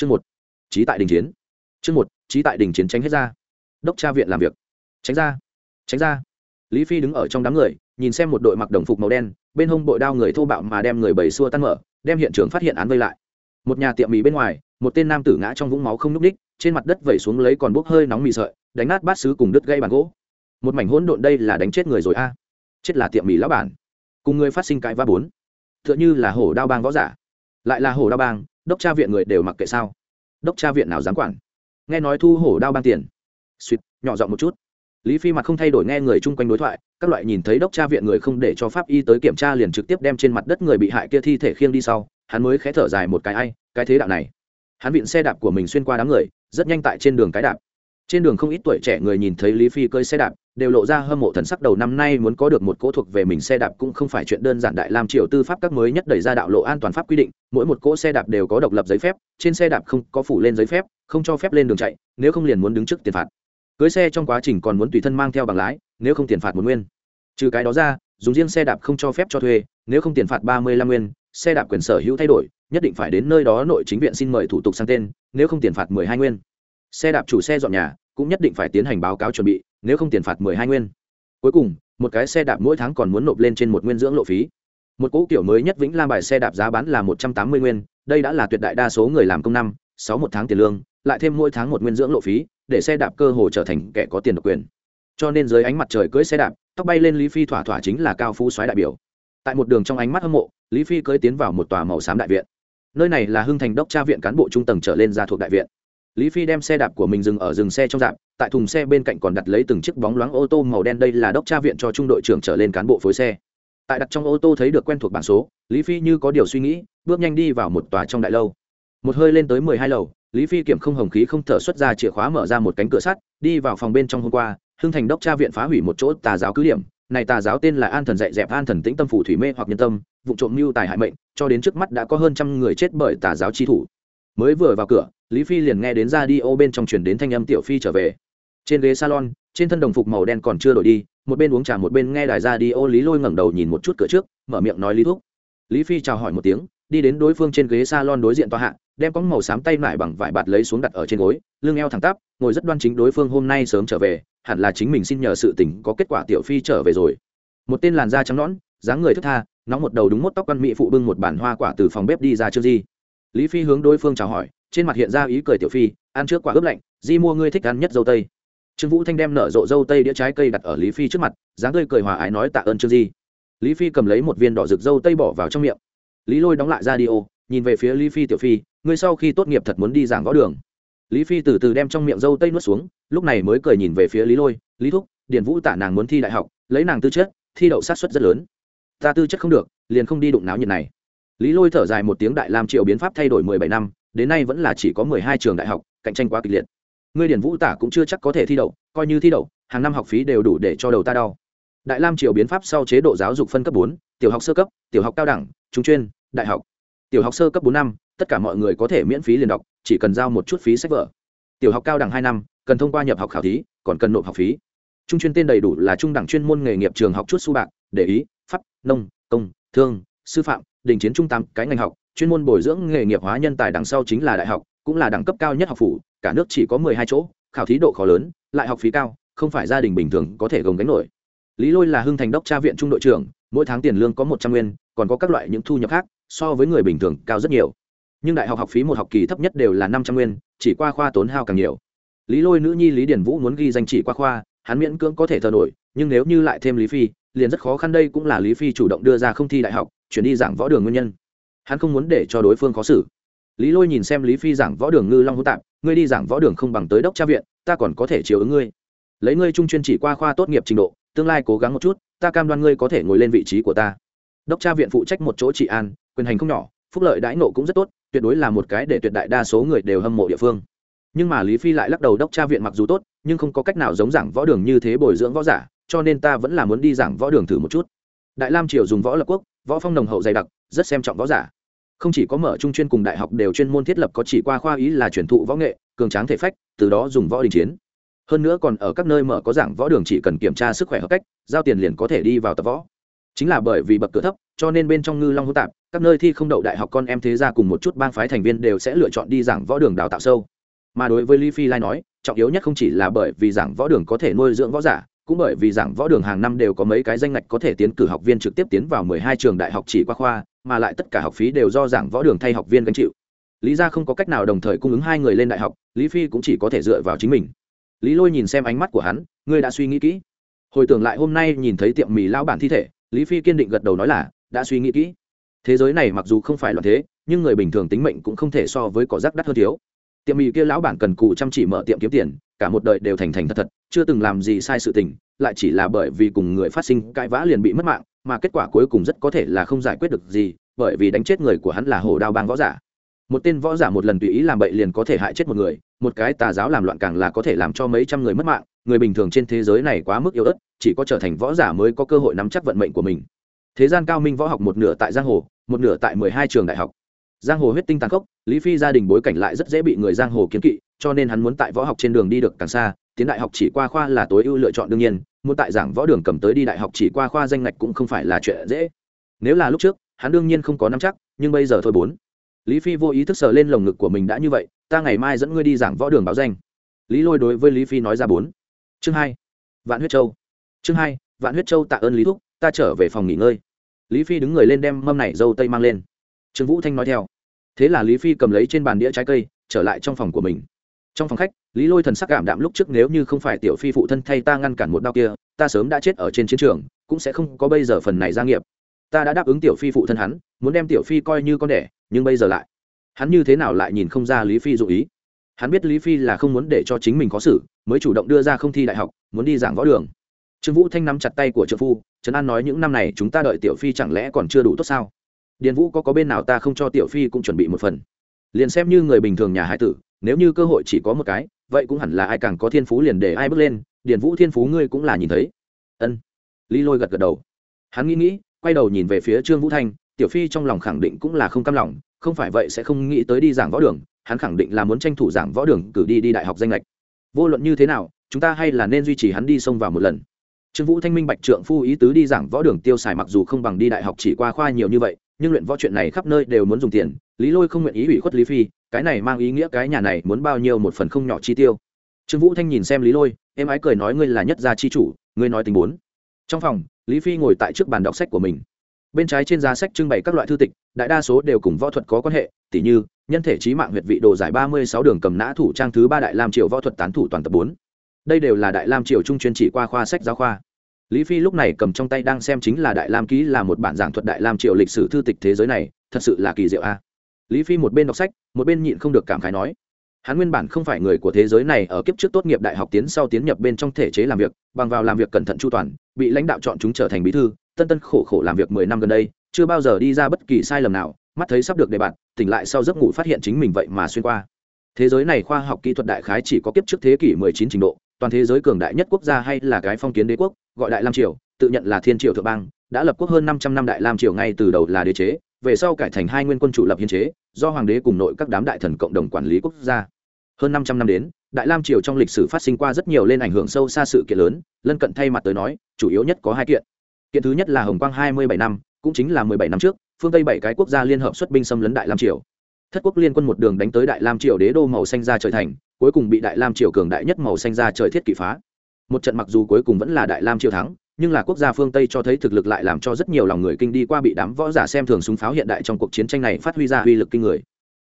chương một, trí tại đình chiến. Chương một, trí tại đình chiến tránh hết ra. Đốc tra viện làm việc. Tránh ra. Tránh ra. Lý phi đứng ở trong đám người, nhìn xem một đội mặc đồng phục màu đen, bên hông bội đao người thô bạo mà đem người bầy xua tan mở, đem hiện trường phát hiện án vây lại. Một nhà tiệm mì bên ngoài, một tên nam tử ngã trong vũng máu không n ú c đích trên mặt đất vẩy xuống lấy còn bốc hơi nóng mì sợi, đánh nát bát xứ cùng đứt gây bàn gỗ. Một mảnh hỗn độn đây là đánh chết người rồi a. Chết là tiệm mì lão bản. Cùng người phát sinh cãi va bốn. T h ư ợ n h ư là hổ đao bang võ giả. Lại là hổ đao bang đốc tra viện người đều mặc kệ sao? Đốc tra viện nào dám quản? Nghe nói thu hổ đao ban tiền. Suýt, nhỏ giọng một chút. Lý phi mặt không thay đổi nghe người chung quanh đối thoại, các loại nhìn thấy đốc tra viện người không để cho pháp y tới kiểm tra liền trực tiếp đem trên mặt đất người bị hại kia thi thể khiêng đi sau, hắn mới khé thở dài một cái ai, cái thế đạo này. Hắn vịn xe đạp của mình xuyên qua đám người, rất nhanh tại trên đường cái đạp. Trên đường không ít tuổi trẻ người nhìn thấy lý phi cơi xe đạp đều lộ ra hâm mộ thần sắc đầu năm nay muốn có được một cỗ thuộc về mình xe đạp cũng không phải chuyện đơn giản. Đại lam triều tư pháp các mới nhất đẩy ra đạo lộ an toàn pháp quy định, mỗi một cỗ xe đạp đều có độc lập giấy phép, trên xe đạp không có phủ lên giấy phép, không cho phép lên đường chạy, nếu không liền muốn đứng trước tiền phạt. Cưới xe trong quá trình còn muốn tùy thân mang theo bằng lái, nếu không tiền phạt một nguyên. Trừ cái đó ra, dùng riêng xe đạp không cho phép cho thuê, nếu không tiền phạt ba mươi lăm nguyên, xe đạp quyền sở hữu thay đổi, nhất định phải đến nơi đó nội chính viện xin mời thủ tục sang tên, nếu không tiền phạt mười hai nguyên. Xe đạp chủ xe dọn nhà cũng nhất định phải tiến hành báo cáo chuẩn bị, nếu không tiền phạt mười hai nguyên. Cuối cùng, một cái xe đạp mỗi tháng còn muốn nộp lên trên một nguyên dưỡng lộ phí. Một cỗ kiểu mới nhất vĩnh lam bài xe đạp giá bán là một trăm tám mươi nguyên, đây đã là tuyệt đại đa số người làm công năm, sáu một tháng tiền lương, lại thêm mỗi tháng một nguyên dưỡng lộ phí, để xe đạp cơ hồ trở thành kẻ có tiền độc quyền. Cho nên dưới ánh mặt trời cưỡi xe đạp, tóc bay lên lý phi thỏa thỏa chính là cao phú soái đại biểu. Tại một đường trong ánh mắt hâm mộ, lý phi cưỡi tiến vào một tòa màu xám đại viện. Nơi này là hưng thành đốc tra viện cán bộ trung tầng trở lên ra thuộc đại viện lý phi đem xe đạp của mình dừng ở dừng xe trong dạp, tại thùng xe bên cạnh còn đặt lấy từng chiếc bóng loáng ô tô màu đen đây là đốc tra viện cho trung đội trưởng trở lên cán bộ phối xe. Tại đặt trong ô tô thấy được quen thuộc bản số, lý phi như có điều suy nghĩ, bước nhanh đi vào một tòa trong đại lâu. Một hơi lên tới mười hai lầu, lý phi kiểm không hồng khí không thở xuất ra chìa khóa mở ra một cánh cửa sắt, đi vào phòng bên trong hôm qua, hưng thành đốc tra viện phá hủy một chỗ tà giáo cứ điểm. Này tà giáo tên là an thần dạy dẹp, an thần tĩnh tâm phủ thủy mê hoặc nhân tâm, vụ trộm mưu tài hại mệnh, cho đến trước mắt đã có hơn trăm người chết bởi tà giáo chi thủ. Mới vừa vào cửa lý phi liền nghe đến ra đi ô bên trong chuyển đến thanh âm tiểu phi trở về. Trên ghế salon, trên thân đồng phục màu đen còn chưa đổi đi, một bên uống trà một bên nghe đài ra đi ô lý lôi ngẩng đầu nhìn một chút cửa trước, mở miệng nói lý thúc. Lý phi chào hỏi một tiếng, đi đến đối phương trên ghế salon đối diện tòa hạ, đem có màu xám tay lại bằng vải bạt lấy xuống đặt ở trên gối, lưng eo thẳng tắp, ngồi rất đoan chính đối phương hôm nay sớm trở về, hẳn là chính mình xin nhờ sự tình có kết quả tiểu phi trở về rồi. Một tên làn da trắng nõn, dáng người thức tha, nóng một đầu đúng mốt tóc quan mỹ phụ bưng một bản hoa quả từ phòng bếp đi ra chưa gì. lý phi hướng đối phương chào hỏi trên mặt hiện ra ý cười tiểu phi, ăn trước quả ướp lạnh, di mua ngươi thích ăn nhất dâu tây. Trương vũ thanh đem nở rộ dâu tây đĩa trái cây đặt ở lý phi trước mặt, dáng tươi cười hòa ái nói tạ ơn trương di. Lý phi cầm lấy một viên đỏ rực dâu tây bỏ vào trong miệng. Lý lôi đóng lại ra đi ô nhìn về phía lý phi tiểu phi, ngươi sau khi tốt nghiệp thật muốn đi giảng võ đường. Lý phi từ từ đem trong miệng dâu tây nuốt xuống, lúc này mới cười nhìn về phía lý lôi, lý thúc, điền vũ tả nàng muốn thi đại học, lấy nàng tư chất, thi đậu sát xuất rất lớn. Ta tư chất không được, liền không đi đụng náo nhiệt này. Lý lôi thở dài một tiếng đại lam triệu biến pháp thay đổi mười bảy năm đến nay vẫn là chỉ có mười hai trường đại học, cạnh tranh quá kịch liệt. Ngươi điển vũ tả cũng chưa chắc có thể thi đậu, coi như thi đậu, hàng năm học phí đều đủ để cho đầu ta đau. Đại lam triều biến pháp sau chế độ giáo dục phân cấp bốn, tiểu học sơ cấp, tiểu học cao đẳng, trung chuyên, đại học. Tiểu học sơ cấp bốn năm, tất cả mọi người có thể miễn phí liền đọc, chỉ cần giao một chút phí sách vở. Tiểu học cao đẳng hai năm, cần thông qua nhập học khảo thí, còn cần nộp học phí. Trung chuyên tên đầy đủ là trung đẳng chuyên môn nghề nghiệp trường học chút su bạc, để ý, pháp, nông, công, thương, sư phạm, đình chiến trung tám cái ngành học chuyên môn bồi dưỡng nghề nghiệp hóa nhân tài đằng sau chính là đại học, cũng là đẳng cấp cao nhất học phủ, cả nước chỉ có mười hai chỗ, khảo thí độ khó lớn, lại học phí cao, không phải gia đình bình thường có thể gồng gánh nổi. Lý lôi là hưng thành đốc tra viện trung đội trưởng, mỗi tháng tiền lương có một trăm nguyên, còn có các loại những thu nhập khác, so với người bình thường cao rất nhiều. Nhưng đại học học phí một học kỳ thấp nhất đều là năm trăm nguyên, chỉ qua khoa tốn hao càng nhiều. Lý lôi nữ nhi lý điển vũ muốn ghi danh chỉ qua khoa, hắn miễn cưỡng có thể thờ nổi, nhưng nếu như lại thêm lý phi, liền rất khó khăn đây cũng là lý phi chủ động đưa ra không thi đại học, chuyển đi giảng võ đường nguyên nhân hắn không muốn để cho đối phương khó xử. Lý lôi nhìn xem lý phi giảng võ đường ngư long hữu tạp, ngươi đi giảng võ đường không bằng tới đốc tra viện, ta còn có thể chiều ứng ngươi. Lấy ngươi trung chuyên chỉ qua khoa tốt nghiệp trình độ, tương lai cố gắng một chút, ta cam đoan ngươi có thể ngồi lên vị trí của ta. Đốc tra viện phụ trách một chỗ trị an, quyền hành không nhỏ, phúc lợi đãi nộ cũng rất tốt, tuyệt đối là một cái để tuyệt đại đa số người đều hâm mộ địa phương. Nhưng mà lý phi lại lắc đầu, đốc tra viện mặc dù tốt, nhưng không có cách nào giống giảng võ đường như thế bồi dưỡng võ giả, cho nên ta vẫn là muốn đi giảng võ đường thử một chút. Đại lam triều dùng võ lập quốc, võ phong nồng hậu dày đặc, rất xem trọng võ giả không chỉ có mở trung chuyên cùng đại học đều chuyên môn thiết lập có chỉ qua khoa ý là truyền thụ võ nghệ, cường tráng thể phách, từ đó dùng võ đình chiến. Hơn nữa còn ở các nơi mở có giảng võ đường chỉ cần kiểm tra sức khỏe hợp cách, giao tiền liền có thể đi vào tập võ. Chính là bởi vì bậc cửa thấp, cho nên bên trong ngư long hô tạp, các nơi thi không đậu đại học con em thế gia cùng một chút bang phái thành viên đều sẽ lựa chọn đi giảng võ đường đào tạo sâu. Mà đối với lý phi lai nói, trọng yếu nhất không chỉ là bởi vì giảng võ đường có thể nuôi dưỡng võ giả cũng bởi vì giảng võ đường hàng năm đều có mấy cái danh ngạch có thể tiến cử học viên trực tiếp tiến vào mười hai trường đại học chỉ qua khoa, mà lại tất cả học phí đều do giảng võ đường thay học viên gánh chịu. Lý gia không có cách nào đồng thời cung ứng hai người lên đại học, lý phi cũng chỉ có thể dựa vào chính mình. Lý lôi nhìn xem ánh mắt của hắn, ngươi đã suy nghĩ kỹ. Hồi tưởng lại hôm nay nhìn thấy tiệm mì lão bản thi thể, lý phi kiên định gật đầu nói là, đã suy nghĩ kỹ. Thế giới này mặc dù không phải loạn thế, nhưng người bình thường tính mệnh cũng không thể so với cỏ rác đắt hơn thiếu. Tiệm mì kia lão bản cần cù chăm chỉ mở tiệm kiếm tiền, cả một đời đều thành thành thật thật chưa từng làm gì sai sự tình, lại chỉ là bởi vì cùng người phát sinh cãi vã liền bị mất mạng, mà kết quả cuối cùng rất có thể là không giải quyết được gì, bởi vì đánh chết người của hắn là hồ đao bang võ giả. Một tên võ giả một lần tùy ý làm bậy liền có thể hại chết một người, một cái tà giáo làm loạn càng là có thể làm cho mấy trăm người mất mạng, người bình thường trên thế giới này quá mức yếu ớt, chỉ có trở thành võ giả mới có cơ hội nắm chắc vận mệnh của mình. Thế gian cao minh võ học một nửa tại giang hồ, một nửa tại mười hai trường đại học. Giang hồ huyết tinh tàn khốc, lý phi gia đình bối cảnh lại rất dễ bị người giang hồ kiến kỵ, cho nên hắn muốn tại võ học trên đường đi được càng xa tiến đại học chỉ qua khoa là tối ưu lựa chọn đương nhiên, muốn tại giảng võ đường cầm tới đi đại học chỉ qua khoa danh ngạch cũng không phải là chuyện dễ. Nếu là lúc trước, hắn đương nhiên không có nắm chắc, nhưng bây giờ thôi bốn. Lý phi vô ý thức sờ lên lồng ngực của mình đã như vậy, ta ngày mai dẫn ngươi đi giảng võ đường báo danh. Lý lôi đối với lý phi nói ra bốn. Chương hai, vạn huyết châu. Chương hai, vạn huyết châu tạ ơn lý thúc, ta trở về phòng nghỉ ngơi. Lý phi đứng người lên đem mâm này dâu tây mang lên. Trương vũ thanh nói theo. Thế là lý phi cầm lấy trên bàn đĩa trái cây, trở lại trong phòng của mình. Trong phòng khách lý lôi thần sắc cảm đạm lúc trước nếu như không phải tiểu phi phụ thân thay ta ngăn cản một đau kia, ta sớm đã chết ở trên chiến trường, cũng sẽ không có bây giờ phần này gia nghiệp. Ta đã đáp ứng tiểu phi phụ thân hắn, muốn đem tiểu phi coi như con đẻ, nhưng bây giờ lại, hắn như thế nào lại nhìn không ra lý phi dụ ý? Hắn biết lý phi là không muốn để cho chính mình có xử mới chủ động đưa ra không thi đại học, muốn đi giảng võ đường. Trương vũ thanh nắm chặt tay của trợ phu, trấn an nói những năm này chúng ta đợi tiểu phi chẳng lẽ còn chưa đủ tốt sao? Điền vũ có có bên nào ta không cho tiểu phi cũng chuẩn bị một phần. Liền xem như người bình thường nhà hải tử, nếu như cơ hội chỉ có một cái vậy cũng hẳn là ai càng có thiên phú liền để ai bước lên, điền vũ thiên phú ngươi cũng là nhìn thấy. Ân. Lý lôi gật gật đầu. Hắn nghĩ nghĩ, quay đầu nhìn về phía trương vũ thanh, tiểu phi trong lòng khẳng định cũng là không cam lòng, không phải vậy sẽ không nghĩ tới đi giảng võ đường, hắn khẳng định là muốn tranh thủ giảng võ đường cử đi đi đại học danh lệch vô luận như thế nào, chúng ta hay là nên duy trì hắn đi xông vào một lần. Trương vũ thanh minh bạch trượng phu ý tứ đi giảng võ đường tiêu xài mặc dù không bằng đi đại học chỉ qua khoa nhiều như vậy nhưng luyện võ chuyện này khắp nơi đều muốn dùng tiền, lý lôi không nguyện ý ủy khuất lý phi, cái này mang ý nghĩa cái nhà này muốn bao nhiêu một phần không nhỏ chi tiêu. Trương vũ thanh nhìn xem lý lôi em ái cười nói ngươi là nhất gia chi chủ, ngươi nói tình bốn. Trong phòng, lý phi ngồi tại trước bàn đọc sách của mình. Bên trái trên giá sách trưng bày các loại thư tịch, đại đa số đều cùng võ thuật có quan hệ, tỉ như, nhân thể trí mạng huyệt vị đồ giải ba mươi sáu đường cầm nã thủ trang thứ ba đại lam triều võ thuật tán thủ toàn tập bốn. Đây đều là đại lam triều trung chuyên chỉ qua khoa sách giáo khoa lý phi lúc này cầm trong tay đang xem chính là đại lam ký, là một bản giảng thuật đại lam triều lịch sử thư tịch thế giới này, thật sự là kỳ diệu a. Lý phi một bên đọc sách, một bên nhịn không được cảm khái nói, hắn nguyên bản không phải người của thế giới này, ở kiếp trước tốt nghiệp đại học tiến sau tiến nhập bên trong thể chế làm việc, bằng vào làm việc cẩn thận chu toàn, bị lãnh đạo chọn chúng trở thành bí thư, tân tân khổ khổ làm việc mười năm gần đây, chưa bao giờ đi ra bất kỳ sai lầm nào, mắt thấy sắp được đề bạt, tỉnh lại sau giấc ngủ phát hiện chính mình vậy mà xuyên qua. Thế giới này khoa học kỹ thuật đại khái chỉ có kiếp trước thế kỷ mười chín trình độ, toàn thế giới cường đại nhất quốc gia hay là cái phong kiến đế quốc gọi đại lam triều, tự nhận là thiên triều thượng bang, đã lập quốc hơn năm trăm năm đại lam triều ngay từ đầu là đế chế, về sau cải thành hai nguyên quân chủ lập hiến chế, do hoàng đế cùng nội các đám đại thần cộng đồng quản lý quốc gia. Hơn năm trăm năm đến, đại lam triều trong lịch sử phát sinh qua rất nhiều lên ảnh hưởng sâu xa sự kiện lớn, lân cận thay mặt tới nói, chủ yếu nhất có hai kiện. Kiện thứ nhất là hồng quang hai mươi bảy năm, cũng chính là mười bảy năm trước, phương tây bảy cái quốc gia liên hợp xuất binh xâm lấn đại lam triều. Thất quốc liên quân một đường đánh tới đại lam triều đế đô màu xanh ra trời thành, cuối cùng bị đại lam triều cường đại nhất màu xanh ra trời thiết kỷ phá một trận mặc dù cuối cùng vẫn là đại lam triều thắng, nhưng là quốc gia phương tây cho thấy thực lực lại làm cho rất nhiều lòng người kinh đi qua bị đám võ giả xem thường súng pháo hiện đại trong cuộc chiến tranh này phát huy ra uy lực kinh người.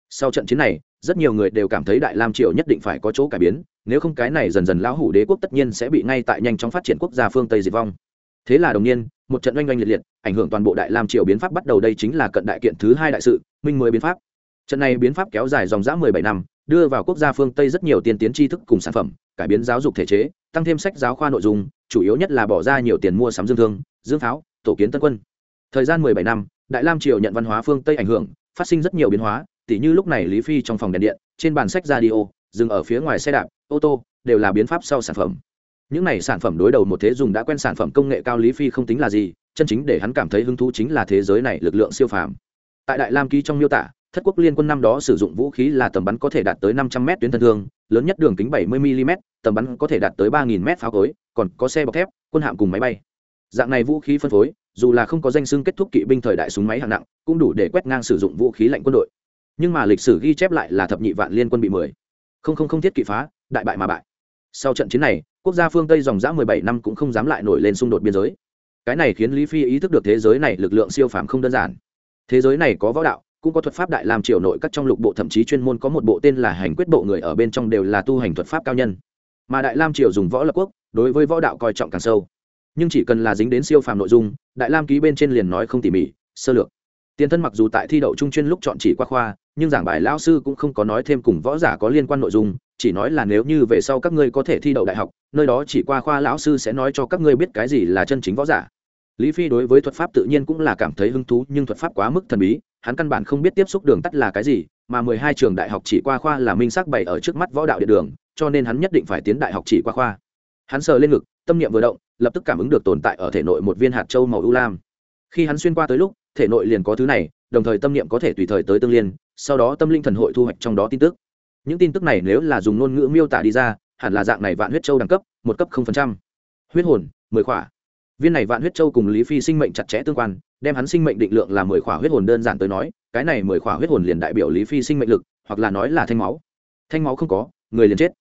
Sau trận chiến này, rất nhiều người đều cảm thấy đại lam triều nhất định phải có chỗ cải biến, nếu không cái này dần dần lão hủ đế quốc tất nhiên sẽ bị ngay tại nhanh chóng phát triển quốc gia phương tây diệt vong. Thế là đồng nhiên, một trận oanh oanh liệt liệt, ảnh hưởng toàn bộ đại lam triều biến pháp bắt đầu đây chính là cận đại kiện thứ hai đại sự, minh mới biến pháp. Trận này biến pháp kéo dài dòng dã mười bảy năm, đưa vào quốc gia phương tây rất nhiều tiên tiến tri thức cùng sản phẩm cải biến giáo dục thể chế, tăng thêm sách giáo khoa nội dung, chủ yếu nhất là bỏ ra nhiều tiền mua sắm dương thương, dương pháo, tổ kiến tân quân. Thời gian mười bảy năm, đại lam triều nhận văn hóa phương tây ảnh hưởng, phát sinh rất nhiều biến hóa, tỉ như lúc này lý phi trong phòng đèn điện, trên bàn sách radio, dừng ở phía ngoài xe đạp, ô tô, đều là biến pháp sau sản phẩm. Những này sản phẩm đối đầu một thế dùng đã quen sản phẩm công nghệ cao lý phi không tính là gì, chân chính để hắn cảm thấy hứng thú chính là thế giới này lực lượng siêu phàm. Tại đại lam ký trong miêu tả thất quốc liên quân năm đó sử dụng vũ khí là tầm bắn có thể đạt tới năm trăm m tuyến thân thương, lớn nhất đường kính bảy mươi mm tầm bắn có thể đạt tới ba nghìn m pháo cối, còn có xe bọc thép, quân hạm cùng máy bay. Dạng này vũ khí phân phối, dù là không có danh xưng kết thúc kỵ binh thời đại súng máy hạng nặng, cũng đủ để quét ngang sử dụng vũ khí lạnh quân đội. Nhưng mà lịch sử ghi chép lại là thập nhị vạn liên quân bị mười. Không không không thiết kỵ phá, đại bại mà bại. Sau trận chiến này, quốc gia phương tây dòng dã mười bảy năm cũng không dám lại nổi lên xung đột biên giới. Cái này khiến lý phi ý thức được thế giới này lực lượng siêu phàm không đơn giản. Thế giới này có võ đạo cũng có thuật pháp đại làm triều nội các trong lục bộ, thậm chí chuyên môn có một bộ tên là hành quyết bộ người ở bên trong đều là tu hành thuật pháp cao nhân. Mà đại lam triều dùng võ lập quốc, đối với võ đạo coi trọng càng sâu. Nhưng chỉ cần là dính đến siêu phàm nội dung, đại lam ký bên trên liền nói không tỉ mỉ, sơ lược. Tiền thân mặc dù tại thi đậu trung chuyên lúc chọn chỉ qua khoa, nhưng giảng bài lão sư cũng không có nói thêm cùng võ giả có liên quan nội dung, chỉ nói là nếu như về sau các ngươi có thể thi đậu đại học, nơi đó chỉ qua khoa lão sư sẽ nói cho các ngươi biết cái gì là chân chính võ giả. Lý phi đối với thuật pháp tự nhiên cũng là cảm thấy hứng thú, nhưng thuật pháp quá mức thần bí hắn căn bản không biết tiếp xúc đường tắt là cái gì, mà mười hai trường đại học chỉ qua khoa là minh xác bày ở trước mắt võ đạo địa đường, cho nên hắn nhất định phải tiến đại học chỉ qua khoa. Hắn sờ lên ngực, tâm niệm vừa động, lập tức cảm ứng được tồn tại ở thể nội một viên hạt châu màu ưu lam. Khi hắn xuyên qua tới lúc, thể nội liền có thứ này, đồng thời tâm niệm có thể tùy thời tới tương liên, sau đó tâm linh thần hội thu hoạch trong đó tin tức. Những tin tức này nếu là dùng ngôn ngữ miêu tả đi ra, hẳn là dạng này vạn huyết châu đẳng cấp, một cấp không phần trăm. Huyết hồn, mười khỏa. Viên này vạn huyết châu cùng lý phi sinh mệnh chặt chẽ tương quan đem hắn sinh mệnh định lượng là mười khỏa huyết hồn đơn giản tới nói, cái này mười khỏa huyết hồn liền đại biểu lý phi sinh mệnh lực, hoặc là nói là thanh máu. Thanh máu không có, người liền chết.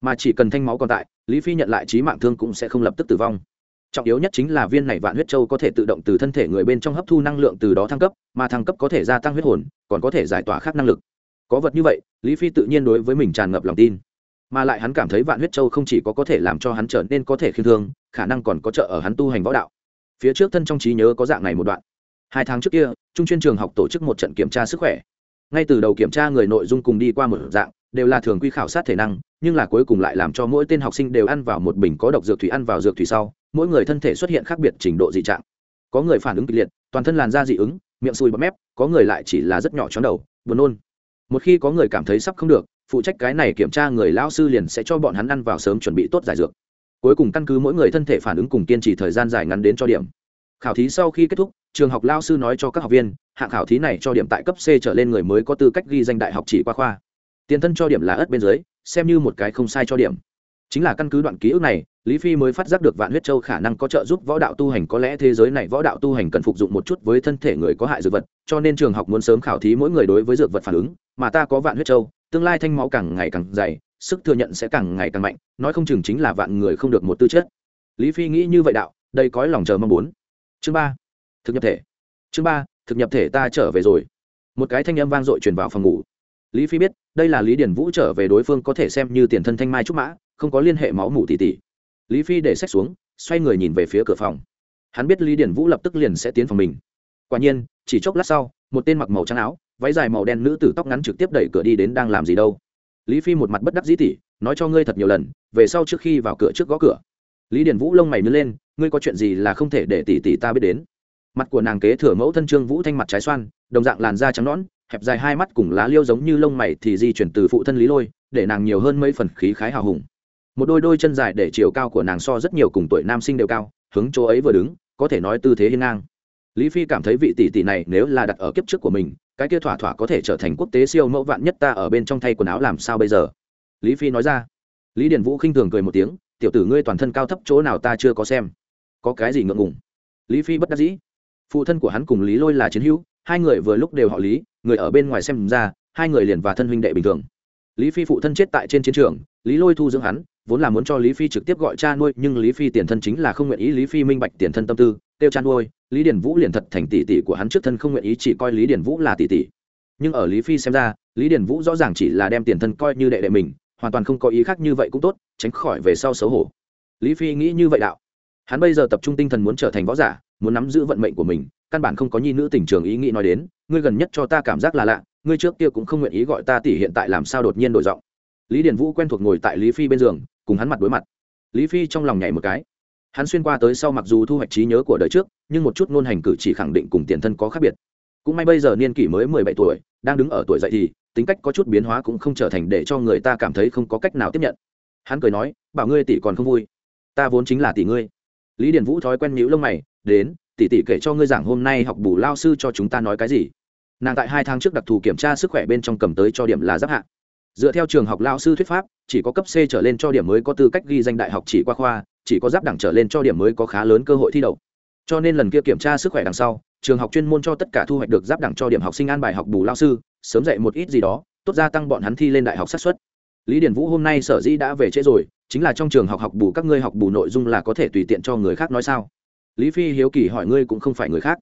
Mà chỉ cần thanh máu còn tại, lý phi nhận lại trí mạng thương cũng sẽ không lập tức tử vong. Trọng yếu nhất chính là viên này vạn huyết châu có thể tự động từ thân thể người bên trong hấp thu năng lượng từ đó thăng cấp, mà thăng cấp có thể gia tăng huyết hồn, còn có thể giải tỏa khác năng lực. Có vật như vậy, lý phi tự nhiên đối với mình tràn ngập lòng tin. Mà lại hắn cảm thấy vạn huyết châu không chỉ có có thể làm cho hắn trở nên có thể khiêm thương, khả năng còn có trợ ở hắn tu hành võ đạo. Phía trước thân trong trí nhớ có dạng này một đoạn hai tháng trước kia, trung chuyên trường học tổ chức một trận kiểm tra sức khỏe. Ngay từ đầu kiểm tra người nội dung cùng đi qua một dạng, đều là thường quy khảo sát thể năng, nhưng là cuối cùng lại làm cho mỗi tên học sinh đều ăn vào một bình có độc dược thủy ăn vào dược thủy sau, mỗi người thân thể xuất hiện khác biệt trình độ dị trạng. Có người phản ứng kịch liệt, toàn thân làn da dị ứng, miệng sùi bọt mép, có người lại chỉ là rất nhỏ chóng đầu, buồn nôn. Một khi có người cảm thấy sắp không được, phụ trách cái này kiểm tra người lão sư liền sẽ cho bọn hắn ăn vào sớm chuẩn bị tốt giải dược. Cuối cùng căn cứ mỗi người thân thể phản ứng cùng kiên trì thời gian dài ngắn đến cho điểm. Khảo thí sau khi kết thúc trường học lao sư nói cho các học viên hạng khảo thí này cho điểm tại cấp c trở lên người mới có tư cách ghi danh đại học chỉ qua khoa. Tiền thân cho điểm là ớt bên dưới, xem như một cái không sai cho điểm. Chính là căn cứ đoạn ký ức này, lý phi mới phát giác được vạn huyết châu khả năng có trợ giúp võ đạo tu hành, có lẽ thế giới này võ đạo tu hành cần phục dụng một chút với thân thể người có hại dược vật, cho nên trường học muốn sớm khảo thí mỗi người đối với dược vật phản ứng, mà ta có vạn huyết châu, tương lai thanh máu càng ngày càng dày, sức thừa nhận sẽ càng ngày càng mạnh, nói không chừng chính là vạn người không được một tư chất. Lý phi nghĩ như vậy đạo, đây có lòng chờ mong muốn. Chương ba thực nhập thể. Chương ba, thực nhập thể ta trở về rồi. Một cái thanh âm vang dội truyền vào phòng ngủ. Lý phi biết, đây là lý điển vũ trở về đối phương có thể xem như tiền thân thanh mai trúc mã, không có liên hệ máu mủ tỉ tỉ. Lý phi để sách xuống, xoay người nhìn về phía cửa phòng. Hắn biết lý điển vũ lập tức liền sẽ tiến phòng mình. Quả nhiên, chỉ chốc lát sau, một tên mặc màu trắng áo, váy dài màu đen nữ tử tóc ngắn trực tiếp đẩy cửa đi đến đang làm gì đâu. Lý phi một mặt bất đắc dĩ tỉ, nói cho ngươi thật nhiều lần, về sau trước khi vào cửa trước gõ cửa. Lý điển vũ lông mày nứt lên, ngươi có chuyện gì là không thể để tỷ tỷ ta biết đến mặt của nàng kế thừa mẫu thân trương vũ thanh mặt trái xoan, đồng dạng làn da trắng nõn, hẹp dài hai mắt cùng lá liêu giống như lông mày thì di chuyển từ phụ thân lý lôi, để nàng nhiều hơn mấy phần khí khái hào hùng. Một đôi đôi chân dài để chiều cao của nàng so rất nhiều cùng tuổi nam sinh đều cao, hướng chỗ ấy vừa đứng, có thể nói tư thế hiên ngang. Lý phi cảm thấy vị tỷ tỷ này nếu là đặt ở kiếp trước của mình, cái kia thỏa thỏa có thể trở thành quốc tế siêu mẫu vạn nhất ta ở bên trong thay quần áo làm sao bây giờ? Lý phi nói ra. Lý điển vũ khinh thường cười một tiếng, tiểu tử ngươi toàn thân cao thấp chỗ nào ta chưa có xem. Có cái gì ngượng ngùng? Lý phi bất đắc dĩ phụ thân của hắn cùng lý lôi là chiến hữu, hai người vừa lúc đều họ lý, người ở bên ngoài xem ra, hai người liền và thân huynh đệ bình thường. Lý phi phụ thân chết tại trên chiến trường, lý lôi thu dưỡng hắn, vốn là muốn cho lý phi trực tiếp gọi cha nuôi, nhưng lý phi tiền thân chính là không nguyện ý, lý phi minh bạch tiền thân tâm tư tiêu cha nuôi, lý điển vũ liền thật thành tỷ tỷ của hắn trước thân không nguyện ý chỉ coi lý điển vũ là tỷ tỷ. Nhưng ở lý phi xem ra, lý điển vũ rõ ràng chỉ là đem tiền thân coi như đệ đệ mình, hoàn toàn không có ý khác như vậy cũng tốt, tránh khỏi về sau xấu hổ. Lý phi nghĩ như vậy đạo. Hắn bây giờ tập trung tinh thần muốn trở thành võ giả muốn nắm giữ vận mệnh của mình, căn bản không có nhi nữ tình trường ý nghĩ nói đến, ngươi gần nhất cho ta cảm giác là lạ, ngươi trước kia cũng không nguyện ý gọi ta tỷ hiện tại làm sao đột nhiên đổi giọng. Lý điển vũ quen thuộc ngồi tại lý phi bên giường, cùng hắn mặt đối mặt. Lý phi trong lòng nhảy một cái. Hắn xuyên qua tới sau mặc dù thu hoạch trí nhớ của đời trước, nhưng một chút ngôn hành cử chỉ khẳng định cùng tiền thân có khác biệt. Cũng may bây giờ niên kỷ mới mười bảy tuổi, đang đứng ở tuổi dậy thì, tính cách có chút biến hóa cũng không trở thành để cho người ta cảm thấy không có cách nào tiếp nhận. Hắn cười nói, bảo ngươi tỷ còn không vui. Ta vốn chính là tỷ ngươi lý điền vũ thói quen nhíu lông mày, đến, tỷ tỷ kể cho ngươi giảng hôm nay học bù lao sư cho chúng ta nói cái gì. Nàng tại hai tháng trước đặc thù kiểm tra sức khỏe bên trong cầm tới cho điểm là giáp hạ. Dựa theo trường học lao sư thuyết pháp, chỉ có cấp c trở lên cho điểm mới có tư cách ghi danh đại học chỉ qua khoa, chỉ có giáp đẳng trở lên cho điểm mới có khá lớn cơ hội thi đậu. Cho nên lần kia kiểm tra sức khỏe đằng sau, trường học chuyên môn cho tất cả thu hoạch được giáp đẳng cho điểm học sinh an bài học bù lao sư, sớm dạy một ít gì đó, tốt gia tăng bọn hắn thi lên đại học sát xuất. lý điển vũ hôm nay sở dĩ đã về trễ rồi chính là trong trường học học bù các ngươi học bù nội dung là có thể tùy tiện cho người khác nói sao? Lý phi hiếu kỳ hỏi ngươi cũng không phải người khác.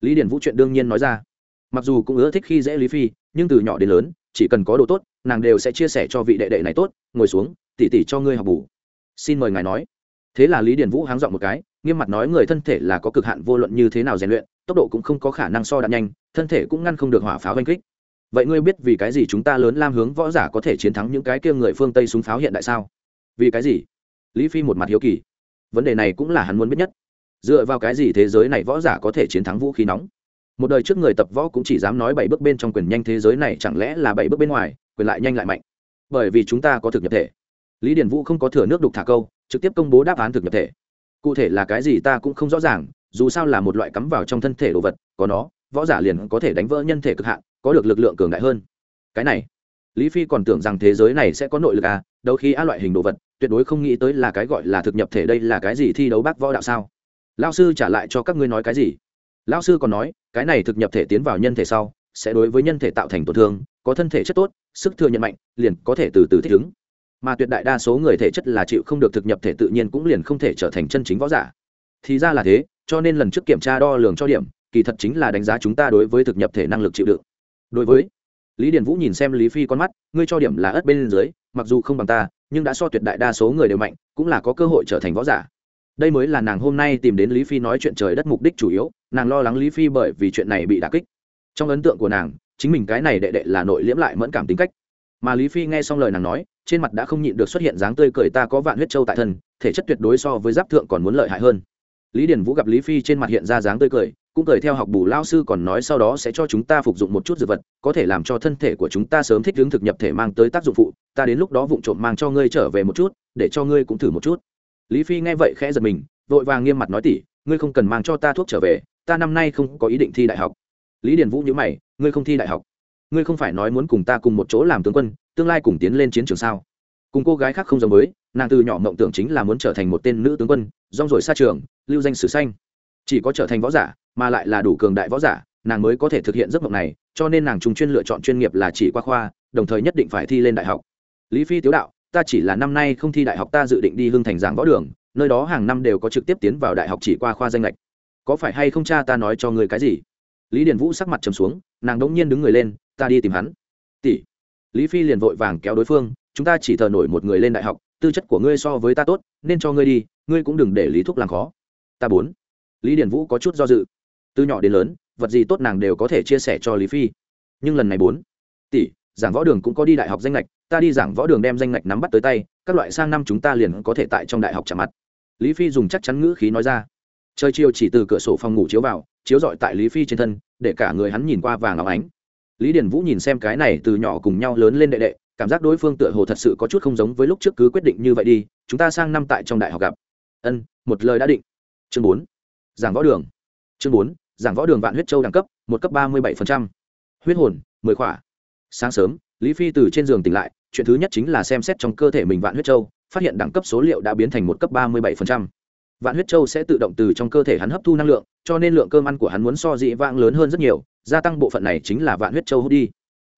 Lý điển vũ chuyện đương nhiên nói ra. Mặc dù cũng ưa thích khi dễ lý phi, nhưng từ nhỏ đến lớn, chỉ cần có đồ tốt, nàng đều sẽ chia sẻ cho vị đệ đệ này tốt, ngồi xuống, tỉ tỉ cho ngươi học bù. Xin mời ngài nói. Thế là lý điển vũ háng dọn một cái, nghiêm mặt nói người thân thể là có cực hạn vô luận như thế nào rèn luyện, tốc độ cũng không có khả năng so đạn nhanh, thân thể cũng ngăn không được hỏa pháo oanh kích. Vậy ngươi biết vì cái gì chúng ta lớn lam hướng võ giả có thể chiến thắng những cái kia người phương tây súng pháo hiện đại sao? Vì cái gì? Lý phi một mặt hiếu kỳ. Vấn đề này cũng là hắn muốn biết nhất. Dựa vào cái gì thế giới này võ giả có thể chiến thắng vũ khí nóng? Một đời trước người tập võ cũng chỉ dám nói bảy bước bên trong quyền nhanh thế giới này chẳng lẽ là bảy bước bên ngoài, quyền lại nhanh lại mạnh? Bởi vì chúng ta có thực nhập thể. Lý điển vũ không có thừa nước đục thả câu, trực tiếp công bố đáp án thực nhập thể. Cụ thể là cái gì ta cũng không rõ ràng, dù sao là một loại cắm vào trong thân thể đồ vật, có nó, võ giả liền có thể đánh vỡ nhân thể cực hạn, có được lực lượng cường đại hơn. Cái này lý phi còn tưởng rằng thế giới này sẽ có nội lực à đâu khi a loại hình đồ vật, tuyệt đối không nghĩ tới là cái gọi là thực nhập thể đây là cái gì thi đấu bác võ đạo sao? Lao sư trả lại cho các ngươi nói cái gì? Lao sư còn nói, cái này thực nhập thể tiến vào nhân thể sau, sẽ đối với nhân thể tạo thành tổn thương, có thân thể chất tốt, sức thừa nhận mạnh, liền có thể từ từ thích ứng. Mà tuyệt đại đa số người thể chất là chịu không được thực nhập thể tự nhiên cũng liền không thể trở thành chân chính võ giả. Thì ra là thế, cho nên lần trước kiểm tra đo lường cho điểm, kỳ thật chính là đánh giá chúng ta đối với thực nhập thể năng lực chịu đựng. Đối với lý điền vũ nhìn xem lý phi con mắt, ngươi cho điểm là ớt bên dưới, mặc dù không bằng ta, nhưng đã so tuyệt đại đa số người đều mạnh, cũng là có cơ hội trở thành võ giả. Đây mới là nàng hôm nay tìm đến lý phi nói chuyện trời đất mục đích chủ yếu, nàng lo lắng lý phi bởi vì chuyện này bị đà kích. Trong ấn tượng của nàng, chính mình cái này đệ đệ là nội liễm lại mẫn cảm tính cách. Mà lý phi nghe xong lời nàng nói, trên mặt đã không nhịn được xuất hiện dáng tươi cười ta có vạn huyết châu tại thân, thể chất tuyệt đối so với giáp thượng còn muốn lợi hại hơn. Lý điển vũ gặp lý phi trên mặt hiện ra dáng tươi cười cũng cười theo học bù lao sư còn nói sau đó sẽ cho chúng ta phục dụng một chút dược vật, có thể làm cho thân thể của chúng ta sớm thích ứng thực nhập thể mang tới tác dụng phụ, ta đến lúc đó vụng trộm mang cho ngươi trở về một chút, để cho ngươi cũng thử một chút. Lý phi nghe vậy khẽ giật mình, vội vàng nghiêm mặt nói tỉ ngươi không cần mang cho ta thuốc trở về, ta năm nay không có ý định thi đại học. Lý Điền vũ nhớ mày, ngươi không thi đại học? Ngươi không phải nói muốn cùng ta cùng một chỗ làm tướng quân, tương lai cùng tiến lên chiến trường sao? Cùng cô gái khác không giống với, nàng từ nhỏ mộng tưởng chính là muốn trở thành một tên nữ tướng quân, rong rồi xa trường, lưu danh sử xanh chỉ có trở thành võ giả mà lại là đủ cường đại võ giả, nàng mới có thể thực hiện giấc mộng này, cho nên nàng trùng chuyên lựa chọn chuyên nghiệp là chỉ qua khoa, đồng thời nhất định phải thi lên đại học. Lý phi tiếu đạo, ta chỉ là năm nay không thi đại học, ta dự định đi hưng thành giảng võ đường, nơi đó hàng năm đều có trực tiếp tiến vào đại học chỉ qua khoa danh lệch. Có phải hay không cha ta nói cho người cái gì? Lý điền vũ sắc mặt trầm xuống, nàng đống nhiên đứng người lên, ta đi tìm hắn. Tỷ. Lý phi liền vội vàng kéo đối phương, chúng ta chỉ thờ nổi một người lên đại học, tư chất của ngươi so với ta tốt, nên cho ngươi đi, ngươi cũng đừng để lý thúc làm khó. Ta bốn. Lý Điền vũ có chút do dự từ nhỏ đến lớn, vật gì tốt nàng đều có thể chia sẻ cho lý phi. Nhưng lần này bốn, tỷ, giảng võ đường cũng có đi đại học danh lệch ta đi giảng võ đường đem danh lệch nắm bắt tới tay, các loại sang năm chúng ta liền có thể tại trong đại học chạm mặt. Lý phi dùng chắc chắn ngữ khí nói ra. Trời chiều chỉ từ cửa sổ phòng ngủ chiếu vào, chiếu rọi tại lý phi trên thân, để cả người hắn nhìn qua vàng óng ánh. Lý điển vũ nhìn xem cái này từ nhỏ cùng nhau lớn lên đệ đệ, cảm giác đối phương tựa hồ thật sự có chút không giống với lúc trước cứ quyết định như vậy đi, chúng ta sang năm tại trong đại học gặp. Ân, một lời đã định. Chương bốn, giảng võ đường. Chương bốn giảng võ đường vạn huyết châu đẳng cấp, một cấp ba mươi bảy huyết hồn, mười khỏa. Sáng sớm, lý phi từ trên giường tỉnh lại, chuyện thứ nhất chính là xem xét trong cơ thể mình vạn huyết châu, phát hiện đẳng cấp số liệu đã biến thành một cấp ba mươi bảy vạn huyết châu sẽ tự động từ trong cơ thể hắn hấp thu năng lượng, cho nên lượng cơm ăn của hắn muốn so dị vãng lớn hơn rất nhiều, gia tăng bộ phận này chính là vạn huyết châu hút đi.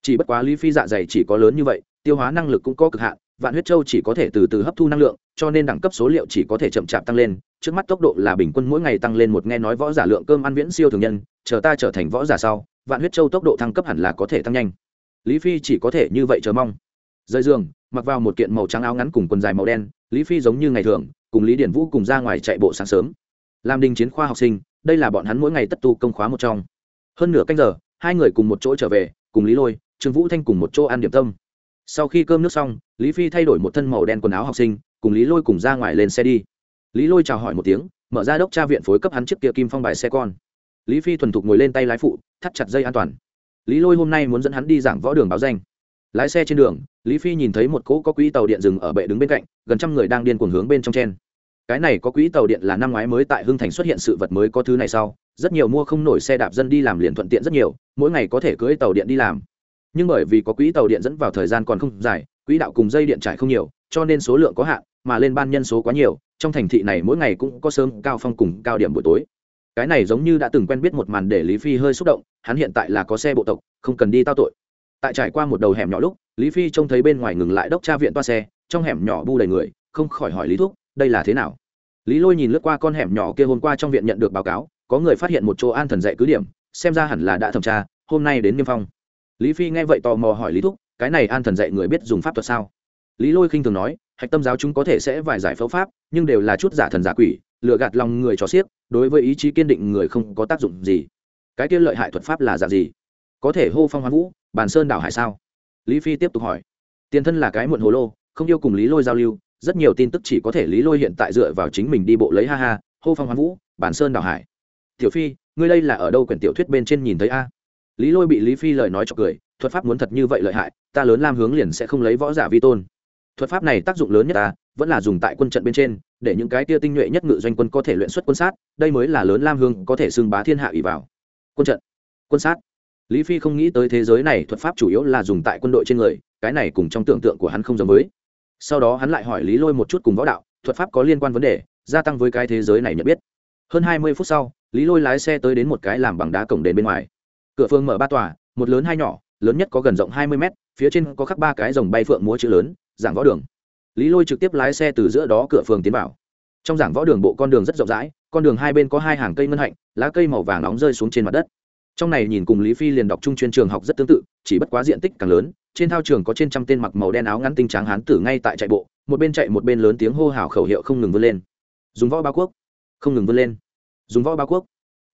Chỉ bất quá lý phi dạ dày chỉ có lớn như vậy, tiêu hóa năng lực cũng có cực hạn, vạn huyết châu chỉ có thể từ từ hấp thu năng lượng cho nên đẳng cấp số liệu chỉ có thể chậm chạp tăng lên. Trước mắt tốc độ là bình quân mỗi ngày tăng lên một nghe nói võ giả lượng cơm ăn viễn siêu thường nhân, chờ ta trở thành võ giả sau, vạn huyết châu tốc độ thăng cấp hẳn là có thể tăng nhanh. Lý phi chỉ có thể như vậy chờ mong. Rời giường, mặc vào một kiện màu trắng áo ngắn cùng quần dài màu đen, lý phi giống như ngày thường, cùng lý điển vũ cùng ra ngoài chạy bộ sáng sớm. Làm đình chiến khoa học sinh, đây là bọn hắn mỗi ngày tất tu công khóa một trong. Hơn nửa canh giờ, hai người cùng một chỗ trở về, cùng lý lôi, trương vũ thanh cùng một chỗ ăn điểm tâm. Sau khi cơm nước xong, lý phi thay đổi một thân màu đen quần áo học sinh cùng lý lôi cùng ra ngoài lên xe đi. Lý lôi chào hỏi một tiếng, mở ra đốc tra viện phối cấp hắn chiếc kia kim phong bài xe con. Lý phi thuần thục ngồi lên tay lái phụ, thắt chặt dây an toàn. Lý lôi hôm nay muốn dẫn hắn đi giảng võ đường báo danh. Lái xe trên đường, lý phi nhìn thấy một cỗ có quỹ tàu điện dừng ở bệ đứng bên cạnh, gần trăm người đang điên cuồng hướng bên trong trên. cái này có quỹ tàu điện là năm ngoái mới tại hưng thành xuất hiện sự vật mới có thứ này sau, rất nhiều mua không nổi xe đạp dân đi làm liền thuận tiện rất nhiều, mỗi ngày có thể cưỡi tàu điện đi làm. Nhưng bởi vì có quỹ tàu điện dẫn vào thời gian còn không dài, quỹ đạo cùng dây điện trải không nhiều, cho nên số lượng có hạn mà lên ban nhân số quá nhiều, trong thành thị này mỗi ngày cũng có sớm cao phong cùng cao điểm buổi tối. Cái này giống như đã từng quen biết một màn để lý phi hơi xúc động, hắn hiện tại là có xe bộ tộc, không cần đi tao tội. Tại trải qua một đầu hẻm nhỏ lúc, lý phi trông thấy bên ngoài ngừng lại đốc tra viện toa xe, trong hẻm nhỏ bu đầy người, không khỏi hỏi lý thúc, đây là thế nào? Lý lôi nhìn lướt qua con hẻm nhỏ kia hôm qua trong viện nhận được báo cáo, có người phát hiện một chỗ an thần dạy cứ điểm, xem ra hẳn là đã thẩm tra, hôm nay đến niêm phong. Lý phi nghe vậy tò mò hỏi lý thúc, cái này an thần dạy người biết dùng pháp thuật sao? Lý lôi khinh thường nói hạch tâm giáo chúng có thể sẽ vài giải phẫu pháp, nhưng đều là chút giả thần giả quỷ, lừa gạt lòng người cho xiếc, đối với ý chí kiên định người không có tác dụng gì. Cái kia lợi hại thuật pháp là dạng gì? Có thể hô phong hoán vũ, bàn sơn đảo hải sao? Lý phi tiếp tục hỏi. Tiền thân là cái muộn hồ lô, không yêu cùng lý lôi giao lưu, rất nhiều tin tức chỉ có thể lý lôi hiện tại dựa vào chính mình đi bộ lấy ha ha, hô phong hoán vũ, bàn sơn đảo hải. Tiểu phi, ngươi đây là ở đâu quyển tiểu thuyết bên trên nhìn thấy a? Lý lôi bị lý phi lời nói cho cười, thuật pháp muốn thật như vậy lợi hại, ta lớn lam hướng liền sẽ không lấy võ giả vi tôn thuật pháp này tác dụng lớn nhất ta, vẫn là dùng tại quân trận bên trên, để những cái tia tinh nhuệ nhất ngự doanh quân có thể luyện xuất quân sát, đây mới là lớn lam hương có thể xưng bá thiên hạ ủy vào. Quân trận, quân sát. Lý phi không nghĩ tới thế giới này thuật pháp chủ yếu là dùng tại quân đội trên người, cái này cùng trong tưởng tượng của hắn không giống với. Sau đó hắn lại hỏi lý lôi một chút cùng võ đạo, thuật pháp có liên quan vấn đề, gia tăng với cái thế giới này nhận biết. Hơn hai mươi phút sau, lý lôi lái xe tới đến một cái làm bằng đá cổng đền bên ngoài. Cửa phương mở ba tòa, một lớn hai nhỏ, lớn nhất có gần rộng hai mươi mét, phía trên có khắc ba cái dòng bay phượng múa chữ lớn giảng võ đường. Lý lôi trực tiếp lái xe từ giữa đó cửa phường tiến vào. Trong giảng võ đường bộ con đường rất rộng rãi, con đường hai bên có hai hàng cây ngân hạnh, lá cây màu vàng nóng rơi xuống trên mặt đất. Trong này nhìn cùng lý phi liền đọc trung chuyên trường học rất tương tự, chỉ bất quá diện tích càng lớn, trên thao trường có trên trăm tên mặc màu đen áo ngắn tinh tráng hán tử ngay tại chạy bộ, một bên chạy một bên lớn tiếng hô hào khẩu hiệu không ngừng vươn lên. Dùng võ ba quốc. Không ngừng vươn lên. Dùng võ ba quốc.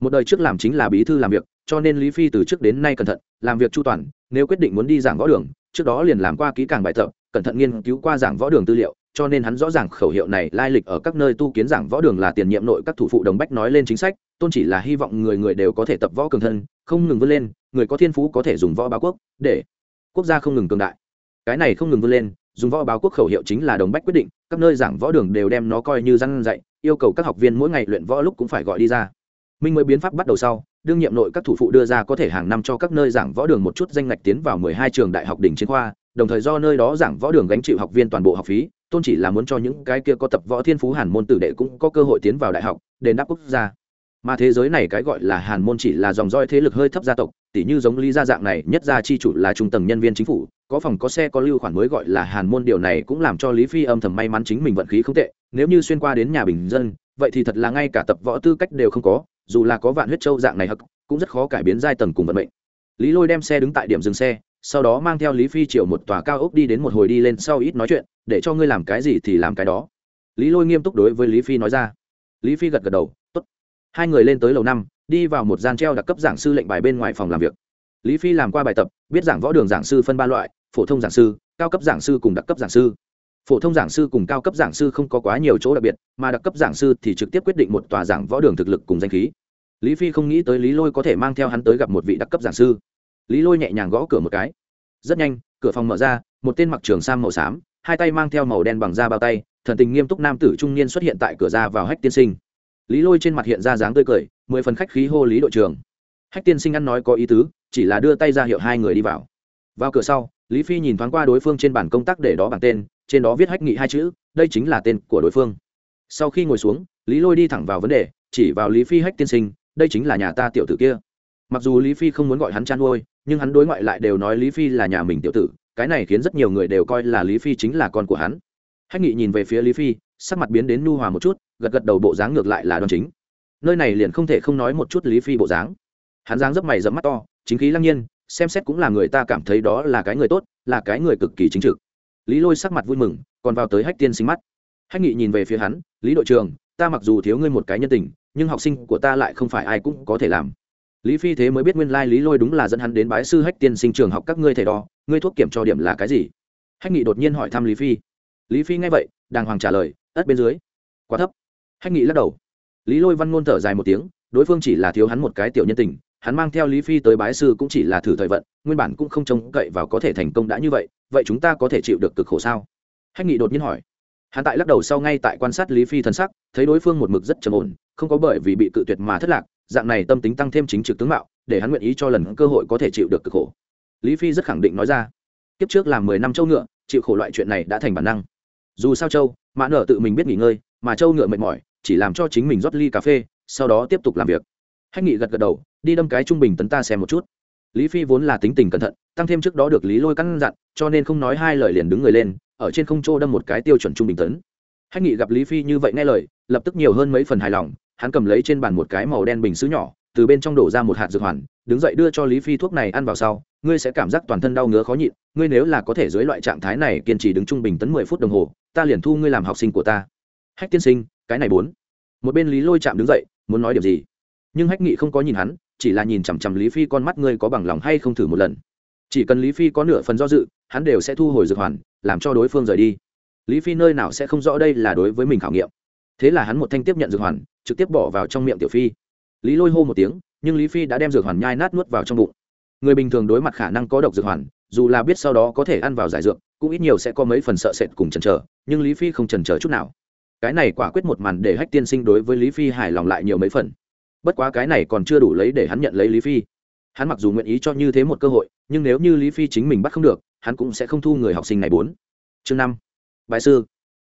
Một đời trước làm chính là bí thư làm việc, cho nên lý phi từ trước đến nay cẩn thận, làm việc chu toàn, nếu quyết định muốn đi giảng võ đường, trước đó liền làm qua kỹ càng bài tập cẩn thận nghiên cứu qua giảng võ đường tư liệu, cho nên hắn rõ ràng khẩu hiệu này lai lịch ở các nơi tu kiến giảng võ đường là tiền nhiệm nội các thủ phụ đồng bách nói lên chính sách, tôn chỉ là hy vọng người người đều có thể tập võ cường thân, không ngừng vươn lên, người có thiên phú có thể dùng võ báo quốc, để quốc gia không ngừng cường đại. Cái này không ngừng vươn lên, dùng võ báo quốc khẩu hiệu chính là đồng bách quyết định, các nơi giảng võ đường đều đem nó coi như răn dạy, yêu cầu các học viên mỗi ngày luyện võ lúc cũng phải gọi đi ra. Minh mới biến pháp bắt đầu sau, đương nhiệm nội các thủ phụ đưa ra có thể hàng năm cho các nơi giảng võ đường một chút danh ngạch tiến vào mười hai trường đại học đỉnh chiến khoa đồng thời do nơi đó giảng võ đường gánh chịu học viên toàn bộ học phí, tôn chỉ là muốn cho những cái kia có tập võ thiên phú hàn môn tử đệ cũng có cơ hội tiến vào đại học, đền đáp quốc gia. Mà thế giới này cái gọi là hàn môn chỉ là dòng roi thế lực hơi thấp gia tộc, tỉ như giống lý gia dạng này, nhất gia chi chủ là trung tầng nhân viên chính phủ, có phòng có xe có lưu khoản mới gọi là hàn môn, điều này cũng làm cho lý phi âm thầm may mắn chính mình vận khí không tệ, nếu như xuyên qua đến nhà bình dân, vậy thì thật là ngay cả tập võ tư cách đều không có, dù là có vạn huyết châu dạng này hắc, cũng rất khó cải biến giai tầng cùng vận mệnh. Lý lôi đem xe đứng tại điểm dừng xe sau đó mang theo lý phi triệu một tòa cao ốc đi đến một hồi đi lên sau ít nói chuyện, để cho ngươi làm cái gì thì làm cái đó. Lý lôi nghiêm túc đối với lý phi nói ra. Lý phi gật gật đầu t ố t hai người lên tới lầu năm, đi vào một gian treo đặc cấp giảng sư lệnh bài bên ngoài phòng làm việc. Lý phi làm qua bài tập, biết giảng võ đường giảng sư phân ba loại, phổ thông giảng sư, cao cấp giảng sư cùng đặc cấp giảng sư. Phổ thông giảng sư cùng cao cấp giảng sư không có quá nhiều chỗ đặc biệt, mà đặc cấp giảng sư thì trực tiếp quyết định một tòa giảng võ đường thực lực cùng danh khí. Lý phi không nghĩ tới lý lôi có thể mang theo hắn tới gặp một vị đặc cấp giảng sư lý lôi nhẹ nhàng gõ cửa một cái. Rất nhanh, cửa phòng mở ra, một tên mặc trường sam màu xám, hai tay mang theo màu đen bằng da bao tay, thần tình nghiêm túc nam tử trung niên xuất hiện tại cửa ra vào hách tiên sinh. Lý lôi trên mặt hiện ra dáng tươi cười, mười phần khách khí hô lý đội trưởng. Hách tiên sinh ăn nói có ý tứ, chỉ là đưa tay ra hiệu hai người đi vào. Vào cửa sau, lý phi nhìn thoáng qua đối phương trên bản công tác để đó bảng tên, trên đó viết hách nghị hai chữ, đây chính là tên của đối phương. Sau khi ngồi xuống, lý lôi đi thẳng vào vấn đề, chỉ vào lý phi hách tiên sinh, đây chính là nhà ta tiểu tử kia. Mặc dù lý phi không muốn gọi hắn chăn nuôi nhưng hắn đối ngoại lại đều nói lý phi là nhà mình tiểu tử, cái này khiến rất nhiều người đều coi là lý phi chính là con của hắn. Hách nghị nhìn về phía lý phi, sắc mặt biến đến nu hòa một chút, gật gật đầu bộ dáng ngược lại là đoan chính. Nơi này liền không thể không nói một chút lý phi bộ dáng. Hắn dáng dấp mày dẫm mắt to, chính khí lăng nhiên, xem xét cũng là người ta cảm thấy đó là cái người tốt, là cái người cực kỳ chính trực. Lý lôi sắc mặt vui mừng, còn vào tới hách tiên sinh mắt. Hách nghị nhìn về phía hắn, lý đội trường ta mặc dù thiếu ngươi một cái nhân tình, nhưng học sinh của ta lại không phải ai cũng có thể làm lý phi thế mới biết nguyên lai lý lôi đúng là dẫn hắn đến bái sư hách tiên sinh trường học các ngươi thầy đo ngươi thuốc kiểm cho điểm là cái gì? Hách nghị đột nhiên hỏi thăm lý phi. Lý phi nghe vậy, đàng hoàng trả lời, ất bên dưới. Quá thấp. Hách nghị lắc đầu. Lý lôi văn ngôn thở dài một tiếng, đối phương chỉ là thiếu hắn một cái tiểu nhân tình, hắn mang theo lý phi tới bái sư cũng chỉ là thử thời vận, nguyên bản cũng không trông cậy vào có thể thành công đã như vậy vậy chúng ta có thể chịu được cực khổ sao? Hách nghị đột nhiên hỏi. Hắn tại lắc đầu sau ngay tại quan sát lý phi thân sắc, thấy đối phương một mực rất trầm ổn, không có bởi vì bị cự tuyệt mà thất lạc dạng này tâm tính tăng thêm chính trực tướng mạo, để hắn nguyện ý cho lần cơ hội có thể chịu được cực khổ. Lý phi rất khẳng định nói ra, kiếp trước làm mười năm châu ngựa, chịu khổ loại chuyện này đã thành bản năng. Dù sao châu, mã nở tự mình biết nghỉ ngơi, mà châu ngựa mệt mỏi, chỉ làm cho chính mình rót ly cà phê, sau đó tiếp tục làm việc. Hách nghị gật gật đầu, đi đâm cái trung bình tấn ta xem một chút. Lý phi vốn là tính tình cẩn thận, tăng thêm trước đó được lý lôi căn dặn, cho nên không nói hai lời liền đứng người lên, ở trên không trô đâm một cái tiêu chuẩn trung bình tấn. Hách nghị gặp lý phi như vậy nghe lời, lập tức nhiều hơn mấy phần hài lòng hắn cầm lấy trên bàn một cái màu đen bình xứ nhỏ, từ bên trong đổ ra một hạt dược hoàn, đứng dậy đưa cho lý phi thuốc này ăn vào sau, ngươi sẽ cảm giác toàn thân đau ngứa khó nhịn, ngươi nếu là có thể dưới loại trạng thái này kiên trì đứng trung bình tấn mười phút đồng hồ, ta liền thu ngươi làm học sinh của ta. Hách tiên sinh, cái này bốn. Một bên lý lôi chạm đứng dậy, muốn nói điều gì? Nhưng hách nghị không có nhìn hắn, chỉ là nhìn chằm chằm lý phi con mắt ngươi có bằng lòng hay không thử một lần. Chỉ cần lý phi có nửa phần do dự, hắn đều sẽ thu hồi dược hoàn, làm cho đối phương rời đi. Lý phi nơi nào sẽ không rõ đây là đối với mình khảo nghiệm thế là hắn một thanh tiếp nhận dược hoàn, trực tiếp bỏ vào trong miệng tiểu phi. Lý lôi hô một tiếng, nhưng lý phi đã đem dược hoàn nhai nát nuốt vào trong bụng. Người bình thường đối mặt khả năng có độc dược hoàn, dù là biết sau đó có thể ăn vào giải dược, cũng ít nhiều sẽ có mấy phần sợ sệt cùng chần chờ, nhưng lý phi không chần chờ chút nào. Cái này quả quyết một màn để hách tiên sinh đối với lý phi hài lòng lại nhiều mấy phần. Bất quá cái này còn chưa đủ lấy để hắn nhận lấy lý phi. Hắn mặc dù nguyện ý cho như thế một cơ hội, nhưng nếu như lý phi chính mình bắt không được, hắn cũng sẽ không thu người học sinh này bốn. Chương năm. Bái sư.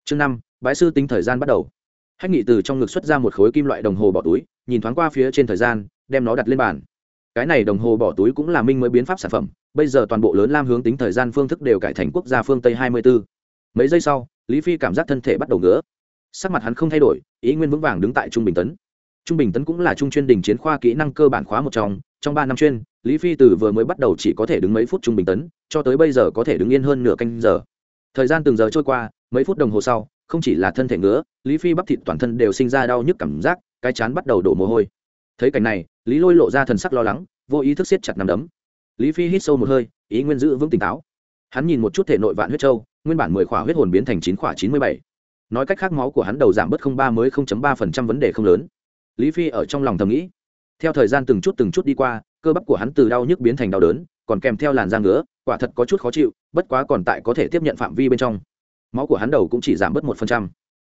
Chương năm. Bái sư tính thời gian bắt đầu hách nghị từ trong ngực xuất ra một khối kim loại đồng hồ bỏ túi, nhìn thoáng qua phía trên thời gian, đem nó đặt lên bàn. Cái này đồng hồ bỏ túi cũng là minh mới biến pháp sản phẩm, bây giờ toàn bộ lớn lam hướng tính thời gian phương thức đều cải thành quốc gia phương tây hai mươi 24. mấy giây sau, lý phi cảm giác thân thể bắt đầu ngứa. Sắc mặt hắn không thay đổi, ý nguyên vững vàng đứng tại trung bình tấn. Trung bình tấn cũng là trung chuyên đình chiến khoa kỹ năng cơ bản khóa một trong trong ba năm chuyên, lý phi từ vừa mới bắt đầu chỉ có thể đứng mấy phút trung bình tấn, cho tới bây giờ có thể đứng yên hơn nửa canh giờ. Thời gian từng giờ trôi qua, mấy phút đồng hồ sau không chỉ là thân thể ngứa, lý phi bắp thịt toàn thân đều sinh ra đau nhức cảm giác, cái chán bắt đầu đổ mồ hôi. Thấy cảnh này, lý lôi lộ ra thần sắc lo lắng, vô ý thức siết chặt nằm đấm. Lý phi hít sâu một hơi, ý nguyên giữ vững tỉnh táo. Hắn nhìn một chút thể nội vạn huyết châu, nguyên bản mười khỏa huyết hồn biến thành chín khỏa chín mươi bảy. Nói cách khác máu của hắn đầu giảm bớt không ba mới không chấm ba phần trăm vấn đề không lớn. Lý phi ở trong lòng thầm nghĩ. Theo thời gian từng chút từng chút đi qua, cơ bắp của hắn từ đau nhức biến thành đau đớn, còn kèm theo làn da ngứa, quả thật có chút khó chịu, bất quá còn tại có thể tiếp nhận phạm vi bên trong máu của hắn đầu cũng chỉ giảm bớt một phần trăm.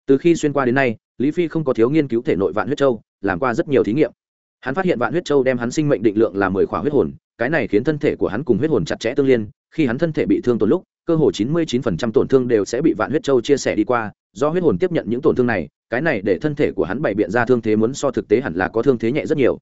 Từ khi xuyên qua đến nay, lý phi không có thiếu nghiên cứu thể nội vạn huyết châu, làm qua rất nhiều thí nghiệm. Hắn phát hiện vạn huyết châu đem hắn sinh mệnh định lượng là mười khỏa huyết hồn, cái này khiến thân thể của hắn cùng huyết hồn chặt chẽ tương liên, khi hắn thân thể bị thương tổn lúc, cơ hồ chín mươi chín phần trăm tổn thương đều sẽ bị vạn huyết châu chia sẻ đi qua, do huyết hồn tiếp nhận những tổn thương này, cái này để thân thể của hắn bày biện ra thương thế muốn so thực tế hẳn là có thương thế nhẹ rất nhiều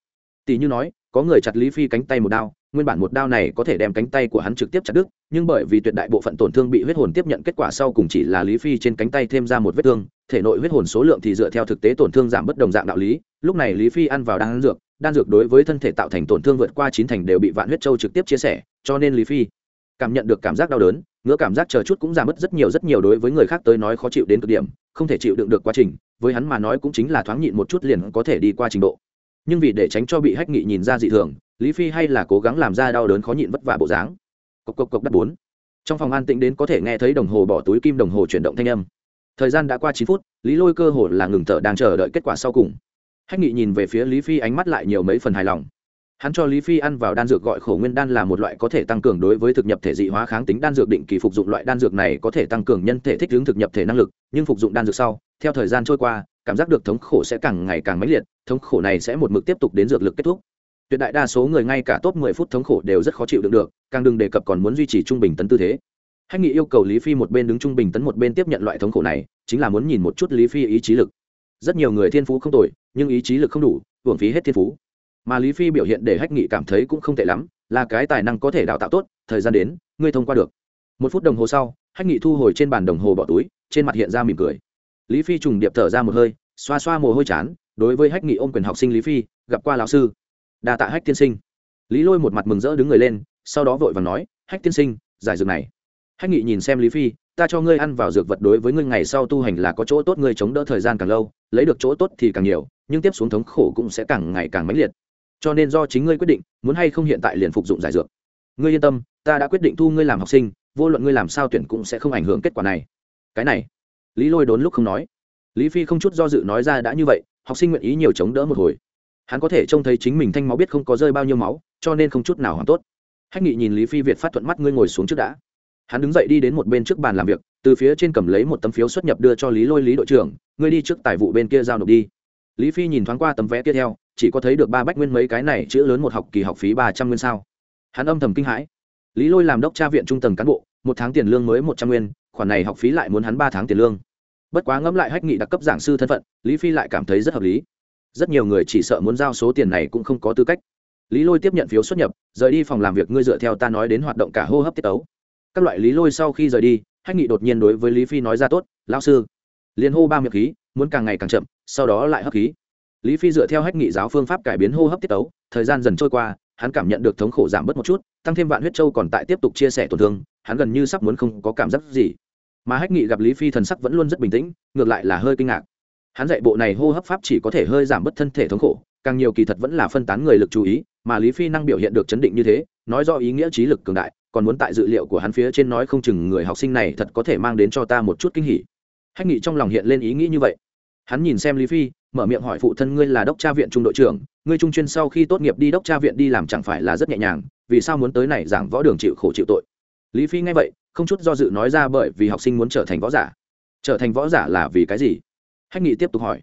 tỷ như nói, có người chặt lý phi cánh tay một đao, nguyên bản một đao này có thể đem cánh tay của hắn trực tiếp chặt đứt, nhưng bởi vì tuyệt đại bộ phận tổn thương bị huyết hồn tiếp nhận kết quả sau cùng chỉ là lý phi trên cánh tay thêm ra một vết thương, thể nội huyết hồn số lượng thì dựa theo thực tế tổn thương giảm bất đồng dạng đạo lý. Lúc này lý phi ăn vào đan dược đan dược đối với thân thể tạo thành tổn thương vượt qua chín thành đều bị vạn huyết châu trực tiếp chia sẻ, cho nên lý phi cảm nhận được cảm giác đau đớn, ngứa cảm giác chờ chút cũng giảm mất rất nhiều rất nhiều đối với người khác tới nói khó chịu đến cực điểm, không thể chịu đựng được quá trình, với hắn mà nói cũng chính là thoáng nhịn một chút liền có thể đi qua trình độ nhưng vì để tránh cho bị hách nghị nhìn ra dị thường, lý phi hay là cố gắng làm ra đau đớn khó nhịn vất vả bộ dáng. Cộc cộc cộc đắt bốn. Trong phòng an tĩnh đến có thể nghe thấy đồng hồ bỏ túi kim đồng hồ chuyển động thanh âm. Thời gian đã qua chín phút, lý lôi cơ hồ là ngừng thở đang chờ đợi kết quả sau cùng. Hách nghị nhìn về phía lý phi ánh mắt lại nhiều mấy phần hài lòng. Hắn cho lý phi ăn vào đan dược gọi khổ nguyên đan là một loại có thể tăng cường đối với thực nhập thể dị hóa kháng tính đan dược định kỳ phục dụng loại đan dược này có thể tăng cường nhân thể thích ứng thực nhập thể năng lực, nhưng phục dụng đan dược sau, theo thời gian trôi qua, cảm giác được thống khổ sẽ càng ngày càng mãnh liệt thống khổ này sẽ một mực tiếp tục đến dược lực kết thúc. Tuyệt đại đa số người ngay cả top 10 phút thống khổ đều rất khó chịu đựng được, càng đừng đề cập còn muốn duy trì trung bình tấn tư thế. Hách nghị yêu cầu lý phi một bên đứng trung bình tấn một bên tiếp nhận loại thống khổ này, chính là muốn nhìn một chút lý phi ý chí lực. Rất nhiều người thiên phú không tồi, nhưng ý chí lực không đủ, hưởng phí hết thiên phú. Mà lý phi biểu hiện để hách nghị cảm thấy cũng không tệ lắm, là cái tài năng có thể đào tạo tốt, thời gian đến, ngươi thông qua được. Một phút đồng hồ sau, hách nghị thu hồi trên bàn đồng hồ bỏ túi, trên mặt hiện ra mỉm cười. Lý phi trùng điệp thở ra một hơi, xoa xoa mồ hôi chán đối với hách nghị ôm quyền học sinh lý phi gặp qua lão sư đa tạ hách tiên sinh lý lôi một mặt mừng rỡ đứng người lên sau đó vội và nói hách tiên sinh giải dược này hách nghị nhìn xem lý phi ta cho ngươi ăn vào dược vật đối với ngươi ngày sau tu hành là có chỗ tốt ngươi chống đỡ thời gian càng lâu lấy được chỗ tốt thì càng nhiều nhưng tiếp xuống thống khổ cũng sẽ càng ngày càng mãnh liệt cho nên do chính ngươi quyết định muốn hay không hiện tại liền phục dụng giải dược ngươi yên tâm ta đã quyết định thu ngươi làm học sinh vô luận ngươi làm sao tuyển cũng sẽ không ảnh hưởng kết quả này cái này lý lôi đốn lúc không nói lý phi không chút do dự nói ra đã như vậy học sinh nguyện ý nhiều chống đỡ một hồi. Hắn có thể trông thấy chính mình thanh máu biết không có rơi bao nhiêu máu, cho nên không chút nào hoàn tốt. Hách nghị nhìn lý phi việt phát thuận mắt, ngươi ngồi xuống trước đã. Hắn đứng dậy đi đến một bên trước bàn làm việc, từ phía trên cầm lấy một tấm phiếu xuất nhập đưa cho lý lôi lý đội trưởng, ngươi đi trước tài vụ bên kia giao nộp đi. Lý phi nhìn thoáng qua tấm vé tiếp theo, chỉ có thấy được ba bách nguyên mấy cái này, chữ lớn một học kỳ học phí ba trăm nguyên sao. Hắn âm thầm kinh hãi. Lý lôi làm đốc tra viện trung tầng cán bộ, một tháng tiền lương mới một trăm nguyên, khoản này học phí lại muốn hắn ba tháng tiền lương bất quá ngẫm lại hách nghị đặc cấp giảng sư thân phận, lý phi lại cảm thấy rất hợp lý. Rất nhiều người chỉ sợ muốn giao số tiền này cũng không có tư cách. Lý lôi tiếp nhận phiếu xuất nhập, rời đi phòng làm việc, ngươi dựa theo ta nói đến hoạt động cả hô hấp tiết tấu. Các loại lý lôi sau khi rời đi, hách nghị đột nhiên đối với lý phi nói ra tốt, lão sư. Liền hô ba miệng khí, muốn càng ngày càng chậm, sau đó lại hấp khí. Lý phi dựa theo hách nghị giáo phương pháp cải biến hô hấp tiết tấu, thời gian dần trôi qua, hắn cảm nhận được thống khổ giảm bớt một chút, tăng thêm vạn huyết châu còn tại tiếp tục chia sẻ tổn thương, hắn gần như sắp muốn không có cảm giác gì mà hách nghị gặp lý phi thần sắc vẫn luôn rất bình tĩnh, ngược lại là hơi kinh ngạc. Hắn dạy bộ này hô hấp pháp chỉ có thể hơi giảm bớt thân thể thống khổ, càng nhiều kỳ thật vẫn là phân tán người lực chú ý, mà lý phi năng biểu hiện được chấn định như thế, nói do ý nghĩa trí lực cường đại, còn muốn tại dự liệu của hắn phía trên nói không chừng người học sinh này thật có thể mang đến cho ta một chút kinh hỉ. Hách nghị trong lòng hiện lên ý nghĩ như vậy. Hắn nhìn xem lý phi, mở miệng hỏi phụ thân ngươi là đốc tra viện trung đội trưởng, ngươi trung chuyên sau khi tốt nghiệp đi đốc tra viện đi làm chẳng phải là rất nhẹ nhàng, vì sao muốn tới này giảng võ đường chịu khổ chịu tội? Lý phi nghe vậy không chút do dự nói ra bởi vì học sinh muốn trở thành võ giả. Trở thành võ giả là vì cái gì? Hách nghị tiếp tục hỏi.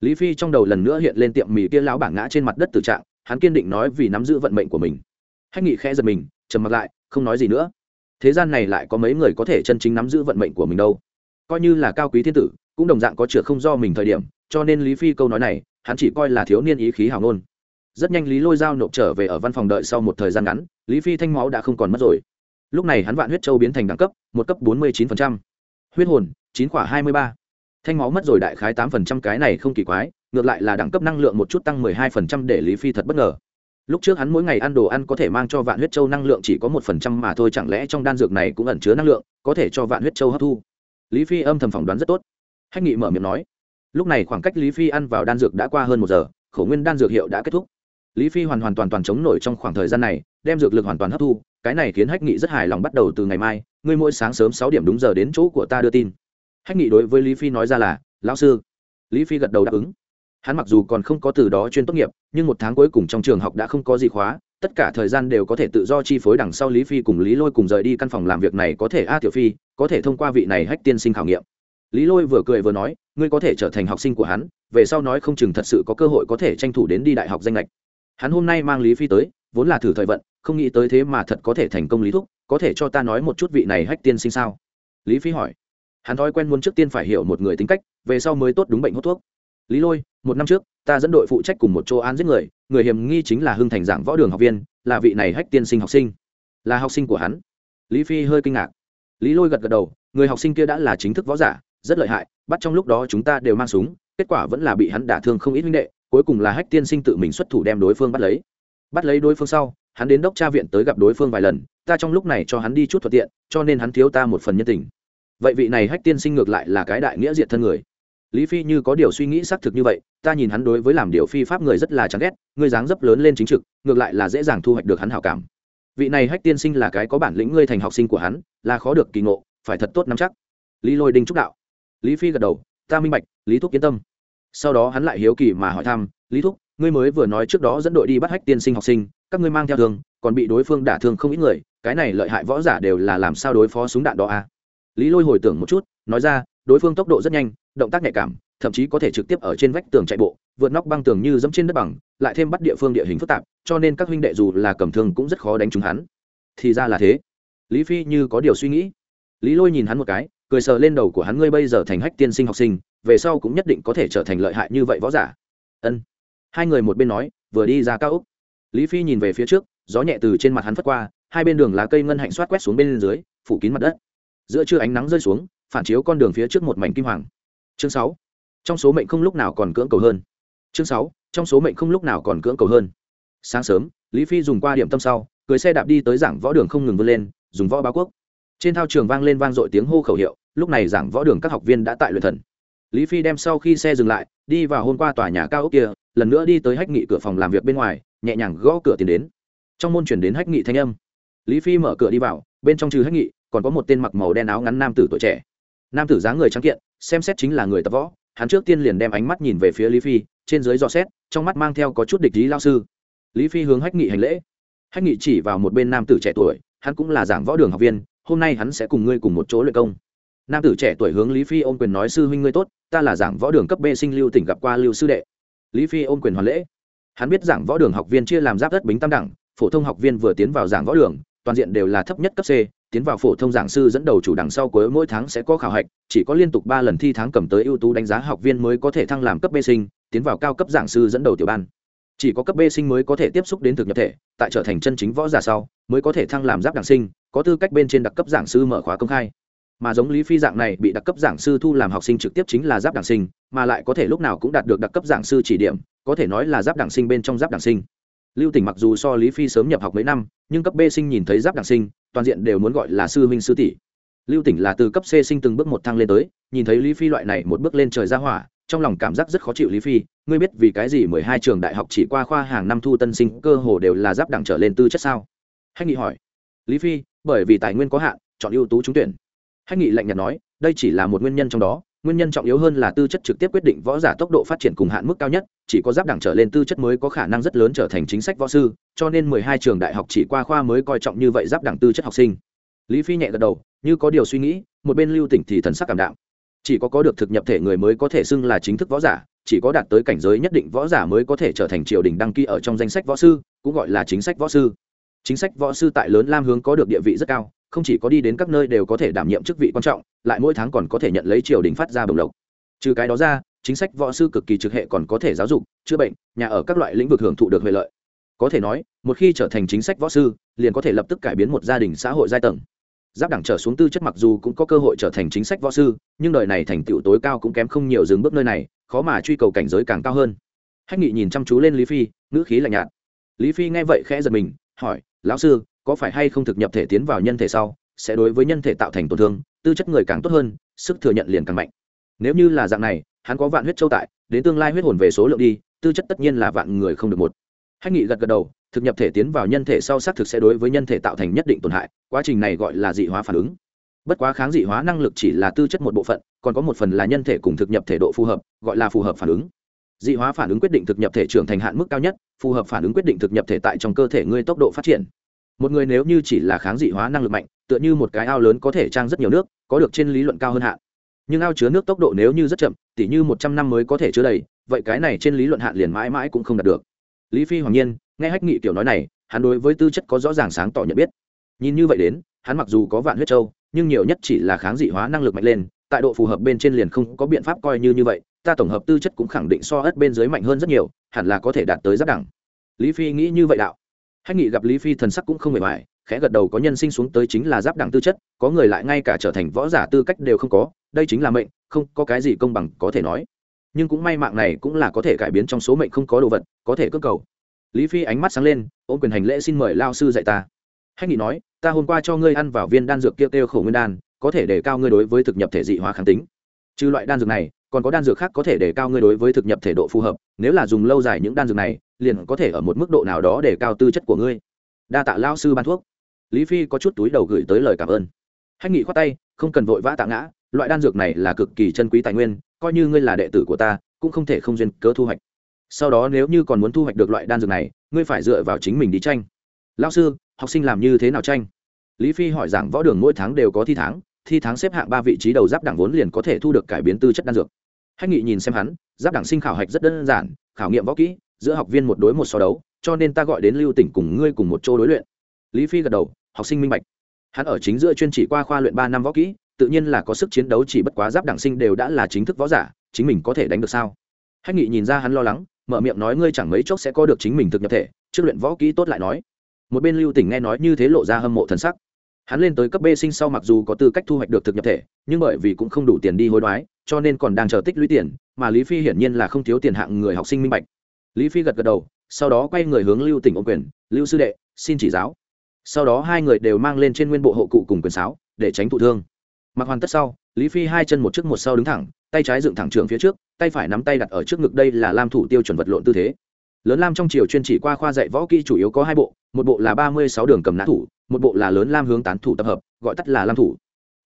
Lý phi trong đầu lần nữa hiện lên tiệm mì kia lão bảng ngã trên mặt đất tử trạng, hắn kiên định nói vì nắm giữ vận mệnh của mình. Hách nghị khẽ giật mình, trầm mặc lại, không nói gì nữa. Thế gian này lại có mấy người có thể chân chính nắm giữ vận mệnh của mình đâu? Coi như là cao quý thiên tử, cũng đồng dạng có chữa không do mình thời điểm, cho nên lý phi câu nói này, hắn chỉ coi là thiếu niên ý khí hào ngôn. Rất nhanh lý lôi dao nộp trở về ở văn phòng đợi sau một thời gian ngắn, lý phi thanh máu đã không còn mất rồi lúc này hắn vạn huyết châu biến thành đẳng cấp, một cấp bốn mươi chín huyết hồn, chín quả hai mươi ba. Thanh máu mất rồi đại khái tám cái này không kỳ quái, ngược lại là đẳng cấp năng lượng một chút tăng mười hai để lý phi thật bất ngờ. Lúc trước hắn mỗi ngày ăn đồ ăn có thể mang cho vạn huyết châu năng lượng chỉ có một phần trăm mà thôi, chẳng lẽ trong đan dược này cũng ẩn chứa năng lượng, có thể cho vạn huyết châu hấp thu? Lý phi âm thầm phỏng đoán rất tốt. Hách nghị mở miệng nói, lúc này khoảng cách lý phi ăn vào đan dược đã qua hơn một giờ, khổ nguyên đan dược hiệu đã kết thúc. Lý phi hoàn hoàn toàn toàn chống nổi trong khoảng thời gian này, đem dược lực hoàn toàn hấp thu cái này khiến hách nghị rất hài lòng bắt đầu từ ngày mai, ngươi mỗi sáng sớm sáu điểm đúng giờ đến chỗ của ta đưa tin. Hách nghị đối với lý phi nói ra là, lão sư. Lý phi gật đầu đáp ứng. Hắn mặc dù còn không có từ đó chuyên tốt nghiệp, nhưng một tháng cuối cùng trong trường học đã không có gì khóa, tất cả thời gian đều có thể tự do chi phối đằng sau lý phi cùng lý lôi cùng rời đi căn phòng làm việc này có thể a tiểu phi, có thể thông qua vị này hách tiên sinh khảo nghiệm. Lý lôi vừa cười vừa nói, ngươi có thể trở thành học sinh của hắn, về sau nói không chừng thật sự có cơ hội có thể tranh thủ đến đi đại học danh lệch. Hắn hôm nay mang lý phi tới, vốn là thử thời vận không nghĩ tới thế mà thật có thể thành công lý thúc, có thể cho ta nói một chút vị này hách tiên sinh sao? Lý phi hỏi. Hắn thói quen muốn trước tiên phải hiểu một người tính cách, về sau mới tốt đúng bệnh hút thuốc. Lý lôi, một năm trước, ta dẫn đội phụ trách cùng một chỗ án giết người người hiểm nghi chính là hưng thành giảng võ đường học viên, là vị này hách tiên sinh học sinh. Là học sinh của hắn. Lý phi hơi kinh ngạc. Lý lôi gật gật đầu, người học sinh kia đã là chính thức võ giả, rất lợi hại, bắt trong lúc đó chúng ta đều mang súng, kết quả vẫn là bị hắn đả thương không ít huynh đệ, cuối cùng là hách tiên sinh tự mình xuất thủ đem đối phương bắt lấy. Bắt lấy đối phương sau hắn đến đốc tra viện tới gặp đối phương vài lần, ta trong lúc này cho hắn đi chút thuận tiện, cho nên hắn thiếu ta một phần nhân tình. Vậy vị này hách tiên sinh ngược lại là cái đại nghĩa diện thân người. Lý phi như có điều suy nghĩ xác thực như vậy, ta nhìn hắn đối với làm điều phi pháp người rất là chán ghét, ngươi dáng dấp lớn lên chính trực, ngược lại là dễ dàng thu hoạch được hắn hảo cảm. Vị này hách tiên sinh là cái có bản lĩnh ngươi thành học sinh của hắn, là khó được kỳ ngộ, phải thật tốt nắm chắc. Lý lôi đinh trúc đạo. Lý phi gật đầu, ta minh bạch, lý thúc yên tâm. Sau đó hắn lại hiếu kỳ mà hỏi thăm, lý thúc, ngươi mới vừa nói trước đó dẫn đội đi bắt hách tiên sinh học sinh các ngươi mang theo thương, còn bị đối phương đả thương không ít người, cái này lợi hại võ giả đều là làm sao đối phó súng đạn đó à? lý lôi hồi tưởng một chút, nói ra, đối phương tốc độ rất nhanh, động tác nhạy cảm, thậm chí có thể trực tiếp ở trên vách tường chạy bộ, vượt nóc băng tường như dẫm trên đất bằng, lại thêm bắt địa phương địa hình phức tạp, cho nên các huynh đệ dù là cầm thương cũng rất khó đánh trúng hắn. Thì ra là thế. Lý phi như có điều suy nghĩ. Lý lôi nhìn hắn một cái, cười sờ lên đầu của hắn, ngươi bây giờ thành hách tiên sinh học sinh, về sau cũng nhất định có thể trở thành lợi hại như vậy võ giả. Ân. Hai người một bên nói, vừa đi ra cao úc lý phi nhìn về phía trước, gió nhẹ từ trên mặt hắn phất qua, hai bên đường lá cây ngân hạnh xoát quét xuống bên dưới, phủ kín mặt đất. Giữa trưa ánh nắng rơi xuống, phản chiếu con đường phía trước một mảnh kim hoàng. Chương sáu. Trong số mệnh không lúc nào còn cưỡng cầu hơn. Chương sáu. Trong số mệnh không lúc nào còn cưỡng cầu hơn. Sáng sớm, lý phi dùng qua điểm tâm sau cưới xe đạp đi tới giảng võ đường không ngừng vươn lên, dùng võ báo quốc. Trên thao trường vang lên vang dội tiếng hô khẩu hiệu, lúc này giảng võ đường các học viên đã tại luyện thần. Lý phi đem sau khi xe dừng lại, đi vào hôm qua tòa nhà cao ốc kia, lần nữa đi tới hách nghị cửa phòng làm việc bên ngoài nhẹ nhàng gõ cửa tiến đến. Trong môn chuyển đến hách nghị thanh âm. Lý phi mở cửa đi vào, bên trong trừ hách nghị, còn có một tên mặc màu đen áo ngắn nam tử tuổi trẻ. Nam tử dáng người trắng kiện, xem xét chính là người tập võ, hắn trước tiên liền đem ánh mắt nhìn về phía lý phi, trên dưới dò xét, trong mắt mang theo có chút địch lý lao sư. Lý phi hướng hách nghị hành lễ. Hách nghị chỉ vào một bên nam tử trẻ tuổi, hắn cũng là giảng võ đường học viên, hôm nay hắn sẽ cùng ngươi cùng một chỗ luyện công. Nam tử trẻ tuổi hướng lý phi ôm quyền nói, sư huynh ngươi tốt, ta là giảng võ đường cấp b sinh lưu tỉnh gặp qua lưu sư đệ. Lý phi ôm quyền hoàn lễ hắn biết giảng võ đường học viên chia làm giáp đất bính tam đẳng, phổ thông học viên vừa tiến vào giảng võ đường, toàn diện đều là thấp nhất cấp c, tiến vào phổ thông giảng sư dẫn đầu chủ đằng sau cuối mỗi tháng sẽ có khảo hạch, chỉ có liên tục ba lần thi tháng cầm tới ưu tú đánh giá học viên mới có thể thăng làm cấp b sinh, tiến vào cao cấp giảng sư dẫn đầu tiểu ban. Chỉ có cấp b sinh mới có thể tiếp xúc đến thực nhập thể, tại trở thành chân chính võ giả sau, mới có thể thăng làm giáp đảng sinh, có tư cách bên trên đặc cấp giảng sư mở khóa công khai mà giống lý phi dạng này bị đặc cấp giảng sư thu làm học sinh trực tiếp chính là giáp đảng sinh, mà lại có thể lúc nào cũng đạt được đặc cấp giảng sư chỉ điểm, có thể nói là giáp đảng sinh bên trong giáp đảng sinh. Lưu tỉnh mặc dù so lý phi sớm nhập học mấy năm, nhưng cấp b sinh nhìn thấy giáp đảng sinh, toàn diện đều muốn gọi là sư huynh sư tỷ. Lưu tỉnh là từ cấp c sinh từng bước một thăng lên tới, nhìn thấy lý phi loại này một bước lên trời ra hỏa, trong lòng cảm giác rất khó chịu lý phi, ngươi biết vì cái gì mười hai trường đại học chỉ qua khoa hàng năm thu tân sinh cơ hồ đều là giáp đảng trở lên tư chất sao? Hách nghị hỏi. Lý phi, bởi vì tài nguyên có hạn, chọn ưu tú trúng tuyển hách nghị lạnh nhạt nói, đây chỉ là một nguyên nhân trong đó, nguyên nhân trọng yếu hơn là tư chất trực tiếp quyết định võ giả tốc độ phát triển cùng hạn mức cao nhất, chỉ có giáp đẳng trở lên tư chất mới có khả năng rất lớn trở thành chính sách võ sư, cho nên mười hai trường đại học chỉ qua khoa mới coi trọng như vậy giáp đẳng tư chất học sinh. Lý phi nhẹ gật đầu, như có điều suy nghĩ, một bên lưu tỉnh thì thần sắc cảm đạo chỉ có có được thực nhập thể người mới có thể xưng là chính thức võ giả, chỉ có đạt tới cảnh giới nhất định võ giả mới có thể trở thành triều đình đăng ký ở trong danh sách võ sư, cũng gọi là chính sách võ sư. Chính sách võ sư tại lớn lam hướng có được địa vị rất cao không chỉ có đi đến các nơi đều có thể đảm nhiệm chức vị quan trọng, lại mỗi tháng còn có thể nhận lấy triều đình phát ra bồng lộc. Trừ cái đó ra, chính sách võ sư cực kỳ trực hệ còn có thể giáo dục, chữa bệnh, nhà ở các loại lĩnh vực hưởng thụ được huệ lợi. Có thể nói, một khi trở thành chính sách võ sư, liền có thể lập tức cải biến một gia đình xã hội giai tầng. Giáp đẳng trở xuống tư chất mặc dù cũng có cơ hội trở thành chính sách võ sư, nhưng đời này thành tựu tối cao cũng kém không nhiều dừng bước nơi này, khó mà truy cầu cảnh giới càng cao hơn. Hách nghị nhìn chăm chú lên lý phi, ngữ khí lạnh nhạt. Lý phi nghe vậy khẽ giật mình, hỏi, lão sư có phải hay không thực nhập thể tiến vào nhân thể sau, sẽ đối với nhân thể tạo thành tổn thương, tư chất người càng tốt hơn, sức thừa nhận liền càng mạnh. Nếu như là dạng này, hắn có vạn huyết châu tại, đến tương lai huyết hồn về số lượng đi, tư chất tất nhiên là vạn người không được một. Hách nghị gật gật đầu, thực nhập thể tiến vào nhân thể sau xác thực sẽ đối với nhân thể tạo thành nhất định tổn hại, quá trình này gọi là dị hóa phản ứng. Bất quá kháng dị hóa năng lực chỉ là tư chất một bộ phận, còn có một phần là nhân thể cùng thực nhập thể độ phù hợp, gọi là phù hợp phản ứng. Dị hóa phản ứng quyết định thực nhập thể trưởng thành hạn mức cao nhất, phù hợp phản ứng quyết định thực nhập thể tại trong cơ thể ngươi tốc độ phát triển một người nếu như chỉ là kháng dị hóa năng lực mạnh, tựa như một cái ao lớn có thể trang rất nhiều nước, có được trên lý luận cao hơn hạn. Nhưng ao chứa nước tốc độ nếu như rất chậm, tỉ như một trăm năm mới có thể chứa đầy, vậy cái này trên lý luận hạn liền mãi mãi cũng không đạt được. Lý phi hoàng nhiên, nghe hách nghị tiểu nói này, hắn đối với tư chất có rõ ràng sáng tỏ nhận biết. Nhìn như vậy đến, hắn mặc dù có vạn huyết châu, nhưng nhiều nhất chỉ là kháng dị hóa năng lực mạnh lên, tại độ phù hợp bên trên liền không có biện pháp coi như như vậy, ta tổng hợp tư chất cũng khẳng định so ớt bên dưới mạnh hơn rất nhiều, hẳn là có thể đạt tới giáp đẳng. Lý phi nghĩ như vậy đạo hách nghị gặp lý phi thần sắc cũng không hề mải khẽ gật đầu có nhân sinh xuống tới chính là giáp đẳng tư chất, có người lại ngay cả trở thành võ giả tư cách đều không có, đây chính là mệnh, không có cái gì công bằng có thể nói. Nhưng cũng may mạng này cũng là có thể cải biến trong số mệnh không có đồ vật, có thể cơ cầu. Lý phi ánh mắt sáng lên ôm quyền hành lễ xin mời lao sư dạy ta. Hách nghị nói, ta hôm qua cho ngươi ăn vào viên đan dược kia kêu khổ nguyên đan, có thể để cao ngươi đối với thực nhập thể dị hóa kháng tính. Trừ loại đan dược này, còn có đan dược khác có thể để cao ngươi đối với thực nhập thể độ phù hợp, nếu là dùng lâu dài những đan dược này liền có thể ở một mức độ nào đó để cao tư chất của ngươi. Đa tạ lao sư ban thuốc. Lý phi có chút túi đầu gửi tới lời cảm ơn. Hách nghị khoát tay, không cần vội vã tạ ngã, loại đan dược này là cực kỳ chân quý tài nguyên, coi như ngươi là đệ tử của ta, cũng không thể không duyên cớ thu hoạch. Sau đó nếu như còn muốn thu hoạch được loại đan dược này, ngươi phải dựa vào chính mình đi tranh. Lao sư, học sinh làm như thế nào tranh? Lý phi hỏi rằng võ đường mỗi tháng đều có thi tháng thi tháng xếp hạng ba vị trí đầu giáp đảng vốn liền có thể thu được cải biến tư chất đan dược. Hách nghị nhìn xem hắn, giáp đảng sinh khảo hạch rất đơn giản, khảo nghiệm võ kỹ giữa học viên một đối một so đấu, cho nên ta gọi đến lưu tỉnh cùng ngươi cùng một chỗ đối luyện. Lý phi gật đầu, học sinh minh bạch. Hắn ở chính giữa chuyên chỉ qua khoa luyện ba năm võ kỹ, tự nhiên là có sức chiến đấu chỉ bất quá giáp đảng sinh đều đã là chính thức võ giả, chính mình có thể đánh được sao? Hách nghị nhìn ra hắn lo lắng, mở miệng nói ngươi chẳng mấy chốc sẽ có được chính mình thực nhập thể, trước luyện võ kỹ tốt lại nói. Một bên lưu tỉnh nghe nói như thế lộ ra hâm mộ thần sắc. Hắn lên tới cấp b sinh sau mặc dù có tư cách thu hoạch được thực nhập thể, nhưng bởi vì cũng không đủ tiền đi hối đoái, cho nên còn đang chờ tích lũy tiền, mà lý phi hiển nhiên là không thiếu tiền hạng người học sinh minh bạch lý phi gật gật đầu, sau đó quay người hướng lưu tỉnh ô quyền, lưu sư đệ, xin chỉ giáo. Sau đó hai người đều mang lên trên nguyên bộ hộ cụ cùng quyền sáo, để tránh thụ thương. Mặc hoàn tất sau, lý phi hai chân một trước một sau đứng thẳng, tay trái dựng thẳng trường phía trước, tay phải nắm tay đặt ở trước ngực đây là lam thủ tiêu chuẩn vật lộn tư thế. Lớn lam trong triều chuyên chỉ qua khoa dạy võ kỹ chủ yếu có hai bộ, một bộ là ba mươi sáu đường cầm nã thủ, một bộ là lớn lam hướng tán thủ tập hợp, gọi tắt là lam thủ.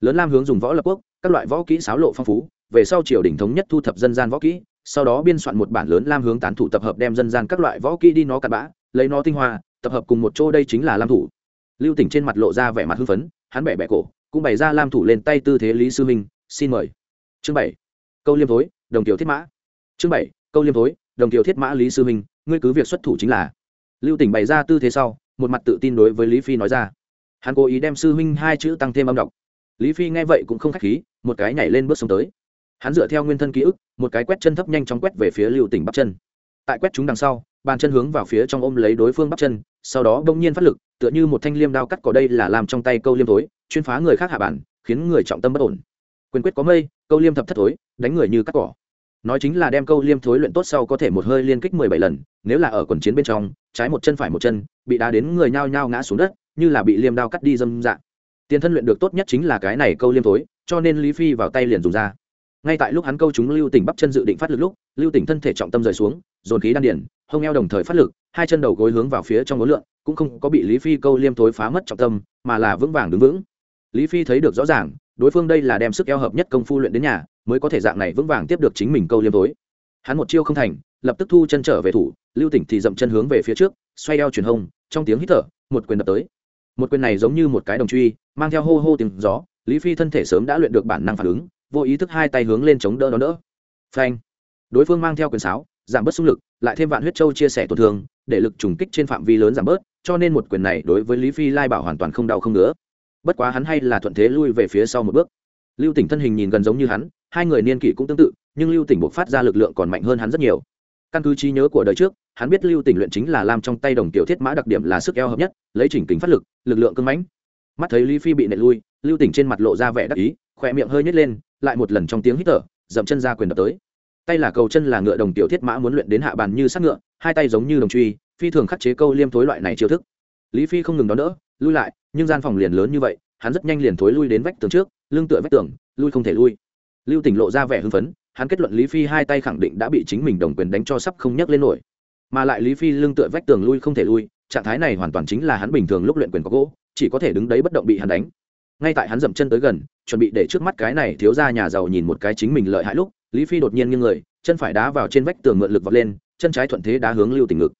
Lớn lam hướng dùng võ lập quốc, các loại võ kỹ sáo lộ phong phú, về sau triều đình thống nhất thu thập dân gian võ kỹ sau đó biên soạn một bản lớn lam hướng tán thủ tập hợp đem dân gian các loại võ kỹ đi nó cặn bã, lấy nó tinh hoa, tập hợp cùng một chỗ đây chính là lam thủ. Lưu tỉnh trên mặt lộ ra vẻ mặt hưng phấn, hắn bẻ bẻ cổ, cũng bày ra lam thủ lên tay tư thế lý sư minh, xin mời. Chương bảy, câu liêm thối, đồng tiểu thiết mã. Chương bảy, câu liêm thối, đồng tiểu thiết mã lý sư minh, ngươi cứ việc xuất thủ chính là. Lưu tỉnh bày ra tư thế sau, một mặt tự tin đối với lý phi nói ra. Hắn cố ý đem sư huynh hai chữ tăng thêm âm đọc lý phi nghe vậy cũng không k h á c h khí, một cái nhảy lên bước xuống tới hắn dựa theo nguyên thân ký ức, một cái quét chân thấp nhanh chóng quét về phía lưu tỉnh bắp chân. Tại quét chúng đằng sau, bàn chân hướng vào phía trong ôm lấy đối phương bắp chân, sau đó bỗng nhiên phát lực, tựa như một thanh liêm đao cắt cỏ đây là làm trong tay câu liêm thối, chuyên phá người khác hạ bản, khiến người trọng tâm bất ổn. Quyền quyết có mây, câu liêm thập thất thối, đánh người như cắt cỏ. Nói chính là đem câu liêm thối luyện tốt sau có thể một hơi liên kích mười bảy lần, nếu là ở quần chiến bên trong, trái một chân phải một chân, bị đá đến người nhao nhao ngã xuống đất, như là bị liêm đao cắt đi dâm dạng tiền thân luyện được tốt nhất chính là cái này câu liêm thối, cho nên lý phi vào tay liền dùng ra ngay tại lúc hắn câu chúng lưu tỉnh bắp chân dự định phát lực lúc, lưu tỉnh thân thể trọng tâm rời xuống, dồn khí đan điển hông eo đồng thời phát lực, hai chân đầu gối hướng vào phía trong ngối lượn, cũng không có bị lý phi câu liêm thối phá mất trọng tâm, mà là vững vàng đứng vững. Lý phi thấy được rõ ràng, đối phương đây là đem sức eo hợp nhất công phu luyện đến nhà, mới có thể dạng này vững vàng tiếp được chính mình câu liêm thối. Hắn một chiêu không thành, lập tức thu chân trở về thủ, lưu tỉnh thì dậm chân hướng về phía trước, xoay eo chuyển hông, trong tiếng hít thở, một quyền đập tới. Một quyền này giống như một cái đồng truy, mang theo hô hô tiếng gió, lý phi thân thể sớm đã luyện được bản năng phản ứng vô ý thức hai tay hướng lên chống đỡ đó đỡ. Phanh. Đối phương mang theo quyền sáo, giảm bớt xung lực, lại thêm vạn huyết châu chia sẻ tổn thương, để lực trùng kích trên phạm vi lớn giảm bớt, cho nên một quyền này đối với lý phi lai bảo hoàn toàn không đau không nữa bất quá hắn hay là thuận thế lui về phía sau một bước. Lưu tỉnh thân hình nhìn gần giống như hắn, hai người niên kỷ cũng tương tự, nhưng lưu tỉnh buộc phát ra lực lượng còn mạnh hơn hắn rất nhiều. Căn cứ trí nhớ của đời trước, hắn biết lưu tỉnh luyện chính là làm trong tay đồng tiểu thiết mã đặc điểm là sức eo hợp nhất, lấy chỉnh kính phát lực lực lượng cưng mãnh. Mắt thấy lý phi bị nệ lui, lưu tỉnh trên mặt lộ ra vẻ đắc ý, khỏe miệng hơi nhét lên lại một lần trong tiếng hít thở, dậm chân ra quyền đập tới. Tay là cầu chân là ngựa đồng tiểu thiết mã muốn luyện đến hạ bàn như sát ngựa, hai tay giống như đồng truy, phi thường khắc chế câu liêm thối loại này chiêu thức. Lý phi không ngừng đón đỡ, lui lại, nhưng gian phòng liền lớn như vậy, hắn rất nhanh liền thối lui đến vách tường trước, lưng tựa vách tường, lui không thể lui. Lưu tỉnh lộ ra vẻ hưng phấn, hắn kết luận lý phi hai tay khẳng định đã bị chính mình đồng quyền đánh cho sắp không nhấc lên nổi. Mà lại lý phi lưng tựa vách tường lui không thể lui, trạng thái này hoàn toàn chính là hắn bình thường lúc luyện quyền có gỗ, chỉ có thể đứng đấy bất động bị hắn đánh ngay tại hắn dậm chân tới gần, chuẩn bị để trước mắt cái này thiếu ra nhà giàu nhìn một cái chính mình lợi hại lúc, lý phi đột nhiên nghiêng người, chân phải đá vào trên vách tường mượn lực vọt lên, chân trái thuận thế đá hướng lưu tỉnh ngực.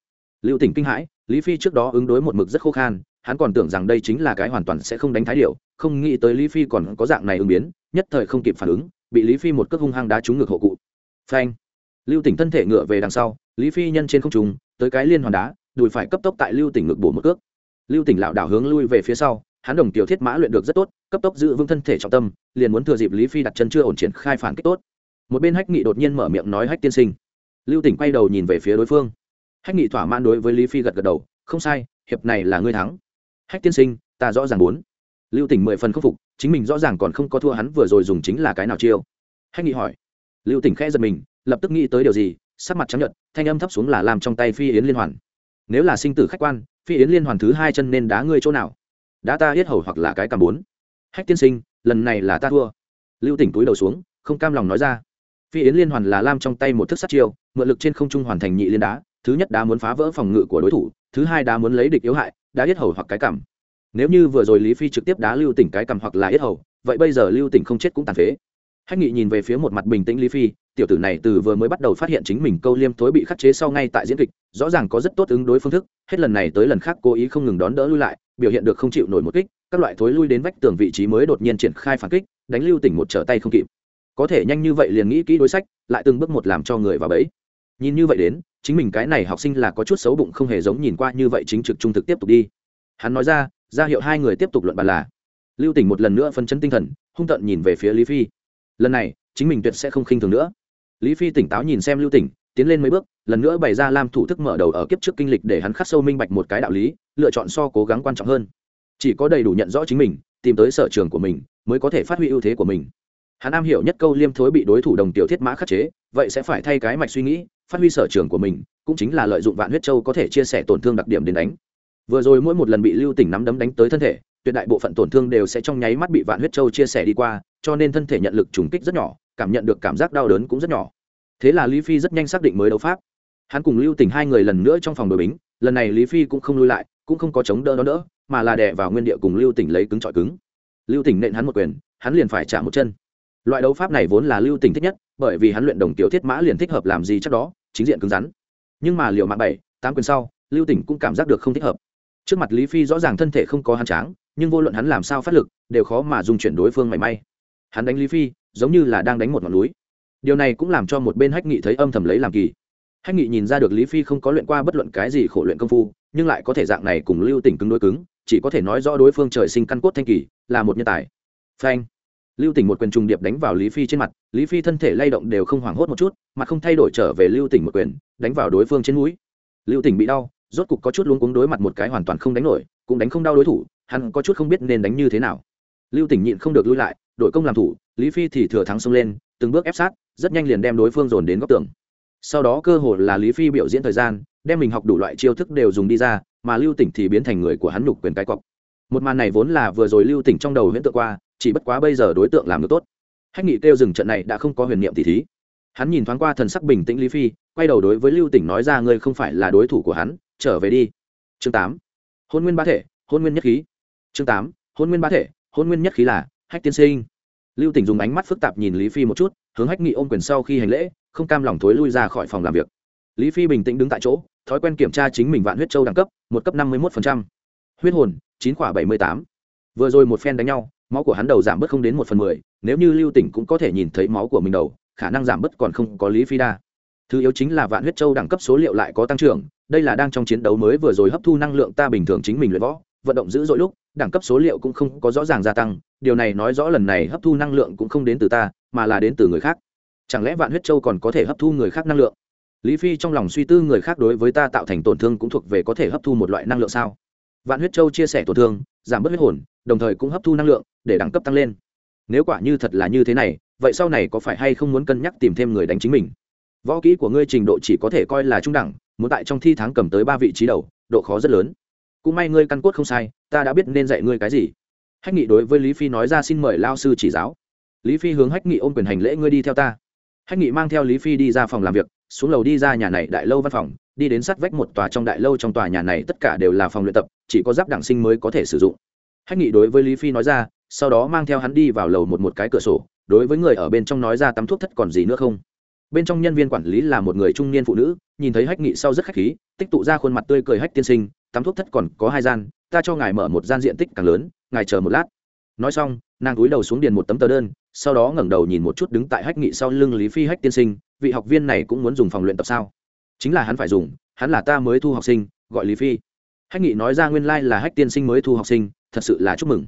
Lưu tỉnh kinh hãi, lý phi trước đó ứng đối một mực rất khô khan, hắn còn tưởng rằng đây chính là cái hoàn toàn sẽ không đánh thái điệu không nghĩ tới lý phi còn có dạng này ứng biến, nhất thời không kịp phản ứng, bị lý phi một cước hung hăng đá trúng ngực hộ cụ. Phanh! Lưu tỉnh thân thể ngựa về đằng sau, lý phi nhân trên không trùng tới cái liên hoàn đá, đùi phải cấp tốc tại lưu tỉnh ngực bổ một cước. Lưu tỉnh lảo đảo hướng lui về phía sau hắn đồng tiểu thiết mã luyện được rất tốt, cấp tốc giữ vững thân thể trọng tâm, liền muốn thừa dịp lý phi đặt chân chưa ổn triển khai phản kích tốt. Một bên hách nghị đột nhiên mở miệng nói hách tiên sinh. Lưu tỉnh quay đầu nhìn về phía đối phương. Hách nghị thỏa mãn đối với lý phi gật gật đầu, không sai, hiệp này là ngươi thắng. Hách tiên sinh, ta rõ ràng muốn. Lưu tỉnh mười phần khắc phục, chính mình rõ ràng còn không có thua hắn vừa rồi dùng chính là cái nào chiêu. Hách nghị hỏi. Lưu tỉnh khẽ giật mình, lập tức nghĩ tới điều gì, sắc mặt trắng nhợt, thanh âm thấp xuống là làm trong tay phi yến liên hoàn. Nếu là sinh tử khách quan, phi yến liên hoàn thứ hai chân nên đá ngươi chỗ nào? Đã ta hết hầu hoặc là cái cằm bốn. Hách tiên sinh, lần này là ta thua. Lưu tỉnh túi đầu xuống, không cam lòng nói ra. Phi yến liên hoàn là lam trong tay một thức sát chiêu, mượn lực trên không trung hoàn thành nhị liên đá, thứ nhất đá muốn phá vỡ phòng ngự của đối thủ, thứ hai đá muốn lấy địch yếu hại đá yết hầu hoặc cái cằm. Nếu như vừa rồi lý phi trực tiếp đá lưu tỉnh cái cằm hoặc là yết hầu, vậy bây giờ lưu tỉnh không chết cũng tàn phế. Hách nghị nhìn về phía một mặt bình tĩnh lý phi, tiểu tử này từ vừa mới bắt đầu phát hiện chính mình câu liêm thối bị khắc chế sau ngay tại diễn kịch, rõ ràng có rất tốt ứng đối phương thức, hết lần này tới lần khác cố ý không ngừng đón đỡ lui lại biểu hiện được không chịu nổi một kích, các loại thối lui đến vách tường vị trí mới đột nhiên triển khai phản kích, đánh lưu tỉnh một trở tay không kịp. Có thể nhanh như vậy liền nghĩ kỹ đối sách, lại từng bước một làm cho người vào bẫy. Nhìn như vậy đến, chính mình cái này học sinh là có chút xấu bụng không hề giống nhìn qua như vậy chính trực trung thực tiếp tục đi. Hắn nói ra ra hiệu hai người tiếp tục luận bàn là, lưu tỉnh một lần nữa phân chấn tinh thần, hung tận nhìn về phía lý phi. Lần này, chính mình tuyệt sẽ không khinh thường nữa. Lý phi tỉnh táo nhìn xem lưu tỉnh, tiến lên mấy bước lần nữa bày ra lam thủ thức mở đầu ở kiếp trước kinh lịch để hắn khắc sâu minh bạch một cái đạo lý, lựa chọn so cố gắng quan trọng hơn. Chỉ có đầy đủ nhận rõ chính mình, tìm tới sở trường của mình, mới có thể phát huy ưu thế của mình. Hắn am hiểu nhất câu liêm thối bị đối thủ đồng tiểu thiết mã khắc chế, vậy sẽ phải thay cái mạch suy nghĩ, phát huy sở trường của mình, cũng chính là lợi dụng vạn huyết châu có thể chia sẻ tổn thương đặc điểm đến đánh. Vừa rồi mỗi một lần bị lưu tỉnh nắm đấm đánh tới thân thể, tuyệt đại bộ phận tổn thương đều sẽ trong nháy mắt bị vạn huyết châu chia sẻ đi qua, cho nên thân thể nhận lực trùng kích rất nhỏ, cảm nhận được cảm giác đau đớn cũng rất nhỏ. Thế là lý phi rất nhanh xác định mới đấu pháp hắn cùng lưu tỉnh hai người lần nữa trong phòng đội bính, lần này lý phi cũng không lui lại, cũng không có chống đỡ đó đỡ mà là đè vào nguyên địa cùng lưu tỉnh lấy cứng trọi cứng. Lưu tỉnh nện hắn một quyền, hắn liền phải trả một chân. Loại đấu pháp này vốn là lưu tỉnh thích nhất, bởi vì hắn luyện đồng tiểu thiết mã liền thích hợp làm gì chắc đó, chính diện cứng rắn. Nhưng mà liệu mạng bảy, tám quyền sau, lưu tỉnh cũng cảm giác được không thích hợp. Trước mặt lý phi rõ ràng thân thể không có hắn tráng, nhưng vô luận hắn làm sao phát lực, đều khó mà dùng chuyển đối phương mảy may. Hắn đánh lý phi, giống như là đang đánh một ngọn núi. Điều này cũng làm cho một bên hách nghị thấy âm thầm lấy làm kỳ hách nghị nhìn ra được lý phi không có luyện qua bất luận cái gì khổ luyện công phu, nhưng lại có thể dạng này cùng lưu tỉnh cứng đối cứng, chỉ có thể nói rõ đối phương trời sinh căn cốt thanh kỳ, là một nhân tài. Phanh. Lưu tỉnh một quyền trùng điệp đánh vào lý phi trên mặt, lý phi thân thể lay động đều không hoảng hốt một chút mặt không thay đổi trở về lưu tỉnh một quyền, đánh vào đối phương trên mũi. Lưu tỉnh bị đau, rốt cục có chút luống cuống đối mặt một cái hoàn toàn không đánh nổi, cũng đánh không đau đối thủ, hắn có chút không biết nên đánh như thế nào. Lưu tỉnh nhịn không được lui lại, đội công làm thủ, lý phi thì thừa thắng xông lên, từng bước ép sát, rất nhanh liền đem đối phương dồn đến góc tường sau đó cơ hội là lý phi biểu diễn thời gian, đem mình học đủ loại chiêu thức đều dùng đi ra, mà lưu tỉnh thì biến thành người của hắn nhục quyền cái cọc. Một màn này vốn là vừa rồi lưu tỉnh trong đầu huyễn tượng qua, chỉ bất quá bây giờ đối tượng làm được tốt. Hách nghị kêu dừng trận này đã không có huyền niệm tỷ thí. Hắn nhìn thoáng qua thần sắc bình tĩnh lý phi, quay đầu đối với lưu tỉnh nói ra ngươi không phải là đối thủ của hắn, trở về đi. Chương tám. Hôn nguyên ba thể, hôn nguyên nhất khí. Chương tám. Hôn nguyên ba thể, hôn nguyên nhất khí là hách tiên sinh lưu tỉnh dùng ánh mắt phức tạp nhìn lý phi một chút, hướng hách nghị ôm quyền sau khi hành lễ, không cam lòng thối lui ra khỏi phòng làm việc. Lý phi bình tĩnh đứng tại chỗ, thói quen kiểm tra chính mình vạn huyết châu đẳng cấp, một cấp năm mươi một huyết hồn, chín khỏa bảy mươi tám. Vừa rồi một phen đánh nhau, máu của hắn đầu giảm bớt không đến một phần mười, nếu như lưu tỉnh cũng có thể nhìn thấy máu của mình đầu, khả năng giảm bớt còn không có lý phi đa. Thứ yếu chính là vạn huyết châu đẳng cấp số liệu lại có tăng trưởng, đây là đang trong chiến đấu mới vừa rồi hấp thu năng lượng ta bình thường chính mình luyện võ, vận động dữ dội lúc đẳng cấp số liệu cũng không có rõ ràng gia tăng, điều này nói rõ lần này hấp thu năng lượng cũng không đến từ ta, mà là đến từ người khác. Chẳng lẽ vạn huyết châu còn có thể hấp thu người khác năng lượng? Lý phi trong lòng suy tư người khác đối với ta tạo thành tổn thương cũng thuộc về có thể hấp thu một loại năng lượng sao? Vạn huyết châu chia sẻ tổn thương, giảm bớt huyết hồn, đồng thời cũng hấp thu năng lượng để đẳng cấp tăng lên. Nếu quả như thật là như thế này, vậy sau này có phải hay không muốn cân nhắc tìm thêm người đánh chính mình? Võ kỹ của ngươi trình độ chỉ có thể coi là trung đẳng, muốn tại trong thi tháng cầm tới ba vị trí đầu, độ khó rất lớn cũng may ngươi căn cốt không sai, ta đã biết nên dạy ngươi cái gì. Hách nghị đối với lý phi nói ra xin mời lao sư chỉ giáo. Lý phi hướng hách nghị ôm quyền hành lễ ngươi đi theo ta. Hách nghị mang theo lý phi đi ra phòng làm việc, xuống lầu đi ra nhà này đại lâu văn phòng, đi đến sát vách một tòa trong đại lâu trong tòa nhà này tất cả đều là phòng luyện tập, chỉ có giáp đảng sinh mới có thể sử dụng. Hách nghị đối với lý phi nói ra, sau đó mang theo hắn đi vào lầu một một cái cửa sổ, đối với người ở bên trong nói ra tắm thuốc thất còn gì nữa không? Bên trong nhân viên quản lý là một người trung niên phụ nữ, nhìn thấy hách nghị sau rất khách khí, tích tụ ra khuôn mặt tươi cười hách tiên sinh, tắm thuốc thất còn có hai gian, ta cho ngài mở một gian diện tích càng lớn, ngài chờ một lát. Nói xong, nàng cúi đầu xuống điền một tấm tờ đơn, sau đó ngẩng đầu nhìn một chút đứng tại hách nghị sau lưng lý phi hách tiên sinh, vị học viên này cũng muốn dùng phòng luyện tập sao? Chính là hắn phải dùng, hắn là ta mới thu học sinh, gọi lý phi. Hách nghị nói ra nguyên lai、like、là hách tiên sinh mới thu học sinh, thật sự là chúc mừng.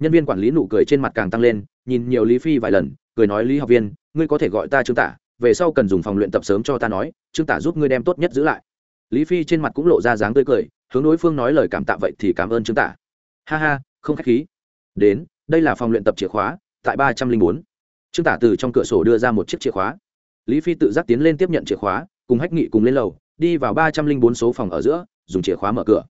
Nhân viên quản lý nụ cười trên mặt càng tăng lên, nhìn nhiều lý phi vài lần, cười nói lý học viên, ngươi có thể gọi ta trương tả về sau cần dùng phòng luyện tập sớm cho ta nói, trương tả giúp ngươi đem tốt nhất giữ lại. Lý phi trên mặt cũng lộ ra dáng tươi cười, hướng đối phương nói lời cảm tạ vậy thì cảm ơn trương tả. Ha ha, không k h á c h khí. Đến, đây là phòng luyện tập chìa khóa, tại ba trăm linh bốn. Trương tả từ trong cửa sổ đưa ra một chiếc chìa khóa. Lý phi tự giác tiến lên tiếp nhận chìa khóa, cùng hách nghị cùng lên lầu, đi vào ba trăm linh bốn số phòng ở giữa, dùng chìa khóa mở cửa.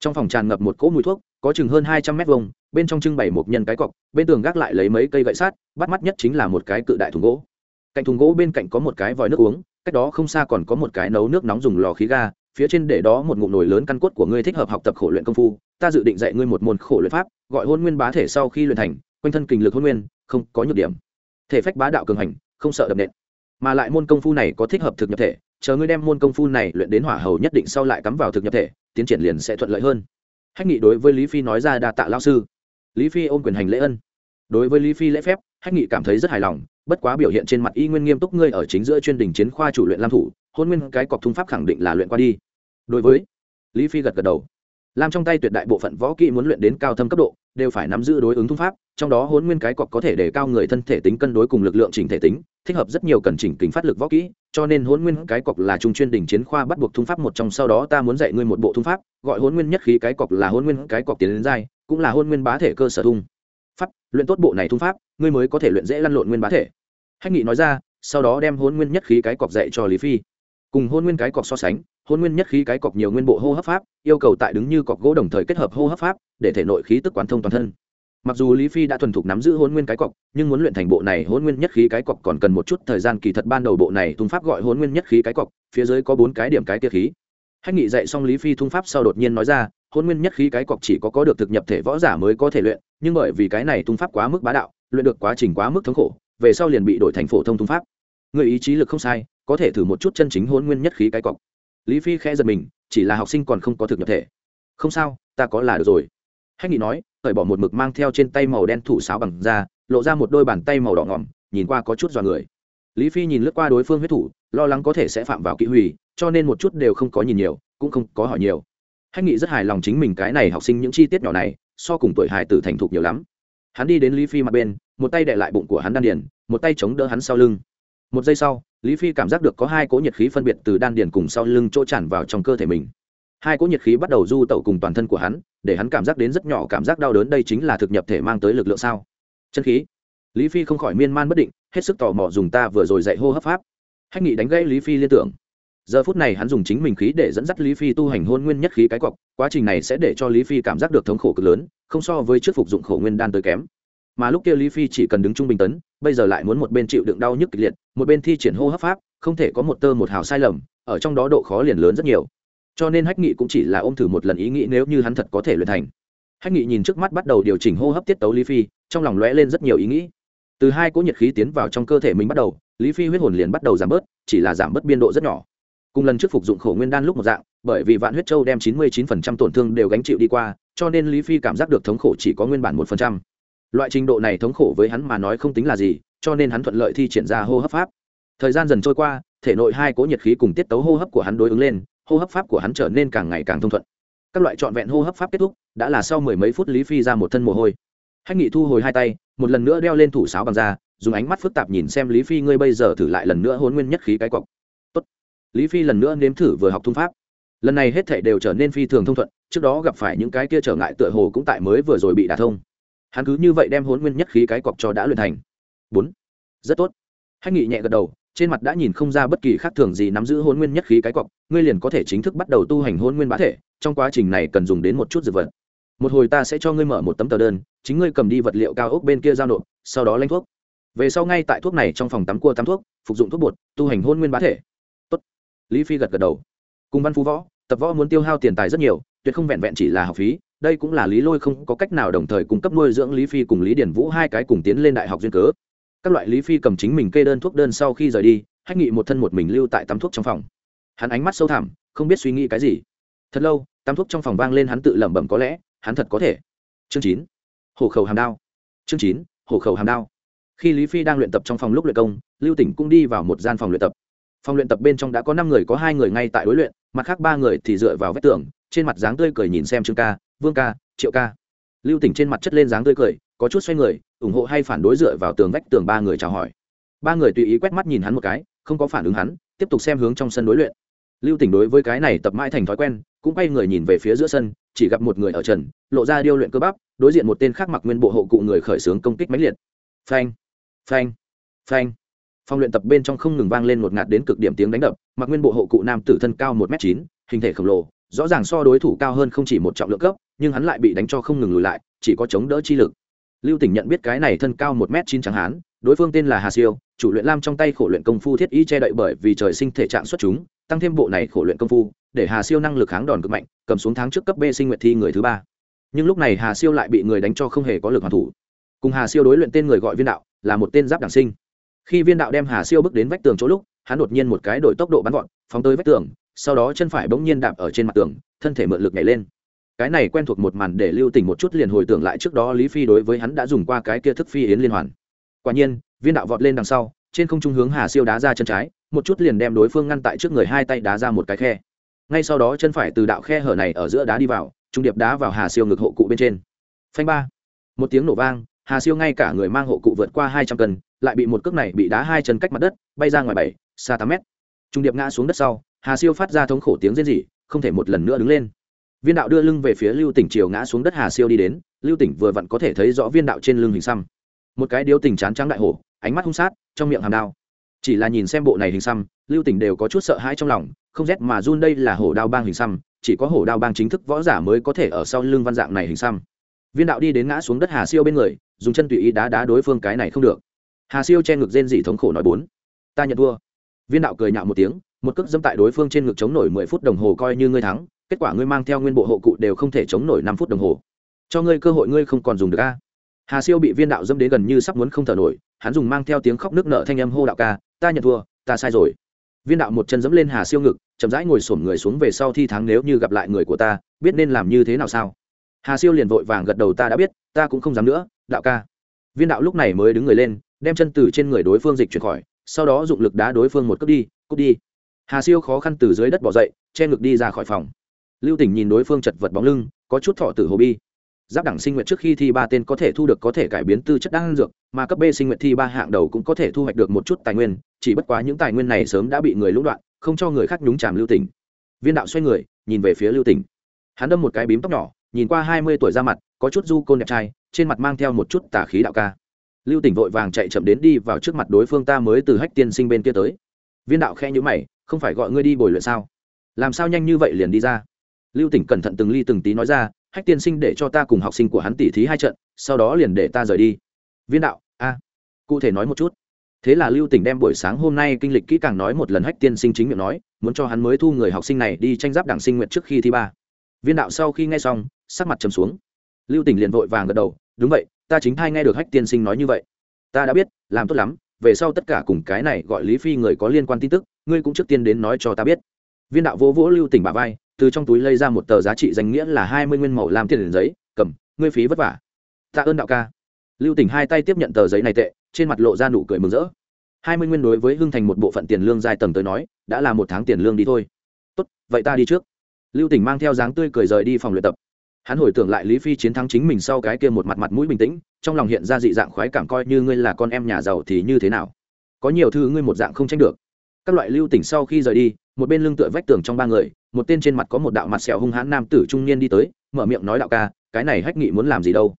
Trong phòng tràn ngập một cỗ mùi thuốc, có chừng hơn hai trăm mét vuông, bên trong trưng bày một nhân cái cọc, bên tường gác lại lấy mấy cây gậy sát bắt mắt nhất chính là một cái cự đại thùng gỗ cạnh thùng gỗ bên cạnh có một cái vòi nước uống, cách đó không xa còn có một cái nấu nước nóng dùng lò khí ga, phía trên để đó một ngụm nồi lớn căn cốt của ngươi thích hợp học tập khổ luyện công phu, ta dự định dạy ngươi một môn khổ luyện pháp, gọi hôn nguyên bá thể sau khi luyện thành, quanh thân kình lực hôn nguyên, không có nhược điểm. Thể phách bá đạo cường hành, không sợ đập nện. Mà lại môn công phu này có thích hợp thực nhập thể, chờ ngươi đem môn công phu này luyện đến hỏa hầu nhất định sau lại cắm vào thực nhập thể, tiến triển liền sẽ thuận lợi hơn. Hách nghị đối với lý phi nói ra đa tạ lao sư. Lý phi ôm quyền hành lễ ân. Đối với lý phi lễ phép, hách nghị cảm thấy rất hài lòng bất quá biểu hiện trên mặt y nguyên nghiêm túc ngươi ở chính giữa chuyên đình chiến khoa chủ luyện lam thủ, hôn nguyên cái cọc thung pháp khẳng định là luyện qua đi. Đối với lý phi gật gật đầu. Lam trong tay tuyệt đại bộ phận võ kỹ muốn luyện đến cao thâm cấp độ, đều phải nắm giữ đối ứng thung pháp, trong đó hôn nguyên cái cọc có thể để cao người thân thể tính cân đối cùng lực lượng chỉnh thể tính, thích hợp rất nhiều cần chỉnh kính phát lực võ kỹ, cho nên hôn nguyên cái cọc là trung chuyên đỉnh chiến khoa bắt buộc thung pháp một trong, sau đó ta muốn dạy ngươi một bộ thung pháp, gọi hôn nguyên nhất khí cái cọc là hôn nguyên cái cọc tiến đến dai cũng là hôn nguyên bá thể cơ sở thung pháp, luyện tốt bộ này thung pháp ngươi mới có thể luyện dễ lăn lộn nguyên bá thể. Hách nghị nói ra, sau đó đem hôn nguyên nhất khí cái cọc dạy cho lý phi. Cùng hôn nguyên cái cọc so sánh hôn nguyên nhất khí cái cọc nhiều nguyên bộ hô hấp pháp, yêu cầu tại đứng như cọc gỗ đồng thời kết hợp hô hấp pháp để thể nội khí tức quán thông toàn thân. Mặc dù lý phi đã thuần thục nắm giữ hôn nguyên cái cọc, nhưng muốn luyện thành bộ này hôn nguyên nhất khí cái cọc còn cần một chút thời gian kỳ thật ban đầu bộ này tung pháp gọi hôn nguyên nhất khí cái cọc, phía dưới có bốn cái điểm cái tia khí. Hách nghị dạy xong lý phi thung pháp sau đột nhiên nói ra hôn nguyên nhất khí cái cọc chỉ có có được thực nhập thể võ giả mới có thể luyện, nhưng bởi vì cái này tung pháp quá mức bá đạo luyện được quá trình quá mức thống khổ, về sau liền bị đổi thành phổ thông thung pháp. Người ý chí lực không sai, có thể thử một chút chân chính hôn nguyên nhất khí cái cọc. Lý phi khẽ giật mình, chỉ là học sinh còn không có thực nhập thể. Không sao, ta có là được rồi. Hách nghị nói, cởi bỏ một mực mang theo trên tay màu đen thủ sáo bằng da, lộ ra một đôi bàn tay màu đỏ ngỏm, nhìn qua có chút dọa người. Lý phi nhìn lướt qua đối phương huyết thủ, lo lắng có thể sẽ phạm vào kỹ hủy, cho nên một chút đều không có nhìn nhiều, cũng không có hỏi nhiều. Hách nghị rất hài lòng chính mình cái này học sinh những chi tiết nhỏ này, so cùng tuổi hài tử thành thục nhiều lắm hắn đi đến lý phi mặt bên, một tay đệ lại bụng của hắn đan điền, một tay chống đỡ hắn sau lưng. Một giây sau, lý phi cảm giác được có hai cỗ nhiệt khí phân biệt từ đan điền cùng sau lưng chỗ tràn vào trong cơ thể mình. Hai cỗ nhiệt khí bắt đầu du tẩu cùng toàn thân của hắn, để hắn cảm giác đến rất nhỏ cảm giác đau đớn đây chính là thực nhập thể mang tới lực lượng sao? Chân khí. Lý phi không khỏi miên man bất định, hết sức tò mò dùng ta vừa rồi dạy hô hấp pháp. Hách nghị đánh gãy lý phi liên tưởng giờ phút này hắn dùng chính mình khí để dẫn dắt lý phi tu hành hôn nguyên nhất khí cái cọc, quá trình này sẽ để cho lý phi cảm giác được thống khổ cực lớn, không so với trước phục dụng khổ nguyên đan tới kém. Mà lúc kia lý phi chỉ cần đứng trung bình tấn, bây giờ lại muốn một bên chịu đựng đau nhức kịch liệt, một bên thi triển hô hấp pháp, không thể có một tơ một hào sai lầm, ở trong đó độ khó liền lớn rất nhiều. Cho nên hách nghị cũng chỉ là ôm thử một lần ý nghĩ nếu như hắn thật có thể luyện thành. Hách nghị nhìn trước mắt bắt đầu điều chỉnh hô hấp tiết tấu lý phi, trong lòng lóe lên rất nhiều ý nghĩ. Từ hai cỗ nhiệt khí tiến vào trong cơ thể mình bắt đầu, lý phi huyết hồn liền bắt đầu giảm bớt, chỉ là giảm bớt biên độ rất nhỏ cùng lần trước phục dụng khổ nguyên đan lúc một dạng, bởi vì vạn huyết châu đem chín mươi chín phần trăm tổn thương đều gánh chịu đi qua, cho nên lý phi cảm giác được thống khổ chỉ có nguyên bản một phần trăm. Loại trình độ này thống khổ với hắn mà nói không tính là gì, cho nên hắn thuận lợi thi triển ra hô hấp pháp. Thời gian dần trôi qua, thể nội hai cỗ nhiệt khí cùng tiết tấu hô hấp của hắn đối ứng lên, hô hấp pháp của hắn trở nên càng ngày càng thông thuận. Các loại trọn vẹn hô hấp pháp kết thúc, đã là sau mười mấy phút lý phi ra một thân mồ hôi. Hách nghị thu hồi hai tay, một lần nữa đeo lên thủ sáo bằng da, dùng ánh mắt phức tạp nhìn xem lý phi ngươi bây giờ thử lại lần nữa hôn nguyên nhất khí cái cọc lý phi lần nữa nếm thử vừa học thung pháp. Lần này hết thảy đều trở nên phi thường thông thuận, trước đó gặp phải những cái kia trở ngại tựa hồ cũng tại mới vừa rồi bị đả thông. Hắn cứ như vậy đem hôn nguyên nhất khí cái cọc cho đã luyện thành. Bốn. Rất tốt. Hách nghị nhẹ gật đầu, trên mặt đã nhìn không ra bất kỳ khác thường gì nắm giữ hôn nguyên nhất khí cái cọc, ngươi liền có thể chính thức bắt đầu tu hành hôn nguyên bá thể, trong quá trình này cần dùng đến một chút dược vật. Một hồi ta sẽ cho ngươi mở một tấm tờ đơn, chính ngươi cầm đi vật liệu cao ốc bên kia giao nộp, sau đó lanh thuốc. Về sau ngay tại thuốc này trong phòng tắm cua tắm thuốc, phục dụng thuốc bột, tu hành hôn nguyên bá thể lý phi gật gật đầu. Cùng văn phú võ, tập võ muốn tiêu hao tiền tài rất nhiều, tuyệt không vẹn vẹn chỉ là học phí, đây cũng là lý lôi không có cách nào đồng thời cung cấp nuôi dưỡng lý phi cùng lý điển vũ hai cái cùng tiến lên đại học duyên cớ. Các loại lý phi cầm chính mình kê đơn thuốc đơn sau khi rời đi, hách nghị một thân một mình lưu tại tắm thuốc trong phòng. Hắn ánh mắt sâu thẳm, không biết suy nghĩ cái gì. Thật lâu, tắm thuốc trong phòng vang lên hắn tự lẩm bẩm có lẽ, hắn thật có thể. Chương chín. Hộ khẩu hàm đao. Chương chín hộ khẩu hàm đao. Khi lý phi đang luyện tập trong phòng lúc luyện công, lưu tỉnh cũng đi vào một gian phòng luyện tập phòng luyện tập bên trong đã có năm người, có hai người ngay tại đối luyện, mặt khác ba người thì dựa vào vách tường, trên mặt dáng tươi cười nhìn xem trương ca, vương ca, triệu ca. Lưu tỉnh trên mặt chất lên dáng tươi cười, có chút xoay người, ủng hộ hay phản đối dựa vào tường vách tường ba người chào hỏi. Ba người tùy ý quét mắt nhìn hắn một cái, không có phản ứng hắn, tiếp tục xem hướng trong sân đối luyện. Lưu tỉnh đối với cái này tập mãi thành thói quen, cũng quay người nhìn về phía giữa sân, chỉ gặp một người ở trần, lộ ra điêu luyện cơ bắp, đối diện một tên khác mặc nguyên bộ hộ cụ người khởi xướng công kích mãnh liệt. Phanh phanh phanh phòng luyện tập bên trong không ngừng vang lên một ngạt đến cực điểm tiếng đánh đập, mặc nguyên bộ hộ cụ nam tử thân cao một m chín, hình thể khổng lồ, rõ ràng so đối thủ cao hơn không chỉ một trọng lượng cấp, nhưng hắn lại bị đánh cho không ngừng lùi lại, chỉ có chống đỡ chi lực. Lưu tỉnh nhận biết cái này thân cao một m chín trắng hán, đối phương tên là hà siêu, chủ luyện lam trong tay khổ luyện công phu thiết y che đậy bởi vì trời sinh thể trạng xuất chúng, tăng thêm bộ này khổ luyện công phu, để hà siêu năng lực kháng đòn cực mạnh, cầm xuống tháng trước cấp b sinh nguyện thi người thứ ba. Nhưng lúc này hà siêu lại bị người đánh cho không hề có lực hoàn thủ. Cùng hà siêu đối luyện tên người gọi viên đạo, là một tên giáp đảng sinh khi viên đạo đem hà siêu bước đến vách tường chỗ lúc, hắn đột nhiên một cái đổi tốc độ bắn gọn phóng tới vách tường, sau đó chân phải bỗng nhiên đạp ở trên mặt tường, thân thể mượn lực nhảy lên. Cái này quen thuộc một màn để lưu tỉnh một chút liền hồi tưởng lại trước đó lý phi đối với hắn đã dùng qua cái kia thức phi yến liên hoàn. Quả nhiên, viên đạo vọt lên đằng sau, trên không trung hướng hà siêu đá ra chân trái, một chút liền đem đối phương ngăn tại trước người hai tay đá ra một cái khe. Ngay sau đó chân phải từ đạo khe hở này ở giữa đá đi vào, trung điệp đá vào hà siêu ngực hộ cụ bên trên. Phanh ba. Một tiếng nổ vang, hà siêu ngay cả người mang hộ cụ vượt qua hai trăm cân lại bị một cước này bị đá hai chân cách mặt đất, bay ra ngoài bảy, xa tám mét. Trung điệp ngã xuống đất sau, hà siêu phát ra thống khổ tiếng rên rỉ, không thể một lần nữa đứng lên. Viên đạo đưa lưng về phía lưu tỉnh chiều ngã xuống đất hà siêu đi đến, lưu tỉnh vừa vặn có thể thấy rõ viên đạo trên lưng hình xăm. Một cái điếu tỉnh chán trắng đại hổ, ánh mắt hung sát, trong miệng hàm đao. Chỉ là nhìn xem bộ này hình xăm, lưu tỉnh đều có chút sợ hãi trong lòng, không rét mà run đây là hổ đao bang hình xăm, chỉ có hổ đao bang chính thức võ giả mới có thể ở sau lưng văn dạng này hình xăm. Viên đạo đi đến ngã xuống đất hà siêu bên người, dùng chân tùy ý đá đá đối phương cái này không được hà siêu che ngực rên dỉ thống khổ nói bốn. Ta nhận thua. Viên đạo cười nhạo một tiếng, một cước dâm tại đối phương trên ngực chống nổi mười phút đồng hồ coi như ngươi thắng, kết quả ngươi mang theo nguyên bộ hộ cụ đều không thể chống nổi năm phút đồng hồ. Cho ngươi cơ hội ngươi không còn dùng được a. Hà siêu bị viên đạo dâm đến gần như sắp muốn không thở nổi, hắn dùng mang theo tiếng khóc nước nợ thanh âm hô đạo ca, ta nhận thua, ta sai rồi. Viên đạo một chân dẫm lên hà siêu ngực, chậm rãi ngồi sổm người xuống về sau thi thắng nếu như gặp lại người của ta, biết nên làm như thế nào sao? Hà siêu liền vội vàng gật đầu, ta đã biết, ta cũng không dám nữa, đạo ca. Viên đạo lúc này mới đứng người lên đem chân từ trên người đối phương dịch chuyển khỏi, sau đó dụng lực đá đối phương một cướp đi cướp đi. Hà siêu khó khăn từ dưới đất bỏ dậy, che ngực đi ra khỏi phòng. Lưu tỉnh nhìn đối phương chật vật bóng lưng, có chút thọ tử hồ bi. Giáp đẳng sinh nguyện trước khi thi ba tên có thể thu được có thể cải biến tư chất đan dược, mà cấp b sinh nguyện thi ba hạng đầu cũng có thể thu hoạch được một chút tài nguyên, chỉ bất quá những tài nguyên này sớm đã bị người lũng đoạn, không cho người khác nhúng chàm lưu tỉnh. Viên đạo xoay người, nhìn về phía lưu tỉnh. Hắn đâm một cái bím tóc nhỏ, nhìn qua hai mươi tuổi ra mặt, có chút du côn đẹp trai, trên mặt mang theo một chút tà khí đạo ca lưu tỉnh vội vàng chạy chậm đến đi vào trước mặt đối phương ta mới từ hách tiên sinh bên kia tới. Viên đạo khe nhữ mày, không phải gọi ngươi đi bồi luyện sao? Làm sao nhanh như vậy liền đi ra? Lưu tỉnh cẩn thận từng ly từng tí nói ra, hách tiên sinh để cho ta cùng học sinh của hắn tỉ thí hai trận, sau đó liền để ta rời đi. Viên đạo, a, cụ thể nói một chút. Thế là lưu tỉnh đem buổi sáng hôm nay kinh lịch kỹ càng nói một lần hách tiên sinh chính miệng nói, muốn cho hắn mới thu người học sinh này đi tranh giáp đảng sinh nguyện trước khi thi ba. Viên đạo sau khi nghe xong, sắc mặt trầm xuống. Lưu tỉnh liền vội vàng gật đầu, đúng vậy ta chính thay nghe được hách tiên sinh nói như vậy. Ta đã biết, làm tốt lắm, về sau tất cả cùng cái này gọi lý phi người có liên quan tin tức, ngươi cũng trước tiên đến nói cho ta biết. Viên đạo vỗ vỗ lưu tỉnh bà vai, từ trong túi lấy ra một tờ giá trị danh nghĩa là hai mươi nguyên màu làm tiền giấy, cầm, ngươi phí vất vả. Tạ ơn đạo ca. Lưu tỉnh hai tay tiếp nhận tờ giấy này tệ, trên mặt lộ ra nụ cười mừng rỡ. Hai mươi nguyên đối với hưng thành một bộ phận tiền lương dài tầng tới nói, đã là một tháng tiền lương đi thôi. Tốt, vậy ta đi trước. Lưu tỉnh mang theo dáng tươi cười rời đi phòng luyện tập hắn hồi tưởng lại lý phi chiến thắng chính mình sau cái kia một mặt mặt mũi bình tĩnh, trong lòng hiện ra dị dạng khoái cảm coi như ngươi là con em nhà giàu thì như thế nào? Có nhiều thứ ngươi một dạng không tranh được. Các loại lưu tỉnh sau khi rời đi, một bên lưng tựa vách tường trong ba người, một tên trên mặt có một đạo mặt sẹo hung hãn nam tử trung niên đi tới, mở miệng nói đạo ca, cái này hách nghị muốn làm gì đâu?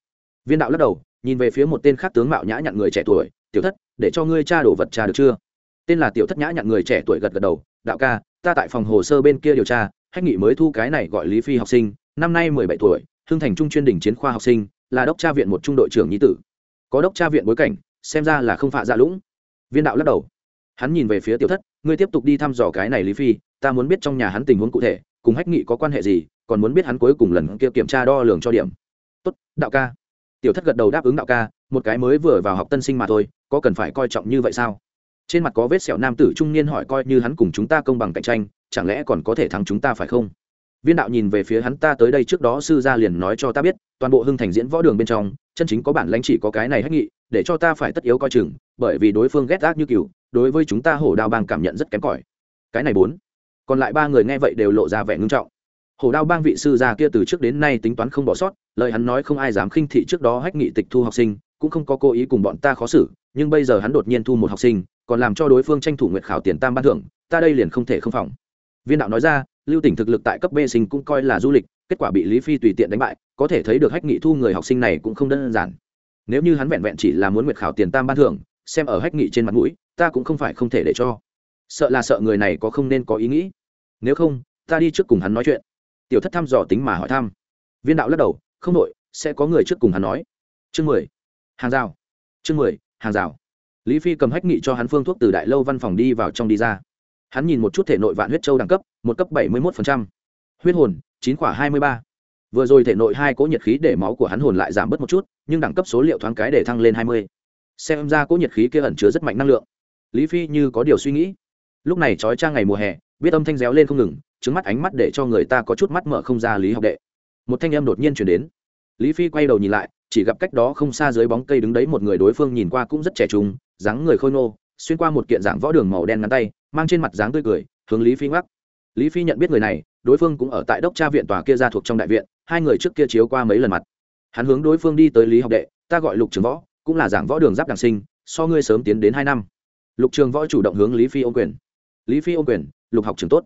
Viên đạo lắc đầu, nhìn về phía một tên khác tướng mạo nhã nhặn người trẻ tuổi, tiểu thất, để cho ngươi tra đồ vật tra được chưa? Tên là tiểu thất nhã nhặn người trẻ tuổi gật gật đầu, đạo ca, ta tại phòng hồ sơ bên kia điều tra, hách nghị mới thu cái này gọi lý phi học sinh năm nay mười bảy tuổi, hưng thành trung chuyên đỉnh chiến khoa học sinh, là đốc tra viện một trung đội trưởng nhi tử. Có đốc tra viện bối cảnh, xem ra là không phạ dạ lũng. Viên đạo lắc đầu. Hắn nhìn về phía tiểu thất, ngươi tiếp tục đi thăm dò cái này lý phi, ta muốn biết trong nhà hắn tình huống cụ thể, cùng hách nghị có quan hệ gì, còn muốn biết hắn cuối cùng lần kia kiểm tra đo lường cho điểm. Tốt, đạo ca. Tiểu thất gật đầu đáp ứng đạo ca, một cái mới vừa vào học tân sinh mà thôi, có cần phải coi trọng như vậy sao? Trên mặt có vết sẹo nam tử trung niên hỏi coi như hắn cùng chúng ta công bằng cạnh tranh, chẳng lẽ còn có thể thắng chúng ta phải không? Viên đạo nhìn về phía hắn, ta tới đây trước đó sư gia liền nói cho ta biết, toàn bộ hưng thành diễn võ đường bên trong, chân chính có bản lãnh chỉ có cái này hách nghị, để cho ta phải tất yếu coi chừng, bởi vì đối phương ghét gác như cừu đối với chúng ta hổ đao bang cảm nhận rất kém cỏi. Cái này bốn. Còn lại ba người nghe vậy đều lộ ra vẻ ngưng trọng. Hổ đao bang vị sư gia kia từ trước đến nay tính toán không bỏ sót, lời hắn nói không ai dám khinh thị trước đó hách nghị tịch thu học sinh, cũng không có cố ý cùng bọn ta khó xử, nhưng bây giờ hắn đột nhiên thu một học sinh, còn làm cho đối phương tranh thủ nguyệt khảo tiền tam ban thưởng, ta đây liền không thể không phòng. Viên đạo nói ra lưu tỉnh thực lực tại cấp b sinh cũng coi là du lịch, kết quả bị lý phi tùy tiện đánh bại, có thể thấy được hách nghị thu người học sinh này cũng không đơn giản. Nếu như hắn vẹn vẹn chỉ là muốn nguyệt khảo tiền tam ban thưởng, xem ở hách nghị trên mặt mũi, ta cũng không phải không thể để cho. Sợ là sợ người này có không nên có ý nghĩ. Nếu không, ta đi trước cùng hắn nói chuyện. Tiểu thất thăm dò tính mà hỏi thăm. Viên đạo lắc đầu, không đội sẽ có người trước cùng hắn nói. Chương mười. Hàng rào. Chương mười, hàng rào. Lý phi cầm hách nghị cho hắn phương thuốc từ đại lâu văn phòng đi vào trong đi ra hắn nhìn một chút thể nội vạn huyết châu đẳng cấp, một cấp bảy mươi một huyết hồn, chín quả hai mươi ba. Vừa rồi thể nội hai cỗ nhiệt khí để máu của hắn hồn lại giảm bớt một chút, nhưng đẳng cấp số liệu thoáng cái để thăng lên hai mươi. Xem ra cỗ nhiệt khí kia ẩn chứa rất mạnh năng lượng. Lý phi như có điều suy nghĩ. Lúc này trói trang ngày mùa hè, biết âm thanh réo lên không ngừng, trứng mắt ánh mắt để cho người ta có chút mắt mở không ra lý học đệ. Một thanh âm đột nhiên chuyển đến. Lý phi quay đầu nhìn lại, chỉ gặp cách đó không xa dưới bóng cây đứng đấy một người đối phương nhìn qua cũng rất trẻ trung, dáng người khôi nô xuyên qua một kiện dạng võ đường màu đen ngắn tay mang trên mặt dáng tươi cười, hướng lý phi ngoắc. Lý phi nhận biết người này, đối phương cũng ở tại đốc tra viện tòa kia ra thuộc trong đại viện, hai người trước kia chiếu qua mấy lần mặt. Hắn hướng đối phương đi tới lý học đệ, ta gọi lục trường võ, cũng là giảng võ đường giáp đảng sinh, so ngươi sớm tiến đến hai năm. Lục trường võ chủ động hướng lý phi ô quyền. Lý phi ô quyền, lục học trường tốt.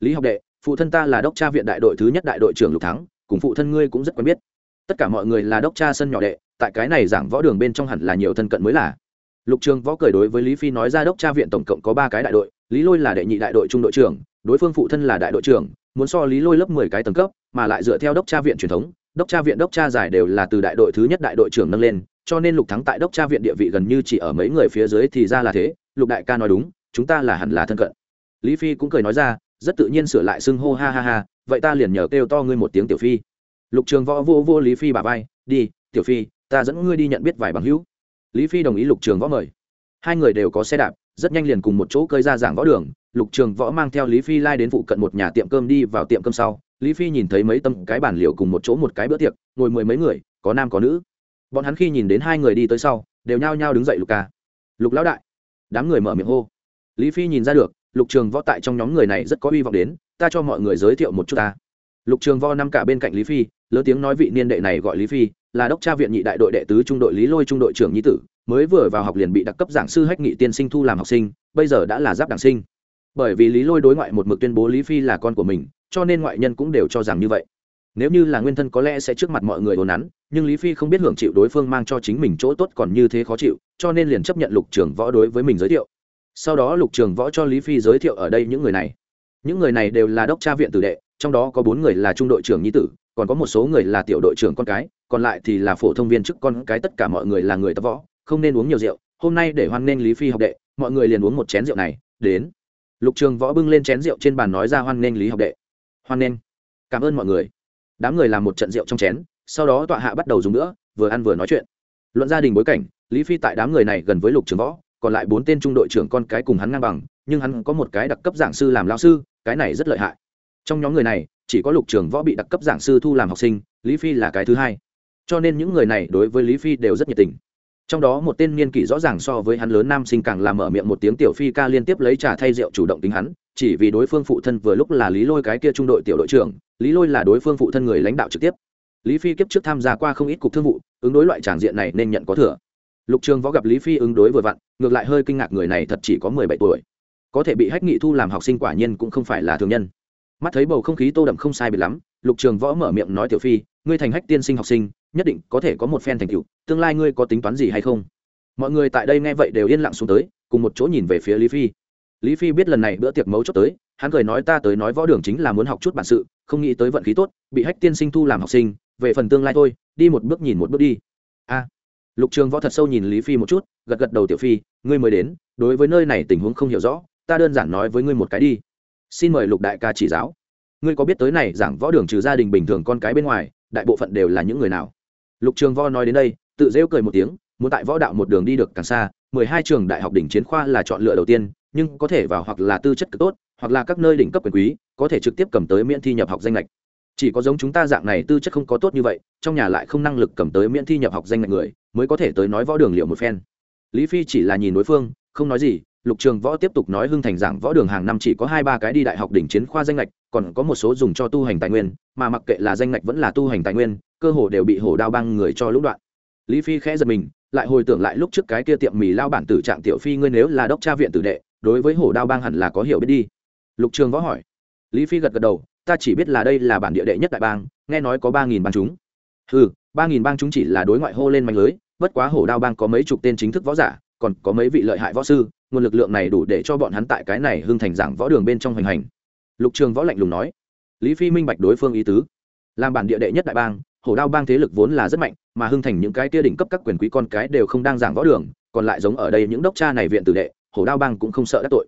Lý học đệ, phụ thân ta là đốc tra viện đại đội thứ nhất đại đội trưởng lục thắng, cùng phụ thân ngươi cũng rất quen biết. Tất cả mọi người là đốc tra sân nhỏ đệ, tại cái này giảng võ đường bên trong hẳn là nhiều thân cận mới là lục trường võ cười đối với lý phi nói ra đốc tra viện tổng cộng có ba cái đại đội, lý lôi là đệ nhị đại đội trung đội trưởng, đối phương phụ thân là đại đội trưởng, muốn so lý lôi lớp mười cái tầng cấp, mà lại dựa theo đốc tra viện truyền thống, đốc tra viện đốc tra giải đều là từ đại đội thứ nhất đại đội trưởng nâng lên, cho nên lục thắng tại đốc tra viện địa vị gần như chỉ ở mấy người phía dưới thì ra là thế, lục đại ca nói đúng, chúng ta là hẳn là thân cận. Lý phi cũng cười nói ra, rất tự nhiên sửa lại xưng hô ha ha ha, vậy ta liền nhờ kêu to ngươi một tiếng tiểu phi. Lục trường võ vô vô lý phi bà vai, đi, tiểu phi, ta dẫn ngươi đi nhận biết vài bằng hữu lý phi đồng ý lục trường võ mời. Hai người đều có xe đạp, rất nhanh liền cùng một chỗ cơi ra giảng võ đường. Lục trường võ mang theo lý phi lai đến phụ cận một nhà tiệm cơm đi vào tiệm cơm sau. Lý phi nhìn thấy mấy tâm cái bản liệu cùng một chỗ một cái bữa tiệc, ngồi mười mấy người, có nam có nữ. Bọn hắn khi nhìn đến hai người đi tới sau, đều nhao nhao đứng dậy lục ca. Lục lão đại. Đám người mở miệng hô. Lý phi nhìn ra được, lục trường võ tại trong nhóm người này rất có hy vọng đến, ta cho mọi người giới thiệu một chút ta. Lục trường võ nằm cả bên cạnh lý phi lớn tiếng nói vị niên đệ này gọi lý phi, là đốc tra viện nhị đại đội đệ tứ trung đội lý lôi trung đội trưởng nhi tử, mới vừa vào học liền bị đặc cấp giảng sư hách nghị tiên sinh thu làm học sinh, bây giờ đã là giáp đảng sinh. Bởi vì lý lôi đối ngoại một mực tuyên bố lý phi là con của mình, cho nên ngoại nhân cũng đều cho rằng như vậy. Nếu như là nguyên thân có lẽ sẽ trước mặt mọi người đồn nắn, nhưng lý phi không biết hưởng chịu đối phương mang cho chính mình chỗ tốt còn như thế khó chịu, cho nên liền chấp nhận lục trường võ đối với mình giới thiệu. Sau đó lục trường võ cho lý phi giới thiệu ở đây những người này. Những người này đều là đốc tra viện tử đệ, trong đó có bốn người là trung đội trưởng nhi tử còn có một số người là tiểu đội trưởng con cái, còn lại thì là phổ thông viên chức con cái, tất cả mọi người là người tập võ, không nên uống nhiều rượu, hôm nay để hoan nghênh lý phi học đệ, mọi người liền uống một chén rượu này, đến. Lục trường võ bưng lên chén rượu trên bàn nói ra hoan nghênh lý học đệ. Hoan nghênh cảm ơn mọi người. Đám người làm một trận rượu trong chén, sau đó tọa hạ bắt đầu dùng nữa vừa ăn vừa nói chuyện. Luận gia đình bối cảnh, lý phi tại đám người này gần với lục trường võ, còn lại bốn tên trung đội trưởng con cái cùng hắn ngang bằng, nhưng hắn có một cái đặc cấp giảng sư làm lao sư, cái này rất lợi hại. Trong nhóm người này chỉ có lục trường võ bị đặc cấp giảng sư thu làm học sinh, lý phi là cái thứ hai. Cho nên những người này đối với lý phi đều rất nhiệt tình. Trong đó một tên niên kỷ rõ ràng so với hắn lớn nam sinh càng làm mở miệng một tiếng tiểu phi ca liên tiếp lấy trà thay rượu chủ động tính hắn, chỉ vì đối phương phụ thân vừa lúc là lý lôi cái kia trung đội tiểu đội trưởng, lý lôi là đối phương phụ thân người lãnh đạo trực tiếp. Lý phi kiếp trước tham gia qua không ít cục thương vụ, ứng đối loại tràng diện này nên nhận có thừa. Lục trường võ gặp lý phi ứng đối vừa vặn, ngược lại hơi kinh ngạc người này thật chỉ có mười bảy tuổi. Có thể bị hách nghị thu làm học sinh quả nhiên cũng không phải là thường nhân mắt thấy bầu không khí tô đậm không sai biệt lắm, lục trường võ mở miệng nói, tiểu phi, ngươi thành hách tiên sinh học sinh, nhất định có thể có một phen thành tựu, tương lai ngươi có tính toán gì hay không? Mọi người tại đây nghe vậy đều yên lặng xuống tới, cùng một chỗ nhìn về phía lý phi. Lý phi biết lần này bữa tiệc mấu chốt tới, hắn cười nói, ta tới nói võ đường chính là muốn học chút bản sự, không nghĩ tới vận khí tốt, bị hách tiên sinh thu làm học sinh, về phần tương lai thôi, đi một bước nhìn một bước đi. A. Lục trường võ thật sâu nhìn lý phi một chút, gật gật đầu, tiểu phi, ngươi mới đến, đối với nơi này tình huống không hiểu rõ, ta đơn giản nói với ngươi một cái đi xin mời lục đại ca chỉ giáo. Ngươi có biết tới này giảng võ đường trừ gia đình bình thường con cái bên ngoài, đại bộ phận đều là những người nào? Lục trường võ nói đến đây, tự rêu cười một tiếng, muốn tại võ đạo một đường đi được càng xa, mười hai trường đại học đỉnh chiến khoa là chọn lựa đầu tiên, nhưng có thể vào hoặc là tư chất cực tốt, hoặc là các nơi đỉnh cấp quyền quý, có thể trực tiếp cầm tới miễn thi nhập học danh lệch chỉ có giống chúng ta dạng này tư chất không có tốt như vậy, trong nhà lại không năng lực cầm tới miễn thi nhập học danh lệch người, mới có thể tới nói võ đường liệu một phen. Lý phi chỉ là nhìn đối phương, không nói gì lục trường võ tiếp tục nói hưng thành giảng võ đường hàng năm chỉ có hai ba cái đi đại học đỉnh chiến khoa danh lệch còn có một số dùng cho tu hành tài nguyên, mà mặc kệ là danh lệch vẫn là tu hành tài nguyên, cơ hồ đều bị hổ đao băng người cho lũng đoạn. Lý phi khẽ giật mình, lại hồi tưởng lại lúc trước cái kia tiệm mì lao bản tử trạng tiểu phi ngươi nếu là đốc tra viện tử đệ, đối với hổ đao bang hẳn là có hiểu biết đi. Lục trường võ hỏi. Lý phi gật gật đầu, ta chỉ biết là đây là bản địa đệ nhất đại bang, nghe nói có ba nghìn bang chúng. Ừ ba nghìn bang chúng chỉ là đối ngoại hô lên mạnh lưới, bất quá hổ đao bang có mấy chục tên chính thức võ giả còn có mấy vị lợi hại võ sư, nguồn lực lượng này đủ để cho bọn hắn tại cái này hưng thành giảng võ đường bên trong hoành hành. Lục trường võ lạnh lùng nói. Lý phi minh bạch đối phương ý tứ. Làm bản địa đệ nhất đại bang, hổ đao bang thế lực vốn là rất mạnh, mà hưng thành những cái tia đỉnh cấp các quyền quý con cái đều không đang giảng võ đường, còn lại giống ở đây những đốc cha này viện tử đệ, hổ đao bang cũng không sợ đắc tội.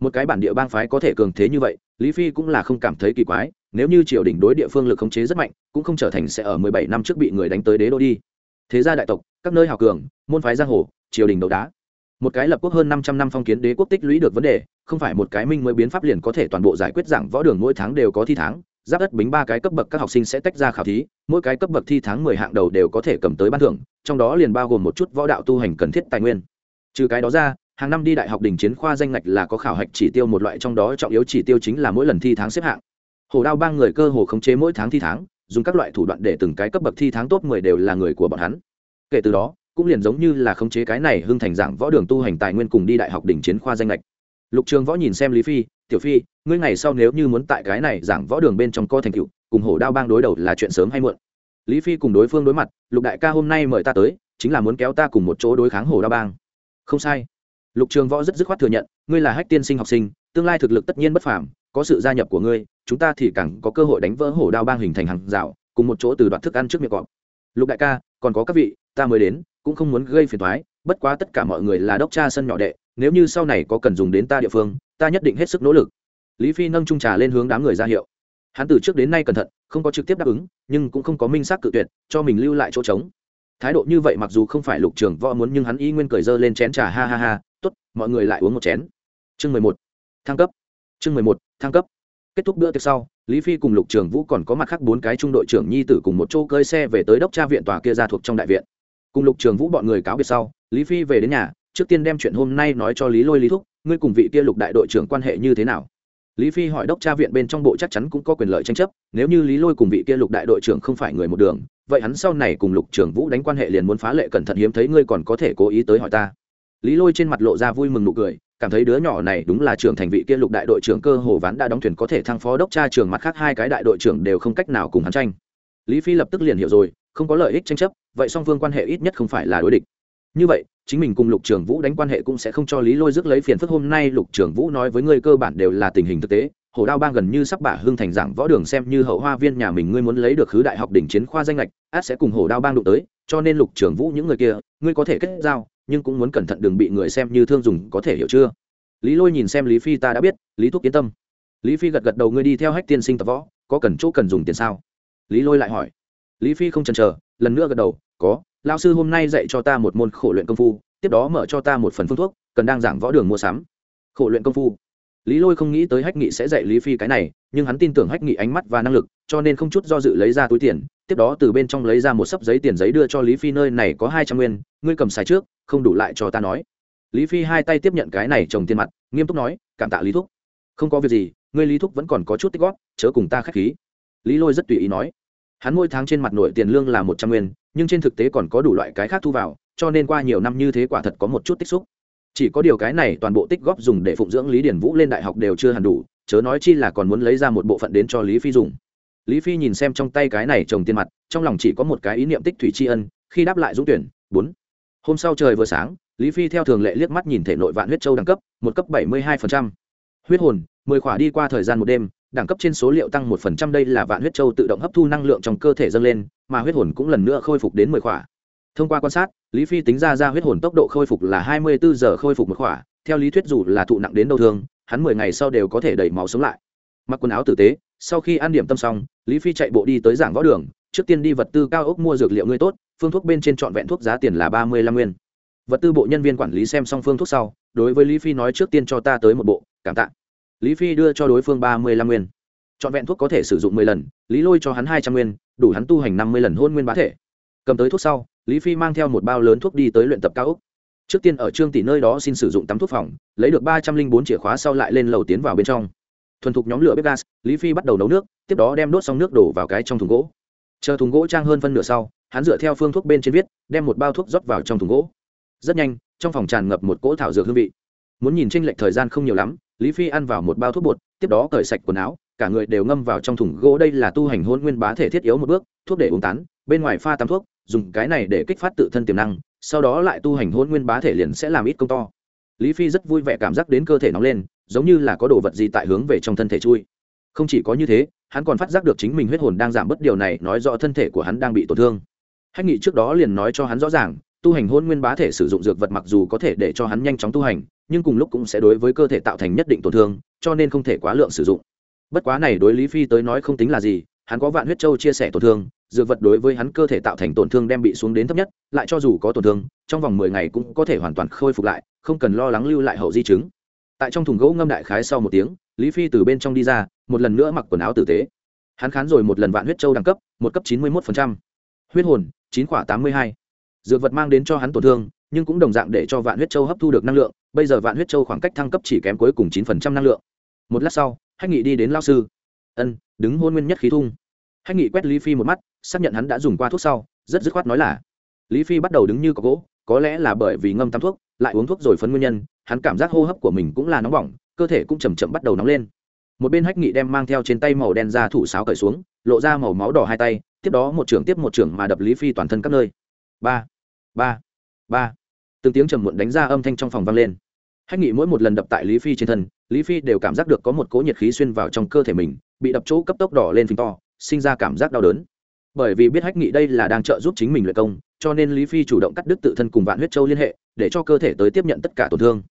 Một cái bản địa bang phái có thể cường thế như vậy, lý phi cũng là không cảm thấy kỳ quái, nếu như triều đình đối địa phương lực khống chế rất mạnh, cũng không trở thành sẽ ở mười bảy năm trước bị người đánh tới đế đô đi. Thế gia đại tộc, các nơi hào cường, môn phái giang hồ, triều đình đấu đá một cái lập quốc hơn năm trăm năm phong kiến đế quốc tích lũy được vấn đề, không phải một cái minh mới biến pháp liền có thể toàn bộ giải quyết giảng võ đường mỗi tháng đều có thi tháng, giáp đất bính ba cái cấp bậc các học sinh sẽ tách ra khảo thí, mỗi cái cấp bậc thi tháng mười hạng đầu đều có thể cầm tới ban thưởng, trong đó liền bao gồm một chút võ đạo tu hành cần thiết tài nguyên. Trừ cái đó ra, hàng năm đi đại học đỉnh chiến khoa danh ngạch là có khảo hạch chỉ tiêu một loại trong đó trọng yếu chỉ tiêu chính là mỗi lần thi tháng xếp hạng. Hồ đao ba người cơ hồ khống chế mỗi tháng thi tháng, dùng các loại thủ đoạn để từng cái cấp bậc thi tháng top mười đều là người của bọn hắn. Kể từ đó cũng liền giống như là khống chế cái này hưng thành giảng võ đường tu hành tài nguyên cùng đi đại học đỉnh chiến khoa danh lệch lục trường võ nhìn xem lý phi, tiểu phi, ngươi ngày sau nếu như muốn tại cái này giảng võ đường bên trong co thành cựu cùng hổ đao bang đối đầu là chuyện sớm hay muộn? Lý phi cùng đối phương đối mặt, lục đại ca hôm nay mời ta tới, chính là muốn kéo ta cùng một chỗ đối kháng hổ đao bang. Không sai. Lục trường võ rất dứt khoát thừa nhận, ngươi là hách tiên sinh học sinh, tương lai thực lực tất nhiên bất phàm, có sự gia nhập của ngươi, chúng ta thì càng có cơ hội đánh vỡ hổ đao bang hình thành hàng rào, cùng một chỗ từ đoạn thức ăn trước miệng cọp. Lục đại ca, còn có các vị, ta mới đến cũng không muốn gây phiền toái. bất quá tất cả mọi người là đốc cha sân nhỏ đệ, nếu như sau này có cần dùng đến ta địa phương, ta nhất định hết sức nỗ lực. Lý phi nâng chung trà lên hướng đám người ra hiệu. Hắn từ trước đến nay cẩn thận, không có trực tiếp đáp ứng, nhưng cũng không có minh xác cự tuyệt, cho mình lưu lại chỗ trống. Thái độ như vậy mặc dù không phải lục trường võ muốn, nhưng hắn y nguyên cười dơ lên chén trà, ha ha ha, tốt, mọi người lại uống một chén. Chương mười một. Thăng cấp. Chương mười một, thăng cấp. Kết thúc bữa tiệc sau, lý phi cùng lục trường vũ còn có mặt khác bốn cái trung đội trưởng nhi tử cùng một chỗ cơi xe về tới đốc tra viện tòa kia ra thuộc trong đại viện cùng lục trường vũ bọn người cáo biệt sau, lý phi về đến nhà, trước tiên đem chuyện hôm nay nói cho lý lôi lý thúc, ngươi cùng vị kia lục đại đội trưởng quan hệ như thế nào? Lý phi hỏi đốc tra viện bên trong bộ chắc chắn cũng có quyền lợi tranh chấp, nếu như lý lôi cùng vị kia lục đại đội trưởng không phải người một đường, vậy hắn sau này cùng lục trưởng vũ đánh quan hệ liền muốn phá lệ cẩn thận hiếm thấy ngươi còn có thể cố ý tới hỏi ta. Lý lôi trên mặt lộ ra vui mừng nụ cười, cảm thấy đứa nhỏ này đúng là trưởng thành vị kia lục đại đội trưởng cơ hồ ván đã đóng thuyền có thể thăng phó đốc tra trường mặt khác hai cái đại đội trưởng đều không cách nào cùng hắn tranh. Lý phi lập tức liền hiểu rồi không có lợi ích tranh chấp, vậy song phương quan hệ ít nhất không phải là đối địch. Như vậy, chính mình cùng lục trường vũ đánh quan hệ cũng sẽ không cho lý lôi rước lấy phiền phức. Hôm nay lục trường vũ nói với ngươi cơ bản đều là tình hình thực tế, hồ đao bang gần như sắp bả hưng thành giảng võ đường xem như hậu hoa viên nhà mình ngươi muốn lấy được khứ đại học đỉnh chiến khoa danh lệch át sẽ cùng hồ đao bang đụng tới, cho nên lục trường vũ những người kia, ngươi có thể kết giao, nhưng cũng muốn cẩn thận đừng bị người xem như thương dùng, có thể hiểu chưa? Lý lôi nhìn xem lý phi ta đã biết, lý thúc yên tâm. Lý phi gật gật đầu, ngươi đi theo hách tiên sinh tập võ, có cần chỗ cần dùng tiền sao? Lý lôi lại hỏi lý phi không chần chờ, lần nữa gật đầu, có lao sư hôm nay dạy cho ta một môn khổ luyện công phu, tiếp đó mở cho ta một phần phương thuốc, cần đang giảng võ đường mua sắm. Khổ luyện công phu. Lý lôi không nghĩ tới hách nghị sẽ dạy lý phi cái này, nhưng hắn tin tưởng hách nghị ánh mắt và năng lực, cho nên không chút do dự lấy ra túi tiền, tiếp đó từ bên trong lấy ra một sấp giấy tiền giấy đưa cho lý phi nơi này có hai trăm nguyên, ngươi cầm xài trước, không đủ lại cho ta nói. Lý phi hai tay tiếp nhận cái này trồng tiền mặt, nghiêm túc nói, cảm tạ lý thúc. Không có việc gì, ngươi lý thúc vẫn còn có chút tích góp, chớ cùng ta k h á c h khí. Lý lôi rất tùy ý nói hắn mỗi tháng trên mặt nội tiền lương là một trăm nguyên, nhưng trên thực tế còn có đủ loại cái khác thu vào, cho nên qua nhiều năm như thế quả thật có một chút tích xúc. Chỉ có điều cái này toàn bộ tích góp dùng để phụng dưỡng lý điển vũ lên đại học đều chưa hẳn đủ, chớ nói chi là còn muốn lấy ra một bộ phận đến cho lý phi dùng. Lý phi nhìn xem trong tay cái này trồng tiền mặt, trong lòng chỉ có một cái ý niệm tích thủy tri ân, khi đáp lại dũng tuyển, bốn. Hôm sau trời vừa sáng, lý phi theo thường lệ liếc mắt nhìn thể nội vạn huyết châu đẳng cấp, một cấp bảy mươi hai huyết hồn, mười khỏa đi qua thời gian một đêm đẳng cấp trên số liệu tăng một phần trăm đây là vạn huyết châu tự động hấp thu năng lượng trong cơ thể dâng lên, mà huyết hồn cũng lần nữa khôi phục đến mười khỏa. Thông qua quan sát, lý phi tính ra ra huyết hồn tốc độ khôi phục là hai mươi bốn giờ khôi phục một khỏa, theo lý thuyết dù là thụ nặng đến đâu thương, hắn mười ngày sau đều có thể đẩy máu sống lại. Mặc quần áo tử tế, sau khi ăn điểm tâm xong, lý phi chạy bộ đi tới giảng võ đường, trước tiên đi vật tư cao ốc mua dược liệu ngươi tốt, phương thuốc bên trên trọn vẹn thuốc giá tiền là ba mươi lăm nguyên. Vật tư bộ nhân viên quản lý xem xong phương thuốc sau, đối với lý phi nói trước tiên cho ta tới một bộ, cảm tạ lý phi đưa cho đối phương ba mươi lăm nguyên. Trọn vẹn thuốc có thể sử dụng mười lần, lý lôi cho hắn hai trăm nguyên, đủ hắn tu hành năm mươi lần hôn nguyên bá thể. Cầm tới thuốc sau, lý phi mang theo một bao lớn thuốc đi tới luyện tập cao úc trước tiên ở trương tỷ nơi đó xin sử dụng tắm thuốc phòng, lấy được ba trăm linh bốn chìa khóa sau lại lên lầu tiến vào bên trong. Thuần thục nhóm lửa bếp gas, lý phi bắt đầu nấu nước, tiếp đó đem đốt xong nước đổ vào cái trong thùng gỗ. Chờ thùng gỗ trang hơn phân nửa sau, hắn dựa theo phương thuốc bên trên viết, đem một bao thuốc rót vào trong thùng gỗ. Rất nhanh, trong phòng tràn ngập một cỗ thảo dược hương vị. Muốn nhìn tranh lệch thời gian không nhiều lắm lý phi ăn vào một bao thuốc bột, tiếp đó cởi sạch quần áo, cả người đều ngâm vào trong thùng gỗ. Đây là tu hành hôn nguyên bá thể thiết yếu một bước, thuốc để uống tán, bên ngoài pha tắm thuốc, dùng cái này để kích phát tự thân tiềm năng, sau đó lại tu hành hôn nguyên bá thể liền sẽ làm ít công to. Lý phi rất vui vẻ cảm giác đến cơ thể nóng lên, giống như là có đồ vật gì tại hướng về trong thân thể chui. Không chỉ có như thế, hắn còn phát giác được chính mình huyết hồn đang giảm bớt điều này, nói rõ thân thể của hắn đang bị tổn thương. Hách nghị trước đó liền nói cho hắn rõ ràng, tu hành hôn nguyên bá thể sử dụng dược vật mặc dù có thể để cho hắn nhanh chóng tu hành nhưng cùng lúc cũng sẽ đối với cơ thể tạo thành nhất định tổn thương, cho nên không thể quá lượng sử dụng. Bất quá này đối lý phi tới nói không tính là gì, hắn có vạn huyết châu chia sẻ tổn thương, dược vật đối với hắn cơ thể tạo thành tổn thương đem bị xuống đến thấp nhất, lại cho dù có tổn thương, trong vòng mười ngày cũng có thể hoàn toàn khôi phục lại, không cần lo lắng lưu lại hậu di chứng. Tại trong thùng gỗ ngâm đại khái sau một tiếng, lý phi từ bên trong đi ra, một lần nữa mặc quần áo tử tế. Hắn khán rồi một lần vạn huyết châu đẳng cấp, một cấp chín mươi một huyết hồn, chín khỏa tám mươi hai. Dược vật mang đến cho hắn tổn thương, nhưng cũng đồng dạng để cho vạn huyết châu hấp thu được năng lượng bây giờ vạn huyết châu khoảng cách thăng cấp chỉ kém cuối cùng chín phần trăm năng lượng. Một lát sau, hách nghị đi đến lao sư. Ân, đứng hôn nguyên nhất khí thung. Hách nghị quét lý phi một mắt, xác nhận hắn đã dùng qua thuốc sau, rất dứt khoát nói là, lý phi bắt đầu đứng như có gỗ, có lẽ là bởi vì ngâm tắm thuốc, lại uống thuốc rồi phấn nguyên nhân, hắn cảm giác hô hấp của mình cũng là nóng bỏng, cơ thể cũng chầm chậm bắt đầu nóng lên. Một bên hách nghị đem mang theo trên tay màu đen ra thủ sáo cởi xuống, lộ ra màu máu đỏ hai tay, tiếp đó một trưởng tiếp một trưởng mà đập lý phi toàn thân các nơi. Ba ba ba. Từng tiếng trầm muộn đánh ra âm thanh trong phòng vang lên hách nghị mỗi một lần đập tại lý phi trên thân, lý phi đều cảm giác được có một cỗ nhiệt khí xuyên vào trong cơ thể mình, bị đập chỗ cấp tốc đỏ lên phình to, sinh ra cảm giác đau đớn. Bởi vì biết hách nghị đây là đang trợ giúp chính mình luyện công, cho nên lý phi chủ động cắt đứt tự thân cùng vạn huyết châu liên hệ, để cho cơ thể tới tiếp nhận tất cả tổn thương.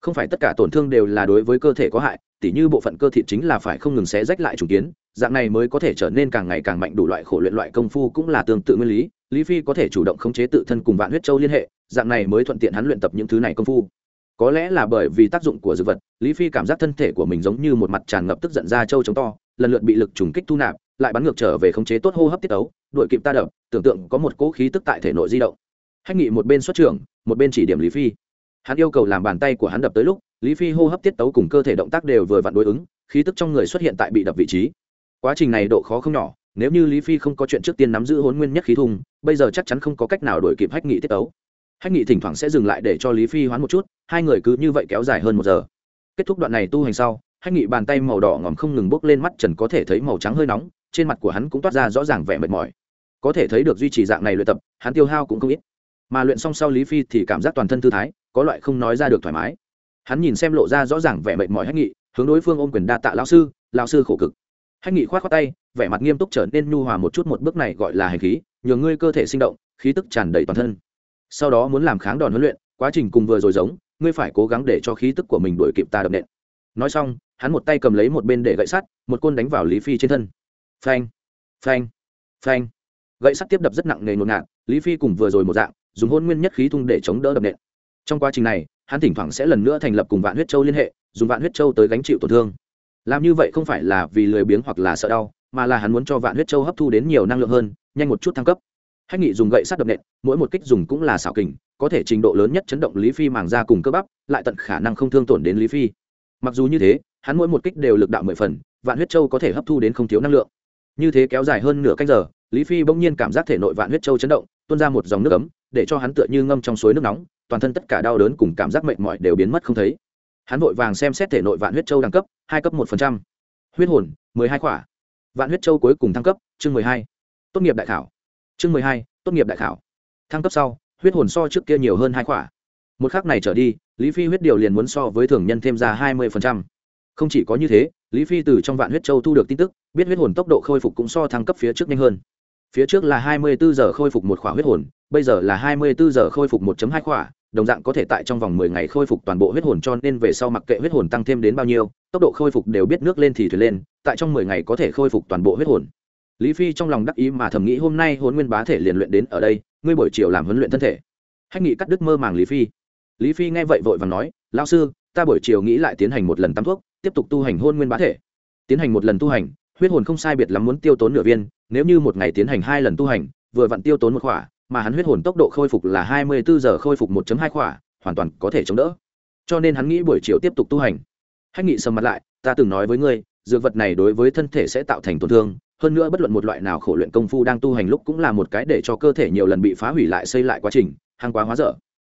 Không phải tất cả tổn thương đều là đối với cơ thể có hại, tỉ như bộ phận cơ thịt chính là phải không ngừng xé rách lại trùng kiến, dạng này mới có thể trở nên càng ngày càng mạnh đủ loại khổ luyện loại công phu cũng là tương tự nguyên lý lý phi có thể chủ động khống chế tự thân cùng vạn huyết châu liên hệ, dạng này mới thuận tiện hắn luyện tập những thứ này công phu có lẽ là bởi vì tác dụng của dược vật, lý phi cảm giác thân thể của mình giống như một mặt tràn ngập tức giận ra châu chống to, lần lượt bị lực trùng kích thu nạp, lại bắn ngược trở về khống chế tốt hô hấp tiết ấu đội kịp ta đập, tưởng tượng có một cỗ khí tức tại thể nội di động. Hách nghị một bên xuất trưởng, một bên chỉ điểm lý phi. Hắn yêu cầu làm bàn tay của hắn đập tới lúc, lý phi hô hấp tiết tấu cùng cơ thể động tác đều vừa vặn đối ứng, khí tức trong người xuất hiện tại bị đập vị trí. Quá trình này độ khó không nhỏ, nếu như lý phi không có chuyện trước tiên nắm giữ hôn nguyên nhất khí thùng, bây giờ chắc chắn không có cách nào đổi kịp hách nghị tiết tấu hách nghị thỉnh thoảng sẽ dừng lại để cho lý phi hoán một chút, hai người cứ như vậy kéo dài hơn một giờ. Kết thúc đoạn này tu hành sau, hách nghị bàn tay màu đỏ ngòm không ngừng bốc lên mắt trần có thể thấy màu trắng hơi nóng, trên mặt của hắn cũng toát ra rõ ràng vẻ mệt mỏi. Có thể thấy được duy trì dạng này luyện tập, hắn tiêu hao cũng không ít. Mà luyện xong sau lý phi thì cảm giác toàn thân thư thái, có loại không nói ra được thoải mái. Hắn nhìn xem lộ ra rõ ràng vẻ mệt mỏi hách nghị, hướng đối phương ôm quyền đa tạ lao sư lao sư khổ cực. Hách nghị k h o á t khoác tay, vẻ mặt nghiêm túc trở nên nhu hòa một chút, một bước này gọi là hành khí, nhường ngươi cơ thể sinh động, khí tức tràn đầy toàn thân sau đó muốn làm kháng đòn huấn luyện, quá trình cùng vừa rồi giống, ngươi phải cố gắng để cho khí tức của mình đuổi kịp ta đập nện. Nói xong, hắn một tay cầm lấy một bên để gậy sắt, một côn đánh vào lý phi trên thân. Phanh phanh phanh. Gậy sắt tiếp đập rất nặng nề ngột ngạt, lý phi cùng vừa rồi một dạng, dùng hôn nguyên nhất khí thung để chống đỡ đập nện. Trong quá trình này, hắn thỉnh thoảng sẽ lần nữa thành lập cùng vạn huyết châu liên hệ, dùng vạn huyết châu tới gánh chịu tổn thương. Làm như vậy không phải là vì lười biếng hoặc là sợ đau, mà là hắn muốn cho vạn huyết châu hấp thu đến nhiều năng lượng hơn, nhanh một chút thăng cấp hách nghị dùng gậy sắt đập nện, mỗi một kích dùng cũng là xảo kình, có thể trình độ lớn nhất chấn động lý phi màng ra cùng cơ bắp, lại tận khả năng không thương tổn đến lý phi. Mặc dù như thế, hắn mỗi một kích đều lực đạo mười phần, vạn huyết châu có thể hấp thu đến không thiếu năng lượng. Như thế kéo dài hơn nửa canh giờ, lý phi bỗng nhiên cảm giác thể nội vạn huyết châu chấn động, tuôn ra một dòng nước ấm, để cho hắn tựa như ngâm trong suối nước nóng, toàn thân tất cả đau đớn cùng cảm giác mệt mỏi đều biến mất không thấy. Hắn vội vàng xem xét thể nội vạn huyết châu đẳng cấp, hai cấp một phần trăm. Huyết hồn, mười hai khỏa. Vạn huyết châu cuối cùng thăng cấp, chương mười hai. Tốt nghiệp đại khảo chương mười hai, tốt nghiệp đại khảo. Thăng cấp sau, huyết hồn so trước kia nhiều hơn hai khỏa. Một khắc này trở đi, lý phi huyết điều liền muốn so với thường nhân thêm ra hai mươi phần trăm. Không chỉ có như thế, lý phi từ trong vạn huyết châu thu được tin tức, biết huyết hồn tốc độ khôi phục cũng so thăng cấp phía trước nhanh hơn. Phía trước là hai mươi bốn giờ khôi phục một khỏa huyết hồn, bây giờ là hai mươi bốn giờ khôi phục một hai khỏa, đồng dạng có thể tại trong vòng mười ngày khôi phục toàn bộ huyết hồn cho nên về sau mặc kệ huyết hồn tăng thêm đến bao nhiêu, tốc độ khôi phục đều biết nước lên thì thuyền lên, tại trong mười ngày có thể khôi phục toàn bộ huyết hồn lý phi trong lòng đắc ý mà thầm nghĩ hôm nay hồn nguyên bá thể liền luyện đến ở đây, ngươi buổi chiều làm huấn luyện thân thể. Hách nghị cắt đứt mơ màng lý phi. Lý phi nghe vậy vội vàng nói, lão sư, ta buổi chiều nghĩ lại tiến hành một lần tắm thuốc, tiếp tục tu hành hôn nguyên bá thể. Tiến hành một lần tu hành, huyết hồn không sai biệt lắm muốn tiêu tốn nửa viên, nếu như một ngày tiến hành hai lần tu hành, vừa vặn tiêu tốn một khỏa, mà hắn huyết hồn tốc độ khôi phục là hai mươi bốn giờ khôi phục 1 hai khỏa, hoàn toàn có thể chống đỡ. Cho nên hắn nghĩ buổi chiều tiếp tục tu hành. Hách nghị sầm mặt lại, ta từng nói với ngươi, dược vật này đối với thân thể sẽ tạo thành tổn thương hơn nữa bất luận một loại nào khổ luyện công phu đang tu hành lúc cũng là một cái để cho cơ thể nhiều lần bị phá hủy lại xây lại quá trình hàng quá hóa dở.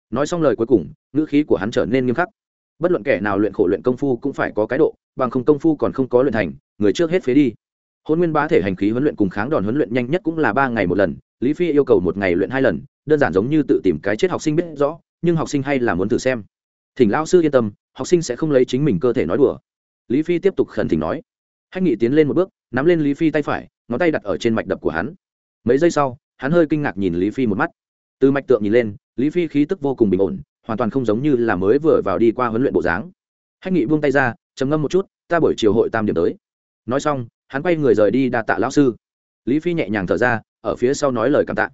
Nói xong lời cuối cùng, ngữ khí của hắn trở nên nghiêm khắc. Bất luận kẻ nào luyện khổ luyện công phu cũng phải có cái độ, bằng không công phu còn không có luyện thành, người trước hết phế đi. Hôn nguyên bá thể hành khí huấn luyện cùng kháng đòn huấn luyện nhanh nhất cũng là ba ngày một lần, lý phi yêu cầu một ngày luyện hai lần, đơn giản giống như tự tìm cái chết học sinh biết rõ, nhưng học sinh hay là muốn thử xem. Thỉnh lao sư yên tâm, học sinh sẽ không lấy chính mình cơ thể nói đùa. Lý phi tiếp tục khẩn thỉnh nói. Hách nghị tiến lên một bước nắm lên lý phi tay phải, ngón tay đặt ở trên mạch đập của hắn. Mấy giây sau, hắn hơi kinh ngạc nhìn lý phi một mắt. Từ mạch tượng nhìn lên, lý phi khí tức vô cùng bình ổn, hoàn toàn không giống như là mới vừa vào đi qua huấn luyện bộ dáng. Hách nghị buông tay ra, trầm ngâm một chút, ta buổi chiều hội tam điểm tới. Nói xong, hắn quay người rời đi đa tạ lão sư. Lý phi nhẹ nhàng thở ra, ở phía sau nói lời cảm tạ.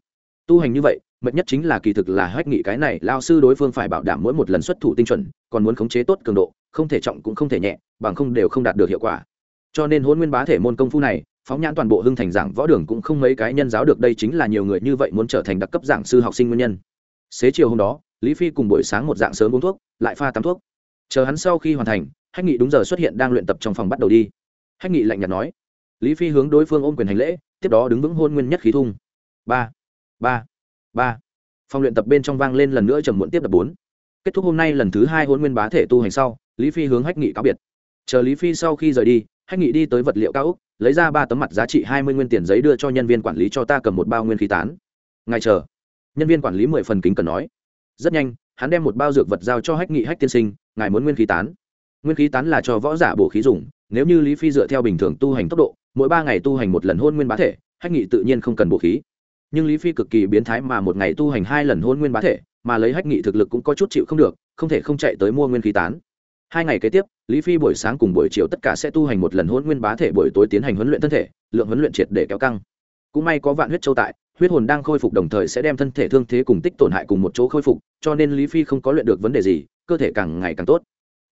Tu hành như vậy, mệt nhất chính là kỳ thực là hách nghị cái này lao sư đối phương phải bảo đảm mỗi một lần xuất thủ tinh chuẩn, còn muốn khống chế tốt cường độ, không thể trọng cũng không thể nhẹ, bằng không đều không đạt được hiệu quả cho nên hôn nguyên bá thể môn công phu này, phóng nhãn toàn bộ hưng thành giảng võ đường cũng không mấy cái nhân giáo được đây chính là nhiều người như vậy muốn trở thành đặc cấp giảng sư học sinh nguyên nhân. Xế chiều hôm đó, lý phi cùng buổi sáng một dạng sớm uống thuốc, lại pha tắm thuốc. Chờ hắn sau khi hoàn thành, hách nghị đúng giờ xuất hiện đang luyện tập trong phòng bắt đầu đi. Hách nghị lạnh nhạt nói. Lý phi hướng đối phương ôm quyền hành lễ, tiếp đó đứng vững hôn nguyên nhất khí thung. Ba ba ba. Phòng luyện tập bên trong vang lên lần nữa trầm muộn tiếp đập bốn. Kết thúc hôm nay lần thứ hai hôn nguyên bá thể tu hành sau, lý phi hướng hách nghị cáo biệt. Chờ lý phi sau khi rời đi hách nghị đi tới vật liệu cao úc, lấy ra ba tấm mặt giá trị hai mươi nguyên tiền giấy đưa cho nhân viên quản lý cho ta cầm một bao nguyên khí tán. Ngay chờ. Nhân viên quản lý mười phần kính cần nói. Rất nhanh, hắn đem một bao dược vật giao cho hách nghị hách tiên sinh, ngài muốn nguyên khí tán. Nguyên khí tán là cho võ giả bổ khí dùng, nếu như lý phi dựa theo bình thường tu hành tốc độ, mỗi ba ngày tu hành một lần hôn nguyên bá thể, hách nghị tự nhiên không cần bổ khí. Nhưng lý phi cực kỳ biến thái mà một ngày tu hành hai lần hôn nguyên bá thể, mà lấy hách nghị thực lực cũng có chút chịu không được, không thể không chạy tới mua nguyên khí tán hai ngày kế tiếp, lý phi buổi sáng cùng buổi chiều tất cả sẽ tu hành một lần hôn nguyên bá thể buổi tối tiến hành huấn luyện thân thể, lượng huấn luyện triệt để kéo căng. Cũng may có vạn huyết châu tại, huyết hồn đang khôi phục đồng thời sẽ đem thân thể thương thế cùng tích tổn hại cùng một chỗ khôi phục, cho nên lý phi không có luyện được vấn đề gì, cơ thể càng ngày càng tốt.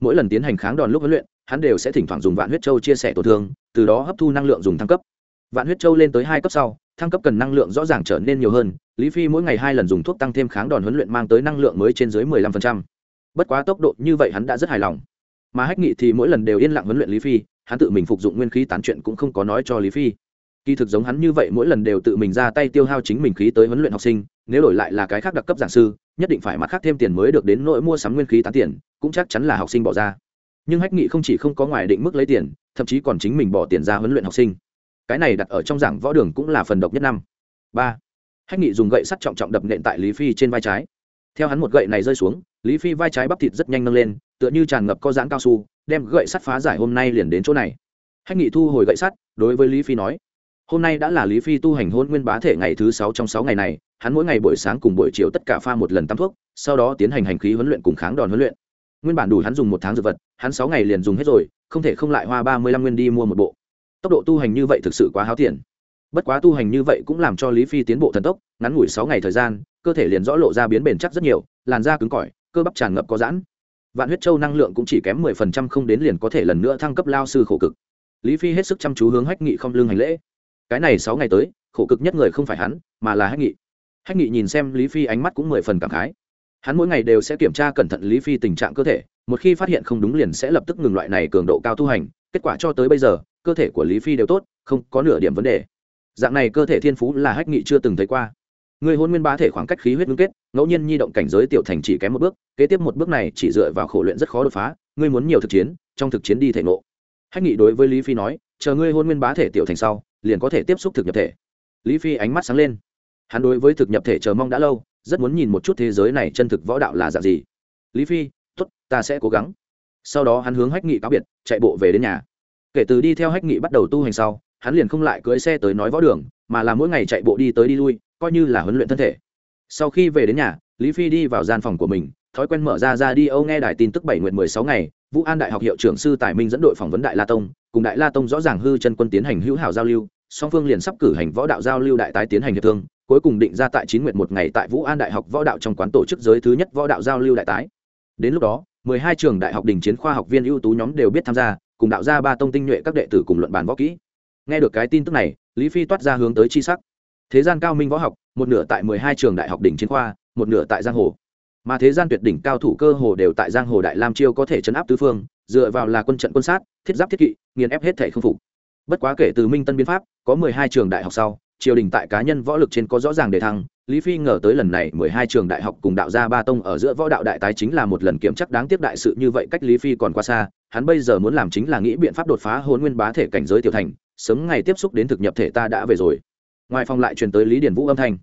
Mỗi lần tiến hành kháng đòn lúc huấn luyện, hắn đều sẽ thỉnh thoảng dùng vạn huyết châu chia sẻ tổn thương, từ đó hấp thu năng lượng dùng thăng cấp. Vạn huyết châu lên tới hai cấp sau, thăng cấp cần năng lượng rõ ràng trở nên nhiều hơn, lý phi mỗi ngày hai lần dùng thuốc tăng thêm kháng đòn huấn luyện mang tới năng lượng mới trên dưới mười lăm phần trăm bất quá tốc độ như vậy hắn đã rất hài lòng. Mà hách nghị thì mỗi lần đều yên lặng huấn luyện lý phi, hắn tự mình phục dụng nguyên khí tán chuyện cũng không có nói cho lý phi. Kỳ thực giống hắn như vậy mỗi lần đều tự mình ra tay tiêu hao chính mình khí tới huấn luyện học sinh, nếu đổi lại là cái khác đặc cấp giảng sư, nhất định phải mặt khác thêm tiền mới được đến nỗi mua sắm nguyên khí tán tiền, cũng chắc chắn là học sinh bỏ ra. Nhưng hách nghị không chỉ không có ngoài định mức lấy tiền, thậm chí còn chính mình bỏ tiền ra huấn luyện học sinh. Cái này đặt ở trong giảng võ đường cũng là phần độc nhất năm. Ba. Hách nghị dùng gậy sắt trọng trọng đập nện tại lý phi trên vai trái theo hắn một gậy này rơi xuống, lý phi vai trái bắp thịt rất nhanh nâng lên, tựa như tràn ngập có giãn cao su, đem gậy sắt phá giải hôm nay liền đến chỗ này. Hách nghị thu hồi gậy sắt, đối với lý phi nói, hôm nay đã là lý phi tu hành hôn nguyên bá thể ngày thứ sáu trong sáu ngày này, hắn mỗi ngày buổi sáng cùng buổi chiều tất cả pha một lần tắm thuốc, sau đó tiến hành hành khí huấn luyện cùng kháng đòn huấn luyện. Nguyên bản đủ hắn dùng một tháng dược vật, hắn sáu ngày liền dùng hết rồi, không thể không lại hoa ba mươi lăm nguyên đi mua một bộ. Tốc độ tu hành như vậy thực sự quá háo tiền bất quá tu hành như vậy cũng làm cho lý phi tiến bộ thần tốc, ngắn ngủi sáu ngày thời gian cơ thể liền rõ lộ ra biến bền chắc rất nhiều, làn da cứng cỏi, cơ bắp tràn ngập có giãn. Vạn huyết châu năng lượng cũng chỉ kém mười phần trăm không đến liền có thể lần nữa thăng cấp lao sư khổ cực. Lý phi hết sức chăm chú hướng hách nghị không lương hành lễ. Cái này sáu ngày tới, khổ cực nhất người không phải hắn, mà là hách nghị. Hách nghị nhìn xem lý phi ánh mắt cũng mười phần cảm khái. Hắn mỗi ngày đều sẽ kiểm tra cẩn thận lý phi tình trạng cơ thể, một khi phát hiện không đúng liền sẽ lập tức ngừng loại này cường độ cao tu hành, kết quả cho tới bây giờ, cơ thể của lý phi đều tốt, không có nửa điểm vấn đề. Dạng này cơ thể thiên phú là hách nghị chưa từng thấy qua người hôn nguyên bá thể khoảng cách khí huyết ngưng kết, ngẫu nhiên nhi động cảnh giới tiểu thành chỉ kém một bước, kế tiếp một bước này chỉ dựa vào khổ luyện rất khó đột phá, ngươi muốn nhiều thực chiến, trong thực chiến đi thể ngộ. Hách nghị đối với lý phi nói, chờ ngươi hôn nguyên bá thể tiểu thành sau, liền có thể tiếp xúc thực nhập thể. Lý phi ánh mắt sáng lên. Hắn đối với thực nhập thể chờ mong đã lâu, rất muốn nhìn một chút thế giới này chân thực võ đạo là dạng gì. Lý phi t ố t ta sẽ cố gắng. Sau đó hắn hướng hách nghị cáo biệt, chạy bộ về đến nhà. Kể từ đi theo hách nghị bắt đầu tu hành sau, hắn liền không lại cưới xe tới nói võ đường, mà là mỗi ngày chạy bộ đi tới đi lui coi như là huấn luyện thân thể. Sau khi về đến nhà, lý phi đi vào gian phòng của mình, thói quen mở ra ra đi âu nghe đài tin tức bảy nguyện mười sáu ngày, vũ an đại học hiệu trưởng sư tài minh dẫn đội phỏng vấn đại la tông, cùng đại la tông rõ ràng hư chân quân tiến hành hữu hảo giao lưu, song phương liền sắp cử hành võ đạo giao lưu đại tái tiến hành hiệp thương, cuối cùng định ra tại chín nguyện một ngày tại vũ an đại học võ đạo trong quán tổ chức giới thứ nhất võ đạo giao lưu đại tái. Đến lúc đó, mười hai trường đại học đình chiến khoa học viên ưu tú nhóm đều biết tham gia, cùng đạo ra ba tông tinh nhuệ các đệ tử cùng luận bàn võ kỹ. Nghe được cái tin tức này, lý phi toát ra hướng tới chi sắc thế gian cao minh võ học, một nửa tại mười hai trường đại học đỉnh chiến khoa, một nửa tại giang hồ. Mà thế gian tuyệt đỉnh cao thủ cơ hồ đều tại giang hồ đại lam chiêu có thể chấn áp tứ phương, dựa vào là quân trận quân sát, thiết giáp thiết kỵ, nghiền ép hết thể không phục. Bất quá kể từ minh tân biên pháp, có mười hai trường đại học sau, triều đình tại cá nhân võ lực trên có rõ ràng đề thăng, lý phi ngờ tới lần này mười hai trường đại học cùng đạo gia ba tông ở giữa võ đạo đại tái chính là một lần kiểm chắc đáng tiếc đại sự như vậy cách lý phi còn quá xa, hắn bây giờ muốn làm chính là nghĩ biện pháp đột phá hôn nguyên bá thể cảnh giới tiểu thành, sớm ngày tiếp xúc đến thực nhập thể ta đã về rồi ngoài phòng lại truyền tới lý điển vũ âm thanh.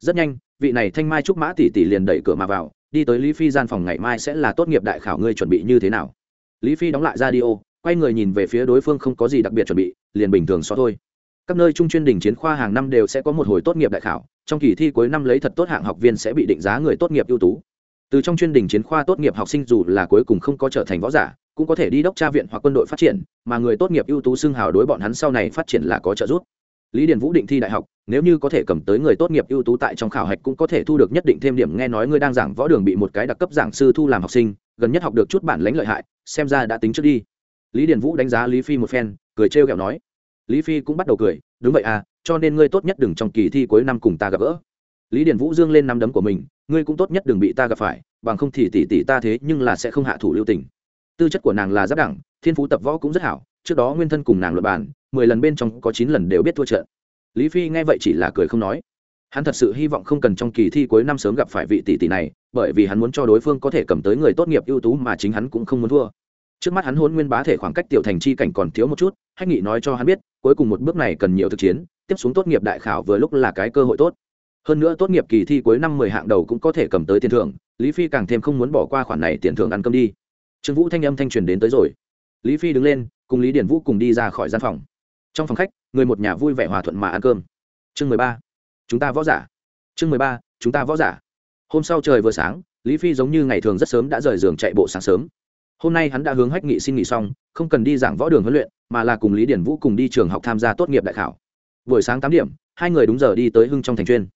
Rất nhanh, vị này thanh mai trúc mã tỷ tỷ liền đẩy cửa mà vào, đi tới lý phi gian phòng ngày mai sẽ là tốt nghiệp đại khảo ngươi chuẩn bị như thế nào. Lý phi đóng lại ra đi ô quay người nhìn về phía đối phương không có gì đặc biệt chuẩn bị, liền bình thường so thôi. Các nơi trung chuyên đình chiến khoa hàng năm đều sẽ có một hồi tốt nghiệp đại khảo, trong kỳ thi cuối năm lấy thật tốt hạng học viên sẽ bị định giá người tốt nghiệp ưu tú. Từ trong chuyên đình chiến khoa tốt nghiệp học sinh dù là cuối cùng không có trở thành võ giả, cũng có thể đi đốc tra viện hoặc quân đội phát triển, mà người tốt nghiệp ưu tú xưng hào đối bọn hắn sau này phát triển là có trợ giúp lý điền vũ định thi đại học, nếu như có thể cầm tới người tốt nghiệp ưu tú tại trong khảo hạch cũng có thể thu được nhất định thêm điểm. Nghe nói ngươi đang giảng võ đường bị một cái đặc cấp giảng sư thu làm học sinh, gần nhất học được chút bản lãnh lợi hại, xem ra đã tính trước đi. Lý điền vũ đánh giá lý phi một phen, cười trêu ghẹo nói. Lý phi cũng bắt đầu cười, đúng vậy à cho nên ngươi tốt nhất đừng trong kỳ thi cuối năm cùng ta gặp gỡ. Lý điền vũ dương lên năm đấm của mình, ngươi cũng tốt nhất đừng bị ta gặp phải, bằng không thì tỷ tỷ ta thế nhưng là sẽ không hạ thủ lưu tình. Tư chất của nàng là giáp đẳng, thiên phú tập võ cũng rất hảo, trước đó nguyên thân cùng nàng luật bàn mười lần bên trong có chín lần đều biết thua trận. Lý phi nghe vậy chỉ là cười không nói. Hắn thật sự hy vọng không cần trong kỳ thi cuối năm sớm gặp phải vị tỷ tỷ này, bởi vì hắn muốn cho đối phương có thể cầm tới người tốt nghiệp ưu tú mà chính hắn cũng không muốn thua. Trước mắt hắn hôn nguyên bá thể khoảng cách tiểu thành chi cảnh còn thiếu một chút, hách nghị nói cho hắn biết, cuối cùng một bước này cần nhiều thực chiến, tiếp xuống tốt nghiệp đại khảo vừa lúc là cái cơ hội tốt. Hơn nữa tốt nghiệp kỳ thi cuối năm mười hạng đầu cũng có thể cầm tới tiền thưởng, lý phi càng thêm không muốn bỏ qua khoản này tiền thưởng ăn cơm đi. Trương vũ thanh âm thanh truyền đến tới rồi. Lý phi đứng lên, cùng lý điển vũ cùng đi ra khỏi gian phòng trong phòng khách, người một nhà vui vẻ hòa thuận mà ăn cơm. Chương mười ba. Chúng ta võ giả. Chương mười ba, chúng ta võ giả. Hôm sau trời vừa sáng, lý phi giống như ngày thường rất sớm đã rời giường chạy bộ sáng sớm. Hôm nay hắn đã hướng hách nghị xin nghỉ xong, không cần đi giảng võ đường huấn luyện, mà là cùng lý điển vũ cùng đi trường học tham gia tốt nghiệp đại khảo. Buổi sáng tám điểm, hai người đúng giờ đi tới hưng trong thành chuyên.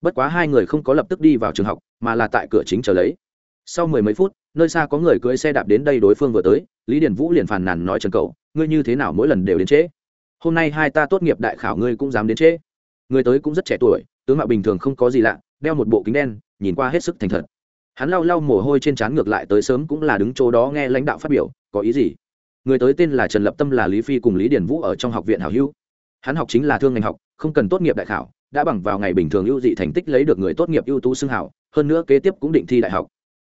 Bất quá hai người không có lập tức đi vào trường học, mà là tại cửa chính chờ lấy. Sau mười mấy phút, nơi xa có người cưỡi xe đạp đến đây đối phương vừa tới, lý điển vũ liền phàn nàn nói trần cầu ngươi như thế nào mỗi lần đều đến trễ? Hôm nay hai ta tốt nghiệp đại khảo ngươi cũng dám đến trễ. Người tới cũng rất trẻ tuổi, tướng mạo bình thường không có gì lạ, đeo một bộ kính đen, nhìn qua hết sức thành thật. Hắn lau lau mồ hôi trên trán ngược lại tới sớm cũng là đứng chỗ đó nghe lãnh đạo phát biểu, có ý gì? Người tới tên là trần lập tâm là lý phi cùng lý điển vũ ở trong học viện hảo hữu. Hắn học chính là thương ngành học, không cần tốt nghiệp đại khảo, đã bằng vào ngày bình thường ưu dị thành tích lấy được người tốt nghiệp ưu tú xưng hảo, hơn nữa kế tiếp cũng định thi đại học.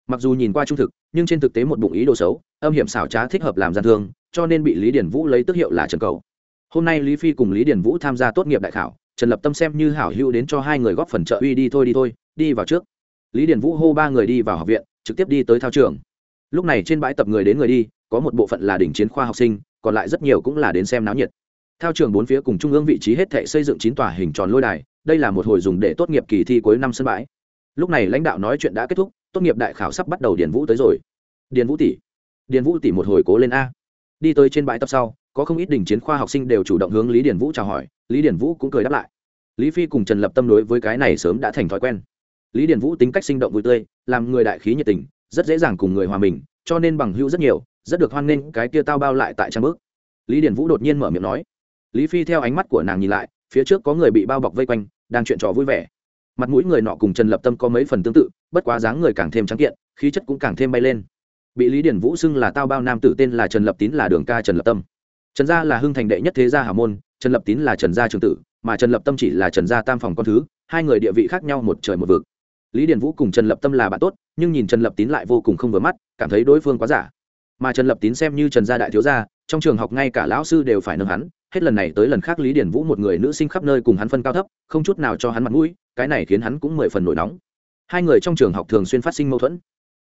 Mặc dù nhìn qua trung thực, nhưng trên thực tế một bụng ý đồ xấu, âm hiểm xảo trá thích hợp làm gian thương, cho nên bị lý điển vũ lấy tước hiệu là trần cầu hôm nay lý phi cùng lý điển vũ tham gia tốt nghiệp đại khảo, trần lập tâm xem như hảo hữu đến cho hai người góp phần trợ uy đi thôi đi thôi, đi vào trước. Lý điển vũ hô ba người đi vào học viện, trực tiếp đi tới thao trường. Lúc này trên bãi tập người đến người đi, có một bộ phận là đỉnh chiến khoa học sinh, còn lại rất nhiều cũng là đến xem náo nhiệt. Thao trường bốn phía cùng trung ương vị trí hết thệ xây dựng chín tòa hình tròn lôi đài, đây là một hồi dùng để tốt nghiệp kỳ thi cuối năm sân bãi. Lúc này lãnh đạo nói chuyện đã kết thúc, tốt nghiệp đại khảo sắp bắt đầu điền vũ tới rồi. Điền vũ tỷ, điền vũ tỷ một hồi cố lên a. Đi tới trên bãi tập sau có không ít đỉnh chiến khoa học sinh đều chủ động hướng lý điền vũ chào hỏi, lý điền vũ cũng cười đáp lại. Lý phi cùng trần lập tâm đối với cái này sớm đã thành thói quen. Lý điền vũ tính cách sinh động vui tươi, làm người đại khí nhiệt tình, rất dễ dàng cùng người hòa mình, cho nên bằng hữu rất nhiều, rất được hoan nghênh cái kia tao bao lại tại trang bước lý điền vũ đột nhiên mở miệng nói. Lý phi theo ánh mắt của nàng nhìn lại, phía trước có người bị bao bọc vây quanh, đang chuyện trò vui vẻ. Mặt mũi người nọ cùng trần lập tâm có mấy phần tương tự, bất quá dáng người càng thêm trắng kiện, khí chất cũng càng thêm bay lên. Bị lý điển vũ xưng là tao bao nam tử tên là trần lập tín là đường ca trần lập tâm trần gia là hưng thành đệ nhất thế gia Hà môn, trần lập tín là trần gia trường tử, mà trần lập tâm chỉ là trần gia tam phòng con thứ, hai người địa vị khác nhau một trời một vực. Lý Điền vũ cùng trần lập tâm là bạn tốt, nhưng nhìn trần lập tín lại vô cùng không vừa mắt, cảm thấy đối phương quá giả. Mà trần lập tín xem như trần gia đại thiếu gia, trong trường học ngay cả lão sư đều phải nâng hắn, hết lần này tới lần khác lý Điền vũ một người nữ sinh khắp nơi cùng hắn phân cao thấp, không chút nào cho hắn mặt mũi, cái này khiến hắn cũng mười phần nổi nóng. Hai người trong trường học thường xuyên phát sinh mâu thuẫn.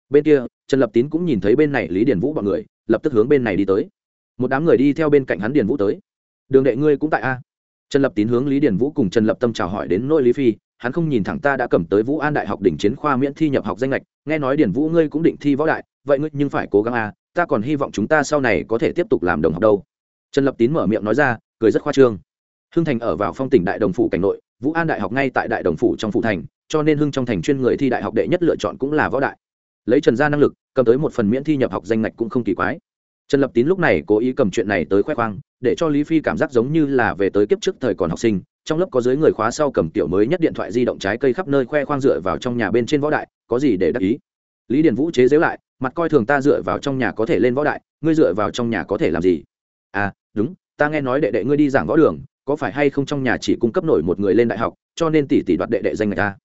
Bên kia, trần lập tín cũng nhìn thấy bên này lý Điền vũ bọn người, lập tức hướng bên này đi tới một đám người đi theo bên cạnh hắn điền vũ tới. Đường đệ ngươi cũng tại a? Trần lập tín hướng lý điền vũ cùng trần lập tâm chào hỏi đến nỗi lý phi, hắn không nhìn thẳng ta đã cầm tới vũ an đại học đỉnh chiến khoa miễn thi nhập học danh lệch nghe nói điền vũ ngươi cũng định thi võ đại, vậy ngươi nhưng phải cố gắng a, ta còn hy vọng chúng ta sau này có thể tiếp tục làm đồng học đâu. Trần lập tín mở miệng nói ra, cười rất khoa trương. Hưng thành ở vào phong tỉnh đại đồng phủ cảnh nội, vũ an đại học ngay tại đại đồng phủ trong phủ thành, cho nên hưng trong thành chuyên người thi đại học đệ nhất lựa chọn cũng là võ đại. Lấy trần gia năng lực, cầm tới một phần miễn thi nhập học danh ngạch cũng không kỳ quái trần lập tín lúc này cố ý cầm chuyện này tới khoe khoang, để cho lý phi cảm giác giống như là về tới kiếp trước thời còn học sinh. Trong lớp có dưới người khóa sau cầm tiểu mới nhất điện thoại di động trái cây khắp nơi khoe khoang dựa vào trong nhà bên trên võ đại, có gì để đắc ý? Lý điền vũ chế giễu lại, mặt coi thường ta dựa vào trong nhà có thể lên võ đại, ngươi dựa vào trong nhà có thể làm gì? À đúng, ta nghe nói đệ đệ ngươi đi giảng võ đường, có phải hay không trong nhà chỉ cung cấp nổi một người lên đại học, cho nên tỷ tỷ đoạt đệ đệ danh người ta?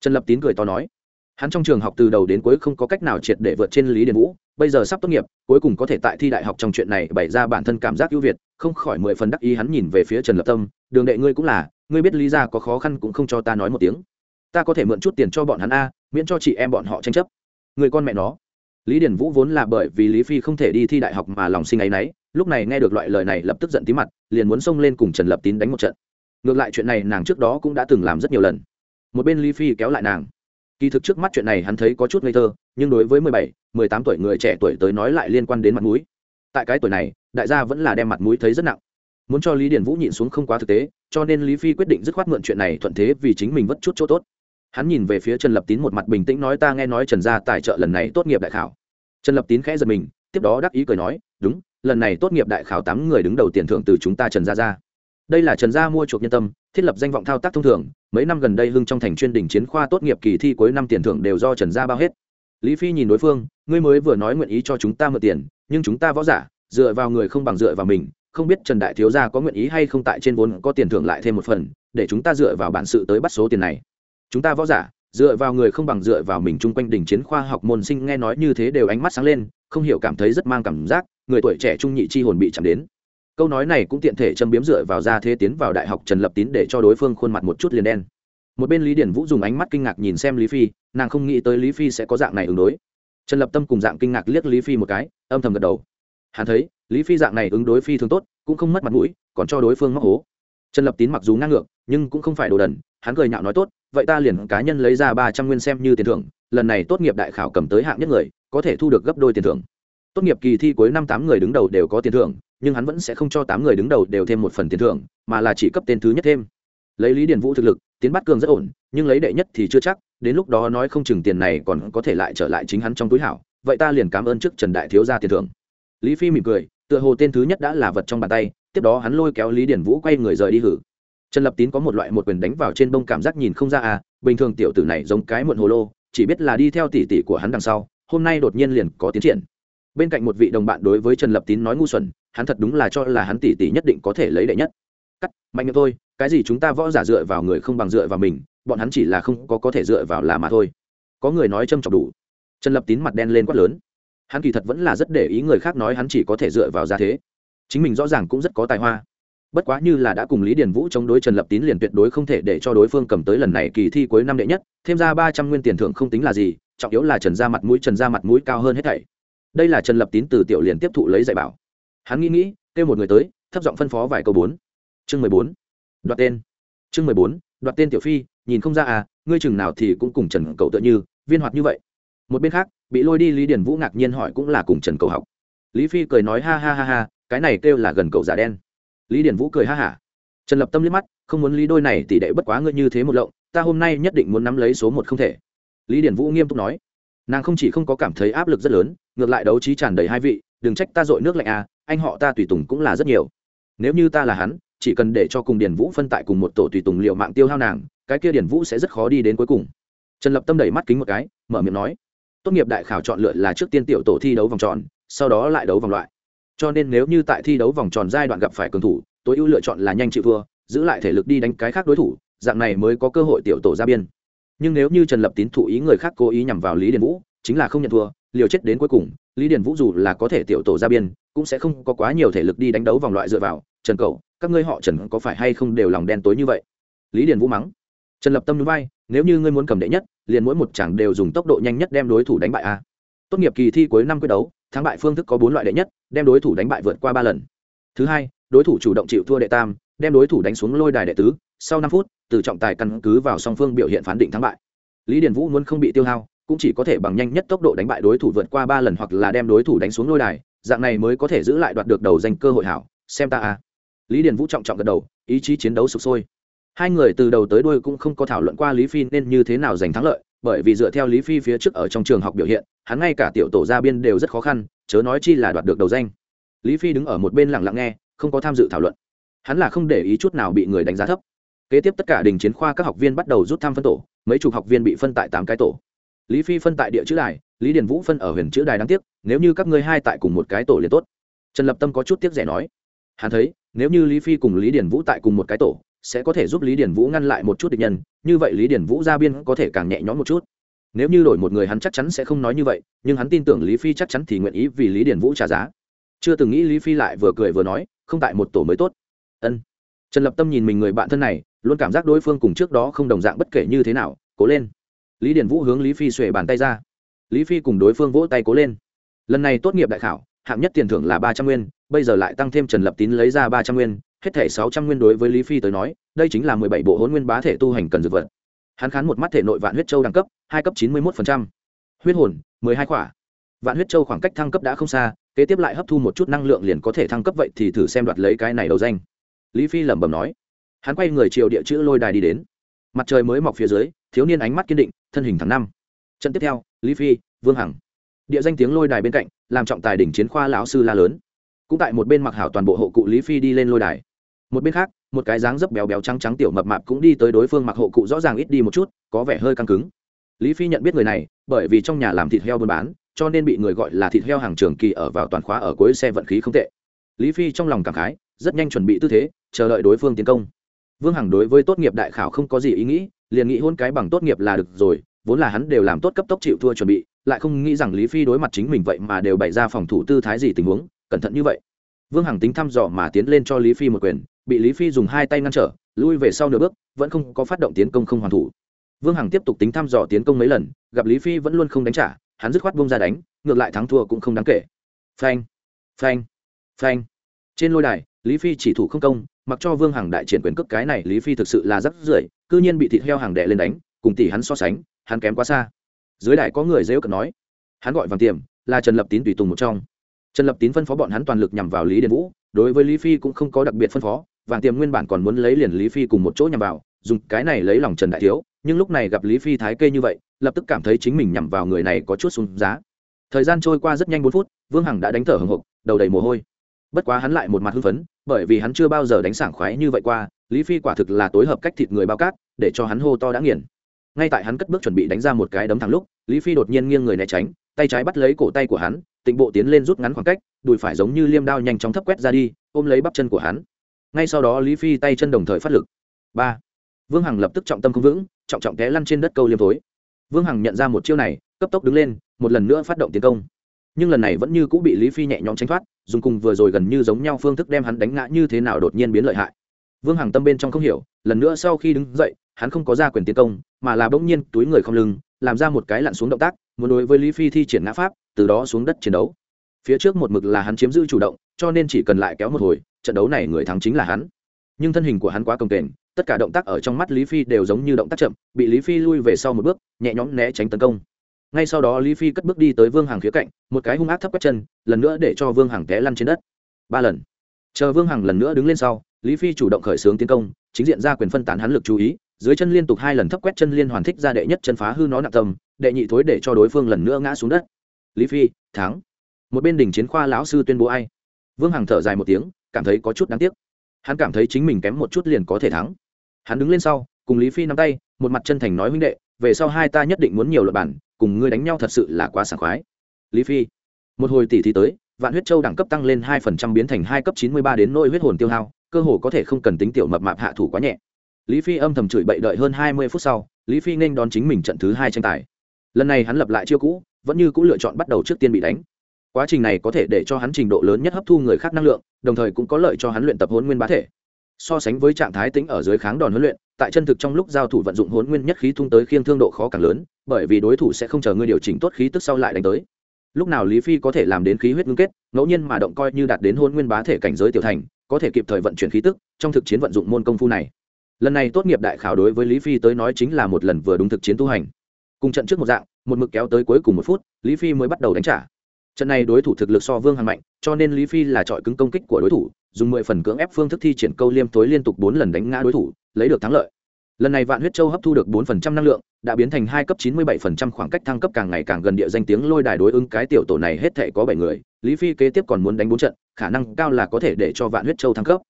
Trần lập tín cười to nói. Hắn trong trường học từ đầu đến cuối không có cách nào triệt để vượt trên lý điền vũ bây giờ sắp tốt nghiệp, cuối cùng có thể tại thi đại học trong chuyện này bày ra bản thân cảm giác ưu việt, không khỏi mười phần đắc ý hắn nhìn về phía trần lập tâm, đường đệ ngươi cũng là, ngươi biết lý ra có khó khăn cũng không cho ta nói một tiếng. Ta có thể mượn chút tiền cho bọn hắn a, miễn cho chị em bọn họ tranh chấp. Người con mẹ nó. Lý điển vũ vốn là bởi vì lý phi không thể đi thi đại học mà lòng sinh áy náy, lúc này nghe được loại lời này lập tức giận tí mặt, liền muốn xông lên cùng trần lập tín đánh một trận. Ngược lại chuyện này nàng trước đó cũng đã từng làm rất nhiều lần. Một bên lý phi kéo lại nàng. Kỳ thực trước mắt chuyện này hắn thấy có chút ngây thơ nhưng đối với mười bảy, mười tám tuổi người trẻ tuổi tới nói lại liên quan đến mặt mũi. Tại cái tuổi này, đại gia vẫn là đem mặt mũi thấy rất nặng. Muốn cho lý Điền vũ nhịn xuống không quá thực tế, cho nên lý phi quyết định dứt khoát mượn chuyện này thuận thế vì chính mình vất chút chỗ tốt. Hắn nhìn về phía trần lập tín một mặt bình tĩnh nói ta nghe nói trần gia tài trợ lần này tốt nghiệp đại khảo. Trần lập tín khẽ giật mình, tiếp đó đắc ý cười nói, đúng, lần này tốt nghiệp đại khảo tám người đứng đầu tiền thưởng từ chúng ta trần gia ra. Đây là trần gia mua chuộc nhân tâm, thiết lập danh vọng thao tác thông thường, mấy năm gần đây hưng trong thành chuyên đỉnh chiến khoa tốt nghiệp kỳ thi cuối năm tiền thưởng đều do trần gia bao hết lý phi nhìn đối phương, ngươi mới vừa nói nguyện ý cho chúng ta mượn tiền, nhưng chúng ta võ giả, dựa vào người không bằng dựa vào mình, không biết trần đại thiếu gia có nguyện ý hay không tại trên vốn có tiền thưởng lại thêm một phần, để chúng ta dựa vào bản sự tới bắt số tiền này. Chúng ta võ giả, dựa vào người không bằng dựa vào mình chung quanh đỉnh chiến khoa học môn sinh nghe nói như thế đều ánh mắt sáng lên, không hiểu cảm thấy rất mang cảm giác, người tuổi trẻ trung nhị chi hồn bị chạm đến. Câu nói này cũng tiện thể châm biếm dựa vào ra thế tiến vào đại học trần lập tín để cho đối phương khuôn mặt một chút liền đen một bên lý điển vũ dùng ánh mắt kinh ngạc nhìn xem lý phi, nàng không nghĩ tới lý phi sẽ có dạng này ứng đối. Trần lập tâm cùng dạng kinh ngạc liếc lý phi một cái, âm thầm gật đầu. Hắn thấy, lý phi dạng này ứng đối phi thường tốt, cũng không mất mặt mũi, còn cho đối phương móc hố. Trần lập tín mặc dù ngang ngược, nhưng cũng không phải đồ đần, hắn cười nhạo nói tốt, vậy ta liền cá nhân lấy ra ba trăm nguyên xem như tiền thưởng, lần này tốt nghiệp đại khảo cầm tới hạng nhất người, có thể thu được gấp đôi tiền thưởng. Tốt nghiệp kỳ thi cuối năm tám người đứng đầu đều có tiền thưởng, nhưng hắn vẫn sẽ không cho tám người đứng đầu đều thêm một phần tiền thưởng, mà là chỉ cấp tên thứ nhất thêm. Lấy lý điền vũ thực lực tiến bắt cường rất ổn, nhưng lấy đệ nhất thì chưa chắc, đến lúc đó nói không chừng tiền này còn có thể lại trở lại chính hắn trong túi hảo, vậy ta liền cảm ơn trước trần đại thiếu gia tiền thưởng. Lý phi mỉm cười, tựa hồ tên thứ nhất đã là vật trong bàn tay, tiếp đó hắn lôi kéo lý điển vũ quay người rời đi hử. Trần lập tín có một loại một quyền đánh vào trên bông cảm giác nhìn không ra à bình thường tiểu tử này giống cái muộn hồ lô, chỉ biết là đi theo tỉ tỉ của hắn đằng sau, hôm nay đột nhiên liền có tiến triển. Bên cạnh một vị đồng bạn đối với trần lập tín nói ngu xuẩn, hắn thật đúng là cho là hắn tỷ tỷ nhất định có thể lấy đệ nhất cắt, mạnh miệng thôi, cái gì chúng ta võ giả dựa vào người không bằng dựa vào mình, bọn hắn chỉ là không có có thể dựa vào là mà thôi. Có người nói châm chọc đủ. Trần lập tín mặt đen lên quát lớn. Hắn kỳ thật vẫn là rất để ý người khác nói hắn chỉ có thể dựa vào ra thế. Chính mình rõ ràng cũng rất có tài hoa. Bất quá như là đã cùng lý điền vũ chống đối trần lập tín liền tuyệt đối không thể để cho đối phương cầm tới lần này kỳ thi cuối năm đệ nhất, thêm ra ba trăm nguyên tiền thưởng không tính là gì, trọng yếu là trần ra mặt mũi, trần ra mặt mũi cao hơn hết thảy. Đây là trần lập tín từ tiểu liền tiếp thụ lấy dạy bảo. Hắn nghĩ nghĩ, kêu một người tới, thấp giọng phân phó vài câu bốn chương mười bốn. Đoạt tên. Chương mười bốn, đoạt tên tiểu phi, nhìn không ra à ngươi chừng nào thì cũng cùng trần cậu tựa như, viên hoạt như vậy. Một bên khác, bị lôi đi lý điền vũ ngạc nhiên hỏi cũng là cùng trần cầu học. Lý phi cười nói ha ha ha ha, cái này kêu là gần cậu giả đen. Lý điền vũ cười ha hả. Trần lập tâm liếc mắt, không muốn lý đôi này tỷ đệ bất quá ngươi như thế một lộng, ta hôm nay nhất định muốn nắm lấy số một không thể. Lý điền vũ nghiêm túc nói. Nàng không chỉ không có cảm thấy áp lực rất lớn, ngược lại đấu trí tràn đầy hai vị, đừng trách ta dội nước lạnh à anh họ ta tùy tùng cũng là rất nhiều. Nếu như ta là hắn chỉ cần để cho cùng điền vũ phân tại cùng một tổ tùy tùng liệu mạng tiêu hao nàng, cái kia điền vũ sẽ rất khó đi đến cuối cùng. Trần lập tâm đẩy mắt kính một cái, mở miệng nói, tốt nghiệp đại khảo chọn lựa là trước tiên tiểu tổ thi đấu vòng tròn, sau đó lại đấu vòng loại. Cho nên nếu như tại thi đấu vòng tròn giai đoạn gặp phải cường thủ, tối ưu lựa chọn là nhanh chịu thua, giữ lại thể lực đi đánh cái khác đối thủ, dạng này mới có cơ hội tiểu tổ ra biên. Nhưng nếu như trần lập tín thụ ý người khác cố ý nhằm vào lý điền vũ, chính là không nhận thua, liều chết đến cuối cùng, lý điền vũ dù là có thể tiểu tổ ra biên, cũng sẽ không có quá nhiều thể lực đi đánh đấu vòng loại dựa vào trần cầu các ngươi họ trần có phải hay không đều lòng đen tối như vậy? Lý điền vũ mắng. Trần lập tâm núi vai, nếu như ngươi muốn cầm đệ nhất liền mỗi một chàng đều dùng tốc độ nhanh nhất đem đối thủ đánh bại a. Tốt nghiệp kỳ thi cuối năm quyết đấu thắng bại phương thức có bốn loại đệ nhất đem đối thủ đánh bại vượt qua ba lần. Thứ hai đối thủ chủ động chịu thua đệ tam đem đối thủ đánh xuống lôi đài đệ tứ sau năm phút từ trọng tài căn cứ vào song phương biểu hiện phán định thắng bại. Lý điền vũ muốn không bị tiêu hao cũng chỉ có thể bằng nhanh nhất tốc độ đánh bại đối thủ vượt qua ba lần hoặc là đem đối thủ đánh xuống lôi đài dạng này mới có thể giữ lại đoạt được đầu danh cơ hội hảo xem ta a lý điền vũ trọng trọng gật đầu, ý chí chiến đấu sụp sôi. Hai người từ đầu tới đuôi cũng không có thảo luận qua lý phi nên như thế nào giành thắng lợi, bởi vì dựa theo lý phi phía trước ở trong trường học biểu hiện, hắn ngay cả tiểu tổ gia biên đều rất khó khăn, chớ nói chi là đoạt được đầu danh. Lý phi đứng ở một bên lặng lặng nghe, không có tham dự thảo luận. Hắn là không để ý chút nào bị người đánh giá thấp. Kế tiếp tất cả đình chiến khoa các học viên bắt đầu rút thăm phân tổ, mấy chục học viên bị phân tại tám cái tổ. Lý phi phân tại địa chữ đài, lý điền vũ phân ở huyền chữ đài đáng tiếc, nếu như các ngươi hai tại cùng một cái tổ liền tốt. Trần lập tâm có chút tiếc rẻ nói. Hắn thấy nếu như lý phi cùng lý điền vũ tại cùng một cái tổ, sẽ có thể giúp lý điền vũ ngăn lại một chút địch nhân, như vậy lý điền vũ ra biên có thể càng nhẹ nhõm một chút. Nếu như đổi một người hắn chắc chắn sẽ không nói như vậy, nhưng hắn tin tưởng lý phi chắc chắn thì nguyện ý vì lý điền vũ trả giá. Chưa từng nghĩ lý phi lại vừa cười vừa nói, không tại một tổ mới tốt. Ân. Trần lập tâm nhìn mình người bạn thân này, luôn cảm giác đối phương cùng trước đó không đồng dạng bất kể như thế nào, cố lên. Lý điền vũ hướng lý phi xuể bàn tay ra. Lý phi cùng đối phương vỗ tay cố lên. Lần này tốt nghiệp đại khảo, hạng nhất tiền thưởng là ba trăm nguyên bây giờ lại tăng thêm trần lập tín lấy ra ba trăm nguyên, hết thể sáu trăm nguyên đối với lý phi tới nói, đây chính là mười bảy bộ hôn nguyên bá thể tu hành cần dược vật. Hắn khán một mắt thể nội vạn huyết châu đẳng cấp, hai cấp chín mươi một huyết hồn, mười hai khỏa vạn huyết châu khoảng cách thăng cấp đã không xa, kế tiếp lại hấp thu một chút năng lượng liền có thể thăng cấp vậy thì thử xem đoạt lấy cái này đầu danh. Lý phi lẩm bẩm nói. Hắn quay người chiều địa chữ lôi đài đi đến. Mặt trời mới mọc phía dưới, thiếu niên ánh mắt kiên định, thân hình tháng năm. Trận tiếp theo, lý phi, vương hằng. Địa danh tiếng lôi đài bên cạnh, làm trọng tài đỉnh chiến khoa lão sư la lớn cũng tại một bên mặc hảo toàn bộ hộ cụ lý phi đi lên lôi đài. Một bên khác, một cái dáng dấp béo béo trắng trắng tiểu mập mạp cũng đi tới đối phương mặc hộ cụ rõ ràng ít đi một chút, có vẻ hơi căng cứng. Lý phi nhận biết người này, bởi vì trong nhà làm thịt heo buôn bán, cho nên bị người gọi là thịt heo hàng trường kỳ ở vào toàn khóa ở cuối xe vận khí không tệ. Lý phi trong lòng cảm khái, rất nhanh chuẩn bị tư thế, chờ đợi đối phương tiến công. Vương hằng đối với tốt nghiệp đại khảo không có gì ý nghĩ, liền nghĩ hôn cái bằng tốt nghiệp là được rồi, vốn là hắn đều làm tốt cấp tốc chịu thua chuẩn bị, lại không nghĩ rằng lý phi đối mặt chính mình vậy mà đều bày ra phòng thủ tư thái gì tình huống cẩn thận như vậy. Vương hằng tính thăm dò mà tiến lên cho lý phi một quyền, bị lý phi dùng hai tay ngăn trở, lui về sau nửa bước, vẫn không có phát động tiến công không hoàn thủ. Vương hằng tiếp tục tính thăm dò tiến công mấy lần, gặp lý phi vẫn luôn không đánh trả, hắn dứt khoát bông ra đánh, ngược lại thắng thua cũng không đáng kể. Phanh phanh phanh. Trên lôi đài, lý phi chỉ thủ không công, mặc cho vương hằng đại triển quyền cước cái này lý phi thực sự là rất rưởi c ư nhiên bị thịt heo hàng đệ lên đánh, cùng tỷ hắn so sánh, hắn kém quá xa. Dưới đài có người dễ cận nói. Hắn gọi vàng tiềm, là trần lập tín tùy tùng một trong trần lập tín phân phó bọn hắn toàn lực nhằm vào lý điền vũ, đối với lý phi cũng không có đặc biệt phân phó, vàng tiềm nguyên bản còn muốn lấy liền lý phi cùng một chỗ nhằm vào, dùng cái này lấy lòng trần đại thiếu, nhưng lúc này gặp lý phi thái kê như vậy, lập tức cảm thấy chính mình nhằm vào người này có chút xuống giá. Thời gian trôi qua rất nhanh bốn phút, vương hằng đã đánh thở hồng hộc đầu đầy mồ hôi. Bất quá hắn lại một mặt hưng phấn, bởi vì hắn chưa bao giờ đánh sảng khoái như vậy qua, lý phi quả thực là tối hợp cách thịt người bao cát, để cho hắn hô to đã nghiền. Ngay tại hắn cất bước chuẩn bị đánh ra một cái đấm thẳng lúc, lý phi đột nhiên nghiêng người né tránh, tay trái bắt lấy cổ tay của hắn tịnh bộ tiến lên rút ngắn khoảng cách, đùi phải giống như liêm đao nhanh chóng thấp quét ra đi, ôm lấy bắp chân của hắn. Ngay sau đó, lý phi tay chân đồng thời phát lực. Ba. Vương hằng lập tức trọng tâm không vững, trọng trọng té lăn trên đất câu liêm thối. Vương hằng nhận ra một chiêu này, cấp tốc đứng lên, một lần nữa phát động tiến công. Nhưng lần này vẫn như cũng bị lý phi nhẹ nhõm tránh thoát, dùng cùng vừa rồi gần như giống nhau phương thức đem hắn đánh ngã như thế nào đột nhiên biến lợi hại. Vương hằng tâm bên trong không hiểu, lần nữa sau khi đứng dậy, hắn không có ra quyền tiến công, mà là bỗng nhiên túi người không lưng, làm ra một cái lặn xuống động tác, muốn đối với lý phi thi triển ngã pháp từ đó xuống đất chiến đấu. Phía trước một mực là hắn chiếm giữ chủ động, cho nên chỉ cần lại kéo một hồi, trận đấu này người thắng chính là hắn. Nhưng thân hình của hắn quá công kềnh, tất cả động tác ở trong mắt lý phi đều giống như động tác chậm, bị lý phi lui về sau một bước, nhẹ nhõm né tránh tấn công. Ngay sau đó lý phi cất bước đi tới vương Hằng khía cạnh, một cái hung ác thấp quét chân, lần nữa để cho vương Hằng té lăn trên đất. Ba lần. Chờ vương Hằng lần nữa đứng lên sau, lý phi chủ động khởi xướng tiến công, chính diện ra quyền phân tán hắn lực chú ý, dưới chân liên tục hai lần thấp quét chân liên hoàn thích ra đệ nhất chân phá hư nó nặng tâm, đệ nhị thối để cho đối phương lần nữa ngã xuống đất lý phi, thắng. Một bên đỉnh chiến khoa lão sư tuyên bố ai? Vương hằng thở dài một tiếng, cảm thấy có chút đáng tiếc. Hắn cảm thấy chính mình kém một chút liền có thể thắng. Hắn đứng lên sau, cùng lý phi nắm tay, một mặt chân thành nói huynh đệ, về sau hai ta nhất định muốn nhiều luật bản cùng ngươi đánh nhau thật sự là quá sảng khoái. Lý phi, một hồi tỷ thì tới, vạn huyết châu đẳng cấp tăng lên hai phần trăm biến thành hai cấp chín mươi ba đến nỗi huyết hồn tiêu hao, cơ hồ có thể không cần tính tiểu mập mạp hạ thủ quá nhẹ. Lý phi âm thầm chửi bậy đợi hơn hai mươi phút sau, lý phi nên đón chính mình trận thứ hai tranh tài lần này hắn lập lại chiêu cũ, vẫn như c ũ lựa chọn bắt đầu trước tiên bị đánh. Quá trình này có thể để cho hắn trình độ lớn nhất hấp thu người khác năng lượng, đồng thời cũng có lợi cho hắn luyện tập hôn nguyên bá thể. So sánh với trạng thái tính ở dưới kháng đòn huấn luyện, tại chân thực trong lúc giao thủ vận dụng hôn nguyên nhất khí thung tới khiêng thương độ khó càng lớn, bởi vì đối thủ sẽ không chờ ngươi điều chỉnh tốt khí tức sau lại đánh tới. Lúc nào lý phi có thể làm đến khí huyết ngưng kết, ngẫu nhiên mà động coi như đạt đến hôn nguyên bá thể cảnh giới tiểu thành, có thể kịp thời vận chuyển khí tức trong thực chiến vận dụng môn công phu này. Lần này tốt nghiệp đại khảo đối với lý phi tới nói chính là một lần vừa đúng thực chiến tu hành cùng trận trước một dạng, một mực kéo tới cuối cùng một phút, lý phi mới bắt đầu đánh trả. Trận này đối thủ thực lực so vương hằng mạnh, cho nên lý phi là trọi cứng công kích của đối thủ, dùng mười phần cưỡng ép phương thức thi triển câu liêm tối liên tục bốn lần đánh ngã đối thủ, lấy được thắng lợi. Lần này vạn huyết châu hấp thu được bốn phần trăm năng lượng, đã biến thành hai cấp chín mươi bảy phần trăm khoảng cách thăng cấp càng ngày càng gần địa danh tiếng lôi đài đối ứng cái tiểu tổ này hết thể có bảy người, lý phi kế tiếp còn muốn đánh bốn trận, khả năng cao là có thể để cho vạn huyết châu thăng cấp.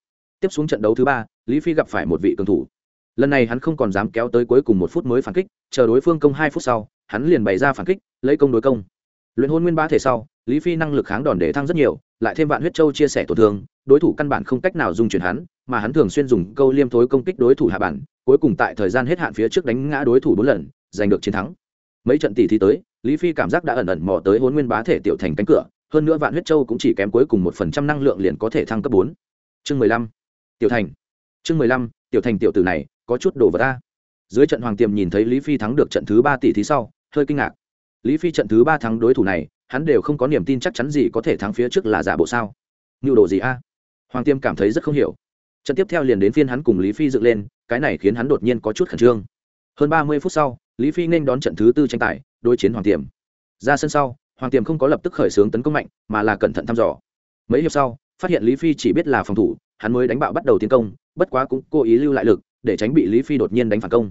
Tiếp xuống trận đấu thứ ba, lý phi gặp phải một vị cường thủ lần này hắn không còn dám kéo tới cuối cùng một phút mới phản kích, chờ đối phương công hai phút sau, hắn liền bày ra phản kích, lấy công đối công. Luyện hôn nguyên ba thể sau, lý phi năng lực kháng đòn để thăng rất nhiều, lại thêm vạn huyết châu chia sẻ tổn thương, đối thủ căn bản không cách nào dung chuyển hắn, mà hắn thường xuyên dùng câu liêm thối công kích đối thủ hạ bản, cuối cùng tại thời gian hết hạn phía trước đánh ngã đối thủ bốn lần, giành được chiến thắng. Mấy trận tỷ thi tới, lý phi cảm giác đã ẩn ẩn mò tới hôn nguyên bá thể tiểu thành cánh cửa, hơn nữa vạn huyết châu cũng chỉ kém cuối cùng một phần trăm năng lượng liền có thể thăng cấp bốn. Chương mười lăm, tiểu thành. Chương mười lăm, tiểu thành tiểu tử này có chút đồ vật ta. Dưới trận hoàng tiềm nhìn thấy lý phi thắng được trận thứ ba tỷ thí sau, hơi kinh ngạc. Lý phi trận thứ ba thắng đối thủ này, hắn đều không có niềm tin chắc chắn gì có thể thắng phía trước là giả bộ sao. Nhu đồ gì a? Hoàng tiêm cảm thấy rất không hiểu. Trận tiếp theo liền đến phiên hắn cùng lý phi dựng lên, cái này khiến hắn đột nhiên có chút khẩn trương. Hơn ba mươi phút sau, lý phi nên đón trận thứ tư tranh tài, đối chiến hoàng tiềm. Ra sân sau, hoàng tiềm không có lập tức khởi xướng tấn công mạnh, mà là cẩn thận thăm dò. Mấy hiệp sau, phát hiện lý phi chỉ biết là phòng thủ, hắn mới đánh bạo bắt đầu tiến công, bất quá cũng cố ý lưu lại lực để tránh bị lý phi đột nhiên đánh phản công.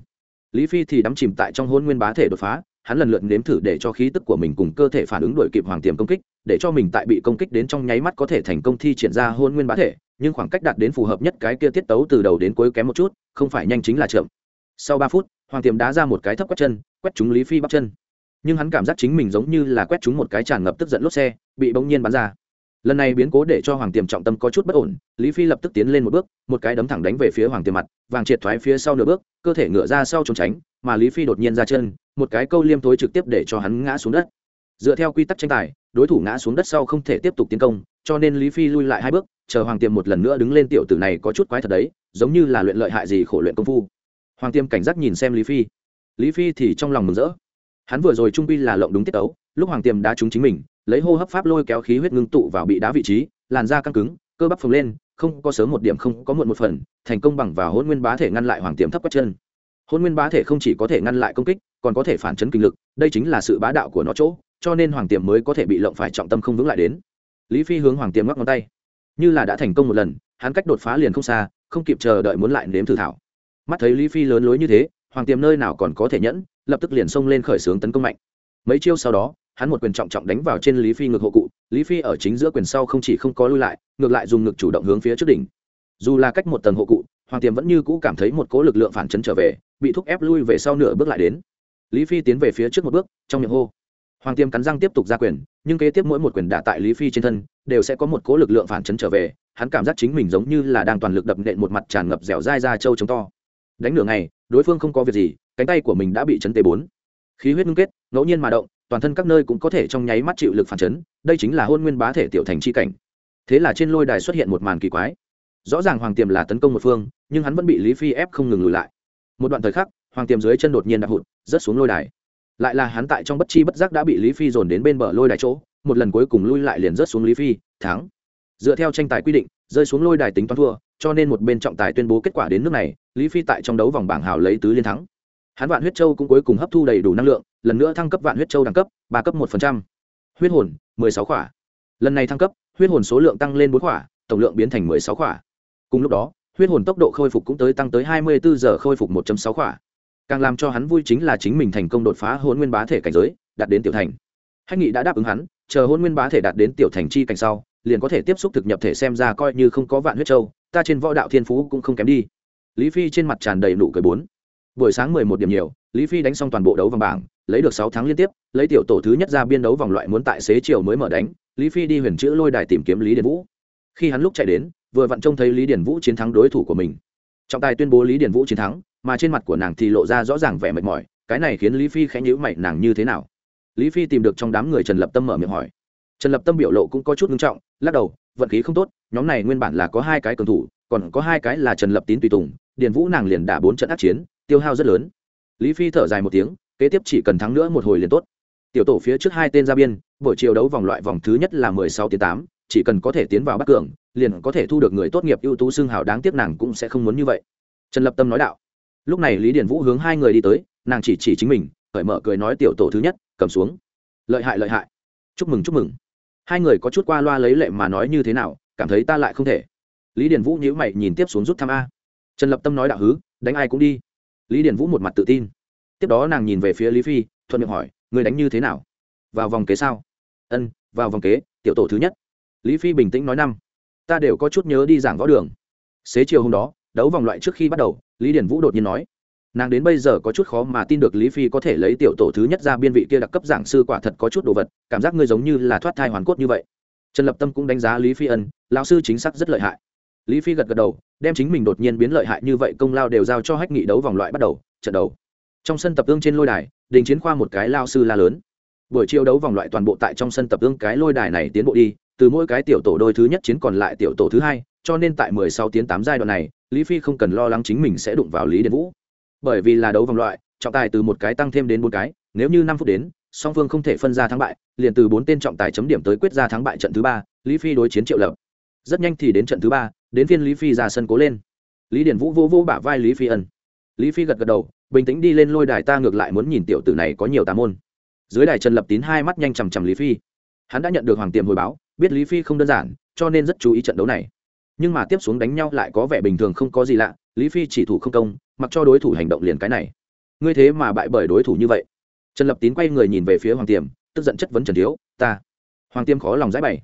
Lý phi thì đắm chìm tại trong hôn nguyên bá thể đột phá, hắn lần lượt nếm thử để cho khí tức của mình cùng cơ thể phản ứng đổi kịp hoàng tiềm công kích, để cho mình tại bị công kích đến trong nháy mắt có thể thành công thi triển ra hôn nguyên bá thể, nhưng khoảng cách đạt đến phù hợp nhất cái kia tiết tấu từ đầu đến cuối kém một chút, không phải nhanh chính là chậm. Sau ba phút, hoàng tiềm đá ra một cái thấp quét chân, quét trúng lý phi bắt chân. Nhưng hắn cảm giác chính mình giống như là quét trúng một cái tràn ngập tức giận lốp xe, bị bỗng nhiên bắn ra lần này biến cố để cho hoàng tiềm trọng tâm có chút bất ổn, lý phi lập tức tiến lên một bước, một cái đấm thẳng đánh về phía hoàng tiềm mặt, vàng triệt thoái phía sau nửa bước, cơ thể ngựa ra sau trốn tránh, mà lý phi đột nhiên ra chân, một cái câu liêm tối trực tiếp để cho hắn ngã xuống đất. Dựa theo quy tắc tranh tài, đối thủ ngã xuống đất sau không thể tiếp tục tiến công, cho nên lý phi lui lại hai bước, chờ hoàng tiềm một lần nữa đứng lên tiểu tử này có chút quái thật đấy, giống như là luyện lợi hại gì khổ luyện công phu. Hoàng tiêm cảnh giác nhìn xem lý phi. Lý phi thì trong lòng mừng rỡ. Hắn vừa rồi trung pi là lộng đúng tiết tấu, lúc hoàng tiềm đã trúng chính mình lấy hô hấp pháp lôi kéo khí huyết ngưng tụ vào bị đá vị trí, làn da căng cứng, cơ bắp phồng lên, không có sớm một điểm không có muộn một phần, thành công bằng và hôn nguyên bá thể ngăn lại hoàng tiềm thấp quất chân. Hôn nguyên bá thể không chỉ có thể ngăn lại công kích, còn có thể phản chấn kinh lực, đây chính là sự bá đạo của nó chỗ, cho nên hoàng tiềm mới có thể bị lộng phải trọng tâm không vững lại đến. Lý phi hướng hoàng tiềm ngắc ngón tay. Như là đã thành công một lần, hắn cách đột phá liền không xa, không kịp chờ đợi muốn lại nếm thử thảo. Mắt thấy lý phi lớn lối như thế, hoàng tiềm nơi nào còn có thể nhẫn, lập tức liền xông lên khởi xướng tấn công mạnh. Mấy chiêu sau đó hắn một quyền trọng trọng đánh vào trên lý phi ngực hộ cụ, lý phi ở chính giữa quyền sau không chỉ không có lui lại, ngược lại dùng ngực chủ động hướng phía trước đỉnh. Dù là cách một tầng hộ cụ, hoàng tiềm vẫn như cũ cảm thấy một cố lực lượng phản chấn trở về, bị thúc ép lui về sau nửa bước lại đến. Lý phi tiến về phía trước một bước, trong miệng hô. Hoàng tiềm cắn răng tiếp tục ra quyền, nhưng kế tiếp mỗi một quyền đả tại lý phi trên thân, đều sẽ có một cố lực lượng phản chấn trở về, hắn cảm giác chính mình giống như là đang toàn lực đập nện một mặt tràn ngập dẻo dai ra trâu chống to. Đánh nửa ngày, đối phương không có việc gì, cánh tay của mình đã bị chấn tê bốn. Khí huyết ngưng kết, ngẫu nhiên mà động toàn thân các nơi cũng có thể trong nháy mắt chịu lực phản chấn, đây chính là hôn nguyên bá thể tiểu thành chi cảnh. Thế là trên lôi đài xuất hiện một màn kỳ quái. Rõ ràng hoàng tiềm là tấn công một phương, nhưng hắn vẫn bị lý phi ép không ngừng lùi lại. Một đoạn thời khắc, hoàng tiềm dưới chân đột nhiên đạp hụt, rớt xuống lôi đài. Lại là hắn tại trong bất chi bất giác đã bị lý phi dồn đến bên bờ lôi đài chỗ, một lần cuối cùng lui lại liền rớt xuống lý phi, thắng. Dựa theo tranh tài quy định, rơi xuống lôi đài tính toán thua, cho nên một bên trọng tài tuyên bố kết quả đến nước này, lý phi tại trong đấu vòng bảng hào lấy tứ liên thắng. Hắn vạn huyết châu cũng cuối cùng hấp thu đầy đủ năng lượng lần nữa thăng cấp vạn huyết châu đẳng cấp, ba cấp một huyết hồn, mười sáu khỏa. Lần này thăng cấp, huyết hồn số lượng tăng lên bốn khỏa, tổng lượng biến thành mười sáu khỏa. Cùng lúc đó, huyết hồn tốc độ khôi phục cũng tới tăng tới hai mươi bốn giờ khôi phục một sáu khỏa. Càng làm cho hắn vui chính là chính mình thành công đột phá hôn nguyên bá thể cảnh giới, đạt đến tiểu thành. Hách nghị đã đáp ứng hắn, chờ hôn nguyên bá thể đạt đến tiểu thành chi cảnh sau, liền có thể tiếp xúc thực nhập thể xem ra coi như không có vạn huyết châu, ta trên võ đạo thiên phú cũng không kém đi. Lý phi trên mặt tràn đầy nụ cười bốn. Buổi sáng mười một điểm nhiều, lý phi đánh xong toàn bộ đấu vòng bảng lấy được sáu tháng liên tiếp, lấy tiểu tổ thứ nhất ra biên đấu vòng loại muốn tại xế chiều mới mở đánh, lý phi đi huyền chữ lôi đài tìm kiếm lý điền vũ. Khi hắn lúc chạy đến, vừa vặn trông thấy lý điền vũ chiến thắng đối thủ của mình. Trọng tài tuyên bố lý điền vũ chiến thắng, mà trên mặt của nàng thì lộ ra rõ ràng vẻ mệt mỏi, cái này khiến lý phi khẽ nhữ mày, nàng như thế nào? Lý phi tìm được trong đám người trần lập tâm mở miệng hỏi. Trần lập tâm biểu lộ cũng có chút nghiêm trọng, lắc đầu, vận khí không tốt, nhóm này nguyên bản là có hai cái cường thủ, còn có hai cái là trần lập tín tùy tùng, điền vũ nàng liền đả bốn trận ác chiến, tiêu hao rất lớn. Lý phi thở dài một tiếng kế tiếp chỉ cần thắng nữa một hồi liền tốt. Tiểu tổ phía trước hai tên ra biên, buổi chiều đấu vòng loại vòng thứ nhất là mười sáu tiến tám, chỉ cần có thể tiến vào bắt cường, liền có thể thu được người tốt nghiệp ưu tú xương hào đáng tiếc nàng cũng sẽ không muốn như vậy. Trần lập tâm nói đạo. Lúc này lý điển vũ hướng hai người đi tới, nàng chỉ chỉ chính mình, cởi mở cười nói tiểu tổ thứ nhất, cầm xuống. Lợi hại lợi hại. Chúc mừng chúc mừng. Hai người có chút qua loa lấy lệ mà nói như thế nào, cảm thấy ta lại không thể. Lý điển vũ nhíu mày nhìn tiếp xuống rút thăm a. Trần lập tâm nói đạo hứ, đánh ai cũng đi. Lý điển vũ một mặt tự tin tiếp đó nàng nhìn về phía lý phi, thuận miệng hỏi người đánh như thế nào? Vào vòng kế sao? Ân, vào vòng kế, tiểu tổ thứ nhất. Lý phi bình tĩnh nói năm, ta đều có chút nhớ đi giảng võ đường. Xế chiều hôm đó, đấu vòng loại trước khi bắt đầu, lý điền vũ đột nhiên nói, nàng đến bây giờ có chút khó mà tin được lý phi có thể lấy tiểu tổ thứ nhất ra biên vị kia đặc cấp giảng sư quả thật có chút đồ vật, cảm giác ngươi giống như là thoát thai hoàn cốt như vậy. Trần lập tâm cũng đánh giá lý phi ân, lão sư chính xác rất lợi hại. Lý phi gật gật đầu, đem chính mình đột nhiên biến lợi hại như vậy công lao đều giao cho hách nghị đấu vòng loại bắt đầu, trận đầu trong sân tập ương trên lôi đài, đình chiến khoa một cái lao sư la lớn. Buổi chiều đấu vòng loại toàn bộ tại trong sân tập ương cái lôi đài này tiến bộ đi, từ mỗi cái tiểu tổ đôi thứ nhất chiến còn lại tiểu tổ thứ hai, cho nên tại mười sáu tiến tám giai đoạn này, lý phi không cần lo lắng chính mình sẽ đụng vào lý điền vũ. Bởi vì là đấu vòng loại, trọng tài từ một cái tăng thêm đến bốn cái, nếu như năm phút đến, song phương không thể phân ra thắng bại, liền từ bốn tên trọng tài chấm điểm tới quyết ra thắng bại trận thứ ba, lý phi đối chiến triệu lập. Rất nhanh thì đến trận thứ ba, đến phiên lý phi ra sân cố lên. Lý điển vũ vô vô bả vai lý phi ân. Lý phi gật gật đầu bình tĩnh đi lên lôi đài ta ngược lại muốn nhìn tiểu tử này có nhiều tà môn. Dưới đài trần lập tín hai mắt nhanh chằm chằm lý phi. Hắn đã nhận được hoàng tiềm hồi báo, biết lý phi không đơn giản, cho nên rất chú ý trận đấu này. Nhưng mà tiếp xuống đánh nhau lại có vẻ bình thường không có gì lạ, lý phi chỉ thủ không công, mặc cho đối thủ hành động liền cái này. Ngươi thế mà bại bởi đối thủ như vậy. Trần lập tín quay người nhìn về phía hoàng tiềm, tức giận chất vấn trần thiếu, ta. Hoàng tiêm khó lòng giải bày.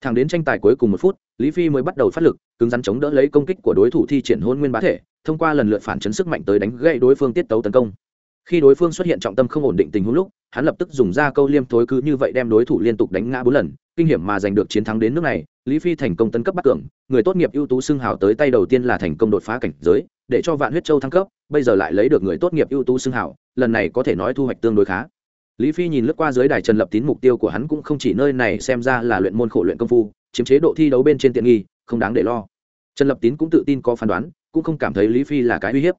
Thẳng đến tranh tài cuối cùng một phút, lý phi mới bắt đầu phát lực, cứng rắn chống đỡ lấy công kích của đối thủ thi triển hôn nguyên bá thể thông qua lần lượt phản chấn sức mạnh tới đánh gậy đối phương tiết tấu tấn công. Khi đối phương xuất hiện trọng tâm không ổn định tình huống lúc, hắn lập tức dùng ra câu liêm thối cứ như vậy đem đối thủ liên tục đánh ngã bốn lần, kinh hiểm mà giành được chiến thắng đến nước này, lý phi thành công tấn cấp bắt cường, người tốt nghiệp ưu tú xưng hào tới tay đầu tiên là thành công đột phá cảnh giới, để cho vạn huyết châu thăng cấp, bây giờ lại lấy được người tốt nghiệp ưu tú xưng hào, lần này có thể nói thu hoạch tương đối khá. Lý phi nhìn lướt qua dưới đài trần lập tín mục tiêu của hắn cũng không chỉ nơi này xem ra là luyện môn khổ luyện công phu, chiếm chế độ thi đấu bên trên tiện nghi, không đáng để lo. Trần lập tín cũng tự tin có phán đoán cũng không cảm thấy lý phi là cái uy hiếp.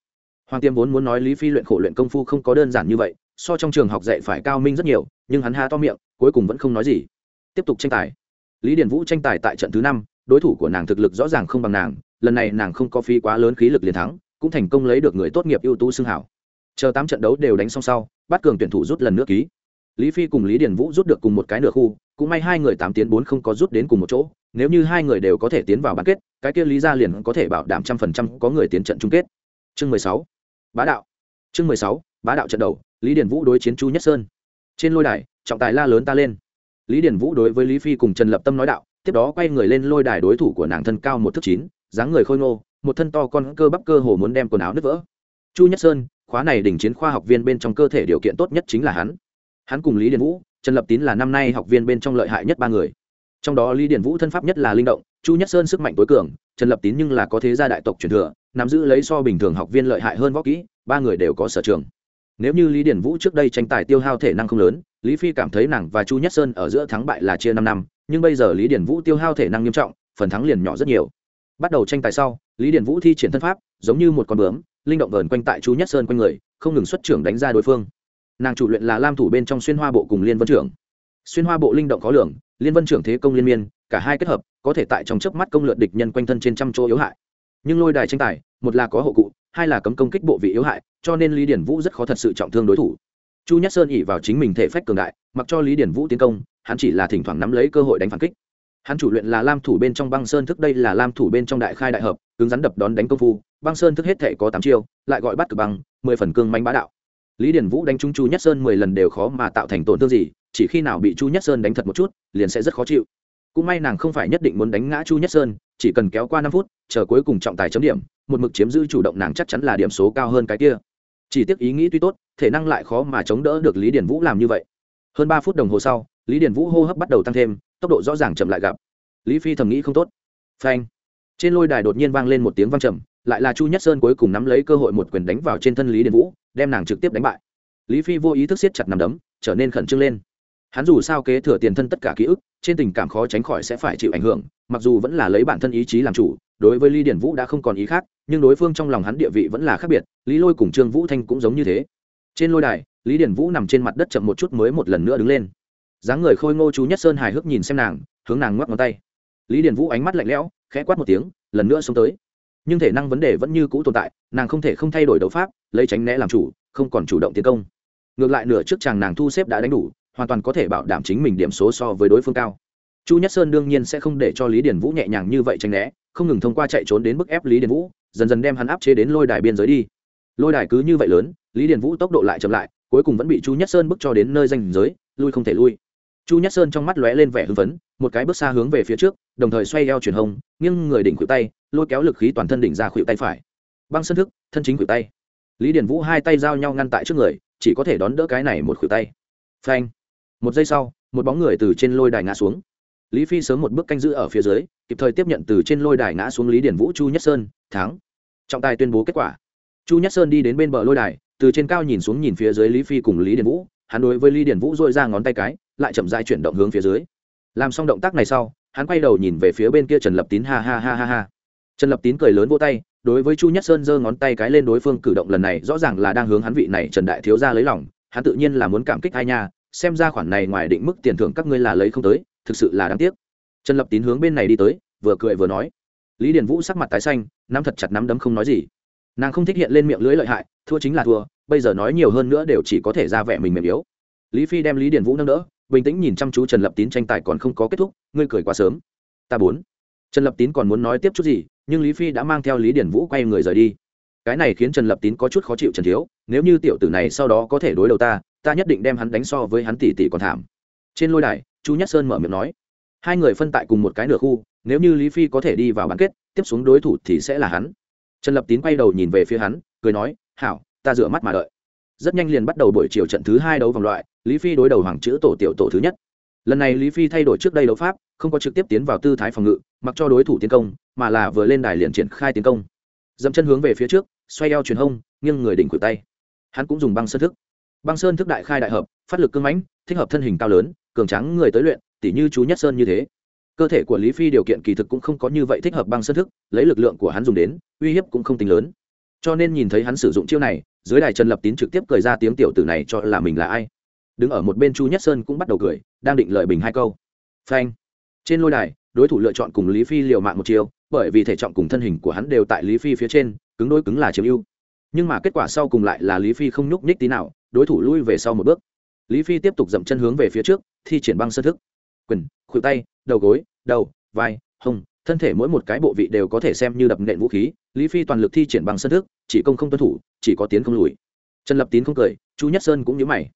Hoàng tiêm vốn muốn nói lý phi luyện khổ luyện công phu không có đơn giản như vậy, so trong trường học dạy phải cao minh rất nhiều, nhưng hắn ha to miệng, cuối cùng vẫn không nói gì. Tiếp tục tranh tài. Lý điền vũ tranh tài tại trận thứ năm, đối thủ của nàng thực lực rõ ràng không bằng nàng, lần này nàng không có phí quá lớn khí lực liền thắng, cũng thành công lấy được người tốt nghiệp ưu tú xưng hảo. Chờ tám trận đấu đều đánh xong sau, bắt cường tuyển thủ rút lần nữa ký. Lý phi cùng lý điền vũ rút được cùng một cái nửa khu cũng may hai người tám tiến bốn không có rút đến cùng một chỗ, nếu như hai người đều có thể tiến vào bán kết, cái kia lý gia liền có thể bảo đảm trăm phần trăm có người tiến trận chung kết. Chương mười sáu, bá đạo. Chương mười sáu, bá đạo trận đầu, lý điền vũ đối chiến chu nhất sơn. Trên lôi đài, trọng tài la lớn ta lên. Lý điền vũ đối với lý phi cùng trần lập tâm nói đạo, tiếp đó quay người lên lôi đài đối thủ của nàng thân cao một thước chín, dáng người khôi ngô, một thân to con cơ bắp cơ hồ muốn đem quần áo nứt vỡ. Chu nhất sơn, khóa này đỉnh chiến khoa học viên bên trong cơ thể điều kiện tốt nhất chính là hắn. Hắn cùng lý điền vũ trần lập tín là năm nay học viên bên trong lợi hại nhất ba người. Trong đó lý điển vũ thân pháp nhất là linh động, chu nhất sơn sức mạnh tối cường, trần lập tín nhưng là có thế gia đại tộc truyền thừa, nắm giữ lấy so bình thường học viên lợi hại hơn võ kỹ, ba người đều có sở trường. Nếu như lý điển vũ trước đây tranh tài tiêu hao thể năng không lớn, lý phi cảm thấy nàng và chu nhất sơn ở giữa thắng bại là chia năm năm, nhưng bây giờ lý điển vũ tiêu hao thể năng nghiêm trọng, phần thắng liền nhỏ rất nhiều. Bắt đầu tranh tài sau, lý điển vũ thi triển thân pháp, giống như một con bướm, linh động vờn quanh tại chu nhất sơn quanh người, không ngừng xuất trưởng đánh ra đối phương nàng chủ luyện là lam thủ bên trong xuyên hoa bộ cùng liên vân trưởng. Xuyên hoa bộ linh động khó lường, liên vân trưởng thế công liên miên, cả hai kết hợp, có thể tại trong chớp mắt công lượt địch nhân quanh thân trên trăm chỗ yếu hại. Nhưng lôi đài tranh tài, một là có hộ cụ, hai là cấm công kích bộ vị yếu hại, cho nên lý điển vũ rất khó thật sự trọng thương đối thủ. Chu nhất sơn ỉ vào chính mình thể phách cường đại, mặc cho lý điển vũ tiến công, hắn chỉ là thỉnh thoảng nắm lấy cơ hội đánh phản kích. Hắn chủ luyện là lam thủ bên trong băng sơn thức, đây là lam thủ bên trong đại khai đại hợp, cứng rắn đập đón đánh công phu, băng sơn thức hết thể có tám chiêu, lại gọi bắt cực băng, mười phần cương manh bá đạo lý điển vũ đánh trúng chu nhất sơn mười lần đều khó mà tạo thành tổn thương gì, chỉ khi nào bị chu nhất sơn đánh thật một chút, liền sẽ rất khó chịu. Cũng may nàng không phải nhất định muốn đánh ngã chu nhất sơn, chỉ cần kéo qua năm phút, chờ cuối cùng trọng tài chấm điểm, một mực chiếm giữ chủ động nàng chắc chắn là điểm số cao hơn cái kia. Chỉ tiếc ý nghĩ tuy tốt, thể năng lại khó mà chống đỡ được lý điển vũ làm như vậy. Hơn ba phút đồng hồ sau, lý điển vũ hô hấp bắt đầu tăng thêm, tốc độ rõ ràng chậm lại gặp. Lý phi thầm nghĩ không tốt. Phanh. Trên lôi đài đột nhiên vang lên một tiếng vang trầm lại là chu nhất sơn cuối cùng nắm lấy cơ hội một quyền đánh vào trên thân lý điển vũ, đem nàng trực tiếp đánh bại. Lý phi vô ý thức siết chặt nằm đấm, trở nên khẩn trương lên. Hắn dù sao kế thừa tiền thân tất cả ký ức, trên tình cảm khó tránh khỏi sẽ phải chịu ảnh hưởng, mặc dù vẫn là lấy bản thân ý chí làm chủ, đối với lý điển vũ đã không còn ý khác, nhưng đối phương trong lòng hắn địa vị vẫn là khác biệt, lý lôi cùng trương vũ thanh cũng giống như thế. Trên lôi đài, lý điển vũ nằm trên mặt đất chậm một chút mới một lần nữa đứng lên. Dáng người khôi ngô chú nhất sơn hài hước nhìn xem nàng, hướng nàng ngoắc ngón tay. Lý điển vũ ánh mắt lạnh lẽo, khẽ quát một tiếng, lần nữa xuống tới nhưng thể năng vấn đề vẫn như cũ tồn tại, nàng không thể không thay đổi đấu pháp, lấy tránh né làm chủ, không còn chủ động tiến công. Ngược lại nửa trước chàng nàng thu xếp đã đánh đủ, hoàn toàn có thể bảo đảm chính mình điểm số so với đối phương cao. Chu nhất sơn đương nhiên sẽ không để cho lý điển vũ nhẹ nhàng như vậy tránh né, không ngừng thông qua chạy trốn đến bức ép lý điển vũ, dần dần đem hắn áp chế đến lôi đài biên giới đi. Lôi đài cứ như vậy lớn, lý điển vũ tốc độ lại chậm lại, cuối cùng vẫn bị chu nhất sơn bức cho đến nơi danh giới, lui không thể lui. Chu nhất sơn trong mắt lóe lên vẻ hưng phấn, một cái bước xa hướng về phía trước, đồng thời xoay eo chuyển hông nghiêng người đỉnh khuỷu tay lôi kéo lực khí toàn thân đỉnh ra khuỵu tay phải. Băng sân thức, thân chính khuỵu tay. Lý điển vũ hai tay giao nhau ngăn tại trước người, chỉ có thể đón đỡ cái này một khuỵu tay. Phanh. Một giây sau, một bóng người từ trên lôi đài ngã xuống. Lý phi sớm một bước canh giữ ở phía dưới, kịp thời tiếp nhận từ trên lôi đài ngã xuống lý điển vũ, chu nhất sơn, thắng. Trọng tài tuyên bố kết quả. Chu nhất sơn đi đến bên bờ lôi đài, từ trên cao nhìn xuống nhìn phía dưới lý phi cùng lý điển vũ, hắn đối với lý điển vũ dội ra ngón tay cái, lại chậm dại chuyển động hướng phía dưới. Làm xong động tác này sau, hắn quay đầu nhìn về phía bên kia trần lập tín, ha ha ha ha ha trần lập tín cười lớn vỗ tay, đối với chu nhất sơn giơ ngón tay cái lên đối phương cử động lần này rõ ràng là đang hướng hắn vị này trần đại thiếu ra lấy lòng, hắn tự nhiên là muốn cảm kích hai nha, xem ra khoản này ngoài định mức tiền thưởng các ngươi là lấy không tới, thực sự là đáng tiếc. Trần lập tín hướng bên này đi tới, vừa cười vừa nói. Lý điền vũ sắc mặt tái xanh, nắm thật chặt nắm đấm không nói gì. Nàng không thích hiện lên miệng lưỡi lợi hại, thua chính là thua, bây giờ nói nhiều hơn nữa đều chỉ có thể ra vẻ mình mềm yếu. Lý phi đem lý điền vũ nâng đỡ, bình tĩnh nhìn chăm chú trần lập tín tranh tài còn không có kết thúc, ngươi cười quá sớm. Ta bốn trần lập tín còn muốn nói tiếp chút gì, nhưng lý phi đã mang theo lý điền vũ quay người rời đi. Cái này khiến trần lập tín có chút khó chịu trần thiếu, nếu như tiểu tử này sau đó có thể đối đầu ta ta nhất định đem hắn đánh so với hắn tỷ tỷ còn thảm. Trên lôi đài, chu nhất sơn mở miệng nói, hai người phân tại cùng một cái nửa khu, nếu như lý phi có thể đi vào bán kết, tiếp xuống đối thủ thì sẽ là hắn. Trần lập tín quay đầu nhìn về phía hắn, cười nói, hảo, ta rửa mắt mà đợi. Rất nhanh liền bắt đầu buổi chiều trận thứ hai đấu vòng loại, lý phi đối đầu hoàng chữ tổ tiểu tổ thứ nhất lần này lý phi thay đổi trước đây đấu pháp, không có trực tiếp tiến vào tư thái phòng ngự, mặc cho đối thủ tiến công, mà là vừa lên đài liền triển khai tiến công. Dẫm chân hướng về phía trước, xoay eo truyền hông, nghiêng người đỉnh khuỷu tay. Hắn cũng dùng băng sơn thức. Băng sơn thức đại khai đại hợp, phát lực cưng mãnh, thích hợp thân hình cao lớn, cường trắng người tới luyện, tỉ như chú nhất sơn như thế. Cơ thể của lý phi điều kiện kỳ thực cũng không có như vậy thích hợp băng sơn thức, lấy lực lượng của hắn dùng đến, uy hiếp cũng không tính lớn. Cho nên nhìn thấy hắn sử dụng chiêu này, dưới đài trần lập tín trực tiếp cười ra tiếng tiểu tử này cho là mình là ai đứng ở một bên chu nhất sơn cũng bắt đầu cười, đang định lợi bình hai câu. Phanh. Trên lôi đài, đối thủ lựa chọn cùng lý phi liều mạng một chiều bởi vì thể trọng cùng thân hình của hắn đều tại lý phi phía trên, cứng đôi cứng là chiếm ưu. Nhưng mà kết quả sau cùng lại là lý phi không nhúc nhích tí nào, đối thủ lui về sau một bước. Lý phi tiếp tục dậm chân hướng về phía trước, thi triển băng sơ thức. Quyền, khuỷu tay, đầu gối, đầu, vai, hông, thân thể mỗi một cái bộ vị đều có thể xem như đập nện vũ khí. Lý phi toàn lực thi triển băng sơ thức, chỉ công không tuân thủ, chỉ có tiến không lùi. Trần lập tín không cười, chu nhất sơn cũng nhớ mày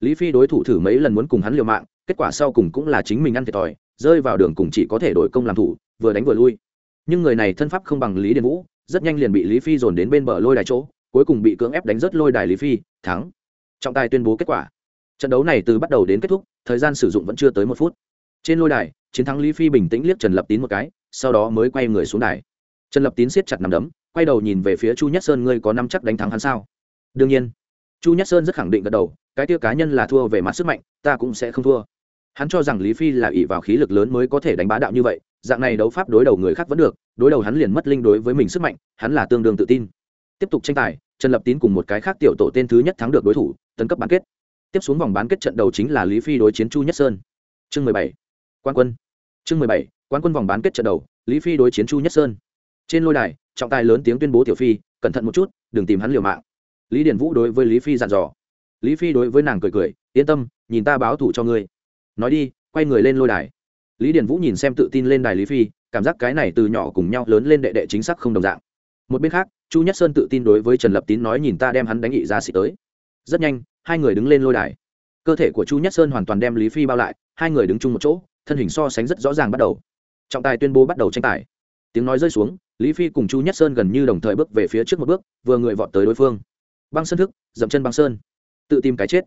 lý phi đối thủ thử mấy lần muốn cùng hắn liều mạng, kết quả sau cùng cũng là chính mình ăn thiệt thòi, rơi vào đường cùng chỉ có thể đổi công làm thủ, vừa đánh vừa lui. Nhưng người này thân pháp không bằng lý điền vũ, rất nhanh liền bị lý phi dồn đến bên bờ lôi đài chỗ, cuối cùng bị cưỡng ép đánh rất lôi đài lý phi, thắng. Trọng tài tuyên bố kết quả. Trận đấu này từ bắt đầu đến kết thúc, thời gian sử dụng vẫn chưa tới một phút. Trên lôi đài, chiến thắng lý phi bình tĩnh liếc trần lập tín một cái, sau đó mới quay người xuống đài. Trần lập tín siết chặt nằm đấm, quay đầu nhìn về phía chu nhất sơn, ngươi có năm chắc đánh thắng hắn sao? Đương nhiên. Chu nhất sơn rất khẳng định gật đầu cái tia cá nhân là thua về mặt sức mạnh, ta cũng sẽ không thua. Hắn cho rằng lý phi là ỷ vào khí lực lớn mới có thể đánh bá đạo như vậy, dạng này đấu pháp đối đầu người khác vẫn được, đối đầu hắn liền mất linh đối với mình sức mạnh, hắn là tương đương tự tin. Tiếp tục tranh tài, trần lập tín cùng một cái khác tiểu tổ tên thứ nhất thắng được đối thủ, tấn cấp bán kết. Tiếp xuống vòng bán kết trận đầu chính là lý phi đối chiến chu nhất sơn. Chương mười bảy, quan quân. Chương mười bảy, quan quân vòng bán kết trận đầu, lý phi đối chiến chu nhất sơn. Trên lôi đài, trọng tài lớn tiếng tuyên bố tiểu phi, cẩn thận một chút, đừng tìm hắn liều mạng. Lý điển vũ đối với lý phi dặn dò lý phi đối với nàng cười cười, yên tâm, nhìn ta báo thủ cho ngươi. Nói đi, quay người lên lôi đài. Lý điển vũ nhìn xem tự tin lên đài lý phi, cảm giác cái này từ nhỏ cùng nhau lớn lên đệ đệ chính xác không đồng dạng. Một bên khác, chu nhất sơn tự tin đối với trần lập tín nói nhìn ta đem hắn đánh nghị ra xị tới. Rất nhanh, hai người đứng lên lôi đài. Cơ thể của chu nhất sơn hoàn toàn đem lý phi bao lại, hai người đứng chung một chỗ, thân hình so sánh rất rõ ràng bắt đầu. Trọng tài tuyên bố bắt đầu tranh tài. Tiếng nói rơi xuống, lý phi cùng chu nhất sơn gần như đồng thời bước về phía trước một bước, vừa người vọt tới đối phương. Băng sơn thức, dậm chân băng sơn tự tìm cái chết.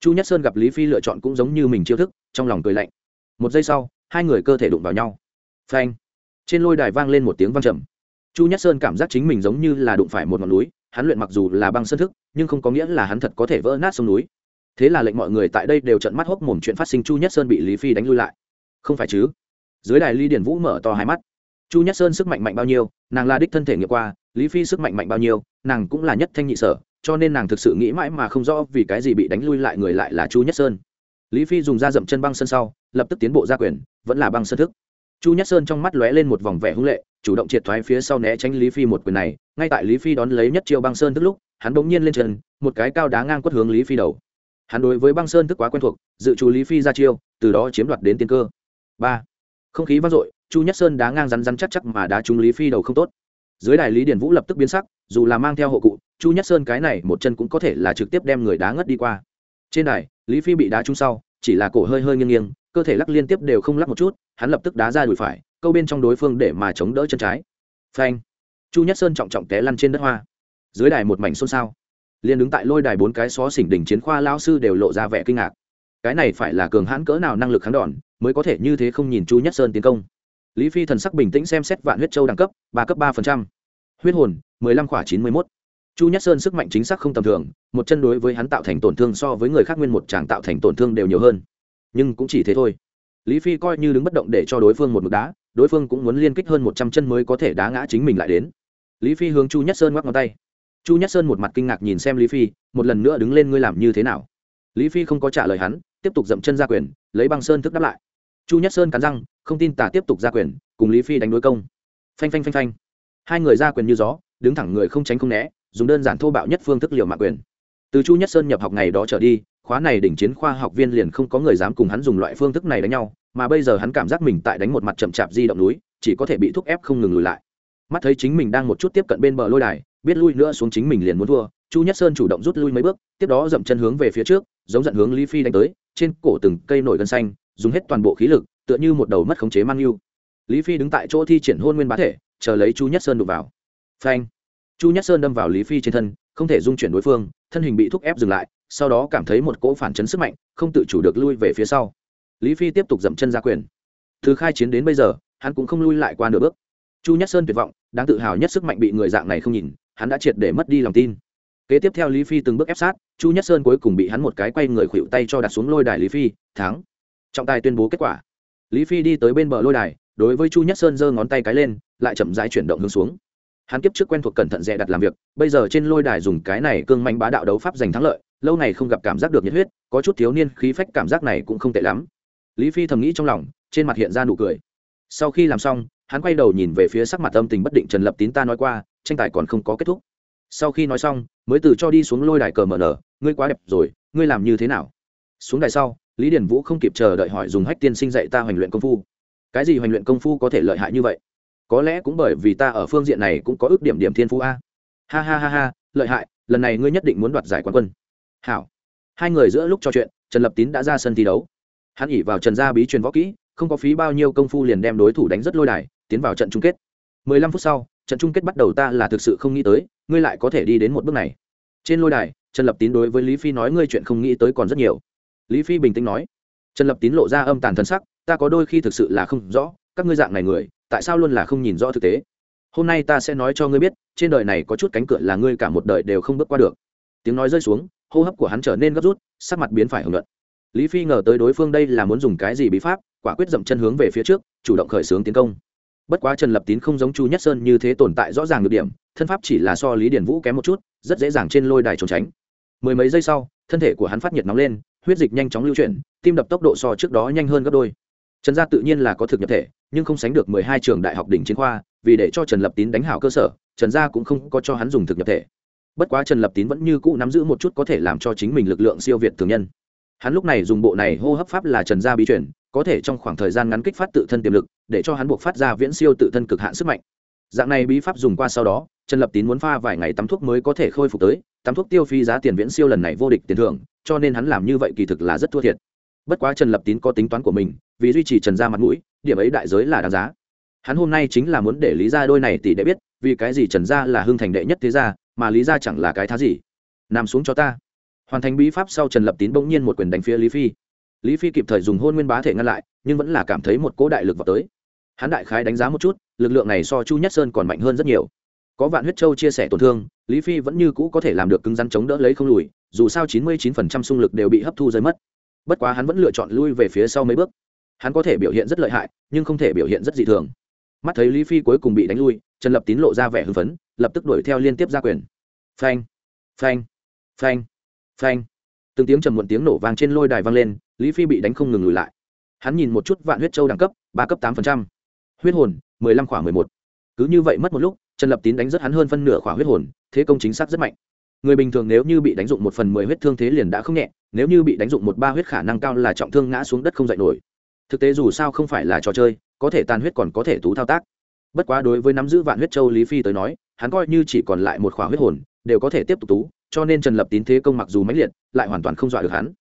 Chu nhất sơn gặp lý phi lựa chọn cũng giống như mình chiêu thức, trong lòng cười lạnh. Một giây sau, hai người cơ thể đụng vào nhau. Phanh! Trên lôi đài vang lên một tiếng vang trầm. Chu nhất sơn cảm giác chính mình giống như là đụng phải một ngọn núi, hắn luyện mặc dù là băng sơn thức, nhưng không có nghĩa là hắn thật có thể vỡ nát sông núi. Thế là lệnh mọi người tại đây đều trận mắt hốc mồm chuyện phát sinh chu nhất sơn bị lý phi đánh lui lại. Không phải chứ? Dưới đài ly điển vũ mở to hai mắt. Chu nhất sơn sức mạnh mạnh bao nhiêu, nàng là đích thân thể nghiệm qua, lý phi sức mạnh mạnh bao nhiêu, nàng cũng là nhất thanh nhị sở cho nên nàng thực sự nghĩ mãi mà không rõ vì cái gì bị đánh lui lại người lại là chu nhất sơn. Lý phi dùng da dậm chân băng sân sau, lập tức tiến bộ ra quyền, vẫn là băng sân thức. Chu nhất sơn trong mắt lóe lên một vòng vẻ hung lệ, chủ động triệt thoái phía sau né tránh lý phi một quyền này, ngay tại lý phi đón lấy nhất chiêu băng sơn tức lúc, hắn bỗng nhiên lên chân một cái cao đá ngang quất hướng lý phi đầu. Hắn đối với băng sơn thức quá quen thuộc, dự trù lý phi ra chiêu, từ đó chiếm đoạt đến tiên cơ. Ba. Không khí vang dội, chu nhất sơn đá ngang rắn rắn chắc chắc mà đá trúng lý phi đầu không tốt. Dưới đài lý điển vũ lập tức biến sắc, dù là mang theo hộ cụ chu nhất sơn cái này một chân cũng có thể là trực tiếp đem người đá ngất đi qua. Trên đài, lý phi bị đá trúng sau, chỉ là cổ hơi hơi nghiêng nghiêng, cơ thể lắc liên tiếp đều không lắc một chút, hắn lập tức đá ra đùi phải, câu bên trong đối phương để mà chống đỡ chân trái. Phanh! Chu nhất sơn trọng trọng té lăn trên đất hoa. Dưới đài một mảnh xôn xao. Liền đứng tại lôi đài bốn cái xó xỉnh đỉnh chiến khoa lao sư đều lộ ra vẻ kinh ngạc. Cái này phải là cường hãn cỡ nào năng lực kháng đòn, mới có thể như thế không nhìn chu nhất sơn tiến công. Lý phi thần sắc bình tĩnh xem xét vạn huyết châu đẳng cấp, ba cấp ba huyết hồn, mười lăm khỏa chín mươi mốt chu nhất sơn sức mạnh chính xác không tầm thường, một chân đối với hắn tạo thành tổn thương so với người khác nguyên một chàng tạo thành tổn thương đều nhiều hơn. Nhưng cũng chỉ thế thôi. Lý phi coi như đứng bất động để cho đối phương một mực đá, đối phương cũng muốn liên kích hơn một trăm chân mới có thể đá ngã chính mình lại đến. Lý phi hướng chu nhất sơn ngoắc ngón tay. Chu nhất sơn một mặt kinh ngạc nhìn xem lý phi, một lần nữa đứng lên ngươi làm như thế nào? Lý phi không có trả lời hắn, tiếp tục dậm chân ra quyền, lấy băng sơn thức đáp lại. Chu nhất sơn cắn răng, không tin tả tiếp tục ra quyền, cùng lý phi đánh đối công. Phanh phanh phanh phanh. Hai người ra quyền như gió, đứng thẳng người không tránh không né dùng đơn giản thô bạo nhất phương thức liệu mạng quyền. Từ chu nhất sơn nhập học ngày đó trở đi, khóa này đỉnh chiến khoa học viên liền không có người dám cùng hắn dùng loại phương thức này đánh nhau, mà bây giờ hắn cảm giác mình tại đánh một mặt chậm chạp di động núi, chỉ có thể bị thúc ép không ngừng lùi lại. Mắt thấy chính mình đang một chút tiếp cận bên bờ lôi đài, biết lui nữa xuống chính mình liền muốn thua, chu nhất sơn chủ động rút lui mấy bước, tiếp đó dậm chân hướng về phía trước, giống dẫn hướng lý phi đánh tới, trên cổ từng cây nổi gân xanh, dùng hết toàn bộ khí lực, tựa như một đầu mất khống chế mang yêu. Lý phi đứng tại chỗ thi triển hôn nguyên bá thể, chờ lấy chu nhất sơn đục vào. Phanh! Chu nhất sơn đâm vào lý phi trên thân, không thể dung chuyển đối phương, thân hình bị thúc ép dừng lại, sau đó cảm thấy một cỗ phản chấn sức mạnh, không tự chủ được lui về phía sau. Lý phi tiếp tục dậm chân ra quyền. Từ khai chiến đến bây giờ, hắn cũng không lui lại qua nửa bước. Chu nhất sơn tuyệt vọng, đáng tự hào nhất sức mạnh bị người dạng này không nhìn, hắn đã triệt để mất đi lòng tin. Kế tiếp theo lý phi từng bước ép sát, chu nhất sơn cuối cùng bị hắn một cái quay người khuỵu tay cho đặt xuống lôi đài lý phi, thắng. Trọng tài tuyên bố kết quả. Lý phi đi tới bên bờ lôi đài, đối với chu nhất sơn giơ ngón tay cái lên, lại chậm rãi chuyển động hướng xuống hắn kiếp trước quen thuộc cẩn thận dè đặt làm việc, bây giờ trên lôi đài dùng cái này cương manh bá đạo đấu pháp giành thắng lợi, lâu này không gặp cảm giác được nhiệt huyết, có chút thiếu niên khí phách cảm giác này cũng không tệ lắm. Lý phi thầm nghĩ trong lòng, trên mặt hiện ra nụ cười. Sau khi làm xong, hắn quay đầu nhìn về phía sắc mặt âm tình bất định trần lập tín ta nói qua, tranh tài còn không có kết thúc. Sau khi nói xong, mới từ cho đi xuống lôi đài cờ mở nở, ngươi quá đẹp rồi, ngươi làm như thế nào? Xuống đài sau, lý điển vũ không kịp chờ đợi hỏi dùng hách tiên sinh dạy ta hoành luyện công phu. Cái gì hoành luyện công phu có thể lợi hại như vậy? Có lẽ cũng bởi vì ta ở phương diện này cũng có ước điểm điểm thiên phú a. Ha ha ha ha, lợi hại, lần này ngươi nhất định muốn đoạt giải quán quân. Hảo. Hai người giữa lúc trò chuyện, trần lập tín đã ra sân thi đấu. Hắn ỉ vào trần gia bí truyền võ kỹ, không có phí bao nhiêu công phu liền đem đối thủ đánh rất lôi đài, tiến vào trận chung kết. Mười lăm phút sau, trận chung kết bắt đầu ta là thực sự không nghĩ tới, ngươi lại có thể đi đến một bước này. Trên lôi đài, trần lập tín đối với lý phi nói ngươi chuyện không nghĩ tới còn rất nhiều. Lý phi bình tĩnh nói. Trần lập tín lộ ra âm tàn thân sắc, ta có đôi khi thực sự là không rõ, các ngươi dạng này người tại sao luôn là không nhìn rõ thực tế? Hôm nay ta sẽ nói cho ngươi biết, trên đời này có chút cánh cửa là ngươi cả một đời đều không bước qua được. Tiếng nói rơi xuống, hô hấp của hắn trở nên gấp rút, sắc mặt biến phải hưởng luận lý phi ngờ tới đối phương đây là muốn dùng cái gì bí pháp, quả quyết dậm chân hướng về phía trước, chủ động khởi xướng tiến công. Bất quá trần lập tín không giống chu nhất sơn như thế tồn tại rõ ràng được điểm, thân pháp chỉ là so lý điển vũ kém một chút, rất dễ dàng trên lôi đài trốn tránh. Mười mấy giây sau, thân thể của hắn phát nhiệt nóng lên, huyết dịch nhanh chóng lưu chuyển, tim đập tốc độ so trước đó nhanh hơn gấp đôi trần gia tự nhiên là có thực nhập thể, nhưng không sánh được mười hai trường đại học đỉnh chiến khoa, vì để cho trần lập tín đánh hảo cơ sở, trần gia cũng không có cho hắn dùng thực nhập thể. Bất quá trần lập tín vẫn như cũ nắm giữ một chút có thể làm cho chính mình lực lượng siêu việt thường nhân. Hắn lúc này dùng bộ này hô hấp pháp là trần gia bí chuyển có thể trong khoảng thời gian ngắn kích phát tự thân tiềm lực, để cho hắn buộc phát ra viễn siêu tự thân cực hạn sức mạnh. Dạng này bí pháp dùng qua sau đó, trần lập tín muốn pha vài ngày tắm thuốc mới có thể khôi phục tới, tắm thuốc tiêu phi giá tiền viễn siêu lần này vô địch tiền thưởng, cho nên hắn làm như vậy kỳ thực là rất thua thiệt bất quá trần lập tín có tính toán của mình, vì duy trì trần gia mặt mũi, điểm ấy đại giới là đáng giá. Hắn hôm nay chính là muốn để lý gia đôi này tỷ đệ biết, vì cái gì trần gia là hưng thành đệ nhất thế gia, mà lý gia chẳng là cái thá gì. Nằm xuống cho ta. Hoàn thành bí pháp sau trần lập tín bỗng nhiên một quyền đánh phía lý phi. Lý phi kịp thời dùng hôn nguyên bá thể ngăn lại, nhưng vẫn là cảm thấy một cỗ đại lực vào tới. Hắn đại khái đánh giá một chút, lực lượng này so chu nhất sơn còn mạnh hơn rất nhiều. Có vạn huyết châu chia sẻ tổn thương, lý phi vẫn như cũ có thể làm được cứng rắn chống đỡ lấy không lùi, dù sao chín mươi chín phần trăm xung lực đều bị hấp thu rơi mất bất quá hắn vẫn lựa chọn lui về phía sau mấy bước. Hắn có thể biểu hiện rất lợi hại, nhưng không thể biểu hiện rất dị thường. Mắt thấy lý phi cuối cùng bị đánh lui, trần lập tín lộ ra vẻ hưng phấn, lập tức đuổi theo liên tiếp ra quyền. Phanh phanh phanh phanh. Từng tiếng trầm muộn tiếng nổ vang trên lôi đài vang lên, lý phi bị đánh không ngừng lùi lại. Hắn nhìn một chút vạn huyết châu đẳng cấp, ba cấp tám phần trăm. Huyết hồn, mười lăm khoảng mười một. Cứ như vậy mất một lúc, trần lập tín đánh rất hắn hơn phân nửa khoảng huyết hồn, thế công chính xác rất mạnh người bình thường nếu như bị đánh dụng một phần mười huyết thương thế liền đã không nhẹ, nếu như bị đánh dụng một ba huyết khả năng cao là trọng thương ngã xuống đất không dậy nổi. Thực tế dù sao không phải là trò chơi, có thể tàn huyết còn có thể tú thao tác. Bất quá đối với nắm giữ vạn huyết châu lý phi tới nói, hắn coi như chỉ còn lại một khỏa huyết hồn, đều có thể tiếp tục tú, cho nên trần lập tín thế công mặc dù mãnh liệt, lại hoàn toàn không dọa được hắn.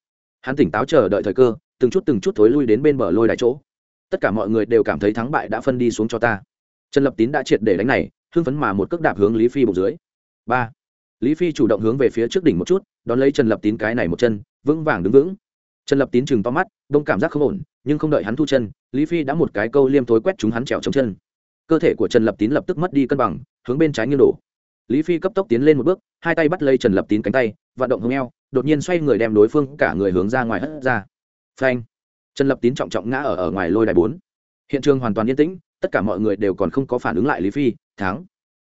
Hắn tỉnh táo chờ đợi thời cơ, từng chút từng chút thối lui đến bên bờ lôi đại chỗ. Tất cả mọi người đều cảm thấy thắng bại đã phân đi xuống cho ta. Trần lập tín đã triệt để đánh này, hưng phấn mà một cước đạp hướng lý phi bụng dưới. Ba lý phi chủ động hướng về phía trước đỉnh một chút, đón lấy trần lập tín cái này một chân, vững vàng đứng vững. Trần lập tín chừng to mắt, đông cảm giác không ổn, nhưng không đợi hắn thu chân, lý phi đã một cái câu liêm thối quét chúng hắn trèo trong chân. Cơ thể của trần lập tín lập tức mất đi cân bằng, hướng bên trái nghiêng đổ. Lý phi cấp tốc tiến lên một bước, hai tay bắt lấy trần lập tín cánh tay, vận động hướng eo, đột nhiên xoay người đem đối phương cả người hướng ra ngoài hất ra. Phanh! Trần lập tín trọng trọng ngã ở ở ngoài lôi đài bốn. Hiện trường hoàn toàn yên tĩnh, tất cả mọi người đều còn không có phản ứng lại lý phi, thắng.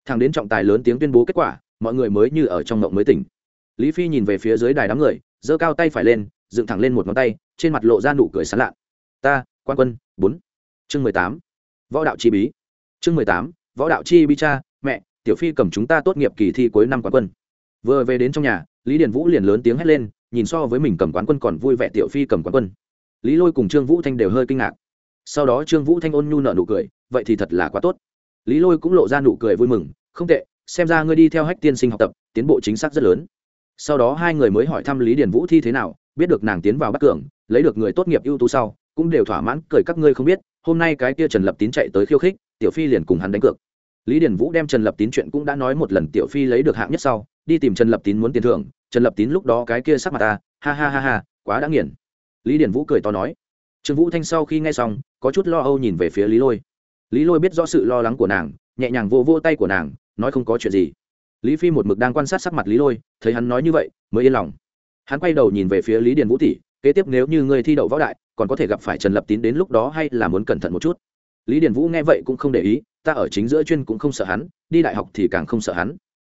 Thằng đến trọng tài lớn tiếng tuyên bố kết quả mọi người mới như ở trong ngộng mới tỉnh. Lý phi nhìn về phía dưới đài đám người, giơ cao tay phải lên, dựng thẳng lên một ngón tay, trên mặt lộ ra nụ cười sán lạ. Ta, quan quân, bốn. Chương mười tám. Võ đạo chi bí. Chương mười tám. Võ đạo chi bí cha, mẹ, tiểu phi cầm chúng ta tốt nghiệp kỳ thi cuối năm quán quân. Vừa về đến trong nhà, lý điền vũ liền lớn tiếng hét lên, nhìn so với mình cầm quán quân còn vui vẻ tiểu phi cầm quán quân. Lý lôi cùng trương vũ thanh đều hơi kinh ngạc. Sau đó trương vũ thanh ôn nhu nợ nụ cười, vậy thì thật là quá tốt. Lý lôi cũng lộ ra nụ cười vui mừng, không tệ xem ra ngươi đi theo hách tiên sinh học tập, tiến bộ chính xác rất lớn. Sau đó hai người mới hỏi thăm lý điền vũ thi thế nào, biết được nàng tiến vào bắc cường, lấy được người tốt nghiệp ưu tú sau, cũng đều thỏa mãn cười các ngươi không biết, hôm nay cái kia trần lập tín chạy tới khiêu khích, tiểu phi liền cùng hắn đánh cược. Lý điền vũ đem trần lập tín chuyện cũng đã nói một lần, tiểu phi lấy được hạng nhất sau, đi tìm trần lập tín muốn tiền thưởng, trần lập tín lúc đó cái kia sắc mặt ta, ha ha ha ha, quá đã nghiền. Lý điền vũ cười to nói. Trương vũ thanh sau khi nghe xong, có chút lo âu nhìn về phía lý lôi. Lý lôi biết rõ sự lo lắng của nàng, nhẹ nhàng vô vô tay của nàng nói không có chuyện gì. Lý phi một mực đang quan sát sắc mặt lý lôi, thấy hắn nói như vậy, mới yên lòng. Hắn quay đầu nhìn về phía lý điền vũ tỷ, kế tiếp nếu như ngươi thi đậu võ đại, còn có thể gặp phải trần lập tín đến lúc đó hay là muốn cẩn thận một chút? Lý điền vũ nghe vậy cũng không để ý, ta ở chính giữa chuyên cũng không sợ hắn, đi đại học thì càng không sợ hắn.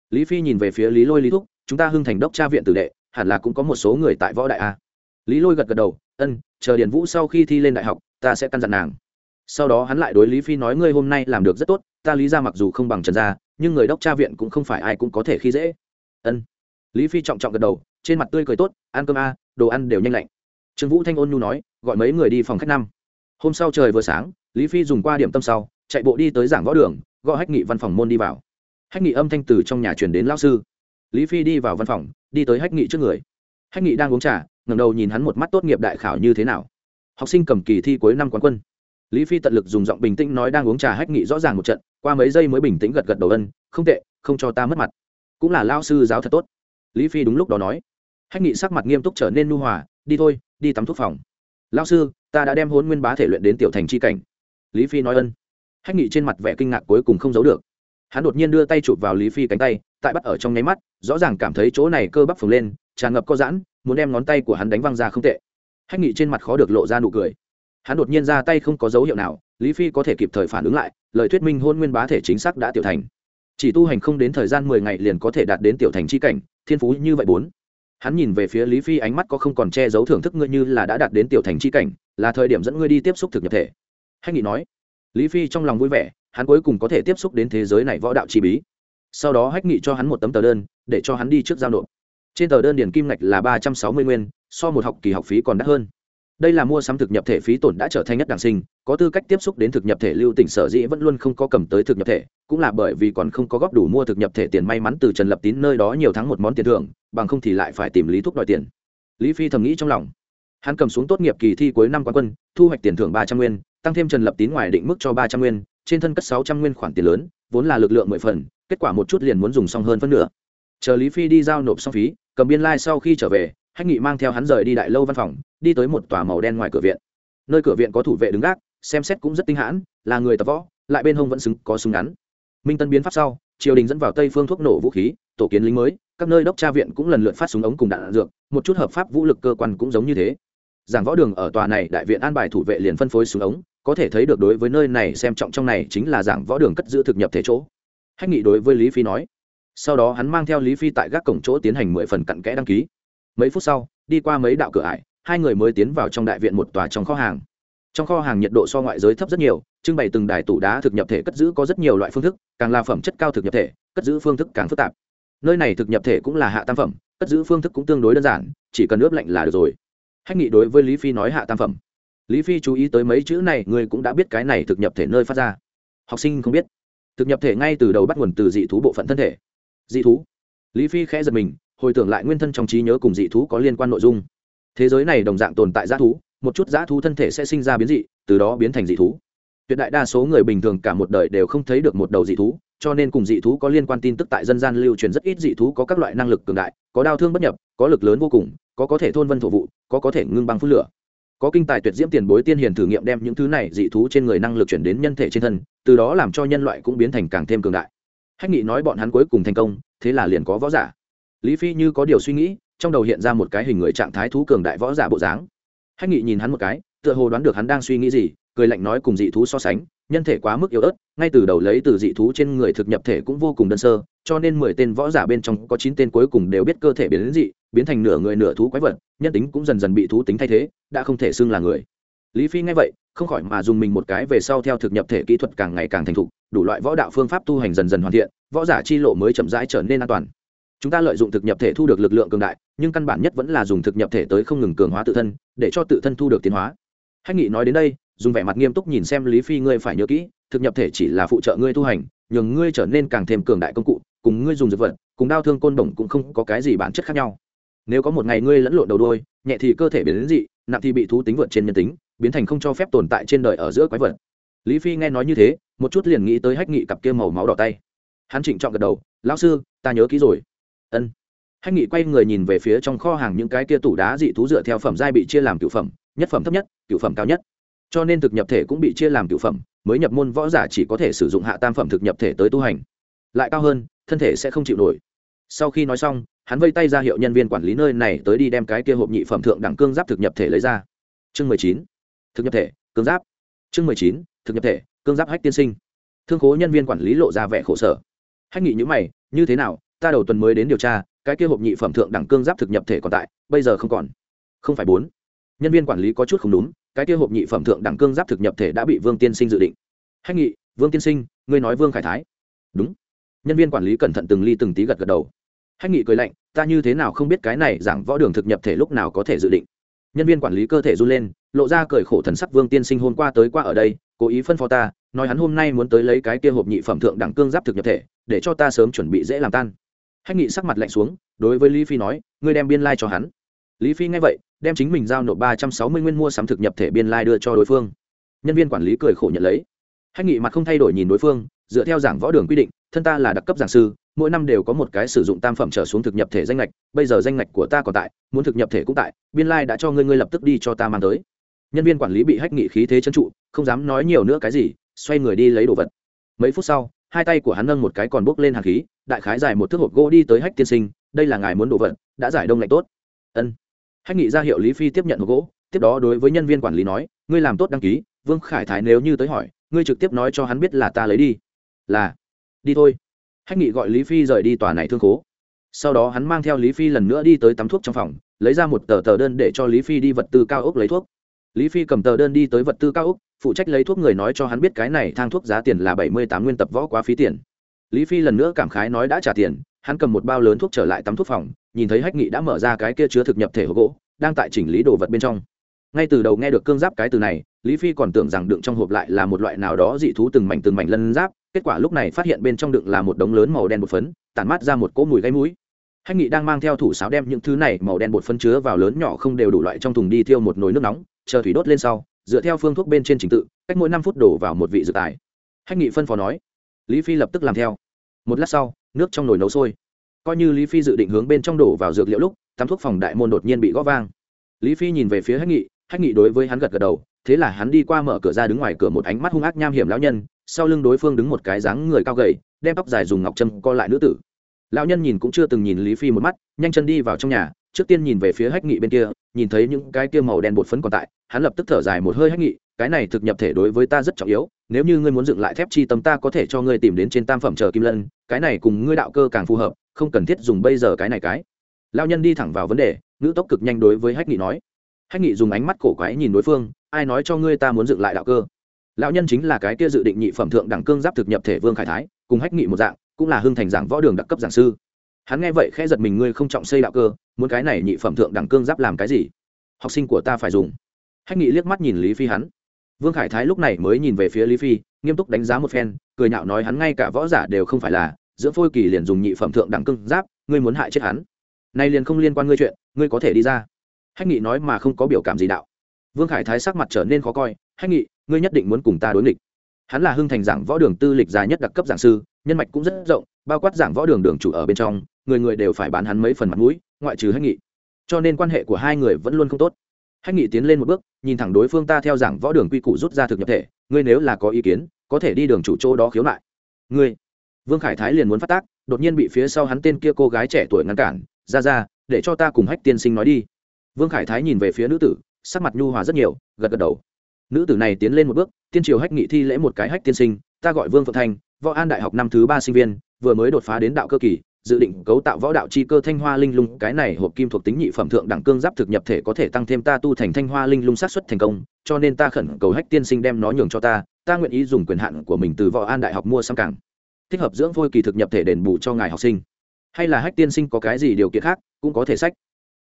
Lý phi nhìn về phía lý lôi lý thúc, chúng ta hưng thành đốc tra viện tử đệ, hẳn là cũng có một số người tại võ đại a. Lý lôi gật gật đầu, ân, chờ điền vũ sau khi thi lên đại học, ta sẽ căn dặn nàng. Sau đó hắn lại đối lý phi nói, ngươi hôm nay làm được rất tốt, ta lý ra mặc dù không bằng trần gia nhưng người đốc tra viện cũng không phải ai cũng có thể khi dễ. Ân. Lý phi trọng trọng gật đầu, trên mặt tươi cười tốt, ăn cơm a, đồ ăn đều nhanh lạnh. Trương vũ thanh ôn nhu nói, gọi mấy người đi phòng khách năm. Hôm sau trời vừa sáng, lý phi dùng qua điểm tâm sau, chạy bộ đi tới giảng võ đường gọi hách nghị văn phòng môn đi vào. Hách nghị âm thanh từ trong nhà truyền đến lao sư. Lý phi đi vào văn phòng, đi tới hách nghị trước người. Hách nghị đang uống trà ngầm đầu nhìn hắn một mắt tốt nghiệp đại khảo như thế nào. Học sinh cầm kỳ thi cuối năm quán quân lý phi tận lực dùng giọng bình tĩnh nói đang uống trà hách nghị rõ ràng một trận, qua mấy giây mới bình tĩnh gật gật đầu ân, không tệ, không cho ta mất mặt. Cũng là lao sư giáo thật tốt. Lý phi đúng lúc đó nói. Hách nghị sắc mặt nghiêm túc trở nên nu hòa, đi thôi, đi tắm thuốc phòng. Lao sư, ta đã đem hôn nguyên bá thể luyện đến tiểu thành c h i cảnh. Lý phi nói ân. Hách nghị trên mặt vẻ kinh ngạc cuối cùng không giấu được. Hắn đột nhiên đưa tay chụp vào lý phi cánh tay, tại bắt ở trong nháy mắt, rõ ràng cảm thấy chỗ này cơ bắp phồng lên, tràn ngập có giãn, muốn đem ngón tay của hắn đánh văng ra không tệ. Hách nghị trên mặt khó được lộ ra nụ cười hắn đột nhiên ra tay không có dấu hiệu nào, lý phi có thể kịp thời phản ứng lại, lời thuyết minh hôn nguyên bá thể chính xác đã tiểu thành. Chỉ tu hành không đến thời gian mười ngày liền có thể đạt đến tiểu thành c h i cảnh, thiên phú như vậy bốn. Hắn nhìn về phía lý phi ánh mắt có không còn che giấu thưởng thức ngươi như là đã đạt đến tiểu thành c h i cảnh, là thời điểm dẫn ngươi đi tiếp xúc thực nhập thể. Hách nghị nói. Lý phi trong lòng vui vẻ, hắn cuối cùng có thể tiếp xúc đến thế giới này võ đạo chi bí. Sau đó hách nghị cho hắn một tấm tờ đơn, để cho hắn đi trước giao nộp. Trên tờ đơn điển kim ngạch là ba trăm sáu mươi nguyên, so một học kỳ học phí còn đắt hơn đây là mua sắm thực nhập thể phí tổn đã trở thành nhất đảng sinh, có tư cách tiếp xúc đến thực nhập thể lưu tỉnh sở dĩ vẫn luôn không có cầm tới thực nhập thể, cũng là bởi vì còn không có góp đủ mua thực nhập thể tiền may mắn từ trần lập tín nơi đó nhiều tháng một món tiền thưởng, bằng không thì lại phải tìm lý thúc đòi tiền. Lý phi thầm nghĩ trong lòng. Hắn cầm xuống tốt nghiệp kỳ thi cuối năm quán quân, thu hoạch tiền thưởng ba trăm nguyên, tăng thêm trần lập tín ngoài định mức cho ba trăm nguyên, trên thân cất sáu trăm nguyên khoản tiền lớn, vốn là lực lượng mười phần, kết quả một chút liền muốn dùng xong hơn phân nửa. Chờ lý phi đi giao nộp xong phí, cầm biên lai、like、sau khi trở về hách nghị mang theo hắn rời đi đại lâu văn phòng đi tới một tòa màu đen ngoài cửa viện. Nơi cửa viện có thủ vệ đứng gác xem xét cũng rất tinh hãn là người tập võ lại bên hông vẫn xứng có súng ngắn. Minh tân biến pháp sau triều đình dẫn vào tây phương thuốc nổ vũ khí tổ kiến lính mới các nơi đốc tra viện cũng lần lượt phát súng ống cùng đạn, đạn dược một chút hợp pháp vũ lực cơ quan cũng giống như thế. Giảng võ đường ở tòa này đại viện an bài thủ vệ liền phân phối súng ống có thể thấy được đối với nơi này xem trọng trong này chính là giảng võ đường cất giữ thực nhập thế chỗ. Hách nghị đối với lý phi nói sau đó hắn mang theo lý phi tại gác cổng chỗ tiến hành mười phần cặn kẽ đăng ký mấy phút sau, đi qua mấy đạo cửa ải, hai người mới tiến vào trong đại viện một tòa trong kho hàng. Trong kho hàng nhiệt độ so ngoại giới thấp rất nhiều, trưng bày từng đài tủ đá thực nhập thể cất giữ có rất nhiều loại phương thức, càng là phẩm chất cao thực nhập thể, cất giữ phương thức càng phức tạp. Nơi này thực nhập thể cũng là hạ tam phẩm, cất giữ phương thức cũng tương đối đơn giản, chỉ cần ướp lạnh là được rồi. Hách nghị đối với lý phi nói hạ tam phẩm. Lý phi chú ý tới mấy chữ này, người cũng đã biết cái này thực nhập thể nơi phát ra. Học sinh không biết. Thực nhập thể ngay từ đầu bắt nguồn từ dị thú bộ phận thân thể. Dị thú. Lý phi khẽ giật mình hồi tưởng lại nguyên thân trong trí nhớ cùng dị thú có liên quan nội dung. Thế giới này đồng dạng tồn tại g thú, một chút g thú thân thể sẽ sinh ra biến dị, từ đó biến thành dị thú. Tuyệt đại đa số người bình thường cả một đời đều không thấy được một đầu dị thú, cho nên cùng dị thú có liên quan tin tức tại dân gian lưu truyền rất ít dị thú có các loại năng lực cường đại, có đau thương bất nhập, có lực lớn vô cùng, có có thể thôn vân thổ vụ, có có thể ngưng băng phút lửa. Có kinh tài tuyệt diễm tiền bối tiên hiền thử nghiệm đem những thứ này dị thú trên người năng lực chuyển đến nhân thể trên thân, từ đó làm cho nhân loại cũng biến thành càng thêm cường đại. Hách nghị nói bọn hắn cuối cùng thành công, thế là liền có võ giả lý phi như có điều suy nghĩ, trong đầu hiện ra một cái hình người trạng thái thú cường đại võ giả bộ dáng. Hách nghị nhìn hắn một cái, tựa hồ đoán được hắn đang suy nghĩ gì, cười lạnh nói cùng dị thú so sánh, nhân thể quá mức yếu ớt, ngay từ đầu lấy từ dị thú trên người thực nhập thể cũng vô cùng đơn sơ, cho nên mười tên võ giả bên trong có chín tên cuối cùng đều biết cơ thể biến dị, biến thành nửa người nửa thú quái vật, nhân tính cũng dần dần bị thú tính thay thế, đã không thể xưng là người. Lý phi nghe vậy, không khỏi mà dùng mình một cái về sau theo thực nhập thể kỹ thuật càng ngày càng thành thục, đủ loại võ đạo phương pháp tu hành dần dần hoàn thiện, võ giả chi lộ mới chậm rãi trở nên an toàn chúng ta lợi dụng thực nhập thể thu được lực lượng cường đại, nhưng căn bản nhất vẫn là dùng thực nhập thể tới không ngừng cường hóa tự thân, để cho tự thân thu được tiến hóa. Hách nghị nói đến đây, dùng vẻ mặt nghiêm túc nhìn xem lý phi ngươi phải nhớ kỹ, thực nhập thể chỉ là phụ trợ ngươi tu hành, nhường ngươi trở nên càng thêm cường đại công cụ, cùng ngươi dùng dược vật, cùng đau thương côn đồng cũng không có cái gì bản chất khác nhau. Nếu có một ngày ngươi lẫn lộn đầu đôi nhẹ thì cơ thể biến đến dị, nặng thì bị thú tính vượt trên nhân tính, biến thành không cho phép tồn tại trên đời ở giữa quái vật. Lý phi nghe nói như thế, một chút liền nghĩ tới hách nghị cặp kia màu máu đỏ tay. Hắn trịnh trọng gật đầu, lão sư, ta nhớ kỹ rồi ân. Hách nghị quay người nhìn về phía trong kho hàng những cái kia tủ đá dị thú dựa theo phẩm giai bị chia làm cựu phẩm, nhất phẩm thấp nhất cựu phẩm cao nhất. Cho nên thực nhập thể cũng bị chia làm cựu phẩm, mới nhập môn võ giả chỉ có thể sử dụng hạ tam phẩm thực nhập thể tới tu hành. Lại cao hơn, thân thể sẽ không chịu nổi. Sau khi nói xong, hắn vây tay ra hiệu nhân viên quản lý nơi này tới đi đem cái kia hộp nhị phẩm thượng đẳng cương giáp thực nhập thể lấy ra. Chương mười chín, thực nhập thể, cương giáp. Chương mười chín, thực nhập thể, cương giáp hách tiên sinh. Thương khố nhân viên quản lý lộ ra vẻ khổ sở. Hách nghị nhữ mày, như thế nào ta đầu tuần mới đến điều tra, cái kia hộp nhị phẩm thượng đẳng cương giáp thực nhập thể còn tại, bây giờ không còn. Không phải bốn. Nhân viên quản lý có chút không đúng, cái kia hộp nhị phẩm thượng đẳng cương giáp thực nhập thể đã bị vương tiên sinh dự định. Hách nghị, vương tiên sinh, ngươi nói vương khải thái. Đúng. Nhân viên quản lý cẩn thận từng ly từng tí gật gật đầu. Hách nghị cười lạnh, ta như thế nào không biết cái này giảng võ đường thực nhập thể lúc nào có thể dự định. Nhân viên quản lý cơ thể run lên, lộ ra cười khổ thần sắc vương tiên sinh hôm qua tới qua ở đây, cố ý phân phó ta, nói hắn hôm nay muốn tới lấy cái kia hộp nhị phẩm thượng đẳng cương giáp thực nhập thể, để cho ta sớm chuẩn bị dễ làm tan hách nghị sắc mặt lạnh xuống, đối với lý phi nói, ngươi đem biên lai、like、cho hắn. Lý phi nghe vậy, đem chính mình giao nộp ba trăm sáu mươi nguyên mua sắm thực nhập thể biên lai、like、đưa cho đối phương. Nhân viên quản lý cười khổ nhận lấy. Hách nghị mặt không thay đổi nhìn đối phương, dựa theo giảng võ đường quy định, thân ta là đặc cấp giảng sư, mỗi năm đều có một cái sử dụng tam phẩm trở xuống thực nhập thể danh lệch bây giờ danh lệch của ta còn tại, muốn thực nhập thể cũng tại, biên lai、like、đã cho ngươi ngươi lập tức đi cho ta mang tới. Nhân viên quản lý bị hách nghị khí thế chân trụ, không dám nói nhiều nữa cái gì, xoay người đi lấy đồ vật. Mấy phút sau, hai tay của hắn nâng một cái còn bốc lên hàng khí đại khái dài một thước hộp gỗ đi tới hách tiên sinh, đây là ngài muốn đồ vật, đã giải đông lạnh tốt. Ân. Hách nghị ra hiệu lý phi tiếp nhận hộp gỗ, tiếp đó đối với nhân viên quản lý nói, ngươi làm tốt đăng ký, vương khải thái nếu như tới hỏi, ngươi trực tiếp nói cho hắn biết là ta lấy đi. Là, đi thôi. Hách nghị gọi lý phi rời đi tòa này thương khố. Sau đó hắn mang theo lý phi lần nữa đi tới tắm thuốc trong phòng, lấy ra một tờ tờ đơn để cho lý phi đi vật tư cao ốc lấy thuốc. Lý phi cầm tờ đơn đi tới vật tư cao ốc, phụ trách lấy thuốc người nói cho hắn biết cái này thang thuốc giá tiền là bảy mươi tám nguyên tập võ quá phí tiền lý phi lần nữa cảm khái nói đã trả tiền, hắn cầm một bao lớn thuốc trở lại tắm thuốc phòng, nhìn thấy hách nghị đã mở ra cái kia chứa thực nhập thể hộp gỗ, đang tại chỉnh lý đồ vật bên trong. Ngay từ đầu nghe được cương giáp cái từ này, lý phi còn tưởng rằng đựng trong hộp lại là một loại nào đó dị thú từng mảnh từng mảnh lân giáp, kết quả lúc này phát hiện bên trong đựng là một đống lớn màu đen bột phấn, tản mát ra một cỗ mùi gáy mũi. Hách nghị đang mang theo thủ sáo đem những thứ này màu đen bột phấn chứa vào lớn nhỏ không đều đủ loại trong thùng đi thiêu một nồi nước nóng, chờ thủy đốt lên sau, dựa theo phương thuốc bên trên trình tự, cách mỗi năm phút đổ vào một vị dự tài. Hách nghị phân phó nói lý phi lập tức làm theo. Một lát sau, nước trong nồi nấu sôi. Coi như lý phi dự định hướng bên trong đổ vào dược liệu lúc, tắm thuốc phòng đại môn đột nhiên bị gõ vang. Lý phi nhìn về phía hách nghị hách nghị đối với hắn gật gật đầu, thế là hắn đi qua mở cửa ra đứng ngoài cửa một ánh mắt hung ác nham hiểm lão nhân, sau lưng đối phương đứng một cái dáng người cao gầy, đem tóc dài dùng ngọc trâm co lại nữ tử. Lão nhân nhìn cũng chưa từng nhìn lý phi một mắt, nhanh chân đi vào trong nhà trước tiên nhìn về phía hách nghị bên kia, nhìn thấy những cái kia màu đen bột phấn còn tại, hắn lập tức thở dài một hơi hách nghị, cái này thực nhập thể đối với ta rất trọng yếu, nếu như ngươi muốn dựng lại thép chi tâm ta có thể cho ngươi tìm đến trên tam phẩm chờ kim lân, cái này cùng ngươi đạo cơ càng phù hợp, không cần thiết dùng bây giờ cái này cái. Lao nhân đi thẳng vào vấn đề, ngữ tốc cực nhanh đối với hách nghị nói. Hách nghị dùng ánh mắt cổ quái nhìn đối phương, ai nói cho ngươi ta muốn dựng lại đạo cơ? Lão nhân chính là cái kia dự định nhị phẩm thượng đẳng cương giáp thực nhập thể vương khải thái, cùng hách nghị một dạng, cũng là hưng thành giảng võ đường đặc cấp giảng sư hắn nghe vậy khẽ giật mình, ngươi không trọng xây đạo cơ, muốn cái này nhị phẩm thượng đẳng cương giáp làm cái gì? Học sinh của ta phải dùng. Hách nghị liếc mắt nhìn lý phi hắn. Vương khải thái lúc này mới nhìn về phía lý phi, nghiêm túc đánh giá một phen, cười nhạo nói hắn ngay cả võ giả đều không phải là, giữa phôi kỳ liền dùng nhị phẩm thượng đẳng cương giáp, ngươi muốn hại chết hắn. Nay liền không liên quan ngươi chuyện, ngươi có thể đi ra. Hách nghị nói mà không có biểu cảm gì đạo. Vương khải thái sắc mặt trở nên khó coi, hách nghị, ngươi nhất định muốn cùng ta đối nghịch. Hắn là hưng thành giảng võ đường tư lịch dài nhất đặc cấp giảng sư, nhân mạch cũng rất rộng, bao quát giảng võ đường đường chủ ở bên trong người người đều phải bán hắn mấy phần mặt mũi, ngoại trừ hách nghị. Cho nên quan hệ của hai người vẫn luôn không tốt. Hách nghị tiến lên một bước, nhìn thẳng đối phương ta theo giảng võ đường quy củ rút ra thực nhập thể, ngươi nếu là có ý kiến, có thể đi đường chủ chỗ đó khiếu nại. Ngươi. Vương khải thái liền muốn phát tác, đột nhiên bị phía sau hắn tên kia cô gái trẻ tuổi ngăn cản, ra ra, để cho ta cùng hách tiên sinh nói đi. Vương khải thái nhìn về phía nữ tử, sắc mặt nhu hòa rất nhiều, gật gật đầu. Nữ tử này tiến lên một bước, tiên triều hách nghị thi lễ một cái hách tiên sinh, ta gọi vương phượng thanh võ an đại học năm thứ ba sinh viên, vừa mới đột phá đến đạo cơ kỳ dự định cấu tạo võ đạo chi cơ thanh hoa linh lung, cái này hộp kim thuộc tính nhị phẩm thượng đẳng cương giáp thực nhập thể có thể tăng thêm ta tu thành thanh hoa linh lung sát xuất thành công, cho nên ta khẩn cầu hách tiên sinh đem nó nhường cho ta ta nguyện ý dùng quyền hạn của mình từ võ an đại học mua xăm cảng, thích hợp dưỡng phôi kỳ thực nhập thể đền bù cho ngài học sinh. Hay là hách tiên sinh có cái gì điều kiện khác, cũng có thể sách.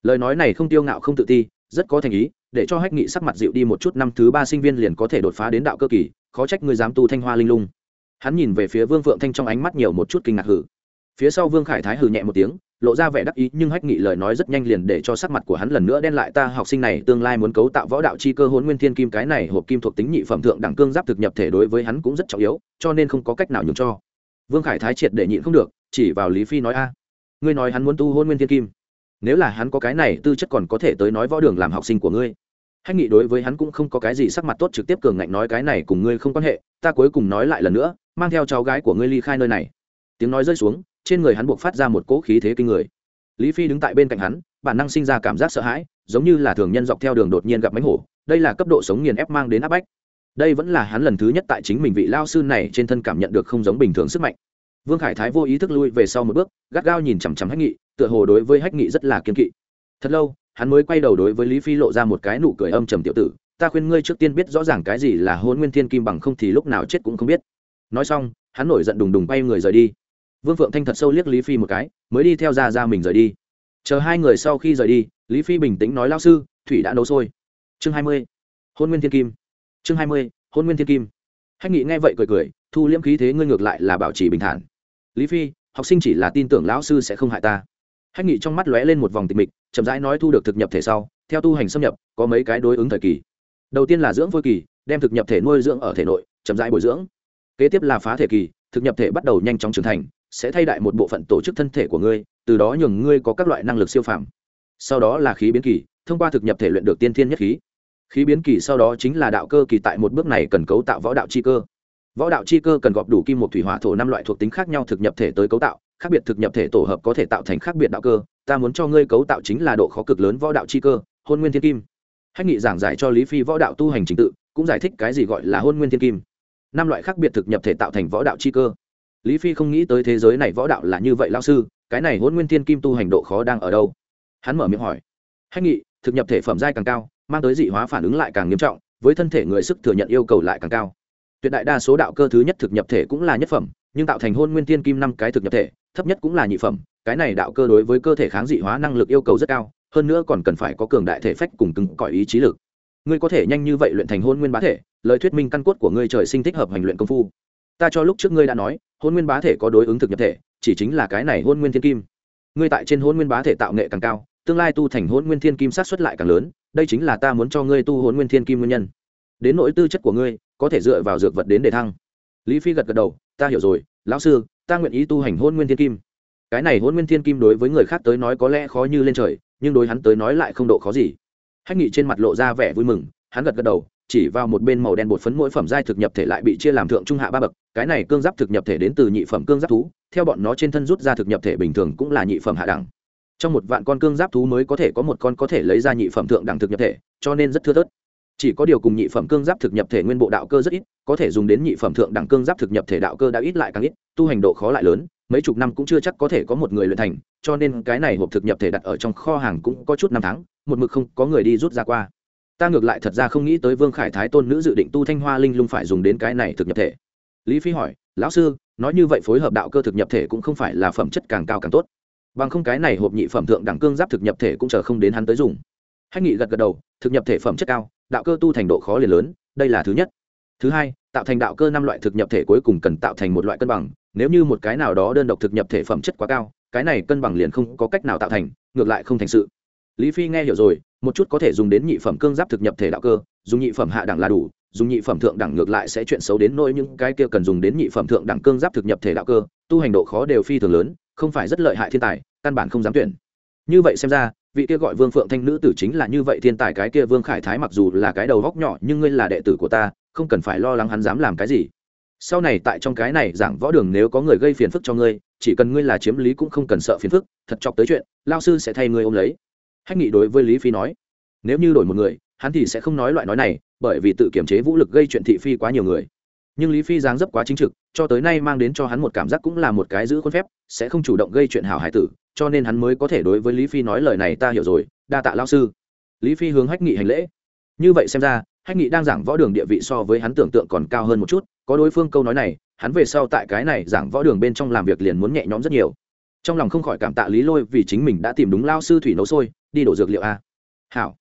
Lời nói này không tiêu ngạo, không tự ti, rất có thành ý, để cho hách nghị sắc mặt dịu đi một chút, năm thứ ba sinh viên liền có thể đột phá đến đạo cơ kỳ, khó trách người dám tu thanh hoa linh lung. Hắn nhìn về phía vương phượng thanh trong ánh mắt nhiều một chút kinh ngạc hử phía sau vương khải thái hừ nhẹ một tiếng, lộ ra vẻ đắc ý, nhưng hách nghị lời nói rất nhanh liền để cho sắc mặt của hắn lần nữa đen lại. Ta học sinh này tương lai muốn cấu tạo võ đạo chi cơ hôn nguyên thiên kim, cái này hộp kim thuộc tính nhị phẩm thượng đẳng cương giáp thực nhập thể đối với hắn cũng rất trọng yếu, cho nên không có cách nào nhường cho. Vương khải thái triệt để nhịn không được, chỉ vào lý phi nói, a, ngươi nói hắn muốn tu hôn nguyên thiên kim. Nếu là hắn có cái này tư chất còn có thể tới nói võ đường làm học sinh của ngươi. Hách nghị đối với hắn cũng không có cái gì sắc mặt tốt, trực tiếp cường ngạnh nói, cái này cùng ngươi không quan hệ, ta cuối cùng nói lại lần nữa, mang theo cháu gái của ngươi ly khai nơi này. Tiếng nói rơi xuống trên người hắn buộc phát ra một cỗ khí thế kinh người. Lý phi đứng tại bên cạnh hắn, bản năng sinh ra cảm giác sợ hãi, giống như là thường nhân dọc theo đường đột nhiên gặp mánh hổ, đây là cấp độ sống nghiền ép mang đến áp bách. Đây vẫn là hắn lần thứ nhất tại chính mình vị lao sư này trên thân cảm nhận được không giống bình thường sức mạnh. Vương khải thái vô ý thức lui về sau một bước, gắt gao nhìn chằm chằm hách nghị, tựa hồ đối với hách nghị rất là kiên kỵ. Thật lâu, hắn mới quay đầu đối với lý phi lộ ra một cái nụ cười âm trầm tiểu tử, ta khuyên ngươi trước tiên biết rõ ràng cái gì là hôn nguyên thiên kim bằng không thì lúc nào chết cũng không biết. Nói xong, hắn nổi giận đùng đùng bay người rời đi vương phượng thanh thật sâu liếc lý phi một cái, mới đi theo ra ra mình rời đi. Chờ hai người sau khi rời đi, lý phi bình tĩnh nói lao sư, thủy đã nấu sôi. Chương hai mươi, hôn nguyên thiên kim. Chương hai mươi, hôn nguyên thiên kim. Hách nghị nghe vậy cười cười, thu liễm khí thế ngươi ngược lại là bảo trì bình thản. Lý phi, học sinh chỉ là tin tưởng lão sư sẽ không hại ta. Hách nghị trong mắt lóe lên một vòng tịch mịch, chậm rãi nói thu được thực nhập thể sau, theo tu hành xâm nhập, có mấy cái đối ứng thời kỳ. Đầu tiên là dưỡng phôi kỳ, đem thực nhập thể nuôi dưỡng ở thể nội, chậm rãi bồi dưỡng. Kế tiếp là phá thể kỳ, thực nhập thể bắt đầu nhanh chóng trưởng thành sẽ thay đại một bộ phận tổ chức thân thể của ngươi, từ đó nhường ngươi có các loại năng lực siêu phàm. Sau đó là khí biến kỳ, thông qua thực nhập thể luyện được tiên thiên nhất khí. Khí biến kỳ sau đó chính là đạo cơ kỳ tại một bước này cần cấu tạo võ đạo chi cơ. Võ đạo chi cơ cần gọp đủ kim một thủy hỏa thổ năm loại thuộc tính khác nhau thực nhập thể tới cấu tạo, khác biệt thực nhập thể tổ hợp có thể tạo thành khác biệt đạo cơ. Ta muốn cho ngươi cấu tạo chính là độ khó cực lớn võ đạo chi cơ, hôn nguyên thiên kim. Hách nghị giảng giải cho lý phi võ đạo tu hành trình tự, cũng giải thích cái gì gọi là hôn nguyên thiên kim. Năm loại khác biệt thực nhập thể tạo thành võ đạo chi cơ lý phi không nghĩ tới thế giới này võ đạo là như vậy lao sư, cái này hôn nguyên thiên kim tu hành độ khó đang ở đâu? Hắn mở miệng hỏi. Hách nghị, thực nhập thể phẩm giai càng cao, mang tới dị hóa phản ứng lại càng nghiêm trọng, với thân thể người sức thừa nhận yêu cầu lại càng cao. Tuyệt đại đa số đạo cơ thứ nhất thực nhập thể cũng là nhất phẩm, nhưng tạo thành hôn nguyên thiên kim năm cái thực nhập thể, thấp nhất cũng là nhị phẩm, cái này đạo cơ đối với cơ thể kháng dị hóa năng lực yêu cầu rất cao, hơn nữa còn cần phải có cường đại thể phách cùng cứng cỏi ý chí lực. Ngươi có thể nhanh như vậy luyện thành hôn nguyên bá thể, lời thuyết minh căn cốt của ngươi trời sinh thích hợp hành luyện công phu. Ta cho lúc trước ngươi đã nói hôn nguyên bá thể có đối ứng thực nhập thể, chỉ chính là cái này hôn nguyên thiên kim. Ngươi tại trên hôn nguyên bá thể tạo nghệ càng cao, tương lai tu thành hôn nguyên thiên kim sát xuất lại càng lớn, đây chính là ta muốn cho ngươi tu hôn nguyên thiên kim nguyên nhân. Đến nỗi tư chất của ngươi, có thể dựa vào dược vật đến để thăng. Lý phi gật gật đầu, ta hiểu rồi, lão sư, ta nguyện ý tu hành hôn nguyên thiên kim. Cái này hôn nguyên thiên kim đối với người khác tới nói có lẽ khó như lên trời, nhưng đối hắn tới nói lại không độ khó gì. Hách nghị trên mặt lộ ra vẻ vui mừng, hắn gật gật đầu, chỉ vào một bên màu đen bột phấn mỗi phẩm giai thực nhập thể lại bị chia làm thượng trung hạ ba bậc cái này cương giáp thực nhập thể đến từ nhị phẩm cương giáp thú, theo bọn nó trên thân rút ra thực nhập thể bình thường cũng là nhị phẩm hạ đẳng. Trong một vạn con cương giáp thú mới có thể có một con có thể lấy ra nhị phẩm thượng đẳng thực nhập thể, cho nên rất thưa thớt. Chỉ có điều cùng nhị phẩm cương giáp thực nhập thể nguyên bộ đạo cơ rất ít, có thể dùng đến nhị phẩm thượng đẳng cương giáp thực nhập thể đạo cơ đã ít lại càng ít, tu hành độ khó lại lớn, mấy chục năm cũng chưa chắc có thể có một người luyện thành, cho nên cái này hộp thực nhập thể đặt ở trong kho hàng cũng có chút năm tháng, một mực không có người đi rút ra qua. Ta ngược lại thật ra không nghĩ tới vương khải thái tôn nữ dự định tu thanh hoa linh lung phải dùng đến cái này thực nhập thể lý phi hỏi, lão sư, nói như vậy phối hợp đạo cơ thực nhập thể cũng không phải là phẩm chất càng cao càng tốt. Bằng không cái này hộp nhị phẩm thượng đẳng cương giáp thực nhập thể cũng chờ không đến hắn tới dùng. Hách nghị gật gật đầu, thực nhập thể phẩm chất cao, đạo cơ tu thành độ khó liền lớn, đây là thứ nhất. Thứ hai, tạo thành đạo cơ năm loại thực nhập thể cuối cùng cần tạo thành một loại cân bằng, nếu như một cái nào đó đơn độc thực nhập thể phẩm chất quá cao, cái này cân bằng liền không có cách nào tạo thành, ngược lại không thành sự. Lý phi nghe hiểu rồi, một chút có thể dùng đến nhị phẩm cương giáp thực nhập thể đạo cơ, dùng nhị phẩm hạ đẳng là đủ dùng nhị phẩm thượng đẳng ngược lại sẽ chuyện xấu đến nỗi những cái kia cần dùng đến nhị phẩm thượng đẳng cương giáp thực nhập thể đạo cơ, tu hành độ khó đều phi thường lớn, không phải rất lợi hại thiên tài, căn bản không dám tuyển. Như vậy xem ra, vị kia gọi vương phượng thanh nữ tử chính là như vậy thiên tài cái kia vương khải thái mặc dù là cái đầu góc nhỏ nhưng ngươi là đệ tử của ta, không cần phải lo lắng hắn dám làm cái gì. Sau này tại trong cái này giảng võ đường nếu có người gây phiền phức cho ngươi, chỉ cần ngươi là chiếm lý cũng không cần sợ phiền phức, thật chọc tới chuyện, lao sư sẽ thay ngươi ôm lấy. Hách nghị đối với lý phi nói, nếu như đổi một người hắn thì sẽ không nói loại nói này, bởi vì tự kiểm chế vũ lực gây chuyện thị phi quá nhiều người. Nhưng lý phi dáng dấp quá chính trực, cho tới nay mang đến cho hắn một cảm giác cũng là một cái giữ khuôn phép, sẽ không chủ động gây chuyện hảo hải tử, cho nên hắn mới có thể đối với lý phi nói lời này ta hiểu rồi, đa tạ lao sư. Lý phi hướng hách nghị hành lễ. Như vậy xem ra, hách nghị đang giảng võ đường địa vị so với hắn tưởng tượng còn cao hơn một chút, có đối phương câu nói này, hắn về sau tại cái này giảng võ đường bên trong làm việc liền muốn nhẹ nhõm rất nhiều. Trong lòng không khỏi cảm tạ lý lôi vì chính mình đã tìm đúng lao sư thủy nấu sôi đi đổ dược liệu a. Hảo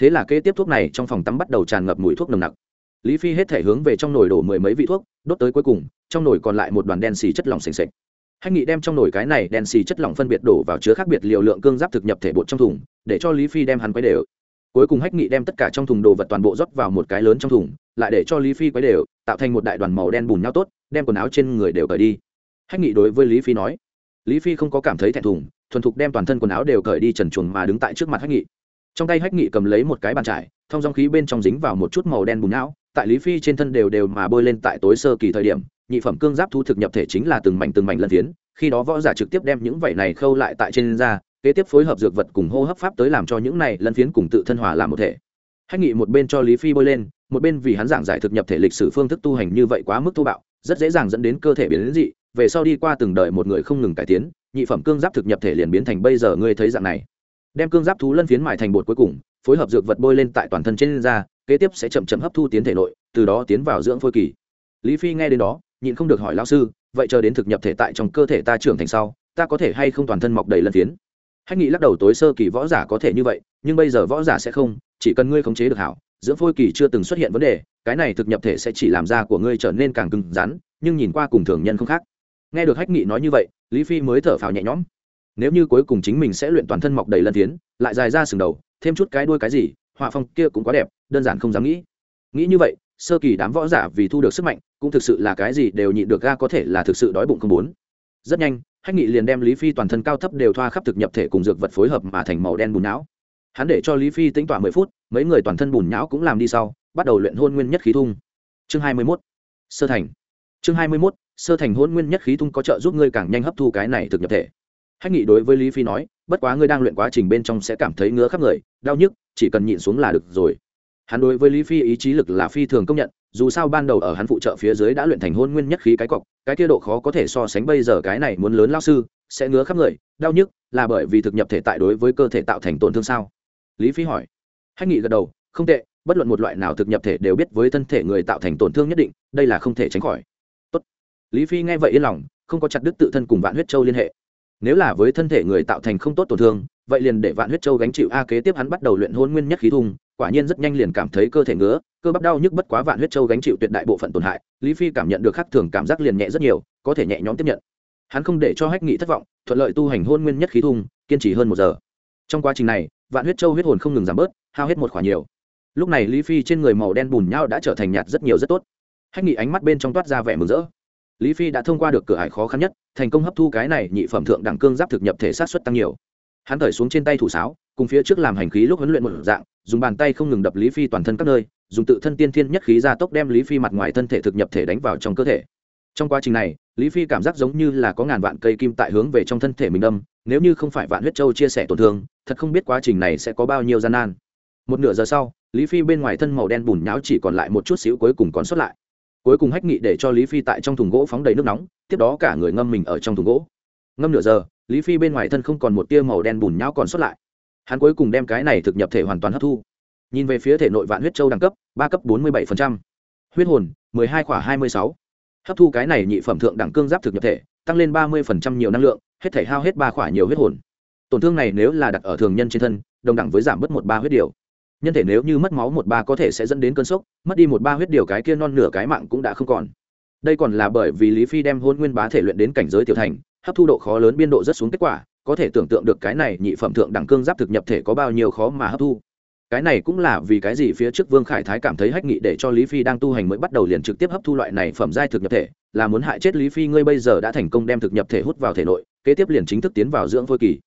thế là kế tiếp thuốc này trong phòng tắm bắt đầu tràn ngập mùi thuốc nồng nặc. Lý phi hết thể hướng về trong nồi đổ mười mấy vị thuốc, đốt tới cuối cùng, trong nồi còn lại một đoàn đen xì chất lỏng s ề n hách nghị đem trong nồi cái này đen xì chất lỏng phân biệt đổ vào chứa khác biệt liều lượng cương giáp thực nhập thể bột trong thùng, để cho lý phi đem hắn quấy đều. Cuối cùng hách nghị đem tất cả trong thùng đồ vật toàn bộ rót vào một cái lớn trong thùng, lại để cho lý phi quấy đều, tạo thành một đại đoàn màu đen bùn nhau tốt, đem quần áo trên người đều cởi đi. Hách nghị đối với lý phi nói, lý phi không có cảm thấy thẹn thùng, thuần thục đem toàn thân quần áo đều cởi đi trần chuồn mà đứng tại trước mặt hách nghị trong tay hách nghị cầm lấy một cái bàn trải, thông dòng khí bên trong dính vào một chút màu đen bùn não, tại lý phi trên thân đều đều mà bôi lên tại tối sơ kỳ thời điểm, nhị phẩm cương giáp thu thực nhập thể chính là từng mảnh từng mảnh lân phiến, khi đó võ giả trực tiếp đem những vảy này khâu lại tại trên da, kế tiếp phối hợp dược vật cùng hô hấp pháp tới làm cho những này lân phiến cùng tự thân hòa làm một thể. Hách nghị một bên cho lý phi bôi lên, một bên vì hắn giảng giải thực nhập thể lịch sử phương thức tu hành như vậy quá mức thô bạo, rất dễ dàng dẫn đến cơ thể biến đến dị, về sau đi qua từng đời một người không ngừng cải tiến, nhị phẩm cương giáp thực nhập thể liền biến thành bây giờ, ngươi thấy dạng này đem cương giáp thú lân phiến mài thành bột cuối cùng, phối hợp dược vật bôi lên tại toàn thân trên da, kế tiếp sẽ chậm chậm hấp thu tiến thể nội, từ đó tiến vào dưỡng phôi kỳ. Lý phi nghe đến đó, nhịn không được hỏi lão sư, vậy chờ đến thực nhập thể tại trong cơ thể ta trưởng thành sau, ta có thể hay không toàn thân mọc đầy lân phiến? Hách nghị lắc đầu, tối sơ kỳ võ giả có thể như vậy, nhưng bây giờ võ giả sẽ không, chỉ cần ngươi khống chế được hảo, dưỡng phôi kỳ chưa từng xuất hiện vấn đề, cái này thực nhập thể sẽ chỉ làm da của ngươi trở nên càng cứng rắn, nhưng nhìn qua cùng thường nhân không khác. Nghe được hách nghị nói như vậy, lý phi mới thở phào nhẹ nhõm nếu như cuối cùng chính mình sẽ luyện toàn thân mọc đầy lân tiến lại dài ra sừng đầu, thêm chút cái đuôi cái gì, họa phong kia cũng quá đẹp, đơn giản không dám nghĩ. Nghĩ như vậy, sơ kỳ đám võ giả vì thu được sức mạnh, cũng thực sự là cái gì đều nhịn được ga có thể là thực sự đói bụng không muốn. Rất nhanh, hách nghị liền đem lý phi toàn thân cao thấp đều thoa khắp thực nhập thể cùng dược vật phối hợp mà thành màu đen bùn não. Hắn để cho lý phi tính tỏa mười phút, mấy người toàn thân bùn nhão cũng làm đi sau, bắt đầu luyện hôn nguyên nhất khí thung. Chương hai mươi mốt, sơ thành. Chương hai mươi mốt, sơ thành hôn nguyên nhất khí thung có trợ giúp ngươi càng nhanh hấp thu cái này thực nhập thể hách nghị đối với lý phi nói, bất quá ngươi đang luyện quá trình bên trong sẽ cảm thấy ngứa khắp người, đau nhức, chỉ cần nhịn xuống là được rồi. Hắn đối với lý phi ý chí lực là phi thường công nhận, dù sao ban đầu ở hắn phụ trợ phía dưới đã luyện thành hôn nguyên nhất khí cái cọc, cái kia độ khó có thể so sánh bây giờ cái này muốn lớn lao sư, sẽ ngứa khắp người, đau nhức, là bởi vì thực nhập thể tại đối với cơ thể tạo thành tổn thương sao? Lý phi hỏi. Hách nghị gật đầu, không tệ, bất luận một loại nào thực nhập thể đều biết với thân thể người tạo thành tổn thương nhất định, đây là không thể tránh khỏi. Tốt. lý phi nghe vậy yên lòng, không có chặt đứt tự thân cùng vạn huyết châu liên hệ nếu là với thân thể người tạo thành không tốt tổn thương, vậy liền để vạn huyết châu gánh chịu a kế tiếp hắn bắt đầu luyện hôn nguyên nhất khí thung quả nhiên rất nhanh liền cảm thấy cơ thể ngứa, cơ bắp đau nhức bất quá vạn huyết châu gánh chịu tuyệt đại bộ phận tổn hại, lý phi cảm nhận được khắc thường cảm giác liền nhẹ rất nhiều, có thể nhẹ nhõm tiếp nhận. Hắn không để cho hách nghị thất vọng, thuận lợi tu hành hôn nguyên nhất khí thung kiên trì hơn một giờ. Trong quá trình này, vạn huyết châu huyết hồn không ngừng giảm bớt, hao hết một khoản nhiều. Lúc này lý phi trên người màu đen bùn nhau đã trở thành nhạt rất nhiều rất tốt. Hách nghị ánh mắt bên trong toát ra vẻ mừng rỡ lý phi đã thông qua được cửa hải khó khăn nhất, thành công hấp thu cái này nhị phẩm thượng đẳng cương giáp thực nhập thể sát xuất tăng nhiều. Hắn thởi xuống trên tay thủ sáo, cùng phía trước làm hành khí lúc huấn luyện một dạng, dùng bàn tay không ngừng đập lý phi toàn thân các nơi, dùng tự thân tiên thiên nhất khí ra tốc đem lý phi mặt ngoài thân thể thực nhập thể đánh vào trong cơ thể. Trong quá trình này, lý phi cảm giác giống như là có ngàn vạn cây kim tại hướng về trong thân thể mình đâm, nếu như không phải vạn huyết châu chia sẻ tổn thương, thật không biết quá trình này sẽ có bao nhiêu gian nan. Một nửa giờ sau, lý phi bên ngoài thân màu đen bùn nháo chỉ còn lại một chút xíu cuối cùng còn sót lại cuối cùng hách nghị để cho lý phi tại trong thùng gỗ phóng đầy nước nóng, tiếp đó cả người ngâm mình ở trong thùng gỗ. Ngâm nửa giờ, lý phi bên ngoài thân không còn một tia màu đen bùn nhão còn sót lại. Hắn cuối cùng đem cái này thực nhập thể hoàn toàn hấp thu. Nhìn về phía thể nội vạn huyết châu đẳng cấp, ba cấp bốn mươi bảy huyết hồn, mười hai khỏa hai mươi sáu. Hấp thu cái này nhị phẩm thượng đẳng cương giáp thực nhập thể, tăng lên ba mươi nhiều năng lượng, hết thể hao hết ba khỏa nhiều huyết hồn. Tổn thương này nếu là đặt ở thường nhân trên thân, đồng đẳng với giảm bớt một ba huyết điều nhân thể nếu như mất máu một ba có thể sẽ dẫn đến cơn sốc, mất đi một ba huyết điều cái kia non nửa cái mạng cũng đã không còn. Đây còn là bởi vì lý phi đem hôn nguyên bá thể luyện đến cảnh giới tiểu thành, hấp thu độ khó lớn biên độ rất xuống kết quả, có thể tưởng tượng được cái này nhị phẩm thượng đẳng cương giáp thực nhập thể có bao nhiêu khó mà hấp thu. Cái này cũng là vì cái gì phía trước vương khải thái cảm thấy hách nghị để cho lý phi đang tu hành mới bắt đầu liền trực tiếp hấp thu loại này phẩm giai thực nhập thể, là muốn hại chết lý phi ngươi bây giờ đã thành công đem thực nhập thể hút vào thể nội, kế tiếp liền chính thức tiến vào dưỡng phôi kỳ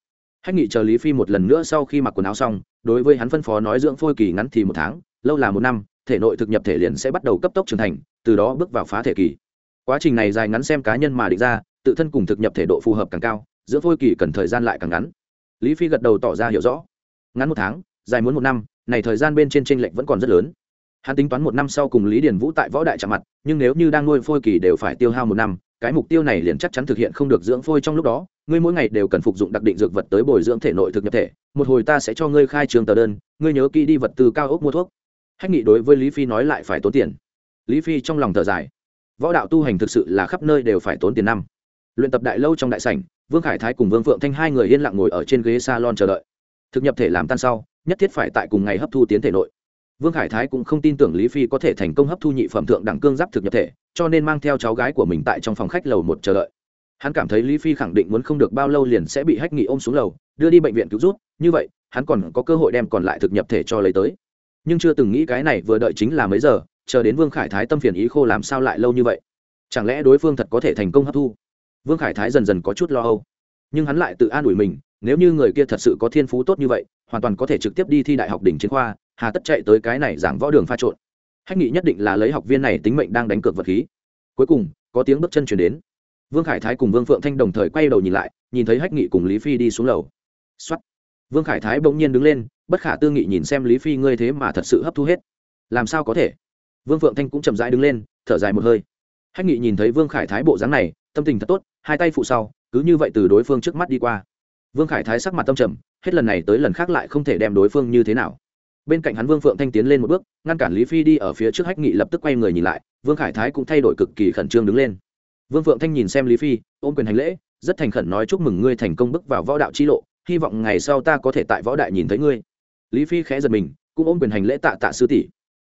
hách nghị chờ lý phi một lần nữa sau khi mặc quần áo xong, đối với hắn phân phó nói dưỡng phôi kỳ ngắn thì một tháng, lâu là một năm, thể nội thực nhập thể liền sẽ bắt đầu cấp tốc trưởng thành, từ đó bước vào phá thể kỳ. Quá trình này dài ngắn xem cá nhân mà định ra, tự thân cùng thực nhập thể độ phù hợp càng cao dưỡng phôi kỳ cần thời gian lại càng ngắn. Lý phi gật đầu tỏ ra hiểu rõ. Ngắn một tháng, dài muốn một năm, này thời gian bên trên tranh lệch vẫn còn rất lớn. Hắn tính toán một năm sau cùng lý điền vũ tại võ đại chạm mặt, nhưng nếu như đang nuôi phôi kỳ đều phải tiêu hao một năm cái mục tiêu này liền chắc chắn thực hiện không được dưỡng phôi trong lúc đó, ngươi mỗi ngày đều cần phục dụng đặc định dược vật tới bồi dưỡng thể nội thực nhập thể, một hồi ta sẽ cho ngươi khai trường tờ đơn, ngươi nhớ kỹ đi vật từ cao ốc mua thuốc. Hách nghị đối với lý phi nói lại phải tốn tiền. Lý phi trong lòng thở dài. Võ đạo tu hành thực sự là khắp nơi đều phải tốn tiền năm. Luyện tập đại lâu trong đại sảnh, vương khải thái cùng vương phượng thanh hai người yên lặng ngồi ở trên ghế salon chờ đợi. Thực nhập thể làm tan sau, nhất thiết phải tại cùng ngày hấp thu tiến thể nội vương khải thái cũng không tin tưởng lý phi có thể thành công hấp thu nhị phẩm thượng đẳng cương giáp thực nhập thể, cho nên mang theo cháu gái của mình tại trong phòng khách lầu một chờ đợi. Hắn cảm thấy lý phi khẳng định muốn không được bao lâu liền sẽ bị hách nghị ôm xuống lầu, đưa đi bệnh viện cứu rút như vậy, hắn còn có cơ hội đem còn lại thực nhập thể cho lấy tới. Nhưng chưa từng nghĩ cái này vừa đợi chính là mấy giờ, chờ đến vương khải thái tâm phiền ý khô làm sao lại lâu như vậy? Chẳng lẽ đối phương thật có thể thành công hấp thu? Vương khải thái dần dần có chút lo âu. Nhưng hắn lại tự an ủi mình, nếu như người kia thật sự có thiên phú tốt như vậy, hoàn toàn có thể trực tiếp đi thi đại học đỉnh chiến khoa hà tất chạy tới cái này giảng võ đường pha trộn. Hách nghị nhất định là lấy học viên này tính mệnh đang đánh cược vật khí. Cuối cùng, có tiếng bước chân chuyển đến. Vương khải thái cùng vương phượng thanh đồng thời quay đầu nhìn lại, nhìn thấy hách nghị cùng lý phi đi xuống lầu. Xuất vương khải thái bỗng nhiên đứng lên, bất khả tư nghị nhìn xem lý phi ngươi thế mà thật sự hấp thu hết. Làm sao có thể? Vương phượng thanh cũng chậm rãi đứng lên, thở dài một hơi. Hách nghị nhìn thấy vương khải thái bộ dáng này, tâm tình thật tốt, hai tay phụ sau, cứ như vậy từ đối phương trước mắt đi qua. Vương khải thái sắc mặt tâm trầm, hết lần này tới lần khác lại không thể đem đối phương như thế nào bên cạnh hắn vương phượng thanh tiến lên một bước, ngăn cản lý phi đi ở phía trước hách nghị lập tức quay người nhìn lại, vương khải thái cũng thay đổi cực kỳ khẩn trương đứng lên. Vương phượng thanh nhìn xem lý phi, ôm quyền hành lễ, rất thành khẩn nói chúc mừng ngươi thành công bước vào võ đạo chi lộ, hy vọng ngày sau ta có thể tại võ đại nhìn thấy ngươi. Lý phi khẽ giật mình, cũng ôm quyền hành lễ tạ tạ sư tỷ.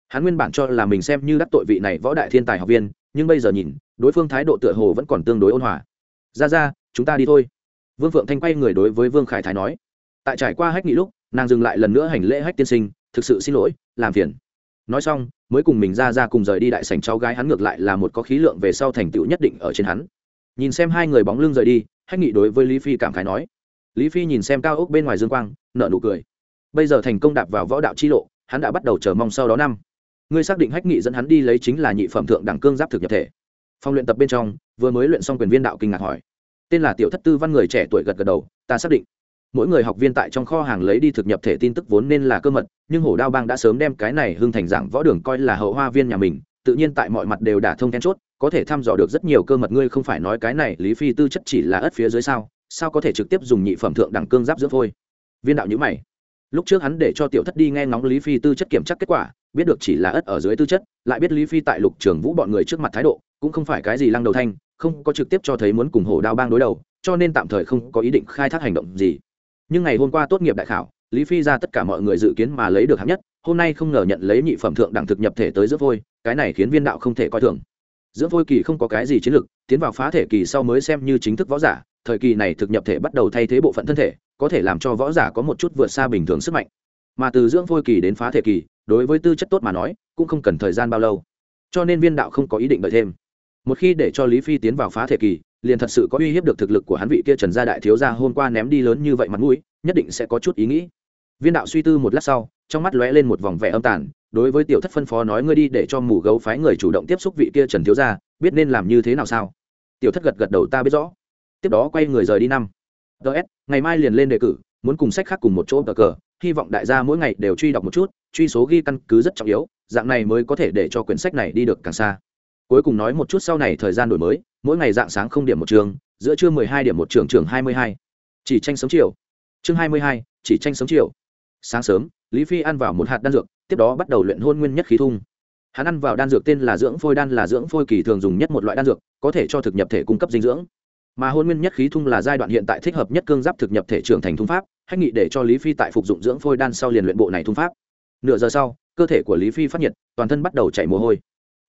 Hắn nguyên bản cho là mình xem như đắc tội vị này võ đại thiên tài học viên, nhưng bây giờ nhìn, đối phương thái độ tựa hồ vẫn còn tương đối ôn hòa. Ra ra, chúng ta đi thôi. Vương phượng thanh quay người đối với vương khải thái nói. Tại trải qua hách nghị lúc, nàng dừng lại lần nữa hành lễ hách tiên sinh thực sự xin lỗi, làm phiền. Nói xong, mới cùng mình ra ra cùng rời đi đại sảnh, cháu gái hắn ngược lại là một có khí lượng về sau thành tựu nhất định ở trên hắn. Nhìn xem hai người bóng lưng rời đi, hách nghị đối với lý phi cảm khái nói. Lý phi nhìn xem cao ốc bên ngoài dương quang nợ nụ cười. Bây giờ thành công đạp vào võ đạo chi lộ, hắn đã bắt đầu chờ mong sau đó năm. Ngươi xác định hách nghị dẫn hắn đi lấy chính là nhị phẩm thượng đẳng cương giáp thực nhập thể. Phòng luyện tập bên trong, vừa mới luyện xong quyền viên đạo kinh ngạc hỏi. Tên là tiểu thất tư văn người trẻ tuổi gật gật đầu, ta xác định mỗi người học viên tại trong kho hàng lấy đi thực nhập thể tin tức vốn nên là cơ mật, nhưng hổ đao bang đã sớm đem cái này hưng thành giảng võ đường coi là hậu hoa viên nhà mình, tự nhiên tại mọi mặt đều đả thông then chốt, có thể thăm dò được rất nhiều cơ mật, ngươi không phải nói cái này lý phi tư chất chỉ là ất phía dưới sao sao có thể trực tiếp dùng nhị phẩm thượng đẳng cương giáp giữa phôi? Viên đạo nhữ mày. Lúc trước hắn để cho tiểu thất đi nghe ngóng lý phi tư chất kiểm tra kết quả, biết được chỉ là ất ở dưới tư chất, lại biết lý phi tại lục trường vũ bọn người trước mặt thái độ, cũng không phải cái gì lăng đầu thanh, không có trực tiếp cho thấy muốn cùng hổ đao bang đối đầu, cho nên tạm thời không có ý định khai thác hành động gì nhưng ngày hôm qua tốt nghiệp đại khảo, lý phi ra tất cả mọi người dự kiến mà lấy được hạng nhất, hôm nay không ngờ nhận lấy nhị phẩm thượng đẳng thực nhập thể tới giữa phôi, cái này khiến viên đạo không thể coi thường. Giữa phôi kỳ không có cái gì chiến lược, tiến vào phá thể kỳ sau mới xem như chính thức võ giả, thời kỳ này thực nhập thể bắt đầu thay thế bộ phận thân thể, có thể làm cho võ giả có một chút vượt xa bình thường sức mạnh. Mà từ dưỡng phôi kỳ đến phá thể kỳ, đối với tư chất tốt mà nói, cũng không cần thời gian bao lâu. Cho nên viên đạo không có ý định đợi thêm. Một khi để cho lý phi tiến vào phá thể kỳ liền thật sự có uy hiếp được thực lực của hắn vị kia trần gia đại thiếu gia hôm qua ném đi lớn như vậy mặt mũi, nhất định sẽ có chút ý nghĩ. Viên đạo suy tư một lát sau, trong mắt lóe lên một vòng vẻ âm tàn, đối với tiểu thất phân phó nói ngươi đi để cho mù gấu phái người chủ động tiếp xúc vị kia trần thiếu gia, biết nên làm như thế nào sao? Tiểu thất gật gật đầu ta biết rõ. Tiếp đó quay người rời đi năm. Ts ngày mai liền lên đề cử, muốn cùng sách khác cùng một chỗ cờ cờ, hy vọng đại gia mỗi ngày đều truy đọc một chút, truy số ghi căn cứ rất trọng yếu, dạng này mới có thể để cho quyển sách này đi được càng xa cuối cùng nói một chút sau này thời gian đổi mới, mỗi ngày dạng sáng không điểm một trường, giữa trưa mười hai điểm một trường trường hai mươi hai. Chỉ tranh sống chiều. Chương hai mươi hai, chỉ tranh sống chiều. Sáng sớm, lý phi ăn vào một hạt đan dược, tiếp đó bắt đầu luyện hôn nguyên nhất khí thung. Hắn ăn vào đan dược tên là dưỡng phôi đan là dưỡng phôi kỳ thường dùng nhất một loại đan dược, có thể cho thực nhập thể cung cấp dinh dưỡng. Mà hôn nguyên nhất khí thung là giai đoạn hiện tại thích hợp nhất cương giáp thực nhập thể trưởng thành thung pháp, Hách nghị để cho lý phi tại phục dụng dưỡng phôi đan sau liền luyện bộ này thung pháp. Nửa giờ sau, cơ thể của lý phi phát nhiệt, toàn thân bắt đầu chảy mồ hôi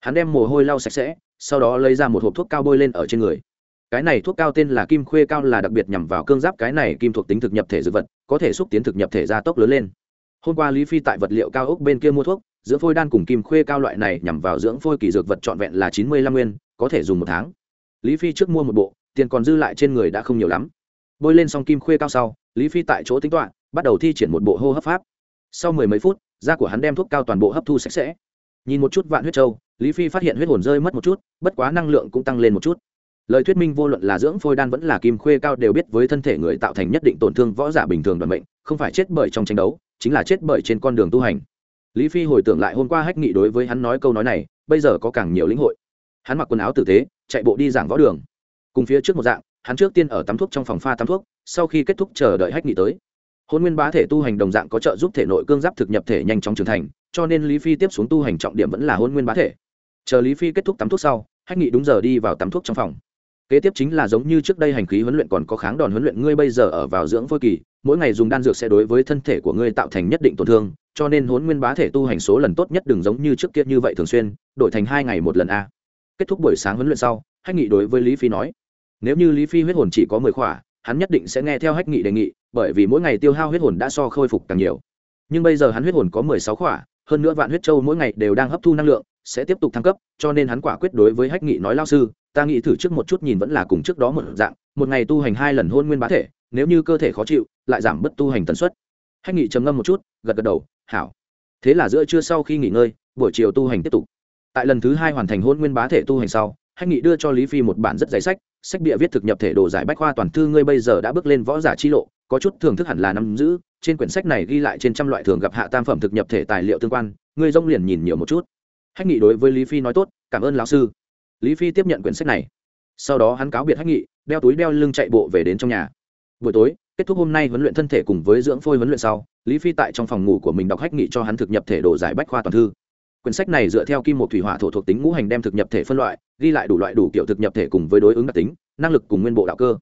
hắn đem mồ hôi lau sạch sẽ, sau đó lấy ra một hộp thuốc cao bôi lên ở trên người. Cái này thuốc cao tên là kim khuê cao là đặc biệt nhằm vào cương giáp, cái này kim thuộc tính thực nhập thể dược vật, có thể xúc tiến thực nhập thể gia tốc lớn lên. Hôm qua lý phi tại vật liệu cao ốc bên kia mua thuốc dưỡng phôi đan cùng kim khuê cao loại này nhằm vào dưỡng phôi kỳ dược vật trọn vẹn là chín mươi lăm nguyên, có thể dùng một tháng. Lý phi trước mua một bộ, tiền còn dư lại trên người đã không nhiều lắm. Bôi lên xong kim khuê cao sau, lý phi tại chỗ tính toạ bắt đầu thi triển một bộ hô hấp pháp. Sau mười mấy phút, da của hắn đem thuốc cao toàn bộ hấp thu sạch sẽ. Nhìn một chút vạn huyết châu lý phi phát hiện huyết hồn rơi mất một chút, bất quá năng lượng cũng tăng lên một chút. Lời thuyết minh vô luận là dưỡng phôi đan vẫn là kim khuê cao đều biết với thân thể người tạo thành nhất định tổn thương võ giả bình thường đoàn bệnh không phải chết bởi trong tranh đấu, chính là chết bởi trên con đường tu hành. Lý phi hồi tưởng lại hôm qua hách nghị đối với hắn nói câu nói này, bây giờ có càng nhiều lĩnh hội. Hắn mặc quần áo tử tế, chạy bộ đi giảng võ đường. Cùng phía trước một dạng, hắn trước tiên ở tắm thuốc trong phòng pha tắm thuốc, sau khi kết thúc chờ đợi hách nghị tới. Hôn nguyên bá thể tu hành đồng dạng có trợ giúp thể nội cương giáp thực nhập thể nhanh chóng trưởng thành, cho nên lý phi tiếp xuống tu hành trọng điểm vẫn là hôn nguyên bá thể chờ lý phi kết thúc tắm thuốc sau, hách nghị đúng giờ đi vào tắm thuốc trong phòng. Kế tiếp chính là giống như trước đây hành khí huấn luyện còn có kháng đòn huấn luyện, ngươi bây giờ ở vào dưỡng phôi kỳ, mỗi ngày dùng đan dược sẽ đối với thân thể của ngươi tạo thành nhất định tổn thương, cho nên huấn nguyên bá thể tu hành số lần tốt nhất đừng giống như trước kia như vậy thường xuyên, đổi thành hai ngày một lần a. Kết thúc buổi sáng huấn luyện sau, hách nghị đối với lý phi nói, nếu như lý phi huyết hồn chỉ có mười khỏa, hắn nhất định sẽ nghe theo hách nghị đề nghị, bởi vì mỗi ngày tiêu hao huyết hồn đã so khôi phục càng nhiều. Nhưng bây giờ hắn huyết hồn có mười sáu khỏa, hơn nữa vạn huyết châu mỗi ngày đều đang hấp thu năng lượng sẽ tiếp tục thăng cấp, cho nên hắn quả quyết đối với hách nghị nói lao sư, ta nghĩ thử trước một chút nhìn vẫn là cùng trước đó một dạng, một ngày tu hành hai lần hôn nguyên bá thể, nếu như cơ thể khó chịu, lại giảm bớt tu hành tần suất. Hách nghị trầm ngâm một chút, gật gật đầu, hảo. Thế là giữa trưa sau khi nghỉ ngơi, buổi chiều tu hành tiếp tục. Tại lần thứ hai hoàn thành hôn nguyên bá thể tu hành sau, hách nghị đưa cho lý phi một bản rất giấy sách sách bịa viết thực nhập thể đồ giải bách khoa toàn thư ngươi bây giờ đã bước lên võ giả chi lộ, có chút thưởng thức hẳn là nắm giữ, trên quyển sách này ghi lại trên trăm loại thường gặp hạ tam phẩm thực nhập thể tài liệu tương quan, ngươi rông liền nhìn nhiều một chút hách nghị đối với lý phi nói tốt, cảm ơn lão sư. Lý phi tiếp nhận quyển sách này. Sau đó hắn cáo biệt hách nghị, đeo túi đeo lưng chạy bộ về đến trong nhà. Buổi tối, kết thúc hôm nay huấn luyện thân thể cùng với dưỡng phôi huấn luyện sau, lý phi tại trong phòng ngủ của mình đọc hách nghị cho hắn thực nhập thể đồ giải bách khoa toàn thư. Quyển sách này dựa theo kim một thủy hỏa thổ thuộc tính ngũ hành đem thực nhập thể phân loại, ghi lại đủ loại đủ kiểu thực nhập thể cùng với đối ứng đặc tính, năng lực cùng nguyên bộ đạo cơ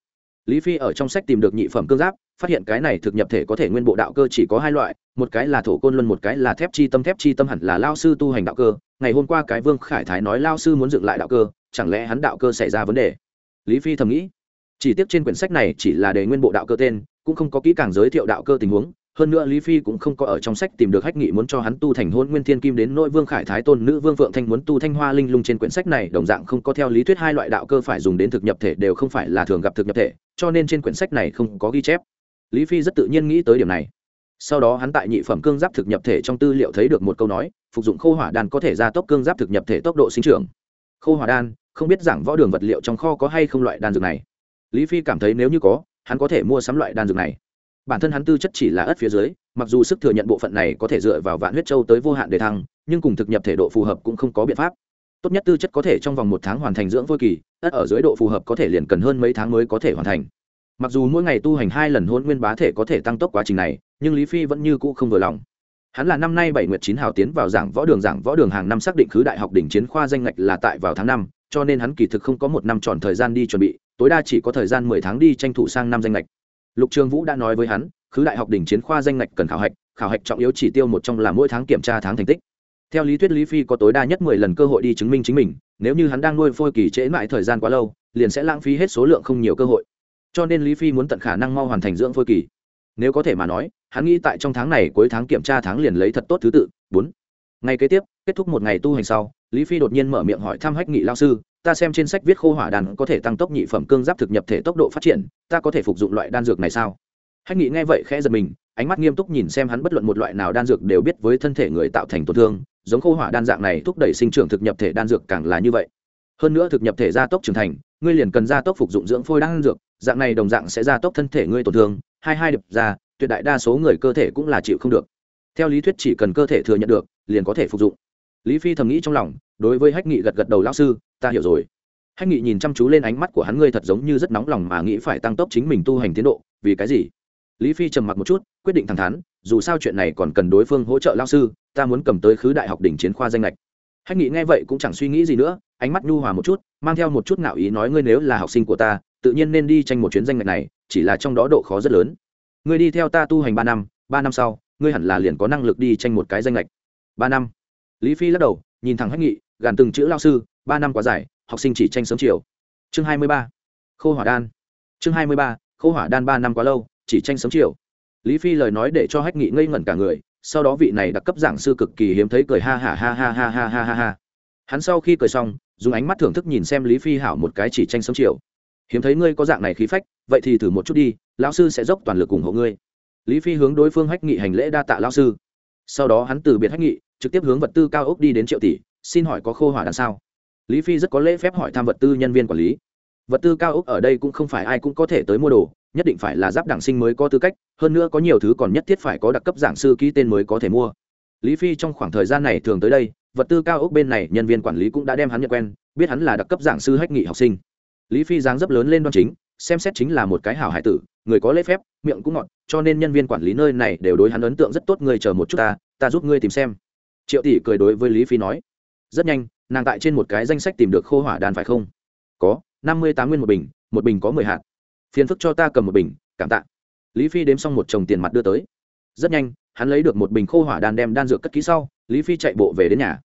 lý phi ở trong sách tìm được nhị phẩm cương giáp, phát hiện cái này thực nhập thể có thể nguyên bộ đạo cơ chỉ có hai loại, một cái là thổ côn luân, một cái là thép chi tâm. Thép chi tâm hẳn là lao sư tu hành đạo cơ. Ngày hôm qua cái vương khải thái nói lao sư muốn dựng lại đạo cơ, chẳng lẽ hắn đạo cơ xảy ra vấn đề? Lý phi thầm nghĩ. Chỉ tiếc trên quyển sách này chỉ là đề nguyên bộ đạo cơ tên, cũng không có kỹ càng giới thiệu đạo cơ tình huống hơn nữa lý phi cũng không có ở trong sách tìm được hách nghị muốn cho hắn tu thành hôn nguyên thiên kim đến nội vương khải thái tôn, nữ vương phượng thanh muốn tu thanh hoa linh lung trên quyển sách này, đồng dạng không có theo lý thuyết hai loại đạo cơ phải dùng đến thực nhập thể đều không phải là thường gặp thực nhập thể, cho nên trên quyển sách này không có ghi chép. Lý phi rất tự nhiên nghĩ tới điểm này. Sau đó hắn tại nhị phẩm cương giáp thực nhập thể trong tư liệu thấy được một câu nói, phục dụng khô hỏa đan có thể gia tốc cương giáp thực nhập thể tốc độ sinh trưởng. Khô hỏa đan, không biết giảng võ đường vật liệu trong kho có hay không loại đan dược này. Lý phi cảm thấy nếu như có, hắn có thể mua sắm loại đan dược này bản thân hắn tư chất chỉ là ớt phía dưới, mặc dù sức thừa nhận bộ phận này có thể dựa vào vạn huyết châu tới vô hạn để thăng, nhưng cùng thực nhập thể độ phù hợp cũng không có biện pháp. Tốt nhất tư chất có thể trong vòng một tháng hoàn thành dưỡng vôi kỳ ất ở dưới độ phù hợp có thể liền cần hơn mấy tháng mới có thể hoàn thành. Mặc dù mỗi ngày tu hành hai lần hôn nguyên bá thể có thể tăng tốc quá trình này, nhưng lý phi vẫn như cũ không vừa lòng. Hắn là năm nay bảy nguyệt chín hào tiến vào giảng võ đường giảng võ đường hàng năm xác định khứ đại học đỉnh chiến khoa danh ngạch là tại vào tháng năm, cho nên hắn kỳ thực không có một năm tròn thời gian đi chuẩn bị, tối đa chỉ có thời gian mười tháng đi tranh thủ sang năm danh ngạch lục trường vũ đã nói với hắn, khứ đại học đỉnh chiến khoa danh ngạch cần khảo hạch khảo hạch trọng yếu chỉ tiêu một trong là mỗi tháng kiểm tra tháng thành tích. Theo lý thuyết lý phi có tối đa nhất mười lần cơ hội đi chứng minh chính mình, nếu như hắn đang nuôi phôi kỳ trễ mãi thời gian quá lâu, liền sẽ lãng phí hết số lượng không nhiều cơ hội. Cho nên lý phi muốn tận khả năng mau hoàn thành dưỡng phôi kỳ. Nếu có thể mà nói, hắn nghĩ tại trong tháng này cuối tháng kiểm tra tháng liền lấy thật tốt thứ tự. Bốn. Ngày kế tiếp, kết thúc một ngày tu hành sau, lý phi đột nhiên mở miệng hỏi thăm hách nghị lao sư ta xem trên sách viết khô hỏa đàn có thể tăng tốc nhị phẩm cương giáp thực nhập thể tốc độ phát triển, ta có thể phục dụng loại đan dược này sao? Hách nghị nghe vậy khẽ giật mình, ánh mắt nghiêm túc nhìn xem hắn bất luận một loại nào đan dược đều biết với thân thể người tạo thành tổn thương, giống khô hỏa đan dạng này thúc đẩy sinh trưởng thực nhập thể đan dược càng là như vậy. Hơn nữa thực nhập thể gia tốc trưởng thành, ngươi liền cần gia tốc phục dụng dưỡng phôi đan dược, dạng này đồng dạng sẽ gia tốc thân thể ngươi tổn thương, hai hai đập ra, tuyệt đại đa số người cơ thể cũng là chịu không được. Theo lý thuyết chỉ cần cơ thể thừa nhận được, liền có thể phục dụng. Lý phi thầm nghĩ trong lòng đối với hách nghị gật gật đầu lão sư, ta hiểu rồi. Hách nghị nhìn chăm chú lên ánh mắt của hắn ngươi thật giống như rất nóng lòng mà nghĩ phải tăng tốc chính mình tu hành tiến độ, vì cái gì? Lý phi trầm mặc một chút, quyết định thẳng thắn, dù sao chuyện này còn cần đối phương hỗ trợ lao sư, ta muốn cầm tới khứ đại học đỉnh chiến khoa danh lệch hách nghị nghe vậy cũng chẳng suy nghĩ gì nữa, ánh mắt nhu hòa một chút, mang theo một chút ngạo ý nói ngươi nếu là học sinh của ta, tự nhiên nên đi tranh một chuyến danh lệch này, chỉ là trong đó độ khó rất lớn. Ngươi đi theo ta tu hành ba năm ba năm sau, ngươi hẳn là liền có năng lực đi tranh một cái danh lệch ba năm. Lý phi lắc đầu, nhìn thẳng hách nghị gàn từng chữ lao sư, ba năm quá dài, học sinh chỉ tranh sớm chiều. Chương hai mươi ba, khô hỏa đan. Chương hai mươi ba, khô hỏa đan ba năm quá lâu, chỉ tranh sớm chiều. Lý phi lời nói để cho hách nghị ngây ngẩn cả người, sau đó vị này đặc cấp giảng sư cực kỳ hiếm thấy cười ha ha ha ha ha ha ha ha ha. Hắn sau khi cười xong, dùng ánh mắt thưởng thức nhìn xem lý phi hảo một cái chỉ tranh sớm chiều. Hiếm thấy ngươi có dạng này khí phách, vậy thì thử một chút đi, lão sư sẽ dốc toàn lực ủng hộ ngươi. Lý phi hướng đối phương hách nghị hành lễ đa tạ lão sư. Sau đó hắn từ biệt hách nghị, trực tiếp hướng vật tư cao ốc đi đến triệu tỷ xin hỏi có khô hỏa đằng sao lý phi rất có lễ phép hỏi thăm vật tư nhân viên quản lý. Vật tư cao ốc ở đây cũng không phải ai cũng có thể tới mua đồ, nhất định phải là giáp đảng sinh mới có tư cách, hơn nữa có nhiều thứ còn nhất thiết phải có đặc cấp giảng sư ký tên mới có thể mua. Lý phi trong khoảng thời gian này thường tới đây, vật tư cao ốc bên này nhân viên quản lý cũng đã đem hắn nhận quen, biết hắn là đặc cấp giảng sư hách nghị học sinh. Lý phi dáng dấp lớn lên đoan chính, xem xét chính là một cái hảo hải tử, người có lễ phép, miệng cũng ngọt, cho nên nhân viên quản lý nơi này đều đối hắn ấn tượng rất tốt, người chờ một chút ta ta giúp ngươi tìm xem. Triệu tỷ cười đối với lý phi nói rất nhanh, nàng tại trên một cái danh sách tìm được khô hỏa đan phải không? Có, năm mươi tám nguyên một bình một bình có mười hạt. Phiền phức cho ta cầm một bình, cảm tạ. Lý phi đếm xong một chồng tiền mặt đưa tới. Rất nhanh, hắn lấy được một bình khô hỏa đan đem đan dược cất kỹ sau, lý phi chạy bộ về đến nhà.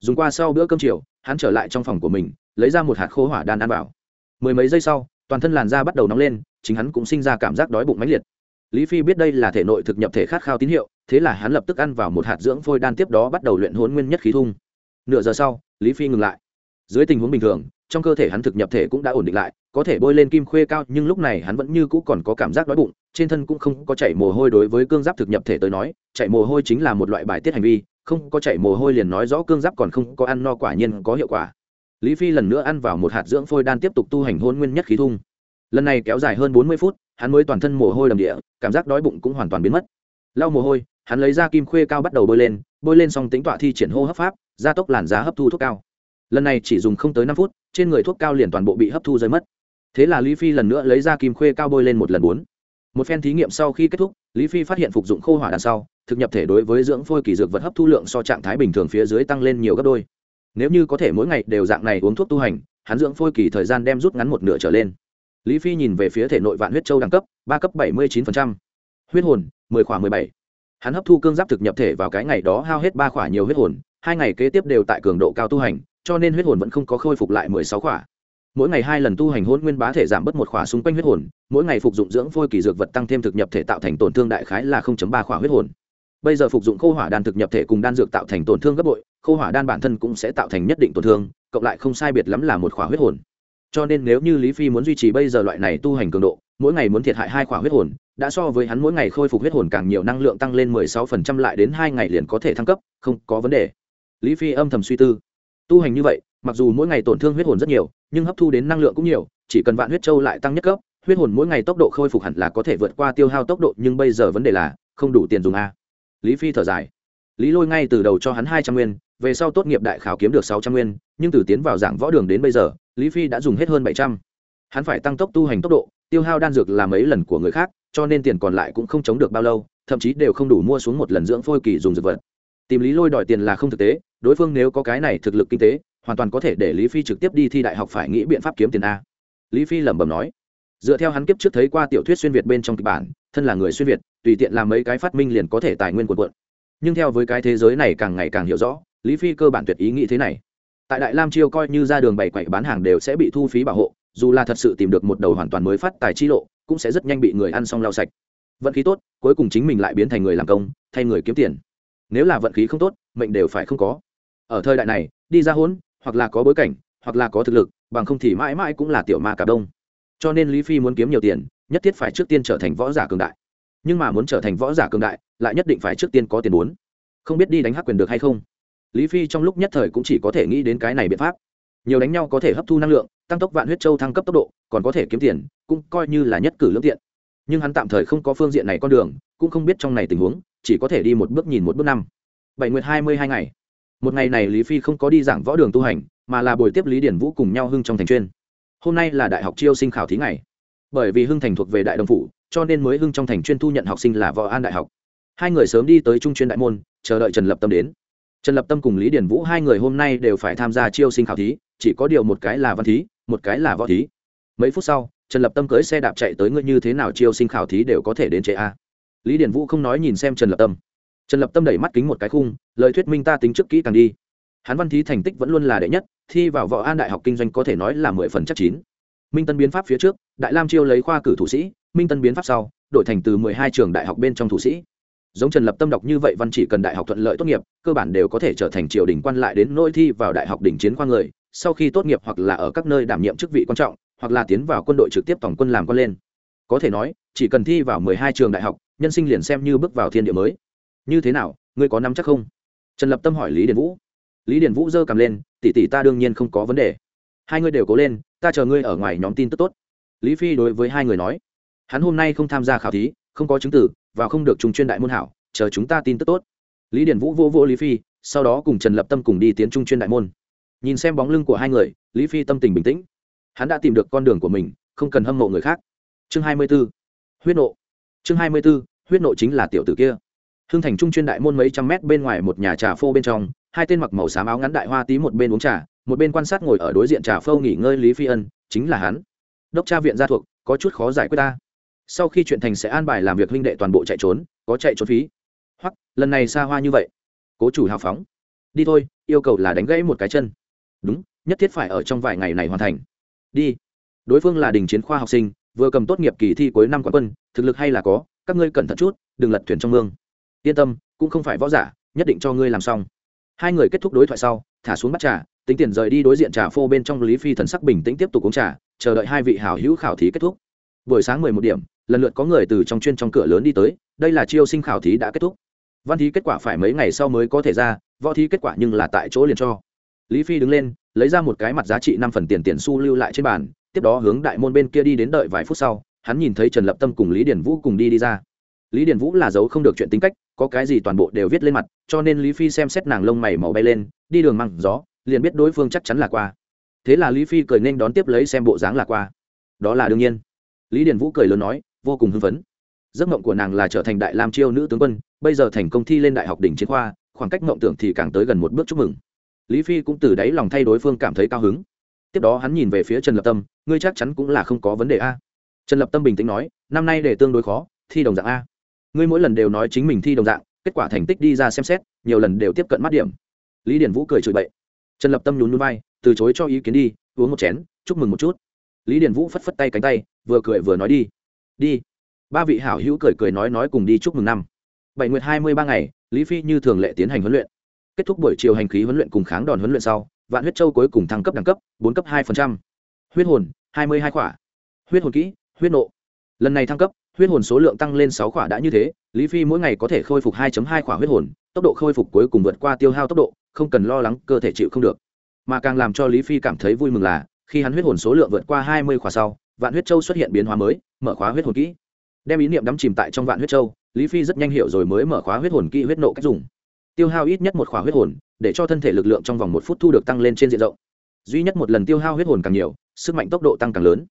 Dùng qua sau bữa cơm chiều, hắn trở lại trong phòng của mình, lấy ra một hạt khô hỏa đan ăn vào. Mười mấy giây sau, toàn thân làn da bắt đầu nóng lên, chính hắn cũng sinh ra cảm giác đói bụng mãnh liệt. Lý phi biết đây là thể nội thực nhập thể khát khao tín hiệu, thế là hắn lập tức ăn vào một hạt dưỡng phôi đan tiếp đó bắt đầu luyện hôn nguyên nhất khí thung nửa giờ sau, lý phi ngừng lại. Dưới tình huống bình thường, trong cơ thể hắn thực nhập thể cũng đã ổn định lại, có thể bôi lên kim khuê cao, nhưng lúc này hắn vẫn như cũ còn có cảm giác đói bụng, trên thân cũng không có chảy mồ hôi đối với cương giáp thực nhập thể tới nói, chảy mồ hôi chính là một loại bài tiết hành vi, không có chảy mồ hôi liền nói rõ cương giáp còn không có ăn no quả nhiên có hiệu quả. Lý phi lần nữa ăn vào một hạt dưỡng phôi đan tiếp tục tu hành hôn nguyên nhất khí thung. Lần này kéo dài hơn bốn mươi phút, hắn mới toàn thân mồ hôi đầm địa, cảm giác đói bụng cũng hoàn toàn biến mất. Lau mồ hôi, hắn lấy ra kim khuê cao bắt đầu bôi lên bôi lên xong tính tọa thi triển hô hấp pháp gia tốc làn giá hấp thu thuốc cao. Lần này chỉ dùng không tới năm phút, trên người thuốc cao liền toàn bộ bị hấp thu rơi mất. Thế là lý phi lần nữa lấy ra kim khuê cao bôi lên một lần bốn. Một phen thí nghiệm sau khi kết thúc, lý phi phát hiện phục dụng khô hỏa đằng sau, thực nhập thể đối với dưỡng phôi kỳ dược vật hấp thu lượng so trạng thái bình thường phía dưới tăng lên nhiều gấp đôi. Nếu như có thể mỗi ngày đều dạng này uống thuốc tu hành, hắn dưỡng phôi kỳ thời gian đem rút ngắn một nửa trở lên. Lý phi nhìn về phía thể nội vạn huyết châu đẳng cấp, ba cấp bảy mươi chín huyết hồn, mười khoảng mười bảy. Hắn hấp thu cương giáp thực nhập thể vào cái ngày đó hao hết ba khỏa nhiều huyết hồn hai ngày kế tiếp đều tại cường độ cao tu hành, cho nên huyết hồn vẫn không có khôi phục lại mười sáu khỏa. Mỗi ngày hai lần tu hành hôn nguyên bá thể giảm bớt một khỏa xung quanh huyết hồn, mỗi ngày phục dụng dưỡng phôi kỳ dược vật tăng thêm thực nhập thể tạo thành tổn thương đại khái là ba khỏa huyết hồn. Bây giờ phục dụng khô hỏa đan thực nhập thể cùng đan dược tạo thành tổn thương gấp bội, khô hỏa đan bản thân cũng sẽ tạo thành nhất định tổn thương, cộng lại không sai biệt lắm là một khỏa huyết hồn. Cho nên nếu như lý phi muốn duy trì bây giờ loại này tu hành cường độ, mỗi ngày muốn thiệt hại hai khỏa huyết hồn, đã so với hắn mỗi ngày khôi phục huyết hồn càng nhiều năng lượng tăng lên mười sáu phần trăm lại đến hai ngày liền có thể thăng cấp, không có vấn đề lý phi âm thầm suy tư. Tu hành như vậy, mặc dù mỗi ngày tổn thương huyết hồn rất nhiều, nhưng hấp thu đến năng lượng cũng nhiều, chỉ cần vạn huyết châu lại tăng nhất cấp, huyết hồn mỗi ngày tốc độ khôi phục hẳn là có thể vượt qua tiêu hao tốc độ, nhưng bây giờ vấn đề là, không đủ tiền dùng a. Lý phi thở dài. Lý lôi ngay từ đầu cho hắn hai trăm nguyên, về sau tốt nghiệp đại khảo kiếm được sáu trăm nguyên, nhưng từ tiến vào giảng võ đường đến bây giờ, lý phi đã dùng hết hơn bảy trăm. Hắn phải tăng tốc tu hành tốc độ, tiêu hao đan dược là mấy lần của người khác, cho nên tiền còn lại cũng không chống được bao lâu, thậm chí đều không đủ mua xuống một lần dưỡng phôi kỳ dùng dược vật. Tìm lý lôi đòi tiền là không thực tế đối phương nếu có cái này thực lực kinh tế, hoàn toàn có thể để lý phi trực tiếp đi thi đại học phải nghĩ biện pháp kiếm tiền a. Lý phi lẩm bẩm nói. Dựa theo hắn kiếp trước thấy qua tiểu thuyết xuyên việt bên trong kịch bản, thân là người xuyên việt, tùy tiện làm mấy cái phát minh liền có thể tài nguyên quần quận nhưng theo với cái thế giới này càng ngày càng hiểu rõ, lý phi cơ bản tuyệt ý nghĩ thế này. Tại đại lam chiêu coi như ra đường bày quậy bán hàng đều sẽ bị thu phí bảo hộ, dù là thật sự tìm được một đầu hoàn toàn mới phát tài chi lộ, cũng sẽ rất nhanh bị người ăn xong lau sạch. Vận khí tốt, cuối cùng chính mình lại biến thành người làm công, thay người kiếm tiền. Nếu là vận khí không tốt, mệnh đều phải không có ở thời đại này, đi ra hỗn hoặc là có bối cảnh, hoặc là có thực lực, bằng không thì mãi mãi cũng là tiểu ma cả đông. Cho nên lý phi muốn kiếm nhiều tiền, nhất thiết phải trước tiên trở thành võ giả cường đại. Nhưng mà muốn trở thành võ giả cường đại, lại nhất định phải trước tiên có tiền muốn không biết đi đánh hắc quyền được hay không? Lý phi trong lúc nhất thời cũng chỉ có thể nghĩ đến cái này biện pháp. Nhiều đánh nhau có thể hấp thu năng lượng, tăng tốc vạn huyết châu thăng cấp tốc độ, còn có thể kiếm tiền, cũng coi như là nhất cử lương tiện. Nhưng hắn tạm thời không có phương diện này con đường, cũng không biết trong này tình huống, chỉ có thể đi một bước nhìn một bước năm. Bảy nguyệt hai mươi hai ngày một ngày này lý phi không có đi giảng võ đường tu hành, mà là buổi tiếp lý điển vũ cùng nhau hưng trong thành chuyên. Hôm nay là đại học chiêu sinh khảo thí ngày. Bởi vì hưng thành thuộc về đại đồng phủ, cho nên mới hưng trong thành chuyên thu nhận học sinh là võ an đại học. Hai người sớm đi tới trung chuyên đại môn, chờ đợi trần lập tâm đến. Trần lập tâm cùng lý điển vũ hai người hôm nay đều phải tham gia chiêu sinh khảo thí, chỉ có điều một cái là văn thí, một cái là võ thí. Mấy phút sau, trần lập tâm cưới xe đạp chạy tới ngươi như thế nào chiêu sinh khảo thí đều có thể đến chế a. Lý điển vũ không nói nhìn xem trần lập tâm trần lập tâm đẩy mắt kính một cái khung, lời thuyết minh ta tính trước kỹ càng đi. Hắn văn thí thành tích vẫn luôn là đệ nhất, thi vào võ an đại học kinh doanh có thể nói là mười phần chắc chín. Minh tân biến pháp phía trước, đại lam chiêu lấy khoa cử thủ sĩ, minh tân biến pháp sau, đổi thành từ mười hai trường đại học bên trong thủ sĩ. Giống trần lập tâm đọc như vậy văn chỉ cần đại học thuận lợi tốt nghiệp, cơ bản đều có thể trở thành triều đình quan lại đến nỗi thi vào đại học đỉnh chiến khoa người, sau khi tốt nghiệp hoặc là ở các nơi đảm nhiệm chức vị quan trọng, hoặc là tiến vào quân đội trực tiếp tổng quân làm quan lên. Có thể nói, chỉ cần thi vào mười hai trường đại học, nhân sinh liền xem như bước vào thiên địa mới như thế nào, ngươi có nắm chắc không? Trần lập tâm hỏi lý điền vũ. Lý điền vũ giơ cầm lên, tỷ tỷ ta đương nhiên không có vấn đề. Hai ngươi đều cố lên, ta chờ ngươi ở ngoài nhóm tin tức tốt. Lý phi đối với hai người nói. Hắn hôm nay không tham gia khảo thí, không có chứng tử, và không được trùng chuyên đại môn hảo, chờ chúng ta tin tức tốt. Lý điển vũ vô vô lý phi, sau đó cùng trần lập tâm cùng đi tiến trung chuyên đại môn. Nhìn xem bóng lưng của hai người, lý phi tâm tình bình tĩnh. Hắn đã tìm được con đường của mình, không cần hâm mộ người khác. Chương hai mươi b ố huyết nộ. Chương hai mươi b ố huyết nộ chính là tiểu tử kia hưng thành trung chuyên đại môn mấy trăm mét bên ngoài một nhà trà phô bên trong, hai tên mặc màu xám áo ngắn đại hoa tí một bên uống trà, một bên quan sát ngồi ở đối diện trà phô nghỉ ngơi lý phi ân, chính là hắn. Đốc tra viện gia thuộc, có chút khó giải quyết ta. Sau khi chuyện thành sẽ an bài làm việc huynh đệ toàn bộ chạy trốn, có chạy trốn phí. Hoặc, lần này xa hoa như vậy. Cố chủ hào phóng. Đi thôi, yêu cầu là đánh gãy một cái chân. Đúng, nhất thiết phải ở trong vài ngày này hoàn thành. Đi. Đối phương là đình chiến khoa học sinh, vừa cầm tốt nghiệp kỳ thi cuối năm quán quân, thực lực hay là có, các ngươi cẩn thận chút, đừng lật thuyền trong mương yên tâm, cũng không phải võ giả, nhất định cho ngươi làm xong. Hai người kết thúc đối thoại sau, thả xuống bắt trà, tính tiền rời đi đối diện trà phô bên trong lý phi thần sắc bình tĩnh tiếp tục uống trà, chờ đợi hai vị hảo hữu khảo thí kết thúc. Buổi sáng mười một điểm, lần lượt có người từ trong chuyên trong cửa lớn đi tới, đây là chiêu sinh khảo thí đã kết thúc. Văn thí kết quả phải mấy ngày sau mới có thể ra, võ thí kết quả nhưng là tại chỗ liền cho. Lý phi đứng lên, lấy ra một cái mặt giá trị năm phần tiền tiền su lưu lại trên bàn, tiếp đó hướng đại môn bên kia đi đến đợi vài phút sau, hắn nhìn thấy trần lập tâm cùng lý điển vũ cùng đi đi ra lý điển vũ là giấu không được chuyện tính cách, có cái gì toàn bộ đều viết lên mặt, cho nên lý phi xem xét nàng lông mày màu bay lên, đi đường măng gió, liền biết đối phương chắc chắn là qua. Thế là lý phi cười nên đón tiếp lấy xem bộ dáng là qua. Đó là đương nhiên. Lý điển vũ cười lớn nói, vô cùng hưng phấn. Giấc mộng của nàng là trở thành đại lam chiêu nữ tướng quân, bây giờ thành công thi lên đại học đỉnh chiến khoa, khoảng cách mộng tưởng thì càng tới gần một bước chúc mừng. Lý phi cũng từ đáy lòng thay đối phương cảm thấy cao hứng. Tiếp đó hắn nhìn về phía trần lập tâm, ngươi chắc chắn cũng là không có vấn đề a. Trần lập tâm bình tĩnh nói, năm nay để tương đối khó, thi đồng dạng a ngươi mỗi lần đều nói chính mình thi đồng dạng, kết quả thành tích đi ra xem xét, nhiều lần đều tiếp cận mắt điểm. Lý điển vũ cười chửi bậy. Trần lập tâm nhún núi vai, từ chối cho ý kiến đi, uống một chén, chúc mừng một chút. Lý điền vũ phất phất tay cánh tay, vừa cười vừa nói đi. Đi. Ba vị hảo hữu cười cười nói nói cùng đi chúc mừng năm. Bảy nguyệt hai mươi ba ngày, lý phi như thường lệ tiến hành huấn luyện. Kết thúc buổi chiều hành khí huấn luyện cùng kháng đòn huấn luyện sau, vạn huyết châu cuối cùng thăng cấp đẳng cấp, bốn cấp hai huyết hồn, hai mươi hai khỏa. Huyết hồn kỹ, huyết nộ. Lần này thăng cấp huyết hồn số lượng tăng lên sáu khỏa đã như thế, lý phi mỗi ngày có thể khôi phục 2 hai khỏa huyết hồn, tốc độ khôi phục cuối cùng vượt qua tiêu hao tốc độ, không cần lo lắng, cơ thể chịu không được. Mà càng làm cho lý phi cảm thấy vui mừng là, khi hắn huyết hồn số lượng vượt qua hai mươi khỏa sau, vạn huyết châu xuất hiện biến hóa mới, mở khóa huyết hồn kỹ. Đem ý niệm đắm chìm tại trong vạn huyết châu, lý phi rất nhanh hiểu rồi mới mở khóa huyết hồn kỹ huyết nộ cách dùng. Tiêu hao ít nhất một khóa huyết hồn, để cho thân thể lực lượng trong vòng một phút thu được tăng lên trên diện rộng. Duy nhất một lần tiêu hao huyết hồn càng nhiều, sức mạnh tốc độ tăng càng lớn.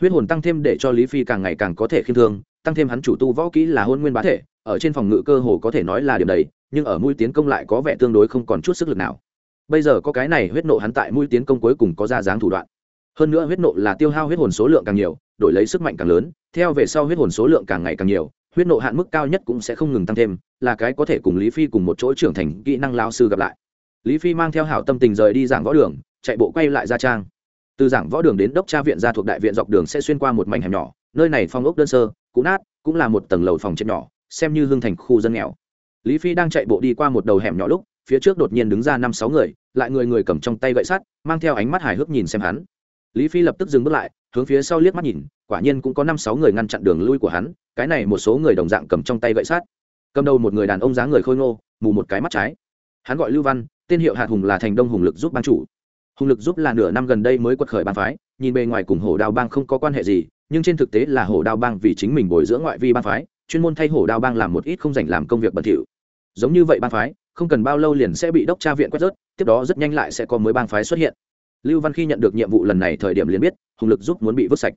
Huyết hồn tăng thêm để cho lý phi càng ngày càng có thể khiêm thương tăng thêm hắn chủ tu võ kỹ là hôn nguyên bá thể, ở trên phòng ngự cơ hồ có thể nói là điểm đầy, nhưng ở mũi tiến công lại có vẻ tương đối không còn chút sức lực nào. Bây giờ có cái này huyết nộ hắn tại mũi tiến công cuối cùng có ra dáng thủ đoạn. Hơn nữa huyết nộ là tiêu hao huyết hồn số lượng càng nhiều, đổi lấy sức mạnh càng lớn, theo về sau huyết hồn số lượng càng ngày càng nhiều, huyết nộ hạn mức cao nhất cũng sẽ không ngừng tăng thêm, là cái có thể cùng lý phi cùng một chỗ trưởng thành kỹ năng lao sư gặp lại. Lý phi mang theo hảo tâm tình rời đi giảng võ đường, chạy bộ quay lại gia trang. Từ giảng võ đường đến đốc tra viện ra thuộc đại viện dọc đường sẽ xuyên qua một mảnh hẻm nhỏ, nơi này phong ốc đơn sơ cũ nát, cũng là một tầng lầu phòng chết nhỏ, xem như hương thành khu dân nghèo. Lý phi đang chạy bộ đi qua một đầu hẻm nhỏ lúc, phía trước đột nhiên đứng ra năm sáu người, lại người người cầm trong tay gậy sắt, mang theo ánh mắt hài hước nhìn xem hắn. Lý phi lập tức dừng bước lại, hướng phía sau liếc mắt nhìn, quả nhiên cũng có năm sáu người ngăn chặn đường lui của hắn, cái này một số người đồng dạng cầm trong tay gậy sắt. Cầm đầu một người đàn ông dáng người khôi ngô, mù một cái mắt trái. Hắn gọi lưu văn, tên hiệu hạt hùng là thành đông hùng lực giúp ban chủ. Hùng lực giúp là nửa năm gần đây mới quật khởi ban phái, nhìn bề ngoài cùng hổ đao bang không có quan hệ gì nhưng trên thực tế là hổ đao bang vì chính mình bồi dưỡng ngoại vi ban phái, chuyên môn thay hổ đao bang làm một ít không dành làm công việc bẩn thỉu. Giống như vậy ban phái, không cần bao lâu liền sẽ bị đốc tra viện quét rớt, tiếp đó rất nhanh lại sẽ có mới bang phái xuất hiện. Lưu văn khi nhận được nhiệm vụ lần này thời điểm liền biết, hùng lực giúp muốn bị vứt sạch.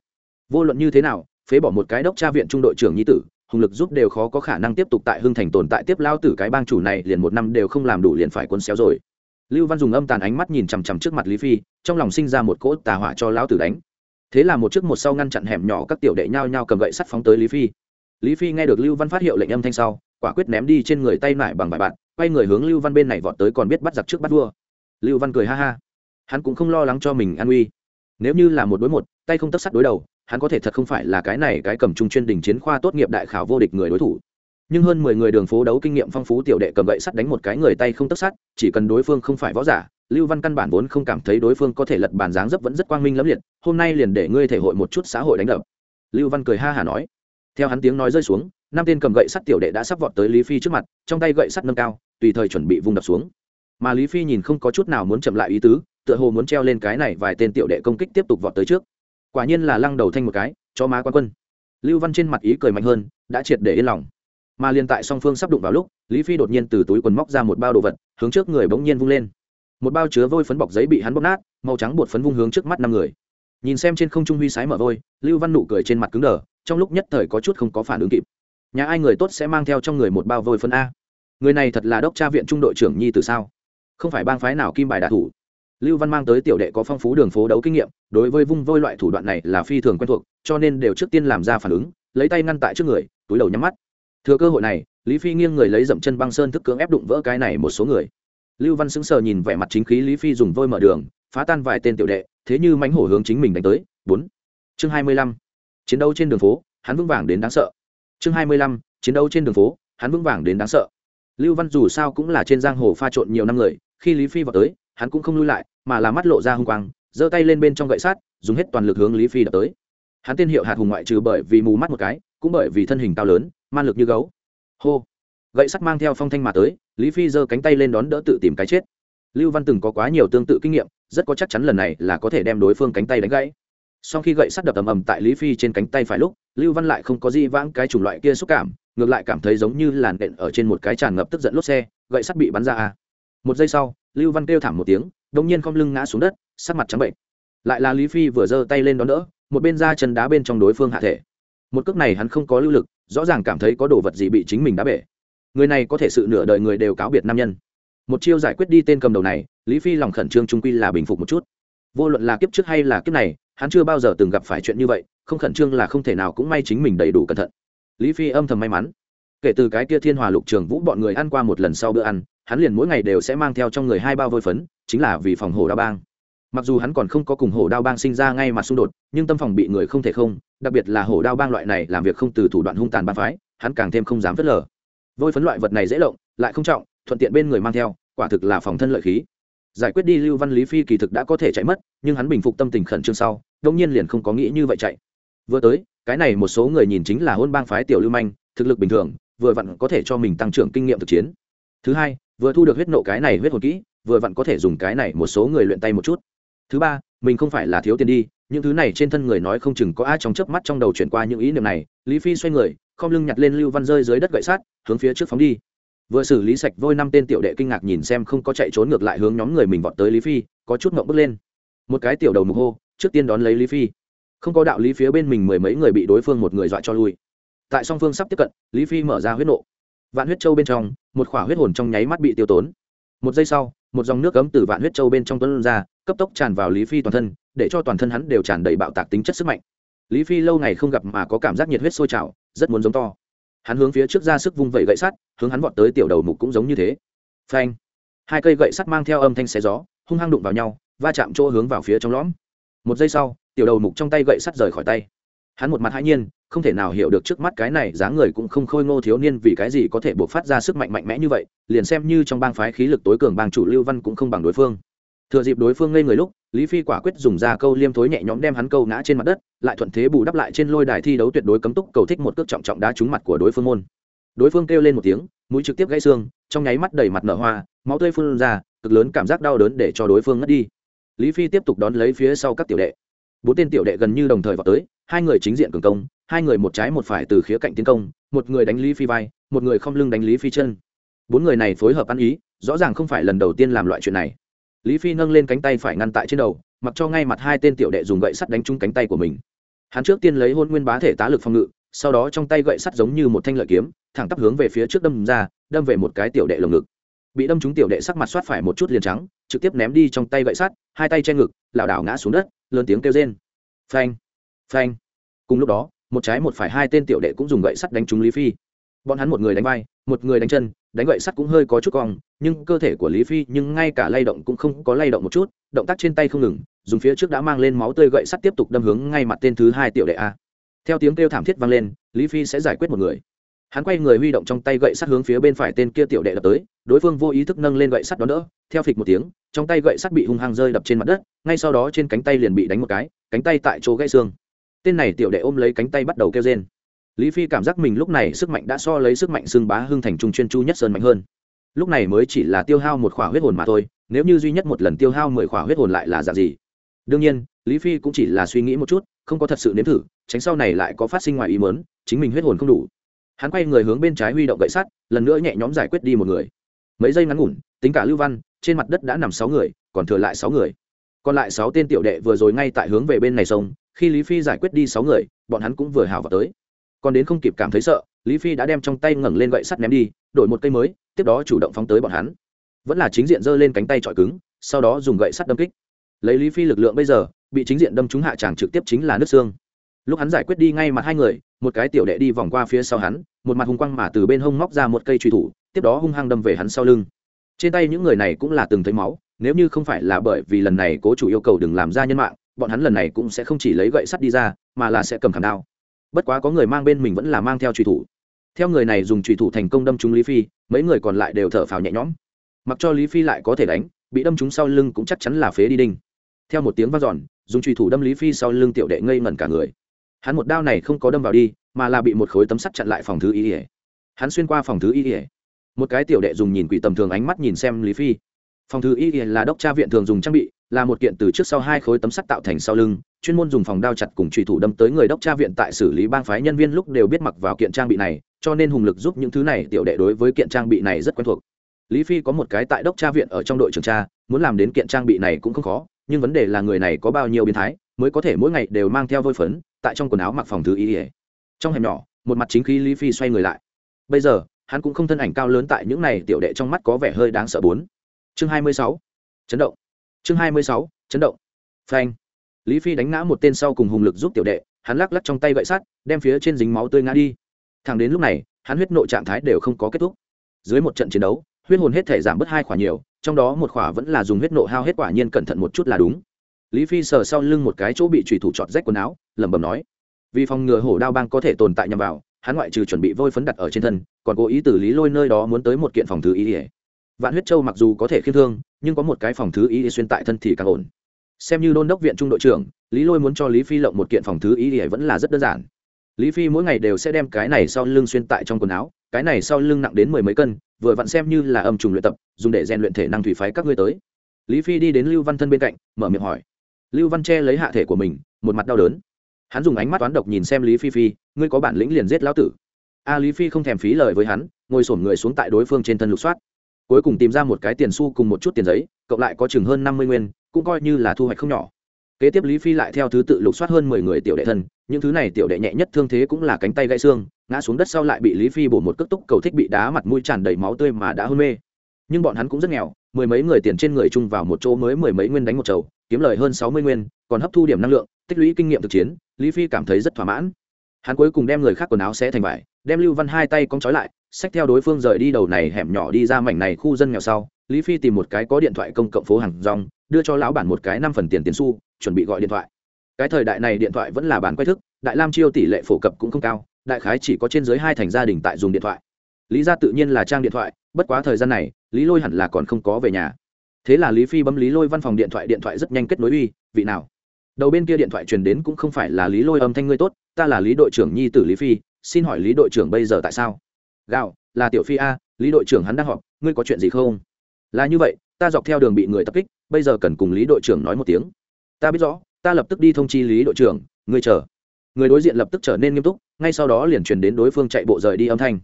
Vô luận như thế nào, phế bỏ một cái đốc tra viện trung đội trưởng nhi tử, hùng lực giúp đều khó có khả năng tiếp tục tại hưng thành tồn tại tiếp lao tử cái bang chủ này liền một năm đều không làm đủ liền phải quân xéo rồi. Lưu văn dùng âm tàn ánh mắt nhìn chằm chằm trước mặt lý phi, trong lòng sinh ra một cỗ tà hỏa cho lão tử đánh thế là một trước một sau ngăn chặn hẻm nhỏ các tiểu đệ nhao nhao cầm gậy sắt phóng tới lý phi. Lý phi nghe được lưu văn phát hiệu lệnh âm thanh sau, quả quyết ném đi trên người tay lại bằng bài bạn quay người hướng lưu văn bên này vọt tới còn biết bắt giặc trước bắt vua. Lưu văn cười ha ha. Hắn cũng không lo lắng cho mình an uy. Nếu như là một đối một, tay không tất sắt đối đầu, hắn có thể thật không phải là cái này cái cầm trung chuyên đình chiến khoa tốt nghiệp đại khảo vô địch người đối thủ. Nhưng hơn mười người đường phố đấu kinh nghiệm phong phú tiểu đệ cầm gậy sắt đánh một cái người tay không tất sắt, chỉ cần đối phương không phải võ giả lưu văn căn bản vốn không cảm thấy đối phương có thể lật bàn dáng dấp vẫn rất quang minh lẫm liệt, hôm nay liền để ngươi thể hội một chút xã hội đánh đập. Lưu văn cười ha hả nói. Theo hắn tiếng nói rơi xuống, năm tên cầm gậy sắt tiểu đệ đã sắp vọt tới lý phi trước mặt, trong tay gậy sắt nâng cao, tùy thời chuẩn bị vung đập xuống. Mà lý phi nhìn không có chút nào muốn chậm lại ý tứ, tựa hồ muốn treo lên cái này vài tên tiểu đệ công kích tiếp tục vọt tới trước. Quả nhiên là lăng đầu thanh một cái cho má quan quân. Lưu văn trên mặt ý cười mạnh hơn, đã triệt để yên lòng. Mà liền tại song phương sắp đụng vào lúc, lý phi đột nhiên từ túi quần móc ra một bao đồ vật, hướng trước người bỗng nhiên vung lên một bao chứa vôi phấn bọc giấy bị hắn bóp nát, màu trắng bột phấn vung hướng trước mắt năm người. Nhìn xem trên không trung huy sái mở vôi, lưu văn nụ cười trên mặt cứng đờ, trong lúc nhất thời có chút không có phản ứng kịp. Nhà ai người tốt sẽ mang theo trong người một bao vôi phấn a? Người này thật là đốc tra viện trung đội trưởng nhi từ sao? Không phải bang phái nào kim bài đạ thủ. Lưu văn mang tới tiểu đệ có phong phú đường phố đấu kinh nghiệm, đối với vung vôi loại thủ đoạn này là phi thường quen thuộc, cho nên đều trước tiên làm ra phản ứng, lấy tay ngăn tại trước người, túi đầu nhắm mắt. Thừa cơ hội này, lý phi nghiêng người lấy dậm chân băng sơn thức cưỡng ép đụng vỡ cái này một số người lưu văn sững sờ nhìn vẻ mặt chính khí lý phi dùng vôi mở đường, phá tan vài tên tiểu đệ, thế như mánh hổ hướng chính mình đánh tới. Bốn. Chương hai mươi lăm. Chiến đấu trên đường phố, hắn vững vàng đến đáng sợ. Chương hai mươi lăm. Chiến đấu trên đường phố, hắn vững vàng đến đáng sợ. Lưu văn dù sao cũng là trên giang hồ pha trộn nhiều năm người, khi lý phi vào tới, hắn cũng không lui lại, mà là mắt lộ ra hung quang, giơ tay lên bên trong gậy sát, dùng hết toàn lực hướng lý phi đập tới. Hắn tên hiệu hạt hùng ngoại trừ bởi vì mù mắt một cái, cũng bởi vì thân hình cao lớn, man lực như gấu. Hô gậy sắt mang theo phong thanh mà tới, lý phi giơ cánh tay lên đón đỡ tự tìm cái chết. Lưu văn từng có quá nhiều tương tự kinh nghiệm, rất có chắc chắn lần này là có thể đem đối phương cánh tay đánh gãy. Sau khi gậy sắt đập ầm ầm tại lý phi trên cánh tay phải lúc, lưu văn lại không có gì vãng cái chủng loại kia xúc cảm, ngược lại cảm thấy giống như làn đện ở trên một cái tràn ngập tức giận lốp xe, gậy sắt bị bắn ra à? một giây sau, lưu văn kêu thảm một tiếng đông nhiên không lưng ngã xuống đất, sắc mặt trắng bệnh. Lại là lý phi vừa giơ tay lên đón đỡ, một bên ra chân đá bên trong đối phương hạ thể. Một cước này hắn không có lưu lực, rõ ràng cảm thấy có đồ vật gì bị chính mình đá bể người này có thể sự nửa đời người đều cáo biệt nam nhân. Một chiêu giải quyết đi tên cầm đầu này, lý phi lòng khẩn trương trung quy là bình phục một chút. Vô luận là kiếp trước hay là kiếp này, hắn chưa bao giờ từng gặp phải chuyện như vậy, không khẩn trương là không thể nào cũng may chính mình đầy đủ cẩn thận. Lý phi âm thầm may mắn. Kể từ cái kia thiên hòa lục trường vũ bọn người ăn qua một lần sau bữa ăn, hắn liền mỗi ngày đều sẽ mang theo trong người hai bao vôi phấn, chính là vì phòng hồ đa bang. Mặc dù hắn còn không có cùng hổ đao bang sinh ra ngay mặt xung đột, nhưng tâm phòng bị người không thể không, đặc biệt là hổ đao bang loại này làm việc không từ thủ đoạn hung tàn bang phái, hắn càng thêm không dám phớt lờ vôi phấn loại vật này dễ lộng, lại không trọng, thuận tiện bên người mang theo, quả thực là phòng thân lợi khí. Giải quyết đi lưu văn lý phi kỳ thực đã có thể chạy mất, nhưng hắn bình phục tâm tình khẩn trương sau đông nhiên liền không có nghĩ như vậy chạy. Vừa tới, cái này một số người nhìn chính là hôn bang phái tiểu lưu manh, thực lực bình thường, vừa vặn có thể cho mình tăng trưởng kinh nghiệm thực chiến. Thứ hai, vừa thu được huyết nộ cái này huyết hồn kỹ, vừa vặn có thể dùng cái này một số người luyện tay một chút. Thứ ba, mình không phải là thiếu tiền đi, những thứ này trên thân người nói không chừng có ai trong chớp mắt trong đầu chuyển qua những ý niệm này. Lý phi xoay người không lưng nhặt lên lưu văn rơi dưới đất gậy sát, hướng phía trước phóng đi. Vừa xử lý sạch vôi năm tên tiểu đệ kinh ngạc nhìn xem không có chạy trốn ngược lại hướng nhóm người mình vọt tới lý phi, có chút ngậm bước lên. Một cái tiểu đầu mục hô, trước tiên đón lấy lý phi. Không có đạo lý phía bên mình mười mấy người bị đối phương một người dọa cho lui. Tại song phương sắp tiếp cận, lý phi mở ra huyết nộ. Vạn huyết châu bên trong, một khỏa huyết hồn trong nháy mắt bị tiêu tốn. Một giây sau, một dòng nước cấm từ vạn huyết châu bên trong tuấn ra, cấp tốc tràn vào lý phi toàn thân, để cho toàn thân hắn đều tràn đầy bạo tạc tính chất sức mạnh. Lý phi lâu ngày không gặp mà có cảm giác nhiệt huyết sôi trào rất muốn giống to. Hắn hướng phía trước ra sức vung vẩy gậy sắt, hướng hắn vọt tới tiểu đầu mục cũng giống như thế. Phanh! Hai cây gậy sắt mang theo âm thanh xé gió, hung hăng đụng vào nhau, va chạm chỗ hướng vào phía trong lõm. Một giây sau, tiểu đầu mục trong tay gậy sắt rời khỏi tay. Hắn một mặt hãi nhiên, không thể nào hiểu được trước mắt cái này dáng người cũng không khôi ngô thiếu niên vì cái gì có thể buộc phát ra sức mạnh mạnh mẽ như vậy, liền xem như trong bang phái khí lực tối cường bang chủ lưu văn cũng không bằng đối phương thừa dịp đối phương ngây người lúc, lý phi quả quyết dùng ra câu liêm thối nhẹ nhõm đem hắn câu ngã trên mặt đất, lại thuận thế bù đắp lại trên lôi đài thi đấu tuyệt đối cấm túc cầu thích một cước trọng trọng đá trúng mặt của đối phương môn. Đối phương kêu lên một tiếng, mũi trực tiếp gãy xương, trong nháy mắt đầy mặt nở hoa, máu tươi phun ra, cực lớn cảm giác đau đớn để cho đối phương ngất đi. Lý phi tiếp tục đón lấy phía sau các tiểu đệ. Bốn tên tiểu đệ gần như đồng thời vào tới, hai người chính diện cường công, hai người một trái một phải từ khía cạnh tiến công, một người đánh lý phi vai, một người không lưng đánh lý phi chân. Bốn người này phối hợp ăn ý, rõ ràng không phải lần đầu tiên làm loại chuyện này lý phi nâng lên cánh tay phải ngăn tại trên đầu, mặc cho ngay mặt hai tên tiểu đệ dùng gậy sắt đánh trúng cánh tay của mình. Hắn trước tiên lấy hôn nguyên bá thể tá lực phòng ngự, sau đó trong tay gậy sắt giống như một thanh lợi kiếm, thẳng tắp hướng về phía trước đâm ra, đâm về một cái tiểu đệ lồng ngực. Bị đâm trúng tiểu đệ sắc mặt soát phải một chút liền trắng, trực tiếp ném đi trong tay gậy sắt, hai tay che ngực, lảo đảo ngã xuống đất, lớn tiếng kêu rên. Phanh phanh. Cùng lúc đó, một trái một phải hai tên tiểu đệ cũng dùng gậy sắt đánh trúng lý phi. Bọn hắn một người đánh vai, một người đánh chân đánh gậy sắt cũng hơi có chút cong, nhưng cơ thể của lý phi nhưng ngay cả lay động cũng không có lay động một chút, động tác trên tay không ngừng, dùng phía trước đã mang lên máu tươi gậy sắt tiếp tục đâm hướng ngay mặt tên thứ hai tiểu đệ a. Theo tiếng kêu thảm thiết vang lên, lý phi sẽ giải quyết một người. Hắn quay người huy động trong tay gậy sắt hướng phía bên phải tên kia tiểu đệ đập tới, đối phương vô ý thức nâng lên gậy sắt đón đỡ, theo phịch một tiếng, trong tay gậy sắt bị hung hăng rơi đập trên mặt đất, ngay sau đó trên cánh tay liền bị đánh một cái, cánh tay tại chỗ gãy xương. Tên này tiểu đệ ôm lấy cánh tay bắt đầu kêu rên lý phi cảm giác mình lúc này sức mạnh đã so lấy sức mạnh xưng bá hưng thành trung chuyên chu nhất sơn mạnh hơn. Lúc này mới chỉ là tiêu hao một khỏa huyết hồn mà thôi, nếu như duy nhất một lần tiêu hao mười khỏa huyết hồn lại là dạng gì? Đương nhiên, lý phi cũng chỉ là suy nghĩ một chút, không có thật sự nếm thử, tránh sau này lại có phát sinh ngoài ý mớn chính mình huyết hồn không đủ. Hắn quay người hướng bên trái huy động gậy sắt, lần nữa nhẹ nhóm giải quyết đi một người. Mấy giây ngắn ngủn, tính cả lưu văn, trên mặt đất đã nằm sáu người, còn thừa lại sáu người. Còn lại sáu tên tiểu đệ vừa rồi ngay tại hướng về bên này sông, khi lý phi giải quyết đi sáu người, bọn hắn cũng vừa hào vào tới còn đến không kịp cảm thấy sợ, lý phi đã đem trong tay ngẩng lên gậy sắt ném đi, đổi một cây mới, tiếp đó chủ động phóng tới bọn hắn. Vẫn là chính diện giơ lên cánh tay trọi cứng, sau đó dùng gậy sắt đâm kích. Lấy lý phi lực lượng bây giờ, bị chính diện đâm trúng hạ tràng trực tiếp chính là nước xương. Lúc hắn giải quyết đi ngay mặt hai người, một cái tiểu đệ đi vòng qua phía sau hắn, một mặt hung quăng mà từ bên hông móc ra một cây truy thủ, tiếp đó hung hăng đâm về hắn sau lưng. Trên tay những người này cũng là từng thấy máu, nếu như không phải là bởi vì lần này cố chủ yêu cầu đừng làm ra nhân mạng, bọn hắn lần này cũng sẽ không chỉ lấy gậy sắt đi ra, mà là sẽ cầm khảm đao bất quá có người mang bên mình vẫn là mang theo truy thủ. Theo người này dùng truy thủ thành công đâm trúng lý phi, mấy người còn lại đều thở phào nhẹ nhõm. Mặc cho lý phi lại có thể đánh, bị đâm trúng sau lưng cũng chắc chắn là phế đi đinh. Theo một tiếng v a n giòn dùng truy thủ đâm lý phi sau lưng tiểu đệ ngây ngẩn cả người. Hắn một đao này không có đâm vào đi, mà là bị một khối tấm sắt chặn lại phòng thứ y ỉa hắn xuyên qua phòng thứ y ỉa một cái tiểu đệ dùng nhìn quỷ tầm thường ánh mắt nhìn xem lý phi. Phòng thứ y là đốc tra viện thường dùng trang bị, là một kiện từ trước sau hai khối tấm sắt tạo thành sau lưng chuyên môn dùng phòng đao chặt cùng truy thủ đâm tới người đốc tra viện tại xử lý bang phái nhân viên lúc đều biết mặc vào kiện trang bị này, cho nên hùng lực giúp những thứ này tiểu đệ đối với kiện trang bị này rất quen thuộc. Lý phi có một cái tại đốc tra viện ở trong đội trường tra, muốn làm đến kiện trang bị này cũng không khó, nhưng vấn đề là người này có bao nhiêu biến thái, mới có thể mỗi ngày đều mang theo vôi phấn, tại trong quần áo mặc phòng thứ y. Trong hẻm nhỏ, một mặt chính khí lý phi xoay người lại. Bây giờ, hắn cũng không thân ảnh cao lớn tại những này tiểu đệ trong mắt có vẻ hơi đáng sợ bốn. Chương hai mươi sáu. Chấn động. Chương hai mươi sáu. Chấn động. Phanh lý phi đánh ngã một tên sau cùng hùng lực giúp tiểu đệ, hắn lắc lắc trong tay gậy sắt, đem phía trên dính máu tươi ngã đi. Thẳng đến lúc này, hắn huyết nội trạng thái đều không có kết thúc. Dưới một trận chiến đấu, huyết hồn hết thể giảm bớt hai khỏa nhiều, trong đó một khỏa vẫn là dùng huyết nộ hao hết quả nhiên cẩn thận một chút là đúng. Lý phi sờ sau lưng một cái chỗ bị trùy thủ trọt rách quần áo, lẩm bẩm nói, vì phòng ngừa hổ đao bang có thể tồn tại nhằm vào, hắn ngoại trừ chuẩn bị vôi phấn đặt ở trên thân, còn cố ý từ lý lôi nơi đó muốn tới một kiện phòng thứ ý ỉa vạn huyết châu mặc dù có thể khiêm thương, nhưng có một cái phòng thứ ý xuyên tại thân thì càng ổn xem như đôn đốc viện trung đội trưởng, lý lôi muốn cho lý phi lộng một kiện phòng thứ ý ỉa vẫn là rất đơn giản. Lý phi mỗi ngày đều sẽ đem cái này sau lưng xuyên tại trong quần áo, cái này sau lưng nặng đến mười mấy cân, vừa vặn xem như là âm trùng luyện tập, dùng để rèn luyện thể năng thủy phái các ngươi tới. Lý phi đi đến lưu văn thân bên cạnh, mở miệng hỏi. Lưu văn che lấy hạ thể của mình, một mặt đau đớn. Hắn dùng ánh mắt toán độc nhìn xem lý phi phi, ngươi có bản lĩnh liền giết lão tử. A lý phi không thèm phí lời với hắn, ngồi sổm người xuống tại đối phương trên thân lục soát. Cuối cùng tìm ra một cái tiền xu cùng một chút tiền giấy, cộng lại có chừng hơn năm mươi nguyên cũng coi như là thu hoạch không nhỏ. Kế tiếp lý phi lại theo thứ tự lục soát hơn mười người tiểu đệ thân, những thứ này tiểu đệ nhẹ nhất thương thế cũng là cánh tay gãy xương, ngã xuống đất sau lại bị lý phi bổ một cước túc cầu thích bị đá mặt mũi tràn đầy máu tươi mà đã hôn mê. Nhưng bọn hắn cũng rất nghèo, mười mấy người tiền trên người chung vào một chỗ mới mười mấy nguyên đánh một chầu, kiếm lời hơn sáu mươi nguyên, còn hấp thu điểm năng lượng, tích lũy kinh nghiệm thực chiến, lý phi cảm thấy rất thỏa mãn. Hắn cuối cùng đem người khác quần áo xé thành vải, đem lưu văn hai tay cong trói lại, xách theo đối phương rời đi đầu này hẻm nhỏ đi ra mảnh này khu dân nghèo sau, lý phi tìm một cái có điện thoại công cộng phố hàng rong đưa cho lão bản một cái năm phần tiền tiền xu, chuẩn bị gọi điện thoại. Cái thời đại này điện thoại vẫn là bản quay thức, đại lam chiêu tỷ lệ phổ cập cũng không cao, đại khái chỉ có trên dưới hai thành gia đình tại dùng điện thoại. Lý ra tự nhiên là trang điện thoại, bất quá thời gian này, lý lôi hẳn là còn không có về nhà. Thế là lý phi bấm lý lôi văn phòng điện thoại điện thoại rất nhanh kết nối uy, vị nào? Đầu bên kia điện thoại truyền đến cũng không phải là lý lôi âm thanh ngươi tốt, ta là lý đội trưởng nhi tử lý phi, xin hỏi lý đội trưởng bây giờ tại sao? Gạo, là tiểu phi a, lý đội trưởng hắn đang họp, ngươi có chuyện gì không? Là như vậy ta dọc theo đường bị người tập kích, bây giờ cần cùng lý đội trưởng nói một tiếng. Ta biết rõ, ta lập tức đi thông chi lý đội trưởng, ngươi chờ. Người đối diện lập tức trở nên nghiêm túc, ngay sau đó liền truyền đến đối phương chạy bộ rời đi âm thanh.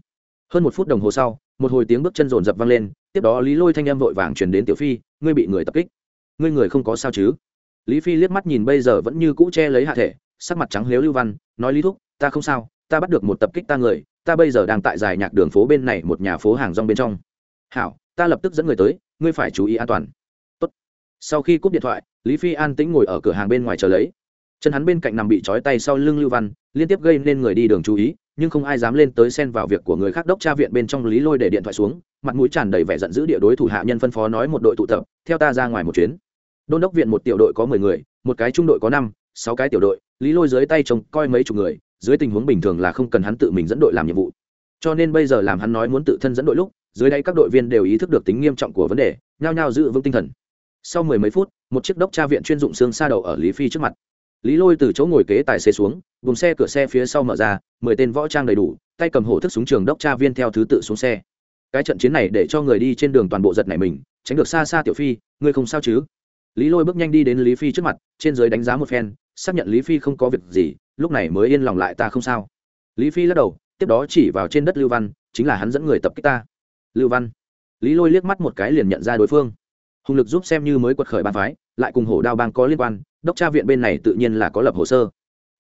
Hơn một phút đồng hồ sau, một hồi tiếng bước chân rồn rập vang lên, tiếp đó lý lôi thanh em vội vàng truyền đến tiểu phi, ngươi bị người tập kích. Ngươi người không có sao chứ? Lý phi liếc mắt nhìn bây giờ vẫn như cũ che lấy hạ thể, sắc mặt trắng lếu lưu văn, nói lý thúc, ta không sao, ta bắt được một tập kích ta người, ta bây giờ đang tại dài nhạc đường phố bên này một nhà phố hàng rong bên trong. Hảo ta lập tức dẫn người tới, ngươi phải chú ý an toàn. Tốt. sau khi cúp điện thoại, lý phi an tĩnh ngồi ở cửa hàng bên ngoài chờ lấy. Chân hắn bên cạnh nằm bị trói tay sau lưng lưu văn, liên tiếp gây nên người đi đường chú ý, nhưng không ai dám lên tới xen vào việc của người khác đốc tra viện bên trong lý lôi để điện thoại xuống, mặt mũi tràn đầy vẻ giận dữ địa đối thủ hạ nhân phân phó nói một đội tụ tập, theo ta ra ngoài một chuyến. Đôn đốc viện một tiểu đội có mười người, một cái trung đội có năm, sáu cái tiểu đội, lý lôi dưới tay trông coi mấy chục người, dưới tình huống bình thường là không cần hắn tự mình dẫn đội làm nhiệm vụ. Cho nên bây giờ làm hắn nói muốn tự thân dẫn đội lúc dưới đây các đội viên đều ý thức được tính nghiêm trọng của vấn đề, nhao nhao giữ vững tinh thần. Sau mười mấy phút, một chiếc đốc tra viện chuyên dụng xương xa đầu ở lý phi trước mặt. Lý lôi từ chỗ ngồi kế tài xế xuống, vùng xe cửa xe phía sau mở ra, mười tên võ trang đầy đủ, tay cầm hổ thức súng trường đốc tra viên theo thứ tự xuống xe. Cái trận chiến này để cho người đi trên đường toàn bộ giật này mình, tránh được xa xa tiểu phi, ngươi không sao chứ? Lý lôi bước nhanh đi đến lý phi trước mặt, trên dưới đánh giá một phen, xác nhận lý phi không có việc gì, lúc này mới yên lòng lại ta không sao. Lý phi lắc đầu, tiếp đó chỉ vào trên đất lưu văn, chính là hắn dẫn người tập kích ta lưu văn. Lý lôi liếc mắt một cái liền nhận ra đối phương. Hùng lực giúp xem như mới quật khởi bàn phái, lại cùng hổ đao bang có liên quan, đốc tra viện bên này tự nhiên là có lập hồ sơ.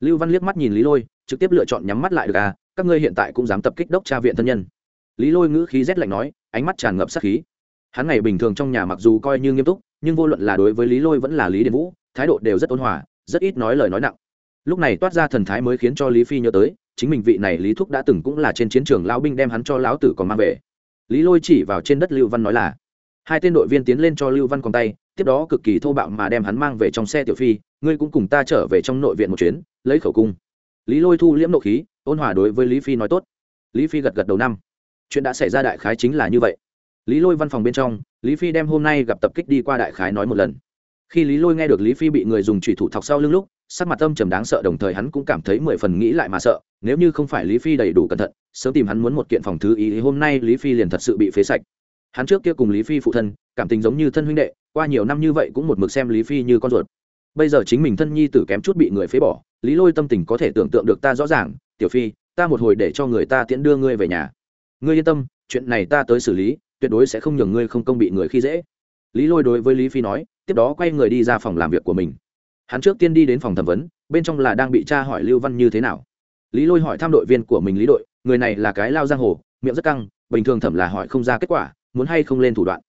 Lưu văn liếc mắt nhìn lý lôi, trực tiếp lựa chọn nhắm mắt lại được à các ngươi hiện tại cũng dám tập kích đốc tra viện thân nhân. Lý lôi ngữ khí rét lạnh nói, ánh mắt tràn ngập sát khí. Hắn ngày bình thường trong nhà mặc dù coi như nghiêm túc, nhưng vô luận là đối với lý lôi vẫn là lý điền vũ, thái độ đều rất ôn hòa, rất ít nói lời nói nặng. Lúc này toát ra thần thái mới khiến cho lý phi nhớ tới, chính mình vị này lý thúc đã từng cũng là trên chiến trường lão binh đem hắn cho lão tử còn mang về lý lôi chỉ vào trên đất lưu văn nói là, hai tên đội viên tiến lên cho lưu văn còn tay, tiếp đó cực kỳ thô bạo mà đem hắn mang về trong xe tiểu phi, ngươi cũng cùng ta trở về trong nội viện một chuyến, lấy khẩu cung. Lý lôi thu liễm nộ khí, ôn hòa đối với lý phi nói tốt. Lý phi gật gật đầu năm. Chuyện đã xảy ra đại khái chính là như vậy. Lý lôi văn phòng bên trong, lý phi đem hôm nay gặp tập kích đi qua đại khái nói một lần. Khi lý lôi nghe được lý phi bị người dùng trùy thủ thọc sau lưng lúc sắc mặt âm trầm đáng sợ đồng thời hắn cũng cảm thấy mười phần nghĩ lại mà sợ, nếu như không phải lý phi đầy đủ cẩn thận, sớm tìm hắn muốn một kiện phòng thứ ý thì hôm nay lý phi liền thật sự bị phế sạch. Hắn trước kia cùng lý phi phụ thân, cảm tình giống như thân huynh đệ, qua nhiều năm như vậy cũng một mực xem lý phi như con ruột. Bây giờ chính mình thân nhi tử kém chút bị người phế bỏ, lý lôi tâm tình có thể tưởng tượng được ta rõ ràng, tiểu phi, ta một hồi để cho người ta tiễn đưa ngươi về nhà. Ngươi yên tâm, chuyện này ta tới xử lý, tuyệt đối sẽ không nhường ngươi không công bị người khi dễ. Lý lôi đối với lý phi nói, tiếp đó quay người đi ra phòng làm việc của mình hắn trước tiên đi đến phòng thẩm vấn, bên trong là đang bị tra hỏi lưu văn như thế nào. Lý lôi hỏi tham đội viên của mình lý đội, người này là cái lao giang hồ, miệng rất căng, bình thường thẩm là hỏi không ra kết quả, muốn hay không lên thủ đoạn.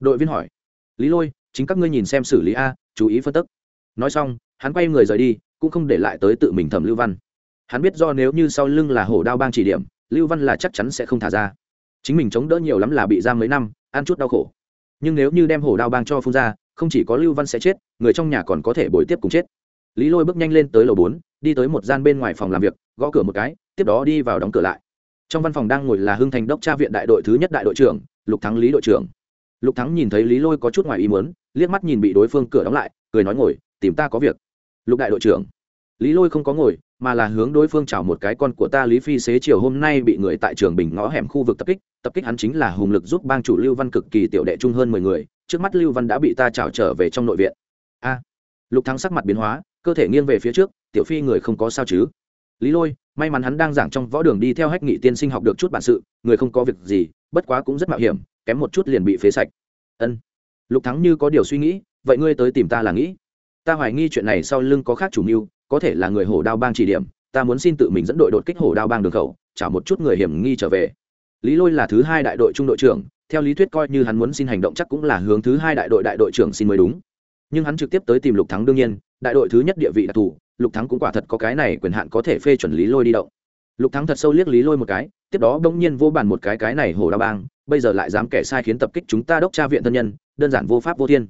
Đội viên hỏi, lý lôi, chính các ngươi nhìn xem xử lý a, chú ý phân tức. Nói xong, hắn quay người rời đi, cũng không để lại tới tự mình thẩm lưu văn. Hắn biết do nếu như sau lưng là hổ đao bang chỉ điểm, lưu văn là chắc chắn sẽ không thả ra. Chính mình chống đỡ nhiều lắm là bị giam mấy năm, ăn chút đau khổ. Nhưng nếu như đem hổ đao bang cho phun ra không chỉ có lưu văn sẽ chết, người trong nhà còn có thể bồi tiếp cùng chết. Lý lôi bước nhanh lên tới lầu bốn, đi tới một gian bên ngoài phòng làm việc, gõ cửa một cái, tiếp đó đi vào đóng cửa lại. Trong văn phòng đang ngồi là hưng thành đốc tra viện đại đội thứ nhất đại đội trưởng, lục thắng lý đội trưởng. Lục thắng nhìn thấy lý lôi có chút ngoài ý muốn, liếc mắt nhìn bị đối phương cửa đóng lại, cười nói ngồi, tìm ta có việc. Lục đại đội trưởng. Lý lôi không có ngồi, mà là hướng đối phương chào một cái con của ta lý phi xế chiều hôm nay bị người tại trường bình ngõ hẻm khu vực tập kích tập kích hắn chính là hùng lực giúp bang chủ lưu văn cực kỳ tiểu đệ trung hơn mười người trước mắt lưu văn đã bị ta trào trở về trong nội viện. A, lục thắng sắc mặt biến hóa, cơ thể nghiêng về phía trước, tiểu phi người không có sao chứ? Lý lôi, may mắn hắn đang giảng trong võ đường đi theo hách nghị tiên sinh học được chút bản sự, người không có việc gì, bất quá cũng rất mạo hiểm, kém một chút liền bị phế sạch. Ân. Lục thắng như có điều suy nghĩ, vậy ngươi tới tìm ta là nghĩ. Ta hoài nghi chuyện này sau lưng có khác chủ mưu, có thể là người hổ đao bang chỉ điểm, ta muốn xin tự mình dẫn đội đột kích hổ đao bang đường khẩu trả một chút người hiểm nghi trở về. Lý lôi là thứ hai đại đội trung đội trưởng theo lý thuyết coi như hắn muốn xin hành động chắc cũng là hướng thứ hai đại đội đại đội trưởng xin mới đúng. Nhưng hắn trực tiếp tới tìm lục thắng đương nhiên, đại đội thứ nhất địa vị đặc thù lục thắng cũng quả thật có cái này quyền hạn có thể phê chuẩn lý lôi đi động. Lục thắng thật sâu liếc lý lôi một cái, tiếp đó bỗng nhiên vô bàn một cái cái này hồ đa bang, bây giờ lại dám kẻ sai khiến tập kích chúng ta đốc tra viện thân nhân, đơn giản vô pháp vô thiên.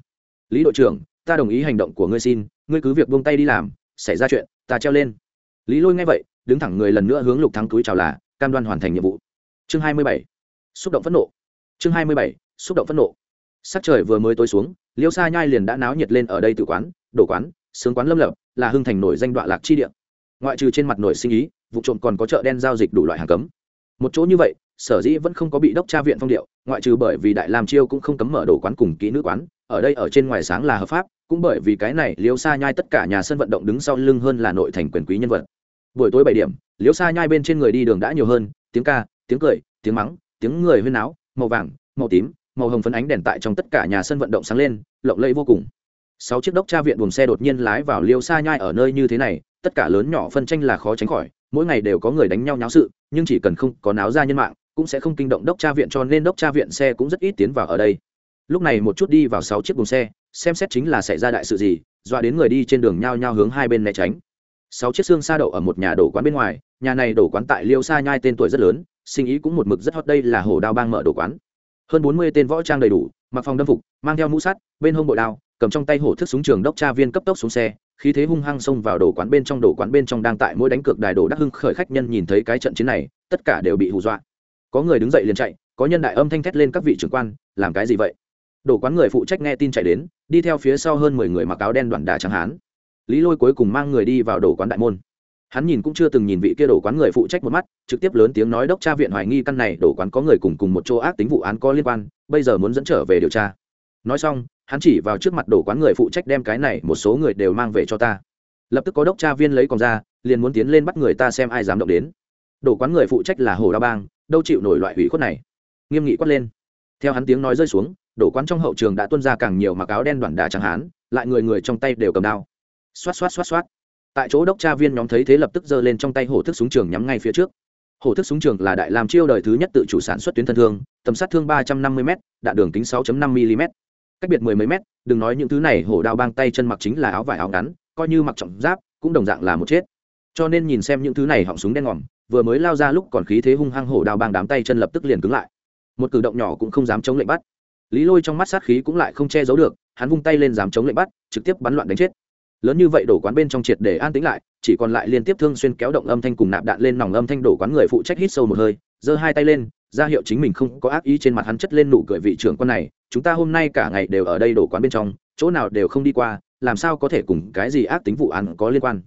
Lý đội trưởng, ta đồng ý hành động của ngươi xin, ngươi cứ việc buông tay đi làm, xảy ra chuyện, ta treo lên. Lý lôi nghe vậy, đứng thẳng người lần nữa hướng lục thắng túi chào là, cam đoan hoàn thành nhiệm vụ. Chương hai mươi bảy. Xúc động phẫn nộ chương hai mươi bảy, xúc động phẫn nộ. Sắc trời vừa mới tối xuống, liêu sa nhai liền đã náo nhiệt lên ở đây tự quán đổ quán, sướng quán lâm lập, là hưng thành nổi danh đoạn lạc chi địa. Ngoại trừ trên mặt nổi sinh ý, vụ trộm còn có chợ đen giao dịch đủ loại hàng cấm. Một chỗ như vậy, sở dĩ vẫn không có bị đốc tra viện phong điệu, ngoại trừ bởi vì đại làm chiêu cũng không cấm mở đồ quán cùng kỹ nữ quán, ở đây ở trên ngoài sáng là hợp pháp, cũng bởi vì cái này liêu sa nhai tất cả nhà sân vận động đứng sau lưng hơn là nội thành quyền quý nhân vật. Buổi tối bảy điểm, liêu sa nhai bên trên người đi đường đã nhiều hơn, tiếng ca, tiếng cười, tiếng mắng, tiếng người huyên náo màu vàng, màu tím, màu hồng phấn ánh đèn tại trong tất cả nhà sân vận động sáng lên, lộng lẫy vô cùng. Sáu chiếc đốc tra viện buồng xe đột nhiên lái vào liêu sa nhai ở nơi như thế này, tất cả lớn nhỏ phân tranh là khó tránh khỏi, mỗi ngày đều có người đánh nhau nháo sự, nhưng chỉ cần không có náo ra nhân mạng, cũng sẽ không kinh động đốc tra viện cho nên đốc tra viện xe cũng rất ít tiến vào ở đây. Lúc này một chút đi vào sáu chiếc buồng xe, xem xét chính là xảy ra đại sự gì, dọa đến người đi trên đường nhao nhao hướng hai bên né tránh. Sáu chiếc xương xa đậu ở một nhà đổ quán bên ngoài, nhà này đổ quán tại liêu sa nhai tên tuổi rất lớn sinh ý cũng một mực rất hot đây là hồ đao bang mở đồ quán. Hơn bốn mươi tên võ trang đầy đủ, mặc phòng đâm phục, mang theo mũ sắt, bên hông bội đao, cầm trong tay hổ thức súng trường đốc tra viên cấp tốc xuống xe, khí thế hung hăng xông vào đồ quán bên trong, đồ quán bên trong đang tại mỗi đánh cược đài đồ đắc hưng khởi khách nhân nhìn thấy cái trận chiến này, tất cả đều bị hù dọa. Có người đứng dậy liền chạy, có nhân đại âm thanh thét lên các vị trưởng quan, làm cái gì vậy? Đồ quán người phụ trách nghe tin chạy đến, đi theo phía sau hơn mười người mặc áo đen đoàn đà trắng hán. Lý lôi cuối cùng mang người đi vào đồ quán đại môn hắn nhìn cũng chưa từng nhìn vị kia đổ quán người phụ trách một mắt, trực tiếp lớn tiếng nói, đốc tra viện hoài nghi căn này đổ quán có người cùng cùng một chỗ ác tính vụ án có liên quan, bây giờ muốn dẫn trở về điều tra. Nói xong, hắn chỉ vào trước mặt đổ quán người phụ trách đem cái này một số người đều mang về cho ta. Lập tức có đốc tra viên lấy còn ra, liền muốn tiến lên bắt người ta xem ai dám động đến. Đổ quán người phụ trách là hồ đa bang, đâu chịu nổi loại hủy khuất này. Nghiêm nghị quát lên. Theo hắn tiếng nói rơi xuống đổ quán trong hậu trường đã tuân ra càng nhiều mặc áo đen đoàn đà chẳng hán, lại người người trong tay đều cầm đao. Xoát xoát xoát xoát tại chỗ đốc tra viên nhóm thấy thế lập tức giơ lên trong tay hổ thức súng trường nhắm ngay phía trước. Hổ thức súng trường là đại làm chiêu đời thứ nhất tự chủ sản xuất tuyến thân thương, tầm sát thương ba trăm năm mươi m đạn đường kính sáu năm mm cách biệt mười mấy mét, đừng nói những thứ này, hổ đao bang tay chân mặc chính là áo vải áo ngắn, coi như mặc trọng giáp, cũng đồng dạng là một chết. Cho nên nhìn xem những thứ này họng súng đen ngòm, vừa mới lao ra lúc còn khí thế hung hăng hổ đao bang đám tay chân lập tức liền cứng lại. Một cử động nhỏ cũng không dám chống lệnh bắt. Lý lôi trong mắt sát khí cũng lại không che giấu được, hắn vung tay lên dám chống lệnh bắt, trực tiếp bắn loạn đánh chết lớn như vậy đổ quán bên trong triệt để an tĩnh lại, chỉ còn lại liên tiếp thương xuyên kéo động âm thanh cùng nạp đạn lên nòng âm thanh đổ quán người phụ trách hít sâu một hơi, giơ hai tay lên, ra hiệu chính mình không có ác ý trên mặt hắn chất lên nụ cười vị trưởng con này, chúng ta hôm nay cả ngày đều ở đây đổ quán bên trong, chỗ nào đều không đi qua, làm sao có thể cùng cái gì ác tính vụ án có liên quan?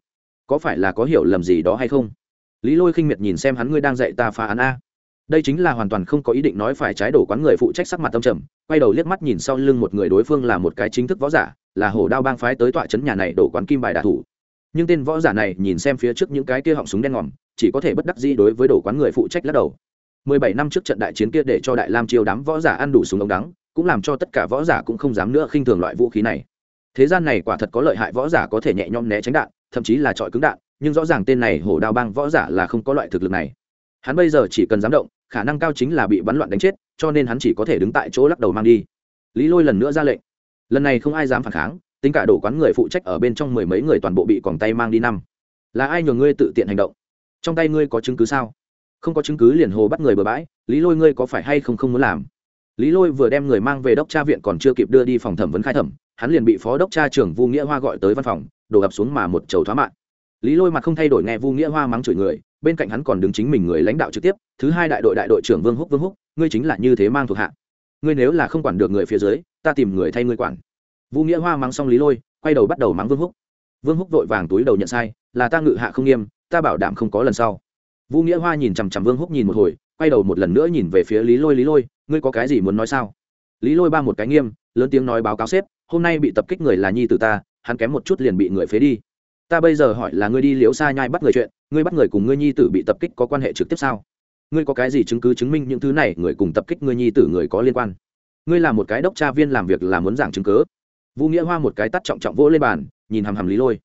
Có phải là có hiểu lầm gì đó hay không? Lý lôi khinh miệt nhìn xem hắn, ngươi đang dạy ta phá án a đây chính là hoàn toàn không có ý định nói phải trái đổ quán người phụ trách sắc mặt tâm trầm, quay đầu liếc mắt nhìn sau lưng một người đối phương là một cái chính thức võ giả, là hổ đao bang phái tới tọa trấn nhà này đổ quán kim bài đạ thủ. Nhưng tên võ giả này nhìn xem phía trước những cái kia họng súng đen ngòm, chỉ có thể bất đắc dĩ đối với đổ quán người phụ trách lắc đầu. Mười bảy năm trước trận đại chiến kia để cho đại lam chiêu đám võ giả ăn đủ súng ống đắng, cũng làm cho tất cả võ giả cũng không dám nữa khinh thường loại vũ khí này. Thế gian này quả thật có lợi hại võ giả có thể nhẹ nhõm né tránh đạn, thậm chí là trọi cứng đạn, nhưng rõ ràng tên này hổ đao bang võ giả là không có loại thực lực này hắn bây giờ chỉ cần dám động, khả năng cao chính là bị bắn loạn đánh chết, cho nên hắn chỉ có thể đứng tại chỗ lắc đầu mang đi. Lý lôi lần nữa ra lệnh. Lần này không ai dám phản kháng, tính cả đổ quán người phụ trách ở bên trong mười mấy người toàn bộ bị còng tay mang đi năm. Là ai nhờ ngươi tự tiện hành động? Trong tay ngươi có chứng cứ sao? Không có chứng cứ liền hồ bắt người bừa bãi, lý lôi ngươi có phải hay không không muốn làm? Lý lôi vừa đem người mang về đốc tra viện còn chưa kịp đưa đi phòng thẩm vấn khai thẩm, hắn liền bị phó đốc cha trưởng vu nghĩa hoa gọi tới văn phòng, đổ ập xuống mà một chầu thoá mạng. Lý lôi mặt không thay đổi nghe vu nghĩa hoa mắng chửi người bên cạnh hắn còn đứng chính mình người lãnh đạo trực tiếp, thứ hai đại đội đại đội trưởng vương húc vương húc, ngươi chính là như thế mang thuộc hạ. Ngươi nếu là không quản được người phía dưới, ta tìm người thay ngươi quản. Vu nghĩa hoa mắng xong lý lôi, quay đầu bắt đầu mắng vương húc. Vương húc vội vàng túi đầu nhận sai, là ta ngự hạ không nghiêm, ta bảo đảm không có lần sau. Vu nghĩa hoa nhìn chằm chằm vương húc nhìn một hồi, quay đầu một lần nữa nhìn về phía lý lôi lý lôi, ngươi có cái gì muốn nói sao? Lý lôi ba một cái nghiêm, lớn tiếng nói báo cáo sếp, hôm nay bị tập kích người là nhi t ta, hắn kém một chút liền bị người phế đi ta bây giờ hỏi là ngươi đi liễu xa nhai bắt người chuyện, ngươi bắt người cùng ngươi nhi tử bị tập kích có quan hệ trực tiếp sao? Ngươi có cái gì chứng cứ chứng minh những thứ này người cùng tập kích ngươi nhi tử người có liên quan? Ngươi là một cái đốc tra viên làm việc là muốn giảng chứng cứ. vũ nghĩa hoa một cái tắt trọng trọng vỗ lên bàn, nhìn hằm hằm lý lôi.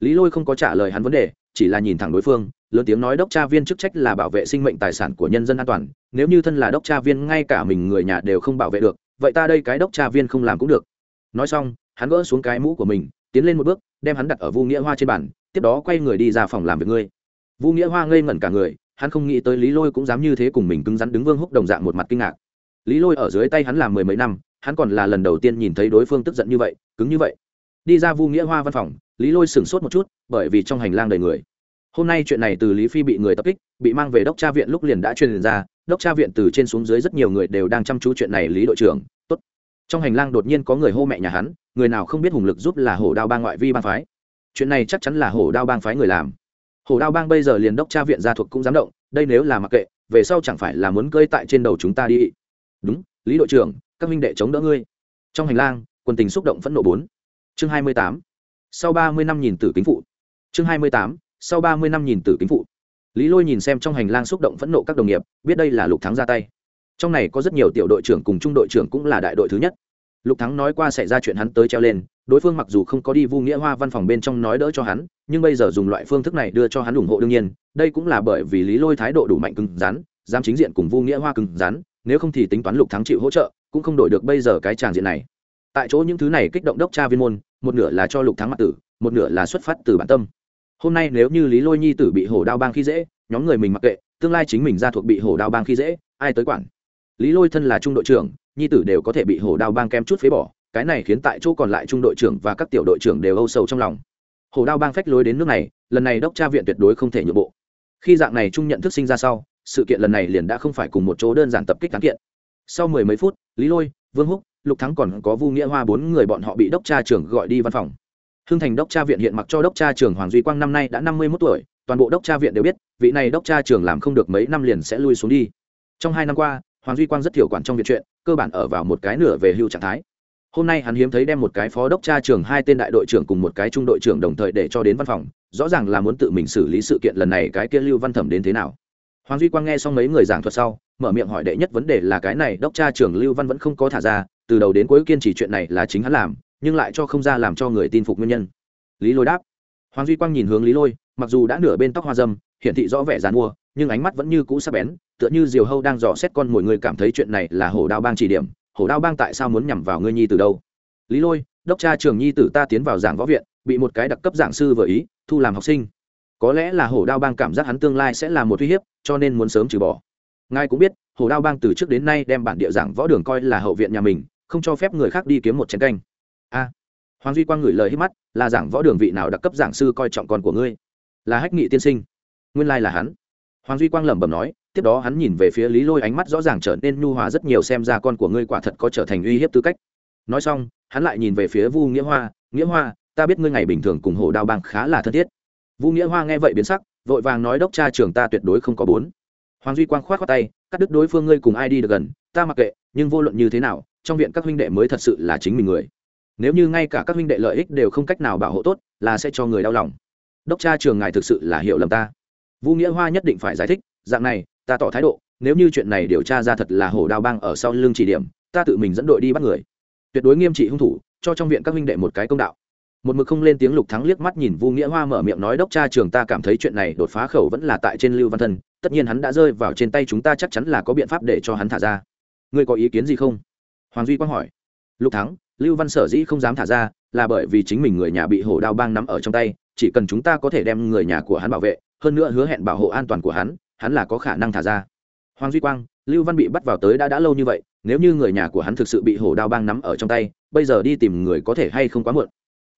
Lý lôi không có trả lời hắn vấn đề, chỉ là nhìn thẳng đối phương, lớn tiếng nói đốc tra viên chức trách là bảo vệ sinh mệnh tài sản của nhân dân an toàn, nếu như thân là đốc tra viên ngay cả mình người nhà đều không bảo vệ được, vậy ta đây cái đốc tra viên không làm cũng được. Nói xong, hắn gỡ xuống cái mũ của mình tiến lên một bước, đem hắn đặt ở vu nghĩa hoa trên bàn, tiếp đó quay người đi ra phòng làm việc ngươi. Vu nghĩa hoa ngây ngẩn cả người, hắn không nghĩ tới lý lôi cũng dám như thế cùng mình cứng rắn đứng vương húc đồng dạng một mặt kinh ngạc. Lý lôi ở dưới tay hắn làm mười mấy năm, hắn còn là lần đầu tiên nhìn thấy đối phương tức giận như vậy, cứng như vậy. Đi ra vu nghĩa hoa văn phòng, lý lôi sửng sốt một chút, bởi vì trong hành lang đầy người. Hôm nay chuyện này từ lý phi bị người tập kích, bị mang về đốc tra viện lúc liền đã truyền ra, đốc tra viện từ trên xuống dưới rất nhiều người đều đang chăm chú chuyện này lý đội trưởng trong hành lang đột nhiên có người hô mẹ nhà hắn, người nào không biết hùng lực giúp là hổ đao bang ngoại vi bang phái. Chuyện này chắc chắn là hổ đao bang phái người làm. Hổ đao bang bây giờ liền đốc tra viện gia thuộc cũng dám động, đây nếu là mặc kệ, về sau chẳng phải là muốn cơi tại trên đầu chúng ta đi. Đúng, lý đội trưởng, các minh đệ chống đỡ ngươi. Trong hành lang, quân tình xúc động phẫn nộ bốn. Chương hai mươi tám. Sau ba mươi năm nhìn tử kính phụ. Chương hai mươi tám. Sau ba mươi năm nhìn tử kính phụ. Lý lôi nhìn xem trong hành lang xúc động phẫn nộ các đồng nghiệp, biết đây là lục thắng ra tay trong này có rất nhiều tiểu đội trưởng cùng trung đội trưởng cũng là đại đội thứ nhất. Lục thắng nói qua xảy ra chuyện hắn tới treo lên, đối phương mặc dù không có đi vu nghĩa hoa văn phòng bên trong nói đỡ cho hắn, nhưng bây giờ dùng loại phương thức này đưa cho hắn ủng hộ đương nhiên, đây cũng là bởi vì lý lôi thái độ đủ mạnh cứng rắn, dám chính diện cùng vu nghĩa hoa cứng rắn, nếu không thì tính toán lục thắng chịu hỗ trợ, cũng không đổi được bây giờ cái tràng diện này. Tại chỗ những thứ này kích động đốc tra viên môn, một nửa là cho lục thắng mặt tử, một nửa là xuất phát từ bản tâm. Hôm nay nếu như lý lôi nhi tử bị hổ đao bang khi dễ, nhóm người mình mặc kệ, tương lai chính mình ra thuộc bị hổ đao bang khi dễ, ai tới quản? Lý lôi thân là trung đội trưởng, nhi tử đều có thể bị hổ đao bang kem chút phế bỏ, cái này khiến tại chỗ còn lại trung đội trưởng và các tiểu đội trưởng đều âu sầu trong lòng. Hổ đao bang phách lối đến nước này, lần này đốc tra viện tuyệt đối không thể nhượng bộ. Khi dạng này trung nhận thức sinh ra sau, sự kiện lần này liền đã không phải cùng một chỗ đơn giản tập kích cán kiện. Sau mười mấy phút, lý lôi, vương húc, lục thắng còn có vu nghĩa hoa bốn người bọn họ bị đốc tra trưởng gọi đi văn phòng. Hưng thành đốc tra viện hiện mặc cho đốc tra trưởng hoàng duy quang năm nay đã năm mươi mốt tuổi, toàn bộ đốc tra viện đều biết, vị này đốc tra trưởng làm không được mấy năm liền sẽ lui xuống đi. Trong hai năm qua hoàng duy quang rất thiểu quản trong việc chuyện, cơ bản ở vào một cái nửa về hưu trạng thái. Hôm nay hắn hiếm thấy đem một cái phó đốc tra trưởng, hai tên đại đội trưởng cùng một cái trung đội trưởng đồng thời để cho đến văn phòng, rõ ràng là muốn tự mình xử lý sự kiện lần này cái kia lưu văn thẩm đến thế nào. Hoàng duy quang nghe xong mấy người giảng thuật sau, mở miệng hỏi đệ nhất vấn đề là cái này, đốc tra trưởng lưu văn vẫn không có thả ra, từ đầu đến cuối kiên trì chuyện này là chính hắn làm, nhưng lại cho không ra làm cho người tin phục nguyên nhân. Lý lôi đáp. Hoàng duy quang nhìn hướng lý lôi, mặc dù đã nửa bên tóc hoa dâm, hiển thị rõ vẻ dàn mua, nhưng ánh mắt vẫn như cũ sắc bén tựa như diều hâu đang dò xét con mồi ngươi cảm thấy chuyện này là hổ đao bang chỉ điểm, hổ đao bang tại sao muốn nhằm vào ngươi nhi từ đâu? Lý lôi, đốc tra trường nhi tử ta tiến vào giảng võ viện, bị một cái đặc cấp giảng sư vừa ý, thu làm học sinh. Có lẽ là hổ đao bang cảm giác hắn tương lai sẽ là một uy hiếp, cho nên muốn sớm trừ bỏ. Ngài cũng biết, hổ đao bang từ trước đến nay đem bản địa giảng võ đường coi là hậu viện nhà mình, không cho phép người khác đi kiếm một chén canh. A. Hoàng duy quang gửi lời hít mắt, là giảng võ đường vị nào đặc cấp giảng sư coi trọng con của ngươi? Là hách nghị tiên sinh. Nguyên lai là hắn. Hoàng duy quang lẩm bẩm nói tiếp đó hắn nhìn về phía lý lôi ánh mắt rõ ràng trở nên nhu hòa rất nhiều xem ra con của ngươi quả thật có trở thành uy hiếp tư cách. Nói xong, hắn lại nhìn về phía vu nghĩa hoa nghĩa hoa, ta biết ngươi ngày bình thường cùng hồ đao bang khá là thân thiết. Vu nghĩa hoa nghe vậy biến sắc, vội vàng nói, đốc cha trường ta tuyệt đối không có bốn. Hoàng duy quang k h o á t khoác tay, cắt đứt đối phương ngươi cùng ai đi được gần, ta mặc kệ, nhưng vô luận như thế nào, trong viện các huynh đệ mới thật sự là chính mình người. Nếu như ngay cả các huynh đệ lợi ích đều không cách nào bảo hộ tốt, là sẽ cho người đau lòng. Đốc cha trường ngài thực sự là hiểu lầm ta. Vũ nghĩa hoa nhất định phải giải thích, dạng này ta tỏ thái độ, nếu như chuyện này điều tra ra thật là hổ đao bang ở sau lưng chỉ điểm, ta tự mình dẫn đội đi bắt người. Tuyệt đối nghiêm trị hung thủ, cho trong viện các huynh đệ một cái công đạo. Một mực không lên tiếng lục thắng liếc mắt nhìn vu nghĩa hoa mở miệng nói, đốc cha trường ta cảm thấy chuyện này đột phá khẩu vẫn là tại trên lưu văn thân, tất nhiên hắn đã rơi vào trên tay chúng ta chắc chắn là có biện pháp để cho hắn thả ra. Ngươi có ý kiến gì không? Hoàng duy quang hỏi. Lục thắng, lưu văn sở dĩ không dám thả ra, là bởi vì chính mình người nhà bị hổ đao bang nắm ở trong tay, chỉ cần chúng ta có thể đem người nhà của hắn bảo vệ, hơn nữa hứa hẹn bảo hộ an toàn của hắn hắn là có khả năng thả ra. Hoàng duy quang, lưu văn bị bắt vào tới đã đã lâu như vậy, nếu như người nhà của hắn thực sự bị hổ đao bang nắm ở trong tay, bây giờ đi tìm người có thể hay không quá muộn.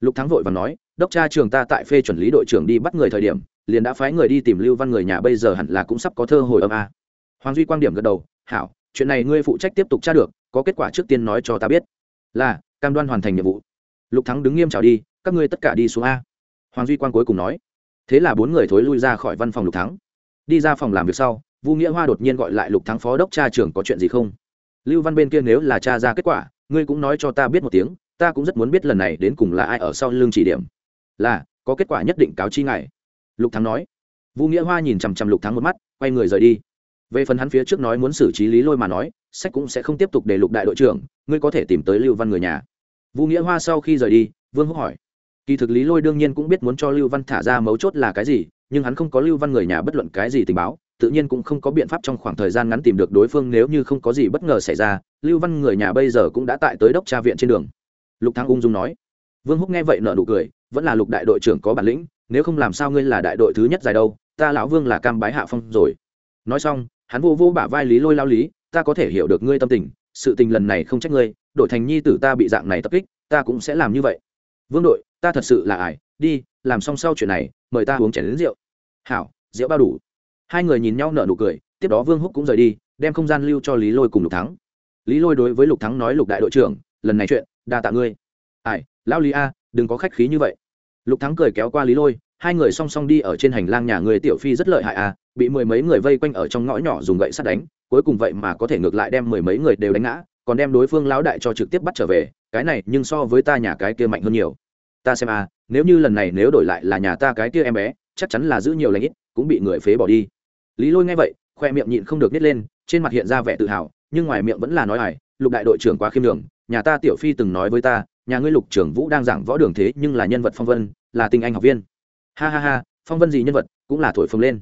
Lục thắng vội và nói, đốc cha trường ta tại phê chuẩn lý đội trưởng đi bắt người thời điểm, liền đã phái người đi tìm lưu văn người nhà bây giờ hẳn là cũng sắp có thơ hồi âm a. Hoàng duy Quang điểm gật đầu, hảo, chuyện này ngươi phụ trách tiếp tục tra được, có kết quả trước tiên nói cho ta biết. Là, cam đoan hoàn thành nhiệm vụ. Lục thắng đứng nghiêm chào đi, các ngươi tất cả đi xuống a. Hoàng duy quang cuối cùng nói, thế là bốn người thối lui ra khỏi văn phòng lục thắng đi ra phòng làm việc sau vũ nghĩa hoa đột nhiên gọi lại lục thắng phó đốc cha trưởng có chuyện gì không? Lưu văn bên kia nếu là cha ra kết quả, ngươi cũng nói cho ta biết một tiếng, ta cũng rất muốn biết lần này đến cùng là ai ở sau lưng chỉ điểm. Là, có kết quả nhất định cáo chi ngài. Lục thắng nói. Vũ nghĩa hoa nhìn chằm chằm lục thắng một mắt, quay người rời đi. Về phần hắn phía trước nói muốn xử trí lý lôi mà nói, sách cũng sẽ không tiếp tục để lục đại đội trưởng, ngươi có thể tìm tới lưu văn người nhà. Vũ nghĩa hoa sau khi rời đi, vương húc hỏi. Kỳ thực lý lôi đương nhiên cũng biết muốn cho lưu văn thả ra mấu chốt là cái gì nhưng hắn không có lưu văn người nhà bất luận cái gì tình báo, tự nhiên cũng không có biện pháp trong khoảng thời gian ngắn tìm được đối phương nếu như không có gì bất ngờ xảy ra, lưu văn người nhà bây giờ cũng đã tại tới đốc tra viện trên đường. Lục Thăng ung dung nói. Vương húc nghe vậy nợ nụ cười, vẫn là lục đại đội trưởng có bản lĩnh, nếu không làm sao ngươi là đại đội thứ nhất dài đâu, ta lão vương là cam bái hạ phong rồi. Nói xong, hắn vô vô bả vai lý lôi lao lý, ta có thể hiểu được ngươi tâm tình, sự tình lần này không trách ngươi, đội thành nhi tử ta bị dạng này tập kích, ta cũng sẽ làm như vậy. Vương đội, ta thật sự là ải đi, làm xong sau chuyện này, mời ta uống chén đến rượu hảo, rượu bao đủ. Hai người nhìn nhau nở nụ cười, tiếp đó vương húc cũng rời đi, đem không gian lưu cho lý lôi cùng lục thắng. Lý lôi đối với lục thắng nói, lục đại đội trưởng, lần này chuyện, đa tạ ngươi. Ai, lão lý a, đừng có khách khí như vậy. Lục thắng cười kéo qua lý lôi, hai người song song đi ở trên hành lang nhà người tiểu phi rất lợi hại a, bị mười mấy người vây quanh ở trong ngõ nhỏ dùng gậy sắt đánh, cuối cùng vậy mà có thể ngược lại đem mười mấy người đều đánh ngã, còn đem đối phương lão đại cho trực tiếp bắt trở về, cái này nhưng so với ta nhà cái kia mạnh hơn nhiều. Ta xem a, nếu như lần này nếu đổi lại là nhà ta cái kia em bé chắc chắn là giữ nhiều lãnh ít, cũng bị người phế bỏ đi. Lý lôi nghe vậy, khoe miệng nhịn không được nít lên, trên mặt hiện ra vẻ tự hào, nhưng ngoài miệng vẫn là nói ải lục đại đội trưởng quá khiêm đường nhà ta tiểu phi từng nói với ta, nhà ngươi lục trưởng vũ đang giảng võ đường thế nhưng là nhân vật phong vân, là tình anh học viên. Ha ha ha, phong vân gì nhân vật, cũng là thổi phồng lên.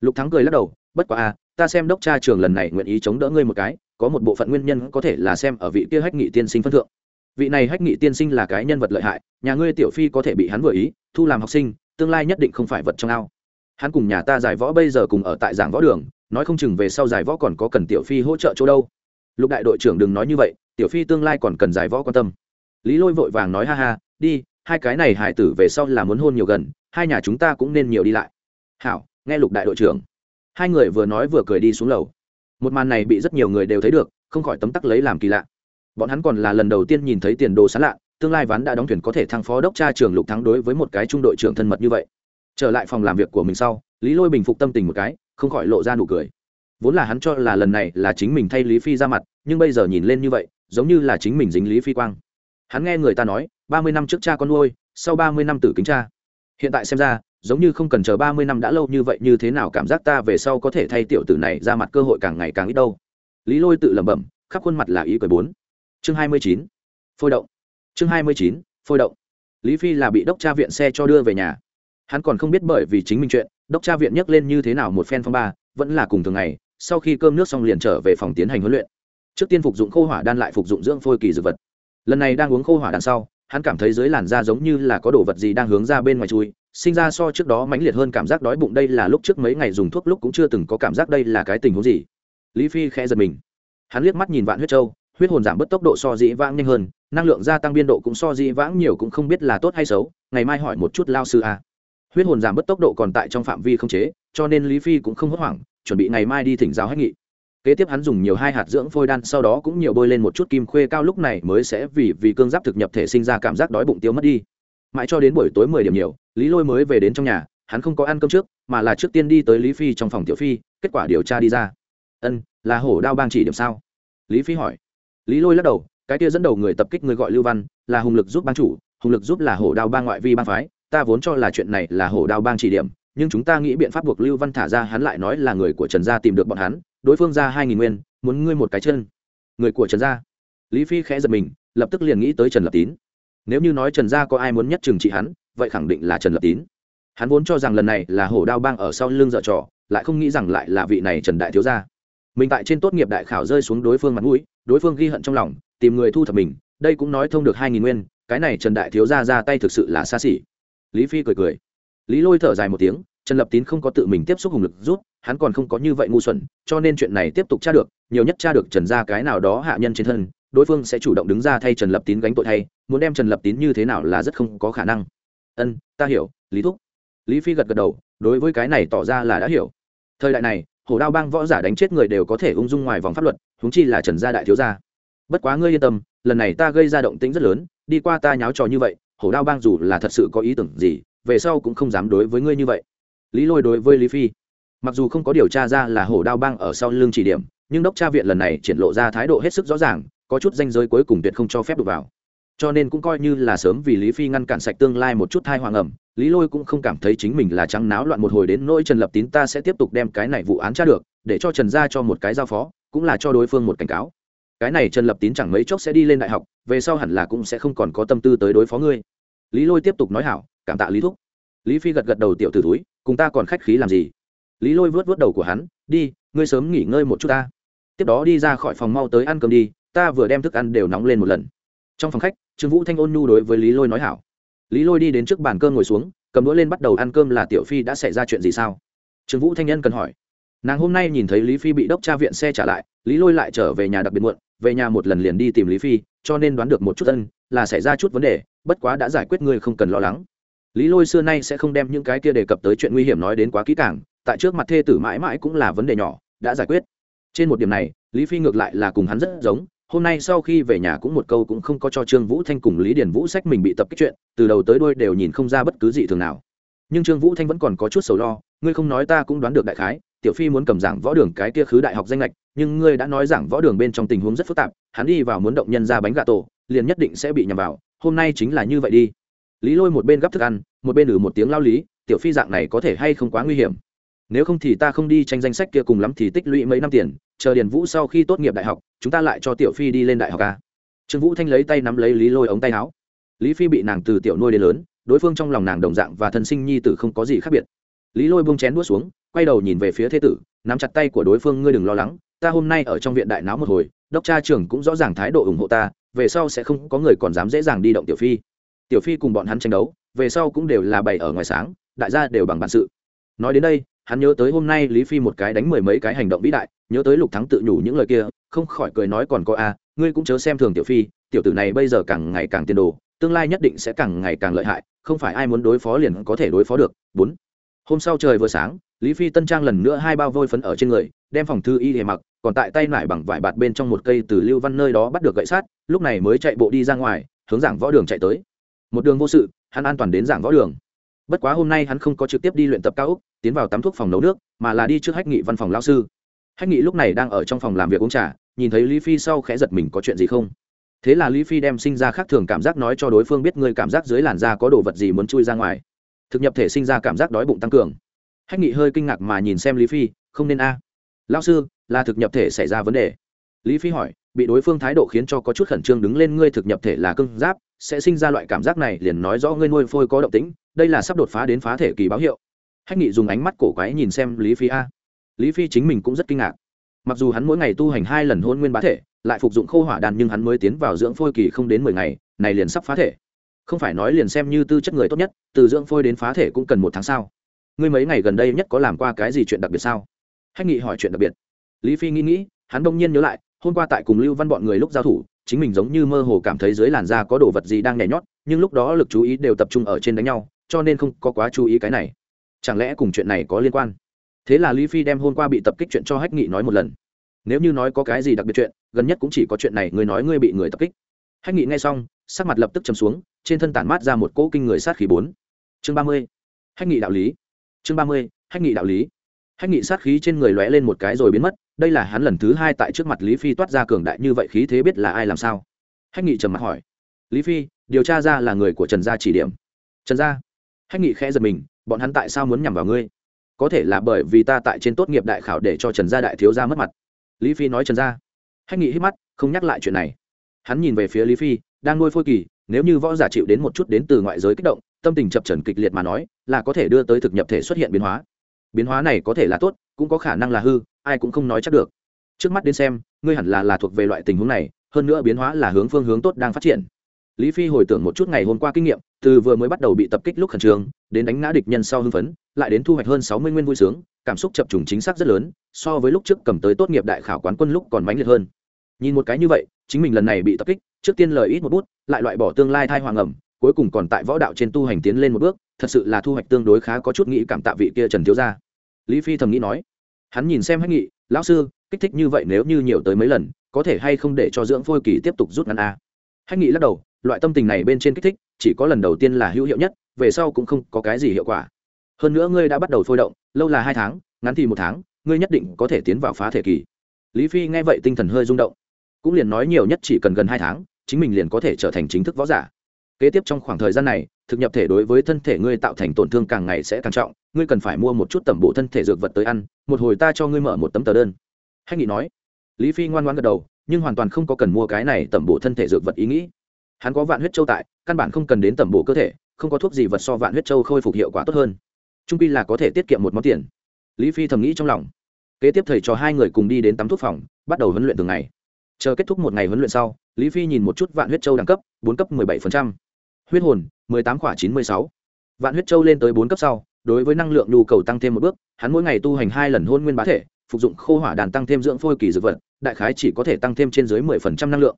Lục thắng cười lắc đầu, bất quá a ta xem đốc cha trường lần này nguyện ý chống đỡ ngươi một cái, có một bộ phận nguyên nhân có thể là xem ở vị kia hách nghị tiên sinh phân thượng. Vị này hách nghị tiên sinh là cái nhân vật lợi hại, nhà ngươi tiểu phi có thể bị hắn vừa ý, thu làm học sinh tương lai nhất định không phải vật trong ao. Hắn cùng nhà ta giải võ bây giờ cùng ở tại giảng võ đường, nói không chừng về sau giải võ còn có cần tiểu phi hỗ trợ chỗ đâu. Lục đại đội trưởng đừng nói như vậy, tiểu phi tương lai còn cần giải võ quan tâm. Lý lôi vội vàng nói ha ha, đi, hai cái này hải tử về sau là muốn hôn nhiều gần, hai nhà chúng ta cũng nên nhiều đi lại. Hảo, nghe lục đại đội trưởng. Hai người vừa nói vừa cười đi xuống lầu. Một màn này bị rất nhiều người đều thấy được, không khỏi tấm tắc lấy làm kỳ lạ. Bọn hắn còn là lần đầu tiên nhìn thấy tiền đồ sán lạ tương lai ván đã đóng thuyền có thể thăng phó đốc tra trường lục thắng đối với một cái trung đội trưởng thân mật như vậy. Trở lại phòng làm việc của mình sau, lý lôi bình phục tâm tình một cái, không khỏi lộ ra nụ cười. Vốn là hắn cho là lần này là chính mình thay lý phi ra mặt, nhưng bây giờ nhìn lên như vậy, giống như là chính mình dính lý phi quang. Hắn nghe người ta nói, ba mươi năm trước cha con nuôi, sau ba mươi năm tử kính cha. Hiện tại xem ra, giống như không cần chờ ba mươi năm đã lâu như vậy, như thế nào cảm giác ta về sau có thể thay tiểu tử này ra mặt cơ hội càng ngày càng ít đâu. Lý lôi tự lẩm bẩm, khắp khuôn mặt là ý cười bốn. Chương hai mươi chín. Phôi động chương hai mươi chín, phôi động. Lý phi là bị đốc tra viện xe cho đưa về nhà. Hắn còn không biết bởi vì chính mình chuyện, đốc tra viện nhắc lên như thế nào một phen phong ba, vẫn là cùng thường ngày, sau khi cơm nước xong liền trở về phòng tiến hành huấn luyện. Trước tiên phục dụng khô hỏa đan lại phục dụng dưỡng phôi kỳ dược vật. Lần này đang uống khô hỏa đan sau, hắn cảm thấy dưới làn da giống như là có đồ vật gì đang hướng ra bên ngoài chui, sinh ra so trước đó mãnh liệt hơn cảm giác đói bụng đây là lúc trước mấy ngày dùng thuốc lúc cũng chưa từng có cảm giác đây là cái tình huống gì. Lý phi khẽ giật mình. Hắn liếc mắt nhìn vạn huyết châu huyết hồn giảm bớt tốc độ so dĩ vãng nhanh hơn, năng lượng gia tăng biên độ cũng so dĩ vãng nhiều cũng không biết là tốt hay xấu, ngày mai hỏi một chút lao sư a. Huyết hồn giảm bớt tốc độ còn tại trong phạm vi không chế, cho nên lý phi cũng không hốt hoảng, chuẩn bị ngày mai đi thỉnh giáo hách nghị. Kế tiếp hắn dùng nhiều hai hạt dưỡng phôi đan, sau đó cũng nhiều bôi lên một chút kim khuê cao lúc này mới sẽ vì vì cương giáp thực nhập thể sinh ra cảm giác đói bụng tiêu mất đi. Mãi cho đến buổi tối mười điểm nhiều, lý lôi mới về đến trong nhà, hắn không có ăn cơm trước, mà là trước tiên đi tới lý phi trong phòng tiểu phi, kết quả điều tra đi ra. Ân, là hổ đao bang chỉ điểm sao? Lý phi hỏi lý lôi lắc đầu, cái kia dẫn đầu người tập kích người gọi lưu văn, là hùng lực giúp ban chủ, hùng lực giúp là hổ đao bang ngoại vi bang phái, ta vốn cho là chuyện này là hổ đao bang chỉ điểm, nhưng chúng ta nghĩ biện pháp buộc lưu văn thả ra, hắn lại nói là người của trần gia tìm được bọn hắn, đối phương ra hai nghìn nguyên, muốn ngươi một cái chân. Người của trần gia. Lý phi khẽ giật mình, lập tức liền nghĩ tới trần lập tín. Nếu như nói trần gia có ai muốn nhất trừng trị hắn, vậy khẳng định là trần lập tín. Hắn vốn cho rằng lần này là hổ đao bang ở sau lưng dợ trò, lại không nghĩ rằng lại là vị này trần đại thiếu gia mình tại trên tốt nghiệp đại khảo rơi xuống đối phương mặt mũi, đối phương ghi hận trong lòng, tìm người thu thập mình, đây cũng nói thông được hai nghìn nguyên, cái này trần đại thiếu gia ra tay thực sự là xa xỉ. Lý phi cười cười. Lý lôi thở dài một tiếng, trần lập tín không có tự mình tiếp xúc hùng lực rút hắn còn không có như vậy ngu xuẩn, cho nên chuyện này tiếp tục tra được, nhiều nhất tra được trần gia cái nào đó hạ nhân trên thân, đối phương sẽ chủ động đứng ra thay trần lập tín gánh tội thay, muốn đem trần lập tín như thế nào là rất không có khả năng. Ân, ta hiểu, lý thúc. Lý phi gật gật đầu, đối với cái này tỏ ra là đã hiểu. Thời đại này hổ đao bang võ giả đánh chết người đều có thể ung dung ngoài vòng pháp luật húng chi là trần gia đại thiếu gia. Bất quá ngươi yên tâm, lần này ta gây ra động tĩnh rất lớn, đi qua ta nháo trò như vậy, hổ đao bang dù là thật sự có ý tưởng gì, về sau cũng không dám đối với ngươi như vậy. Lý lôi đối với lý phi, mặc dù không có điều tra ra là hổ đao bang ở sau lưng chỉ điểm, nhưng đốc tra viện lần này triển lộ ra thái độ hết sức rõ ràng, có chút danh giới cuối cùng tuyệt không cho phép đụng vào cho nên cũng coi như là sớm vì lý phi ngăn cản sạch tương lai một chút thai hoàng ẩm, lý lôi cũng không cảm thấy chính mình là trắng náo loạn một hồi đến nỗi trần lập tín ta sẽ tiếp tục đem cái này vụ án tra được, để cho trần ra cho một cái giao phó, cũng là cho đối phương một cảnh cáo. Cái này trần lập tín chẳng mấy chốc sẽ đi lên đại học, về sau hẳn là cũng sẽ không còn có tâm tư tới đối phó ngươi. Lý lôi tiếp tục nói hảo, cảm tạ lý thúc. Lý phi gật gật đầu tiểu t túi, cùng ta còn khách khí làm gì? Lý lôi vớt vớt đầu của hắn, đi, ngươi sớm nghỉ ngơi một chút ta. Tiếp đó đi ra khỏi phòng mau tới ăn cơm đi, ta vừa đem thức ăn đều nóng lên một lần. Trong phòng khách trương vũ thanh ôn nhu đối với lý lôi nói hảo. Lý lôi đi đến trước bàn cơm ngồi xuống, cầm đũa lên bắt đầu ăn cơm là tiểu phi đã xảy ra chuyện gì sao? Trương vũ thanh nhân cần hỏi. Nàng hôm nay nhìn thấy lý phi bị đốc tra viện xe trả lại, lý lôi lại trở về nhà đặc biệt muộn, về nhà một lần liền đi tìm lý phi, cho nên đoán được một chút ân, là xảy ra chút vấn đề, bất quá đã giải quyết ngươi không cần lo lắng. Lý lôi xưa nay sẽ không đem những cái kia đề cập tới chuyện nguy hiểm nói đến quá kỹ càng, tại trước mặt thê tử mãi mãi cũng là vấn đề nhỏ, đã giải quyết. Trên một điểm này, lý phi ngược lại là cùng hắn rất giống hôm nay sau khi về nhà cũng một câu cũng không có cho trương vũ thanh cùng lý điển vũ sách mình bị tập kích chuyện, từ đầu tới đôi đều nhìn không ra bất cứ gì thường nào. Nhưng trương vũ thanh vẫn còn có chút sầu lo, ngươi không nói ta cũng đoán được đại khái, tiểu phi muốn cầm giảng võ đường cái kia khứ đại học danh lệch nhưng ngươi đã nói giảng võ đường bên trong tình huống rất phức tạp, hắn đi vào muốn động nhân ra bánh gà tổ, liền nhất định sẽ bị nhầm vào, hôm nay chính là như vậy đi. Lý lôi một bên gắp thức ăn, một bên ử một tiếng lao lý, tiểu phi dạng này có thể hay không quá nguy hiểm? Nếu không thì ta không đi tranh danh sách kia cùng lắm thì tích lũy mấy năm tiền chờ điền vũ sau khi tốt nghiệp đại học, chúng ta lại cho tiểu phi đi lên đại học ca trương vũ thanh lấy tay nắm lấy lý lôi ống tay áo. Lý phi bị nàng từ tiểu nuôi đến lớn, đối phương trong lòng nàng đồng dạng và thân sinh nhi tử không có gì khác biệt. Lý lôi bông chén đuốt xuống, quay đầu nhìn về phía thế tử, nắm chặt tay của đối phương, ngươi đừng lo lắng, ta hôm nay ở trong viện đại náo một hồi, đốc cha trưởng cũng rõ ràng thái độ ủng hộ ta, về sau sẽ không có người còn dám dễ dàng đi động tiểu phi. Tiểu phi cùng bọn hắn tranh đấu, về sau cũng đều là bày ở ngoài sáng, đại gia đều bằng bản sự. Nói đến đây hắn nhớ tới hôm nay lý phi một cái đánh mười mấy cái hành động vĩ đại, nhớ tới lục thắng tự nhủ những lời kia, không khỏi cười nói còn có a, ngươi cũng chớ xem thường tiểu phi, tiểu tử này bây giờ càng ngày càng tiền đồ, tương lai nhất định sẽ càng ngày càng lợi hại, không phải ai muốn đối phó liền có thể đối phó được. Bốn, hôm sau trời vừa sáng, lý phi tân trang lần nữa hai bao vôi phấn ở trên người, đem phòng thư y hề mặc, còn tại tay nải bằng vải bạt bên trong một cây từ lưu văn nơi đó bắt được gậy sát, lúc này mới chạy bộ đi ra ngoài, hướng giảng võ đường chạy tới. Một đường vô sự, hắn an toàn đến giảng võ đường. Bất quá hôm nay hắn không có trực tiếp đi luyện tập cao úc tiến vào tắm thuốc phòng nấu nước, mà là đi trước hách nghị văn phòng lao sư. Hách nghị lúc này đang ở trong phòng làm việc uống trà, nhìn thấy lý phi sau khẽ giật mình có chuyện gì không? Thế là lý phi đem sinh ra khác thường cảm giác nói cho đối phương biết người cảm giác dưới làn da có đồ vật gì muốn chui ra ngoài. Thực nhập thể sinh ra cảm giác đói bụng tăng cường. Hách nghị hơi kinh ngạc mà nhìn xem lý phi, không nên a. À. lao sư, là thực nhập thể xảy ra vấn đề. Lý phi hỏi, bị đối phương thái độ khiến cho có chút khẩn trương đứng lên ngươi thực nhập thể là cưng giáp, sẽ sinh ra loại cảm giác này liền nói rõ ngươi nuôi phôi có động tĩnh, đây là sắp đột phá đến phá thể kỳ báo hiệu hách nghị dùng ánh mắt cổ quái nhìn xem lý phi a. Lý phi chính mình cũng rất kinh ngạc. Mặc dù hắn mỗi ngày tu hành hai lần hôn nguyên bá thể, lại phục dụng khô hỏa đàn nhưng hắn mới tiến vào dưỡng phôi kỳ không đến mười ngày, này liền sắp phá thể. Không phải nói liền xem như tư chất người tốt nhất, từ dưỡng phôi đến phá thể cũng cần một tháng sau ngươi mấy ngày gần đây nhất có làm qua cái gì chuyện đặc biệt sao? Hách nghị hỏi chuyện đặc biệt. Lý phi nghĩ nghĩ, hắn đông nhiên nhớ lại, hôm qua tại cùng lưu văn bọn người lúc giao thủ, chính mình giống như mơ hồ cảm thấy dưới làn da có đồ vật gì đang nhảy nhót, nhưng lúc đó lực chú ý đều tập trung ở trên đánh nhau, cho nên không có quá chú ý cái này chẳng lẽ cùng chuyện này có liên quan? Thế là lý phi đem hôm qua bị tập kích chuyện cho hách nghị nói một lần. Nếu như nói có cái gì đặc biệt chuyện, gần nhất cũng chỉ có chuyện này, người nói ngươi bị người tập kích. Hách nghị nghe xong, sắc mặt lập tức chầm xuống, trên thân tản mát ra một cỗ kinh người sát khí bốn. Chương ba mươi, hách nghị đạo lý. Chương ba mươi, hách nghị đạo lý. Hách nghị sát khí trên người lóe lên một cái rồi biến mất, đây là hắn lần thứ hai tại trước mặt lý phi toát ra cường đại như vậy khí thế biết là ai làm sao? Hách nghị trầm mặt hỏi. Lý phi, điều tra ra là người của trần gia chỉ điểm. Trần gia? Hách nghị khẽ giật mình bọn hắn tại sao muốn nhằm vào ngươi? Có thể là bởi vì ta tại trên tốt nghiệp đại khảo để cho trần gia đại thiếu gia mất mặt. Lý phi nói trần gia. Hách nghị hít mắt, không nhắc lại chuyện này. Hắn nhìn về phía lý phi, đang nuôi phôi kỳ, nếu như võ giả chịu đến một chút đến từ ngoại giới kích động, tâm tình chập trần kịch liệt mà nói, là có thể đưa tới thực nhập thể xuất hiện biến hóa. Biến hóa này có thể là tốt, cũng có khả năng là hư, ai cũng không nói chắc được. Trước mắt đến xem, ngươi hẳn là là thuộc về loại tình huống này, hơn nữa biến hóa là hướng phương hướng tốt đang phát triển lý phi hồi tưởng một chút ngày hôm qua kinh nghiệm, từ vừa mới bắt đầu bị tập kích lúc khẩn trương, đến đánh ngã địch nhân sau hưng phấn, lại đến thu hoạch hơn sáu mươi nguyên vui sướng, cảm xúc chập trùng chính xác rất lớn, so với lúc trước cầm tới tốt nghiệp đại khảo quán quân lúc còn mãnh liệt hơn. Nhìn một cái như vậy, chính mình lần này bị tập kích, trước tiên lời ít một bút, lại loại bỏ tương lai thai hoàng ẩm, cuối cùng còn tại võ đạo trên tu hành tiến lên một bước, thật sự là thu hoạch tương đối khá có chút nghĩ cảm tạ vị kia trần thiếu gia. Lý phi thầm nghĩ nói, hắn nhìn xem hách nghị, lão sư, kích thích như vậy nếu như nhiều tới mấy lần, có thể hay không để cho dưỡng phôi kỳ tiếp tục rút ngắn a? Hách nghị lắc đầu, loại tâm tình này bên trên kích thích, chỉ có lần đầu tiên là hữu hiệu nhất, về sau cũng không có cái gì hiệu quả. Hơn nữa ngươi đã bắt đầu phôi động, lâu là hai tháng, ngắn thì một tháng, ngươi nhất định có thể tiến vào phá thể kỳ. Lý phi nghe vậy tinh thần hơi rung động. Cũng liền nói nhiều nhất chỉ cần gần hai tháng, chính mình liền có thể trở thành chính thức võ giả. Kế tiếp trong khoảng thời gian này, thực nhập thể đối với thân thể ngươi tạo thành tổn thương càng ngày sẽ càng trọng, ngươi cần phải mua một chút tẩm bộ thân thể dược vật tới ăn, một hồi ta cho ngươi mở một tấm tờ đơn. Hách nghị nói. Lý phi ngoan ngoan gật đầu nhưng hoàn toàn không có cần mua cái này tẩm bổ thân thể dược vật ý nghĩ. Hắn có vạn huyết châu tại, căn bản không cần đến tẩm bổ cơ thể, không có thuốc gì vật so vạn huyết châu khôi phục hiệu quả tốt hơn. Trung pi là có thể tiết kiệm một món tiền. Lý phi thầm nghĩ trong lòng. Kế tiếp thầy cho hai người cùng đi đến tắm thuốc phòng, bắt đầu huấn luyện từng ngày. Chờ kết thúc một ngày huấn luyện sau, lý phi nhìn một chút vạn huyết châu đẳng cấp, bốn cấp mười bảy phần trăm. Huyết hồn, mười tám khỏa chín mươi sáu. Vạn huyết châu lên tới bốn cấp sau, đối với năng lượng nhu cầu tăng thêm một bước, hắn mỗi ngày tu hành hai lần hôn nguyên bá thể phục dụng khô hỏa đàn tăng thêm dưỡng phôi kỳ dược vật, đại khái chỉ có thể tăng thêm trên dưới mười phần trăm năng lượng.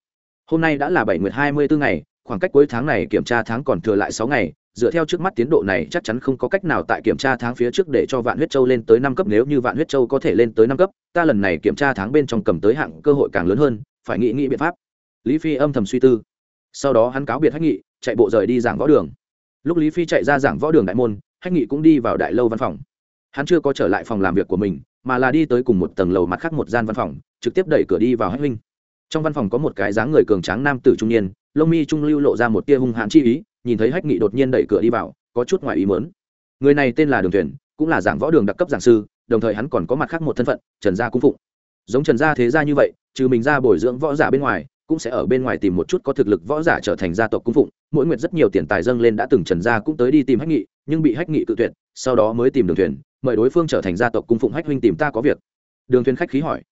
Hôm nay đã là bảy nguyệt hai mươi bốn ngày, khoảng cách cuối tháng này kiểm tra tháng còn thừa lại sáu ngày, dựa theo trước mắt tiến độ này chắc chắn không có cách nào tại kiểm tra tháng phía trước để cho vạn huyết châu lên tới năm cấp, nếu như vạn huyết châu có thể lên tới năm cấp, ta lần này kiểm tra tháng bên trong cầm tới hạng cơ hội càng lớn hơn, phải nghĩ nghĩ biện pháp. Lý phi âm thầm suy tư. Sau đó hắn cáo biệt hách nghị, chạy bộ rời đi giảng võ đường. Lúc lý phi chạy ra giảng võ đường đại môn, hách nghị cũng đi vào đại lâu văn phòng. Hắn chưa có trở lại phòng làm việc của mình mà là đi tới cùng một tầng lầu mặt khác một gian văn phòng, trực tiếp đẩy cửa đi vào hách huynh trong văn phòng có một cái dáng người cường tráng nam tử trung niên, lông mi trung lưu lộ ra một tia hung hãn chi ý, nhìn thấy hách nghị đột nhiên đẩy cửa đi vào, có chút ngoài ý mớn người này tên là đường thuyền, cũng là giảng võ đường đặc cấp giảng sư, đồng thời hắn còn có mặt khác một thân phận, trần gia cung phụng. Giống trần gia thế gia như vậy, trừ mình ra bồi dưỡng võ giả bên ngoài, cũng sẽ ở bên ngoài tìm một chút có thực lực võ giả trở thành gia tộc cung phụng. Mỗi nguyệt rất nhiều tiền tài dâng lên đã từng trần gia cũng tới đi tìm hách nghị, nhưng bị hách nghị tự tuyệt, sau đó mới tìm đường thuyền mời đối phương trở thành gia tộc cung phụng hách huynh tìm ta có việc. Đường thuyền khách khí hỏi.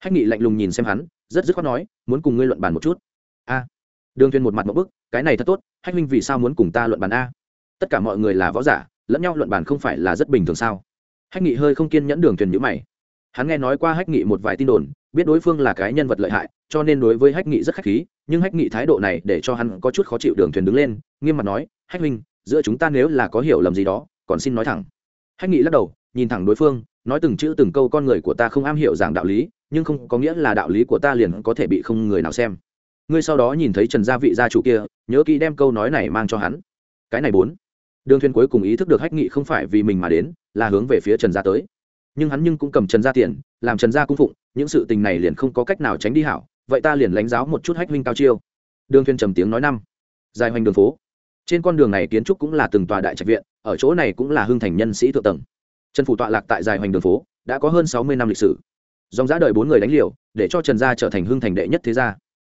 Hách nghị lạnh lùng nhìn xem hắn, rất dứt khoát nói, muốn cùng ngươi luận bàn một chút. A. Đường thuyền một mặt một bức, cái này thật tốt, hách huynh vì sao muốn cùng ta luận bàn a? Tất cả mọi người là võ giả, lẫn nhau luận bàn không phải là rất bình thường sao? Hách nghị hơi không kiên nhẫn đường thuyền nhữ mày. Hắn nghe nói qua hách nghị một vài tin đồn, biết đối phương là cái nhân vật lợi hại, cho nên đối với hách nghị rất khách khí, nhưng hách nghị thái độ này để cho hắn có chút khó chịu đường thuyền đứng lên, nghiêm mặt nói, hách huynh, giữa chúng ta nếu là có hiểu lầm gì đó, còn xin nói thẳng. Hách nghị lắc đầu nhìn thẳng đối phương, nói từng chữ từng câu con người của ta không am hiểu giảng đạo lý, nhưng không có nghĩa là đạo lý của ta liền có thể bị không người nào xem. Ngươi sau đó nhìn thấy trần gia vị gia chủ kia, nhớ kỹ đem câu nói này mang cho hắn. Cái này bốn. Đường thuyền cuối cùng ý thức được hách nghị không phải vì mình mà đến, là hướng về phía trần gia tới. Nhưng hắn nhưng cũng cầm trần gia tiền, làm trần gia cung phụng, những sự tình này liền không có cách nào tránh đi hảo, vậy ta liền lãnh giáo một chút hách huynh cao chiêu. Đường thuyền trầm tiếng nói năm. Dài hoành đường phố. Trên con đường này kiến trúc cũng là từng tòa đại trạch viện, ở chỗ này cũng là hưng thành nhân sĩ thượng tầng trần phủ tọa lạc tại dài hoành đường phố, đã có hơn sáu mươi năm lịch sử. Dòng giã đời bốn người đánh liều, để cho trần gia trở thành hưng thành đệ nhất thế gia.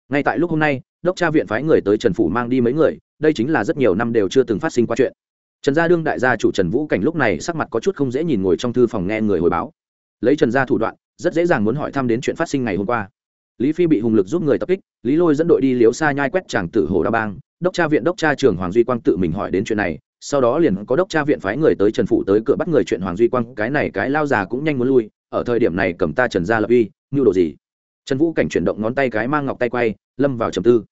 Ngay tại lúc hôm nay, đốc tra viện phái người tới trần phủ mang đi mấy người, đây chính là rất nhiều năm đều chưa từng phát sinh qua chuyện. Trần gia đương đại gia chủ trần vũ cảnh lúc này sắc mặt có chút không dễ nhìn ngồi trong thư phòng nghe người hồi báo. Lấy trần gia thủ đoạn, rất dễ dàng muốn hỏi thăm đến chuyện phát sinh ngày hôm qua. Lý phi bị hùng lực giúp người tập kích, lý lôi dẫn đội đi liếu xa nhai quét tràng tử hồ đa bang. Đốc tra viện đốc tra trường hoàng duy quang tự mình hỏi đến chuyện này sau đó liền có đốc tra viện phái người tới trần phụ tới cửa bắt người chuyện hoàng duy quang, cái này cái lao già cũng nhanh muốn lui, ở thời điểm này cầm ta trần gia lập uy như đồ gì? Trần vũ cảnh chuyển động ngón tay cái mang ngọc tay quay, lâm vào trầm tư.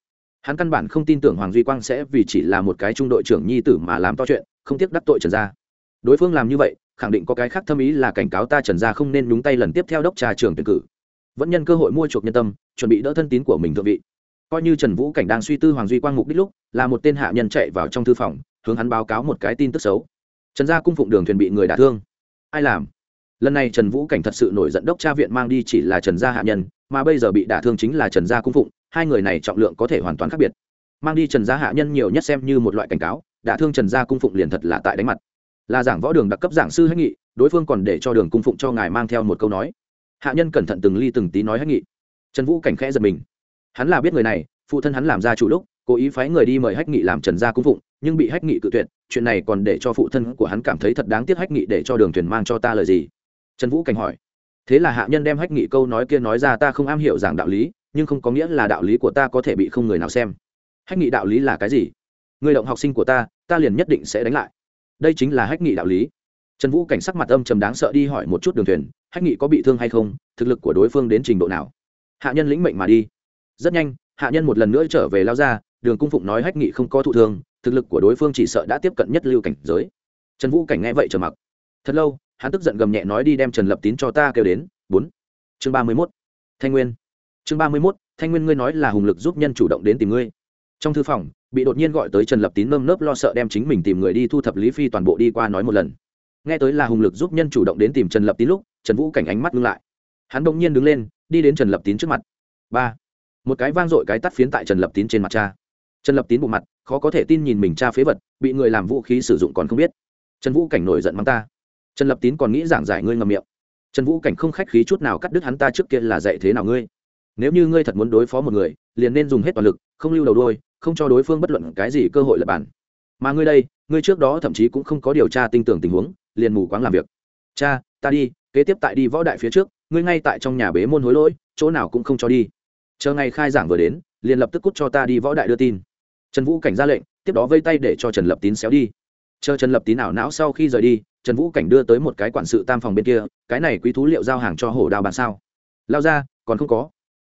Hắn căn bản không tin tưởng hoàng duy quang sẽ vì chỉ là một cái trung đội trưởng nhi tử mà làm to chuyện, không tiếc đắc tội trần gia. Đối phương làm như vậy, khẳng định có cái khác thâm ý là cảnh cáo ta trần gia không nên nhúng tay lần tiếp theo đốc trà trường tuyển cử. Vẫn nhân cơ hội mua chuộc nhân tâm, chuẩn bị đỡ thân tín của mình thượng vị. Coi như trần vũ cảnh đang suy tư hoàng duy quang mục đích lúc, là một tên hạ nhân chạy vào trong thư phòng hướng hắn báo cáo một cái tin tức xấu. Trần gia cung phụng đường thuyền bị người đả thương. Ai làm? Lần này trần vũ cảnh thật sự nổi giận đốc cha viện mang đi chỉ là trần gia hạ nhân, mà bây giờ bị đả thương chính là trần gia cung phụng, hai người này trọng lượng có thể hoàn toàn khác biệt. Mang đi trần gia hạ nhân nhiều nhất xem như một loại cảnh cáo, đả thương trần gia cung phụng liền thật là tại đánh mặt. Là giảng võ đường đặc cấp giảng sư hách nghị, đối phương còn để cho đường cung phụng cho ngài mang theo một câu nói. Hạ nhân cẩn thận từng ly từng tí nói hách nghị. Trần vũ cảnh khẽ giật mình. Hắn là biết người này, phụ thân hắn làm ra chủ lúc cố ý phái người đi mời hách nghị làm trần gia cung phụng, nhưng bị hách nghị cự tuyệt, chuyện này còn để cho phụ thân của hắn cảm thấy thật đáng tiếc hách nghị để cho đường thuyền mang cho ta lời gì? Trần vũ cảnh hỏi. Thế là hạ nhân đem hách nghị câu nói kia nói ra ta không am hiểu giảng đạo lý, nhưng không có nghĩa là đạo lý của ta có thể bị không người nào xem. Hách nghị đạo lý là cái gì? Người động học sinh của ta ta liền nhất định sẽ đánh lại. Đây chính là hách nghị đạo lý. Trần vũ cảnh sắc mặt âm trầm đáng sợ đi hỏi một chút đường thuyền, hách nghị có bị thương hay không, thực lực của đối phương đến trình độ nào? Hạ nhân lĩnh mệnh mà đi. Rất nhanh, hạ nhân một lần nữa trở về lao ra đường cung phụng nói hách nghị không có thụ thương, thực lực của đối phương chỉ sợ đã tiếp cận nhất lưu cảnh giới. Trần vũ cảnh nghe vậy trở mặc. Thật lâu, hắn tức giận gầm nhẹ nói đi đem trần lập tín cho ta kêu đến. Bốn. Chương ba mươi mốt. Thanh nguyên. Chương ba mươi mốt, thanh nguyên ngươi nói là hùng lực giúp nhân chủ động đến tìm ngươi. Trong thư phòng, bị đột nhiên gọi tới trần lập tín nơm nớp lo sợ đem chính mình tìm người đi thu thập lý phi toàn bộ đi qua nói một lần. Nghe tới là hùng lực giúp nhân chủ động đến tìm trần lập tín lúc, trần vũ cảnh ánh mắt ngưng lại. Hắn bỗng nhiên đứng lên, đi đến trần lập tín trước mặt. Ba. Một cái vang dội cái tắt phiến tại trần lập tín trên mặt cha trần lập tín bộ mặt, khó có thể tin nhìn mình cha phế vật, bị người làm vũ khí sử dụng còn không biết. Trần vũ cảnh nổi giận mắng ta. Trần lập tín còn nghĩ giảng giải ngươi ngầm miệng. Trần vũ cảnh không khách khí chút nào cắt đứt hắn ta trước kia là dạy thế nào ngươi. Nếu như ngươi thật muốn đối phó một người, liền nên dùng hết toàn lực, không lưu đầu đôi không cho đối phương bất luận cái gì cơ hội lập bản mà ngươi đây, ngươi trước đó thậm chí cũng không có điều tra tin tưởng tình huống, liền mù quáng làm việc. Cha, ta đi, kế tiếp tại đi võ đại phía trước, ngươi ngay tại trong nhà bế môn hối lỗi, chỗ nào cũng không cho đi. Chờ ngày khai giảng vừa đến, liền lập tức cút cho ta đi võ đại đưa tin trần vũ cảnh ra lệnh, tiếp đó vây tay để cho trần lập tín xéo đi. Chờ trần lập tín ảo não sau khi rời đi, trần vũ cảnh đưa tới một cái quản sự tam phòng bên kia, cái này quý thú liệu giao hàng cho hổ đào bàn sao? Lao ra, còn không có.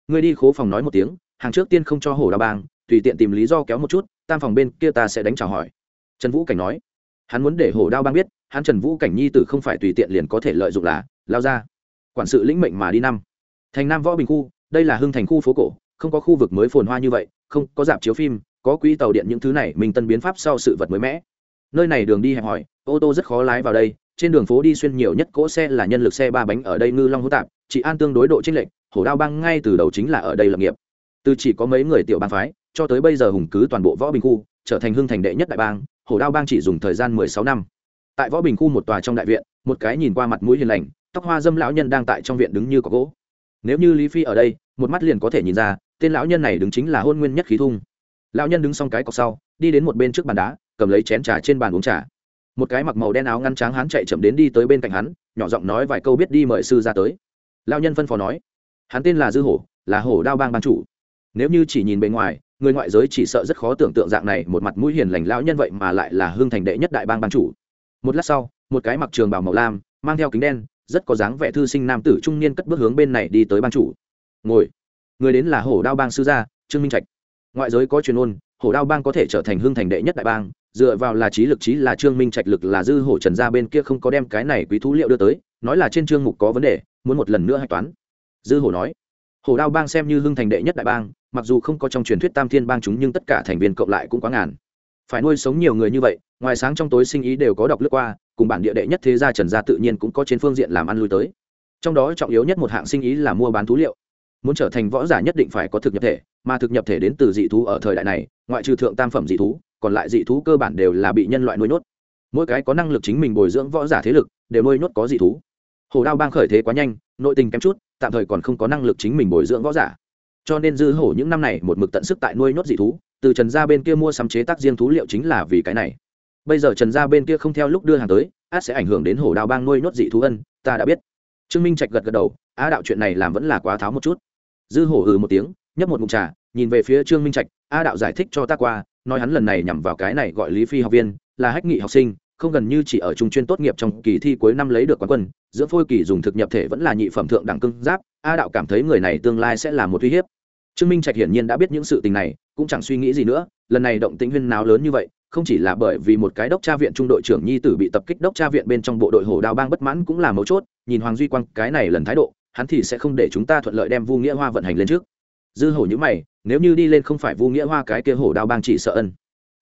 Ngươi đi khố phòng nói một tiếng, hàng trước tiên không cho hổ đào bang tùy tiện tìm lý do kéo một chút, tam phòng bên kia ta sẽ đánh chào hỏi. Trần vũ cảnh nói. Hắn muốn để hổ đao bang biết, hắn trần vũ cảnh nhi tử không phải tùy tiện liền có thể lợi dụng là, lao ra. Quản sự lĩnh mệnh mà đi năm. Thành nam võ bình khu, đây là hưng thành khu phố cổ, không có khu vực mới phồn hoa như vậy, không có dạp chiếu phim có quỹ tàu điện những thứ này mình tân biến pháp sau sự vật mới mẻ. Nơi này đường đi hẹp hòi, ô tô rất khó lái vào đây, trên đường phố đi xuyên nhiều nhất cỗ xe là nhân lực xe ba bánh ở đây ngư long hữu tạp, chị an tương đối độ chênh lệch, hổ đao băng ngay từ đầu chính là ở đây lập nghiệp. Từ chỉ có mấy người tiểu bang phái, cho tới bây giờ hùng cứ toàn bộ võ bình khu, trở thành hưng thành đệ nhất đại bang, hổ đao bang chỉ dùng thời gian mười sáu năm. Tại võ bình khu một tòa trong đại viện, một cái nhìn qua mặt mũi hiền lành, tóc hoa dâm lão nhân đang tại trong viện đứng như có gỗ. Nếu như lý phi ở đây, một mắt liền có thể nhìn ra, tên lão nhân này đứng chính là hôn nguyên nhất khí thung lão nhân đứng xong cái cọc sau, đi đến một bên trước bàn đá, cầm lấy chén trà trên bàn uống trà. Một cái mặc màu đen áo ngăn tráng hắn chạy chậm đến đi tới bên cạnh hắn, nhỏ giọng nói vài câu biết đi mời sư ra tới. Lão nhân phân phó nói, hắn tên là dư hổ, là hổ đao bang ban chủ. Nếu như chỉ nhìn bề ngoài, người ngoại giới chỉ sợ rất khó tưởng tượng dạng này một mặt mũi hiền lành lão nhân vậy mà lại là hương thành đệ nhất đại bang ban chủ. Một lát sau, một cái mặc trường bào màu lam, mang theo kính đen, rất có dáng vẻ thư sinh nam tử trung niên cất bước hướng bên này đi tới ban chủ. Ngồi. Người đến là hổ đao bang sư gia, trương minh trạch ngoại giới có truyền ôn, hổ đao bang có thể trở thành hương thành đệ nhất đại bang, dựa vào là trí lực trí là trương minh trạch lực là dư hổ trần gia bên kia không có đem cái này quý thú liệu đưa tới, nói là trên trương mục có vấn đề, muốn một lần nữa hạch toán. Dư hổ nói, hổ đao bang xem như hưng thành đệ nhất đại bang, mặc dù không có trong truyền thuyết tam thiên bang chúng nhưng tất cả thành viên cộng lại cũng quá ngàn. Phải nuôi sống nhiều người như vậy, ngoài sáng trong tối sinh ý đều có đọc lướt qua, cùng bản địa đệ nhất thế gia trần gia tự nhiên cũng có trên phương diện làm ăn lui tới. Trong đó trọng yếu nhất một hạng sinh ý là mua bán thú liệu muốn trở thành võ giả nhất định phải có thực nhập thể, mà thực nhập thể đến từ dị thú ở thời đại này, ngoại trừ thượng tam phẩm dị thú, còn lại dị thú cơ bản đều là bị nhân loại nuôi nhốt. Mỗi cái có năng lực chính mình bồi dưỡng võ giả thế lực, đều nuôi nhốt có dị thú. Hồ đao bang khởi thế quá nhanh, nội tình kém chút, tạm thời còn không có năng lực chính mình bồi dưỡng võ giả. Cho nên dư hổ những năm này một mực tận sức tại nuôi nhốt dị thú, từ trần gia bên kia mua sắm chế tác riêng thú liệu chính là vì cái này. Bây giờ trần gia bên kia không theo lúc đưa hàng tới, át sẽ ảnh hưởng đến hổ đao bang nuôi nhốt dị thú ân, ta đã biết. Trương minh trạch gật gật đầu, á, đạo chuyện này làm vẫn là quá tháo một chút dư hổ ừ một tiếng, nhấp một mụn trà, nhìn về phía trương minh trạch, a đạo giải thích cho ta qua, nói hắn lần này nhằm vào cái này gọi lý phi học viên, là hách nghị học sinh, không gần như chỉ ở trung chuyên tốt nghiệp trong kỳ thi cuối năm lấy được quán quân, giữa phôi kỳ dùng thực nhập thể vẫn là nhị phẩm thượng đẳng cưng giáp, a đạo cảm thấy người này tương lai sẽ là một uy hiếp. Trương minh trạch hiển nhiên đã biết những sự tình này, cũng chẳng suy nghĩ gì nữa, lần này động tĩnh huyên nào lớn như vậy, không chỉ là bởi vì một cái đốc tra viện trung đội trưởng nhi tử bị tập kích đốc tra viện bên trong bộ đội hổ đao bang bất mãn cũng là mấu chốt, nhìn hoàng duy quang, cái này lần thái độ hắn thì sẽ không để chúng ta thuận lợi đem vu nghĩa hoa vận hành lên trước. Dư hổ như mày, nếu như đi lên không phải vu nghĩa hoa cái kia hổ đao bang chỉ sợ ân.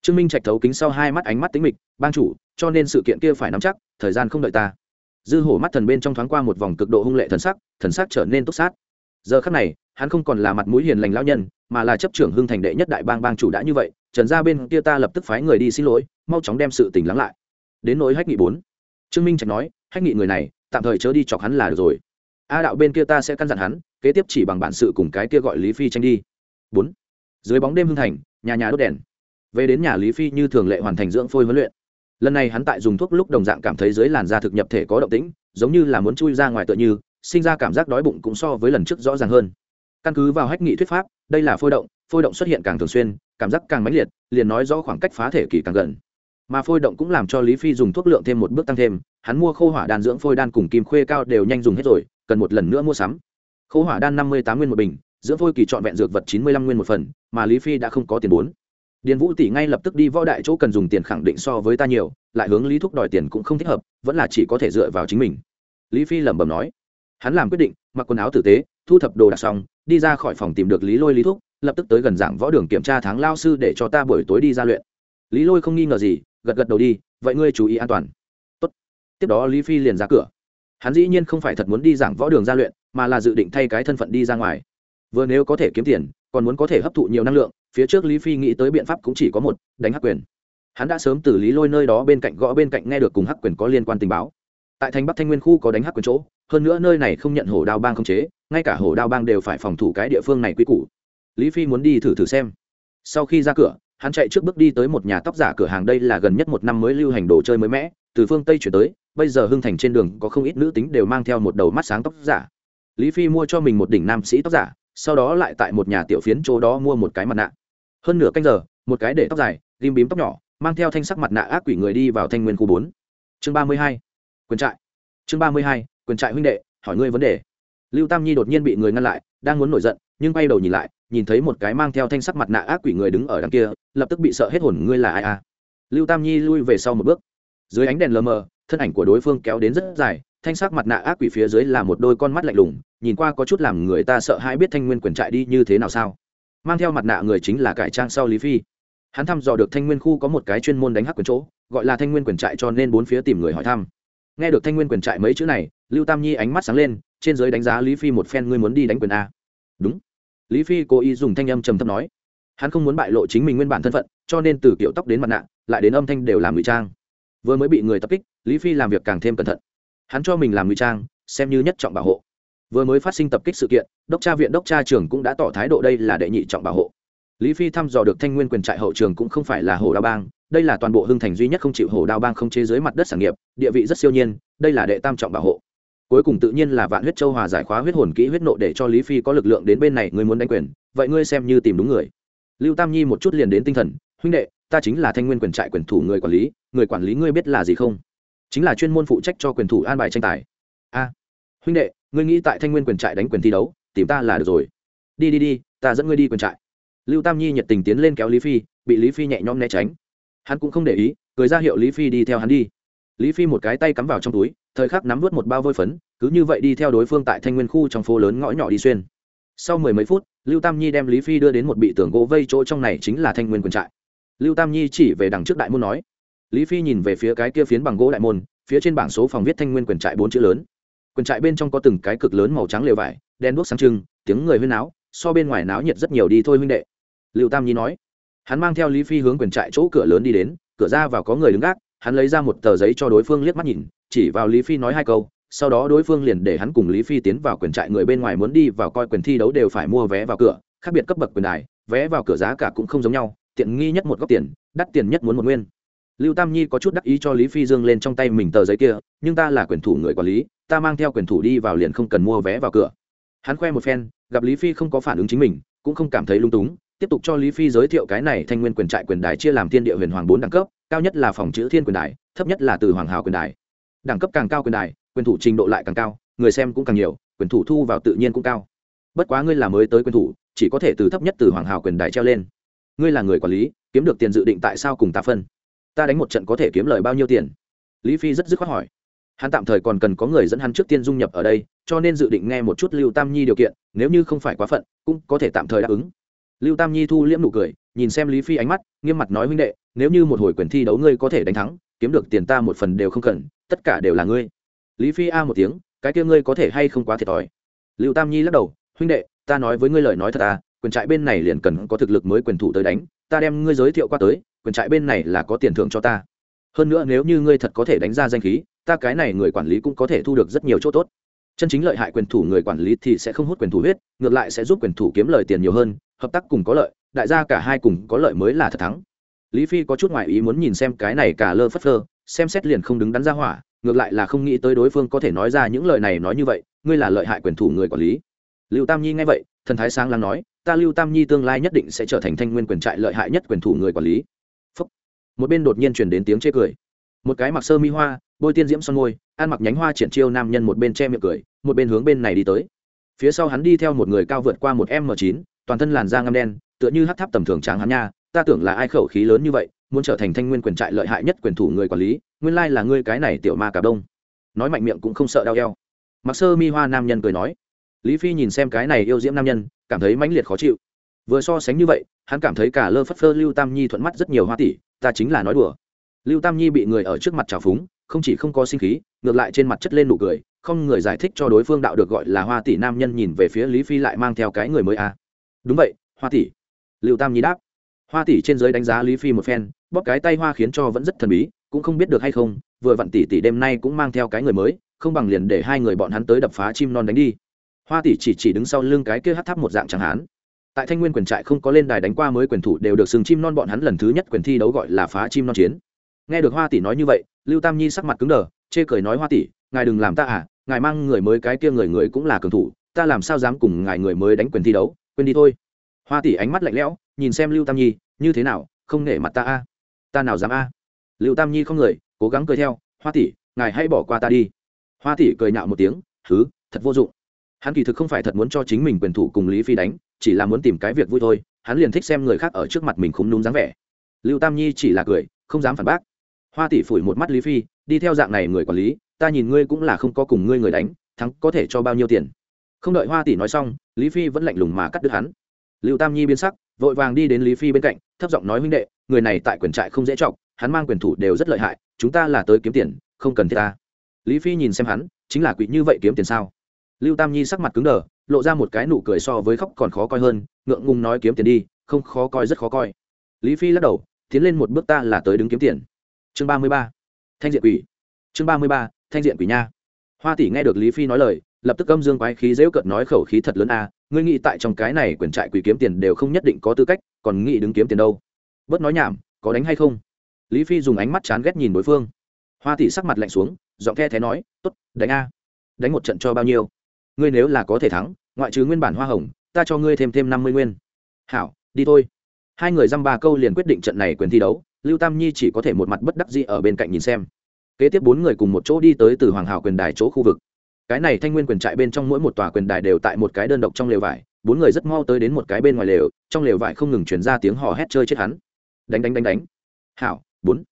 Trương minh trạch thấu kính sau hai mắt ánh mắt tính mịch, bang chủ, cho nên sự kiện kia phải nắm chắc, thời gian không đợi ta. Dư hổ mắt thần bên trong thoáng qua một vòng cực độ hung lệ thần sắc thần sắc trở nên túc sát. Giờ khắc này, hắn không còn là mặt mũi hiền lành lão nhân, mà là chấp trưởng hưng thành đệ nhất đại bang bang chủ đã như vậy, trần gia bên kia ta lập tức phái người đi xin lỗi, mau chóng đem sự tình lắng lại. Đến nỗi hách nghị bốn. Trương minh trạch nói, hách nghị người này, tạm thời chớ đi chọc hắn là được rồi a đạo bên kia ta sẽ căn dặn hắn, kế tiếp chỉ bằng bản sự cùng cái kia gọi lý phi tranh đi. Bốn. Dưới bóng đêm hưng thành, nhà nhà đốt đèn. Về đến nhà lý phi như thường lệ hoàn thành dưỡng phôi huấn luyện. Lần này hắn tại dùng thuốc lúc đồng dạng cảm thấy dưới làn da thực nhập thể có động tĩnh, giống như là muốn chui ra ngoài tựa như, sinh ra cảm giác đói bụng cũng so với lần trước rõ ràng hơn. Căn cứ vào hách nghị thuyết pháp, đây là phôi động phôi động xuất hiện càng thường xuyên, cảm giác càng mãnh liệt, liền nói rõ khoảng cách phá thể kỳ càng gần. Mà phôi động cũng làm cho lý phi dùng thuốc lượng thêm một bước tăng thêm, hắn mua khô hỏa đan dưỡng phôi đan cùng kim khuê cao đều nhanh dùng hết rồi cần một lần nữa mua sắm. Khô hỏa đan năm mươi tám nguyên một bình, dưỡng phôi kỳ trọn vẹn dược vật chín mươi lăm nguyên một phần, mà lý phi đã không có tiền bốn. Điền vũ tỷ ngay lập tức đi võ đại chỗ cần dùng tiền khẳng định so với ta nhiều, lại hướng lý thúc đòi tiền cũng không thích hợp, vẫn là chỉ có thể dựa vào chính mình. Lý phi lẩm bẩm nói. Hắn làm quyết định, mặc quần áo tử tế, thu thập đồ đạc xong, đi ra khỏi phòng tìm được lý lôi lý thúc, lập tức tới gần giảng võ đường kiểm tra tháng lao sư để cho ta buổi tối đi ra luyện. Lý lôi không nghi ngờ gì, gật gật đầu đi, vậy ngươi chú ý an toàn. Tốt. tiếp đó lý phi liền ra cửa hắn dĩ nhiên không phải thật muốn đi giảng võ đường ra luyện, mà là dự định thay cái thân phận đi ra ngoài. Vừa nếu có thể kiếm tiền, còn muốn có thể hấp thụ nhiều năng lượng, phía trước lý phi nghĩ tới biện pháp cũng chỉ có một, đánh hắc quyền. Hắn đã sớm từ lý lôi nơi đó bên cạnh gõ bên cạnh nghe được cùng hắc quyền có liên quan tình báo. Tại thành bắc thanh nguyên khu có đánh hắc quyền chỗ, hơn nữa nơi này không nhận hổ đao bang không chế, ngay cả hổ đao bang đều phải phòng thủ cái địa phương này quy củ. Lý phi muốn đi thử thử xem. Sau khi ra cửa hắn chạy trước bước đi tới một nhà tóc giả cửa hàng, đây là gần nhất một năm mới lưu hành đồ chơi mới mẻ, từ phương tây chuyển tới, bây giờ hưng thành trên đường có không ít nữ tính đều mang theo một đầu mắt sáng tóc giả. Lý phi mua cho mình một đỉnh nam sĩ tóc giả, sau đó lại tại một nhà tiểu phiến chỗ đó mua một cái mặt nạ. Hơn nửa canh giờ, một cái để tóc dài ghim bím tóc nhỏ, mang theo thanh sắc mặt nạ ác quỷ người đi vào thanh nguyên khu bốn. Chương ba mươi hai, quyền trại. Chương ba mươi hai, quyền trại huynh đệ, hỏi ngươi vấn đề. Lưu tam nhi đột nhiên bị người ngăn lại, đang muốn nổi giận, nhưng quay đầu nhìn lại nhìn thấy một cái mang theo thanh sắc mặt nạ ác quỷ người đứng ở đằng kia, lập tức bị sợ hết hồn, ngươi là ai à? Lưu tam nhi lui về sau một bước. Dưới ánh đèn lờ mờ, thân ảnh của đối phương kéo đến rất dài, thanh sắc mặt nạ ác quỷ phía dưới là một đôi con mắt lạnh lùng, nhìn qua có chút làm người ta sợ hãi biết thanh nguyên quyền trại đi như thế nào sao. Mang theo mặt nạ người chính là cải trang sau lý phi. Hắn thăm dò được thanh nguyên khu có một cái chuyên môn đánh hắc quyền chỗ, gọi là thanh nguyên quyền trại cho nên bốn phía tìm người hỏi thăm. Nghe được thanh nguyên quyền trại mấy chữ này, lưu tam nhi ánh mắt sáng lên, trên giới đánh giá lý phi một phen, ngươi muốn đi đánh quyền a. Đúng lý phi cố ý dùng thanh âm trầm thấp nói. Hắn không muốn bại lộ chính mình nguyên bản thân phận, cho nên từ kiểu tóc đến mặt nạ, lại đến âm thanh đều làm ngụy trang. Vừa mới bị người tập kích, lý phi làm việc càng thêm cẩn thận. Hắn cho mình làm ngụy trang, xem như nhất trọng bảo hộ. Vừa mới phát sinh tập kích sự kiện, đốc tra viện đốc tra trưởng cũng đã tỏ thái độ đây là đệ nhị trọng bảo hộ. Lý phi thăm dò được thanh nguyên quyền trại hậu trường cũng không phải là hồ đao bang, đây là toàn bộ hưng thành duy nhất không chịu hồ đao bang không chế dưới mặt đất sản nghiệp, địa vị rất siêu nhiên, đây là đệ tam trọng bảo hộ cuối cùng tự nhiên là vạn huyết châu hòa giải khóa huyết hồn kỹ huyết nộ để cho lý phi có lực lượng đến bên này, ngươi muốn đánh quyền, vậy ngươi xem như tìm đúng người. Lưu tam nhi một chút liền đến tinh thần, huynh đệ, ta chính là thanh nguyên quyền trại quyền thủ người quản lý, người quản lý ngươi biết là gì không? Chính là chuyên môn phụ trách cho quyền thủ an bài tranh tài. A, huynh đệ, ngươi nghĩ tại thanh nguyên quyền trại đánh quyền thi đấu, tìm ta là được rồi. Đi đi đi, ta dẫn ngươi đi quyền trại. Lưu tam nhi nhiệt tình tiến lên kéo lý phi, bị lý phi nhẹ nhõm né tránh. Hắn cũng không để ý, cười ra hiệu lý phi đi theo hắn đi. Lý phi một cái tay cắm vào trong túi thời khắc nắm vớt một bao vôi phấn, cứ như vậy đi theo đối phương tại thanh nguyên khu trong phố lớn ngõ nhỏ đi xuyên. Sau mười mấy phút, lưu tam nhi đem lý phi đưa đến một bị tường gỗ vây chỗ trong này chính là thanh nguyên quyền trại. Lưu tam nhi chỉ về đằng trước đại môn nói. Lý phi nhìn về phía cái kia phiến bằng gỗ đại môn, phía trên bảng số phòng viết thanh nguyên quyền trại bốn chữ lớn. Quyền trại bên trong có từng cái cực lớn màu trắng lều vải, đen đuốc sáng trưng, tiếng người huyên náo, so bên ngoài náo nhiệt rất nhiều đi thôi huynh đệ. Lưu tam nhi nói. Hắn mang theo lý phi hướng quyền trại chỗ cửa lớn đi đến, cửa ra vào có người đứng gác, hắn lấy ra một tờ giấy cho đối phương liếc mắt nhìn chỉ vào lý phi nói hai câu, sau đó đối phương liền để hắn cùng lý phi tiến vào quyền trại người bên ngoài muốn đi vào coi quyền thi đấu đều phải mua vé vào cửa, khác biệt cấp bậc quyền đài, vé vào cửa giá cả cũng không giống nhau, tiện nghi nhất một góc tiền, đắt tiền nhất muốn một nguyên. Lưu tam nhi có chút đắc ý cho lý phi dương lên trong tay mình tờ giấy kia, nhưng ta là quyền thủ người quản lý, ta mang theo quyền thủ đi vào liền không cần mua vé vào cửa. Hắn khoe một phen, gặp lý phi không có phản ứng chính mình, cũng không cảm thấy lung túng, tiếp tục cho lý phi giới thiệu cái này thanh nguyên quyền trại quyền đài chia làm thiên địa huyền hoàng bốn đẳng cấp, cao nhất là phòng chữ thiên quyền đài, thấp nhất là từ hoàng hào quyền đài đẳng cấp càng cao quyền đài, quyền thủ trình độ lại càng cao, người xem cũng càng nhiều, quyền thủ thu vào tự nhiên cũng cao. Bất quá ngươi là mới tới quyền thủ, chỉ có thể từ thấp nhất từ hoàng hào quyền đài treo lên. Ngươi là người quản lý, kiếm được tiền dự định tại sao cùng ta phân? Ta đánh một trận có thể kiếm lời bao nhiêu tiền? Lý phi rất dứt khoát hỏi. Hắn tạm thời còn cần có người dẫn hắn trước tiên dung nhập ở đây, cho nên dự định nghe một chút lưu tam nhi điều kiện, nếu như không phải quá phận, cũng có thể tạm thời đáp ứng. Lưu tam nhi thu liễm nụ cười nhìn xem lý phi ánh mắt, nghiêm mặt nói, huynh đệ, nếu như một hồi quyền thi đấu ngươi có thể đánh thắng, kiếm được tiền ta một phần đều không cần, tất cả đều là ngươi. Lý phi a một tiếng, cái kia ngươi có thể hay không quá thiệt thòi? Liệu tam nhi lắc đầu, huynh đệ, ta nói với ngươi lời nói thật à quyền trại bên này liền cần có thực lực mới quyền thủ tới đánh, ta đem ngươi giới thiệu qua tới, quyền trại bên này là có tiền thưởng cho ta. Hơn nữa nếu như ngươi thật có thể đánh ra danh khí, ta cái này người quản lý cũng có thể thu được rất nhiều chỗ tốt. Chân chính lợi hại quyền thủ người quản lý thì sẽ không hút quyền thủ huyết, ngược lại sẽ giúp quyền thủ kiếm lời tiền nhiều hơn, hợp tác cùng có lợi đại gia cả hai cùng có lợi mới là thật thắng. Lý phi có chút ngoại ý muốn nhìn xem cái này cả lơ phất lơ xem xét liền không đứng đắn ra hỏa, ngược lại là không nghĩ tới đối phương có thể nói ra những lời này nói như vậy, ngươi là lợi hại quyền thủ người quản lý. Lưu tam nhi nghe vậy, thần thái sáng lắng nói, ta lưu tam nhi tương lai nhất định sẽ trở thành thanh nguyên quyền trại lợi hại nhất quyền thủ người quản lý. Phúc. một bên đột nhiên truyền đến tiếng chê cười. Một cái mặc sơ mi hoa, bôi tiên diễm son môi, ăn mặc nhánh hoa triển chiêu nam nhân một bên che miệng cười, một bên hướng bên này đi tới. Phía sau hắn đi theo một người cao vượt qua một m chín, toàn thân làn da ngăm đen tựa như hát tháp tầm thường tráng hắn nha, ta tưởng là ai khẩu khí lớn như vậy, muốn trở thành thanh nguyên quyền trại lợi hại nhất quyền thủ người quản lý, nguyên lai là ngươi cái này tiểu ma cả đông. Nói mạnh miệng cũng không sợ đau eo. Mặc sơ mi hoa nam nhân cười nói. Lý phi nhìn xem cái này yêu diễm nam nhân, cảm thấy mãnh liệt khó chịu. Vừa so sánh như vậy, hắn cảm thấy cả lơ phất phơ lưu tam nhi thuận mắt rất nhiều hoa tỷ, ta chính là nói đùa. Lưu tam nhi bị người ở trước mặt trào phúng, không chỉ không có sinh khí, ngược lại trên mặt chất lên nụ cười, không người giải thích cho đối phương đạo được gọi là hoa tỷ nam nhân nhìn về phía lý phi lại mang theo cái người mới à. đúng vậy, hoa tỷ lưu tam nhi đáp. Hoa tỷ trên giới đánh giá lý phi một phen, bóp cái tay hoa khiến cho vẫn rất thần bí, cũng không biết được hay không, vừa vặn tỷ tỷ đêm nay cũng mang theo cái người mới, không bằng liền để hai người bọn hắn tới đập phá chim non đánh đi. Hoa tỷ chỉ chỉ đứng sau lưng cái kia hát tháp một dạng chẳng hán tại thanh nguyên quyền trại không có lên đài đánh qua mới quyền thủ đều được sừng chim non bọn hắn lần thứ nhất quyền thi đấu gọi là phá chim non chiến. Nghe được hoa tỷ nói như vậy, lưu tam nhi sắc mặt cứng đờ, chê cười nói hoa tỷ, ngài đừng làm ta à ngài mang người mới cái kia người người cũng là cường thủ, ta làm sao dám cùng ngài người mới đánh quyền thi đấu, quên đi thôi hoa tỷ ánh mắt lạnh lẽo, nhìn xem lưu tam nhi, như thế nào, không nể mặt ta a? Ta nào dám a? Lưu tam nhi không người, cố gắng cười theo, hoa tỷ, ngài hãy bỏ qua ta đi. Hoa tỷ cười nhạo một tiếng thứ thật vô dụng. Hắn kỳ thực không phải thật muốn cho chính mình quyền thủ cùng lý phi đánh, chỉ là muốn tìm cái việc vui thôi, hắn liền thích xem người khác ở trước mặt mình không núm dáng vẻ. Lưu tam nhi chỉ là cười, không dám phản bác. Hoa tỷ phủi một mắt lý phi, đi theo dạng này người quản lý, ta nhìn ngươi cũng là không có cùng ngươi người đánh, thắng có thể cho bao nhiêu tiền? Không đợi hoa tỷ nói xong, lý phi vẫn lạnh lùng mà cắt đứt hắn lưu tam nhi biến sắc, vội vàng đi đến lý phi bên cạnh, thấp giọng nói, huynh đệ, người này tại quyền trại không dễ chọc, hắn mang quyền thủ đều rất lợi hại, chúng ta là tới kiếm tiền, không cần thiết ta. Lý phi nhìn xem hắn, chính là quỷ như vậy kiếm tiền sao? Lưu tam nhi sắc mặt cứng đờ, lộ ra một cái nụ cười so với khóc còn khó coi hơn, ngượng ngùng nói, kiếm tiền đi, không khó coi, rất khó coi. Lý phi lắc đầu, tiến lên một bước ta là tới đứng kiếm tiền. Chương ba mươi ba, thanh diện quỷ. Chương ba mươi ba, thanh diện quỷ nha. Hoa tỷ nghe được lý phi nói lời, lập tức âm dương quái khí dễu cợt nói, khẩu khí thật lớn a ngươi nghĩ tại trong cái này quyền trại quỷ kiếm tiền đều không nhất định có tư cách, còn nghĩ đứng kiếm tiền đâu? Bớt nói nhảm, có đánh hay không? Lý phi dùng ánh mắt chán ghét nhìn đối phương. Hoa tỷ sắc mặt lạnh xuống, giọng the thế nói t ố t đánh a. Đánh một trận cho bao nhiêu? Ngươi nếu là có thể thắng, ngoại trừ nguyên bản hoa hồng, ta cho ngươi thêm thêm năm mươi nguyên. Hảo, đi thôi. Hai người dăm ba câu liền quyết định trận này quyền thi đấu, lưu tam nhi chỉ có thể một mặt bất đắc dĩ ở bên cạnh nhìn xem. Kế tiếp bốn người cùng một chỗ đi tới từ hoàng hào quyền đài chỗ khu vực cái này thanh nguyên quyền trại bên trong mỗi một tòa quyền đài đều tại một cái đơn độc trong lều vải, bốn người rất mau tới đến một cái bên ngoài lều, trong lều vải không ngừng chuyển ra tiếng hò hét chơi chết hắn. Đánh đánh đánh đánh. Hảo, bốn.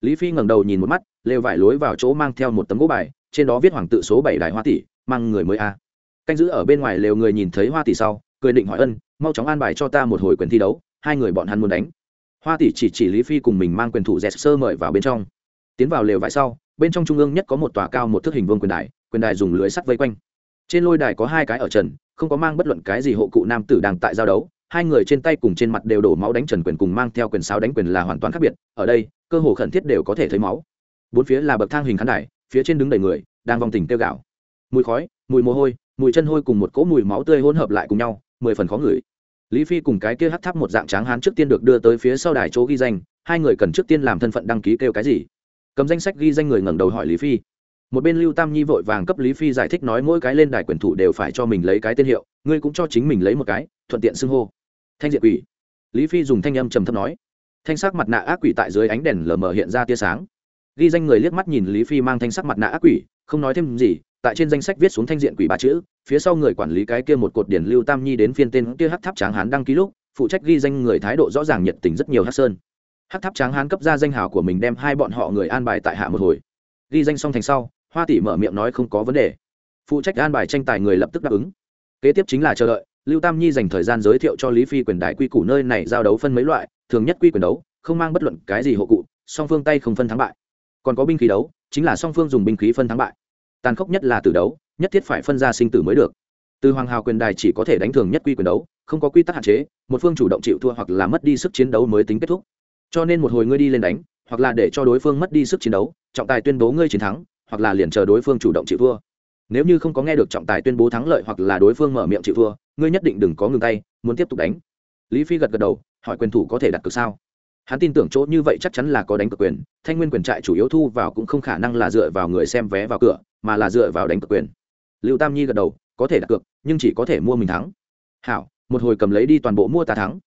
Lý phi ngẩng đầu nhìn một mắt, lều vải lối vào chỗ mang theo một tấm gỗ bài, trên đó viết hoàng tự số bảy đài hoa tỷ, mang người mới a. Canh giữ ở bên ngoài lều người nhìn thấy hoa tỷ sau, cười định hỏi ân, mau chóng an bài cho ta một hồi quyền thi đấu, hai người bọn hắn muốn đánh. Hoa tỷ chỉ chỉ lý phi cùng mình mang quyền thủ dẹt sơ mời vào bên trong. Tiến vào lều vải sau, bên trong trung ương nhất có một tòa cao một thước hình vương quyền đài quyền đài dùng lưới sắt vây quanh. Trên lôi đài có hai cái ở trần, không có mang bất luận cái gì hộ cụ nam tử đang tại giao đấu. Hai người trên tay cùng trên mặt đều đổ máu đánh trần quyền cùng mang theo quyền sáo đánh quyền là hoàn toàn khác biệt. Ở đây, cơ hồ khẩn thiết đều có thể thấy máu. Bốn phía là bậc thang hình khán đài, phía trên đứng đầy người, đang vòng tình tiêu gạo mùi khói, mùi mồ hôi, mùi chân hôi cùng một cỗ mùi máu tươi hỗn hợp lại cùng nhau, mười phần khó ngửi. Lý phi cùng cái kia hắt tháp một dạng tráng hán trước tiên được đưa tới phía sau đài chỗ ghi danh, hai người cần trước tiên làm thân phận đăng ký kêu cái gì? Cầm danh sách ghi danh người ngẩng đầu hỏi lý phi một bên lưu tam nhi vội vàng cấp lý phi giải thích nói mỗi cái lên đài quyền thủ đều phải cho mình lấy cái tên hiệu, ngươi cũng cho chính mình lấy một cái, thuận tiện xưng hô. Thanh diện quỷ. Lý phi dùng thanh âm trầm thấp nói. Thanh sắc mặt nạ ác quỷ tại dưới ánh đèn lờ mờ hiện ra tia sáng. Ghi danh người liếc mắt nhìn lý phi mang thanh sắc mặt nạ ác quỷ, không nói thêm gì, tại trên danh sách viết xuống thanh diện quỷ ba chữ, phía sau người quản lý cái kia một cột điển lưu tam nhi đến phiên tên kia hát tháp tráng hán đăng ký lúc, phụ trách ghi danh người thái độ rõ ràng nhiệt tình rất nhiều hát sơn. Hát tháp tráng hán cấp ra danh hào của mình đem hai bọn họ người an bài tại hạ một hồi. Ghi danh xong thành sau hoa tỷ mở miệng nói không có vấn đề. Phụ trách an bài tranh tài người lập tức đáp ứng. Kế tiếp chính là chờ đợi, lưu tam nhi dành thời gian giới thiệu cho lý phi quyền đại quy củ nơi này giao đấu phân mấy loại, thường nhất quy quyền đấu, không mang bất luận cái gì hộ cụ, song phương tay không phân thắng bại. Còn có binh khí đấu, chính là song phương dùng binh khí phân thắng bại. Tàn khốc nhất là tử đấu, nhất thiết phải phân ra sinh tử mới được. Từ hoàng hào quyền đài chỉ có thể đánh thường nhất quy quyền đấu, không có quy tắc hạn chế, một phương chủ động chịu thua hoặc là mất đi sức chiến đấu mới tính kết thúc. Cho nên một hồi ngươi đi lên đánh, hoặc là để cho đối phương mất đi sức chiến đấu, trọng tài tuyên bố ngươi chiến thắng hoặc là liền chờ đối phương chủ động chịu thua. Nếu như không có nghe được trọng tài tuyên bố thắng lợi hoặc là đối phương mở miệng chịu thua, ngươi nhất định đừng có ngừng tay, muốn tiếp tục đánh. Lý phi gật gật đầu, hỏi quyền thủ có thể đặt cược sao? Hắn tin tưởng chỗ như vậy chắc chắn là có đánh cược quyền, thanh nguyên quyền trại chủ yếu thu vào cũng không khả năng là dựa vào người xem vé vào cửa, mà là dựa vào đánh cược quyền. Lưu tam nhi gật đầu, có thể đặt cược, nhưng chỉ có thể mua mình thắng. Hảo, một hồi cầm lấy đi toàn bộ mua ta thắng.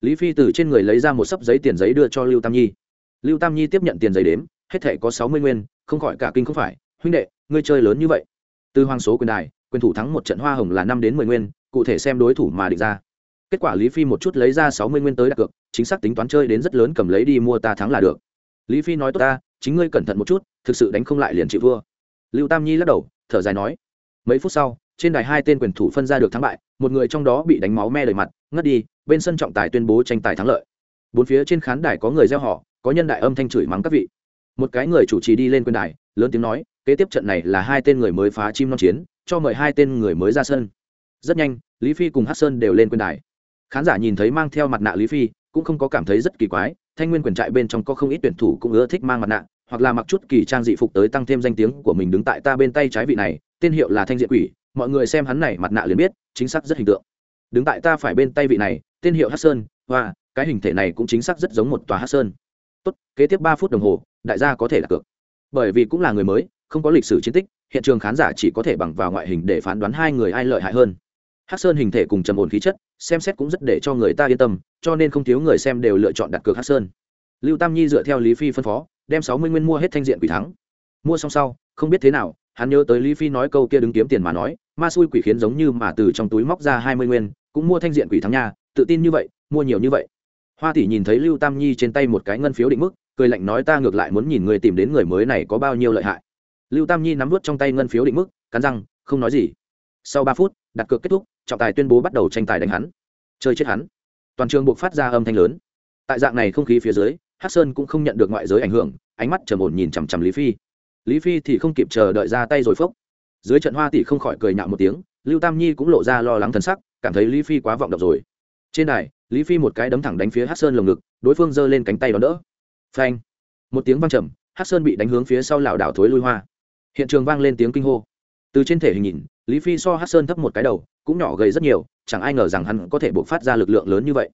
Lý phi từ trên người lấy ra một sấp giấy tiền giấy đưa cho lưu tam nhi. Lưu tam nhi tiếp nhận tiền giấy đếm, hết thể có sáu mươi nguyên không khỏi cả kinh không phải, huynh đệ, ngươi chơi lớn như vậy. Từ hoàng số quyền đài, quyền thủ thắng một trận hoa hồng là năm đến mười nguyên, cụ thể xem đối thủ mà định ra. Kết quả lý phi một chút lấy ra sáu mươi nguyên tới đặt cược, chính xác tính toán chơi đến rất lớn cầm lấy đi mua ta thắng là được. Lý phi nói, tốt ta, chính ngươi cẩn thận một chút, thực sự đánh không lại liền chịu vua lưu tam nhi lắc đầu, thở dài nói, mấy phút sau, trên đài hai tên quyền thủ phân ra được thắng bại, một người trong đó bị đánh máu me đầy mặt, ngất đi, bên sân trọng tài tuyên bố tranh tài thắng lợi. Bốn phía trên khán đài có người gieo họ có nhân đại âm thanh chửi mắng các vị một cái người chủ trì đi lên quyền đài, lớn tiếng nói, kế tiếp trận này là hai tên người mới phá chim non chiến, cho mời hai tên người mới ra sân. Rất nhanh, lý phi cùng hát sơn đều lên quyền đài. Khán giả nhìn thấy mang theo mặt nạ lý phi, cũng không có cảm thấy rất kỳ quái, thanh nguyên quyền trại bên trong có không ít tuyển thủ cũng ưa thích mang mặt nạ, hoặc là mặc chút kỳ trang dị phục tới tăng thêm danh tiếng của mình đứng tại ta bên tay trái vị này, tên hiệu là thanh diện quỷ, mọi người xem hắn này mặt nạ liền biết, chính xác rất hình tượng. Đứng tại ta phải bên tay vị này, tên hiệu hát sơn và cái hình thể này cũng chính xác rất giống một tòa hát sơn tốt, kế tiếp ba phút đồng hồ, đại gia có thể là cược. Bởi vì cũng là người mới, không có lịch sử chiến tích, hiện trường khán giả chỉ có thể bằng vào ngoại hình để phán đoán hai người ai lợi hại hơn. Hắc sơn hình thể cùng trầm ổn khí chất, xem xét cũng rất để cho người ta yên tâm, cho nên không thiếu người xem đều lựa chọn đặt cược hắc sơn. Lưu tam nhi dựa theo lý phi phân phó, đem sáu mươi nguyên mua hết thanh diện quỷ thắng. Mua xong sau, không biết thế nào, hắn nhớ tới lý phi nói câu kia đứng kiếm tiền mà nói, ma xui quỷ khiến giống như mà từ trong túi móc ra hai mươi nguyên, cũng mua thanh diện quỷ thắng nha, tự tin như vậy, mua nhiều như vậy hoa tỷ nhìn thấy lưu tam nhi trên tay một cái ngân phiếu định mức, cười lạnh nói ta ngược lại muốn nhìn người tìm đến người mới này có bao nhiêu lợi hại. Lưu tam nhi nắm vút trong tay ngân phiếu định mức, cắn răng, không nói gì. Sau ba phút, đặt cược kết thúc, trọng tài tuyên bố bắt đầu tranh tài đánh hắn. Chơi chết hắn. Toàn trường buộc phát ra âm thanh lớn. Tại dạng này không khí phía dưới hát sơn cũng không nhận được ngoại giới ảnh hưởng, ánh mắt trầm ổn nhìn chằm chằm lý phi. Lý phi thì không kịp chờ đợi ra tay rồi phốc. Dưới trận hoa tỷ không khỏi cười nhạo một tiếng, lưu tam nhi cũng lộ ra lo lắng thần sắc, cảm thấy lý phi quá vọng động rồi trên đài, lý phi một cái đấm thẳng đánh phía hát sơn lồng ngực, đối phương giơ lên cánh tay đón đỡ. Phanh! Một tiếng vang trầm hát sơn bị đánh hướng phía sau lảo đảo thối lui hoa. Hiện trường vang lên tiếng kinh hô. Từ trên thể hình nhìn, lý phi so hát sơn thấp một cái đầu, cũng nhỏ gầy rất nhiều, chẳng ai ngờ rằng hắn có thể buộc phát ra lực lượng lớn như vậy.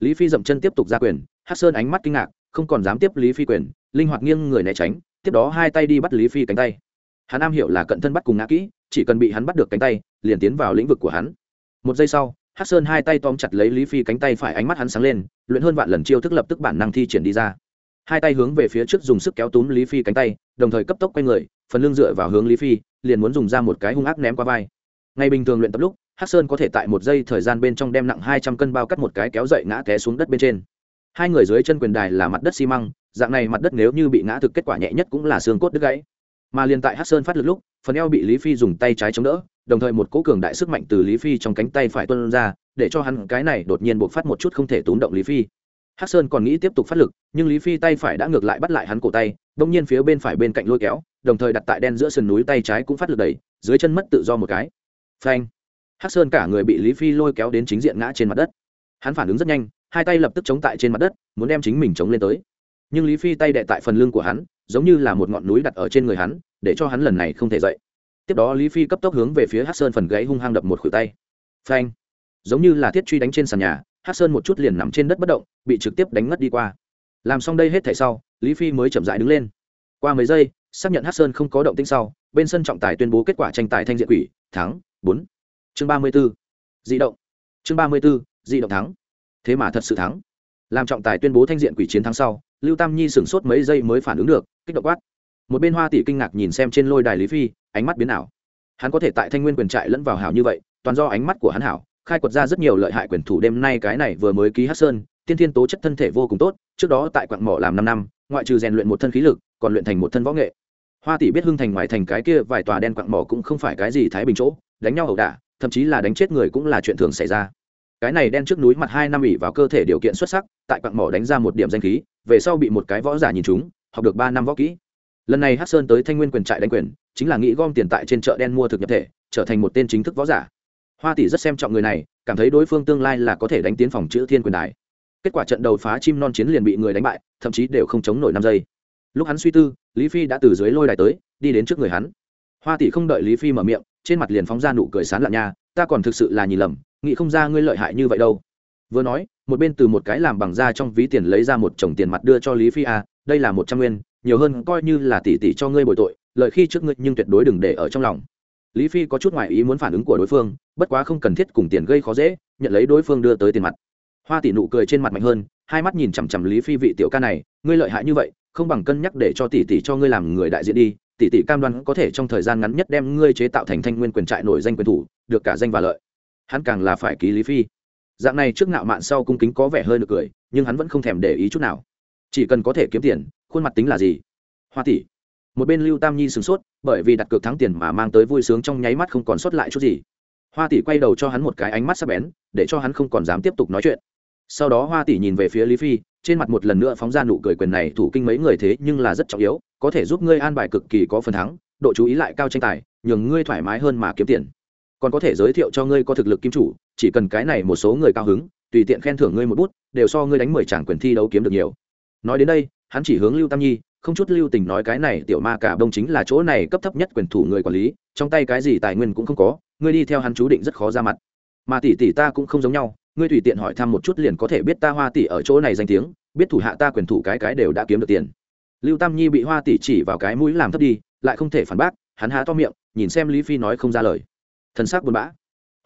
Lý phi dậm chân tiếp tục ra quyền hát sơn ánh mắt kinh ngạc, không còn dám tiếp lý phi quyền, linh hoạt nghiêng người né tránh, tiếp đó hai tay đi bắt lý phi cánh tay. Hắn am hiểu là cận thân bắt cùng ngã kỹ, chỉ cần bị hắn bắt được cánh tay, liền tiến vào lĩnh vực của hắn. Một giây sau Hắc sơn hai tay tóm chặt lấy lý phi cánh tay phải ánh mắt hắn sáng lên, luyện hơn vạn lần chiêu thức lập tức bản năng thi triển đi ra. Hai tay hướng về phía trước dùng sức kéo túm lý phi cánh tay, đồng thời cấp tốc quay người, phần lưng dựa vào hướng lý phi, liền muốn dùng ra một cái hung ác ném qua vai. Ngày bình thường luyện tập lúc, hắc sơn có thể tại một giây thời gian bên trong đem nặng hai trăm cân bao cắt một cái kéo dậy ngã té xuống đất bên trên. Hai người dưới chân quyền đài là mặt đất xi măng, dạng này mặt đất nếu như bị ngã thực kết quả nhẹ nhất cũng là xương cốt đứt gãy. Mà liền tại hắc sơn phát lực lúc, phần eo bị lý phi dùng tay trái chống đỡ đồng thời một cỗ cường đại sức mạnh từ lý phi trong cánh tay phải tuân ra, để cho hắn cái này đột nhiên buộc phát một chút không thể tốn động lý phi. Hắc sơn còn nghĩ tiếp tục phát lực, nhưng lý phi tay phải đã ngược lại bắt lại hắn cổ tay đông nhiên phía bên phải bên cạnh lôi kéo, đồng thời đặt tại đen giữa sườn núi tay trái cũng phát lực đầy dưới chân mất tự do một cái. Phanh! Hắc sơn cả người bị lý phi lôi kéo đến chính diện ngã trên mặt đất. Hắn phản ứng rất nhanh, hai tay lập tức chống tại trên mặt đất, muốn đem chính mình chống lên tới. Nhưng lý phi tay đệ tại phần lưng của hắn, giống như là một ngọn núi đặt ở trên người hắn, để cho hắn lần này không thể dậy tiếp đó lý phi cấp tốc hướng về phía hắc sơn phần gãy hung hăng đập một khuỷu tay. Phanh. Giống như là thiết truy đánh trên sàn nhà, hắc sơn một chút liền nằm trên đất bất động, bị trực tiếp đánh ngất đi qua. Làm xong đây hết thảy sau, lý phi mới chậm rãi đứng lên. Qua mấy giây, xác nhận hắc sơn không có động tĩnh sau, bên sân trọng tài tuyên bố kết quả tranh tài thanh diện quỷ, thắng, bốn. Chương ba mươi b ố di động. Chương ba mươi b ố di động thắng. Thế mà thật sự thắng. Làm trọng tài tuyên bố thanh diện quỷ chiến thắng sau, lưu tam nhi sửng sốt mấy giây mới phản ứng được, kích động quát. Một bên hoa tỷ kinh ngạc nhìn xem trên lôi đài lý phi ánh mắt biến ảo. Hắn có thể tại thanh nguyên quyền trại lẫn vào hảo như vậy, toàn do ánh mắt của hắn hảo, khai quật ra rất nhiều lợi hại quyền thủ đêm nay cái này vừa mới ký hát sơn, tiên thiên tố chất thân thể vô cùng tốt, trước đó tại quạng mỏ làm năm năm, ngoại trừ rèn luyện một thân khí lực, còn luyện thành một thân võ nghệ. Hoa tỷ biết hưng thành ngoài thành cái kia vài tòa đen quạng mỏ cũng không phải cái gì thái bình chỗ, đánh nhau ẩu đả, thậm chí là đánh chết người cũng là chuyện thường xảy ra. Cái này đen trước núi mặt hai năm ỉ vào cơ thể điều kiện xuất sắc, tại quạng mỏ đánh ra một điểm danh khí, về sau bị một cái võ giả nhìn chúng học được ba năm võ kỹ lần này hát sơn tới thanh nguyên quyền trại đánh quyền, chính là nghĩ gom tiền tại trên chợ đen mua thực nhập thể, trở thành một tên chính thức võ giả. Hoa tỷ rất xem trọng người này, cảm thấy đối phương tương lai là có thể đánh tiến phòng chữ thiên quyền đài. Kết quả trận đầu phá chim non chiến liền bị người đánh bại, thậm chí đều không chống nổi năm giây. Lúc hắn suy tư, lý phi đã từ dưới lôi đài tới, đi đến trước người hắn. Hoa tỷ không đợi lý phi mở miệng, trên mặt liền phóng ra nụ cười sán lạn nha, ta còn thực sự là nhìn lầm, nghĩ không ra ngươi lợi hại như vậy đâu. Vừa nói, một bên từ một cái làm bằng da trong ví tiền lấy ra một chồng tiền mặt đưa cho lý phi à đây là một trăm nguyên nhiều hơn coi như là tỷ tỷ cho ngươi bồi tội lợi khi trước ngươi nhưng tuyệt đối đừng để ở trong lòng. Lý phi có chút ngoại ý muốn phản ứng của đối phương, bất quá không cần thiết cùng tiền gây khó dễ, nhận lấy đối phương đưa tới tiền mặt. Hoa tỷ nụ cười trên mặt mạnh hơn, hai mắt nhìn chằm chằm lý phi vị tiểu ca này, ngươi lợi hại như vậy, không bằng cân nhắc để cho tỷ tỷ cho ngươi làm người đại diện đi tỷ tỷ cam đoan có thể trong thời gian ngắn nhất đem ngươi chế tạo thành thanh nguyên quyền trại nổi danh quyền thủ, được cả danh và lợi. Hắn càng là phải ký lý phi. Dạng này trước ngạo mạn sau cung kính có vẻ hơi nực cười, nhưng hắn vẫn không thèm để ý chút nào. Chỉ cần có thể kiếm tiền khuôn mặt tính là gì? Hoa tỷ. Một bên lưu tam nhi sửng sốt, bởi vì đặt cược thắng tiền mà mang tới vui sướng trong nháy mắt không còn sót lại chút gì. Hoa tỷ quay đầu cho hắn một cái ánh mắt sắc bén, để cho hắn không còn dám tiếp tục nói chuyện. Sau đó hoa tỷ nhìn về phía lý phi, trên mặt một lần nữa phóng ra nụ cười quyền này thủ kinh mấy người thế nhưng là rất trọng yếu, có thể giúp ngươi an bài cực kỳ có phần thắng, độ chú ý lại cao tranh tài, nhường ngươi thoải mái hơn mà kiếm tiền. Còn có thể giới thiệu cho ngươi có thực lực kim chủ, chỉ cần cái này một số người cao hứng, tùy tiện khen thưởng ngươi một bút, đều so ngươi đánh mười tràng quyền thi đấu kiếm được nhiều. Nói đến đây hắn chỉ hướng lưu tam nhi, không chút lưu tình nói cái này tiểu ma cả đông chính là chỗ này cấp thấp nhất quyền thủ người quản lý, trong tay cái gì tài nguyên cũng không có, ngươi đi theo hắn chú định rất khó ra mặt. Mà tỷ tỷ ta cũng không giống nhau, ngươi tùy tiện hỏi thăm một chút liền có thể biết ta hoa tỷ ở chỗ này danh tiếng, biết thủ hạ ta quyền thủ cái cái đều đã kiếm được tiền. Lưu tam nhi bị hoa tỷ chỉ vào cái mũi làm thấp đi, lại không thể phản bác, hắn há to miệng, nhìn xem lý phi nói không ra lời. Thân xác buồn bã.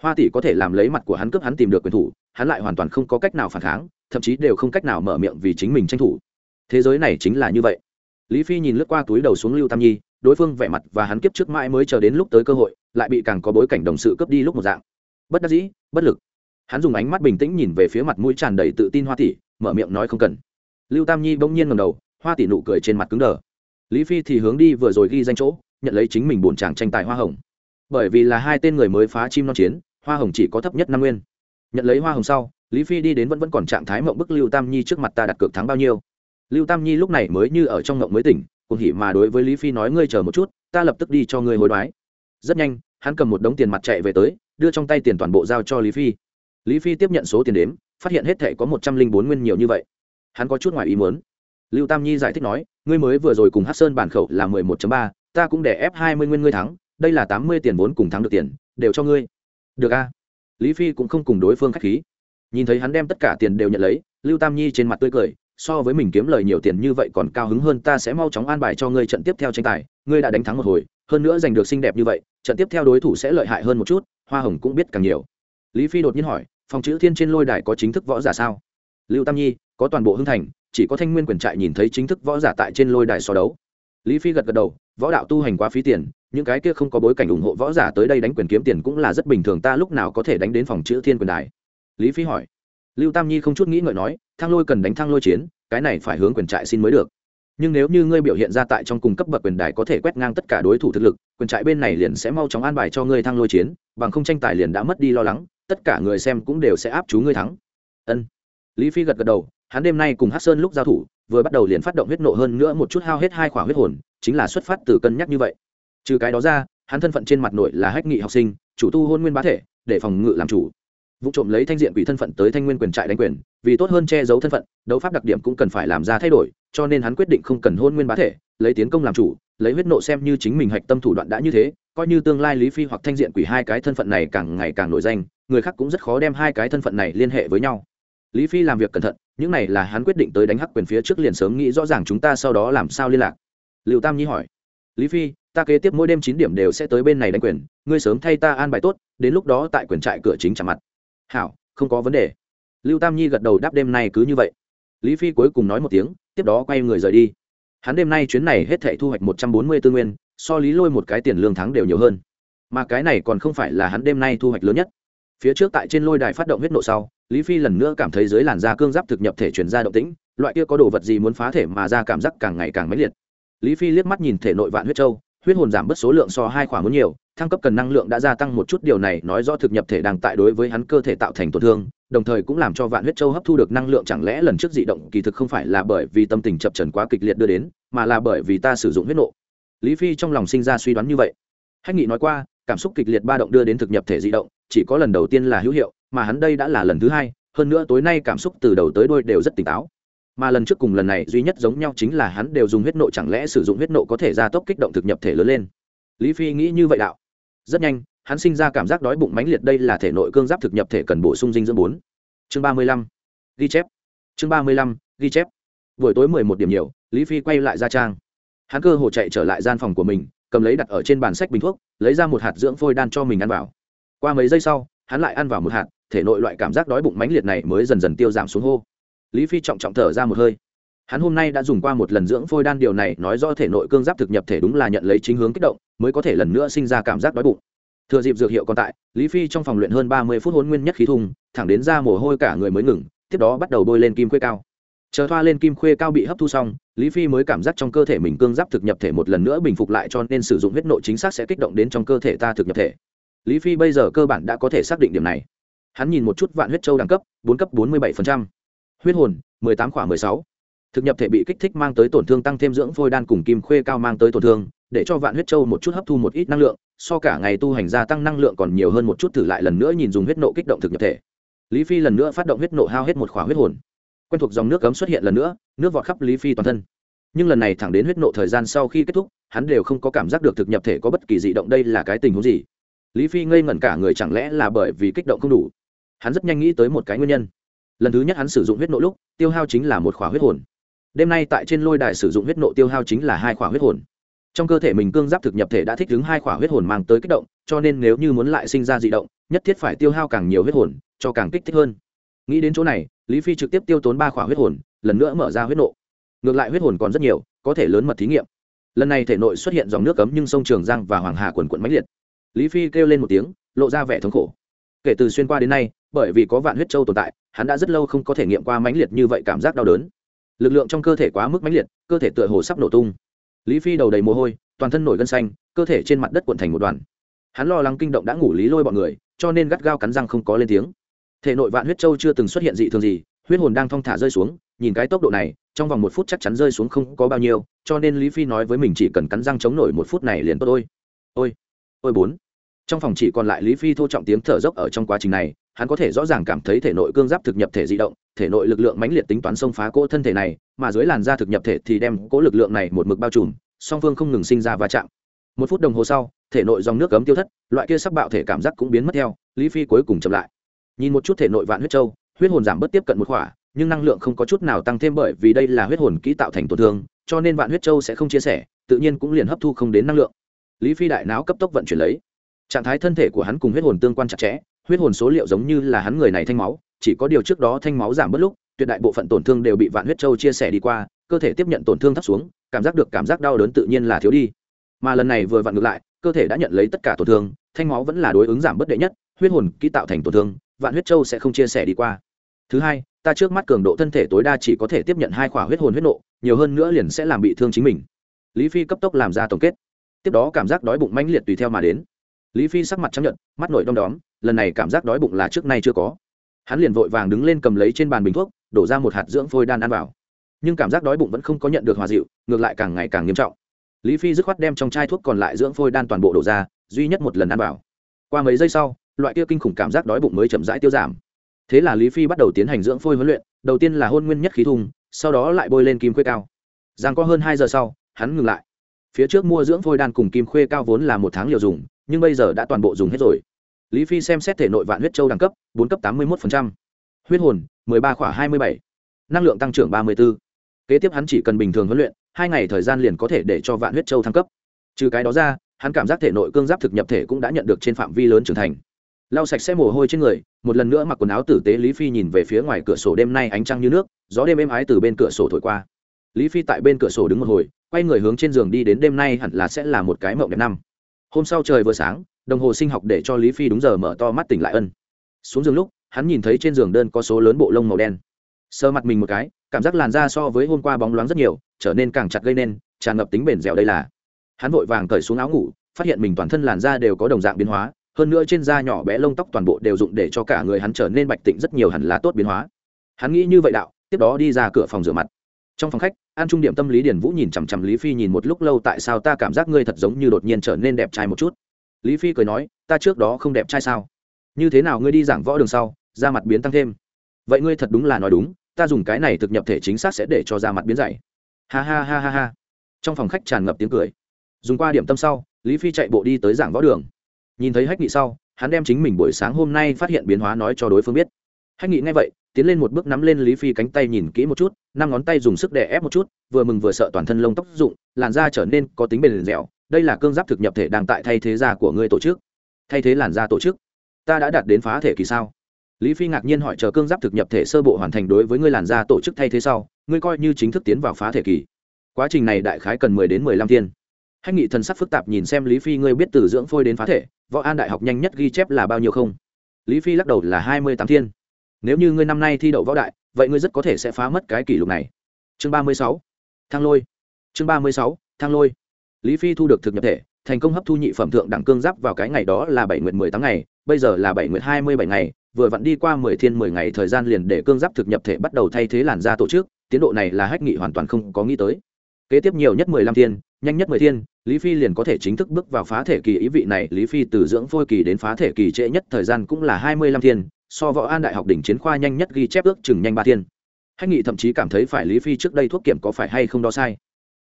Hoa tỷ có thể làm lấy mặt của hắn cướp hắn tìm được quyền thủ, hắn lại hoàn toàn không có cách nào phản kháng, thậm chí đều không cách nào mở miệng vì chính mình tranh thủ thế giới này chính là như vậy. Lý phi nhìn lướt qua túi đầu xuống lưu tam nhi, đối phương vẻ mặt và hắn kiếp trước mãi mới chờ đến lúc tới cơ hội, lại bị càng có bối cảnh đồng sự cướp đi lúc một dạng. Bất đắc dĩ, bất lực. Hắn dùng ánh mắt bình tĩnh nhìn về phía mặt mũi tràn đầy tự tin hoa tỷ, mở miệng nói không cần. Lưu tam nhi bỗng nhiên ngầm đầu, hoa tỷ nụ cười trên mặt cứng đờ. Lý phi thì hướng đi vừa rồi ghi danh chỗ, nhận lấy chính mình bổn chàng tranh tài hoa hồng. Bởi vì là hai tên người mới phá chim non chiến, hoa hồng chỉ có thấp nhất năm nguyên. Nhận lấy hoa hồng sau, lý phi đi đến vẫn vẫn còn trạng thái mộng bức lưu tam nhi trước mặt ta đặt cược thắng bao nhiêu lưu tam nhi lúc này mới như ở trong ngộng mới tỉnh, cùng hỉ mà đối với lý phi nói, ngươi chờ một chút, ta lập tức đi cho ngươi hối đoái. Rất nhanh, hắn cầm một đống tiền mặt chạy về tới, đưa trong tay tiền toàn bộ giao cho lý phi. Lý phi tiếp nhận số tiền đếm, phát hiện hết thảy có một trăm linh bốn nguyên nhiều như vậy. Hắn có chút ngoài ý muốn. Lưu tam nhi giải thích nói, ngươi mới vừa rồi cùng hát sơn bản khẩu là mười một ba, ta cũng để ép hai mươi nguyên ngươi thắng, đây là tám mươi tiền vốn cùng thắng được tiền, đều cho ngươi. Được a. Lý phi cũng không cùng đối phương k h á c h khí. Nhìn thấy hắn đem tất cả tiền đều nhận lấy, lưu tam nhi trên mặt tươi cười so với mình kiếm lời nhiều tiền như vậy còn cao hứng hơn ta sẽ mau chóng an bài cho ngươi trận tiếp theo tranh tài, ngươi đã đánh thắng một hồi, hơn nữa giành được xinh đẹp như vậy, trận tiếp theo đối thủ sẽ lợi hại hơn một chút, hoa hồng cũng biết càng nhiều. Lý phi đột nhiên hỏi, phòng chữ thiên trên lôi đài có chính thức võ giả sao? Lưu tam nhi, có toàn bộ hưng thành, chỉ có thanh nguyên quyền trại nhìn thấy chính thức võ giả tại trên lôi đài so đấu. Lý phi gật gật đầu, võ đạo tu hành quá phí tiền, những cái kia không có bối cảnh ủng hộ võ giả tới đây đánh quyền kiếm tiền cũng là rất bình thường, ta lúc nào có thể đánh đến phòng chữ thiên quyền đài? Lý phi hỏi. Lưu tam nhi không chút nghĩ ngợi nói thang lôi cần đánh thang lôi chiến, cái này phải hướng quyền trại xin mới được. Nhưng nếu như ngươi biểu hiện ra tại trong cùng cấp bậc quyền đài có thể quét ngang tất cả đối thủ thực lực, quyền trại bên này liền sẽ mau chóng an bài cho ngươi thang lôi chiến, bằng không tranh tài liền đã mất đi lo lắng, tất cả người xem cũng đều sẽ áp chú ngươi thắng. Ân. Lý phi gật gật đầu, hắn đêm nay cùng hát sơn lúc giao thủ, vừa bắt đầu liền phát động huyết nộ hơn nữa một chút hao hết hai khỏa huyết hồn, chính là xuất phát từ cân nhắc như vậy. Trừ cái đó ra, hắn thân phận trên mặt nội là hách nghị học sinh, chủ tu hôn nguyên bá thể, để phòng ngự làm chủ. Vụ trộm lấy thanh diện quỷ thân phận tới thanh nguyên quyền trại đánh quyền vì tốt hơn che giấu thân phận, đấu pháp đặc điểm cũng cần phải làm ra thay đổi, cho nên hắn quyết định không cần hôn nguyên bá thể, lấy tiến công làm chủ, lấy huyết nộ xem như chính mình hạch tâm thủ đoạn đã như thế, coi như tương lai lý phi hoặc thanh diện quỷ hai cái thân phận này càng ngày càng nổi danh, người khác cũng rất khó đem hai cái thân phận này liên hệ với nhau. Lý phi làm việc cẩn thận, những này là hắn quyết định tới đánh hắc quyền phía trước liền sớm nghĩ rõ ràng chúng ta sau đó làm sao liên lạc. Liệu tam nhi hỏi, lý phi, ta kế tiếp mỗi đêm chín điểm đều sẽ tới bên này đánh quyền, ngươi sớm thay ta an bài tốt, đến lúc đó tại quyền trại cửa chính chạm mặt. Hảo, không có vấn đề lưu tam nhi gật đầu đáp đêm nay cứ như vậy. Lý phi cuối cùng nói một tiếng, tiếp đó quay người rời đi. Hắn đêm nay chuyến này hết thể thu hoạch một trăm bốn mươi tư nguyên, so lý lôi một cái tiền lương tháng đều nhiều hơn. Mà cái này còn không phải là hắn đêm nay thu hoạch lớn nhất. Phía trước tại trên lôi đài phát động huyết nộ sau, lý phi lần nữa cảm thấy dưới làn da cương giáp thực nhập thể chuyển ra động tĩnh, loại kia có đồ vật gì muốn phá thể mà ra cảm giác càng ngày càng mãnh liệt. Lý phi liếc mắt nhìn thể nội vạn huyết châu, huyết hồn giảm bớt số lượng so hai khoảng muốn nhiều, thăng cấp cần năng lượng đã gia tăng một chút, điều này nói rõ thực nhập thể đang tại đối với hắn cơ thể tạo thành tổn thương đồng thời cũng làm cho vạn huyết châu hấp thu được năng lượng chẳng lẽ lần trước dị động kỳ thực không phải là bởi vì tâm tình chập trần quá kịch liệt đưa đến, mà là bởi vì ta sử dụng huyết nộ? Lý phi trong lòng sinh ra suy đoán như vậy. Hách nghị nói qua, cảm xúc kịch liệt ba động đưa đến thực nhập thể dị động, chỉ có lần đầu tiên là hữu hiệu, mà hắn đây đã là lần thứ hai, hơn nữa tối nay cảm xúc từ đầu tới đôi đều rất tỉnh táo. Mà lần trước cùng lần này duy nhất giống nhau chính là hắn đều dùng huyết nộ chẳng lẽ sử dụng huyết nộ có thể gia tốc kích động thực nhập thể lớn lên? Lý phi nghĩ như vậy đạo. Rất nhanh hắn sinh ra cảm giác đói bụng mãnh liệt, đây là thể nội cương giáp thực nhập thể cần bổ sung dinh dưỡng bốn. Chương ba mươi lăm. Ghi chép. Chương ba mươi lăm, ghi chép. Buổi tối mười một điểm nhiều, lý phi quay lại ra trang. Hắn cơ hồ chạy trở lại gian phòng của mình, cầm lấy đặt ở trên bàn sách bình thuốc, lấy ra một hạt dưỡng phôi đan cho mình ăn vào. Qua mấy giây sau, hắn lại ăn vào một hạt, thể nội loại cảm giác đói bụng mãnh liệt này mới dần dần tiêu giảm xuống hô. Lý phi trọng trọng thở ra một hơi. Hắn hôm nay đã dùng qua một lần dưỡng phôi đan, điều này nói do thể nội cương giáp thực nhập thể đúng là nhận lấy chính hướng kích động, mới có thể lần nữa sinh ra cảm giác đói bụng thừa dịp dược hiệu còn tại, lý phi trong phòng luyện hơn ba mươi phút hôn nguyên nhất khí thùng, thẳng đến ra mồ hôi cả người mới ngừng, tiếp đó bắt đầu bôi lên kim khuê cao. Chờ thoa lên kim khuê cao bị hấp thu xong, lý phi mới cảm giác trong cơ thể mình cương giáp thực nhập thể một lần nữa bình phục lại cho nên sử dụng huyết nội chính xác sẽ kích động đến trong cơ thể ta thực nhập thể. Lý phi bây giờ cơ bản đã có thể xác định điểm này. Hắn nhìn một chút vạn huyết châu đẳng cấp, bốn cấp bốn mươi bảy huyết hồn, mười tám khoảng mười sáu. Thực nhập thể bị kích thích mang tới tổn thương tăng thêm dưỡng phôi đan cùng kim khuê cao mang tới tổn thương, để cho vạn huyết châu một chút hấp thu một ít năng lượng so cả ngày tu hành gia tăng năng lượng còn nhiều hơn một chút thử lại lần nữa nhìn dùng huyết nộ kích động thực nhập thể. Lý phi lần nữa phát động huyết nộ hao hết một khỏa huyết hồn. Quen thuộc dòng nước cấm xuất hiện lần nữa, nước vọt khắp lý phi toàn thân. Nhưng lần này thẳng đến huyết nộ thời gian sau khi kết thúc, hắn đều không có cảm giác được thực nhập thể có bất kỳ dị động đây là cái tình huống gì. Lý phi ngây ngẩn cả người chẳng lẽ là bởi vì kích động không đủ? Hắn rất nhanh nghĩ tới một cái nguyên nhân. Lần thứ nhất hắn sử dụng huyết nộ lúc, tiêu hao chính là một khỏa huyết hồn. Đêm nay tại trên lôi đài sử dụng huyết nộ tiêu hao chính là hai khỏa huyết hồn trong cơ thể mình cương giáp thực nhập thể đã thích ứng hai khỏa huyết hồn mang tới kích động, cho nên nếu như muốn lại sinh ra dị động, nhất thiết phải tiêu hao càng nhiều huyết hồn, cho càng kích thích hơn. Nghĩ đến chỗ này, lý phi trực tiếp tiêu tốn ba khỏa huyết hồn, lần nữa mở ra huyết nộ. Ngược lại huyết hồn còn rất nhiều, có thể lớn mật thí nghiệm. Lần này thể nội xuất hiện dòng nước cấm nhưng sông trường giang và hoàng hà quần quận mãnh liệt. Lý phi kêu lên một tiếng, lộ ra vẻ thống khổ. Kể từ xuyên qua đến nay, bởi vì có vạn huyết châu tồn tại, hắn đã rất lâu không có thể nghiệm qua mãnh liệt như vậy cảm giác đau đớn. Lực lượng trong cơ thể quá mức mãnh liệt, cơ thể tựa hồ sắp nổ tung lý phi đầu đầy mồ hôi, toàn thân nổi gân xanh, cơ thể trên mặt đất cuộn thành một đoàn. Hắn lo lắng kinh động đã ngủ lý lôi bọn người, cho nên gắt gao cắn răng không có lên tiếng. Thể nội vạn huyết châu chưa từng xuất hiện dị thường gì, huyết hồn đang thong thả rơi xuống, nhìn cái tốc độ này, trong vòng một phút chắc chắn rơi xuống không có bao nhiêu, cho nên lý phi nói với mình chỉ cần cắn răng chống nổi một phút này liền tốt ôi ôi ôi bốn. Trong phòng chỉ còn lại lý phi thô trọng tiếng thở dốc ở trong quá trình này hắn có thể rõ ràng cảm thấy thể nội cương giáp thực nhập thể di động, thể nội lực lượng mãnh liệt tính toán xông phá cỗ thân thể này, mà dưới làn da thực nhập thể thì đem cỗ lực lượng này một mực bao trùm, song phương không ngừng sinh ra va chạm. Một phút đồng hồ sau, thể nội dòng nước cấm tiêu thất, loại kia sắc bạo thể cảm giác cũng biến mất theo, lý phi cuối cùng chậm lại. Nhìn một chút thể nội vạn huyết châu, huyết hồn giảm bớt tiếp cận một khỏa, nhưng năng lượng không có chút nào tăng thêm bởi vì đây là huyết hồn kỹ tạo thành tổn thương, cho nên vạn huyết châu sẽ không chia sẻ, tự nhiên cũng liền hấp thu không đến năng lượng. Lý phi đại não cấp tốc vận chuyển lấy. Trạng thái thân thể của hắn cùng huyết hồn tương quan chặt chẽ huyết hồn số liệu giống như là hắn người này thanh máu, chỉ có điều trước đó thanh máu giảm bớt lúc, tuyệt đại bộ phận tổn thương đều bị vạn huyết châu chia sẻ đi qua, cơ thể tiếp nhận tổn thương thấp xuống, cảm giác được cảm giác đau đớn tự nhiên là thiếu đi. Mà lần này vừa vặn ngược lại, cơ thể đã nhận lấy tất cả tổn thương, thanh máu vẫn là đối ứng giảm bất đệ nhất, huyết hồn kỹ tạo thành tổn thương, vạn huyết châu sẽ không chia sẻ đi qua. Thứ hai, ta trước mắt cường độ thân thể tối đa chỉ có thể tiếp nhận hai khỏa huyết hồn huyết nộ, nhiều hơn nữa liền sẽ làm bị thương chính mình. Lý phi cấp tốc làm ra tổng kết. Tiếp đó cảm giác đói bụng mãnh liệt tùy theo mà đến lý phi sắc mặt chấp nhận mắt nổi đom đóm, lần này cảm giác đói bụng là trước nay chưa có. Hắn liền vội vàng đứng lên cầm lấy trên bàn bình thuốc, đổ ra một hạt dưỡng phôi đan ăn vào. Nhưng cảm giác đói bụng vẫn không có nhận được hòa dịu, ngược lại càng ngày càng nghiêm trọng. Lý phi dứt khoát đem trong chai thuốc còn lại dưỡng phôi đan toàn bộ đổ ra, duy nhất một lần ăn vào. Qua mấy giây sau, loại kia kinh khủng cảm giác đói bụng mới chậm rãi tiêu giảm. Thế là lý phi bắt đầu tiến hành dưỡng phôi huấn luyện, đầu tiên là hôn nguyên nhất khí thùng, sau đó lại bôi lên kim khuê cao. Giang có hơn hai giờ sau, hắn ngừng lại. Phía trước mua dưỡng phôi đan cùng kim khuê cao vốn là một tháng liều dùng nhưng bây giờ đã toàn bộ dùng hết rồi. Lý phi xem xét thể nội vạn huyết châu đẳng cấp, bốn cấp tám mươi một huyết hồn, mười ba khỏa hai mươi bảy. Năng lượng tăng trưởng ba mươi b ố kế tiếp hắn chỉ cần bình thường huấn luyện, hai ngày thời gian liền có thể để cho vạn huyết châu thăng cấp. Trừ cái đó ra, hắn cảm giác thể nội cương giáp thực nhập thể cũng đã nhận được trên phạm vi lớn trưởng thành. Lau sạch sẽ mồ hôi trên người, một lần nữa mặc quần áo tử tế lý phi nhìn về phía ngoài cửa sổ đêm nay ánh trăng như nước, gió đêm êm ái từ bên cửa sổ thổi qua. Lý phi tại bên cửa sổ đứng một hồi, quay người hướng trên giường đi đến đêm nay hẳn là sẽ là một cái mộng đẹp năm hôm sau trời vừa sáng, đồng hồ sinh học để cho lý phi đúng giờ mở to mắt tỉnh lại ân. Xuống giường lúc, hắn nhìn thấy trên giường đơn có số lớn bộ lông màu đen. Sơ mặt mình một cái, cảm giác làn da so với hôm qua bóng loáng rất nhiều, trở nên càng chặt gây nên, tràn ngập tính bền dẻo đây là. Hắn vội vàng cởi xuống áo ngủ, phát hiện mình toàn thân làn da đều có đồng dạng biến hóa, hơn nữa trên da nhỏ bé lông tóc toàn bộ đều dụng để cho cả người hắn trở nên bạch tịnh rất nhiều hẳn là tốt biến hóa. Hắn nghĩ như vậy đạo, tiếp đó đi ra cửa phòng rửa mặt trong phòng khách, an trung điểm tâm lý điển vũ nhìn chằm chằm lý phi nhìn một lúc lâu tại sao ta cảm giác ngươi thật giống như đột nhiên trở nên đẹp trai một chút. Lý phi cười nói, ta trước đó không đẹp trai sao? Như thế nào ngươi đi giảng võ đường sau, da mặt biến tăng thêm? Vậy ngươi thật đúng là nói đúng, ta dùng cái này thực nhập thể chính xác sẽ để cho da mặt biến dày. Ha ha ha ha ha. Trong phòng khách tràn ngập tiếng cười. Dùng qua điểm tâm sau, lý phi chạy bộ đi tới giảng võ đường. Nhìn thấy hách nghị sau, hắn đem chính mình buổi sáng hôm nay phát hiện biến hóa nói cho đối phương biết hách nghị nghe vậy, tiến lên một bước nắm lên lý phi cánh tay nhìn kỹ một chút, năm ngón tay dùng sức đè ép một chút, vừa mừng vừa sợ toàn thân lông tóc rụng, làn da trở nên có tính bền dẻo. Đây là cương giáp thực nhập thể đang tại thay thế da của ngươi tổ chức. Thay thế làn da tổ chức. Ta đã đạt đến phá thể kỳ sao? Lý phi ngạc nhiên hỏi, chờ cương giáp thực nhập thể sơ bộ hoàn thành đối với ngươi làn da tổ chức thay thế sau, ngươi coi như chính thức tiến vào phá thể kỳ. Quá trình này đại khái cần mười đến mười lăm thiên. Hách nghị thần sắc phức tạp nhìn xem lý phi, ngươi biết từ dưỡng phôi đến phá thể, võ an đại học nhanh nhất ghi chép là bao nhiêu không? Lý phi lắc đầu là hai mươi tám thiên nếu như ngươi năm nay thi đậu võ đại, vậy ngươi rất có thể sẽ phá mất cái kỷ lục này. Chương ba mươi sáu, thang lôi. Chương ba mươi sáu, thang lôi. Lý phi thu được thực nhập thể, thành công hấp thu nhị phẩm thượng đẳng cương giáp vào cái ngày đó là bảy nguyện mười tám ngày, bây giờ là bảy nguyện hai mươi bảy ngày, vừa vặn đi qua mười thiên mười ngày thời gian liền để cương giáp thực nhập thể bắt đầu thay thế làn da tổ chức, tiến độ này là hách nghị hoàn toàn không có nghĩ tới. Kế tiếp nhiều nhất mười lăm thiên, nhanh nhất mười thiên, lý phi liền có thể chính thức bước vào phá thể kỳ, ý vị này lý phi từ dưỡng phôi kỳ đến phá thể kỳ trễ nhất thời gian cũng là hai mươi lăm thiên so võ an đại học đỉnh chiến khoa nhanh nhất ghi chép ước chừng nhanh ba thiên. Hách nghị thậm chí cảm thấy phải lý phi trước đây thuốc kiểm có phải hay không đo sai.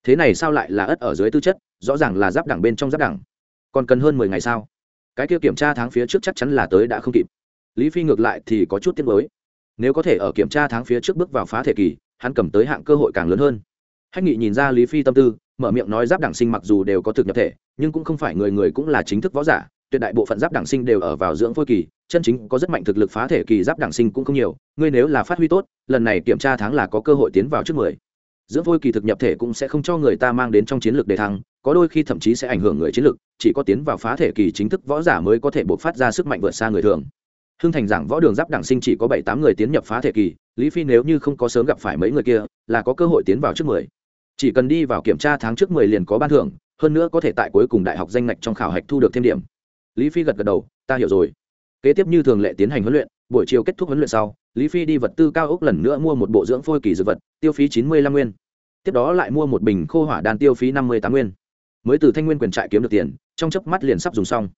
Thế này sao lại là ất ở dưới tư chất, rõ ràng là giáp đẳng bên trong giáp đẳng. Còn cần hơn mười ngày sao? Cái kia kiểm tra tháng phía trước chắc chắn là tới đã không kịp. Lý phi ngược lại thì có chút tiếc mới nếu có thể ở kiểm tra tháng phía trước bước vào phá thể kỳ, hắn cầm tới hạng cơ hội càng lớn hơn. Hách nghị nhìn ra lý phi tâm tư, mở miệng nói giáp đẳng sinh mặc dù đều có thực nhập thể, nhưng cũng không phải người người cũng là chính thức võ giả tuyệt đại bộ phận giáp đẳng sinh đều ở vào dưỡng phôi kỳ, chân chính có rất mạnh thực lực phá thể kỳ giáp đẳng sinh cũng không nhiều, ngươi nếu là phát huy tốt, lần này kiểm tra tháng là có cơ hội tiến vào trước mười. Dưỡng phôi kỳ thực nhập thể cũng sẽ không cho người ta mang đến trong chiến lược đề thăng, có đôi khi thậm chí sẽ ảnh hưởng người chiến lược, chỉ có tiến vào phá thể kỳ chính thức võ giả mới có thể buộc phát ra sức mạnh vượt xa người thường. Hưng thành giảng võ đường giáp đẳng sinh chỉ có bảy tám người tiến nhập phá thể kỳ, lý phi nếu như không có sớm gặp phải mấy người kia, là có cơ hội tiến vào trước mười. Chỉ cần đi vào kiểm tra tháng trước mười liền có ban thưởng, hơn nữa có thể tại cuối cùng đại học danh ngạch trong khảo hạch thu được thêm điểm lý phi gật gật đầu, ta hiểu rồi. Kế tiếp như thường lệ tiến hành huấn luyện, buổi chiều kết thúc huấn luyện sau, lý phi đi vật tư cao ốc lần nữa mua một bộ dưỡng phôi kỳ dược vật, tiêu phí chín mươi lăm nguyên. Tiếp đó lại mua một bình khô hỏa đan tiêu phí năm mươi tám nguyên. Mới từ thanh nguyên quyền trại kiếm được tiền, trong chớp mắt liền sắp dùng xong.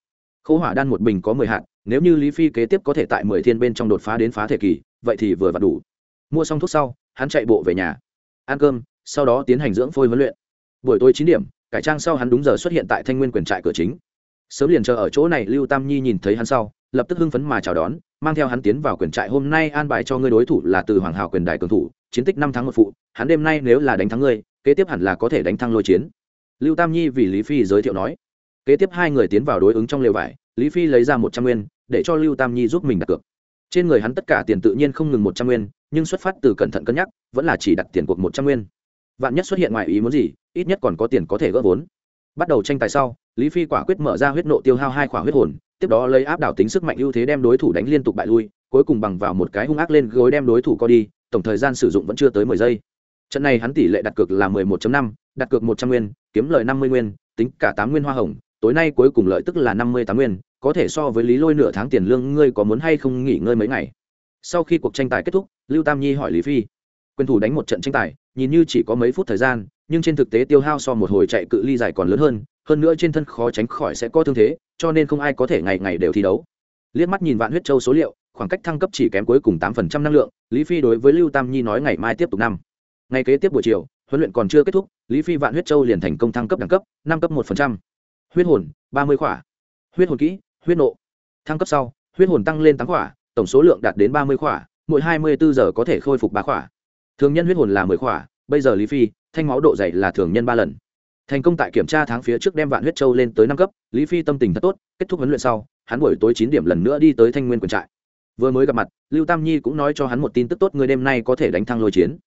Khô hỏa đan một bình có mười hạt, nếu như lý phi kế tiếp có thể tại mười thiên bên trong đột phá đến phá thể kỳ, vậy thì vừa vặn đủ. Mua xong thuốc sau, hắn chạy bộ về nhà. Ăn cơm, sau đó tiến hành dưỡng phôi huấn luyện. Buổi tối chín điểm, cải trang sau hắn đúng giờ xuất hiện tại thanh nguyên quyền trại cửa chính sớm liền chờ ở chỗ này, lưu tam nhi nhìn thấy hắn sau, lập tức hưng phấn mà chào đón, mang theo hắn tiến vào quyền trại. Hôm nay an bài cho ngươi đối thủ là từ hoàng hào quyền đại cường thủ, chiến tích năm tháng một phụ, hắn đêm nay nếu là đánh thắng ngươi, kế tiếp hẳn là có thể đánh thắng lôi chiến. Lưu tam nhi vì lý phi giới thiệu nói. Kế tiếp hai người tiến vào đối ứng trong lều vải, lý phi lấy ra một trăm nguyên, để cho lưu tam nhi giúp mình đặt cược. Trên người hắn tất cả tiền tự nhiên không ngừng một trăm nguyên, nhưng xuất phát từ cẩn thận cân nhắc, vẫn là chỉ đặt tiền cuộc một trăm nguyên. Vạn nhất xuất hiện ngoài ý muốn gì, ít nhất còn có tiền có thể gỡ vốn bắt đầu tranh tài sau, lý phi quả quyết mở ra huyết nộ tiêu hao hai khỏa huyết hồn, tiếp đó lấy áp đảo tính sức mạnh ưu thế đem đối thủ đánh liên tục bại lui, cuối cùng bằng vào một cái hung ác lên gối đem đối thủ co đi, tổng thời gian sử dụng vẫn chưa tới mười giây. Trận này hắn tỷ lệ đặt cược là mười một năm, đặt cược một trăm nguyên, kiếm lời năm mươi nguyên, tính cả tám nguyên hoa hồng, tối nay cuối cùng lợi tức là năm mươi tám nguyên, có thể so với lý lôi nửa tháng tiền lương, ngươi có muốn hay không nghỉ ngơi mấy ngày? Sau khi cuộc tranh tài kết thúc, lưu tam nhi hỏi lý phi. Quyền thủ đánh một trận tranh tài, nhìn như chỉ có mấy phút thời gian nhưng trên thực tế tiêu hao so một hồi chạy cự ly dài còn lớn hơn hơn nữa trên thân khó tránh khỏi sẽ có thương thế, cho nên không ai có thể ngày ngày đều thi đấu. Liếc mắt nhìn vạn huyết châu số liệu, khoảng cách thăng cấp chỉ kém cuối cùng tám phần trăm năng lượng, lý phi đối với lưu tam nhi nói ngày mai tiếp tục năm. Ngày kế tiếp buổi chiều, huấn luyện còn chưa kết thúc, lý phi vạn huyết châu liền thành công thăng cấp đẳng cấp, năm cấp một phần trăm. Huyết hồn, ba mươi khỏa. Huyết hồn kỹ, huyết nộ. Thăng cấp sau, huyết hồn tăng lên tám khỏa, tổng số lượng đạt đến ba mươi khỏa, mỗi hai mươi bốn giờ có thể khôi phục ba khỏa. Thường nhân huyết hồn là mười khỏa bây giờ lý phi, thanh máu độ dày là thường nhân ba lần. Thành công tại kiểm tra tháng phía trước đem vạn huyết châu lên tới năm cấp, lý phi tâm tình thật tốt, kết thúc huấn luyện sau, hắn buổi tối chín điểm lần nữa đi tới thanh nguyên quần trại. Vừa mới gặp mặt, lưu tam nhi cũng nói cho hắn một tin tức tốt người đêm nay có thể đánh thăng lôi chiến.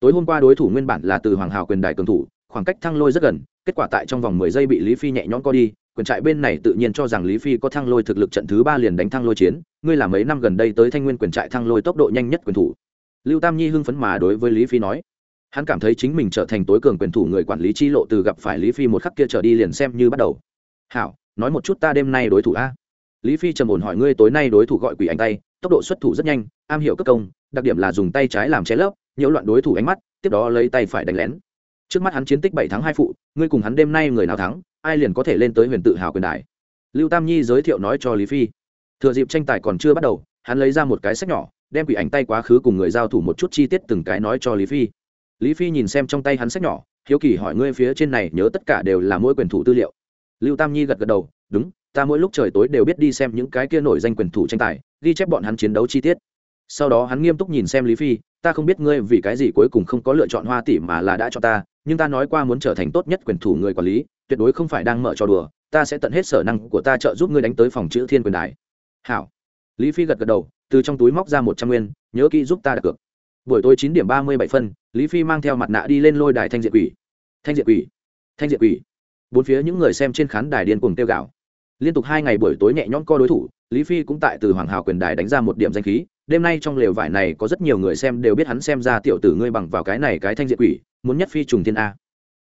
Tối hôm qua đối thủ nguyên bản là từ hoàng hào quyền đài cường thủ, khoảng cách thăng lôi rất gần, kết quả tại trong vòng mười giây bị lý phi nhẹ nhõm co đi quyền trại bên này tự nhiên cho rằng lý phi có thăng lôi thực lực trận thứ ba liền đánh thăng lôi chiến, ngươi là mấy năm gần đây tới thanh nguyên quyền trại thăng lôi tốc độ nhanh nhất quyền thủ. Lưu tam nhi hưng phấn mà đối với lý phi nói hắn cảm thấy chính mình trở thành tối cường quyền thủ người quản lý chi lộ từ gặp phải lý phi một khắc kia trở đi liền xem như bắt đầu. Hảo, nói một chút ta đêm nay đối thủ a. Lý phi trầm ổn hỏi, ngươi tối nay đối thủ gọi quỷ ánh tay, tốc độ xuất thủ rất nhanh, am hiểu cấp công, đặc điểm là dùng tay trái làm che lấp, nhiễu loạn đối thủ ánh mắt, tiếp đó lấy tay phải đánh lén. Trước mắt hắn chiến tích bảy tháng hai phụ, ngươi cùng hắn đêm nay người nào thắng, ai liền có thể lên tới huyền tự hào quyền đại lưu tam nhi giới thiệu nói cho lý phi. Thừa dịp tranh tài còn chưa bắt đầu, hắn lấy ra một cái sách nhỏ, đem quỷ ảnh tay quá khứ cùng người giao thủ một chút chi tiết từng cái nói cho lý phi lý phi nhìn xem trong tay hắn sách nhỏ, hiếu kỳ hỏi ngươi phía trên này nhớ tất cả đều là mỗi quyền thủ tư liệu. Lưu tam nhi gật gật đầu, đúng, ta mỗi lúc trời tối đều biết đi xem những cái kia nổi danh quyền thủ tranh tài, ghi chép bọn hắn chiến đấu chi tiết. Sau đó hắn nghiêm túc nhìn xem lý phi, ta không biết ngươi vì cái gì cuối cùng không có lựa chọn hoa tỷ mà là đã cho ta, nhưng ta nói qua muốn trở thành tốt nhất quyền thủ người quản lý, tuyệt đối không phải đang mở trò đùa, ta sẽ tận hết sở năng của ta trợ giúp ngươi đánh tới phòng chữ thiên quyền đài. Hảo. Lý phi gật gật đầu, từ trong túi móc ra một trăm nguyên, nhớ kỹ giúp ta đặt cược. Buổi tối chín điểm ba mươi bảy phân lý phi mang theo mặt nạ đi lên lôi đài thanh diện quỷ. Thanh diện quỷ. Thanh diện quỷ. Bốn phía những người xem trên khán đài điên cuồng tiêu gạo liên tục hai ngày buổi tối nhẹ nhõm co đối thủ, lý phi cũng tại từ hoàng hào quyền đài đánh ra một điểm danh khí. Đêm nay trong lều vải này có rất nhiều người xem đều biết hắn xem ra tiểu tử ngươi bằng vào cái này cái thanh diện quỷ, muốn nhất phi trùng thiên a.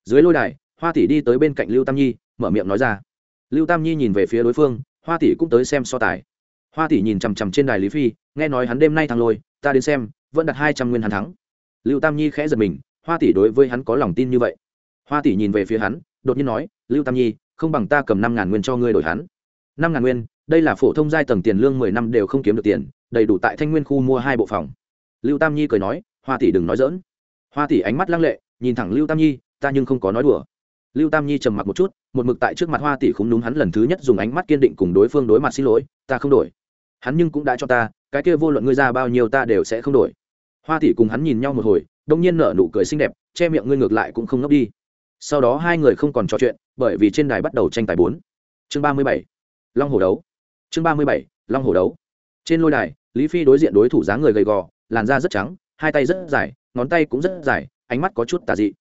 Dưới lôi đài, hoa tỷ đi tới bên cạnh lưu tam nhi, mở miệng nói ra. Lưu tam nhi nhìn về phía đối phương, hoa tỷ cũng tới xem so tài. Hoa tỷ nhìn chằm chằm trên đài lý phi, nghe nói hắn đêm nay thắng lôi, ta đến xem, vẫn đặt hai trăm nguyên hắn thắng lưu tam nhi khẽ giật mình, hoa tỷ đối với hắn có lòng tin như vậy. Hoa tỷ nhìn về phía hắn, đột nhiên nói, lưu tam nhi, không bằng ta cầm năm ngàn nguyên cho ngươi đổi hắn. Năm ngàn nguyên, đây là phổ thông giai tầng tiền lương mười năm đều không kiếm được tiền, đầy đủ tại thanh nguyên khu mua hai bộ phòng. Lưu tam nhi cười nói, hoa tỷ đừng nói dỡn hoa tỷ ánh mắt lăng lệ, nhìn thẳng lưu tam nhi, ta nhưng không có nói đùa. Lưu tam nhi trầm mặc một chút, một mực tại trước mặt hoa tỷ không đúng hắn lần thứ nhất dùng ánh mắt kiên định cùng đối phương đối mặt xin lỗi, ta không đổi. Hắn nhưng cũng đã cho ta, cái kia vô luận ngươi ra bao nhiêu ta đều sẽ không đổi hoa tỷ cùng hắn nhìn nhau một hồi, đông nhiên nở nụ cười xinh đẹp, che miệng ngươi ngược lại cũng không ngốc đi. Sau đó hai người không còn trò chuyện, bởi vì trên đài bắt đầu tranh tài bốn. Chương ba mươi bảy, long hồ đấu. Chương ba mươi bảy, long hồ đấu. Trên lôi đài, lý phi đối diện đối thủ dáng người gầy gò, làn da rất trắng, hai tay rất dài, ngón tay cũng rất dài, ánh mắt có chút tà dị.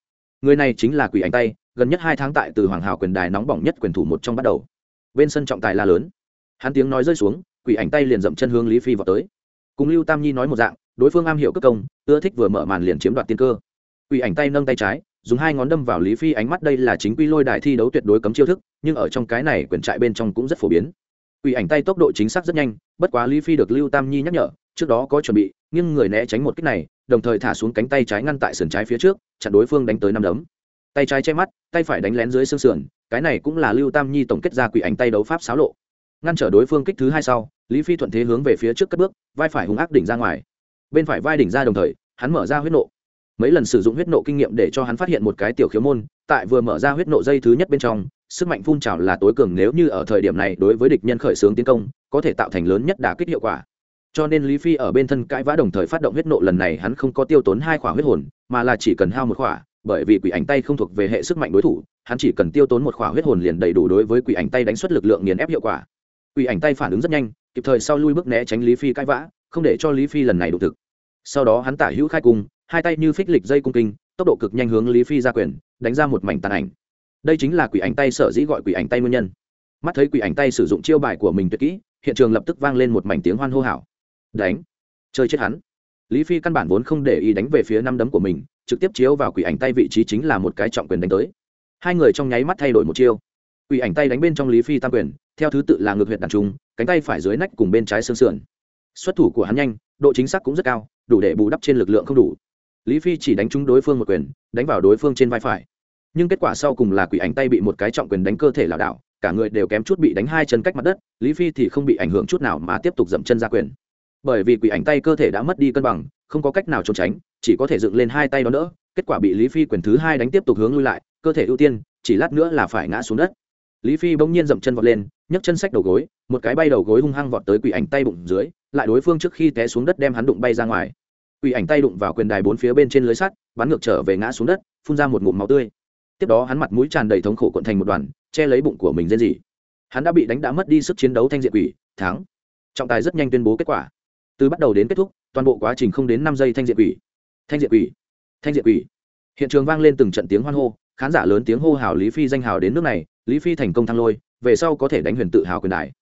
Người này chính là quỷ Ánh tay, gần nhất hai tháng tại từ hoàng hào quyền đài nóng bỏng nhất quyền thủ một trong bắt đầu. Bên sân trọng tài la lớn. Hắn tiếng nói rơi xuống, quỷ ảnh tay liền dậm chân hướng lý phi vào tới. Cùng lưu tam nhi nói một dạng đối phương am hiểu cất công, ưa thích vừa mở màn liền chiếm đoạt tiên cơ. Quỷ ảnh tay nâng tay trái, dùng hai ngón đâm vào lý phi ánh mắt đây là chính quy lôi đài thi đấu tuyệt đối cấm chiêu thức, nhưng ở trong cái này quyền trại bên trong cũng rất phổ biến. Quỷ ảnh tay tốc độ chính xác rất nhanh, bất quá lý phi được lưu tam nhi nhắc nhở, trước đó có chuẩn bị, nhưng người né tránh một cách này, đồng thời thả xuống cánh tay trái ngăn tại sườn trái phía trước, chặn đối phương đánh tới năm đấm. Tay trái che mắt, tay phải đánh lén dưới xương sườn, cái này cũng là lưu tam nhi tổng kết ra quỷ ảnh tay đấu pháp xáo lộ. Ngăn trở đối phương kích thứ hai sau, lý phi thuận thế hướng về phía trước cất bước, vai phải hung ác đỉnh ra ngoài bên phải vai đỉnh ra đồng thời, hắn mở ra huyết nộ. Mấy lần sử dụng huyết nộ kinh nghiệm để cho hắn phát hiện một cái tiểu khiếu môn, tại vừa mở ra huyết nộ dây thứ nhất bên trong, sức mạnh phun trào là tối cường nếu như ở thời điểm này đối với địch nhân khởi xướng tiến công, có thể tạo thành lớn nhất đả kích hiệu quả. Cho nên lý phi ở bên thân cãi vã đồng thời phát động huyết nộ lần này hắn không có tiêu tốn hai khỏa huyết hồn, mà là chỉ cần hao một khỏa, bởi vì quỷ ảnh tay không thuộc về hệ sức mạnh đối thủ, hắn chỉ cần tiêu tốn một khỏa huyết hồn liền đầy đủ đối với quỷ ảnh tay đánh xuất lực lượng nghiền ép hiệu quả. Quỷ ảnh tay phản ứng rất nhanh, kịp thời sau lui bước né tránh lý phi cãi vã không để cho lý phi lần này đủ thực. Sau đó hắn tả hữu khai cung, hai tay như phích lịch dây cung kinh, tốc độ cực nhanh hướng lý phi ra quyền, đánh ra một mảnh tàn ảnh. Đây chính là quỷ ảnh tay sở dĩ gọi quỷ ảnh tay nguyên nhân. Mắt thấy quỷ ảnh tay sử dụng chiêu bài của mình tuyệt kỹ, hiện trường lập tức vang lên một mảnh tiếng hoan hô hảo. đánh. Chơi chết hắn. Lý phi căn bản vốn không để ý đánh về phía năm đấm của mình, trực tiếp chiếu vào quỷ ảnh tay vị trí chính là một cái trọng quyền đánh tới. Hai người trong nháy mắt thay đổi một chiêu. Quỷ ảnh tay đánh bên trong lý phi tam quyền, theo thứ tự là ngược huyện đàn trung, cánh tay phải dưới nách cùng bên trái xương sườn xuất thủ của hắn nhanh, độ chính xác cũng rất cao, đủ để bù đắp trên lực lượng không đủ. Lý phi chỉ đánh trúng đối phương một quyền, đánh vào đối phương trên vai phải. Nhưng kết quả sau cùng là quỷ ảnh tay bị một cái trọng quyền đánh cơ thể lảo đảo, cả người đều kém chút bị đánh hai chân cách mặt đất, lý phi thì không bị ảnh hưởng chút nào mà tiếp tục dậm chân ra quyền. Bởi vì quỷ ảnh tay cơ thể đã mất đi cân bằng, không có cách nào trốn tránh, chỉ có thể dựng lên hai tay đó nữa, kết quả bị lý phi quyền thứ hai đánh tiếp tục hướng lui lại, cơ thể ưu tiên, chỉ lát nữa là phải ngã xuống đất. Lý phi bỗng nhiên dậm chân vọt lên nhấc chân sách đầu gối, một cái bay đầu gối hung hăng vọt tới quỷ ảnh tay bụng dưới, lại đối phương trước khi té xuống đất đem hắn đụng bay ra ngoài. Quỷ ảnh tay đụng vào quyền đài bốn phía bên trên lưới sắt, bắn ngược trở về ngã xuống đất, phun ra một ngụm máu tươi. Tiếp đó hắn mặt mũi tràn đầy thống khổ cuộn thành một đoàn, che lấy bụng của mình rên gì. hắn đã bị đánh đã mất đi sức chiến đấu thanh diện quỷ, thắng. Trọng tài rất nhanh tuyên bố kết quả. Từ bắt đầu đến kết thúc, toàn bộ quá trình không đến năm giây thanh diện quỷ. Thanh diện quỷ. Thanh diện quỷ. Hiện trường vang lên từng trận tiếng hoan hô, khán giả lớn tiếng hô hào lý phi danh hào đến nước này, lý phi thành công thăng lôi về sau có thể đánh huyền tự hào quyền đài.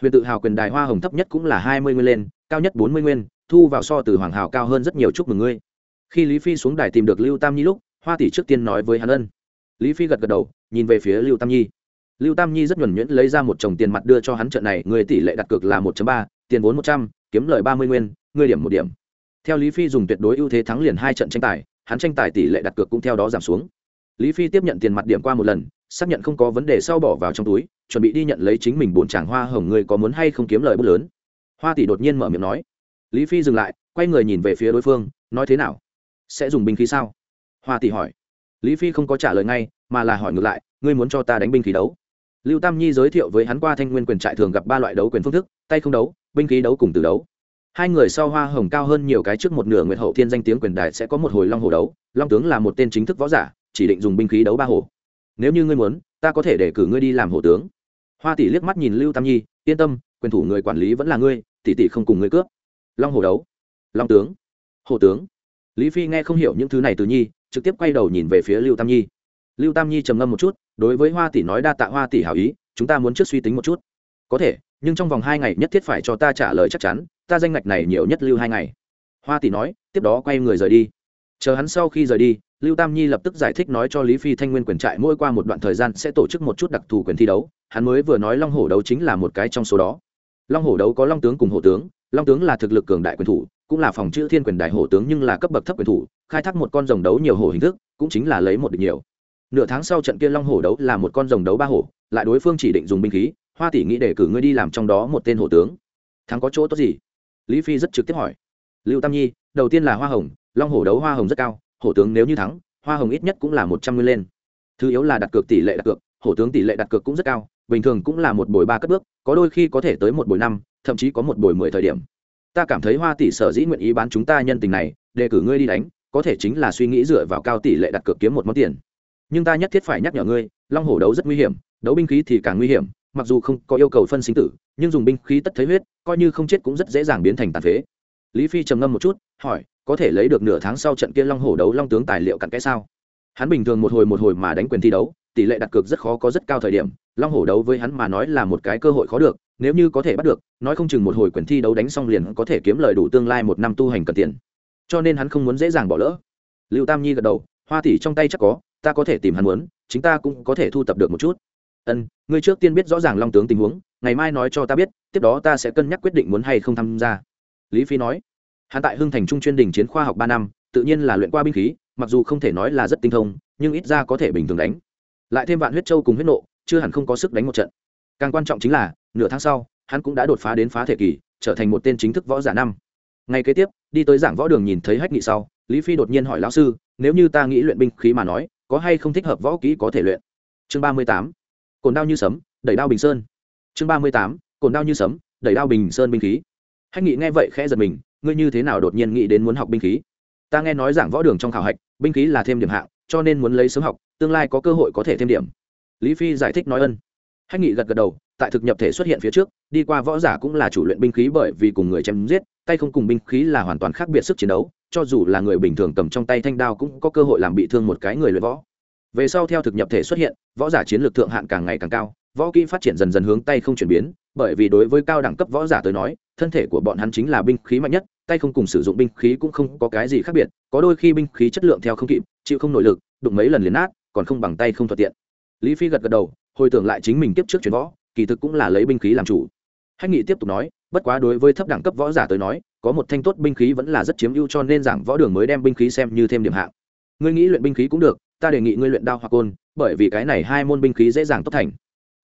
Huyền tự hào quyền đài hoa hồng thấp nhất cũng là hai mươi nguyên lên, cao nhất bốn mươi nguyên, thu vào so từ hoàng hào cao hơn rất nhiều chúc mừng ngươi. Khi lý phi xuống đài tìm được lưu tam nhi lúc, hoa tỷ trước tiên nói với hắn ân. Lý phi gật gật đầu, nhìn về phía lưu tam nhi. Lưu tam nhi rất nhuẩn nhuyễn lấy ra một chồng tiền mặt đưa cho hắn trận này, người tỷ lệ đặt cược là một ba, tiền vốn một trăm, kiếm lời ba mươi nguyên, ngươi điểm một điểm. Theo lý phi dùng tuyệt đối ưu thế thắng liền hai trận tranh tài, hắn tranh tài tỷ lệ đặt cược cũng theo đó giảm xuống. Lý phi tiếp nhận tiền mặt điểm qua một lần xác nhận không có vấn đề sau bỏ vào trong túi, chuẩn bị đi nhận lấy chính mình bồn tràng hoa hồng ngươi có muốn hay không kiếm lời bút lớn. Hoa tỷ đột nhiên mở miệng nói. Lý phi dừng lại, quay người nhìn về phía đối phương, nói thế nào? Sẽ dùng binh khí sao? Hoa tỷ hỏi. Lý phi không có trả lời ngay, mà là hỏi ngược lại, ngươi muốn cho ta đánh binh khí đấu? Lưu tam nhi giới thiệu với hắn qua thanh nguyên quyền trại thường gặp ba loại đấu quyền phương thức, tay không đấu, binh khí đấu cùng từ đấu. Hai người sau hoa hồng cao hơn nhiều cái trước một nửa nguyệt hậu thiên danh tiếng quyền đài sẽ có một hồi long hồ đấu, long tướng là một tên chính thức võ giả, chỉ định dùng binh khí đấu ba hồ nếu như ngươi muốn, ta có thể để cử ngươi đi làm hổ tướng. Hoa tỷ liếc mắt nhìn lưu tam nhi, yên tâm, quyền thủ người quản lý vẫn là ngươi, tỷ tỷ không cùng ngươi cướp. Long hổ đấu. Long tướng. Hổ tướng. Lý phi nghe không hiểu những thứ này từ nhi, trực tiếp quay đầu nhìn về phía lưu tam nhi. Lưu tam nhi trầm ngâm một chút, đối với hoa tỷ nói đa tạ hoa tỷ hảo ý, chúng ta muốn trước suy tính một chút. Có thể, nhưng trong vòng hai ngày nhất thiết phải cho ta trả lời chắc chắn, ta danh ngạch này nhiều nhất lưu hai ngày. Hoa tỷ nói, tiếp đó quay người rời đi. Chờ hắn sau khi rời đi lưu tam nhi lập tức giải thích nói cho lý phi thanh nguyên quyền trại mỗi qua một đoạn thời gian sẽ tổ chức một chút đặc thù quyền thi đấu. Hắn mới vừa nói long hổ đấu chính là một cái trong số đó. Long hổ đấu có long tướng cùng hổ tướng. Long tướng là thực lực cường đại quyền thủ, cũng là phòng chữ thiên quyền đại hổ tướng nhưng là cấp bậc thấp quyền thủ, khai thác một con rồng đấu nhiều hổ hình thức, cũng chính là lấy một địch nhiều. Nửa tháng sau trận kia long hổ đấu là một con rồng đấu ba hổ, lại đối phương chỉ định dùng binh khí, hoa tỷ nghĩ để cử ngươi đi làm trong đó một tên hổ tướng. Thắng có chỗ tốt gì? Lý phi rất trực tiếp hỏi. Lưu tam nhi, đầu tiên là hoa hồng, long hổ đấu hoa hồng rất cao hổ tướng nếu như thắng, hoa hồng ít nhất cũng là một trăm nguyên lên. Thứ yếu là đặt cược tỷ lệ đặt cược, hổ tướng tỷ lệ đặt cược cũng rất cao, bình thường cũng là một buổi ba cất bước, có đôi khi có thể tới một buổi năm, thậm chí có một buổi mười thời điểm. Ta cảm thấy hoa tỷ sở dĩ nguyện ý bán chúng ta nhân tình này đề cử ngươi đi đánh, có thể chính là suy nghĩ dựa vào cao tỷ lệ đặt cược kiếm một món tiền. Nhưng ta nhất thiết phải nhắc nhở ngươi, long hổ đấu rất nguy hiểm, đấu binh khí thì càng nguy hiểm, mặc dù không có yêu cầu phân sinh tử, nhưng dùng binh khí tất thấy huyết, coi như không chết cũng rất dễ dàng biến thành tàn phế lý phi trầm ngâm một chút, hỏi, có thể lấy được nửa tháng sau trận kia long hổ đấu long tướng tài liệu cặn cái sao? Hắn bình thường một hồi một hồi mà đánh quyền thi đấu, tỷ lệ đặt cược rất khó có rất cao thời điểm, long hổ đấu với hắn mà nói là một cái cơ hội khó được, nếu như có thể bắt được, nói không chừng một hồi quyền thi đấu đánh xong liền có thể kiếm lời đủ tương lai một năm tu hành cần tiền. Cho nên hắn không muốn dễ dàng bỏ lỡ. Lưu tam nhi gật đầu, hoa tỷ trong tay chắc có, ta có thể tìm hắn muốn, chính ta cũng có thể thu tập được một chút. Ân, ngươi trước tiên biết rõ ràng long tướng tình huống, ngày mai nói cho ta biết, tiếp đó ta sẽ cân nhắc quyết định muốn hay không tham gia lý phi nói, hắn tại hưng thành trung chuyên đình chiến khoa học ba năm, tự nhiên là luyện qua binh khí, mặc dù không thể nói là rất tinh thông, nhưng ít ra có thể bình thường đánh. Lại thêm vạn huyết châu cùng huyết nộ, chưa hẳn không có sức đánh một trận. Càng quan trọng chính là, nửa tháng sau, hắn cũng đã đột phá đến phá thể kỳ, trở thành một tên chính thức võ giả năm. Ngày kế tiếp, đi tới giảng võ đường nhìn thấy hách nghị sau, lý phi đột nhiên hỏi lão sư, nếu như ta nghĩ luyện binh khí mà nói, có hay không thích hợp võ kỹ có thể luyện? Chương ba mươi tám, cồn đao như sấm, đẩy đao bình sơn. Chương ba mươi tám, cồn đao như sấm, đẩy đao bình sơn binh khí hách nghị nghe vậy khẽ giật mình, ngươi như thế nào đột nhiên nghĩ đến muốn học binh khí? Ta nghe nói giảng võ đường trong khảo hạch, binh khí là thêm điểm hạng, cho nên muốn lấy sớm học, tương lai có cơ hội có thể thêm điểm. Lý phi giải thích nói ân. Hách nghị gật gật đầu, tại thực nhập thể xuất hiện phía trước, đi qua võ giả cũng là chủ luyện binh khí bởi vì cùng người chém giết, tay không cùng binh khí là hoàn toàn khác biệt sức chiến đấu, cho dù là người bình thường cầm trong tay thanh đao cũng có cơ hội làm bị thương một cái người luyện võ. Về sau theo thực nhập thể xuất hiện, võ giả chiến lược thượng hạn càng ngày càng cao, võ kỹ phát triển dần dần hướng tay không chuyển biến, bởi vì đối với cao đẳng cấp võ giả tới nói thân thể của bọn hắn chính là binh khí mạnh nhất, tay không cùng sử dụng binh khí cũng không có cái gì khác biệt, có đôi khi binh khí chất lượng theo không kịp, chịu không nội lực, đụng mấy lần liền nát, còn không bằng tay không thuận tiện. Lý phi gật gật đầu, hồi tưởng lại chính mình tiếp trước chuyển võ, kỳ thực cũng là lấy binh khí làm chủ. Hách nghị tiếp tục nói, bất quá đối với thấp đẳng cấp võ giả tới nói, có một thanh tốt binh khí vẫn là rất chiếm ưu cho nên giảng võ đường mới đem binh khí xem như thêm điểm hạng. Ngươi nghĩ luyện binh khí cũng được, ta đề nghị ngươi luyện đao hoặc côn, bởi vì cái này hai môn binh khí dễ dàng tốt thành.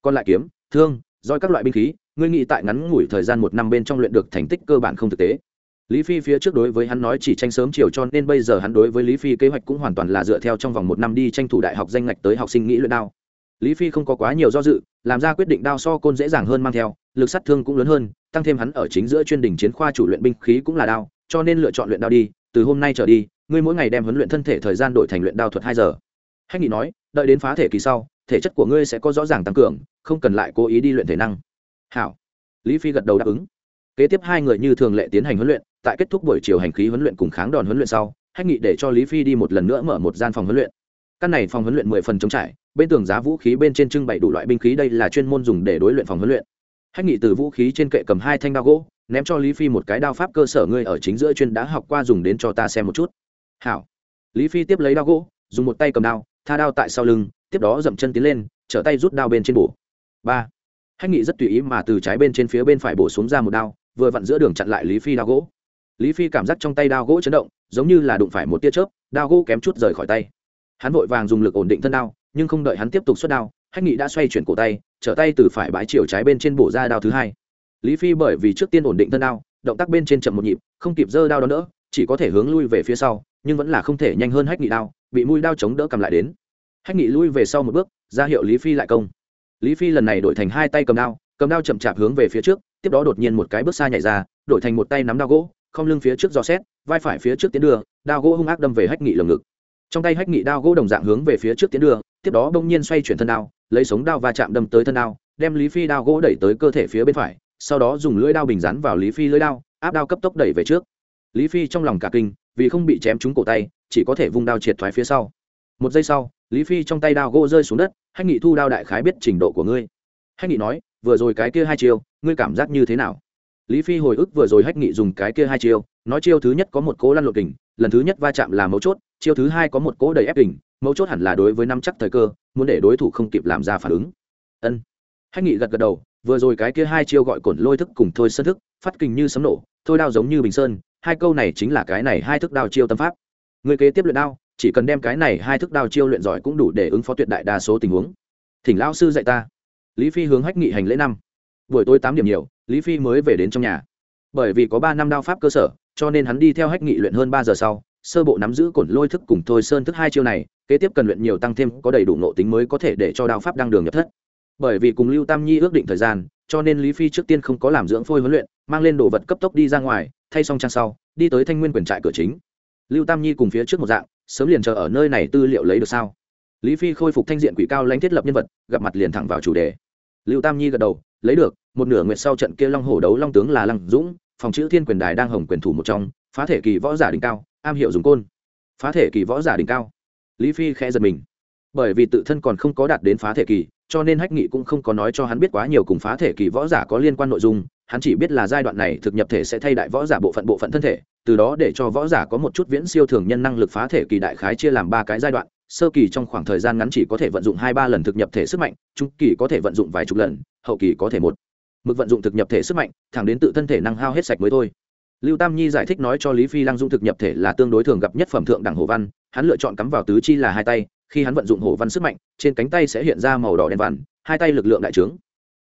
Còn lại kiếm, thương, roi các loại binh khí ngươi nghĩ tại ngắn ngủi thời gian một năm bên trong luyện được thành tích cơ bản không thực tế. Lý phi phía trước đối với hắn nói chỉ tranh sớm chiều cho nên bây giờ hắn đối với lý phi kế hoạch cũng hoàn toàn là dựa theo trong vòng một năm đi tranh thủ đại học danh ngạch tới học sinh nghĩ luyện đao. Lý phi không có quá nhiều do dự, làm ra quyết định đao so côn dễ dàng hơn mang theo, lực sát thương cũng lớn hơn, tăng thêm hắn ở chính giữa chuyên đình chiến khoa chủ luyện binh khí cũng là đao, cho nên lựa chọn luyện đao đi, từ hôm nay trở đi, ngươi mỗi ngày đem huấn luyện thân thể thời gian đổi thành luyện đao thuật hai giờ. Hách nghị nói, đợi đến phá thể kỳ sau, thể chất của ngươi sẽ có rõ ràng tăng cường, không cần lại cố ý đi luyện thể năng hảo. Lý phi gật đầu đáp ứng. Kế tiếp hai người như thường lệ tiến hành huấn luyện, tại kết thúc buổi chiều hành khí huấn luyện cùng kháng đòn huấn luyện sau, hách nghị để cho lý phi đi một lần nữa mở một gian phòng huấn luyện. Căn này phòng huấn luyện mười phần chống trải, bên tường giá vũ khí bên trên trưng bày đủ loại binh khí đây là chuyên môn dùng để đối luyện phòng huấn luyện. Hách nghị từ vũ khí trên kệ cầm hai thanh đao gỗ, ném cho lý phi một cái đao pháp cơ sở ngươi ở chính giữa chuyên đã học qua dùng đến cho ta xem một chút. Hảo. Lý phi tiếp lấy đao gỗ, dùng một tay cầm đao, tha đao tại sau lưng, tiếp đó dậm chân tiến lên, trở tay rút đao bên trên bổ. Ba hách nghị rất tùy ý mà từ trái bên trên phía bên phải bổ xuống ra một đao, vừa vặn giữa đường chặn lại lý phi đao gỗ. Lý phi cảm giác trong tay đao gỗ chấn động, giống như là đụng phải một tia chớp, đao gỗ kém chút rời khỏi tay. Hắn vội vàng dùng lực ổn định thân đao, nhưng không đợi hắn tiếp tục xuất đao, hách nghị đã xoay chuyển cổ tay, trở tay từ phải bãi chiều trái bên trên bổ ra đao thứ hai. Lý phi bởi vì trước tiên ổn định thân đao, động tác bên trên chậm một nhịp, không kịp giơ đao đó nữa, chỉ có thể hướng lui về phía sau, nhưng vẫn là không thể nhanh hơn hách nghị đao, bị mũi đao chống đỡ cầm lại đến. Hách nghị lui về sau một bước, ra hiệu lý phi lại công lý phi lần này đổi thành hai tay cầm đao cầm đao chậm chạp hướng về phía trước, tiếp đó đột nhiên một cái bước xa nhảy ra, đổi thành một tay nắm đao gỗ, không lưng phía trước do xét, vai phải phía trước tiến đưa, đao gỗ hung ác đâm về hách nghị lồng ngực. Trong tay hách nghị đao gỗ đồng dạng hướng về phía trước tiến đưa, tiếp đó bỗng nhiên xoay chuyển thân đao, lấy sống đao va chạm đâm tới thân đao, đem lý phi đao gỗ đẩy tới cơ thể phía bên phải, sau đó dùng lưỡi đao bình rắn vào lý phi lưỡi đao, áp đao cấp tốc đẩy về trước. Lý phi trong lòng cả kinh, vì không bị chém trúng cổ tay, chỉ có thể vung đao triệt thoái phía sau. Một giây sau lý phi trong tay đao gỗ rơi xuống đất, hách nghị thu đao đại khái biết trình độ của ngươi. Hách nghị nói, vừa rồi cái kia hai chiêu, ngươi cảm giác như thế nào? Lý phi hồi ức vừa rồi hách nghị dùng cái kia hai chiêu, nói chiêu thứ nhất có một cố lăn lộn kình, lần thứ nhất va chạm là mấu chốt, chiêu thứ hai có một cố đầy ép kình, mấu chốt hẳn là đối với năm chắc thời cơ, muốn để đối thủ không kịp làm ra phản ứng. Ân. Hách nghị gật gật đầu, vừa rồi cái kia hai chiêu gọi cổn lôi thức cùng thôi sân thức, phát kình như sấm nổ, thôi đao giống như bình sơn, hai câu này chính là cái này hai thức đao chiêu tâm pháp. Người kế tiếp luyện đao chỉ cần đem cái này hai thức đao chiêu luyện giỏi cũng đủ để ứng phó tuyệt đại đa số tình huống. Thỉnh lão sư dạy ta. Lý phi hướng hách nghị hành lễ năm. Buổi tối tám điểm nhiều, lý phi mới về đến trong nhà. Bởi vì có ba năm đao pháp cơ sở, cho nên hắn đi theo hách nghị luyện hơn ba giờ sau, sơ bộ nắm giữ cổn lôi thức cùng thôi sơn thức hai chiêu này, kế tiếp cần luyện nhiều tăng thêm, có đầy đủ nộ tính mới có thể để cho đao pháp đăng đường nhập thất. Bởi vì cùng lưu tam nhi ước định thời gian, cho nên lý phi trước tiên không có làm dưỡng phôi huấn luyện, mang lên đồ vật cấp tốc đi ra ngoài, thay xong trang sau, đi tới thanh nguyên quyền trại cửa chính. Lưu tam nhi cùng phía trước một dạng sớm liền chờ ở nơi này tư liệu lấy được sao? Lý phi khôi phục thanh diện quỷ cao lãnh thiết lập nhân vật, gặp mặt liền thẳng vào chủ đề. Lưu tam nhi gật đầu, lấy được, một nửa nguyệt sau trận kia long hổ đấu long tướng là lăng dũng, phòng chữ thiên quyền đài đang hồng quyền thủ một trong, phá thể kỳ võ giả đỉnh cao, am hiểu dùng côn. Phá thể kỳ võ giả đỉnh cao. Lý phi khẽ giật mình. Bởi vì tự thân còn không có đạt đến phá thể kỳ, cho nên hách nghị cũng không có nói cho hắn biết quá nhiều cùng phá thể kỳ võ giả có liên quan nội dung, hắn chỉ biết là giai đoạn này thực nhập thể sẽ thay đại võ giả bộ phận bộ phận thân thể từ đó để cho võ giả có một chút viễn siêu thường nhân năng lực phá thể kỳ đại khái chia làm ba cái giai đoạn, sơ kỳ trong khoảng thời gian ngắn chỉ có thể vận dụng hai ba lần thực nhập thể sức mạnh, trung kỳ có thể vận dụng vài chục lần, hậu kỳ có thể một. Mực vận dụng thực nhập thể sức mạnh, thẳng đến tự thân thể năng hao hết sạch mới thôi. Lưu tam nhi giải thích nói cho lý phi lăng dung thực nhập thể là tương đối thường gặp nhất phẩm thượng đẳng hồ văn, hắn lựa chọn cắm vào tứ chi là hai tay, khi hắn vận dụng hồ văn sức mạnh, trên cánh tay sẽ hiện ra màu đỏ đen vằn, hai tay lực lượng đại trướng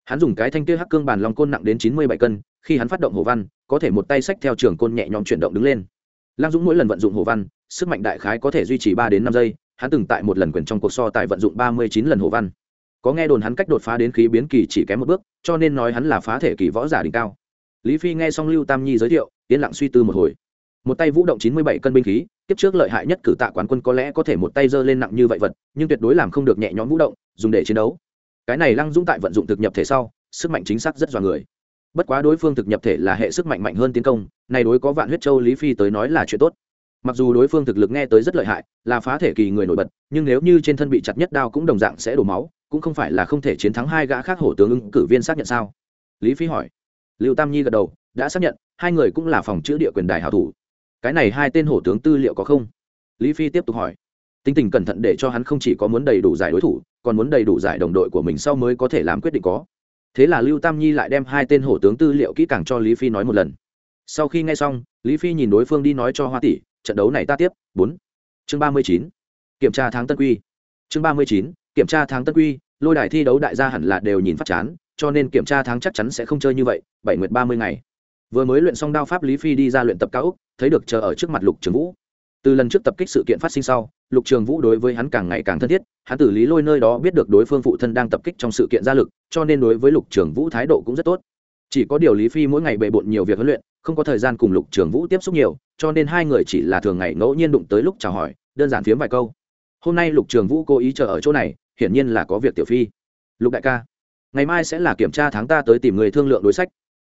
hắn dùng cái thanh kia hắc cương bàn lòng côn nặng đến chín mươi bảy cân, khi hắn phát động hồ văn, có thể một tay xách theo trường côn nhẹ nhõm chuyển động đứng lên. Lăng dũng mỗi lần vận dụng hồ văn, sức mạnh đại khái có thể duy trì ba đến năm giây, hắn từng tại một lần quyền trong cuộc so tài vận dụng ba mươi chín lần hồ văn. Có nghe đồn hắn cách đột phá đến khí biến kỳ chỉ kém một bước, cho nên nói hắn là phá thể kỳ võ giả đỉnh cao. Lý phi nghe xong lưu tam nhi giới thiệu, yên lặng suy tư một hồi. Một tay vũ động chín mươi bảy cân binh khí, tiếp trước lợi hại nhất cử tạ quán quân có lẽ có thể một tay giơ lên nặng như vậy vật, nhưng tuyệt đối làm không được nhẹ nhõm vũ động, dùng để chiến đấu cái này lăng dũng tại vận dụng thực nhập thể sau, sức mạnh chính xác rất dọa người. Bất quá đối phương thực nhập thể là hệ sức mạnh mạnh hơn tiến công, này đối có vạn huyết châu lý phi tới nói là chuyện tốt. Mặc dù đối phương thực lực nghe tới rất lợi hại, là phá thể kỳ người nổi bật, nhưng nếu như trên thân bị chặt nhất đao cũng đồng dạng sẽ đổ máu, cũng không phải là không thể chiến thắng hai gã khác hổ tướng ứng cử viên xác nhận sao? Lý phi hỏi. Lưu tam nhi gật đầu, đã xác nhận, hai người cũng là phòng chữ địa quyền đài hảo thủ. Cái này hai tên hổ tướng tư liệu có không? Lý phi tiếp tục hỏi tính tình cẩn thận để cho hắn không chỉ có muốn đầy đủ giải đối thủ, còn muốn đầy đủ giải đồng đội của mình sau mới có thể làm quyết định có. Thế là lưu tam nhi lại đem hai tên hổ tướng tư liệu kỹ càng cho lý phi nói một lần. Sau khi nghe xong, lý phi nhìn đối phương đi nói cho hoa tỷ, trận đấu này ta tiếp, bốn. Chương ba mươi chín, kiểm tra tháng tân quy. Chương ba mươi chín, kiểm tra tháng tân quy, lôi đài thi đấu đại gia hẳn là đều nhìn phát chán, cho nên kiểm tra tháng chắc chắn sẽ không chơi như vậy, bảy nguyệt ba mươi ngày. Vừa mới luyện xong đao pháp lý phi đi ra luyện tập cao úc, thấy được chờ ở trước mặt lục trường vũ từ lần trước tập kích sự kiện phát sinh sau, lục trường vũ đối với hắn càng ngày càng thân thiết, hắn tử lý lôi nơi đó biết được đối phương phụ thân đang tập kích trong sự kiện gia lực, cho nên đối với lục trường vũ thái độ cũng rất tốt. Chỉ có điều lý phi mỗi ngày bề bộn nhiều việc huấn luyện, không có thời gian cùng lục trường vũ tiếp xúc nhiều, cho nên hai người chỉ là thường ngày ngẫu nhiên đụng tới lúc chào hỏi, đơn giản phiếm vài câu. Hôm nay lục trường vũ cố ý chờ ở chỗ này, hiển nhiên là có việc tiểu phi. Lục đại ca, ngày mai sẽ là kiểm tra tháng ta tới tìm người thương lượng đối sách.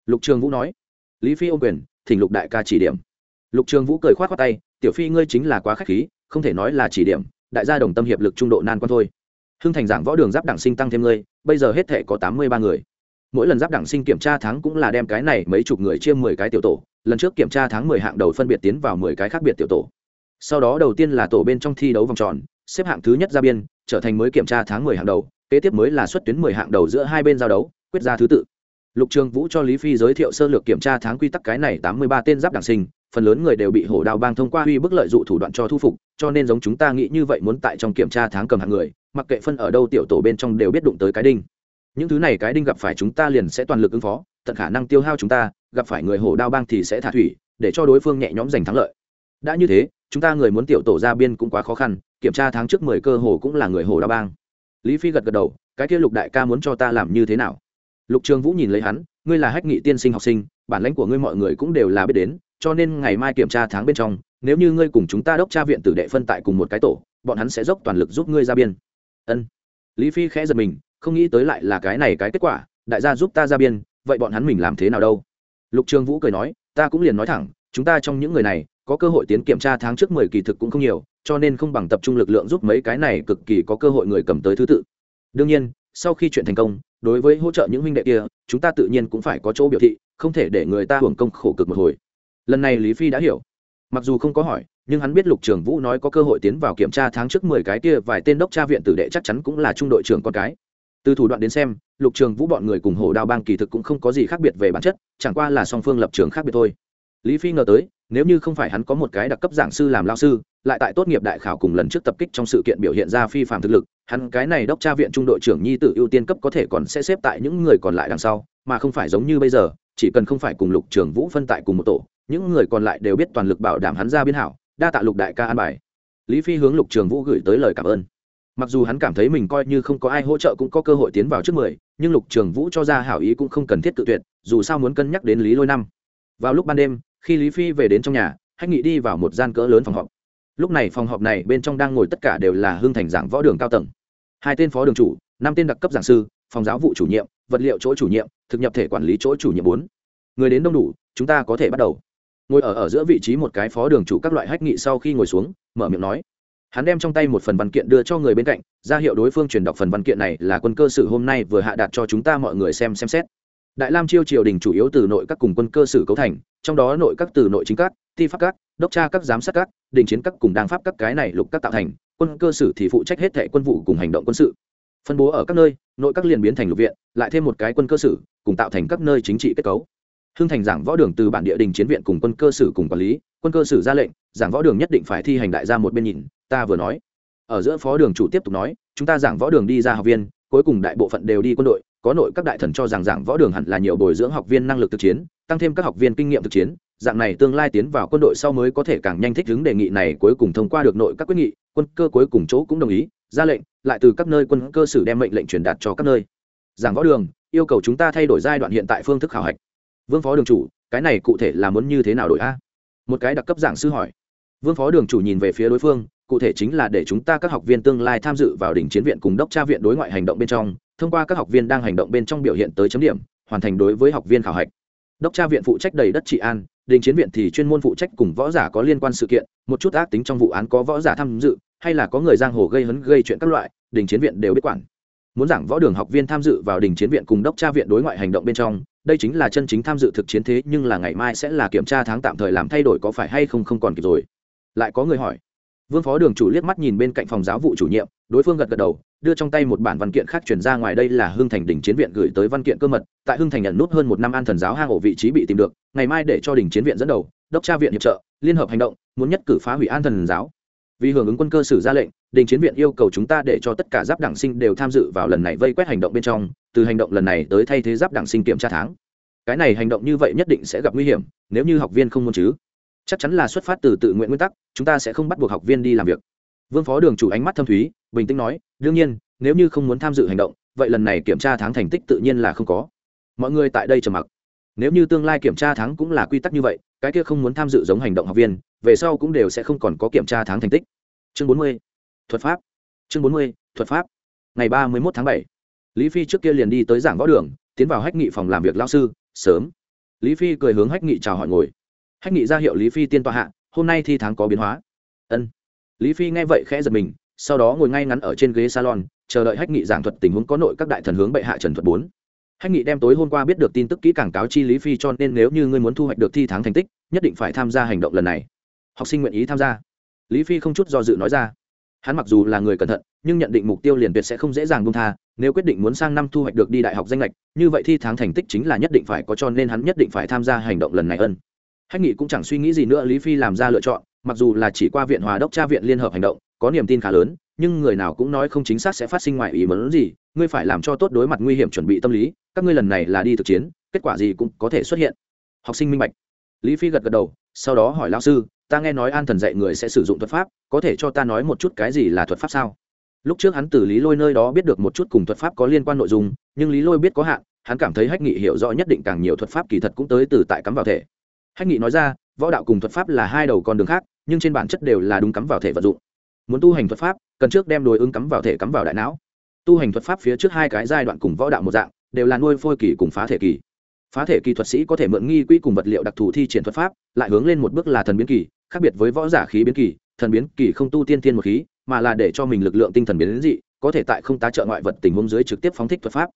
Lục trường vũ nói. Lý phi ô quyền, thỉnh lục đại ca chỉ điểm lục trường vũ cười k h o á t tay, tiểu phi ngươi chính là quá k h á c h khí, không thể nói là chỉ điểm, đại gia đồng tâm hiệp lực trung độ nan quan thôi. Hưng thành giảng võ đường giáp đảng sinh tăng thêm ngươi, bây giờ hết thể có tám mươi ba người. Mỗi lần giáp đảng sinh kiểm tra tháng cũng là đem cái này mấy chục người chia mười cái tiểu tổ, lần trước kiểm tra tháng mười hạng đầu phân biệt tiến vào mười cái khác biệt tiểu tổ. Sau đó đầu tiên là tổ bên trong thi đấu vòng tròn, xếp hạng thứ nhất ra biên, trở thành mới kiểm tra tháng mười hạng đầu, kế tiếp mới là xuất tuyến mười hạng đầu giữa hai bên giao đấu, quyết ra thứ tự. Lục trường vũ cho lý phi giới thiệu sơ lược kiểm tra tháng quy tắc cái này tám mươi ba tên giáp đảng sinh phần lớn người đều bị hổ đào bang thông qua huy bức lợi dụ thủ đoạn cho thu phục, cho nên giống chúng ta nghĩ như vậy muốn tại trong kiểm tra tháng cầm hàng người, mặc kệ phân ở đâu tiểu tổ bên trong đều biết đụng tới cái đinh. Những thứ này cái đinh gặp phải chúng ta liền sẽ toàn lực ứng phó, tận khả năng tiêu hao chúng ta, gặp phải người hổ đao bang thì sẽ thả thủy, để cho đối phương nhẹ nhõm giành thắng lợi. Đã như thế, chúng ta người muốn tiểu tổ ra biên cũng quá khó khăn, kiểm tra tháng trước mười cơ hồ cũng là người hổ đao bang. Lý phi gật gật đầu, cái kia lục đại ca muốn cho ta làm như thế nào? Lục trường vũ nhìn lấy hắn, ngươi là hách nghị tiên sinh học sinh, bản lãnh của ngươi mọi người cũng đều là biết đến cho nên ngày mai kiểm tra tháng bên trong, nếu như ngươi cùng chúng ta đốc tra viện tử đệ phân tại cùng một cái tổ, bọn hắn sẽ dốc toàn lực giúp ngươi ra biên. Ân. Lý phi khẽ giật mình, không nghĩ tới lại là cái này cái kết quả, đại gia giúp ta ra biên, vậy bọn hắn mình làm thế nào đâu? Lục trường vũ cười nói, ta cũng liền nói thẳng, chúng ta trong những người này, có cơ hội tiến kiểm tra tháng trước mười kỳ thực cũng không nhiều, cho nên không bằng tập trung lực lượng giúp mấy cái này cực kỳ có cơ hội người cầm tới thứ tự. Đương nhiên, sau khi chuyện thành công, đối với hỗ trợ những huynh đệ kia, chúng ta tự nhiên cũng phải có chỗ biểu thị, không thể để người ta hưởng công khổ cực một hồi lần này lý phi đã hiểu. Mặc dù không có hỏi, nhưng hắn biết lục trường vũ nói có cơ hội tiến vào kiểm tra tháng trước mười cái kia vài tên đốc tra viện tử đệ chắc chắn cũng là trung đội trưởng con cái. Từ thủ đoạn đến xem, lục trường vũ bọn người cùng hồ đao bang kỳ thực cũng không có gì khác biệt về bản chất, chẳng qua là song phương lập trường khác biệt thôi. Lý phi ngờ tới, nếu như không phải hắn có một cái đặc cấp giảng sư làm lao sư, lại tại tốt nghiệp đại khảo cùng lần trước tập kích trong sự kiện biểu hiện ra phi phạm thực lực, hắn cái này đốc tra viện trung đội trưởng nhi tự ưu tiên cấp có thể còn sẽ xếp tại những người còn lại đằng sau, mà không phải giống như bây giờ, chỉ cần không phải cùng lục trường vũ phân tại cùng một tổ những người còn lại đều biết toàn lực bảo đảm hắn ra biên hảo, đa tạ lục đại ca an bài. Lý phi hướng lục trường vũ gửi tới lời cảm ơn. Mặc dù hắn cảm thấy mình coi như không có ai hỗ trợ cũng có cơ hội tiến vào trước mười, nhưng lục trường vũ cho ra hảo ý cũng không cần thiết tự tuyệt, dù sao muốn cân nhắc đến lý lôi năm. Vào lúc ban đêm, khi lý phi về đến trong nhà hách nghị đi vào một gian cỡ lớn phòng họp. Lúc này phòng họp này bên trong đang ngồi tất cả đều là hương thành giảng võ đường cao tầng. Hai tên phó đường chủ, năm tên đặc cấp giảng sư, phòng giáo vụ chủ nhiệm, vật liệu chỗ chủ nhiệm, thực nhập thể quản lý chỗ chủ nhiệm bốn. Người đến đông đủ, chúng ta có thể bắt đầu ngồi ở ở giữa vị trí một cái phó đường chủ các loại hách nghị sau khi ngồi xuống, mở miệng nói. Hắn đem trong tay một phần văn kiện đưa cho người bên cạnh, ra hiệu đối phương truyền đọc phần văn kiện này là quân cơ sử hôm nay vừa hạ đạt cho chúng ta mọi người xem xem xét. Đại lam chiêu triều đình chủ yếu từ nội các cùng quân cơ sử cấu thành, trong đó nội các từ nội chính các, thi pháp các, đốc tra các giám sát các, đình chiến các cùng đang pháp các cái này lục các tạo thành, quân cơ sử thì phụ trách hết thệ quân vụ cùng hành động quân sự. Phân bố ở các nơi, nội các liền biến thành lục viện, lại thêm một cái quân cơ sử, cùng tạo thành các nơi chính trị kết cấu hưng thành giảng võ đường từ bản địa đình chiến viện cùng quân cơ sử cùng quản lý, quân cơ sử ra lệnh, giảng võ đường nhất định phải thi hành đại gia một bên nhìn, ta vừa nói. Ở giữa phó đường chủ tiếp tục nói, chúng ta giảng võ đường đi ra học viên, cuối cùng đại bộ phận đều đi quân đội, có nội các đại thần cho rằng giảng võ đường hẳn là nhiều bồi dưỡng học viên năng lực thực chiến, tăng thêm các học viên kinh nghiệm thực chiến, dạng này tương lai tiến vào quân đội sau mới có thể càng nhanh thích ứng đề nghị này cuối cùng thông qua được nội các quyết nghị, quân cơ cuối cùng chỗ cũng đồng ý, ra lệnh, lại từ các nơi quân cơ sử đem mệnh lệnh truyền đạt cho các nơi. Giảng võ đường, yêu cầu chúng ta thay đổi giai đoạn hiện tại phương thức khảo hạch vương phó đường chủ, cái này cụ thể là muốn như thế nào đổi a? Một cái đặc cấp giảng sư hỏi. Vương phó đường chủ nhìn về phía đối phương, cụ thể chính là để chúng ta các học viên tương lai tham dự vào đỉnh chiến viện cùng đốc tra viện đối ngoại hành động bên trong, thông qua các học viên đang hành động bên trong biểu hiện tới chấm điểm, hoàn thành đối với học viên khảo hạch. Đốc tra viện phụ trách đầy đất trị an đình chiến viện thì chuyên môn phụ trách cùng võ giả có liên quan sự kiện, một chút ác tính trong vụ án có võ giả tham dự, hay là có người giang hồ gây hấn gây chuyện các loại đình chiến viện đều biết quản muốn giảng võ đường học viên tham dự vào đình chiến viện cùng đốc tra viện đối ngoại hành động bên trong, đây chính là chân chính tham dự thực chiến thế, nhưng là ngày mai sẽ là kiểm tra tháng tạm thời làm thay đổi có phải hay không không còn kịp rồi. Lại có người hỏi. Vương phó đường chủ liếc mắt nhìn bên cạnh phòng giáo vụ chủ nhiệm, đối phương gật gật đầu, đưa trong tay một bản văn kiện khác chuyển ra ngoài, đây là hưng thành đỉnh chiến viện gửi tới văn kiện cơ mật, tại hưng thành nhận nút hơn một năm an thần giáo hang ổ vị trí bị tìm được, ngày mai để cho đỉnh chiến viện dẫn đầu, đốc tra viện hiệp trợ, liên hợp hành động, muốn nhất cử phá hủy an thần giáo vì hưởng ứng quân cơ sử ra lệnh, đình chiến viện yêu cầu chúng ta để cho tất cả giáp đảng sinh đều tham dự vào lần này vây quét hành động bên trong, từ hành động lần này tới thay thế giáp đảng sinh kiểm tra tháng. Cái này hành động như vậy nhất định sẽ gặp nguy hiểm, nếu như học viên không muốn chứ. Chắc chắn là xuất phát từ tự nguyện nguyên tắc, chúng ta sẽ không bắt buộc học viên đi làm việc. Vương phó đường chủ ánh mắt thâm thúy, bình tĩnh nói, đương nhiên, nếu như không muốn tham dự hành động, vậy lần này kiểm tra tháng thành tích tự nhiên là không có. Mọi người tại đây trầm mặc. Nếu như tương lai kiểm tra tháng cũng là quy tắc như vậy, cái kia không muốn tham dự giống hành động học viên về sau cũng đều sẽ không còn có kiểm tra tháng thành tích. Chương bốn mươi, thuật pháp. Chương bốn mươi, thuật pháp. Ngày ba mươi một tháng bảy, lý phi trước kia liền đi tới giảng võ đường, tiến vào hách nghị phòng làm việc lao sư, sớm. Lý phi cười hướng hách nghị chào hỏi ngồi. Hách nghị ra hiệu lý phi tiên tọa hạ, hôm nay thi tháng có biến hóa. Ân. Lý phi nghe vậy khẽ giật mình, sau đó ngồi ngay ngắn ở trên ghế salon, chờ đợi hách nghị giảng thuật tình huống có nội các đại thần hướng bệ hạ trần thuật bốn. Hách nghị đem tối hôm qua biết được tin tức kỹ càng cáo chi lý phi cho nên nếu như ngươi muốn thu hoạch được thi tháng thành tích, nhất định phải tham gia hành động lần này học sinh nguyện ý tham gia. Lý phi không chút do dự nói ra. Hắn mặc dù là người cẩn thận, nhưng nhận định mục tiêu liền tuyệt sẽ không dễ dàng buông tha, nếu quyết định muốn sang năm thu hoạch được đi đại học danh lệch, như vậy thi tháng thành tích chính là nhất định phải có cho nên hắn nhất định phải tham gia hành động lần này ân. Hách nghị cũng chẳng suy nghĩ gì nữa, lý phi làm ra lựa chọn, mặc dù là chỉ qua viện hòa đốc tra viện liên hợp hành động, có niềm tin khá lớn, nhưng người nào cũng nói không chính xác sẽ phát sinh ngoài ý muốn gì, ngươi phải làm cho tốt đối mặt nguy hiểm chuẩn bị tâm lý, các ngươi lần này là đi thực chiến, kết quả gì cũng có thể xuất hiện. Học sinh minh bạch. Lý phi gật gật đầu, sau đó hỏi lao sư ta nghe nói an thần dạy người sẽ sử dụng thuật pháp, có thể cho ta nói một chút cái gì là thuật pháp sao? Lúc trước hắn từ lý lôi nơi đó biết được một chút cùng thuật pháp có liên quan nội dung, nhưng lý lôi biết có hạn, hắn cảm thấy hách nghị hiểu rõ nhất định càng nhiều thuật pháp kỳ thật cũng tới từ tại cắm vào thể. Hách nghị nói ra, võ đạo cùng thuật pháp là hai đầu con đường khác, nhưng trên bản chất đều là đúng cắm vào thể vận dụng. Muốn tu hành thuật pháp, cần trước đem đối ứng cắm vào thể cắm vào đại não. Tu hành thuật pháp phía trước hai cái giai đoạn cùng võ đạo một dạng, đều là nuôi phôi kỳ cùng phá thể kỳ phá thể kỳ thuật sĩ có thể mượn nghi quỹ cùng vật liệu đặc thù thi triển thuật pháp, lại hướng lên một bước là thần biến kỳ, khác biệt với võ giả khí biến kỳ. Thần biến kỳ không tu tiên tiên một khí, mà là để cho mình lực lượng tinh thần biến đến dị, có thể tại không tá trợ ngoại vật tình huống dưới trực tiếp phóng thích thuật pháp.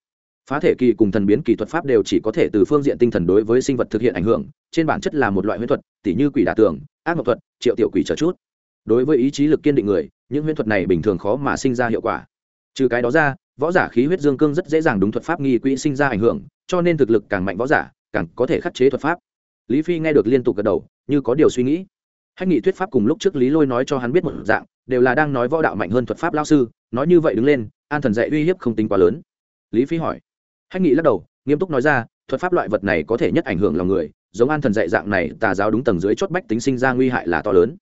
Phá thể kỳ cùng thần biến kỳ thuật pháp đều chỉ có thể từ phương diện tinh thần đối với sinh vật thực hiện ảnh hưởng, trên bản chất là một loại huyễn thuật, tỉ như quỷ đả tường, ác mộc thuật, triệu tiểu quỷ trở chút. Đối với ý chí lực kiên định người, những huyễn thuật này bình thường khó mà sinh ra hiệu quả. Trừ cái đó ra, võ giả khí huyết dương cương rất dễ dàng đúng thuật pháp nghi quỹ sinh ra ảnh hưởng cho nên thực lực càng mạnh võ giả, càng có thể khắc chế thuật pháp. Lý phi nghe được liên tục gật đầu, như có điều suy nghĩ. Hách nghị thuyết pháp cùng lúc trước lý lôi nói cho hắn biết một dạng, đều là đang nói võ đạo mạnh hơn thuật pháp lao sư, nói như vậy đứng lên, an thần dạy uy hiếp không tính quá lớn. Lý phi hỏi. Hách nghị lắc đầu, nghiêm túc nói ra, thuật pháp loại vật này có thể nhất ảnh hưởng lòng người, giống an thần dạy dạng này, tà giáo đúng tầng dưới chót bách tính sinh ra nguy hại là to lớn.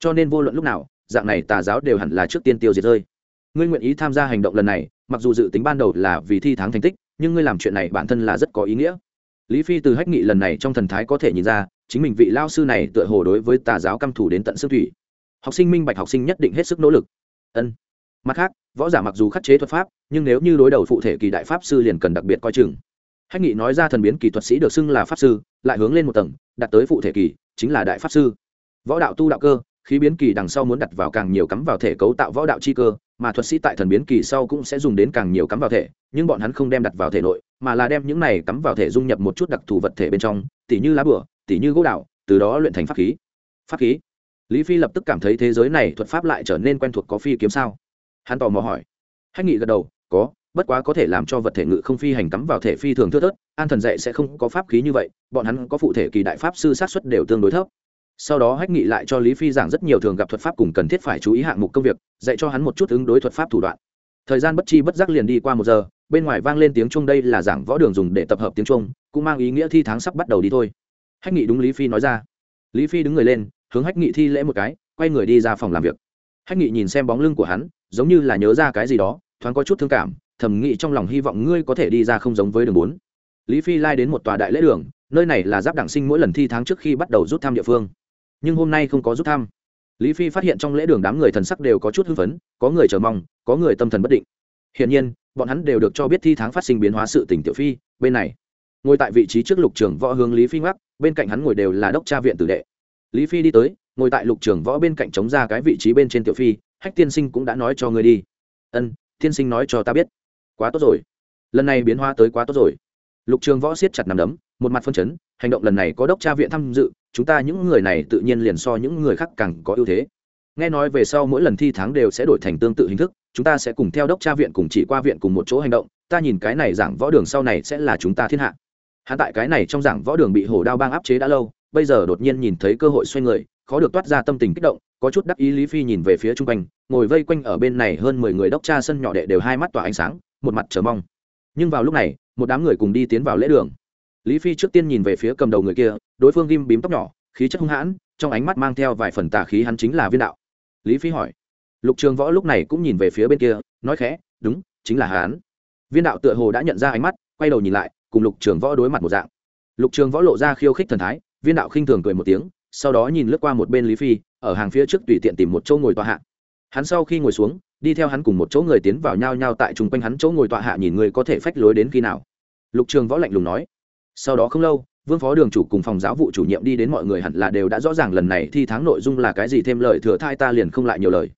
Cho nên vô luận lúc nào, dạng này tà giáo đều hẳn là trước tiên tiêu diệt rơi. Ngươi nguyện ý tham gia hành động lần này, mặc dù dự tính ban đầu là vì thi thắng thành tích nhưng ngươi làm chuyện này bản thân là rất có ý nghĩa. Lý phi từ hách nghị lần này trong thần thái có thể nhìn ra, chính mình vị lao sư này tựa hồ đối với tà giáo căm thủ đến tận xương thủy. Học sinh minh bạch học sinh nhất định hết sức nỗ lực. Ân. Mặt khác, võ giả mặc dù khắc chế thuật pháp, nhưng nếu như đối đầu phụ thể kỳ đại pháp sư liền cần đặc biệt coi chừng. Hách nghị nói ra thần biến kỳ thuật sĩ được xưng là pháp sư, lại hướng lên một tầng, đặt tới phụ thể kỳ, chính là đại pháp sư. Võ đạo tu đạo cơ, khí biến kỳ đằng sau muốn đặt vào càng nhiều cắm vào thể cấu tạo võ đạo chi cơ mà thuật sĩ tại thần biến kỳ sau cũng sẽ dùng đến càng nhiều cắm vào thể, nhưng bọn hắn không đem đặt vào thể nội, mà là đem những này cắm vào thể dung nhập một chút đặc thù vật thể bên trong, tỉ như lá bửa, tỉ như gỗ đạo từ đó luyện thành pháp khí. Pháp khí? Lý phi lập tức cảm thấy thế giới này thuật pháp lại trở nên quen thuộc có phi kiếm sao? Hắn tò mò hỏi. Hách nghị gật đầu, có, bất quá có thể làm cho vật thể ngự không phi hành cắm vào thể phi thường thưa thớt, an thần dạy sẽ không có pháp khí như vậy, bọn hắn có phụ thể kỳ đại pháp sư sát xuất đều tương đối thấp sau đó hách nghị lại cho lý phi giảng rất nhiều thường gặp thuật pháp cùng cần thiết phải chú ý hạng mục công việc, dạy cho hắn một chút ứng đối thuật pháp thủ đoạn. Thời gian bất chi bất giác liền đi qua một giờ, bên ngoài vang lên tiếng chuông đây là giảng võ đường dùng để tập hợp tiếng chuông, cũng mang ý nghĩa thi tháng sắp bắt đầu đi thôi. Hách nghị đúng lý phi nói ra. Lý phi đứng người lên, hướng hách nghị thi lễ một cái, quay người đi ra phòng làm việc. Hách nghị nhìn xem bóng lưng của hắn, giống như là nhớ ra cái gì đó, thoáng có chút thương cảm, thầm nghĩ trong lòng hy vọng ngươi có thể đi ra không giống với đường bốn. Lý phi lai đến một tòa đại lễ đường, nơi này là giáp đảng sinh mỗi lần thi tháng trước khi bắt đầu rút thăm địa phương nhưng hôm nay không có giúp thăm. Lý phi phát hiện trong lễ đường đám người thần sắc đều có chút hưng phấn, có người chờ mong, có người tâm thần bất định. Hiển nhiên, bọn hắn đều được cho biết thi tháng phát sinh biến hóa sự tỉnh tiểu phi, bên này. Ngồi tại vị trí trước lục trường võ hướng lý phi ngoắc, bên cạnh hắn ngồi đều là đốc tra viện tử đệ. Lý phi đi tới, ngồi tại lục trường võ bên cạnh chống ra cái vị trí bên trên tiểu phi, hách tiên sinh cũng đã nói cho người đi. Ân, tiên sinh nói cho ta biết. Quá tốt rồi. Lần này biến hóa tới quá tốt rồi. Lục trường võ siết chặt nằm đấm một mặt phân chấn, hành động lần này có đốc tra viện tham dự, chúng ta những người này tự nhiên liền so những người khác càng có ưu thế. Nghe nói về sau mỗi lần thi tháng đều sẽ đổi thành tương tự hình thức, chúng ta sẽ cùng theo đốc tra viện cùng chỉ qua viện cùng một chỗ hành động, ta nhìn cái này giảng võ đường sau này sẽ là chúng ta thiên hạ. Hắn tại cái này trong giảng võ đường bị hổ đao bang áp chế đã lâu, bây giờ đột nhiên nhìn thấy cơ hội xoay người, khó được toát ra tâm tình kích động, có chút đắc ý lý phi nhìn về phía chung quanh, ngồi vây quanh ở bên này hơn mười người đốc tra sân nhỏ đệ đều hai mắt tỏa ánh sáng, một mặt chờ mong. Nhưng vào lúc này, một đám người cùng đi tiến vào lễ đường lý phi trước tiên nhìn về phía cầm đầu người kia, đối phương ghim bím tóc nhỏ, khí chất hung hãn, trong ánh mắt mang theo vài phần tà khí hắn chính là viên đạo. Lý phi hỏi. Lục trường võ lúc này cũng nhìn về phía bên kia, nói khẽ, đúng, chính là hắn. Viên đạo tựa hồ đã nhận ra ánh mắt, quay đầu nhìn lại, cùng lục trường võ đối mặt một dạng. Lục trường võ lộ ra khiêu khích thần thái, viên đạo khinh thường cười một tiếng, sau đó nhìn lướt qua một bên lý phi, ở hàng phía trước tùy tiện tìm một chỗ ngồi tọa hạ. Hắn sau khi ngồi xuống, đi theo hắn cùng một chỗ người tiến vào nhau nhau tại chung quanh hắn chỗ ngồi tọa hạ nhìn người có thể phách lối đến khi nào. Lục trường võ lạnh lùng nói sau đó không lâu, vương phó đường chủ cùng phòng giáo vụ chủ nhiệm đi đến mọi người hẳn là đều đã rõ ràng lần này thi tháng nội dung là cái gì, thêm lời thừa thai ta liền không lại nhiều lời.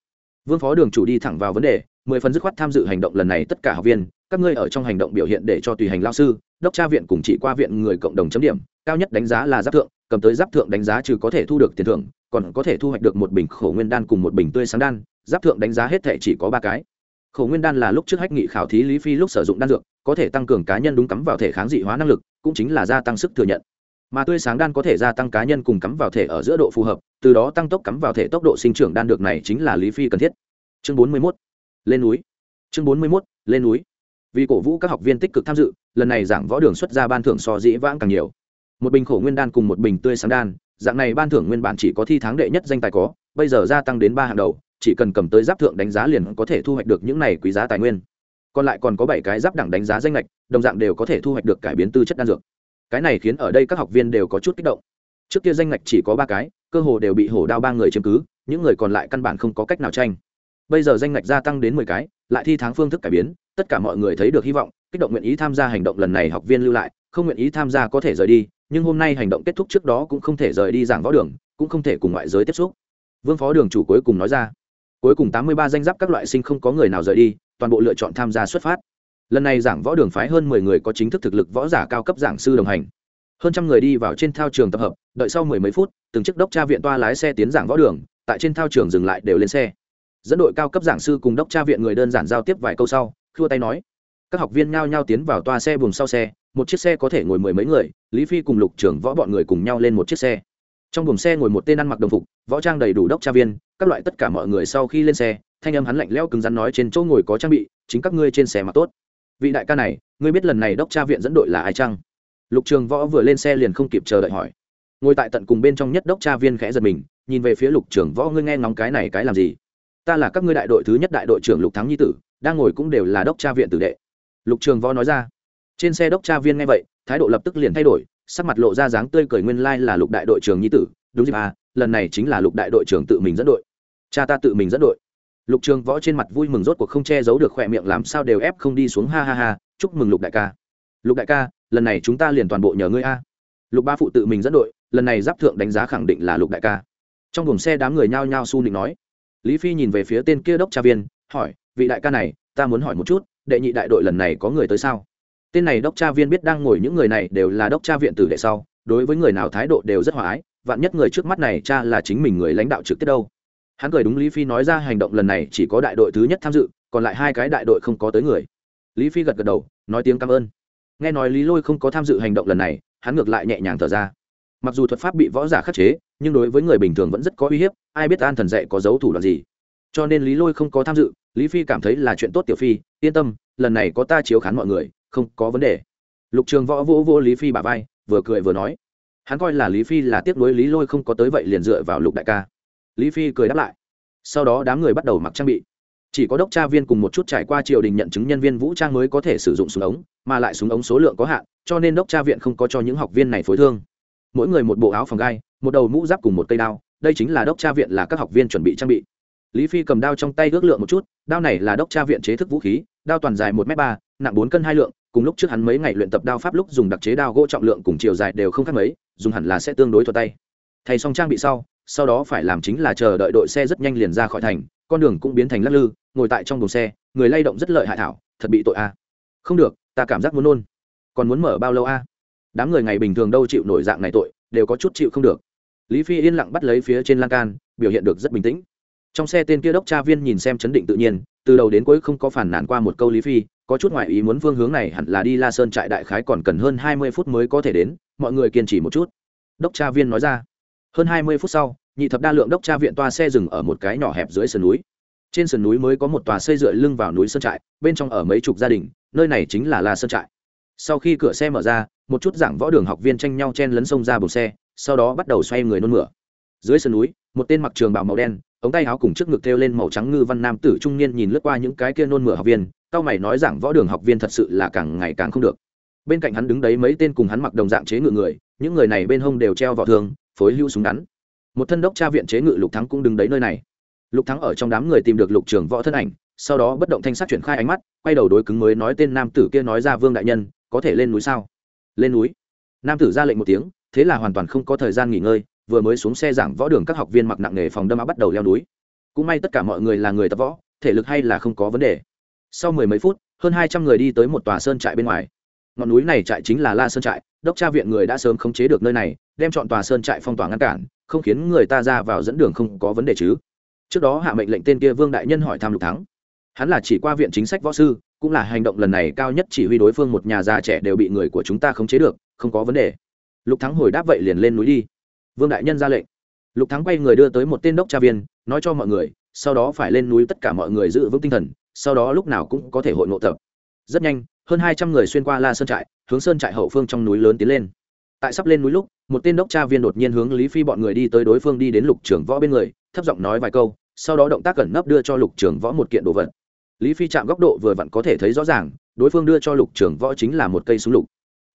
Vương phó đường chủ đi thẳng vào vấn đề, mười phần dứt khoát tham dự hành động lần này tất cả học viên, các ngươi ở trong hành động biểu hiện để cho tùy hành lao sư, đốc tra viện cùng chỉ qua viện người cộng đồng chấm điểm, cao nhất đánh giá là giáp thượng, cầm tới giáp thượng đánh giá trừ có thể thu được tiền thưởng, còn có thể thu hoạch được một bình khổ nguyên đan cùng một bình tươi sáng đan, giáp thượng đánh giá hết thể chỉ có ba cái. Khổ nguyên đan là lúc trước hách nghị khảo thí lý phi lúc sử dụng đan dược có thể tăng cường cá nhân đúng cắm vào thể kháng dị hóa năng lực, cũng chính là gia tăng sức thừa nhận mà tươi sáng đan có thể gia tăng cá nhân cùng cắm vào thể ở giữa độ phù hợp, từ đó tăng tốc cắm vào thể tốc độ sinh trưởng đan được này chính là lý phi cần thiết chương bốn mươi 41. lên núi chương bốn mươi 41. lên núi vì cổ vũ các học viên tích cực tham dự, lần này giảng võ đường xuất ra ban thưởng so dĩ vãng càng nhiều một bình khổ nguyên đan cùng một bình tươi sáng đan, dạng này ban thưởng nguyên bản chỉ có thi tháng đệ nhất danh tài có, bây giờ gia tăng đến ba hàng đầu, chỉ cần cầm tới giáp thượng đánh giá liền có thể thu hoạch được những này quý giá tài nguyên còn lại còn có bảy cái giáp đẳng đánh giá danh lệch, đồng dạng đều có thể thu hoạch được cải biến tư chất đan dược. Cái này khiến ở đây các học viên đều có chút kích động. Trước kia danh lệch chỉ có ba cái, cơ hồ đều bị hổ đao ba người chiếm cứ, những người còn lại căn bản không có cách nào tranh. Bây giờ danh lệch gia tăng đến mười cái, lại thi tháng phương thức cải biến, tất cả mọi người thấy được hy vọng, kích động nguyện ý tham gia hành động lần này học viên lưu lại, không nguyện ý tham gia có thể rời đi, nhưng hôm nay hành động kết thúc trước đó cũng không thể rời đi giảng võ đường, cũng không thể cùng ngoại giới tiếp xúc. Vương phó đường chủ cuối cùng nói ra, cuối cùng tám mươi ba danh giáp các loại sinh không có người nào rời đi toàn bộ lựa chọn tham gia xuất phát. Lần này giảng võ đường phái hơn mười người có chính thức thực lực võ giả cao cấp giảng sư đồng hành. Hơn trăm người đi vào trên thao trường tập hợp, đợi sau mười mấy phút, từng chiếc đốc tra viện toa lái xe tiến giảng võ đường, tại trên thao trường dừng lại đều lên xe. Dẫn đội cao cấp giảng sư cùng đốc tra viện người đơn giản giao tiếp vài câu sau, khua tay nói, các học viên nhao nhao tiến vào toa xe buồng sau xe, một chiếc xe có thể ngồi mười mấy người, lý phi cùng lục trưởng võ bọn người cùng nhau lên một chiếc xe. Trong buồng xe ngồi một tên ăn mặc đồng phục, võ trang đầy đủ đốc tra viên, các loại tất cả mọi người sau khi lên xe thanh âm hắn lạnh lẽo cứng rắn nói trên chỗ ngồi có trang bị, chính các ngươi trên xe mà tốt. Vị đại ca này, ngươi biết lần này đốc tra viện dẫn đội là ai chăng? Lục trường võ vừa lên xe liền không kịp chờ đợi hỏi. Ngồi tại tận cùng bên trong nhất đốc tra viên khẽ giật mình, nhìn về phía lục trường võ, ngươi nghe ngóng cái này cái làm gì? Ta là các ngươi đại đội thứ nhất đại đội trưởng lục thắng nhi tử, đang ngồi cũng đều là đốc tra viện tử đệ. Lục trường võ nói ra. Trên xe đốc tra viên nghe vậy, thái độ lập tức liền thay đổi, sắc mặt lộ ra dáng tươi cười nguyên lai là lục đại đội trưởng nhi tử. Đúng dịp à lần này chính là lục đại đội trưởng tự mình dẫn đội. Cha ta tự mình dẫn đội lục trường võ trên mặt vui mừng rốt cuộc không che giấu được khỏe miệng làm sao đều ép không đi xuống, ha ha ha, chúc mừng lục đại ca. Lục đại ca, lần này chúng ta liền toàn bộ nhờ ngươi a. Lục ba phụ tự mình dẫn đội, lần này giáp thượng đánh giá khẳng định là lục đại ca. Trong buồng xe đám người nhao nhao su định nói. Lý phi nhìn về phía tên kia đốc tra viên, hỏi, vị đại ca này, ta muốn hỏi một chút, đệ nhị đại đội lần này có người tới sao? Tên này đốc tra viên biết đang ngồi những người này đều là đốc tra viện tử đệ sau, đối với người nào thái độ đều rất hòa ái, vạn nhất người trước mắt này cha là chính mình người lãnh đạo trực tiếp đâu hắn cười đúng lý phi nói ra hành động lần này chỉ có đại đội thứ nhất tham dự, còn lại hai cái đại đội không có tới người. Lý phi gật gật đầu, nói tiếng cảm ơn. Nghe nói lý lôi không có tham dự hành động lần này, hắn ngược lại nhẹ nhàng thở ra. Mặc dù thuật pháp bị võ giả khắc chế, nhưng đối với người bình thường vẫn rất có uy hiếp, ai biết an thần dạy có dấu thủ đoạn gì. Cho nên lý lôi không có tham dự, lý phi cảm thấy là chuyện tốt tiểu phi, yên tâm, lần này có ta chiếu khán mọi người, không có vấn đề. Lục trường võ vỗ vỗ lý phi bà vai, vừa cười vừa nói. Hắn coi là lý phi là tiếc nuối lý lôi không có tới vậy liền dựa vào lục đại ca lý phi cười đáp lại. Sau đó đám người bắt đầu mặc trang bị. Chỉ có đốc tra viên cùng một chút trải qua triều đình nhận chứng nhân viên vũ trang mới có thể sử dụng súng ống, mà lại súng ống số lượng có hạn, cho nên đốc tra viện không có cho những học viên này phối thương. Mỗi người một bộ áo phòng gai, một đầu mũ giáp cùng một cây đao, đây chính là đốc tra viện là các học viên chuẩn bị trang bị. Lý phi cầm đao trong tay ước lượng một chút, đao này là đốc tra viện chế thức vũ khí, đao toàn dài một m ba, nặng bốn cân hai lượng, cùng lúc trước hắn mấy ngày luyện tập đao pháp lúc dùng đặc chế đao gỗ trọng lượng cùng chiều dài đều không khác mấy, dùng hẳn là sẽ tương đối thuật tay. Thay xong trang bị sau sau đó phải làm chính là chờ đợi đội xe rất nhanh liền ra khỏi thành, con đường cũng biến thành lắc lư, ngồi tại trong đồn xe, người lay động rất lợi hại thảo, thật bị tội a. Không được, ta cảm giác muốn nôn. Còn muốn mở bao lâu a? Đám người ngày bình thường đâu chịu nổi dạng này tội, đều có chút chịu không được. Lý phi yên lặng bắt lấy phía trên lan can, biểu hiện được rất bình tĩnh. Trong xe tên kia đốc tra viên nhìn xem chấn định tự nhiên, từ đầu đến cuối không có phản nản qua một câu lý phi, có chút ngoại ý muốn phương hướng này hẳn là đi la sơn trại đại khái còn cần hơn hai mươi phút mới có thể đến, mọi người kiên trì một chút. Đốc tra viên nói ra. Hơn hai mươi phút sau nhị thập đa lượng đốc tra viện toa xe dừng ở một cái nhỏ hẹp dưới sườn núi. Trên sườn núi mới có một tòa xây dựa lưng vào núi sơn trại, bên trong ở mấy chục gia đình, nơi này chính là la sơn trại. Sau khi cửa xe mở ra, một chút giảng võ đường học viên tranh nhau chen lấn sông ra bồn xe, sau đó bắt đầu xoay người nôn mửa. Dưới sườn núi, một tên mặc trường bào màu đen, ống tay áo cùng trước ngực thêu lên màu trắng ngư văn nam tử trung niên nhìn lướt qua những cái kia nôn mửa học viên, cao mày nói giảng võ đường học viên thật sự là càng ngày càng không được. Bên cạnh hắn đứng đấy mấy tên cùng hắn mặc đồng dạng chế ngự người, những người này bên hông đều treo vỏ thường phối hưu súng đắn một thân đốc tra viện chế ngự lục thắng cũng đứng đấy nơi này. Lục thắng ở trong đám người tìm được lục trường võ thân ảnh, sau đó bất động thanh sắc chuyển khai ánh mắt, quay đầu đối cứng mới nói tên nam tử kia nói ra, vương đại nhân, có thể lên núi sao? Lên núi? Nam tử ra lệnh một tiếng, thế là hoàn toàn không có thời gian nghỉ ngơi, vừa mới xuống xe giảng võ đường các học viên mặc nặng nghề phòng đâm áo bắt đầu leo núi. Cũng may tất cả mọi người là người tập võ, thể lực hay là không có vấn đề. Sau mười mấy phút, hơn hai trăm người đi tới một tòa sơn trại bên ngoài. Ngọn núi này trại chính là la sơn trại, đốc tra viện người đã sớm khống chế được nơi này, đem chọn tòa sơn trại phong tỏa ngăn cản không khiến người ta ra vào dẫn đường không có vấn đề chứ. Trước đó hạ mệnh lệnh tên kia vương đại nhân hỏi tham lục thắng. Hắn là chỉ qua viện chính sách võ sư, cũng là hành động lần này cao nhất chỉ huy đối phương một nhà già trẻ đều bị người của chúng ta khống chế được, không có vấn đề. Lục thắng hồi đáp vậy liền lên núi đi. Vương đại nhân ra lệnh. Lục thắng quay người đưa tới một tên đốc tra viên, nói cho mọi người, sau đó phải lên núi tất cả mọi người giữ vững tinh thần, sau đó lúc nào cũng có thể hội ngộ tập. Rất nhanh, hơn hai trăm người xuyên qua la sơn trại, hướng sơn trại hậu phương trong núi lớn tiến lên tại sắp lên núi lúc, một tên đốc tra viên đột nhiên hướng lý phi bọn người đi tới đối phương đi đến lục trưởng võ bên người, thấp giọng nói vài câu, sau đó động tác cẩn nấp đưa cho lục trưởng võ một kiện đồ vật. Lý phi chạm góc độ vừa vặn có thể thấy rõ ràng, đối phương đưa cho lục trưởng võ chính là một cây súng lục.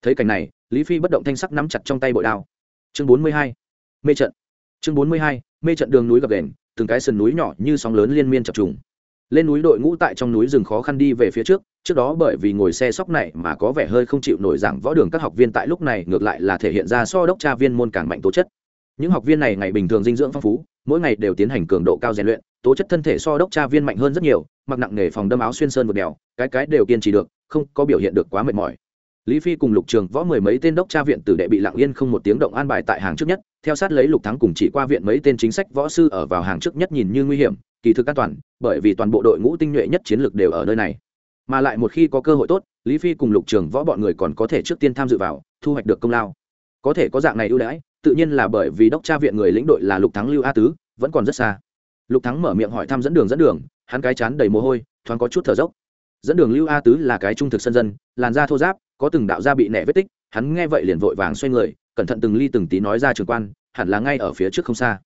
Thấy cảnh này, lý phi bất động thanh sắc nắm chặt trong tay bội đao. Chương bốn mươi hai, mê trận. Chương bốn mươi hai, mê trận đường núi gập đền từng cái sườn núi nhỏ như sóng lớn liên miên chập trùng lên núi đội ngũ tại trong núi rừng khó khăn đi về phía trước trước đó bởi vì ngồi xe sóc này mà có vẻ hơi không chịu nổi giảng võ đường các học viên tại lúc này ngược lại là thể hiện ra so đốc tra viên môn càng mạnh tố chất. Những học viên này ngày bình thường dinh dưỡng phong phú, mỗi ngày đều tiến hành cường độ cao rèn luyện, tố chất thân thể so đốc tra viên mạnh hơn rất nhiều, mặc nặng nghề phòng đâm áo xuyên sơn vượt đèo, cái cái đều kiên trì được, không có biểu hiện được quá mệt mỏi. Lý phi cùng lục trường võ mười mấy tên đốc tra viện tử đệ bị lặng yên không một tiếng động an bài tại hàng trước nhất, theo sát lấy lục thắng cùng chỉ qua viện mấy tên chính sách võ sư ở vào hàng trước nhất nhìn như nguy hiểm kỳ thực an toàn, bởi vì toàn bộ đội ngũ tinh nhuệ nhất chiến lược đều ở nơi này. Mà lại một khi có cơ hội tốt, lý phi cùng lục trường võ bọn người còn có thể trước tiên tham dự vào, thu hoạch được công lao. Có thể có dạng này ưu đãi, tự nhiên là bởi vì đốc tra viện người lĩnh đội là lục thắng lưu a tứ, vẫn còn rất xa. Lục thắng mở miệng hỏi thăm dẫn đường dẫn đường, hắn cái chán đầy mồ hôi, thoáng có chút thở dốc. Dẫn đường lưu a tứ là cái trung thực sân dân, làn da thô giáp có từng đạo da bị nẻ vết tích, hắn nghe vậy liền vội vàng xoay người, cẩn thận từng ly từng tí nói ra trường quan, hẳn là ngay ở phía trước không xa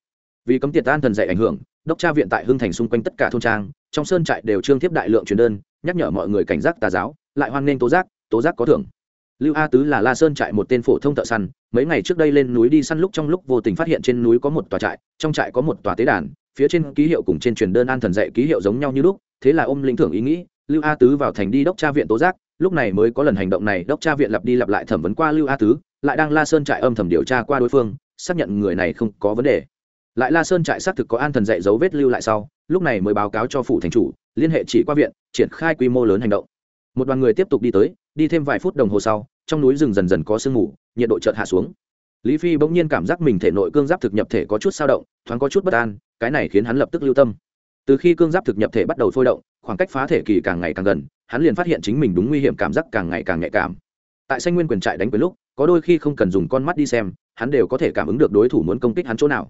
vì cấm tiệt an thần dạy ảnh hưởng, đốc tra viện tại hưng thành xung quanh tất cả thôn trang, trong sơn trại đều trương tiếp đại lượng truyền đơn, nhắc nhở mọi người cảnh giác tà giáo, lại hoan nghênh tố giác tố giác có thưởng. Lưu a tứ là la sơn trại một tên phổ thông thợ săn, mấy ngày trước đây lên núi đi săn lúc trong lúc vô tình phát hiện trên núi có một tòa trại, trong trại có một tòa tế đàn, phía trên ký hiệu cùng trên truyền đơn an thần dạy ký hiệu giống nhau như lúc, thế là ôm linh thưởng ý nghĩ, lưu a tứ vào thành đi đốc tra viện tố giác, lúc này mới có lần hành động này, đốc tra viện lặp đi lặp lại thẩm vấn qua lưu a tứ, lại đang la sơn trại âm thầm điều tra qua đối phương, xác nhận người này không có vấn đề lại la sơn trại xác thực có an thần dạy dấu vết lưu lại sau, lúc này mới báo cáo cho phủ thành chủ, liên hệ chỉ qua viện, triển khai quy mô lớn hành động. Một đoàn người tiếp tục đi tới, đi thêm vài phút đồng hồ sau, trong núi rừng dần dần có sương mù, nhiệt độ chợt hạ xuống. Lý phi bỗng nhiên cảm giác mình thể nội cương giáp thực nhập thể có chút sao động, thoáng có chút bất an, cái này khiến hắn lập tức lưu tâm. Từ khi cương giáp thực nhập thể bắt đầu phôi động, khoảng cách phá thể kỳ càng ngày càng gần, hắn liền phát hiện chính mình đúng nguy hiểm cảm giác càng ngày càng nhạy cảm. Tại xanh nguyên quyền trại đánh với lúc, có đôi khi không cần dùng con mắt đi xem, hắn đều có thể cảm ứng được đối thủ muốn công kích hắn chỗ nào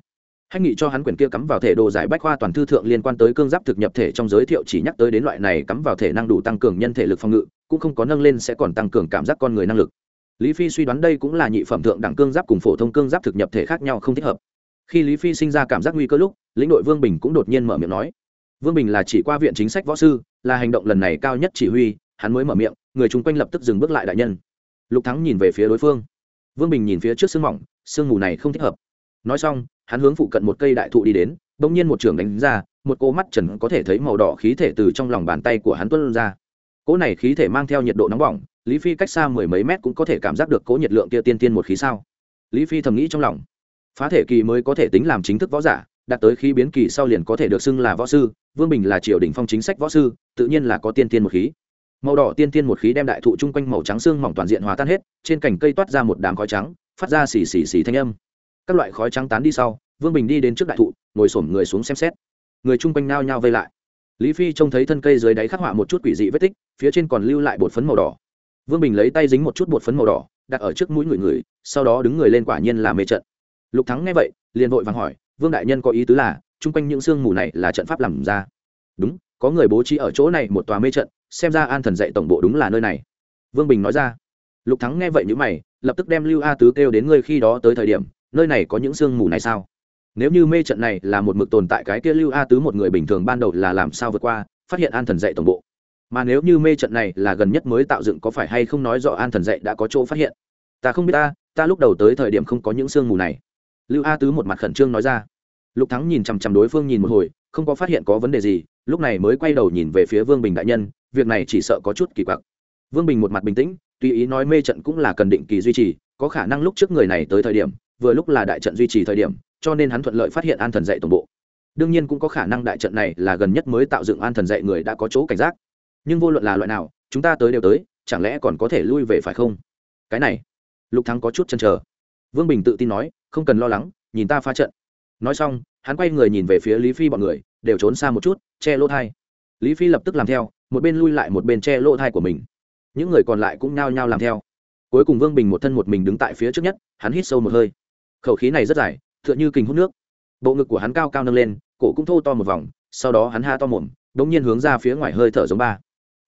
hãy nghĩ cho hắn quyền kia cắm vào thể đồ giải bách khoa toàn thư thượng liên quan tới cương giáp thực nhập thể trong giới thiệu chỉ nhắc tới đến loại này cắm vào thể năng đủ tăng cường nhân thể lực phòng ngự, cũng không có nâng lên sẽ còn tăng cường cảm giác con người năng lực. Lý phi suy đoán đây cũng là nhị phẩm thượng đẳng cương giáp cùng phổ thông cương giáp thực nhập thể khác nhau không thích hợp. Khi lý phi sinh ra cảm giác nguy cơ lúc, lĩnh đội vương bình cũng đột nhiên mở miệng nói. Vương bình là chỉ qua viện chính sách võ sư, là hành động lần này cao nhất chỉ huy, hắn mới mở miệng, người chung quanh lập tức dừng bước lại đại nhân. Lục thắng nhìn về phía đối phương. Vương bình nhìn phía trước sương mỏng, sương mù này không thích hợp. Nói xong hắn hướng phụ cận một cây đại thụ đi đến, bỗng nhiên một trường đánh ra, một cô mắt trần có thể thấy màu đỏ khí thể từ trong lòng bàn tay của hắn tuân ra. Cỗ này khí thể mang theo nhiệt độ nóng bỏng, lý phi cách xa mười mấy mét cũng có thể cảm giác được cỗ nhiệt lượng kia tiên tiên một khí sao? Lý phi thầm nghĩ trong lòng. Phá thể kỳ mới có thể tính làm chính thức võ giả, đạt tới khí biến kỳ sau liền có thể được xưng là võ sư, vương bình là triều đình phong chính sách võ sư, tự nhiên là có tiên tiên một khí. Màu đỏ tiên tiên một khí đem đại thụ chung quanh màu trắng xương mỏng toàn diện hòa tan hết, trên cành cây toát ra một đám khói trắng, phát ra xì xì xì thanh âm các loại khói trắng tán đi sau, vương bình đi đến trước đại thụ, ngồi xổm người xuống xem xét. Người chung quanh nao nhao vây lại. Lý phi trông thấy thân cây dưới đáy khắc họa một chút quỷ dị vết tích, phía trên còn lưu lại bột phấn màu đỏ. Vương bình lấy tay dính một chút bột phấn màu đỏ, đặt ở trước mũi người người, sau đó đứng người lên quả nhiên là mê trận. Lục thắng nghe vậy, liền vội vàng hỏi, vương đại nhân có ý tứ là, chung quanh những sương mù này là trận pháp làm ra? Đúng, có người bố trí ở chỗ này một tòa mê trận, xem ra an thần dạy tổng bộ đúng là nơi này. Vương bình nói ra. Lục thắng nghe vậy n mày, lập tức đem lưu a tứ kêu đến ngươi khi đó tới thời điểm nơi này có những sương mù này sao? Nếu như mê trận này là một mực tồn tại cái kia lưu a tứ một người bình thường ban đầu là làm sao vượt qua, phát hiện an thần dạy tổng bộ. Mà nếu như mê trận này là gần nhất mới tạo dựng có phải hay không nói rõ an thần dạy đã có chỗ phát hiện? Ta không biết ta ta lúc đầu tới thời điểm không có những sương mù này. Lưu a tứ một mặt khẩn trương nói ra. Lục thắng nhìn chằm chằm đối phương nhìn một hồi, không có phát hiện có vấn đề gì, lúc này mới quay đầu nhìn về phía vương bình đại nhân, việc này chỉ sợ có chút kỳ quặc. Vương bình một mặt bình tĩnh, tùy ý nói mê trận cũng là cần định kỳ duy trì, có khả năng lúc trước người này tới thời điểm vừa lúc là đại trận duy trì thời điểm, cho nên hắn thuận lợi phát hiện an thần dạy tổng bộ. Đương nhiên cũng có khả năng đại trận này là gần nhất mới tạo dựng an thần dạy người đã có chỗ cảnh giác. Nhưng vô luận là loại nào, chúng ta tới đều tới, chẳng lẽ còn có thể lui về phải không? Cái này, lục thắng có chút chăn trở vương bình tự tin nói, không cần lo lắng, nhìn ta pha trận. Nói xong, hắn quay người nhìn về phía lý phi bọn người, đều trốn xa một chút, che lỗ thai. Lý phi lập tức làm theo, một bên lui lại một bên che lỗ thai của mình. Những người còn lại cũng nhao nhao làm theo. Cuối cùng vương bình một thân một mình đứng tại phía trước nhất, hắn hít sâu một hơi khẩu khí này rất dài, t h ư ợ n h ư kình hút nước. Bộ ngực của hắn cao cao nâng lên, cổ cũng thô to một vòng, sau đó hắn ha to mồm đ ỗ n g nhiên hướng ra phía ngoài hơi thở giống ba.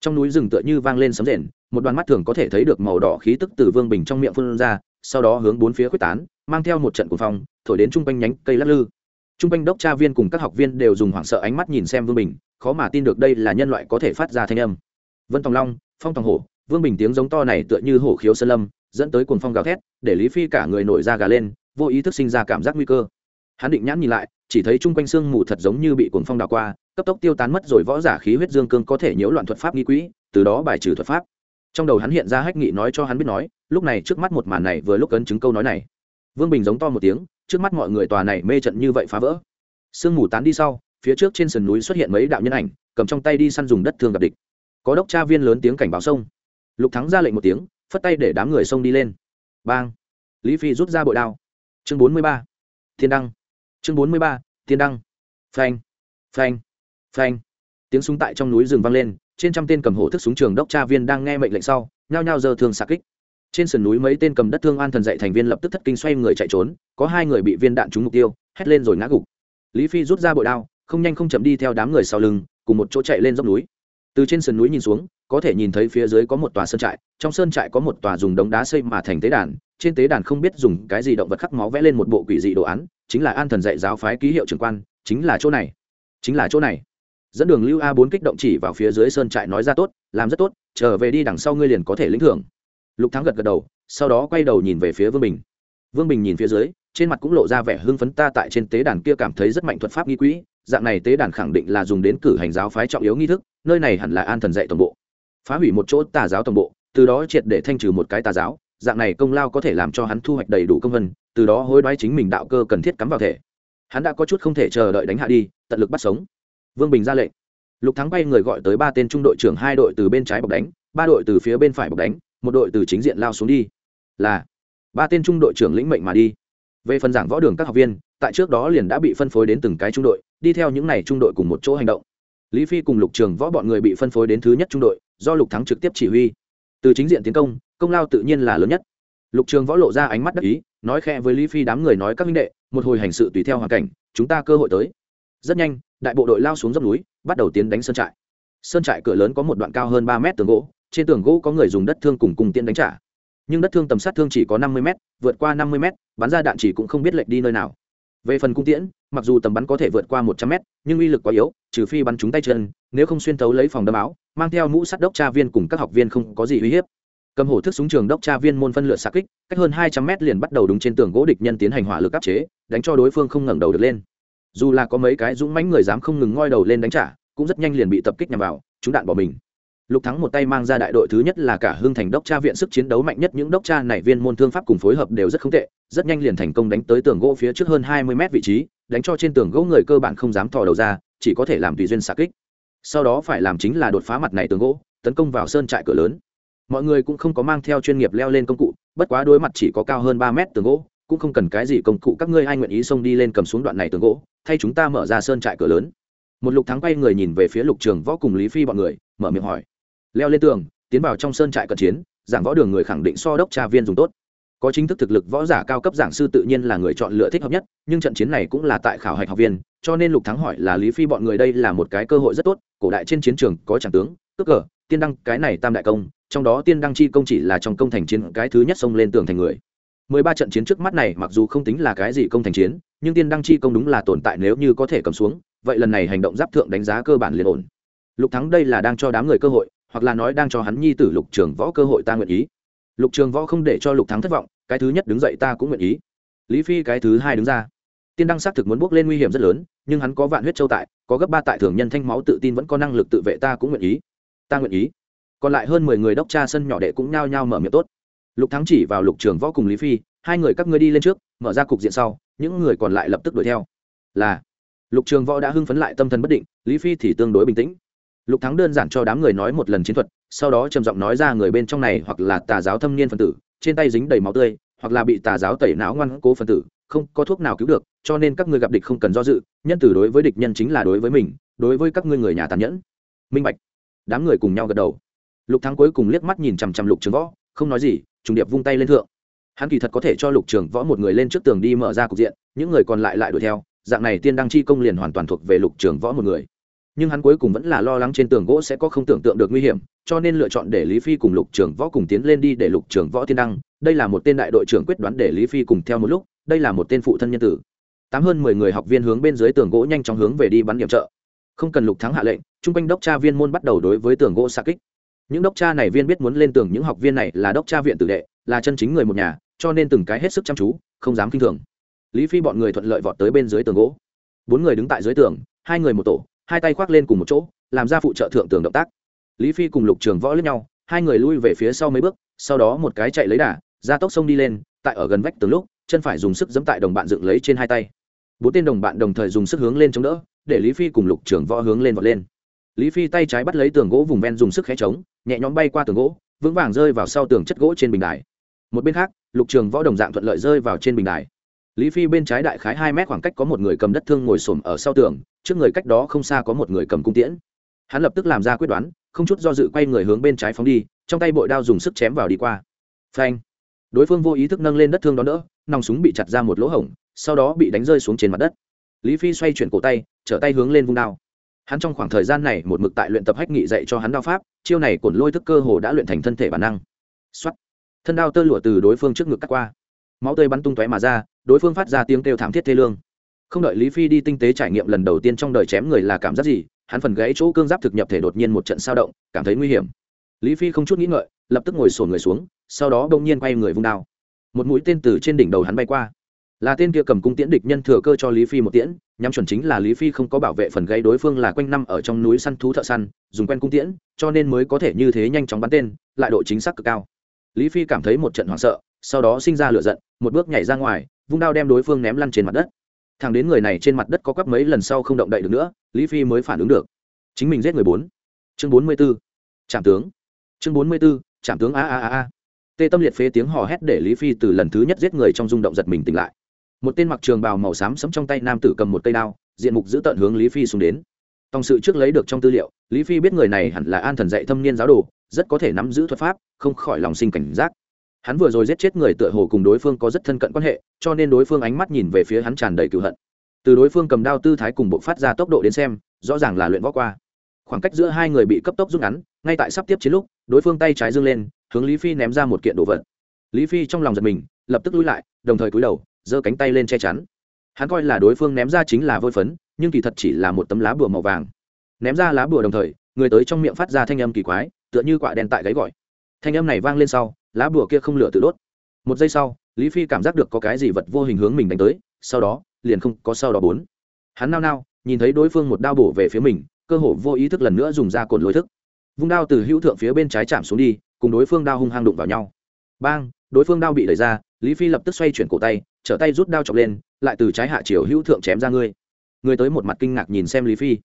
Trong núi rừng tựa như vang lên sấm rền, một đoàn mắt thường có thể thấy được màu đỏ khí tức từ vương bình trong miệng phun ra, sau đó hướng bốn phía quyết tán, mang theo một trận cuồng phong, thổi đến trung quanh nhánh cây lắc lư. Trung quanh đốc tra viên cùng các học viên đều dùng hoảng sợ ánh mắt nhìn xem vương bình, khó mà tin được đây là nhân loại có thể phát ra thanh âm. Vân tòng long, phong tòng hổ, vương bình tiếng giống to này tựa như hổ khiếu sơn lâm, dẫn tới cuồng phong gào thét, để lý phi cả người nổi da gà lên vô ý thức sinh ra cảm giác nguy cơ. Hắn định nhãn nhìn lại, chỉ thấy chung quanh sương mù thật giống như bị cuồng phong đào qua, cấp tốc tiêu tán mất rồi võ giả khí huyết dương cương có thể nhiễu loạn thuật pháp nghi quỹ, từ đó bài trừ thuật pháp. Trong đầu hắn hiện ra hách nghị nói cho hắn biết nói, lúc này trước mắt một màn này vừa lúc ấn chứng câu nói này. Vương bình giống to một tiếng, trước mắt mọi người tòa này mê trận như vậy phá vỡ. Sương mù tán đi sau, phía trước trên sườn núi xuất hiện mấy đạo nhân ảnh, cầm trong tay đi săn dùng đất thương gặp địch. Có đốc tra viên lớn tiếng cảnh báo sông. Lục thắng ra lệnh một tiếng, phất tay để đám người sông đi lên. Bang! Lý phi rút ra bội đao chương bốn mươi ba, thiên đăng. Chương bốn mươi ba, thiên đăng. Phanh phanh phanh. Tiếng súng tại trong núi rừng vang lên, trên trăm tên cầm hổ thức súng trường đốc tra viên đang nghe mệnh lệnh sau, nhao nhao giơ thương xạ kích. Trên sườn núi mấy tên cầm đất thương an thần dạy thành viên lập tức thất kinh xoay người chạy trốn, có hai người bị viên đạn trúng mục tiêu, hét lên rồi ngã gục. Lý phi rút ra bội đao, không nhanh không chậm đi theo đám người sau lưng, cùng một chỗ chạy lên dốc núi. Từ trên sườn núi nhìn xuống có thể nhìn thấy phía dưới có một tòa sơn trại, trong sơn trại có một tòa dùng đống đá xây mà thành tế đàn, trên tế đàn không biết dùng cái gì động vật khắc máu vẽ lên một bộ quỷ dị đồ án, chính là an thần dạy giáo phái ký hiệu trưởng quan, chính là chỗ này. Chính là chỗ này. Dẫn đường lưu a bốn kích động chỉ vào phía dưới sơn trại nói ra tốt, làm rất tốt, trở về đi đằng sau ngươi liền có thể lĩnh thưởng. Lục thắng gật gật đầu, sau đó quay đầu nhìn về phía vương bình. Vương bình nhìn phía dưới, trên mặt cũng lộ ra vẻ hưng phấn, ta tại trên tế đàn kia cảm thấy rất mạnh thuật pháp nghi quỹ, dạng này tế đàn khẳng định là dùng đến cử hành giáo phái trọng yếu nghi thức, nơi này hẳn là an thần dạy toàn bộ phá hủy một chỗ tà giáo tổng bộ, từ đó triệt để thanh trừ một cái tà giáo, dạng này công lao có thể làm cho hắn thu hoạch đầy đủ công vân, từ đó hối đoái chính mình đạo cơ cần thiết cắm vào thể. Hắn đã có chút không thể chờ đợi đánh hạ đi, tận lực bắt sống. Vương bình ra lệnh. Lục thắng bay người gọi tới ba tên trung đội trưởng hai đội từ bên trái bọc đánh, ba đội từ phía bên phải bọc đánh, một đội từ chính diện lao xuống đi. Là, ba tên trung đội trưởng lĩnh mệnh mà đi. Về phần giảng võ đường các học viên, tại trước đó liền đã bị phân phối đến từng cái trung đội, đi theo những n à y trung đội cùng một chỗ hành động lý phi cùng lục trường võ bọn người bị phân phối đến thứ nhất trung đội, do lục thắng trực tiếp chỉ huy. Từ chính diện tiến công công lao tự nhiên là lớn nhất. Lục trường võ lộ ra ánh mắt đắc ý, nói khe với lý phi đám người nói, các minh đệ, một hồi hành sự tùy theo hoàn cảnh, chúng ta cơ hội tới. Rất nhanh, đại bộ đội lao xuống dốc núi, bắt đầu tiến đánh sơn trại. Sơn trại cửa lớn có một đoạn cao hơn ba mét tường gỗ, trên tường gỗ có người dùng đất thương cùng cùng tiên đánh trả. Nhưng đất thương tầm sát thương chỉ có năm mươi m vượt qua năm mươi m bắn ra đạn chỉ cũng không biết lệch đi nơi nào về phần cung tiễn mặc dù tầm bắn có thể vượt qua một trăm mét, nhưng uy lực quá yếu trừ phi bắn trúng tay chân nếu không xuyên thấu lấy phòng đâm áo mang theo mũ sắt đốc tra viên cùng các học viên không có gì uy hiếp. Cầm hổ thức súng trường đốc tra viên môn phân lửa xa kích cách hơn hai trăm mét liền bắt đầu đúng trên tường gỗ địch nhân tiến hành hỏa lực áp chế đánh cho đối phương không ngẩng đầu được lên. Dù là có mấy cái dũng mãnh người dám không ngừng ngoi đầu lên đánh trả cũng rất nhanh liền bị tập kích nhằm vào chúng đạn bỏ mình lục thắng một tay mang ra đại đội thứ nhất là cả hương thành đốc tra viện sức chiến đấu mạnh nhất, những đốc tra này viên môn thương pháp cùng phối hợp đều rất không tệ, rất nhanh liền thành công đánh tới tường gỗ phía trước hơn hai mươi mét vị trí, đánh cho trên tường gỗ người cơ bản không dám thò đầu ra, chỉ có thể làm tùy duyên xạ kích. Sau đó phải làm chính là đột phá mặt này tường gỗ, tấn công vào sơn trại cửa lớn. Mọi người cũng không có mang theo chuyên nghiệp leo lên công cụ, bất quá đối mặt chỉ có cao hơn ba mét tường gỗ, cũng không cần cái gì công cụ, các ngươi ai nguyện ý xông đi lên cầm xuống đoạn này tường gỗ, thay chúng ta mở ra sơn trại cửa lớn. Một lục thắng quay người nhìn về phía lục trường võ cùng lý phi bọn người, mở miệng hỏi leo lên tường, tiến vào trong sơn trại cận chiến, giảng võ đường người khẳng định so đốc tra viên dùng tốt. Có chính thức thực lực võ giả cao cấp giảng sư tự nhiên là người chọn lựa thích hợp nhất, nhưng trận chiến này cũng là tại khảo hạch học viên, cho nên lục thắng hỏi là lý phi bọn người đây là một cái cơ hội rất tốt, cổ đại trên chiến trường có tràng tướng tức cờ, tiên đăng, cái này tam đại công, trong đó tiên đăng chi công chỉ là trong công thành chiến, cái thứ nhất xông lên tường thành người. Mười ba trận chiến trước mắt này, mặc dù không tính là cái gì công thành chiến, nhưng tiên đăng chi công đúng là tồn tại nếu như có thể cầm xuống, vậy lần này hành động giáp thượng đánh giá cơ bản liền ổn. Lục thắng đây là đang cho đám người cơ hội hoặc là nói đang cho hắn nhi tử lục trường võ cơ hội ta nguyện ý. Lục trường võ không để cho lục thắng thất vọng, cái thứ nhất đứng dậy ta cũng nguyện ý. Lý phi cái thứ hai đứng ra. Tiên đăng xác thực muốn bước lên nguy hiểm rất lớn, nhưng hắn có vạn huyết châu tại, có gấp ba tại thường nhân thanh máu tự tin vẫn có năng lực tự vệ ta cũng nguyện ý. Ta nguyện ý. Còn lại hơn mười người đốc cha sân nhỏ đệ cũng nhao nhao mở miệng tốt. Lục thắng chỉ vào lục trường võ cùng lý phi, hai người các ngươi đi lên trước, mở ra cục diện sau, những người còn lại lập tức đuổi theo. Là, lục trường võ đã hưng phấn lại tâm thần bất định, lý phi thì tương đối bình tĩnh lục thắng đơn giản cho đám người nói một lần chiến thuật, sau đó trầm giọng nói ra người bên trong này hoặc là tà giáo thâm niên phân tử, trên tay dính đầy máu tươi, hoặc là bị tà giáo tẩy não ngoan cố phân tử, không có thuốc nào cứu được, cho nên các ngươi gặp địch không cần do dự, nhân tử đối với địch nhân chính là đối với mình, đối với các ngươi người nhà tàn nhẫn. Minh bạch. Đám người cùng nhau gật đầu. Lục thắng cuối cùng liếc mắt nhìn chằm chằm lục trường võ, không nói gì, trùng điệp vung tay lên thượng. Hắn kỳ thật có thể cho lục trường võ một người lên trước tường đi mở ra cục diện, những người còn lại lại đuổi theo, dạng này tiên đăng chi công liền hoàn toàn thuộc về lục trường võ một người nhưng hắn cuối cùng vẫn là lo lắng trên tường gỗ sẽ có không tưởng tượng được nguy hiểm, cho nên lựa chọn để lý phi cùng lục trường võ cùng tiến lên đi để lục trường võ tiên đăng. Đây là một tên đại đội trưởng quyết đoán để lý phi cùng theo một lúc, đây là một tên phụ thân nhân tử. Tám hơn mười người học viên hướng bên dưới tường gỗ nhanh chóng hướng về đi bắn điểm trợ. Không cần lục thắng hạ lệnh chung quanh đốc tra viên môn bắt đầu đối với tường gỗ xa kích. Những đốc tra này viên biết muốn lên tường những học viên này là đốc tra viện tử đệ, là chân chính người một nhà, cho nên từng cái hết sức chăm chú, không dám kinh thường. Lý phi bọn người thuận lợi vọt tới bên dưới tường gỗ. Bốn người đứng tại dưới tường, hai người một tổ hai tay khoác lên cùng một chỗ, làm ra phụ trợ thượng tường động tác. Lý phi cùng lục trường võ lướt nhau, hai người lui về phía sau mấy bước, sau đó một cái chạy lấy đà, ra tốc sông đi lên, tại ở gần vách tường lúc, chân phải dùng sức giẫm tại đồng bạn dựng lấy trên hai tay. Bốn tên đồng bạn đồng thời dùng sức hướng lên chống đỡ, để lý phi cùng lục trường võ hướng lên vọt lên. Lý phi tay trái bắt lấy tường gỗ vùng ven dùng sức khẽ trống nhẹ nhõm bay qua tường gỗ, vững vàng rơi vào sau tường chất gỗ trên bình đài. Một bên khác, lục trường võ đồng dạng thuận lợi rơi vào trên bình đài lý phi bên trái đại khái hai mét khoảng cách có một người cầm đất thương ngồi xổm ở sau tường, trước người cách đó không xa có một người cầm cung tiễn. Hắn lập tức làm ra quyết đoán, không chút do dự quay người hướng bên trái phóng đi, trong tay bội đao dùng sức chém vào đi qua. Phanh! Đối phương vô ý thức nâng lên đất thương đó đỡ, nòng súng bị chặt ra một lỗ hổng, sau đó bị đánh rơi xuống trên mặt đất. Lý phi xoay chuyển cổ tay, trở tay hướng lên vung đao. Hắn trong khoảng thời gian này một mực tại luyện tập hách nghị dạy cho hắn đao pháp, chiêu này cổn lôi thức cơ hồ đã luyện thành thân thể bản năng. Xuất thân đao tơ lụa từ đối phương trước ngực cắt qua máu tươi bắn tung tóe mà ra, đối phương phát ra tiếng kêu thảm thiết thê lương. Không đợi lý phi đi tinh tế trải nghiệm lần đầu tiên trong đời chém người là cảm giác gì, hắn phần gãy chỗ cương giáp thực nhập thể đột nhiên một trận sao động, cảm thấy nguy hiểm. Lý phi không chút nghĩ ngợi, lập tức ngồi sổn người xuống, sau đó đông nhiên quay người vung đao. Một mũi tên từ trên đỉnh đầu hắn bay qua. Là tên kia cầm cung tiễn địch nhân thừa cơ cho lý phi một tiễn, nhắm chuẩn chính là lý phi không có bảo vệ phần gây đối phương là quanh năm ở trong núi săn thú thợ săn, dùng quen cung tiễn, cho nên mới có thể như thế nhanh chóng bắn tên, lại độ chính xác cực cao. Lý phi cảm thấy một trận hoảng sợ sau đó sinh ra lửa giận, một bước nhảy ra ngoài, vung đao đem đối phương ném lăn trên mặt đất. Thằng đến người này trên mặt đất có quắp mấy lần sau không động đậy được nữa, lý phi mới phản ứng được. Chính mình giết người bốn. Chương bốn mươi b ố trạm tướng. Chương bốn mươi b ố trạm tướng a a a a. Tê tâm liệt phế tiếng hò hét để lý phi từ lần thứ nhất giết người trong rung động giật mình tỉnh lại. Một tên mặc trường bào màu xám sẫm trong tay nam tử cầm một cây đao, diện mục giữ tận hướng lý phi xuống đến. Tòng sự trước lấy được trong tư liệu, lý phi biết người này hẳn là an thần dạy thâm niên giáo đồ, rất có thể nắm giữ thuật pháp, không khỏi lòng sinh cảnh giác hắn vừa rồi giết chết người tựa hồ cùng đối phương có rất thân cận quan hệ, cho nên đối phương ánh mắt nhìn về phía hắn tràn đầy cựu hận. Từ đối phương cầm đao tư thái cùng bộ phát ra tốc độ đến xem, rõ ràng là luyện võ qua. Khoảng cách giữa hai người bị cấp tốc rút ngắn, ngay tại sắp tiếp chiến lúc, đối phương tay trái dâng lên, hướng lý phi ném ra một kiện đồ vật. Lý phi trong lòng giật mình, lập tức lui lại, đồng thời cúi đầu, giơ cánh tay lên che chắn. Hắn coi là đối phương ném ra chính là vôi phấn, nhưng kỳ thật chỉ là một tấm lá bùa màu vàng. Ném ra lá bùa đồng thời, người tới trong miệng phát ra thanh âm kỳ quái, tựa như quạ đen tại gáy gọi. Thanh âm này vang lên sau lá bùa kia không lửa tự đốt. Một giây sau, lý phi cảm giác được có cái gì vật vô hình hướng mình đánh tới, sau đó, liền không có sau đó bốn. Hắn nao nao, nhìn thấy đối phương một đao bổ về phía mình, cơ hồ vô ý thức lần nữa dùng ra cồn lối thức. Vung đao từ hữu thượng phía bên trái chạm xuống đi, cùng đối phương đao hung hăng đụng vào nhau. Bang, đối phương đao bị đẩy ra, lý phi lập tức xoay chuyển cổ tay, trở tay rút đao chọc lên, lại từ trái hạ chiều hữu thượng chém ra ngươi. Người tới một mặt kinh ngạc nhìn xem lý phi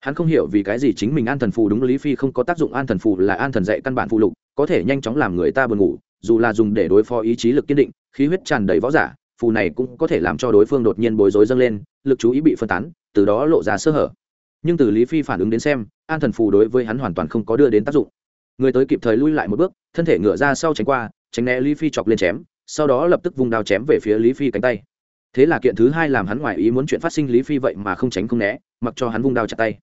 hắn không hiểu vì cái gì chính mình an thần phù đúng lý phi không có tác dụng an thần phù là an thần dạy căn bản phụ lục, có thể nhanh chóng làm người ta buồn ngủ, dù là dùng để đối phó ý chí lực kiên định, khí huyết tràn đầy võ giả, phù này cũng có thể làm cho đối phương đột nhiên bối rối dâng lên, lực chú ý bị phân tán, từ đó lộ ra sơ hở. Nhưng từ lý phi phản ứng đến xem, an thần phù đối với hắn hoàn toàn không có đưa đến tác dụng. Người tới kịp thời lui lại một bước, thân thể ngựa ra sau tránh qua, tránh né lý phi chọc lên chém, sau đó lập tức vùng đao chém về phía lý phi cánh tay thế là kiện thứ hai làm hắn ngoài ý muốn chuyện phát sinh lý phi vậy mà không tránh không né, mặc cho hắn vung đao chặt tay.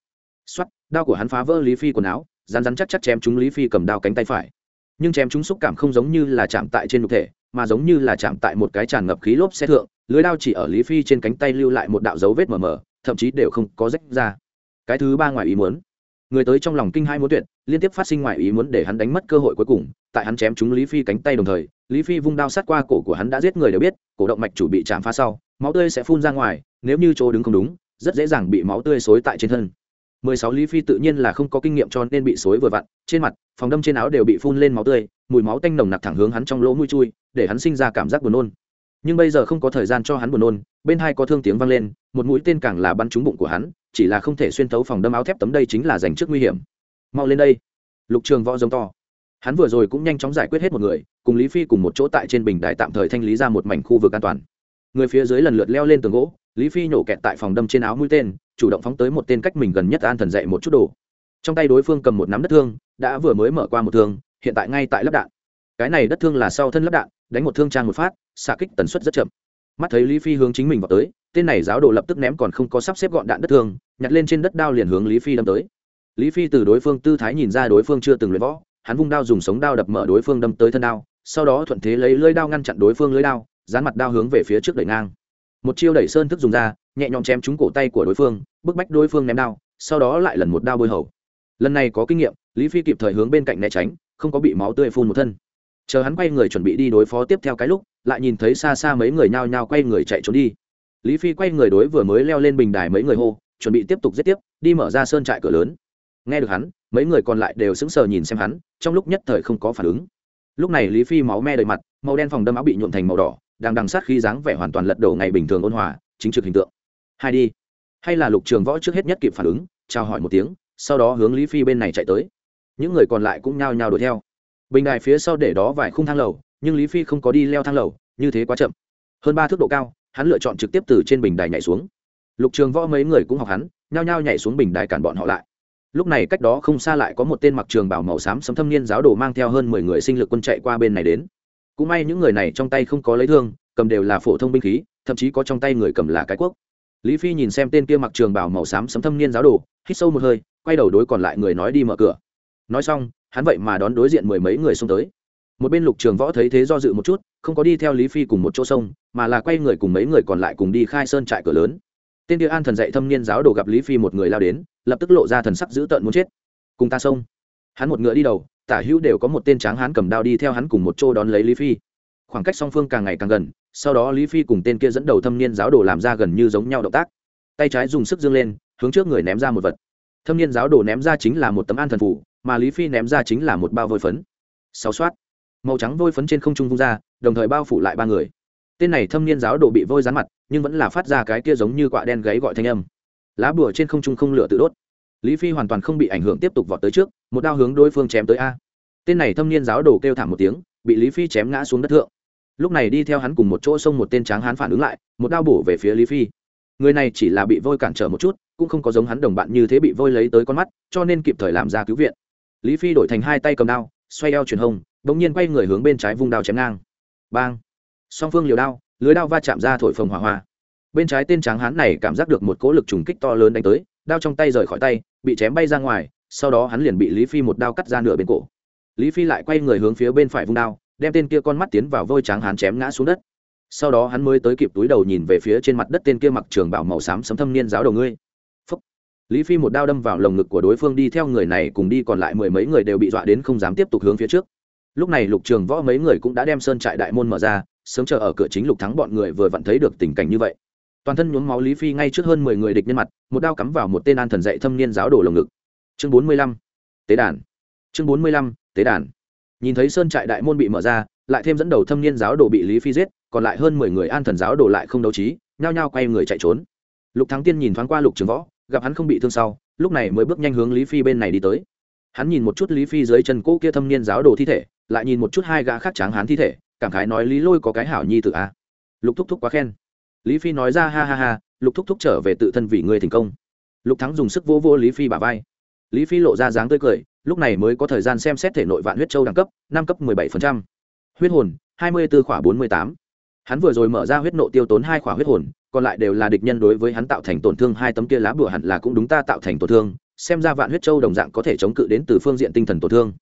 X đao của hắn phá vỡ lý phi quần áo rán rán chắc chắc chém chúng lý phi cầm đao cánh tay phải. Nhưng chém chúng xúc cảm không giống như là chạm tại trên nhục thể, mà giống như là chạm tại một cái tràn ngập khí lốp xe thượng, lưới đao chỉ ở lý phi trên cánh tay lưu lại một đạo dấu vết mờ mờ, thậm chí đều không có rách ra. Cái thứ ba ngoài ý muốn người tới trong lòng kinh hai muốn tuyệt, liên tiếp phát sinh ngoài ý muốn để hắn đánh mất cơ hội cuối cùng, tại hắn chém chúng lý phi cánh tay đồng thời, lý phi vung đao sát qua cổ của hắn đã giết người đều biết, cổ động mạch chủ bị chạm phá sau, máu tươi sẽ phun ra ngoài, nếu như chỗ đứng không đúng, rất dễ dàng bị máu tươi xối tại trên thân. 16 lý phi tự nhiên là không có kinh nghiệm cho nên bị xối vừa vặn, trên mặt, phòng đâm trên áo đều bị phun lên máu tươi, mùi máu tanh nồng nặc thẳng hướng hắn trong lỗ mũi chui, để hắn sinh ra cảm giác buồn nôn. Nhưng bây giờ không có thời gian cho hắn buồn nôn, bên hai có thương tiếng vang lên, một mũi tên càng là bắn trúng bụng của hắn chỉ là không thể xuyên thấu phòng đâm áo thép tấm đây chính là dành trước nguy hiểm. Mau lên đây. Lục trường võ giống to. Hắn vừa rồi cũng nhanh chóng giải quyết hết một người, cùng lý phi cùng một chỗ tại trên bình đài tạm thời thanh lý ra một mảnh khu vực an toàn. Người phía dưới lần lượt leo lên tường gỗ, lý phi nhổ kẹt tại phòng đâm trên áo mũi tên, chủ động phóng tới một tên cách mình gần nhất an thần dậy một chút đồ. Trong tay đối phương cầm một nắm đất thương, đã vừa mới mở qua một thương, hiện tại ngay tại lắp đạn. Cái này đất thương là sau thân lắp đạn, đánh một thương trang một phát, xạ kích tần suất rất chậm. Mắt thấy lý phi hướng chính mình vào tới tên này giáo đồ lập tức ném còn không có sắp xếp gọn đạn đất thương, nhặt lên trên đất đao liền hướng lý phi đâm tới. Lý phi từ đối phương tư thái nhìn ra đối phương chưa từng luyện võ, hắn vung đao dùng sống đao đập mở đối phương đâm tới thân đao, sau đó thuận thế lấy lưỡi đao ngăn chặn đối phương lưỡi đao, dán mặt đao hướng về phía trước đẩy ngang. Một chiêu đẩy sơn thức dùng ra, nhẹ nhõm chém trúng cổ tay của đối phương, bức bách đối phương ném đao, sau đó lại lần một đao bôi hầu. Lần này có kinh nghiệm, lý phi kịp thời hướng bên cạnh né tránh, không có bị máu tươi phun một thân. Chờ hắn quay người chuẩn bị đi đối phó tiếp theo cái lúc, lại nhìn thấy xa xa mấy người nhao nhao quay người chạy trốn đi lý phi quay người đối vừa mới leo lên bình đài mấy người hô, chuẩn bị tiếp tục giết tiếp, đi mở ra sơn trại cửa lớn. Nghe được hắn, mấy người còn lại đều sững sờ nhìn xem hắn, trong lúc nhất thời không có phản ứng. Lúc này lý phi máu me đầy mặt, màu đen phòng đâm áo bị nhuộn thành màu đỏ, đang đằng sát khi dáng vẻ hoàn toàn lật đổ ngày bình thường ôn hòa, chính trực hình tượng. Hai đi. Hay là lục trường võ trước hết nhất kịp phản ứng, chào hỏi một tiếng, sau đó hướng lý phi bên này chạy tới. Những người còn lại cũng nhao nhao đuổi theo. Bình đài phía sau để đó vài khung thang lầu, nhưng lý phi không có đi leo thang lầu, như thế quá chậm. Hơn ba thước độ cao hắn lựa chọn trực tiếp từ trên bình đài nhảy xuống. Lục trường võ mấy người cũng học hắn, nhao nhao nhảy xuống bình đài cản bọn họ lại. Lúc này cách đó không xa lại có một tên mặc trường bảo màu xám sấm thâm niên giáo đồ mang theo hơn mười người sinh lực quân chạy qua bên này đến. Cũng may những người này trong tay không có lấy thương, cầm đều là phổ thông binh khí, thậm chí có trong tay người cầm là cái quốc. Lý phi nhìn xem tên kia mặc trường bảo màu xám sấm thâm niên giáo đồ, hít sâu một hơi, quay đầu đối còn lại người nói đi mở cửa. Nói xong, hắn vậy mà đón đối diện mười mấy người xông tới. Một bên lục trường võ thấy thế do dự một chút không có đi theo lý phi cùng một chỗ sông, mà là quay người cùng mấy người còn lại cùng đi khai sơn trại cửa lớn. Tên Địa an thần dạy thâm niên giáo đồ gặp lý phi một người lao đến, lập tức lộ ra thần sắc dữ tợn muốn chết. Cùng ta xông hắn một ngựa đi đầu, tả hữu đều có một tên tráng hắn cầm đao đi theo hắn cùng một chỗ đón lấy lý phi. Khoảng cách song phương càng ngày càng gần, sau đó lý phi cùng tên kia dẫn đầu thâm niên giáo đồ làm ra gần như giống nhau động tác. Tay trái dùng sức dương lên, hướng trước người ném ra một vật. Thâm niên giáo đồ ném ra chính là một tấm an thần phủ, mà lý phi ném ra chính là một bao vôi phấn. Sáu soát màu trắng vôi phấn trên không trung vung ra, đồng thời bao phủ lại ba người. Tên này thâm niên giáo đồ bị vôi rán mặt, nhưng vẫn là phát ra cái kia giống như quạ đen gáy gọi thanh âm. Lá bùa trên không trung không lửa tự đốt. Lý phi hoàn toàn không bị ảnh hưởng tiếp tục vọt tới trước, một đao hướng đối phương chém tới a. Tên này thâm niên giáo đồ kêu thảm một tiếng, bị lý phi chém ngã xuống đất thượng. Lúc này đi theo hắn cùng một chỗ xông một tên tráng hắn phản ứng lại, một đao bổ về phía lý phi. Người này chỉ là bị vôi cản trở một chút, cũng không có giống hắn đồng bạn như thế bị vôi lấy tới con mắt, cho nên kịp thời làm ra cứu viện. Lý phi đổi thành hai tay cầm đao, xoay eo truyền hông bỗng nhiên quay người hướng bên trái vung đao chém ngang. Bang! Song phương liều đao, lưới đao va chạm ra thổi phồng hỏa hoa. Bên trái tên tráng hán này cảm giác được một cỗ lực trùng kích to lớn đánh tới, đao trong tay rời khỏi tay, bị chém bay ra ngoài, sau đó hắn liền bị lý phi một đao cắt ra nửa bên cổ. Lý phi lại quay người hướng phía bên phải vung đao, đem tên kia con mắt tiến vào vôi tráng hán chém ngã xuống đất. Sau đó hắn mới tới kịp túi đầu nhìn về phía trên mặt đất tên kia mặc trường bảo màu xám sấm thâm niên giáo đầu ngươi. Phúc. lý phi một đao đâm vào lồng ngực của đối phương đi theo người này cùng đi còn lại mười mấy người đều bị dọa đến không dám tiếp tục hướng phía trước lúc này lục trường võ mấy người cũng đã đem sơn trại đại môn mở ra, sớm chờ ở cửa chính lục thắng bọn người vừa vặn thấy được tình cảnh như vậy. Toàn thân nhuốm máu lý phi ngay trước hơn mười người địch nhân mặt, một đao cắm vào một tên an thần dạy thâm niên giáo đồ lồng ngực. Chương bốn mươi lăm, tế đàn. Chương bốn mươi lăm, tế đàn. Nhìn thấy sơn trại đại môn bị mở ra, lại thêm dẫn đầu thâm niên giáo đồ bị lý phi giết, còn lại hơn mười người an thần giáo đồ lại không đấu trí, nhao nhao quay người chạy trốn. Lục thắng tiên nhìn thoáng qua lục trường võ, gặp hắn không bị thương sau, lúc này mới bước nhanh hướng lý phi bên này đi tới. Hắn nhìn một chút lý phi dưới chân cỗ kia thâm niên giáo đồ thi thể lại nhìn một chút hai gã khác tráng hán thi thể, cảm khái nói, lý lôi có cái hảo nhi tự a à? lục thúc thúc quá khen. Lý phi nói ra, ha ha ha, lục thúc thúc trở về tự thân vì người thành công. Lục thắng dùng sức vô vô lý phi bả vai. Lý phi lộ ra dáng tươi cười, lúc này mới có thời gian xem xét thể nội vạn huyết châu đẳng cấp, năm cấp mười bảy phần trăm. Huyết hồn, hai mươi b ố khỏa bốn mươi tám. Hắn vừa rồi mở ra huyết nộ tiêu tốn hai khỏa huyết hồn, còn lại đều là địch nhân đối với hắn tạo thành tổn thương, hai tấm kia lá bửa hẳn là cũng đúng ta tạo thành tổn thương, xem ra vạn huyết châu đồng dạng có thể chống cự đến từ phương diện tinh thần tổn thương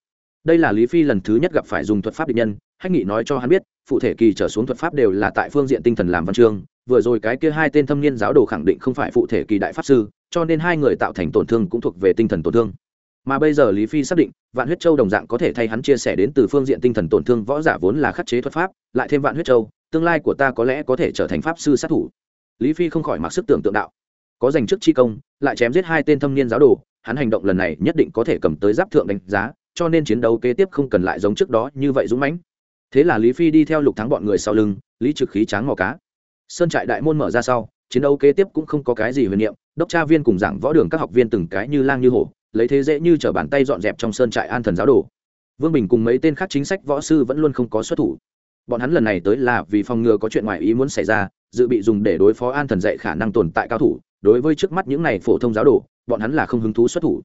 đây là lý phi lần thứ nhất gặp phải dùng thuật pháp địch nhân, hách nghị nói cho hắn biết, phụ thể kỳ trở xuống thuật pháp đều là tại phương diện tinh thần làm văn chương, vừa rồi cái kia hai tên thâm niên giáo đồ khẳng định không phải phụ thể kỳ đại pháp sư, cho nên hai người tạo thành tổn thương cũng thuộc về tinh thần tổn thương. Mà bây giờ lý phi xác định, vạn huyết châu đồng dạng có thể thay hắn chia sẻ đến từ phương diện tinh thần tổn thương võ giả vốn là khắc chế thuật pháp, lại thêm vạn huyết châu, tương lai của ta có lẽ có thể trở thành pháp sư sát thủ. Lý phi không khỏi mặc sức tưởng tượng đạo. Có giành chức chi công, lại chém giết hai tên thâm niên giáo đồ, hắn hành động lần này nhất định có thể cầm tới giáp thượng đánh giá cho nên chiến đấu kế tiếp không cần lại giống trước đó như vậy dũng mãnh. Thế là lý phi đi theo lục thắng bọn người sau lưng, lý trực khí tráng mò cá. Sơn trại đại môn mở ra sau, chiến đấu kế tiếp cũng không có cái gì huyền niệm, đốc tra viên cùng giảng võ đường các học viên từng cái như lang như hổ, lấy thế dễ như t bàn tay dọn dẹp trong sơn trại an thần giáo đồ. Vương bình cùng mấy tên khác chính sách võ sư vẫn luôn không có xuất thủ. Bọn hắn lần này tới là vì phòng ngừa có chuyện ngoài ý muốn xảy ra, dự bị dùng để đối phó an thần dạy khả năng tồn tại cao thủ. Đối với trước mắt những này phổ thông giáo đồ, bọn hắn là không hứng thú xuất thủ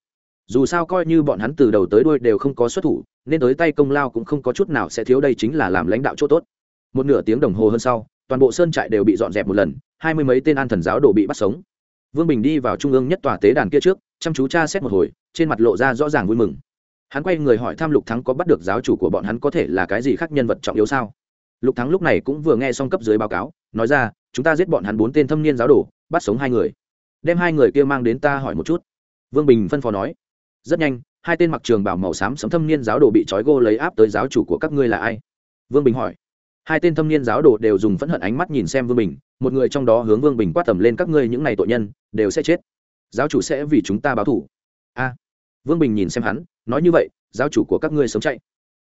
dù sao coi như bọn hắn từ đầu tới đuôi đều không có xuất thủ, nên tới tay công lao cũng không có chút nào sẽ thiếu đây chính là làm lãnh đạo chỗ tốt. Một nửa tiếng đồng hồ hơn sau, toàn bộ sơn trại đều bị dọn dẹp một lần, hai mươi mấy tên an thần giáo đồ bị bắt sống. Vương bình đi vào trung ương nhất tòa tế đàn kia trước, chăm chú tra xét một hồi, trên mặt lộ ra rõ ràng vui mừng. Hắn quay người hỏi thăm lục thắng có bắt được giáo chủ của bọn hắn có thể là cái gì khác nhân vật trọng yếu sao? Lục thắng lúc này cũng vừa nghe xong cấp dưới báo cáo, nói ra, chúng ta giết bọn hắn bốn tên thâm niên giáo đồ, bắt sống hai người. Đem hai người kia mang đến ta hỏi một chút. Vương bình phân phó nói rất nhanh, hai tên mặc trường bảo màu xám sấm thâm niên giáo đồ bị trói gô lấy áp tới giáo chủ của các ngươi là ai? Vương bình hỏi. Hai tên thâm niên giáo đồ đều dùng phẫn hận ánh mắt nhìn xem vương bình, một người trong đó hướng vương bình quát tầm lên, các ngươi những n à y tội nhân, đều sẽ chết. Giáo chủ sẽ vì chúng ta báo thủ a. Vương bình nhìn xem hắn, nói như vậy, giáo chủ của các ngươi sống chạy.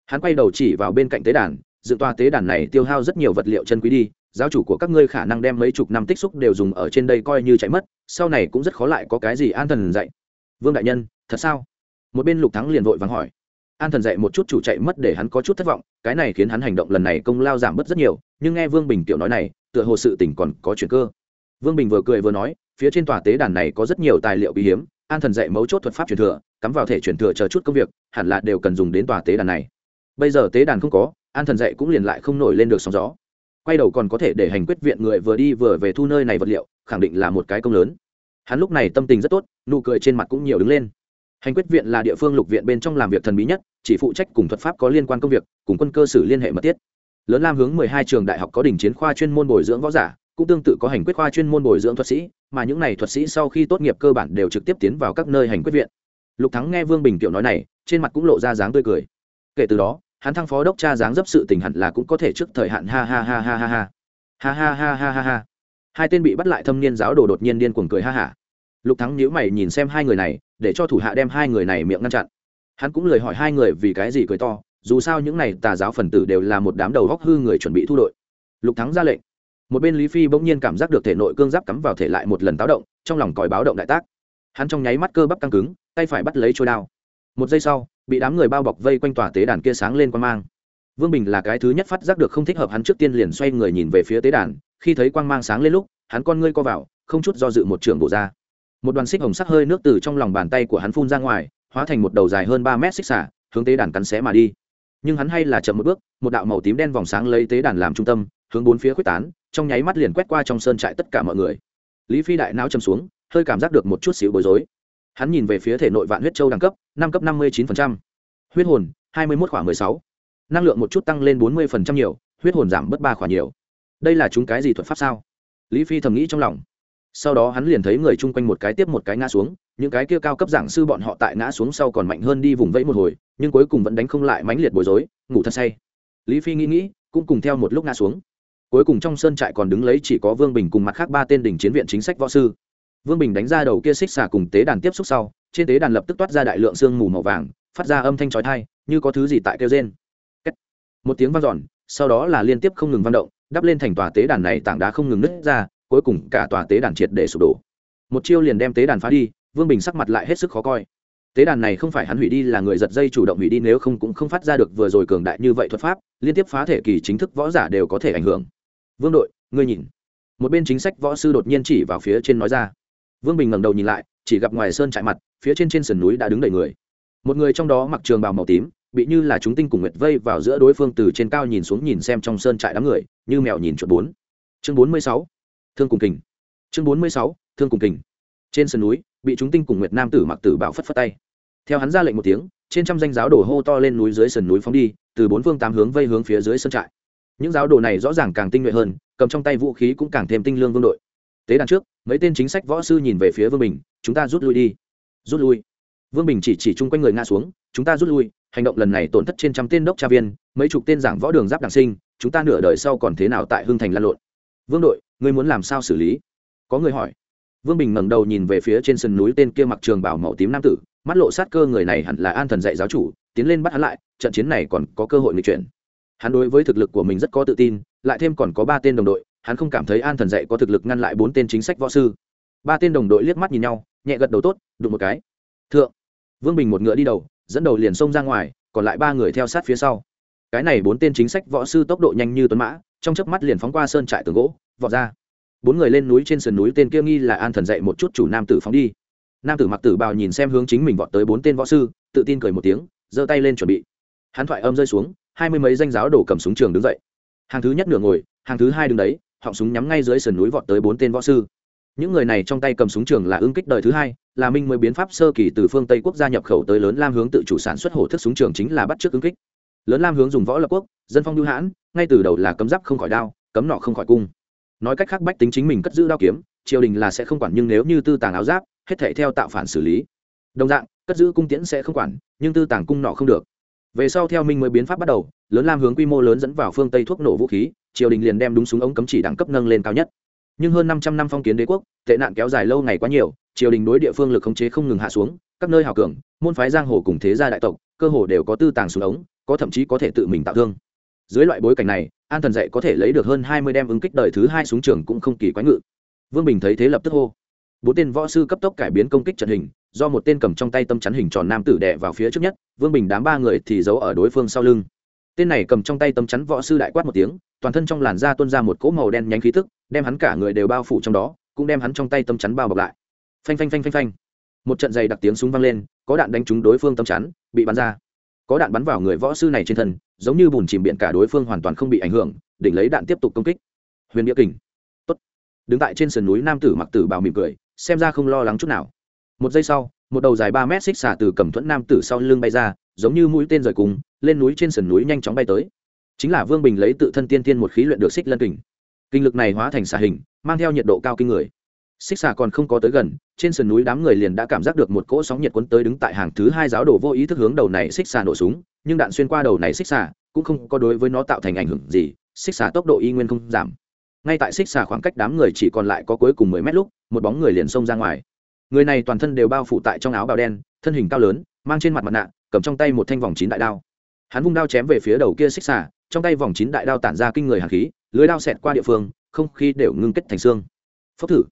Hắn quay đầu chỉ vào bên cạnh tế đàn dự tòa tế đàn này tiêu hao rất nhiều vật liệu chân quý đi, giáo chủ của các ngươi khả năng đem mấy chục năm tích xúc đều dùng ở trên đây coi như chạy mất, sau này cũng rất khó lại có cái gì an thần dạy. Vương đại nhân, thật sao? Một bên lục thắng liền vội vàng hỏi. An thần dạy một chút chủ chạy mất để hắn có chút thất vọng, cái này khiến hắn hành động lần này công lao giảm bớt rất nhiều, nhưng nghe vương bình tiểu nói này, tựa hồ sự tỉnh còn có chuyện cơ. Vương bình vừa cười vừa nói, phía trên tòa tế đàn này có rất nhiều tài liệu quý hiếm, an thần dạy mấu chốt thuật pháp truyền thừa, cắm vào thể truyền thừa chờ chút công việc, hẳn là đều cần dùng đến tòa tế đàn này. Bây giờ tế đàn không có, an thần dạy cũng liền lại không nổi lên được sóng gió. Quay đầu còn có thể để hành quyết viện người vừa đi vừa về thu nơi này vật liệu, khẳng định là một cái công lớn. Hắn lúc này tâm tình rất tốt, nụ cười trên mặt cũng nhiều đứng lên hành quyết viện là địa phương lục viện bên trong làm việc thần bí nhất, chỉ phụ trách cùng thuật pháp có liên quan công việc, cùng quân cơ sử liên hệ mật thiết. Lớn lam hướng mười hai trường đại học có đỉnh chiến khoa chuyên môn bồi dưỡng võ giả, cũng tương tự có hành quyết khoa chuyên môn bồi dưỡng thuật sĩ, mà những này thuật sĩ sau khi tốt nghiệp cơ bản đều trực tiếp tiến vào các nơi hành quyết viện. Lục thắng nghe vương bình tiểu nói này, trên mặt cũng lộ ra dáng tươi cười. Kể từ đó, hắn thăng phó đốc cha dáng dấp sự tình hẳn là cũng có thể trước thời hạn, ha ha ha ha ha ha. Ha ha ha ha ha ha. Hai tên bị bắt lại thâm niên giáo đồ đột nhiên điên cuồng cười ha hả lục thắng nhíu mày nhìn xem hai người này, để cho thủ hạ đem hai người này miệng ngăn chặn. Hắn cũng lời hỏi hai người vì cái gì cười to, dù sao những này tà giáo phần tử đều là một đám đầu góc hư người chuẩn bị thu đội. Lục thắng ra lệnh. Một bên lý phi bỗng nhiên cảm giác được thể nội cương giáp cắm vào thể lại một lần táo động, trong lòng còi báo động đại tác. Hắn trong nháy mắt cơ bắp căng cứng, tay phải bắt lấy trôi đao. Một giây sau, bị đám người bao bọc vây quanh tòa tế đàn kia sáng lên quan mang. Vương bình là cái thứ nhất phát giác được không thích hợp hắn trước tiên liền xoay người nhìn về phía tế đàn, khi thấy quang mang sáng lên lúc, hắn con ngươi co vào, không chút do dự một trường bổ ra một đoàn xích hồng sắc hơi nước từ trong lòng bàn tay của hắn phun ra ngoài, hóa thành một đầu dài hơn ba mét xích xả, hướng tế đàn cắn xé mà đi. Nhưng hắn hay là chậm một bước, một đạo màu tím đen vòng sáng lấy tế đàn làm trung tâm, hướng bốn phía quyết tán, trong nháy mắt liền quét qua trong sơn trại tất cả mọi người. Lý phi đại não châm xuống, hơi cảm giác được một chút xíu bối rối. Hắn nhìn về phía thể nội vạn huyết châu đẳng cấp, năm cấp năm mươi chín huyết hồn, hai mươi một khoảng mười sáu. Năng lượng một chút tăng lên bốn mươi nhiều, huyết hồn giảm bớt ba khoảng nhiều. Đây là chúng cái gì thuật pháp sao? Lý phi thầm nghĩ trong lòng sau đó hắn liền thấy người chung quanh một cái tiếp một cái ngã xuống, những cái kia cao cấp giảng sư bọn họ tại ngã xuống sau còn mạnh hơn đi vùng vẫy một hồi, nhưng cuối cùng vẫn đánh không lại mãnh liệt bối rối, ngủ thật say. Lý phi nghĩ nghĩ, cũng cùng theo một lúc ngã xuống. Cuối cùng trong sơn trại còn đứng lấy chỉ có vương bình cùng mặt khác ba tên đỉnh chiến viện chính sách võ sư. Vương bình đánh ra đầu kia xích xà cùng tế đàn tiếp xúc sau, trên tế đàn lập tức toát ra đại lượng sương mù màu vàng, phát ra âm thanh trói thai như có thứ gì tại kêu trên một tiếng vang dọn, sau đó là liên tiếp không ngừng vang động, đắp lên thành tòa tế đàn này tảng đá không ngừng nứt ra cuối cùng cả tòa tế đàn triệt để sụp đổ. Một chiêu liền đem tế đàn phá đi, vương bình sắc mặt lại hết sức khó coi. Tế đàn này không phải hắn hủy đi là người giật dây chủ động hủy đi, nếu không cũng không phát ra được vừa rồi cường đại như vậy thuật pháp, liên tiếp phá thể kỳ chính thức võ giả đều có thể ảnh hưởng. Vương đội, ngươi nhìn. Một bên chính sách võ sư đột nhiên chỉ vào phía trên nói ra. Vương bình ngẩng đầu nhìn lại, chỉ gặp ngoài sơn trại mặt, phía trên trên sườn núi đã đứng đầy người. Một người trong đó mặc trường bào màu tím, bị như là chúng tinh cùng nguyệt vây vào giữa đối phương từ trên cao nhìn xuống nhìn xem trong sơn trại đám người, như mèo nhìn chuột bốn. Chương bốn mươi sáu thương cùng kình. Chương bốn mươi sáu, thương cùng kình. Trên sườn núi, bị chúng tinh cùng nguyệt nam tử mặc tử bảo phất phất tay. Theo hắn ra lệnh một tiếng, trên trăm danh giáo đồ hô to lên núi dưới sườn núi phóng đi, từ bốn phương tám hướng vây hướng phía dưới sân trại. Những giáo đồ này rõ ràng càng tinh nhuệ hơn, cầm trong tay vũ khí cũng càng thêm tinh lương vương đội. Tế đàn trước, mấy tên chính sách võ sư nhìn về phía vương bình, chúng ta rút lui đi. Rút lui? Vương bình chỉ chỉ chung quanh người nga xuống, chúng ta rút lui, hành động lần này tổn thất trên trăm tên đốc tra viên, mấy chục tên giảng võ đường giáp đảng sinh, chúng ta nửa đời sau còn thế nào tại hưng thành lan lộn? Vương đội, ngươi muốn làm sao xử lý? Có người hỏi. Vương bình ngẩng đầu nhìn về phía trên sườn núi tên kia mặc trường bảo màu tím nam tử, mắt lộ sát cơ người này hẳn là an thần dạy giáo chủ, tiến lên bắt hắn lại, trận chiến này còn có cơ hội nghịch chuyển. Hắn đối với thực lực của mình rất có tự tin, lại thêm còn có ba tên đồng đội, hắn không cảm thấy an thần dạy có thực lực ngăn lại bốn tên chính sách võ sư. Ba tên đồng đội liếc mắt nhìn nhau, nhẹ gật đầu tốt, đụng một cái. Thượng. Vương bình một ngựa đi đầu, dẫn đầu liền xông ra ngoài, còn lại ba người theo sát phía sau. Cái này bốn tên chính sách võ sư tốc độ nhanh như tuấn mã trong chớp mắt liền phóng qua sơn trại tường gỗ, vọt ra. Bốn người lên núi trên sườn núi tên kia nghi là an thần dạy một chút chủ nam tử phóng đi. Nam tử mặc tử bào nhìn xem hướng chính mình vọt tới bốn tên võ sư, tự tin cười một tiếng, giơ tay lên chuẩn bị. Hắn thoại âm rơi xuống, hai mươi mấy danh giáo đổ cầm súng trường đứng dậy. Hàng thứ nhất nửa ngồi, hàng thứ hai đứng đấy, họng súng nhắm ngay dưới sườn núi vọt tới bốn tên võ sư. Những người này trong tay cầm súng trường là ứng kích đời thứ hai, là minh mới biến pháp sơ kỳ từ phương tây quốc gia nhập khẩu tới lớn lam hướng tự chủ sản xuất hổ thức súng trường chính là bắt trước ứng kích. Lớn lam hướng dùng võ lập quốc dân phong lưu hãn, ngay từ đầu là cấm giáp không khỏi đao, cấm nọ không khỏi cung. Nói cách khác bách tính chính mình cất giữ đao kiếm, triều đình là sẽ không quản, nhưng nếu như tư tàng áo giáp, hết thể theo tạo phản xử lý. Đồng dạng, cất giữ cung tiễn sẽ không quản, nhưng tư tàng cung nọ không được. Về sau theo minh mới biến pháp bắt đầu, lớn lam hướng quy mô lớn dẫn vào phương tây thuốc nổ vũ khí, triều đình liền đem đúng súng ống cấm chỉ đẳng cấp nâng lên cao nhất. Nhưng hơn năm trăm năm phong kiến đế quốc, tệ nạn kéo dài lâu ngày quá nhiều, triều đình đối địa phương lực khống chế không ngừng hạ xuống, các nơi hào cường, môn phái giang hồ cùng thế gia đại tộc, cơ hồ đều có tư tàng súng ống, có thậm chí có thể tự mình tạo thương dưới loại bối cảnh này, an thần dạy có thể lấy được hơn hai mươi đem ứng kích đời thứ hai súng trường cũng không kỳ quái ngự. Vương bình thấy thế lập tức hô. Bốn tên võ sư cấp tốc cải biến công kích trận hình, do một tên cầm trong tay tâm chắn hình tròn nam tử đè vào phía trước nhất, vương bình đám ba người thì giấu ở đối phương sau lưng. Tên này cầm trong tay tâm chắn võ sư đại quát một tiếng, toàn thân trong làn da tuôn ra một cỗ màu đen nhánh khí tức, đem hắn cả người đều bao phủ trong đó, cũng đem hắn trong tay tâm chắn bao bọc lại. Phanh phanh phanh phanh phanh. Một trận dày đặc tiếng súng vang lên, có đạn đánh trúng đối phương tâm chắn, bị bắn ra. Có đạn bắn vào người võ sư này trên thân giống như bùn chìm biển cả đối phương hoàn toàn không bị ảnh hưởng, đỉnh lấy đạn tiếp tục công kích. Huyền nghĩa kình. Tốt. Đứng tại trên sườn núi, nam tử mặc tử bào mỉm cười, xem ra không lo lắng chút nào. Một giây sau, một đầu dài ba mét xích xả từ cầm thuẫn nam tử sau lưng bay ra, giống như mũi tên rời cùng, lên núi trên sườn núi nhanh chóng bay tới. Chính là vương bình lấy tự thân tiên tiên một khí luyện được xích lân kình. Kinh lực này hóa thành xà hình, mang theo nhiệt độ cao kinh người xích xà còn không có tới gần, trên sườn núi đám người liền đã cảm giác được một cỗ sóng nhiệt cuốn tới đứng tại hàng thứ hai giáo đồ vô ý thức hướng đầu này xích xà nổ súng, nhưng đạn xuyên qua đầu này xích xà cũng không có đối với nó tạo thành ảnh hưởng gì, xích xà tốc độ y nguyên không giảm. Ngay tại xích xà khoảng cách đám người chỉ còn lại có cuối cùng mười mét lúc, một bóng người liền xông ra ngoài. Người này toàn thân đều bao phủ tại trong áo bào đen, thân hình cao lớn, mang trên mặt mặt nạ, cầm trong tay một thanh vòng chín đại đao. Hắn vung đao chém về phía đầu kia xích xà, trong tay vòng chín đại đao tản ra kinh người hàn khí, lưới đao xẹt qua địa phương, không khí đều ngưng kết thành xương. Phốc thử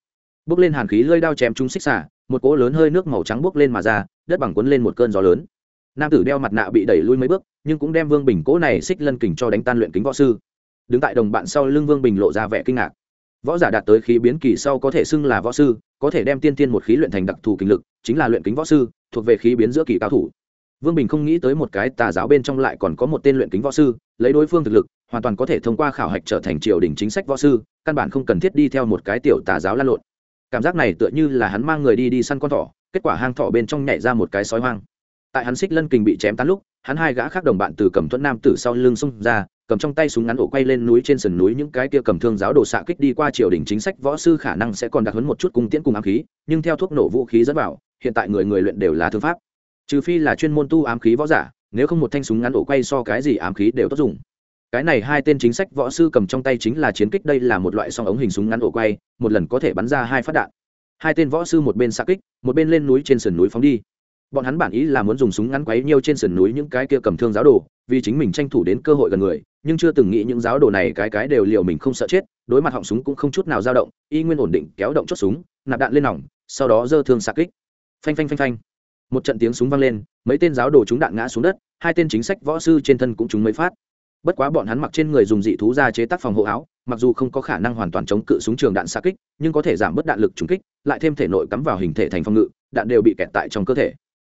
bước lên hàn khí lơi đao chém trúng xích xả, một cỗ lớn hơi nước màu trắng bước lên mà ra đất bằng quấn lên một cơn gió lớn. Nam tử đeo mặt nạ bị đẩy lui mấy bước nhưng cũng đem vương bình cỗ này xích lân kình cho đánh tan luyện kính võ sư. Đứng tại đồng bạn sau lưng vương bình lộ ra vẻ kinh ngạc. Võ giả đạt tới khí biến kỳ sau có thể xưng là võ sư có thể đem tiên tiên một khí luyện thành đặc thù kinh lực chính là luyện kính võ sư thuộc về khí biến giữa kỳ cao thủ. Vương bình không nghĩ tới một cái tà giáo bên trong lại còn có một tên luyện kính võ sư lấy đối phương thực lực hoàn toàn có thể thông qua khảo hạch trở thành triều đình chính sách võ sư căn bản không cần thiết đi theo một cái tiểu tà giáo lan lộn cảm giác này tựa như là hắn mang người đi đi săn con thỏ, kết quả hang thỏ bên trong nhảy ra một cái sói hoang. Tại hắn xích lân kình bị chém tán lúc, hắn hai gã khác đồng bạn từ cầm thuẫn nam tử sau lưng xông ra, cầm trong tay súng ngắn ổ quay lên núi trên sườn núi những cái kia cầm thương giáo đồ xạ kích đi qua triều đình chính sách, võ sư khả năng sẽ còn đặc hấn một chút cung tiễn cùng ám khí, nhưng theo thuốc nổ vũ khí dẫn vào, hiện tại người người luyện đều là thương pháp. Trừ phi là chuyên môn tu ám khí võ giả, nếu không một thanh súng ngắn ổ quay so cái gì ám khí đều tốt dùng cái này hai tên chính sách võ sư cầm trong tay chính là chiến kích, đây là một loại song ống hình súng ngắn ổ quay, một lần có thể bắn ra hai phát đạn. Hai tên võ sư một bên xa kích, một bên lên núi trên sườn núi phóng đi. Bọn hắn bản ý là muốn dùng súng ngắn quấy nhiều trên sườn núi những cái kia cầm thương giáo đồ, vì chính mình tranh thủ đến cơ hội gần người, nhưng chưa từng nghĩ những giáo đồ này cái cái đều liệu mình không sợ chết, đối mặt họng súng cũng không chút nào dao động, y nguyên ổn định, kéo động chốt súng, nạp đạn lên nòng, sau đó dơ thương xạ kích. Phanh phanh phanh phanh. Một trận tiếng súng vang lên, mấy tên giáo đồ chúng đạn ngã xuống đất, hai tên chính sách võ sư trên thân cũng chúng mấy phát bất quá bọn hắn mặc trên người dùng dị thú ra chế tác phòng hộ áo, mặc dù không có khả năng hoàn toàn chống cự súng trường đạn xa kích, nhưng có thể giảm bớt đạn lực trúng kích, lại thêm thể nội cắm vào hình thể thành phòng ngự, đạn đều bị kẹt tại trong cơ thể.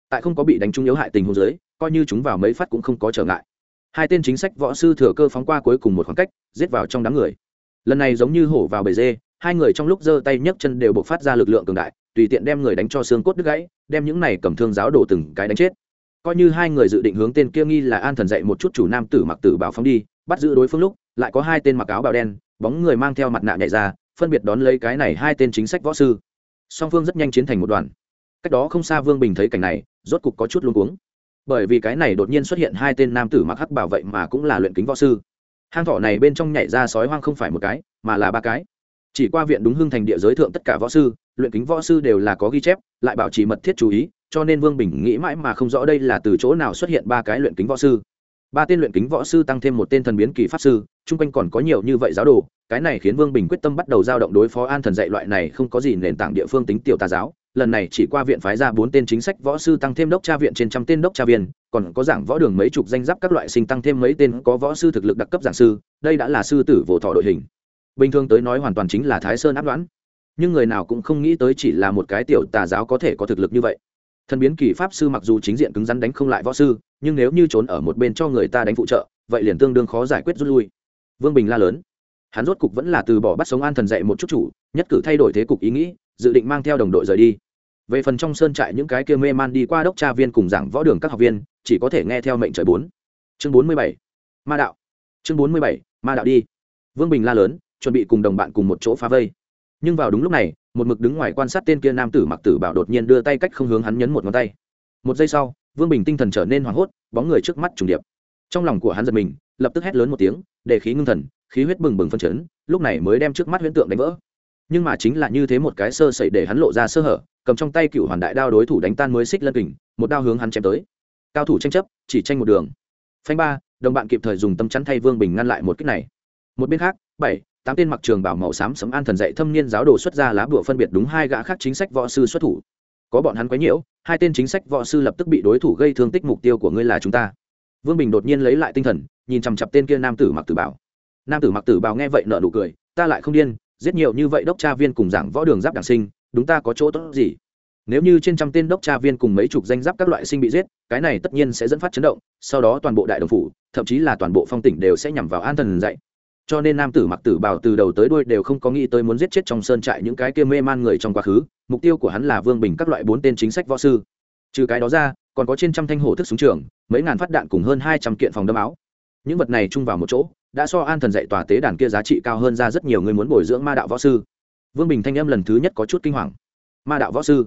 Tại không có bị đánh trúng yếu hại tình huống dưới, coi như chúng vào mấy phát cũng không có trở ngại. Hai tên chính sách võ sư thừa cơ phóng qua cuối cùng một khoảng cách, giết vào trong đám người. Lần này giống như hổ vào bầy dê, hai người trong lúc giơ tay nhấc chân đều buộc phát ra lực lượng cường đại, tùy tiện đem người đánh cho xương cốt đứt gãy, đem những này cầm thương giáo đổ từng cái đánh chết coi như hai người dự định hướng tên kia nghi là an thần dạy một chút chủ nam tử mặc tử bảo phóng đi, bắt giữ đối phương lúc, lại có hai tên mặc áo bào đen, bóng người mang theo mặt nạ nhảy ra, phân biệt đón lấy cái này hai tên chính sách võ sư. Song phương rất nhanh chiến thành một đoàn. Cách đó không xa vương bình thấy cảnh này, rốt cục có chút luống cuống. Bởi vì cái này đột nhiên xuất hiện hai tên nam tử mặc hắc bảo vậy mà cũng là luyện kính võ sư. Hang thỏ này bên trong nhảy ra sói hoang không phải một cái, mà là ba cái. Chỉ qua viện đúng hưng thành địa giới thượng tất cả võ sư, luyện kính võ sư đều là có ghi chép, lại bảo trì mật thiết chú ý cho nên vương bình nghĩ mãi mà không rõ đây là từ chỗ nào xuất hiện ba cái luyện kính võ sư. Ba tên luyện kính võ sư tăng thêm một tên thần biến kỳ pháp sư, chung quanh còn có nhiều như vậy giáo đồ, cái này khiến vương bình quyết tâm bắt đầu giao động đối phó an thần dạy loại này không có gì nền tảng địa phương tính tiểu tà giáo. Lần này chỉ qua viện phái ra bốn tên chính sách võ sư tăng thêm đốc tra viện trên trăm tên đốc tra viên, còn có giảng võ đường mấy chục danh giáp các loại sinh tăng thêm mấy tên có võ sư thực lực đặc cấp giảng sư, đây đã là sư tử vỗ thọ đội hình. Bình thường tới nói hoàn toàn chính là thái sơn áp đoán, nhưng người nào cũng không nghĩ tới chỉ là một cái tiểu tà giáo có thể có thực lực như vậy thần biến kỳ pháp sư mặc dù chính diện cứng rắn đánh không lại võ sư, nhưng nếu như trốn ở một bên cho người ta đánh phụ trợ, vậy liền tương đương khó giải quyết rút lui. Vương bình la lớn. Hắn rốt cục vẫn là từ bỏ bắt sống an thần dạy một chút chủ, nhất cử thay đổi thế cục ý nghĩ, dự định mang theo đồng đội rời đi. Về phần trong sơn trại những cái kia mê man đi qua đốc tra viên cùng giảng võ đường các học viên, chỉ có thể nghe theo mệnh trời bốn. Chương bốn mươi bảy. Ma đạo. Chương bốn mươi bảy. Ma đạo đi. Vương bình la lớn, chuẩn bị cùng đồng bạn cùng một chỗ phá vây. Nhưng vào đúng lúc này một mực đứng ngoài quan sát tên kia nam tử mặc tử bảo đột nhiên đưa tay cách không hướng hắn nhấn một ngón tay. Một giây sau, vương bình tinh thần trở nên hoảng hốt, bóng người trước mắt trùng điệp. Trong lòng của hắn giật mình, lập tức hét lớn một tiếng, để khí ngưng thần, khí huyết bừng bừng phân chấn, lúc này mới đem trước mắt huyễn tượng đánh vỡ. Nhưng mà chính là như thế một cái sơ sẩy để hắn lộ ra sơ hở, cầm trong tay cựu hoàn đại đao đối thủ đánh tan mới xích lân kình, một đao hướng hắn chém tới. Cao thủ tranh chấp, chỉ tranh một đường. Phanh ba, đồng bạn kịp thời dùng tâm chắn thay vương bình ngăn lại một kích này. Một bên khác, bảy tám tên mặc trường bảo màu xám sấm an thần dạy thâm niên giáo đồ xuất ra lá bùa phân biệt đúng hai gã khác chính sách võ sư xuất thủ. Có bọn hắn quấy nhiễu, hai tên chính sách võ sư lập tức bị đối thủ gây thương tích mục tiêu của ngươi là chúng ta. Vương bình đột nhiên lấy lại tinh thần, nhìn chằm chặp tên kia nam tử mặc tử bảo. Nam tử mặc tử bảo nghe vậy nợ nụ cười, ta lại không điên, giết nhiều như vậy đốc tra viên cùng giảng võ đường giáp đảng sinh, đúng ta có chỗ tốt gì? Nếu như trên trăm tên đốc tra viên cùng mấy chục danh giáp các loại sinh bị giết, cái này tất nhiên sẽ dẫn phát chấn động, sau đó toàn bộ đại đồng phủ, thậm chí là toàn bộ phong tỉnh đều sẽ nhằm vào an thần dạy cho nên nam tử mặc tử bào từ đầu tới đuôi đều không có nghĩ tới muốn giết chết trong sơn trại những cái kia mê man người trong quá khứ, mục tiêu của hắn là vương bình các loại bốn tên chính sách võ sư. Trừ cái đó ra, còn có trên trăm thanh hổ thức súng trường, mấy ngàn phát đạn cùng hơn hai trăm kiện phòng đâm áo. Những vật này chung vào một chỗ, đã so an thần dạy tòa tế đàn kia giá trị cao hơn ra rất nhiều người muốn bồi dưỡng ma đạo võ sư. Vương bình thanh âm lần thứ nhất có chút kinh hoàng. Ma đạo võ sư?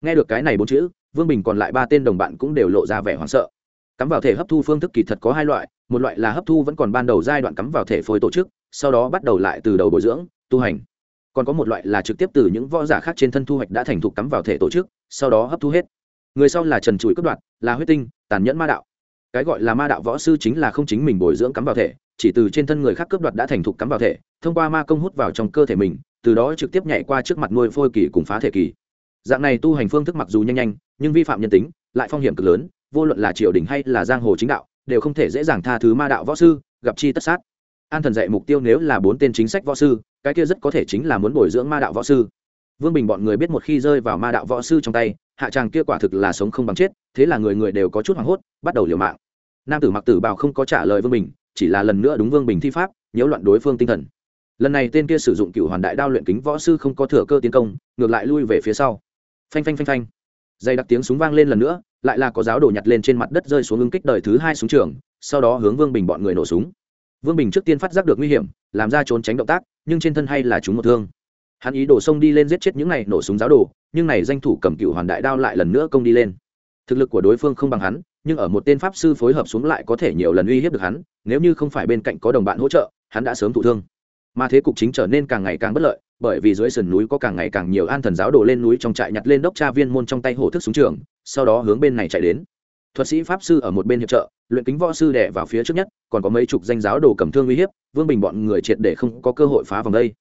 Nghe được cái này bốn chữ, vương bình còn lại ba tên đồng bạn cũng đều lộ ra vẻ hoảng sợ. Cắm vào thể hấp thu phương thức kỳ thật có hai loại một loại là hấp thu vẫn còn ban đầu giai đoạn cắm vào thể phôi tổ chức, sau đó bắt đầu lại từ đầu bồi dưỡng, tu hành. Còn có một loại là trực tiếp từ những võ giả khác trên thân thu hoạch đã thành thục cắm vào thể tổ chức, sau đó hấp thu hết. Người sau là trần trụi cất đoạt, là huyết tinh, tàn nhẫn ma đạo. Cái gọi là ma đạo võ sư chính là không chính mình bồi dưỡng cắm vào thể, chỉ từ trên thân người khác cướp đoạt đã thành thục cắm vào thể, thông qua ma công hút vào trong cơ thể mình, từ đó trực tiếp nhảy qua trước mặt nuôi phôi kỳ cùng phá thể kỳ. Dạng này tu hành phương thức mặc dù nhanh nhanh, nhưng vi phạm nhân tính, lại phong hiểm cực lớn, vô luận là triều đình hay là giang hồ chính đạo đều không thể dễ dàng tha thứ ma đạo võ sư, gặp chi tất sát. An thần dạy mục tiêu nếu là bốn tên chính sách võ sư, cái kia rất có thể chính là muốn bồi dưỡng ma đạo võ sư. Vương bình bọn người biết một khi rơi vào ma đạo võ sư trong tay, hạ tràng kia quả thực là sống không bằng chết, thế là người người đều có chút hoảng hốt, bắt đầu liều mạng. Nam tử mặc tử bào không có trả lời vương bình, chỉ là lần nữa đúng vương bình thi pháp, nhiễu loạn đối phương tinh thần. Lần này tên kia sử dụng cựu hoàn đại đao luyện kính võ sư không có thừa cơ tiến công, ngược lại lui về phía sau. Phanh phanh phanh phanh dây đặc tiếng súng vang lên lần nữa, lại là có giáo đồ nhặt lên trên mặt đất rơi xuống ứng kích đời thứ hai súng trường, sau đó hướng vương bình bọn người nổ súng. Vương bình trước tiên phát giác được nguy hiểm, làm ra trốn tránh động tác, nhưng trên thân hay là chúng một thương. Hắn ý đổ xông đi lên giết chết những này nổ súng giáo đồ, nhưng này danh thủ cầm cựu hoàn đại đao lại lần nữa công đi lên. Thực lực của đối phương không bằng hắn, nhưng ở một tên pháp sư phối hợp xuống lại có thể nhiều lần uy hiếp được hắn, nếu như không phải bên cạnh có đồng bạn hỗ trợ, hắn đã sớm thụ thương. Mà thế cục chính trở nên càng ngày càng bất lợi bởi vì dưới sườn núi có càng ngày càng nhiều an thần giáo đổ lên núi trong trại nhặt lên đốc tra viên môn trong tay hổ thức súng trường, sau đó hướng bên này chạy đến. Thuật sĩ pháp sư ở một bên hiệp trợ, luyện kính võ sư đẻ vào phía trước nhất, còn có mấy chục danh giáo đồ cầm thương uy hiếp, vương bình bọn người triệt để không có cơ hội phá vòng đây.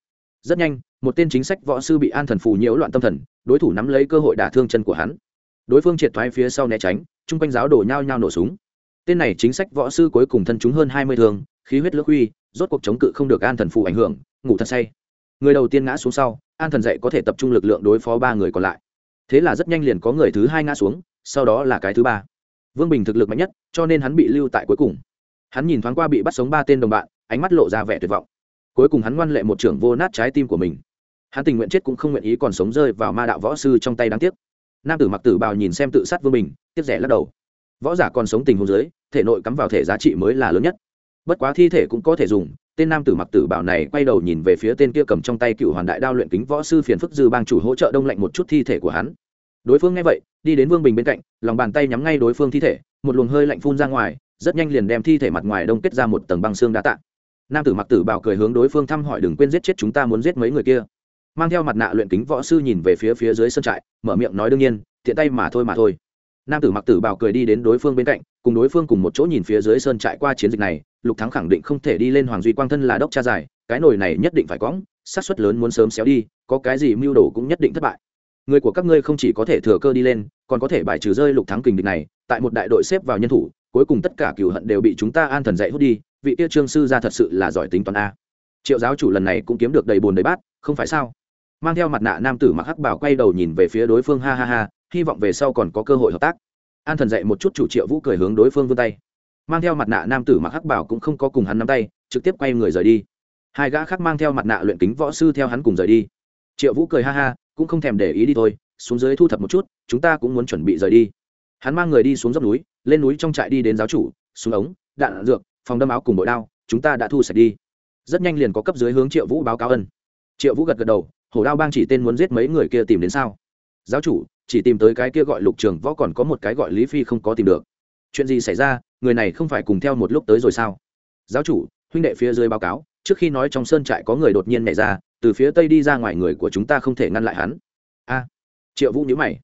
Rất nhanh, một tên chính sách võ sư bị an thần phù nhiễu loạn tâm thần, đối thủ nắm lấy cơ hội đả thương chân của hắn. Đối phương triệt thoái phía sau né tránh, chung quanh giáo đổ nhao nhao nổ súng. Tên này chính sách võ sư cuối cùng thân chúng hơn hai mươi thương, khí huyết lưỡi huy, rốt cuộc chống cự không được an thần phù ảnh hưởng, ngủ thật say người đầu tiên ngã xuống sau, an thần dạy có thể tập trung lực lượng đối phó ba người còn lại. Thế là rất nhanh liền có người thứ hai ngã xuống, sau đó là cái thứ ba. Vương bình thực lực mạnh nhất, cho nên hắn bị lưu tại cuối cùng. Hắn nhìn thoáng qua bị bắt sống ba tên đồng bạn, ánh mắt lộ ra vẻ tuyệt vọng. Cuối cùng hắn ngoan lệ một trưởng vô nát trái tim của mình. Hắn tình nguyện chết cũng không nguyện ý còn sống rơi vào ma đạo võ sư trong tay đáng tiếc. Nam tử mặc tử bào nhìn xem tự sát vương bình, tiếc rẻ lắc đầu. Võ giả còn sống tình huống dưới, thể nội cắm vào thể giá trị mới là lớn nhất. Bất quá thi thể cũng có thể dùng tên nam tử mặc tử bảo này quay đầu nhìn về phía tên kia cầm trong tay cựu hoàn đại đao luyện kính võ sư phiền phức dư bang chủ hỗ trợ đông lạnh một chút thi thể của hắn. Đối phương nghe vậy, đi đến vương bình bên cạnh, lòng bàn tay nhắm ngay đối phương thi thể, một luồng hơi lạnh phun ra ngoài, rất nhanh liền đem thi thể mặt ngoài đông kết ra một tầng băng xương đá tạ. Nam tử mặc tử bảo cười hướng đối phương thăm hỏi, đừng quên giết chết chúng ta muốn giết mấy người kia. Mang theo mặt nạ luyện kính võ sư nhìn về phía phía dưới sân trại, mở miệng nói đương nhiên thiện tay mà thôi mà thôi. Nam tử mặc tử bảo cười đi đến đối phương bên cạnh cùng đối phương cùng một chỗ nhìn phía dưới sơn trại qua chiến dịch này, lục thắng khẳng định không thể đi lên hoàng duy quang thân là đốc cha dài, cái nồi này nhất định phải cõng, xác suất lớn muốn sớm xéo đi, có cái gì mưu đồ cũng nhất định thất bại. Người của các ngươi không chỉ có thể thừa cơ đi lên, còn có thể bài trừ rơi lục thắng kình địch này, tại một đại đội xếp vào nhân thủ, cuối cùng tất cả cựu hận đều bị chúng ta an thần dạy hút đi, vị tiêu trương sư ra thật sự là giỏi tính toán a. Triệu giáo chủ lần này cũng kiếm được đầy bồn đầy bát, không phải sao? Mang theo mặt nạ nam tử mặc hắc bảo quay đầu nhìn về phía đối phương, ha ha ha, hy vọng về sau còn có cơ hội hợp tác an thần dạy một chút chủ triệu vũ cười hướng đối phương vươn tay. Mang theo mặt nạ nam tử mặc hắc bảo cũng không có cùng hắn nắm tay, trực tiếp quay người rời đi. Hai gã khác mang theo mặt nạ luyện kính võ sư theo hắn cùng rời đi. Triệu vũ cười ha ha, cũng không thèm để ý đi thôi, xuống dưới thu thập một chút, chúng ta cũng muốn chuẩn bị rời đi. Hắn mang người đi xuống dốc núi, lên núi trong trại đi đến giáo chủ, xuống ống, đạn, dược, phòng đâm áo cùng bội đao, chúng ta đã thu sạch đi. Rất nhanh liền có cấp dưới hướng triệu vũ báo cáo ân. Triệu vũ gật gật đầu, hổ đao bang chỉ tên muốn giết mấy người kia tìm đến sao? Giáo chủ chỉ tìm tới cái kia gọi lục trường võ còn có một cái gọi lý phi không có tìm được. Chuyện gì xảy ra, người này không phải cùng theo một lúc tới rồi sao? Giáo chủ, huynh đệ phía dưới báo cáo, trước khi nói trong sơn trại có người đột nhiên nhảy ra, từ phía tây đi ra ngoài người của chúng ta không thể ngăn lại hắn. A, triệu vũ nhữ mày.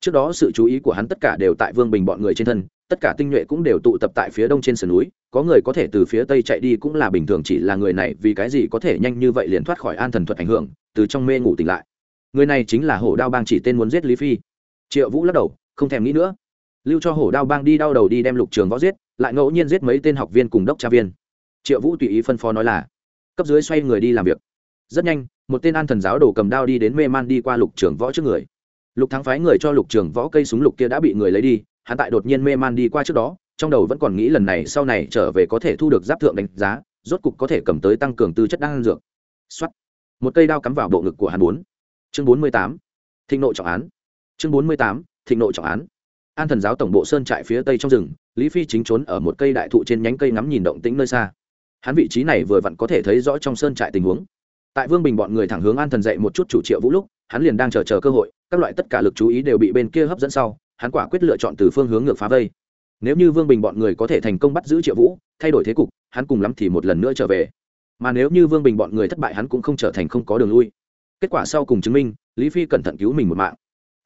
Trước đó sự chú ý của hắn tất cả đều tại vương bình bọn người trên thân, tất cả tinh nhuệ cũng đều tụ tập tại phía đông trên sườn núi, có người có thể từ phía tây chạy đi cũng là bình thường chỉ là người này vì cái gì có thể nhanh như vậy liền thoát khỏi an thần thuật ảnh hưởng, từ trong mê ngủ tỉnh lại. Người này chính là hổ đao bang chỉ tên muốn giết lý phi triệu vũ lắc đầu, không thèm nghĩ nữa. Lưu cho hổ đao bang đi đau đầu đi đem lục trường võ giết, lại ngẫu nhiên giết mấy tên học viên cùng đốc tra viên. Triệu vũ tùy ý phân phó nói là, cấp dưới xoay người đi làm việc. Rất nhanh, một tên an thần giáo đồ cầm đao đi đến mê man đi qua lục trường võ trước người. Lục thắng phái người cho lục trường võ cây súng lục kia đã bị người lấy đi, hắn tại đột nhiên mê man đi qua trước đó, trong đầu vẫn còn nghĩ lần này sau này trở về có thể thu được giáp thượng đánh giá, rốt cục có thể cầm tới tăng cường tư chất đan dược. Xuất một cây đao cắm vào bộ ngực của hắn bốn. Chương bốn mươi tám. Thịnh nội trọng án chương bốn mươi tám, thịnh nội trọng án. An thần giáo tổng bộ sơn trại phía tây trong rừng, lý phi chính trốn ở một cây đại thụ trên nhánh cây ngắm nhìn động tĩnh nơi xa. Hắn vị trí này vừa vặn có thể thấy rõ trong sơn trại tình huống. Tại vương bình bọn người thẳng hướng an thần dậy một chút chủ triệu vũ lúc, hắn liền đang chờ chờ cơ hội, các loại tất cả lực chú ý đều bị bên kia hấp dẫn sau, hắn quả quyết lựa chọn từ phương hướng ngược phá vây. Nếu như vương bình bọn người có thể thành công bắt giữ triệu vũ, thay đổi thế cục, hắn cùng lắm thì một lần nữa trở về. Mà nếu như vương bình bọn người thất bại, hắn cũng không trở thành không có đường lui. Kết quả sau cùng chứng minh, lý phi cẩn thận cứu mình một mạng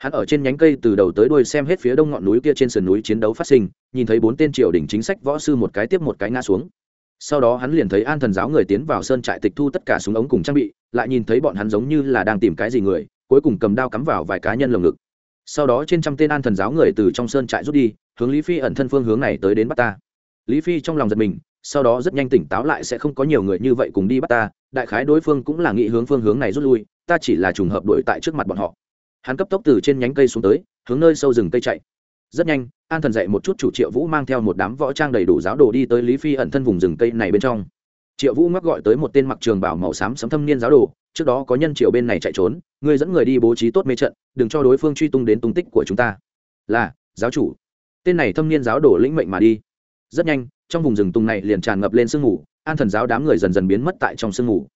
hắn ở trên nhánh cây từ đầu tới đuôi xem hết phía đông ngọn núi kia trên sườn núi chiến đấu phát sinh, nhìn thấy bốn tên triều đình chính sách võ sư một cái tiếp một cái ngã xuống. Sau đó hắn liền thấy an thần giáo người tiến vào sơn trại tịch thu tất cả súng ống cùng trang bị, lại nhìn thấy bọn hắn giống như là đang tìm cái gì người, cuối cùng cầm đao cắm vào vài cá nhân lồng ngực. Sau đó trên trăm tên an thần giáo người từ trong sơn trại rút đi, hướng lý phi ẩn thân phương hướng này tới đến bắt ta. Lý phi trong lòng giật mình, sau đó rất nhanh tỉnh táo lại sẽ không có nhiều người như vậy cùng đi bắt ta, đại khái đối phương cũng là nghị hướng phương hướng này rút lui, ta chỉ là trùng hợp đổi tại trước mặt bọn họ hắn cấp tốc từ trên nhánh cây xuống tới, hướng nơi sâu rừng cây chạy. Rất nhanh, an thần dạy một chút chủ triệu vũ mang theo một đám võ trang đầy đủ giáo đồ đi tới lý phi ẩn thân vùng rừng cây này bên trong. Triệu vũ ngắc gọi tới một tên mặc trường bảo màu xám sấm thâm niên giáo đồ, trước đó có nhân triệu bên này chạy trốn ngươi dẫn người đi bố trí tốt mê trận, đừng cho đối phương truy tung đến tung tích của chúng ta. Là, giáo chủ. Tên này thâm niên giáo đồ lĩnh mệnh mà đi. Rất nhanh, trong vùng rừng tùng này liền tràn ngập lên sương mù, an thần giáo đám người dần dần biến mất tại trong sương mù.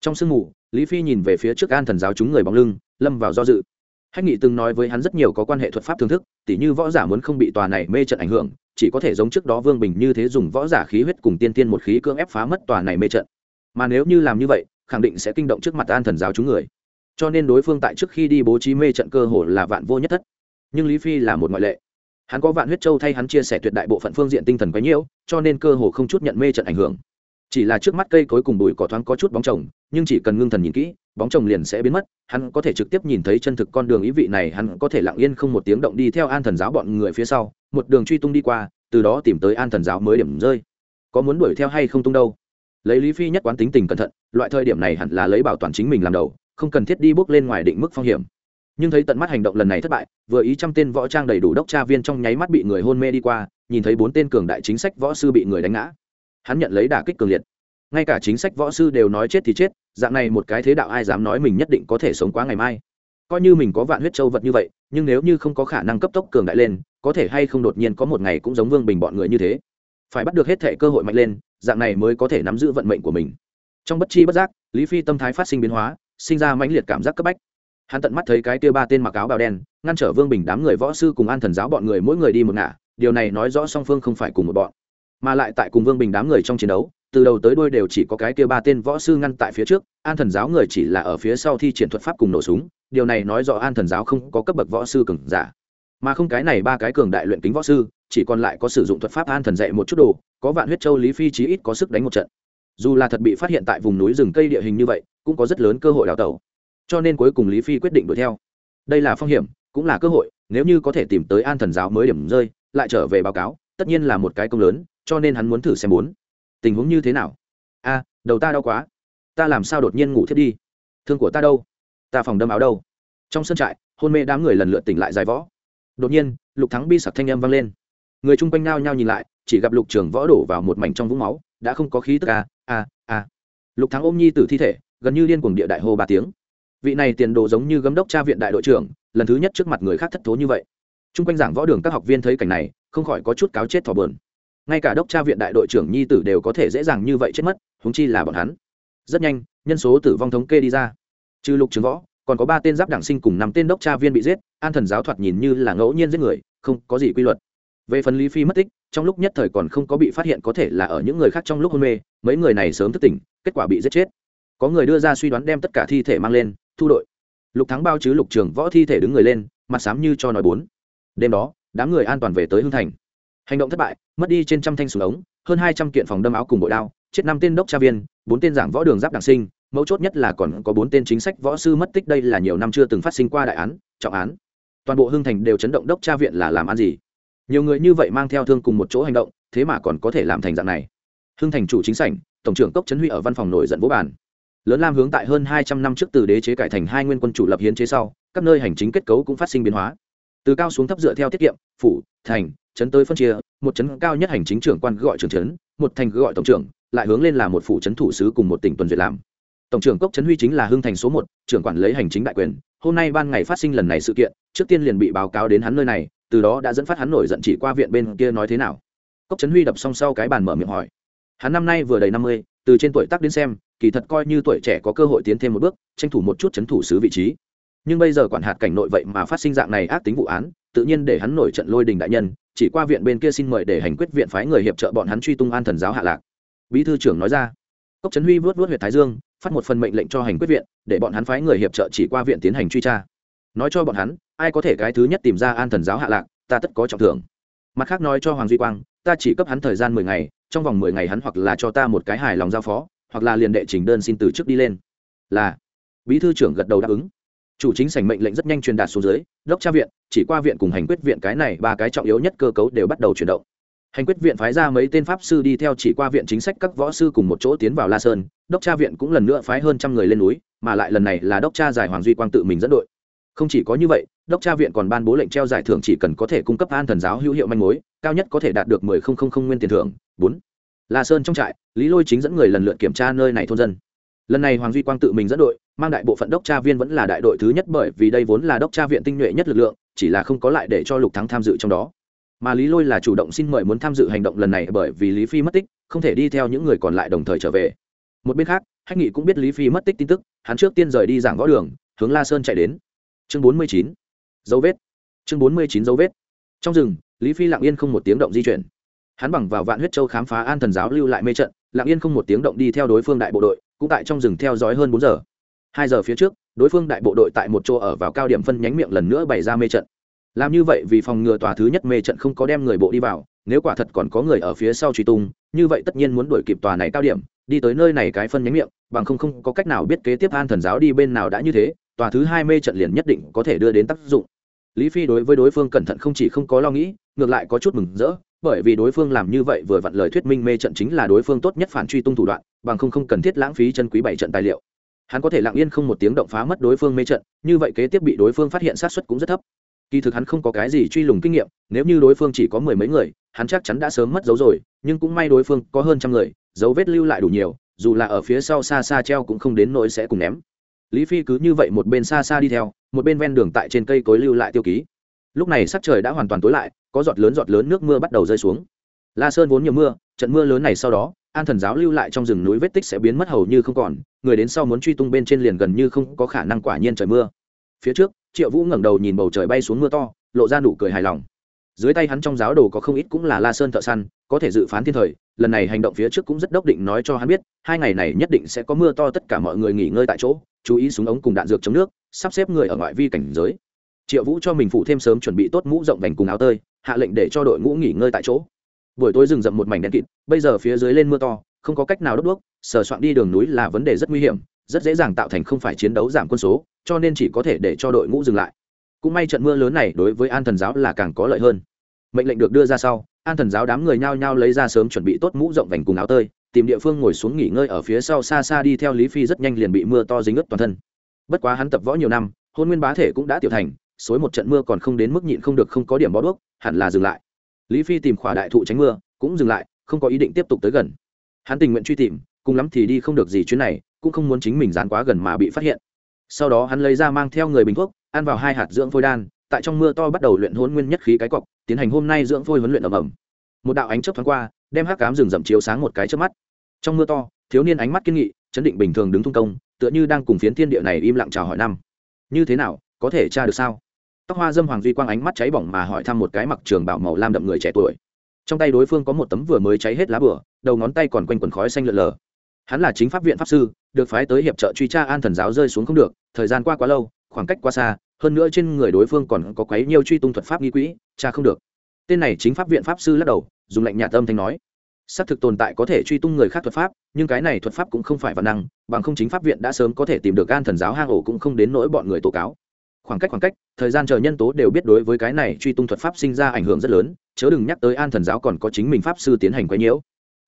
Trong sương mù, lý phi nhìn về phía trước an thần giáo chúng người bóng lưng, lâm vào do dự hách nghị từng nói với hắn rất nhiều có quan hệ thuật pháp thưởng thức, tỉ như võ giả muốn không bị tòa này mê trận ảnh hưởng, chỉ có thể giống trước đó vương bình như thế dùng võ giả khí huyết cùng tiên tiên một khí cưỡng ép phá mất tòa này mê trận. Mà nếu như làm như vậy, khẳng định sẽ kinh động trước mặt an thần giáo chúng người. Cho nên đối phương tại trước khi đi bố trí mê trận cơ hồ là vạn vô nhất thất. Nhưng lý phi là một ngoại lệ. Hắn có vạn huyết châu thay hắn chia sẻ tuyệt đại bộ phận phương diện tinh thần quấy nhiễu, cho nên cơ hồ không chút nhận mê trận ảnh hưởng. Chỉ là trước mắt cây cối cùng bụi cỏ thoáng có chút bóng chồng, nhưng chỉ cần ngưng thần nhìn kỹ bóng chồng liền sẽ biến mất, hắn có thể trực tiếp nhìn thấy chân thực con đường ý vị này, hắn có thể lặng yên không một tiếng động đi theo an thần giáo bọn người phía sau, một đường truy tung đi qua, từ đó tìm tới an thần giáo mới điểm rơi. Có muốn đuổi theo hay không tung đâu? Lấy lý phi nhất quán tính tình cẩn thận, loại thời điểm này hẳn là lấy bảo toàn chính mình làm đầu, không cần thiết đi bước lên ngoài định mức phong hiểm. Nhưng thấy tận mắt hành động lần này thất bại, vừa ý trăm tên võ trang đầy đủ đốc tra viên trong nháy mắt bị người hôn mê đi qua, nhìn thấy bốn tên cường đại chính sách võ sư bị người đánh ngã. Hắn nhận lấy đả kích cường liệt ngay cả chính sách võ sư đều nói chết thì chết, dạng này một cái thế đạo ai dám nói mình nhất định có thể sống quá ngày mai. Coi như mình có vạn huyết châu vật như vậy, nhưng nếu như không có khả năng cấp tốc cường đại lên, có thể hay không đột nhiên có một ngày cũng giống vương bình bọn người như thế. Phải bắt được hết thể cơ hội mạnh lên, dạng này mới có thể nắm giữ vận mệnh của mình. Trong bất chi bất giác, lý phi tâm thái phát sinh biến hóa, sinh ra mãnh liệt cảm giác cấp bách. Hắn tận mắt thấy cái kia ba tên mặc áo bào đen, ngăn trở vương bình đám người võ sư cùng an thần giáo bọn người mỗi người đi một ngả, điều này nói rõ song phương không phải cùng một bọn, mà lại tại cùng vương bình đám người trong chiến đấu từ đầu tới đuôi đều chỉ có cái kia ba tên võ sư ngăn tại phía trước, an thần giáo người chỉ là ở phía sau thi triển thuật pháp cùng nổ súng, điều này nói rõ an thần giáo không có cấp bậc võ sư cường giả. Mà không cái này ba cái cường đại luyện kính võ sư, chỉ còn lại có sử dụng thuật pháp an thần dạy một chút đồ, có vạn huyết châu lý phi chí ít có sức đánh một trận. Dù là thật bị phát hiện tại vùng núi rừng cây địa hình như vậy, cũng có rất lớn cơ hội đào tẩu. Cho nên cuối cùng lý phi quyết định đuổi theo. Đây là phong hiểm, cũng là cơ hội, nếu như có thể tìm tới an thần giáo mới điểm rơi, lại trở về báo cáo, tất nhiên là một cái công lớn, cho nên hắn muốn thử xem bốn tình huống như thế nào? A, đầu ta đau quá. Ta làm sao đột nhiên ngủ thiết đi? Thương của ta đâu? Ta phòng đâm áo đâu? Trong sân trại, hôn mê đám người lần lượt tỉnh lại dài võ. Đột nhiên, lục thắng bi sặc thanh âm vang lên. Người chung quanh nao nhau nhìn lại, chỉ gặp lục trường võ đổ vào một mảnh trong vũng máu, đã không có khí tức a a a. Lục thắng ôm nhi tử thi thể, gần như liên cuồng địa đại hô ba tiếng. Vị này tiền đồ giống như gấm đốc cha viện đại đội trưởng, lần thứ nhất trước mặt người khác thất thố như vậy. Chung quanh giảng võ đường các học viên thấy cảnh này, không khỏi có chút cáo chết thỏ bờn ngay cả đốc tra viện đại đội trưởng nhi tử đều có thể dễ dàng như vậy chết mất húng chi là bọn hắn. Rất nhanh, nhân số tử vong thống kê đi ra. Trừ lục trường võ, còn có ba tên giáp đảng sinh cùng năm tên đốc tra viên bị giết, an thần giáo thoạt nhìn như là ngẫu nhiên giết người, không có gì quy luật. Về phần lý phi mất tích, trong lúc nhất thời còn không có bị phát hiện có thể là ở những người khác trong lúc hôn mê, mấy người này sớm thức tỉnh, kết quả bị giết chết. Có người đưa ra suy đoán đem tất cả thi thể mang lên, thu đội. Lục thắng bao chứ lục trường võ thi thể đứng người lên, mặt sám như cho nói bốn. Đêm đó, đám người an toàn về tới hưng thành hành động thất bại, mất đi trên trăm thanh súng ống, hơn hai trăm kiện phòng đâm áo cùng bội đao, chết năm tên đốc tra viên, bốn tên giảng võ đường giáp đảng sinh, mấu chốt nhất là còn có bốn tên chính sách võ sư mất tích đây là nhiều năm chưa từng phát sinh qua đại án, trọng án. Toàn bộ hưng thành đều chấn động đốc tra viện là làm ăn gì? Nhiều người như vậy mang theo thương cùng một chỗ hành động, thế mà còn có thể làm thành dạng này. Hưng thành chủ chính sảnh, tổng trưởng cốc trấn huy ở văn phòng nổi giận vũ bản lớn lam hướng tại hơn hai trăm năm trước từ đế chế cải thành hai nguyên quân chủ lập hiến chế sau, các nơi hành chính kết cấu cũng phát sinh biến hóa. Từ cao xuống thấp dựa theo tiết kiệm, phủ, thành chấn tới phân chia, một chấn cao nhất hành chính trưởng quan gọi trưởng chấn, một thành gọi tổng trưởng, lại hướng lên là một phủ chấn thủ sứ cùng một tỉnh tuần duyệt làm. Tổng trưởng cốc chấn huy chính là hưng thành số một, trưởng quản lấy hành chính đại quyền. Hôm nay ban ngày phát sinh lần này sự kiện, trước tiên liền bị báo cáo đến hắn nơi này, từ đó đã dẫn phát hắn nổi giận chỉ qua viện bên kia nói thế nào. Cốc chấn huy đập xong sau cái bàn mở miệng hỏi. Hắn năm nay vừa đầy năm mươi, từ trên tuổi tác đến xem, kỳ thật coi như tuổi trẻ có cơ hội tiến thêm một bước, tranh thủ một chút chấn thủ sứ vị trí. Nhưng bây giờ quản hạt cảnh nội vậy mà phát sinh dạng này ác tính vụ án, tự nhiên để hắn nổi trận lôi đình đại nhân chỉ qua viện bên kia xin mời để hành quyết viện phái người hiệp trợ bọn hắn truy tung an thần giáo hạ lạc. Bí thư trưởng nói ra. Cốc trấn huy vớt vớt huyện thái dương, phát một phần mệnh lệnh cho hành quyết viện, để bọn hắn phái người hiệp trợ chỉ qua viện tiến hành truy tra. Nói cho bọn hắn, ai có thể cái thứ nhất tìm ra an thần giáo hạ lạc, ta tất có trọng thưởng. Mặt khác nói cho hoàng duy quang, ta chỉ cấp hắn thời gian mười ngày, trong vòng mười ngày hắn hoặc là cho ta một cái hài lòng giao phó, hoặc là liền đệ trình đơn xin từ chức đi lên. Là. Bí thư trưởng gật đầu đáp ứng chủ chính sảnh mệnh lệnh rất nhanh truyền đạt xuống dưới, đốc tra viện, chỉ qua viện cùng hành quyết viện cái này ba cái trọng yếu nhất cơ cấu đều bắt đầu chuyển động. Hành quyết viện phái ra mấy tên pháp sư đi theo chỉ qua viện chính sách các võ sư cùng một chỗ tiến vào la sơn, đốc tra viện cũng lần nữa phái hơn trăm người lên núi, mà lại lần này là đốc tra giải hoàng duy quang tự mình dẫn đội. Không chỉ có như vậy, đốc tra viện còn ban bố lệnh treo giải thưởng chỉ cần có thể cung cấp an thần giáo hữu hiệu manh mối, cao nhất có thể đạt được mười không không không nguyên tiền thưởng. Bốn, la sơn trong trại, lý lôi chính dẫn người lần lượt kiểm tra nơi này thôn dân lần này hoàng duy quang tự mình dẫn đội, mang đại bộ phận đốc tra viên vẫn là đại đội thứ nhất bởi vì đây vốn là đốc tra viện tinh nhuệ nhất lực lượng, chỉ là không có lại để cho lục thắng tham dự trong đó. Mà lý lôi là chủ động xin mời muốn tham dự hành động lần này bởi vì lý phi mất tích, không thể đi theo những người còn lại đồng thời trở về. Một bên khác, hách nghị cũng biết lý phi mất tích tin tức, hắn trước tiên rời đi giảng võ đường, hướng la sơn chạy đến. Chương bốn mươi chín, dấu vết. Chương bốn mươi chín, dấu vết. Trong rừng, lý phi lặng yên không một tiếng động di chuyển. Hắn bằng vào vạn huyết châu khám phá an thần giáo lưu lại mê trận, lặng yên không một tiếng động đi theo đối phương đại bộ đội cũng tại trong rừng theo dõi hơn bốn giờ. Hai giờ phía trước, đối phương đại bộ đội tại một chỗ ở vào cao điểm phân nhánh miệng lần nữa bày ra mê trận. Làm như vậy vì phòng ngừa tòa thứ nhất mê trận không có đem người bộ đi vào, nếu quả thật còn có người ở phía sau truy tung, như vậy tất nhiên muốn đuổi kịp tòa này cao điểm, đi tới nơi này cái phân nhánh miệng, bằng không không có cách nào biết kế tiếp an thần giáo đi bên nào đã như thế, tòa thứ hai mê trận liền nhất định có thể đưa đến tác dụng. Lý phi đối với đối phương cẩn thận không chỉ không có lo nghĩ, ngược lại có chút mừng rỡ bởi vì đối phương làm như vậy vừa vặn lời thuyết minh mê trận chính là đối phương tốt nhất phản truy tung thủ đoạn, bằng không không cần thiết lãng phí chân quý bảy trận tài liệu. Hắn có thể lặng yên không một tiếng động phá mất đối phương mê trận, như vậy kế tiếp bị đối phương phát hiện sát xuất cũng rất thấp. Kỳ thực hắn không có cái gì truy lùng kinh nghiệm, nếu như đối phương chỉ có mười mấy người, hắn chắc chắn đã sớm mất dấu rồi, nhưng cũng may đối phương có hơn trăm người, dấu vết lưu lại đủ nhiều, dù là ở phía sau xa xa treo cũng không đến nỗi sẽ cùng ném. Lý phi cứ như vậy một bên xa xa đi theo, một bên ven đường tại trên cây cối lưu lại tiêu ký. Lúc này sắc trời đã hoàn toàn tối lại có giọt lớn giọt lớn nước mưa bắt đầu rơi xuống. La sơn vốn nhiều mưa, trận mưa lớn này sau đó, an thần giáo lưu lại trong rừng núi vết tích sẽ biến mất hầu như không còn, người đến sau muốn truy tung bên trên liền gần như không có khả năng quả nhiên trời mưa. Phía trước, triệu vũ ngẩng đầu nhìn bầu trời bay xuống mưa to, lộ ra nụ cười hài lòng. Dưới tay hắn trong giáo đồ có không ít cũng là la sơn thợ săn, có thể dự phán thiên thời, lần này hành động phía trước cũng rất đốc định nói cho hắn biết, hai ngày này nhất định sẽ có mưa to, tất cả mọi người nghỉ ngơi tại chỗ, chú ý súng ống cùng đạn dược chống nước, sắp xếp người ở ngoại vi cảnh giới. Triệu vũ cho mình phụ thêm sớm chuẩn bị tốt mũ rộng vành cùng áo tơi hạ lệnh để cho đội ngũ nghỉ ngơi tại chỗ. Buổi tối rừng rậm một mảnh đen kịt, bây giờ phía dưới lên mưa to, không có cách nào đốt đuốc, sờ soạn đi đường núi là vấn đề rất nguy hiểm, rất dễ dàng tạo thành không phải chiến đấu giảm quân số, cho nên chỉ có thể để cho đội ngũ dừng lại. Cũng may trận mưa lớn này đối với an thần giáo là càng có lợi hơn. Mệnh lệnh được đưa ra sau, an thần giáo đám người nhao nhao lấy ra sớm chuẩn bị tốt mũ rộng vành cùng áo tơi, tìm địa phương ngồi xuống nghỉ ngơi ở phía sau xa xa đi theo lý phi rất nhanh liền bị mưa to dính ướt toàn thân. Bất quá hắn tập võ nhiều năm, hôn nguyên bá thể cũng đã tiểu thành xối một trận mưa còn không đến mức nhịn không được không có điểm bó đuốc, hẳn là dừng lại. Lý phi tìm khỏa đại thụ tránh mưa, cũng dừng lại, không có ý định tiếp tục tới gần. Hắn tình nguyện truy tìm, cùng lắm thì đi không được gì chuyến này, cũng không muốn chính mình dán quá gần mà bị phát hiện. Sau đó hắn lấy ra mang theo người bình thuốc, ăn vào hai hạt dưỡng phôi đan, tại trong mưa to bắt đầu luyện hôn nguyên nhất khí cái cọc, tiến hành hôm nay dưỡng phôi huấn luyện ẩm ẩm một đạo ánh chớp thoáng qua, đem hắc cám rừng rậm chiếu sáng một cái trước mắt. Trong mưa to, thiếu niên ánh mắt kiên nghị, chấn định bình thường đứng thung công, tựa như đang cùng phiến thiên địa này im lặng chào hỏi năm. Như thế nào, có thể tra được sao? Tóc hoa dâm hoàng duy quang ánh mắt cháy bỏng mà hỏi thăm một cái mặc trường bảo màu lam đậm người trẻ tuổi. Trong tay đối phương có một tấm vừa mới cháy hết lá bửa, đầu ngón tay còn quanh quần khói xanh lượn lờ. Hắn là chính pháp viện pháp sư, được phái tới hiệp trợ truy tra an thần giáo rơi xuống không được, thời gian qua quá lâu, khoảng cách quá xa, hơn nữa trên người đối phương còn có quấy nhiều truy tung thuật pháp nghi quỹ cha không được. Tên này chính pháp viện pháp sư lắc đầu, dùng lệnh nhà tâm thanh nói. Xác thực tồn tại có thể truy tung người khác thuật pháp, nhưng cái này thuật pháp cũng không phải văn năng, bằng không chính pháp viện đã sớm có thể tìm được an thần giáo hang ổ cũng không đến nỗi bọn người tố cáo khoảng cách khoảng cách, thời gian chờ nhân tố đều biết đối với cái này truy tung thuật pháp sinh ra ảnh hưởng rất lớn, chớ đừng nhắc tới an thần giáo còn có chính mình pháp sư tiến hành quấy nhiễu.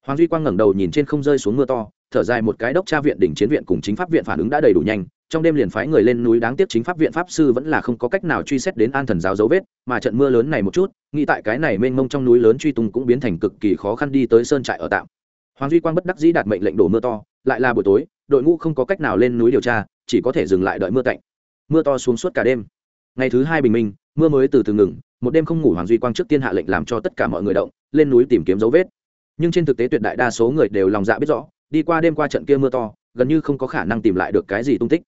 Hoàng duy quang ngẩng đầu nhìn trên không rơi xuống mưa to, thở dài một cái đốc tra viện đỉnh chiến viện cùng chính pháp viện phản ứng đã đầy đủ nhanh, trong đêm liền phái người lên núi đáng tiếc chính pháp viện pháp sư vẫn là không có cách nào truy xét đến an thần giáo dấu vết, mà trận mưa lớn này một chút, nghĩ tại cái này mênh mông trong núi lớn truy tung cũng biến thành cực kỳ khó khăn đi tới sơn trại ở tạm. Hoàng duy quang bất đắc dĩ đạt mệnh lệnh đổ mưa to, lại là buổi tối, đội ngũ không có cách nào lên núi điều tra, chỉ có thể dừng lại đợi mưa cạnh mưa to xuống suốt cả đêm. Ngày thứ hai bình minh, mưa mới từ từ ngừng, một đêm không ngủ hoàng duy quang trước tiên hạ lệnh làm cho tất cả mọi người động, lên núi tìm kiếm dấu vết. Nhưng trên thực tế tuyệt đại đa số người đều lòng dạ biết rõ, đi qua đêm qua trận kia mưa to, gần như không có khả năng tìm lại được cái gì tung tích.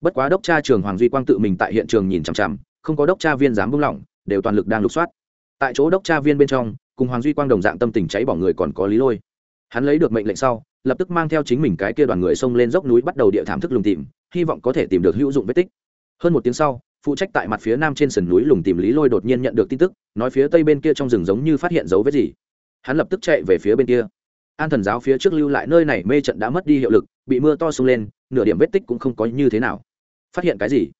Bất quá đốc tra trường hoàng duy quang tự mình tại hiện trường nhìn chằm chằm, không có đốc tra viên dám buông lỏng, đều toàn lực đang lục soát. Tại chỗ đốc tra viên bên trong, cùng hoàng duy quang đồng dạng tâm tình cháy bỏ người còn có lý lôi. Hắn lấy được mệnh lệnh sau, lập tức mang theo chính mình cái kia đoàn người xông lên dốc núi bắt đầu địa thảm thức lùng tìm, hy vọng có thể tìm được hữu dụng vết tích hơn một tiếng sau, phụ trách tại mặt phía nam trên sườn núi lùng tìm lý lôi đột nhiên nhận được tin tức, nói phía tây bên kia trong rừng giống như phát hiện dấu vết gì. Hắn lập tức chạy về phía bên kia. An thần giáo phía trước lưu lại nơi này mê trận đã mất đi hiệu lực, bị mưa to sung lên, nửa điểm vết tích cũng không có như thế nào. Phát hiện cái gì?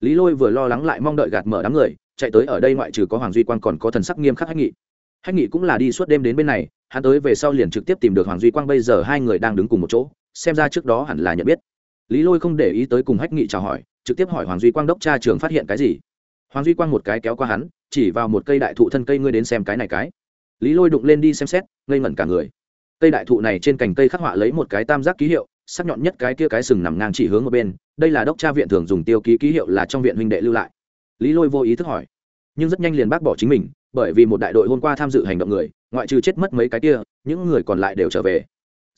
Lý lôi vừa lo lắng lại mong đợi gạt mở đám người, chạy tới ở đây ngoại trừ có hoàng duy quang còn có thần sắc nghiêm khắc hách nghị. Hách nghị cũng là đi suốt đêm đến bên này, hắn tới về sau liền trực tiếp tìm được hoàng duy quang bây giờ hai người đang đứng cùng một chỗ, xem ra trước đó hẳn là nhận biết lý lôi không để ý tới cùng hách nghị chào hỏi, trực tiếp hỏi hoàng duy quang đốc tra trường phát hiện cái gì. Hoàng duy quang một cái kéo qua hắn, chỉ vào một cây đại thụ thân cây ngươi đến xem cái này cái. Lý lôi đụng lên đi xem xét, ngây ngẩn cả người. Cây đại thụ này trên cành cây khắc họa lấy một cái tam giác ký hiệu, sắc nhọn nhất cái kia cái sừng nằm ngang chỉ hướng ở bên, đây là đốc tra viện thường dùng tiêu ký ký hiệu là trong viện huynh đệ lưu lại. Lý lôi vô ý thức hỏi, nhưng rất nhanh liền bác bỏ chính mình, bởi vì một đại đội hôm qua tham dự hành động người, ngoại trừ chết mất mấy cái kia, những người còn lại đều trở về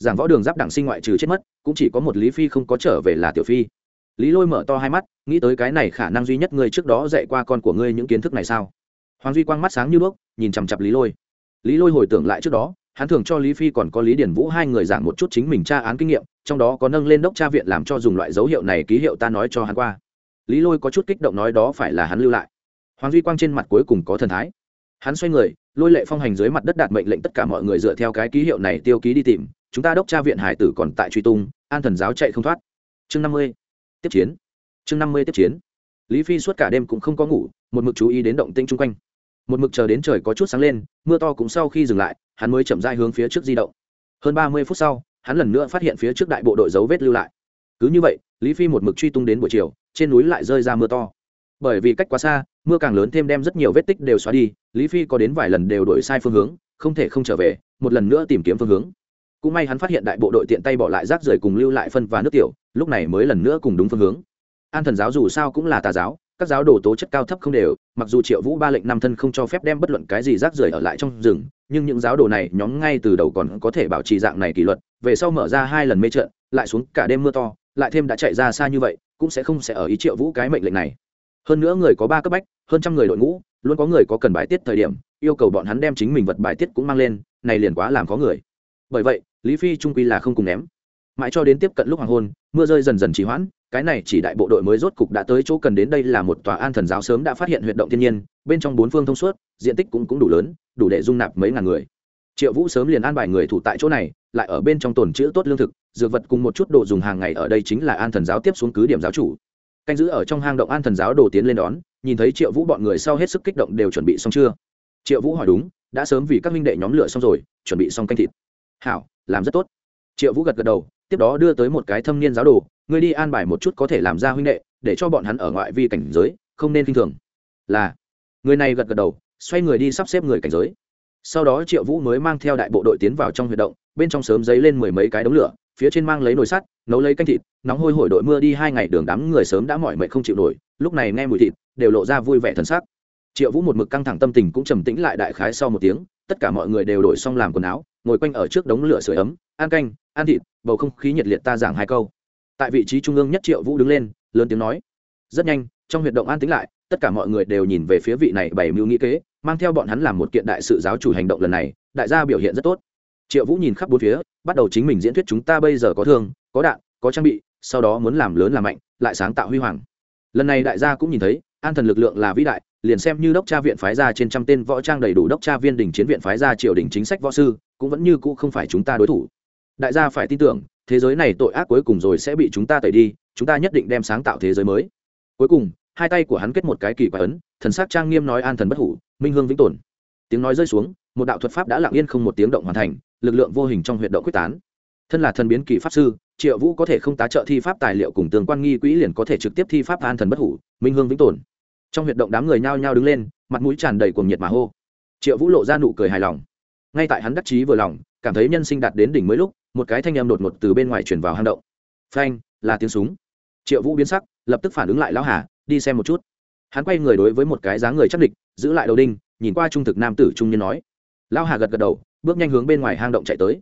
giảng võ đường giáp đẳng sinh ngoại trừ chết mất, cũng chỉ có một lý phi không có trở về là tiểu phi. Lý lôi mở to hai mắt, nghĩ tới cái này khả năng duy nhất người trước đó dạy qua con của ngươi những kiến thức này sao? Hoàng duy quang mắt sáng như bước nhìn chằm chặp lý lôi. Lý lôi hồi tưởng lại trước đó, hắn thường cho lý phi còn có lý điển vũ hai người giảng một chút chính mình tra án kinh nghiệm, trong đó có nâng lên đốc tra viện làm cho dùng loại dấu hiệu này ký hiệu ta nói cho hắn qua. Lý lôi có chút kích động nói đó phải là hắn lưu lại. Hoàng duy quang trên mặt cuối cùng có thần thái. Hắn xoay người, lôi lệ phong hành dưới mặt đất đạt mệnh lệnh tất cả mọi người dựa theo cái ký hiệu này tiêu ký đi tìm chúng ta đốc tra viện hải tử còn tại truy tung, an thần giáo chạy không thoát. Chương năm mươi, tiếp chiến. Chương năm mươi tiếp chiến. Lý phi suốt cả đêm cũng không có ngủ, một mực chú ý đến động tĩnh chung quanh. Một mực chờ đến trời có chút sáng lên, mưa to cũng sau khi dừng lại, hắn mới chậm dai hướng phía trước di động. Hơn ba mươi phút sau, hắn lần nữa phát hiện phía trước đại bộ đội dấu vết lưu lại. Cứ như vậy, lý phi một mực truy tung đến buổi chiều, trên núi lại rơi ra mưa to. Bởi vì cách quá xa, mưa càng lớn thêm đem rất nhiều vết tích đều xóa đi, lý phi có đến vài lần đều đổi sai phương hướng, không thể không trở về, một lần nữa tìm kiếm phương hướng cũng may hắn phát hiện đại bộ đội tiện tay bỏ lại rác rưởi cùng lưu lại phân và nước tiểu, lúc này mới lần nữa cùng đúng phương hướng. An thần giáo dù sao cũng là tà giáo, các giáo đồ tố chất cao thấp không đều, mặc dù triệu vũ ba lệnh năm thân không cho phép đem bất luận cái gì rác rưởi ở lại trong rừng, nhưng những giáo đồ này nhóm ngay từ đầu còn có thể bảo trì dạng này kỷ luật, về sau mở ra hai lần mê trận, lại xuống cả đêm mưa to, lại thêm đã chạy ra xa như vậy, cũng sẽ không sẽ ở ý triệu vũ cái mệnh lệnh này. Hơn nữa người có ba cấp bách, hơn trăm người đội ngũ, luôn có người có cần bài tiết thời điểm, yêu cầu bọn hắn đem chính mình vật bài tiết cũng mang lên, này liền quá làm có người. Bởi vậy lý phi trung quy là không cùng ném. Mãi cho đến tiếp cận lúc hoàng hôn, mưa rơi dần dần trì hoãn, cái này chỉ đại bộ đội mới rốt cục đã tới chỗ cần đến đây là một tòa an thần giáo sớm đã phát hiện huyệt động thiên nhiên, bên trong bốn phương thông suốt, diện tích cũng cũng đủ lớn, đủ để dung nạp mấy ngàn người. Triệu vũ sớm liền an bài người thủ tại chỗ này, lại ở bên trong tồn chữ tốt lương thực, dược vật cùng một chút đồ dùng hàng ngày ở đây chính là an thần giáo tiếp xuống cứ điểm giáo chủ. Canh giữ ở trong hang động an thần giáo đồ tiến lên đón, nhìn thấy triệu vũ bọn người sau hết sức kích động đều chuẩn bị xong chưa? Triệu vũ hỏi đúng, đã sớm vì các minh đệ nhóm lửa xong rồi, chuẩn bị xong canh thịt. Hảo làm rất tốt. Triệu vũ gật gật đầu, tiếp đó đưa tới một cái thâm niên giáo đồ, ngươi đi an bài một chút có thể làm ra huynh đệ, để cho bọn hắn ở ngoại vi cảnh giới, không nên k i n h thường. Là. Người này gật gật đầu, xoay người đi sắp xếp người cảnh giới. Sau đó triệu vũ mới mang theo đại bộ đội tiến vào trong huy động, bên trong sớm dấy lên mười mấy cái đống lửa, phía trên mang lấy nồi sắt, nấu lấy canh thịt, nóng hôi hổi đội mưa đi hai ngày đường đám người sớm đã mỏi mệt không chịu nổi, lúc này nghe mùi thịt, đều lộ ra vui vẻ thân xác triệu vũ một mực căng thẳng tâm tình cũng trầm tĩnh lại đại khái sau một tiếng tất cả mọi người đều đổi xong làm quần áo, ngồi quanh ở trước đống lửa sưởi ấm, ăn canh, ăn thịt, bầu không khí nhiệt liệt ta giảng hai câu. Tại vị trí trung ương nhất triệu vũ đứng lên, lớn tiếng nói, rất nhanh, trong huyệt động an tính lại, tất cả mọi người đều nhìn về phía vị này bày mưu nghĩ kế, mang theo bọn hắn làm một kiện đại sự giáo chủ hành động lần này, đại gia biểu hiện rất tốt. Triệu vũ nhìn khắp bốn phía, bắt đầu chính mình diễn thuyết chúng ta bây giờ có thương, có đạn, có trang bị, sau đó muốn làm lớn làm mạnh, lại sáng tạo huy hoàng. Lần này đại gia cũng nhìn thấy, an thần lực lượng là vĩ đại liền xem như đốc tra viện phái ra trên trăm tên võ trang đầy đủ đốc tra viên đình chiến viện phái ra triều đình chính sách võ sư, cũng vẫn như cũ không phải chúng ta đối thủ. Đại gia phải tin tưởng, thế giới này tội ác cuối cùng rồi sẽ bị chúng ta tẩy đi, chúng ta nhất định đem sáng tạo thế giới mới. Cuối cùng, hai tay của hắn kết một cái kỳ quái ấn, thần sắc trang nghiêm nói an thần bất hủ, minh hương vĩnh tồn. Tiếng nói rơi xuống, một đạo thuật pháp đã lặng yên không một tiếng động hoàn thành, lực lượng vô hình trong huyệt động quyết tán. Thân là thần biến kỳ pháp sư, triệu vũ có thể không tá trợ thi pháp tài liệu cùng tương quan nghi quỹ liền có thể trực tiếp thi pháp an thần bất hủ, minh hương vĩnh tồn trong huyệt động đám người nhao nhao đứng lên, mặt mũi tràn đầy cuồng nhiệt mà hô. Triệu vũ lộ ra nụ cười hài lòng. Ngay tại hắn đắc chí vừa lòng, cảm thấy nhân sinh đạt đến đỉnh mới lúc, một cái thanh âm đột ngột từ bên ngoài chuyển vào hang động. Phanh, là tiếng súng. Triệu vũ biến sắc, lập tức phản ứng lại lão hà, đi xem một chút. Hắn quay người đối với một cái dáng người chắc địch, giữ lại đầu đinh, nhìn qua trung thực nam tử trung niên nói. Lão hà gật gật đầu, bước nhanh hướng bên ngoài hang động chạy tới.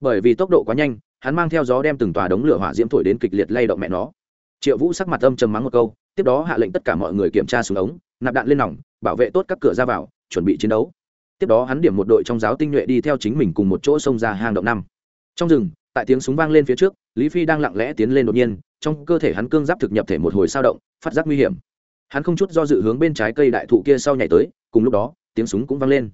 Bởi vì tốc độ quá nhanh, hắn mang theo gió đem từng tòa đống lửa hỏa diễm thổi đến kịch liệt lay động mẹ nó triệu vũ sắc mặt âm trầm mắng một câu, tiếp đó hạ lệnh tất cả mọi người kiểm tra súng ống, nạp đạn lên nòng, bảo vệ tốt các cửa ra vào, chuẩn bị chiến đấu. Tiếp đó hắn điểm một đội trong giáo tinh nhuệ đi theo chính mình cùng một chỗ xông ra hang động năm. Trong rừng, tại tiếng súng vang lên phía trước, lý phi đang lặng lẽ tiến lên đột nhiên, trong cơ thể hắn cương giáp thực nhập thể một hồi sao động, phát giác nguy hiểm. Hắn không chút do dự hướng bên trái cây đại thụ kia sau nhảy tới, cùng lúc đó, tiếng súng cũng vang lên.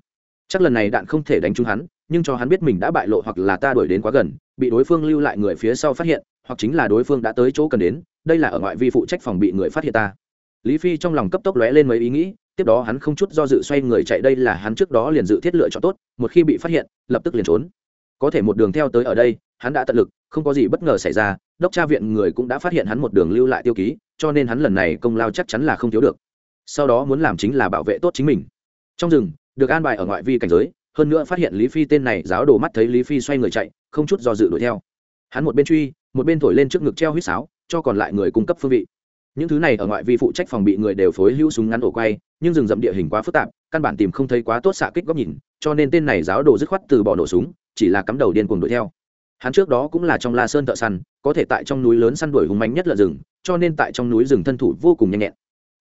Chắc lần này đạn không thể đánh trúng hắn, nhưng cho hắn biết mình đã bại lộ hoặc là ta đuổi đến quá gần, bị đối phương lưu lại người phía sau phát hiện hoặc chính là đối phương đã tới chỗ cần đến, đây là ở ngoại vi phụ trách phòng bị người phát hiện ta. Lý phi trong lòng cấp tốc lóe lên mấy ý nghĩ, tiếp đó hắn không chút do dự xoay người chạy đây là hắn trước đó liền dự thiết lựa chọn tốt, một khi bị phát hiện, lập tức liền trốn. Có thể một đường theo tới ở đây, hắn đã tận lực, không có gì bất ngờ xảy ra, đốc tra viện người cũng đã phát hiện hắn một đường lưu lại tiêu ký, cho nên hắn lần này công lao chắc chắn là không thiếu được. Sau đó muốn làm chính là bảo vệ tốt chính mình. Trong rừng, được an bài ở ngoại vi cảnh giới, hơn nữa phát hiện lý phi tên này giáo đồ mắt thấy lý phi xoay người chạy, không chút do dự đuổi theo. Hắn một bên truy một bên thổi lên trước ngực treo huýt sáo, cho còn lại người cung cấp phương vị. Những thứ này ở ngoại vi phụ trách phòng bị người đều phối hữu súng ngắn ổ quay, nhưng rừng rậm địa hình quá phức tạp, căn bản tìm không thấy quá tốt xạ kích góc nhìn, cho nên tên này giáo đồ dứt khoát từ bỏ nổ súng, chỉ là cắm đầu điên cuồng đuổi theo. Hắn trước đó cũng là trong la sơn thợ săn, có thể tại trong núi lớn săn đuổi hùng mạnh nhất là rừng, cho nên tại trong núi rừng thân thủ vô cùng nhanh nhẹn.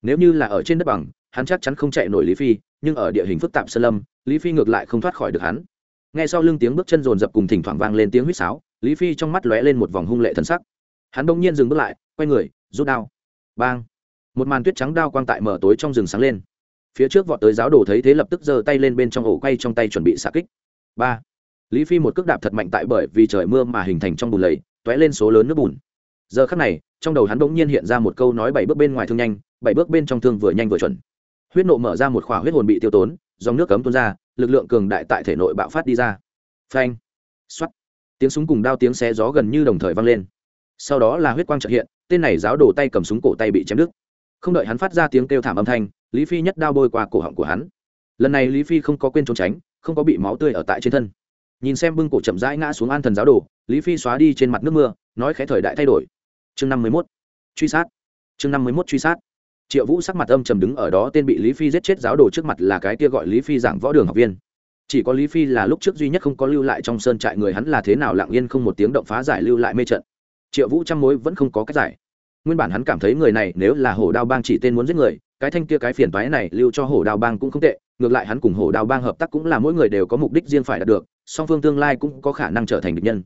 Nếu như là ở trên đất bằng, hắn chắc chắn không chạy nổi lý phi, nhưng ở địa hình phức tạp sơn lâm, lý phi ngược lại không thoát khỏi được hắn. Nghe sau lưng tiếng bước chân rồn rập cùng thỉnh thoảng vang lên tiếng huýt sáo lý phi trong mắt lóe lên một vòng hung lệ thân sắc. Hắn đông nhiên dừng bước lại, quay người, rút đao. Bang! Một màn tuyết trắng đao quang tại mở tối trong rừng sáng lên. Phía trước vọt tới giáo đồ thấy thế lập tức giơ tay lên bên trong ổ quay trong tay chuẩn bị xạ kích. Ba! Lý phi một cước đạp thật mạnh tại bởi vì trời mưa mà hình thành trong bùn lầy t ó é lên số lớn nước bùn. Giờ khắc này, trong đầu hắn bỗng nhiên hiện ra một câu nói bảy bước bên ngoài thương nhanh, bảy bước bên trong thương vừa nhanh vừa chuẩn. Huyết nộ mở ra một khỏa huyết hồn bị tiêu tốn, dòng nước cấm tuôn ra, lực lượng cường đại tại thể nội bạo phát đi ra. Phanh! X o á t tiếng súng cùng đao tiếng xé gió gần như đồng thời vang lên. Sau đó là huyết quang trợ hiện, tên này giáo đổ tay cầm súng cổ tay bị chém đứt. Không đợi hắn phát ra tiếng kêu thảm âm thanh, lý phi nhất đao bôi qua cổ họng của hắn. Lần này lý phi không có quên trốn tránh, không có bị máu tươi ở tại trên thân. Nhìn xem bưng cổ chậm rãi ngã xuống an thần giáo đồ, lý phi xóa đi trên mặt nước mưa, nói khẽ thời đại thay đổi. Chương năm mươi mốt, truy sát. Chương năm mươi mốt, truy sát. Triệu vũ sắc mặt âm trầm đứng ở đó, tên bị lý phi giết chết giáo đồ trước mặt là cái kia gọi lý phi giảng võ đường học viên chỉ có lý phi là lúc trước duy nhất không có lưu lại trong sơn trại người hắn là thế nào lặng yên không một tiếng động phá giải lưu lại mê trận. Triệu vũ trăm mối vẫn không có cách giải. Nguyên bản hắn cảm thấy người này nếu là hổ đao bang chỉ tên muốn giết người, cái thanh kia cái phiền toái này lưu cho hổ đao bang cũng không tệ, ngược lại hắn cùng hổ đao bang hợp tác cũng là mỗi người đều có mục đích riêng phải đạt được, song phương tương lai cũng có khả năng trở thành địch nhân.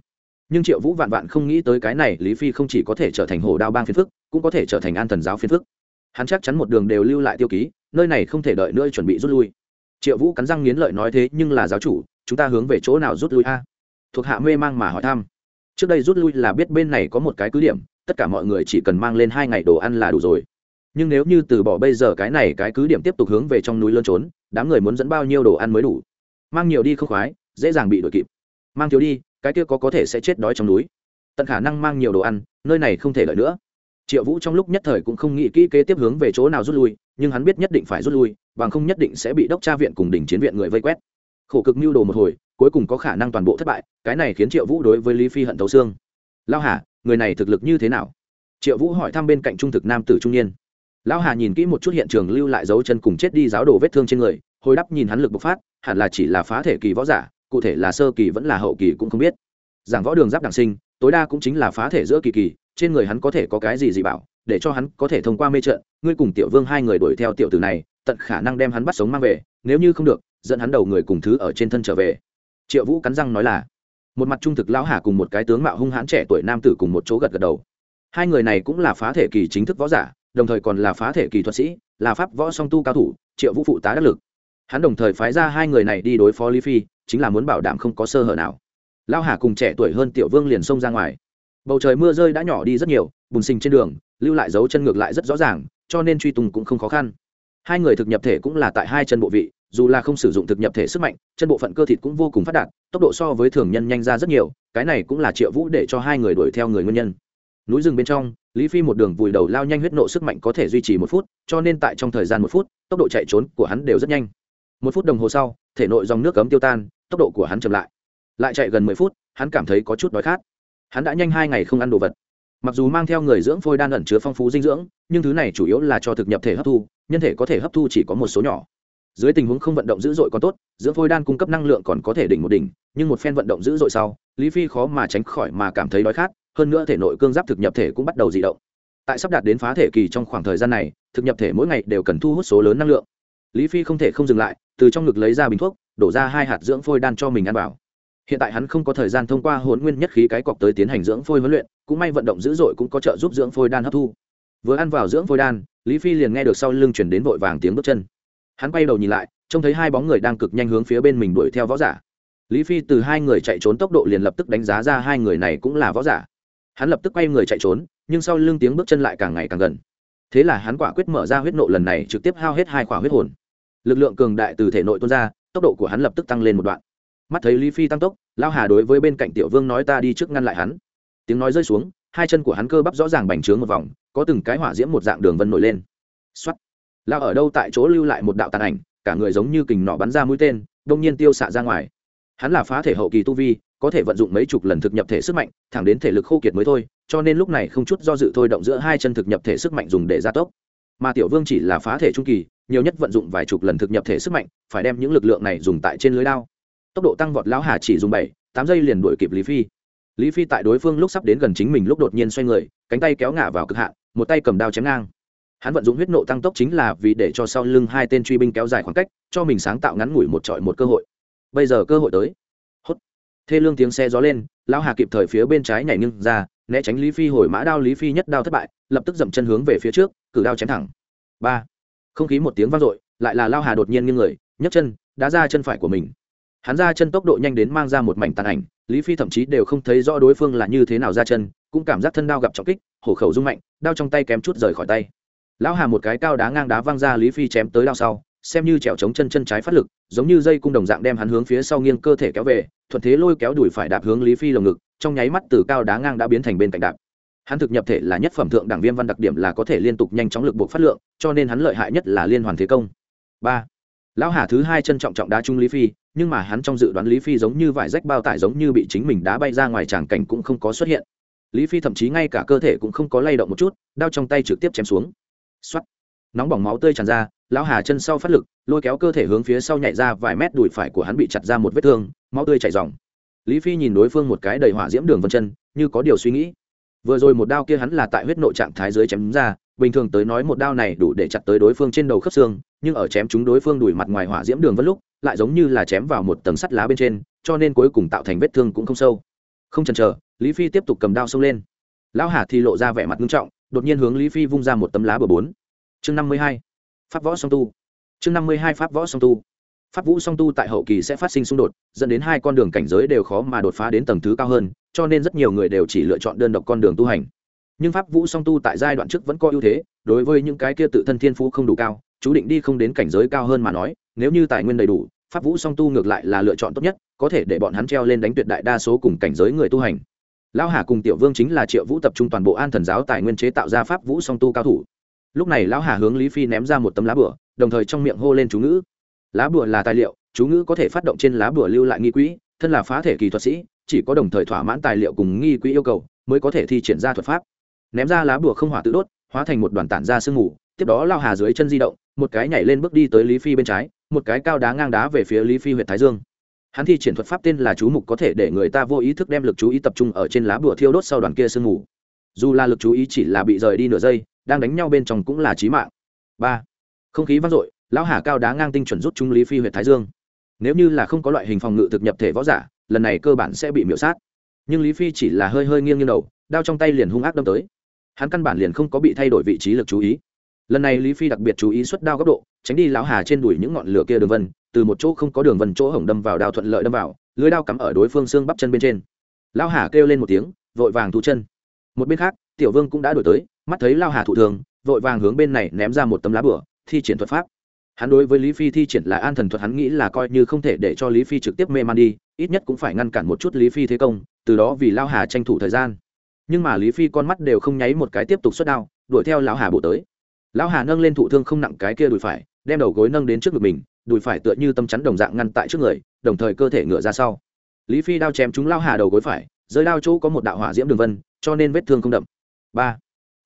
Nhưng triệu vũ vạn vạn không nghĩ tới cái này, lý phi không chỉ có thể trở thành hổ đao bang phiền phức, cũng có thể trở thành an thần giáo phiền phức. Hắn chắc chắn một đường đều lưu lại tiêu ký, nơi này không thể đợi nữa chuẩn bị rút lui triệu vũ cắn răng nghiến lợi nói thế nhưng là giáo chủ, chúng ta hướng về chỗ nào rút lui a? Thuộc hạ mê mang mà hỏi thăm. Trước đây rút lui là biết bên này có một cái cứ điểm, tất cả mọi người chỉ cần mang lên hai ngày đồ ăn là đủ rồi. Nhưng nếu như từ bỏ bây giờ cái này cái cứ điểm tiếp tục hướng về trong núi lớn trốn, đám người muốn dẫn bao nhiêu đồ ăn mới đủ? Mang nhiều đi không khoái, dễ dàng bị đuổi kịp. Mang thiếu đi, cái kia có có thể sẽ chết đói trong núi. Tận khả năng mang nhiều đồ ăn, nơi này không thể lợi nữa. Triệu vũ trong lúc nhất thời cũng không nghĩ kỹ kế tiếp hướng về chỗ nào rút lui, nhưng hắn biết nhất định phải rút lui bằng không nhất định sẽ bị đốc tra viện cùng đỉnh chiến viện người vây quét. Khổ cực mưu đồ một hồi, cuối cùng có khả năng toàn bộ thất bại, cái này khiến triệu vũ đối với lý phi hận thấu xương. Lao hà, người này thực lực như thế nào? Triệu vũ hỏi thăm bên cạnh trung thực nam tử trung niên. Lão hà nhìn kỹ một chút hiện trường lưu lại dấu chân cùng chết đi giáo đồ vết thương trên người, hồi đắp nhìn hắn lực bộc phát, hẳn là chỉ là phá thể kỳ võ giả, cụ thể là sơ kỳ vẫn là hậu kỳ cũng không biết. Giảng võ đường giáp đảng sinh, tối đa cũng chính là phá thể giữa kỳ kỳ, trên người hắn có thể có cái gì gì bảo, để cho hắn có thể thông qua mê trận, ngươi cùng tiểu vương hai người đuổi theo tiểu tử này tận khả năng đem hắn bắt sống mang về, nếu như không được, dẫn hắn đầu người cùng thứ ở trên thân trở về. Triệu vũ cắn răng nói là. Một mặt trung thực lão hà cùng một cái tướng mạo hung hãn trẻ tuổi nam tử cùng một chỗ gật gật đầu. Hai người này cũng là phá thể kỳ chính thức võ giả, đồng thời còn là phá thể kỳ thuật sĩ, là pháp võ song tu cao thủ, triệu vũ phụ tá đắc lực. Hắn đồng thời phái ra hai người này đi đối phó lý phi, chính là muốn bảo đảm không có sơ hở nào. Lao hà cùng trẻ tuổi hơn tiểu vương liền xông ra ngoài. Bầu trời mưa rơi đã nhỏ đi rất nhiều, bùn sình trên đường, lưu lại dấu chân ngược lại rất rõ ràng, cho nên truy tùng cũng không khó khăn hai người thực nhập thể cũng là tại hai chân bộ vị, dù là không sử dụng thực nhập thể sức mạnh, chân bộ phận cơ thịt cũng vô cùng phát đạt, tốc độ so với thường nhân nhanh ra rất nhiều, cái này cũng là triệu vũ để cho hai người đuổi theo người nguyên nhân. Núi rừng bên trong, lý phi một đường vùi đầu lao nhanh huyết nộ sức mạnh có thể duy trì một phút, cho nên tại trong thời gian một phút, tốc độ chạy trốn của hắn đều rất nhanh. Một phút đồng hồ sau, thể nội dòng nước cấm tiêu tan, tốc độ của hắn chậm lại. Lại chạy gần mười phút, hắn cảm thấy có chút đói khát. Hắn đã nhanh hai ngày không ăn đồ vật mặc dù mang theo người dưỡng phôi đan ẩn chứa phong phú dinh dưỡng, nhưng thứ này chủ yếu là cho thực nhập thể hấp thu, nhân thể có thể hấp thu chỉ có một số nhỏ. Dưới tình huống không vận động dữ dội còn tốt, dưỡng phôi đan cung cấp năng lượng còn có thể đỉnh một đỉnh, nhưng một phen vận động dữ dội sau, lý phi khó mà tránh khỏi mà cảm thấy đói khát, hơn nữa thể nội cương giáp thực nhập thể cũng bắt đầu dị động. Tại sắp đạt đến phá thể kỳ trong khoảng thời gian này, thực nhập thể mỗi ngày đều cần thu hút số lớn năng lượng. Lý phi không thể không dừng lại, từ trong ngực lấy ra bình thuốc, đổ ra hai hạt dưỡng phôi đan cho mình ăn vào. Hiện tại hắn không có thời gian thông qua hồn nguyên nhất khí cái cọc tới tiến hành dưỡng phôi huấn luyện cũng may vận động dữ dội cũng có trợ giúp dưỡng phôi đan hấp thu. Vừa ăn vào dưỡng phôi đan, lý phi liền nghe được sau lưng chuyển đến vội vàng tiếng bước chân. Hắn quay đầu nhìn lại, trông thấy hai bóng người đang cực nhanh hướng phía bên mình đuổi theo võ giả. Lý phi từ hai người chạy trốn tốc độ liền lập tức đánh giá ra hai người này cũng là võ giả. Hắn lập tức quay người chạy trốn, nhưng sau lưng tiếng bước chân lại càng ngày càng gần. Thế là hắn quả quyết mở ra huyết nộ lần này trực tiếp hao hết hai quả huyết hồn. Lực lượng cường đại từ thể nội tuôn ra, tốc độ của hắn lập tức tăng lên một đoạn. Mắt thấy lý phi tăng tốc lao hà đối với bên cạnh tiểu vương nói ta đi trước ngăn lại hắn tiếng nói rơi xuống, hai chân của hắn cơ bắp rõ ràng bành trướng một vòng, có từng cái hỏa diễm một dạng đường vân nổi lên. X o á t lao ở đâu tại chỗ lưu lại một đạo tàn ảnh, cả người giống như kình nọ bắn ra mũi tên, đông nhiên tiêu xạ ra ngoài. Hắn là phá thể hậu kỳ tu vi, có thể vận dụng mấy chục lần thực nhập thể sức mạnh, thẳng đến thể lực khô kiệt mới thôi, cho nên lúc này không chút do dự thôi động giữa hai chân thực nhập thể sức mạnh dùng để gia tốc. Mà tiểu vương chỉ là phá thể trung kỳ, nhiều nhất vận dụng vài chục lần thực nhập thể sức mạnh, phải đem những lực lượng này dùng tại trên lưới lao tốc độ tăng vọt lão hà chỉ dùng bảy, tám giây liền đuổi kịp lý phi lý phi tại đối phương lúc sắp đến gần chính mình lúc đột nhiên xoay người, cánh tay kéo ngả vào cực hạn, một tay cầm đao chém ngang. Hắn vận dụng huyết nộ tăng tốc chính là vì để cho sau lưng hai tên truy binh kéo dài khoảng cách, cho mình sáng tạo ngắn ngủi một trọi một cơ hội. Bây giờ cơ hội tới. Hốt. Thê lương tiếng xe gió lên, lão hà kịp thời phía bên trái nhảy nghiêng ra, né tránh lý phi hồi mã đao, lý phi nhất đao thất bại, lập tức dậm chân hướng về phía trước, cử đao chém thẳng. Ba. Không khí một tiếng vang dội, lại là lao hà đột nhiên nghiêng người, nhấc chân, đá ra chân phải của mình. Hắn ra chân tốc độ nhanh đến mang ra một mảnh tàn ảnh lý phi thậm chí đều không thấy rõ đối phương là như thế nào ra chân, cũng cảm giác thân đao gặp trọng kích, hổ khẩu rung mạnh, đao trong tay kém chút rời khỏi tay. Lão hà một cái cao đá ngang đá văng ra lý phi chém tới đao sau, xem như trèo chống chân chân trái phát lực, giống như dây cung đồng dạng đem hắn hướng phía sau nghiêng cơ thể kéo về, thuận thế lôi kéo đuổi phải đạp hướng lý phi lồng ngực, trong nháy mắt từ cao đá ngang đã biến thành bên cạnh đạp. Hắn thực nhập thể là nhất phẩm thượng đảng viên văn đặc điểm là có thể liên tục nhanh chóng lực buộc phát lượng, cho nên hắn lợi hại nhất là liên hoàn thế công. Ba. Lão hà thứ hai chân trọng trọng đá trung lý phi nhưng mà hắn trong dự đoán lý phi giống như vải rách bao tải giống như bị chính mình đá bay ra ngoài tràng cảnh cũng không có xuất hiện. Lý phi thậm chí ngay cả cơ thể cũng không có lay động một chút, đao trong tay trực tiếp chém xuống. Xoắt nóng bỏng máu tươi tràn ra, lão hà chân sau phát lực, lôi kéo cơ thể hướng phía sau nhảy ra vài mét đùi phải của hắn bị chặt ra một vết thương, máu tươi chảy dòng lý phi nhìn đối phương một cái đầy hỏa diễm đường vân chân, như có điều suy nghĩ. Vừa rồi một đao kia hắn là tại huyết nội trạng thái dưới chém ra bình thường tới nói một đao này đủ để chặt tới đối phương trên đầu khớp xương, nhưng ở chém chúng đối phương đùi mặt ngoài hỏa diễm đường vân lúc, lại giống như là chém vào một tầng sắt lá bên trên, cho nên cuối cùng tạo thành vết thương cũng không sâu. Không chần chờ, lý phi tiếp tục cầm đao xông lên. Lão hà thì lộ ra vẻ mặt nghiêm trọng, đột nhiên hướng lý phi vung ra một tấm lá bờ bốn. Chương năm mươi hai, pháp võ song tu. Chương năm mươi hai, pháp võ song tu. Pháp vũ song tu tại hậu kỳ sẽ phát sinh xung đột, dẫn đến hai con đường cảnh giới đều khó mà đột phá đến tầng thứ cao hơn, cho nên rất nhiều người đều chỉ lựa chọn đơn độc con đường tu hành nhưng pháp vũ song tu tại giai đoạn trước vẫn có ưu thế, đối với những cái kia tự thân thiên phú không đủ cao, chú định đi không đến cảnh giới cao hơn mà nói, nếu như tài nguyên đầy đủ, pháp vũ song tu ngược lại là lựa chọn tốt nhất, có thể để bọn hắn treo lên đánh tuyệt đại đa số cùng cảnh giới người tu hành. Lão hà cùng tiểu vương chính là triệu vũ tập trung toàn bộ an thần giáo tài nguyên chế tạo ra pháp vũ song tu cao thủ. Lúc này lão hà hướng lý phi ném ra một tấm lá bửa đồng thời trong miệng hô lên chú ngữ. Lá bửa là tài liệu, chú ngữ có thể phát động trên lá bửa lưu lại nghi quỹ, thân là phá thể kỳ thuật sĩ, chỉ có đồng thời thỏa mãn tài liệu cùng nghi quỹ yêu cầu, mới có thể thi triển ra thuật pháp ném ra lá bùa không hỏa tự đốt, hóa thành một đoàn tản ra sương mù, tiếp đó lao hà dưới chân di động, một cái nhảy lên bước đi tới lý phi bên trái, một cái cao đá ngang đá về phía lý phi huyện thái dương. Hắn thi triển thuật pháp tên là chú mục có thể để người ta vô ý thức đem lực chú ý tập trung ở trên lá bùa thiêu đốt sau đoàn kia sương mù. Dù là lực chú ý chỉ là bị rời đi nửa giây, đang đánh nhau bên trong cũng là trí mạng. Ba. Không khí vang dội, lão hà cao đá ngang tinh chuẩn rút trung lý phi huyện thái dương. Nếu như là không có loại hình phòng ngự thực nhập thể võ giả, lần này cơ bản sẽ bị miễu sát. Nhưng lý phi chỉ là hơi hơi nghiêng nghiêng đầu, đao trong tay liền hung ác đâm tới hắn căn bản liền không có bị thay đổi vị trí lực chú ý. Lần này lý phi đặc biệt chú ý xuất đao góc độ, tránh đi lão hà trên đùi những ngọn lửa kia đường vân, từ một chỗ không có đường vân chỗ hổng đâm vào đao thuận lợi đâm vào, lưới đao cắm ở đối phương xương bắp chân bên trên. Lão hà kêu lên một tiếng, vội vàng thu chân. Một bên khác, tiểu vương cũng đã đổi tới, mắt thấy lao hà thụ thường vội vàng hướng bên này ném ra một tấm lá bửa, thi triển thuật pháp. Hắn đối với lý phi thi triển là an thần thuật, hắn nghĩ là coi như không thể để cho lý phi trực tiếp mê man đi, ít nhất cũng phải ngăn cản một chút lý phi thế công, từ đó vì lao hà tranh thủ thời gian nhưng mà lý phi con mắt đều không nháy một cái tiếp tục xuất đao, đuổi theo lão hà bộ tới. Lão hà nâng lên thụ thương không nặng cái kia đùi phải, đem đầu gối nâng đến trước ngực mình, đùi phải tựa như tâm chắn đồng dạng ngăn tại trước người, đồng thời cơ thể ngựa ra sau. Lý phi đao chém trúng lao hà đầu gối phải rơi đao chỗ có một đạo hỏa diễm đường vân, cho nên vết thương không đậm. Ba.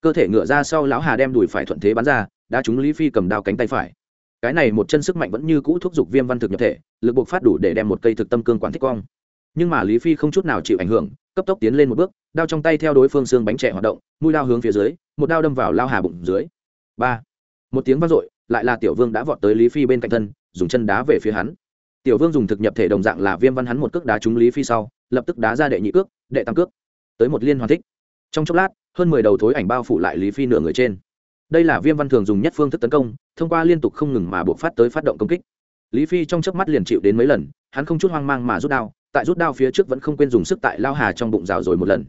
Cơ thể ngựa ra sau lão hà đem đùi phải thuận thế bắn ra, đã trúng lý phi cầm đao cánh tay phải. Cái này một chân sức mạnh vẫn như cũ thúc giục viêm văn thực nhập thể, lực buộc phát đủ để đem một cây thực tâm cương quản thích quang. Nhưng mà lý phi không chút nào chịu ảnh hưởng cấp tốc tiến lên một bước, đao trong tay theo đối phương xương bánh trẻ hoạt động, mũi đao hướng phía dưới, một đao đâm vào lao hà bụng dưới. Ba. Một tiếng vang dội, lại là tiểu vương đã vọt tới lý phi bên cạnh thân, dùng chân đá về phía hắn. Tiểu vương dùng thực nhập thể đồng dạng là viêm văn hắn một cước đá trúng lý phi sau, lập tức đá ra đệ nhị cước, đệ tam cước. Tới một liên hoàn thích. Trong chốc lát, hơn mười đầu thối ảnh bao phủ lại lý phi nửa người trên. Đây là viêm văn thường dùng nhất phương thức tấn công, thông qua liên tục không ngừng mà buộc phát tới phát động công kích. Lý phi trong chớp mắt liền chịu đến mấy lần, hắn không chút hoang mang mà rút đao tại rút đao phía trước vẫn không quên dùng sức tại lao hà trong bụng rào rồi một lần.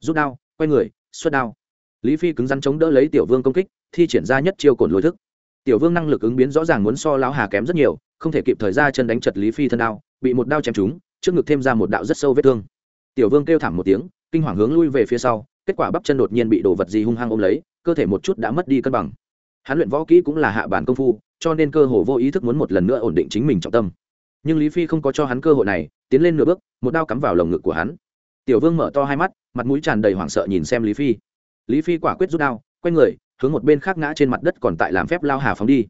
Rút đao, quay người, xuất đao. Lý phi cứng rắn chống đỡ lấy tiểu vương công kích, thi triển ra nhất chiêu cồn lôi thức. Tiểu vương năng lực ứng biến rõ ràng muốn so lao hà kém rất nhiều, không thể kịp thời ra chân đánh chật lý phi thân đao, bị một đao chém trúng, trước ngực thêm ra một đạo rất sâu vết thương. Tiểu vương kêu thảm một tiếng, kinh hoàng hướng lui về phía sau, kết quả bắp chân đột nhiên bị đồ vật gì hung hăng ôm lấy, cơ thể một chút đã mất đi cân bằng. Hắn luyện võ kỹ cũng là hạ bản công phu, cho nên cơ hồ vô ý thức muốn một lần nữa ổn định chính mình trọng tâm nhưng lý phi không có cho hắn cơ hội này tiến lên nửa bước một đao cắm vào lồng ngực của hắn tiểu vương mở to hai mắt mặt mũi tràn đầy hoảng sợ nhìn xem lý phi lý phi quả quyết rút đao quay người hướng một bên khác ngã trên mặt đất còn tại làm phép lao hà phóng đi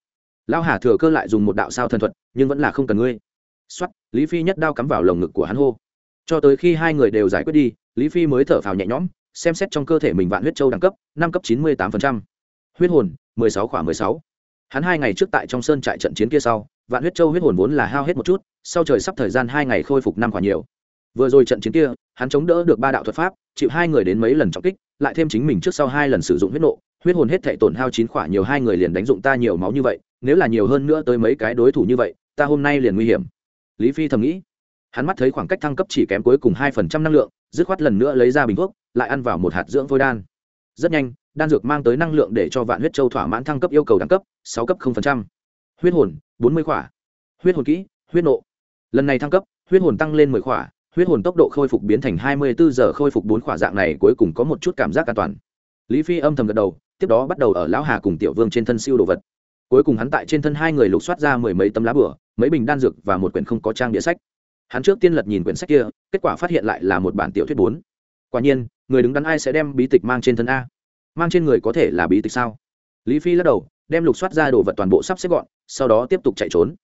lao hà thừa cơ lại dùng một đạo sao thần thuật nhưng vẫn là không cần ngươi x o á t lý phi nhất đao cắm vào lồng ngực của hắn hô cho tới khi hai người đều giải quyết đi lý phi mới thở phào nhẹ nhõm xem xét trong cơ thể mình vạn huyết châu đẳng cấp năm cấp chín mươi tám huyết hồn mười sáu khoảng mười sáu hắn hai ngày trước tại trong sơn trại trận chiến kia sau vạn huyết châu huyết hồn vốn là hao hết một chút, sau trời sắp thời gian hai ngày khôi phục năm khoảng nhiều. Vừa rồi trận chiến kia, hắn chống đỡ được ba đạo thuật pháp, chịu hai người đến mấy lần trọng kích, lại thêm chính mình trước sau hai lần sử dụng huyết nộ, huyết hồn hết thể tổn hao chín khỏa nhiều hai người liền đánh dụng ta nhiều máu như vậy, nếu là nhiều hơn nữa tới mấy cái đối thủ như vậy, ta hôm nay liền nguy hiểm. Lý phi thầm nghĩ. Hắn mắt thấy khoảng cách thăng cấp chỉ kém cuối cùng hai phần trăm năng lượng, dứt khoát lần nữa lấy ra bình thuốc, lại ăn vào một hạt dưỡng phôi đan. Rất nhanh, đan dược mang tới năng lượng để cho vạn huyết châu thỏa mãn thăng cấp yêu cầu đẳng cấp, sáu cấp không phần trăm huyết hồn, bốn mươi khỏa. Huyết hồn kỹ, huyết nộ. Lần này thăng cấp, huyết hồn tăng lên mười khỏa, huyết hồn tốc độ khôi phục biến thành hai mươi bốn giờ khôi phục bốn khỏa dạng này cuối cùng có một chút cảm giác an toàn. Lý phi âm thầm gật đầu, tiếp đó bắt đầu ở lão hà cùng tiểu vương trên thân siêu đồ vật. Cuối cùng hắn tại trên thân hai người lục soát ra mười mấy tấm lá bửa, mấy bình đan dược và một quyển không có trang địa sách. Hắn trước tiên lật nhìn quyển sách kia, kết quả phát hiện lại là một bản tiểu thuyết bốn. Quả nhiên, người đứng đắn ai sẽ đem bí tịch mang trên thân a? Mang trên người có thể là bí tịch sao? Lý phi lắc đầu, đem lục soát ra đồ vật toàn bộ sắp xếp gọn sau đó tiếp tục chạy trốn.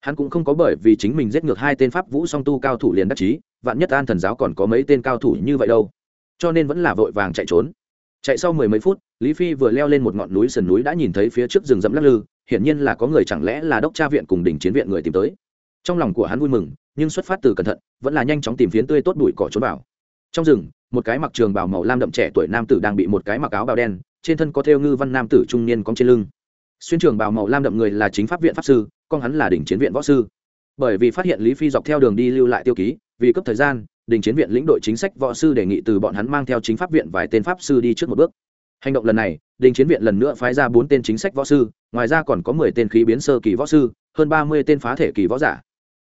Hắn cũng không có bởi vì chính mình giết ngược hai tên pháp vũ song tu cao thủ liền đắc chí, vạn nhất an thần giáo còn có mấy tên cao thủ như vậy đâu. Cho nên vẫn là vội vàng chạy trốn. Chạy sau mười mấy phút, lý phi vừa leo lên một ngọn núi sườn núi đã nhìn thấy phía trước rừng rậm lắc lư, hiển nhiên là có người chẳng lẽ là đốc tra viện cùng đỉnh chiến viện người tìm tới. Trong lòng của hắn vui mừng, nhưng xuất phát từ cẩn thận, vẫn là nhanh chóng tìm phiến tươi tốt bụi cỏ trốn vào. Trong rừng, một cái mặc trường bào màu lam đậm trẻ tuổi nam tử đang bị một cái mặc áo bào đen, trên thân có thêu ngư văn nam tử trung niên cong trên lưng xuyên trường bào màu lam đậm người là chính pháp viện pháp sư, con hắn là đỉnh chiến viện võ sư. Bởi vì phát hiện lý phi dọc theo đường đi lưu lại tiêu ký, vì cấp thời gian đình chiến viện lĩnh đội chính sách võ sư đề nghị từ bọn hắn mang theo chính pháp viện vài tên pháp sư đi trước một bước. Hành động lần này đình chiến viện lần nữa phái ra bốn tên chính sách võ sư, ngoài ra còn có mười tên khí biến sơ kỳ võ sư, hơn ba mươi tên phá thể kỳ võ giả.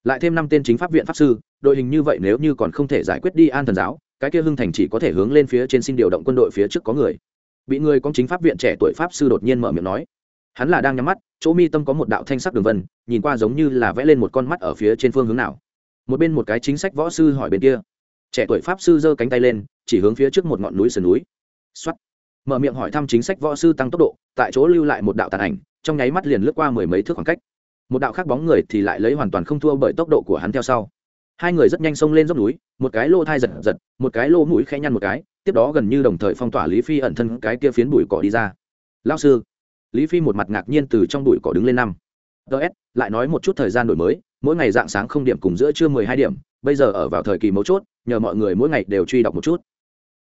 Lại thêm năm tên chính pháp viện pháp sư, đội hình như vậy nếu như còn không thể giải quyết đi an thần giáo, cái kia hưng thành chỉ có thể hướng lên phía trên xin điều động quân đội phía trước có người. Bị người con chính pháp viện trẻ tuổi pháp sư đột nhiên mở miệng nói hắn là đang nhắm mắt, chỗ mi tâm có một đạo thanh sắc đường vân, nhìn qua giống như là vẽ lên một con mắt ở phía trên phương hướng nào. Một bên một cái chính sách võ sư hỏi bên kia. Trẻ tuổi pháp sư giơ cánh tay lên, chỉ hướng phía trước một ngọn núi sườn núi. Xuất mở miệng hỏi thăm chính sách võ sư tăng tốc độ, tại chỗ lưu lại một đạo tàn ảnh, trong nháy mắt liền lướt qua mười mấy thước khoảng cách. Một đạo khác bóng người thì lại lấy hoàn toàn không thua bởi tốc độ của hắn theo sau. Hai người rất nhanh xông lên dốc núi, một cái lô thai giật giật, một cái lô mũi khẽ nhăn một cái, tiếp đó gần như đồng thời phong tỏa lý phi ẩn thân cái kia phiến bụi cỏ đi ra. Lao sư lý phi một mặt ngạc nhiên từ trong bụi cỏ đứng lên năm. Ts lại nói một chút thời gian đổi mới, mỗi ngày dạng sáng không điểm cùng giữa trưa mười hai điểm, bây giờ ở vào thời kỳ mấu chốt, nhờ mọi người mỗi ngày đều truy đọc một chút.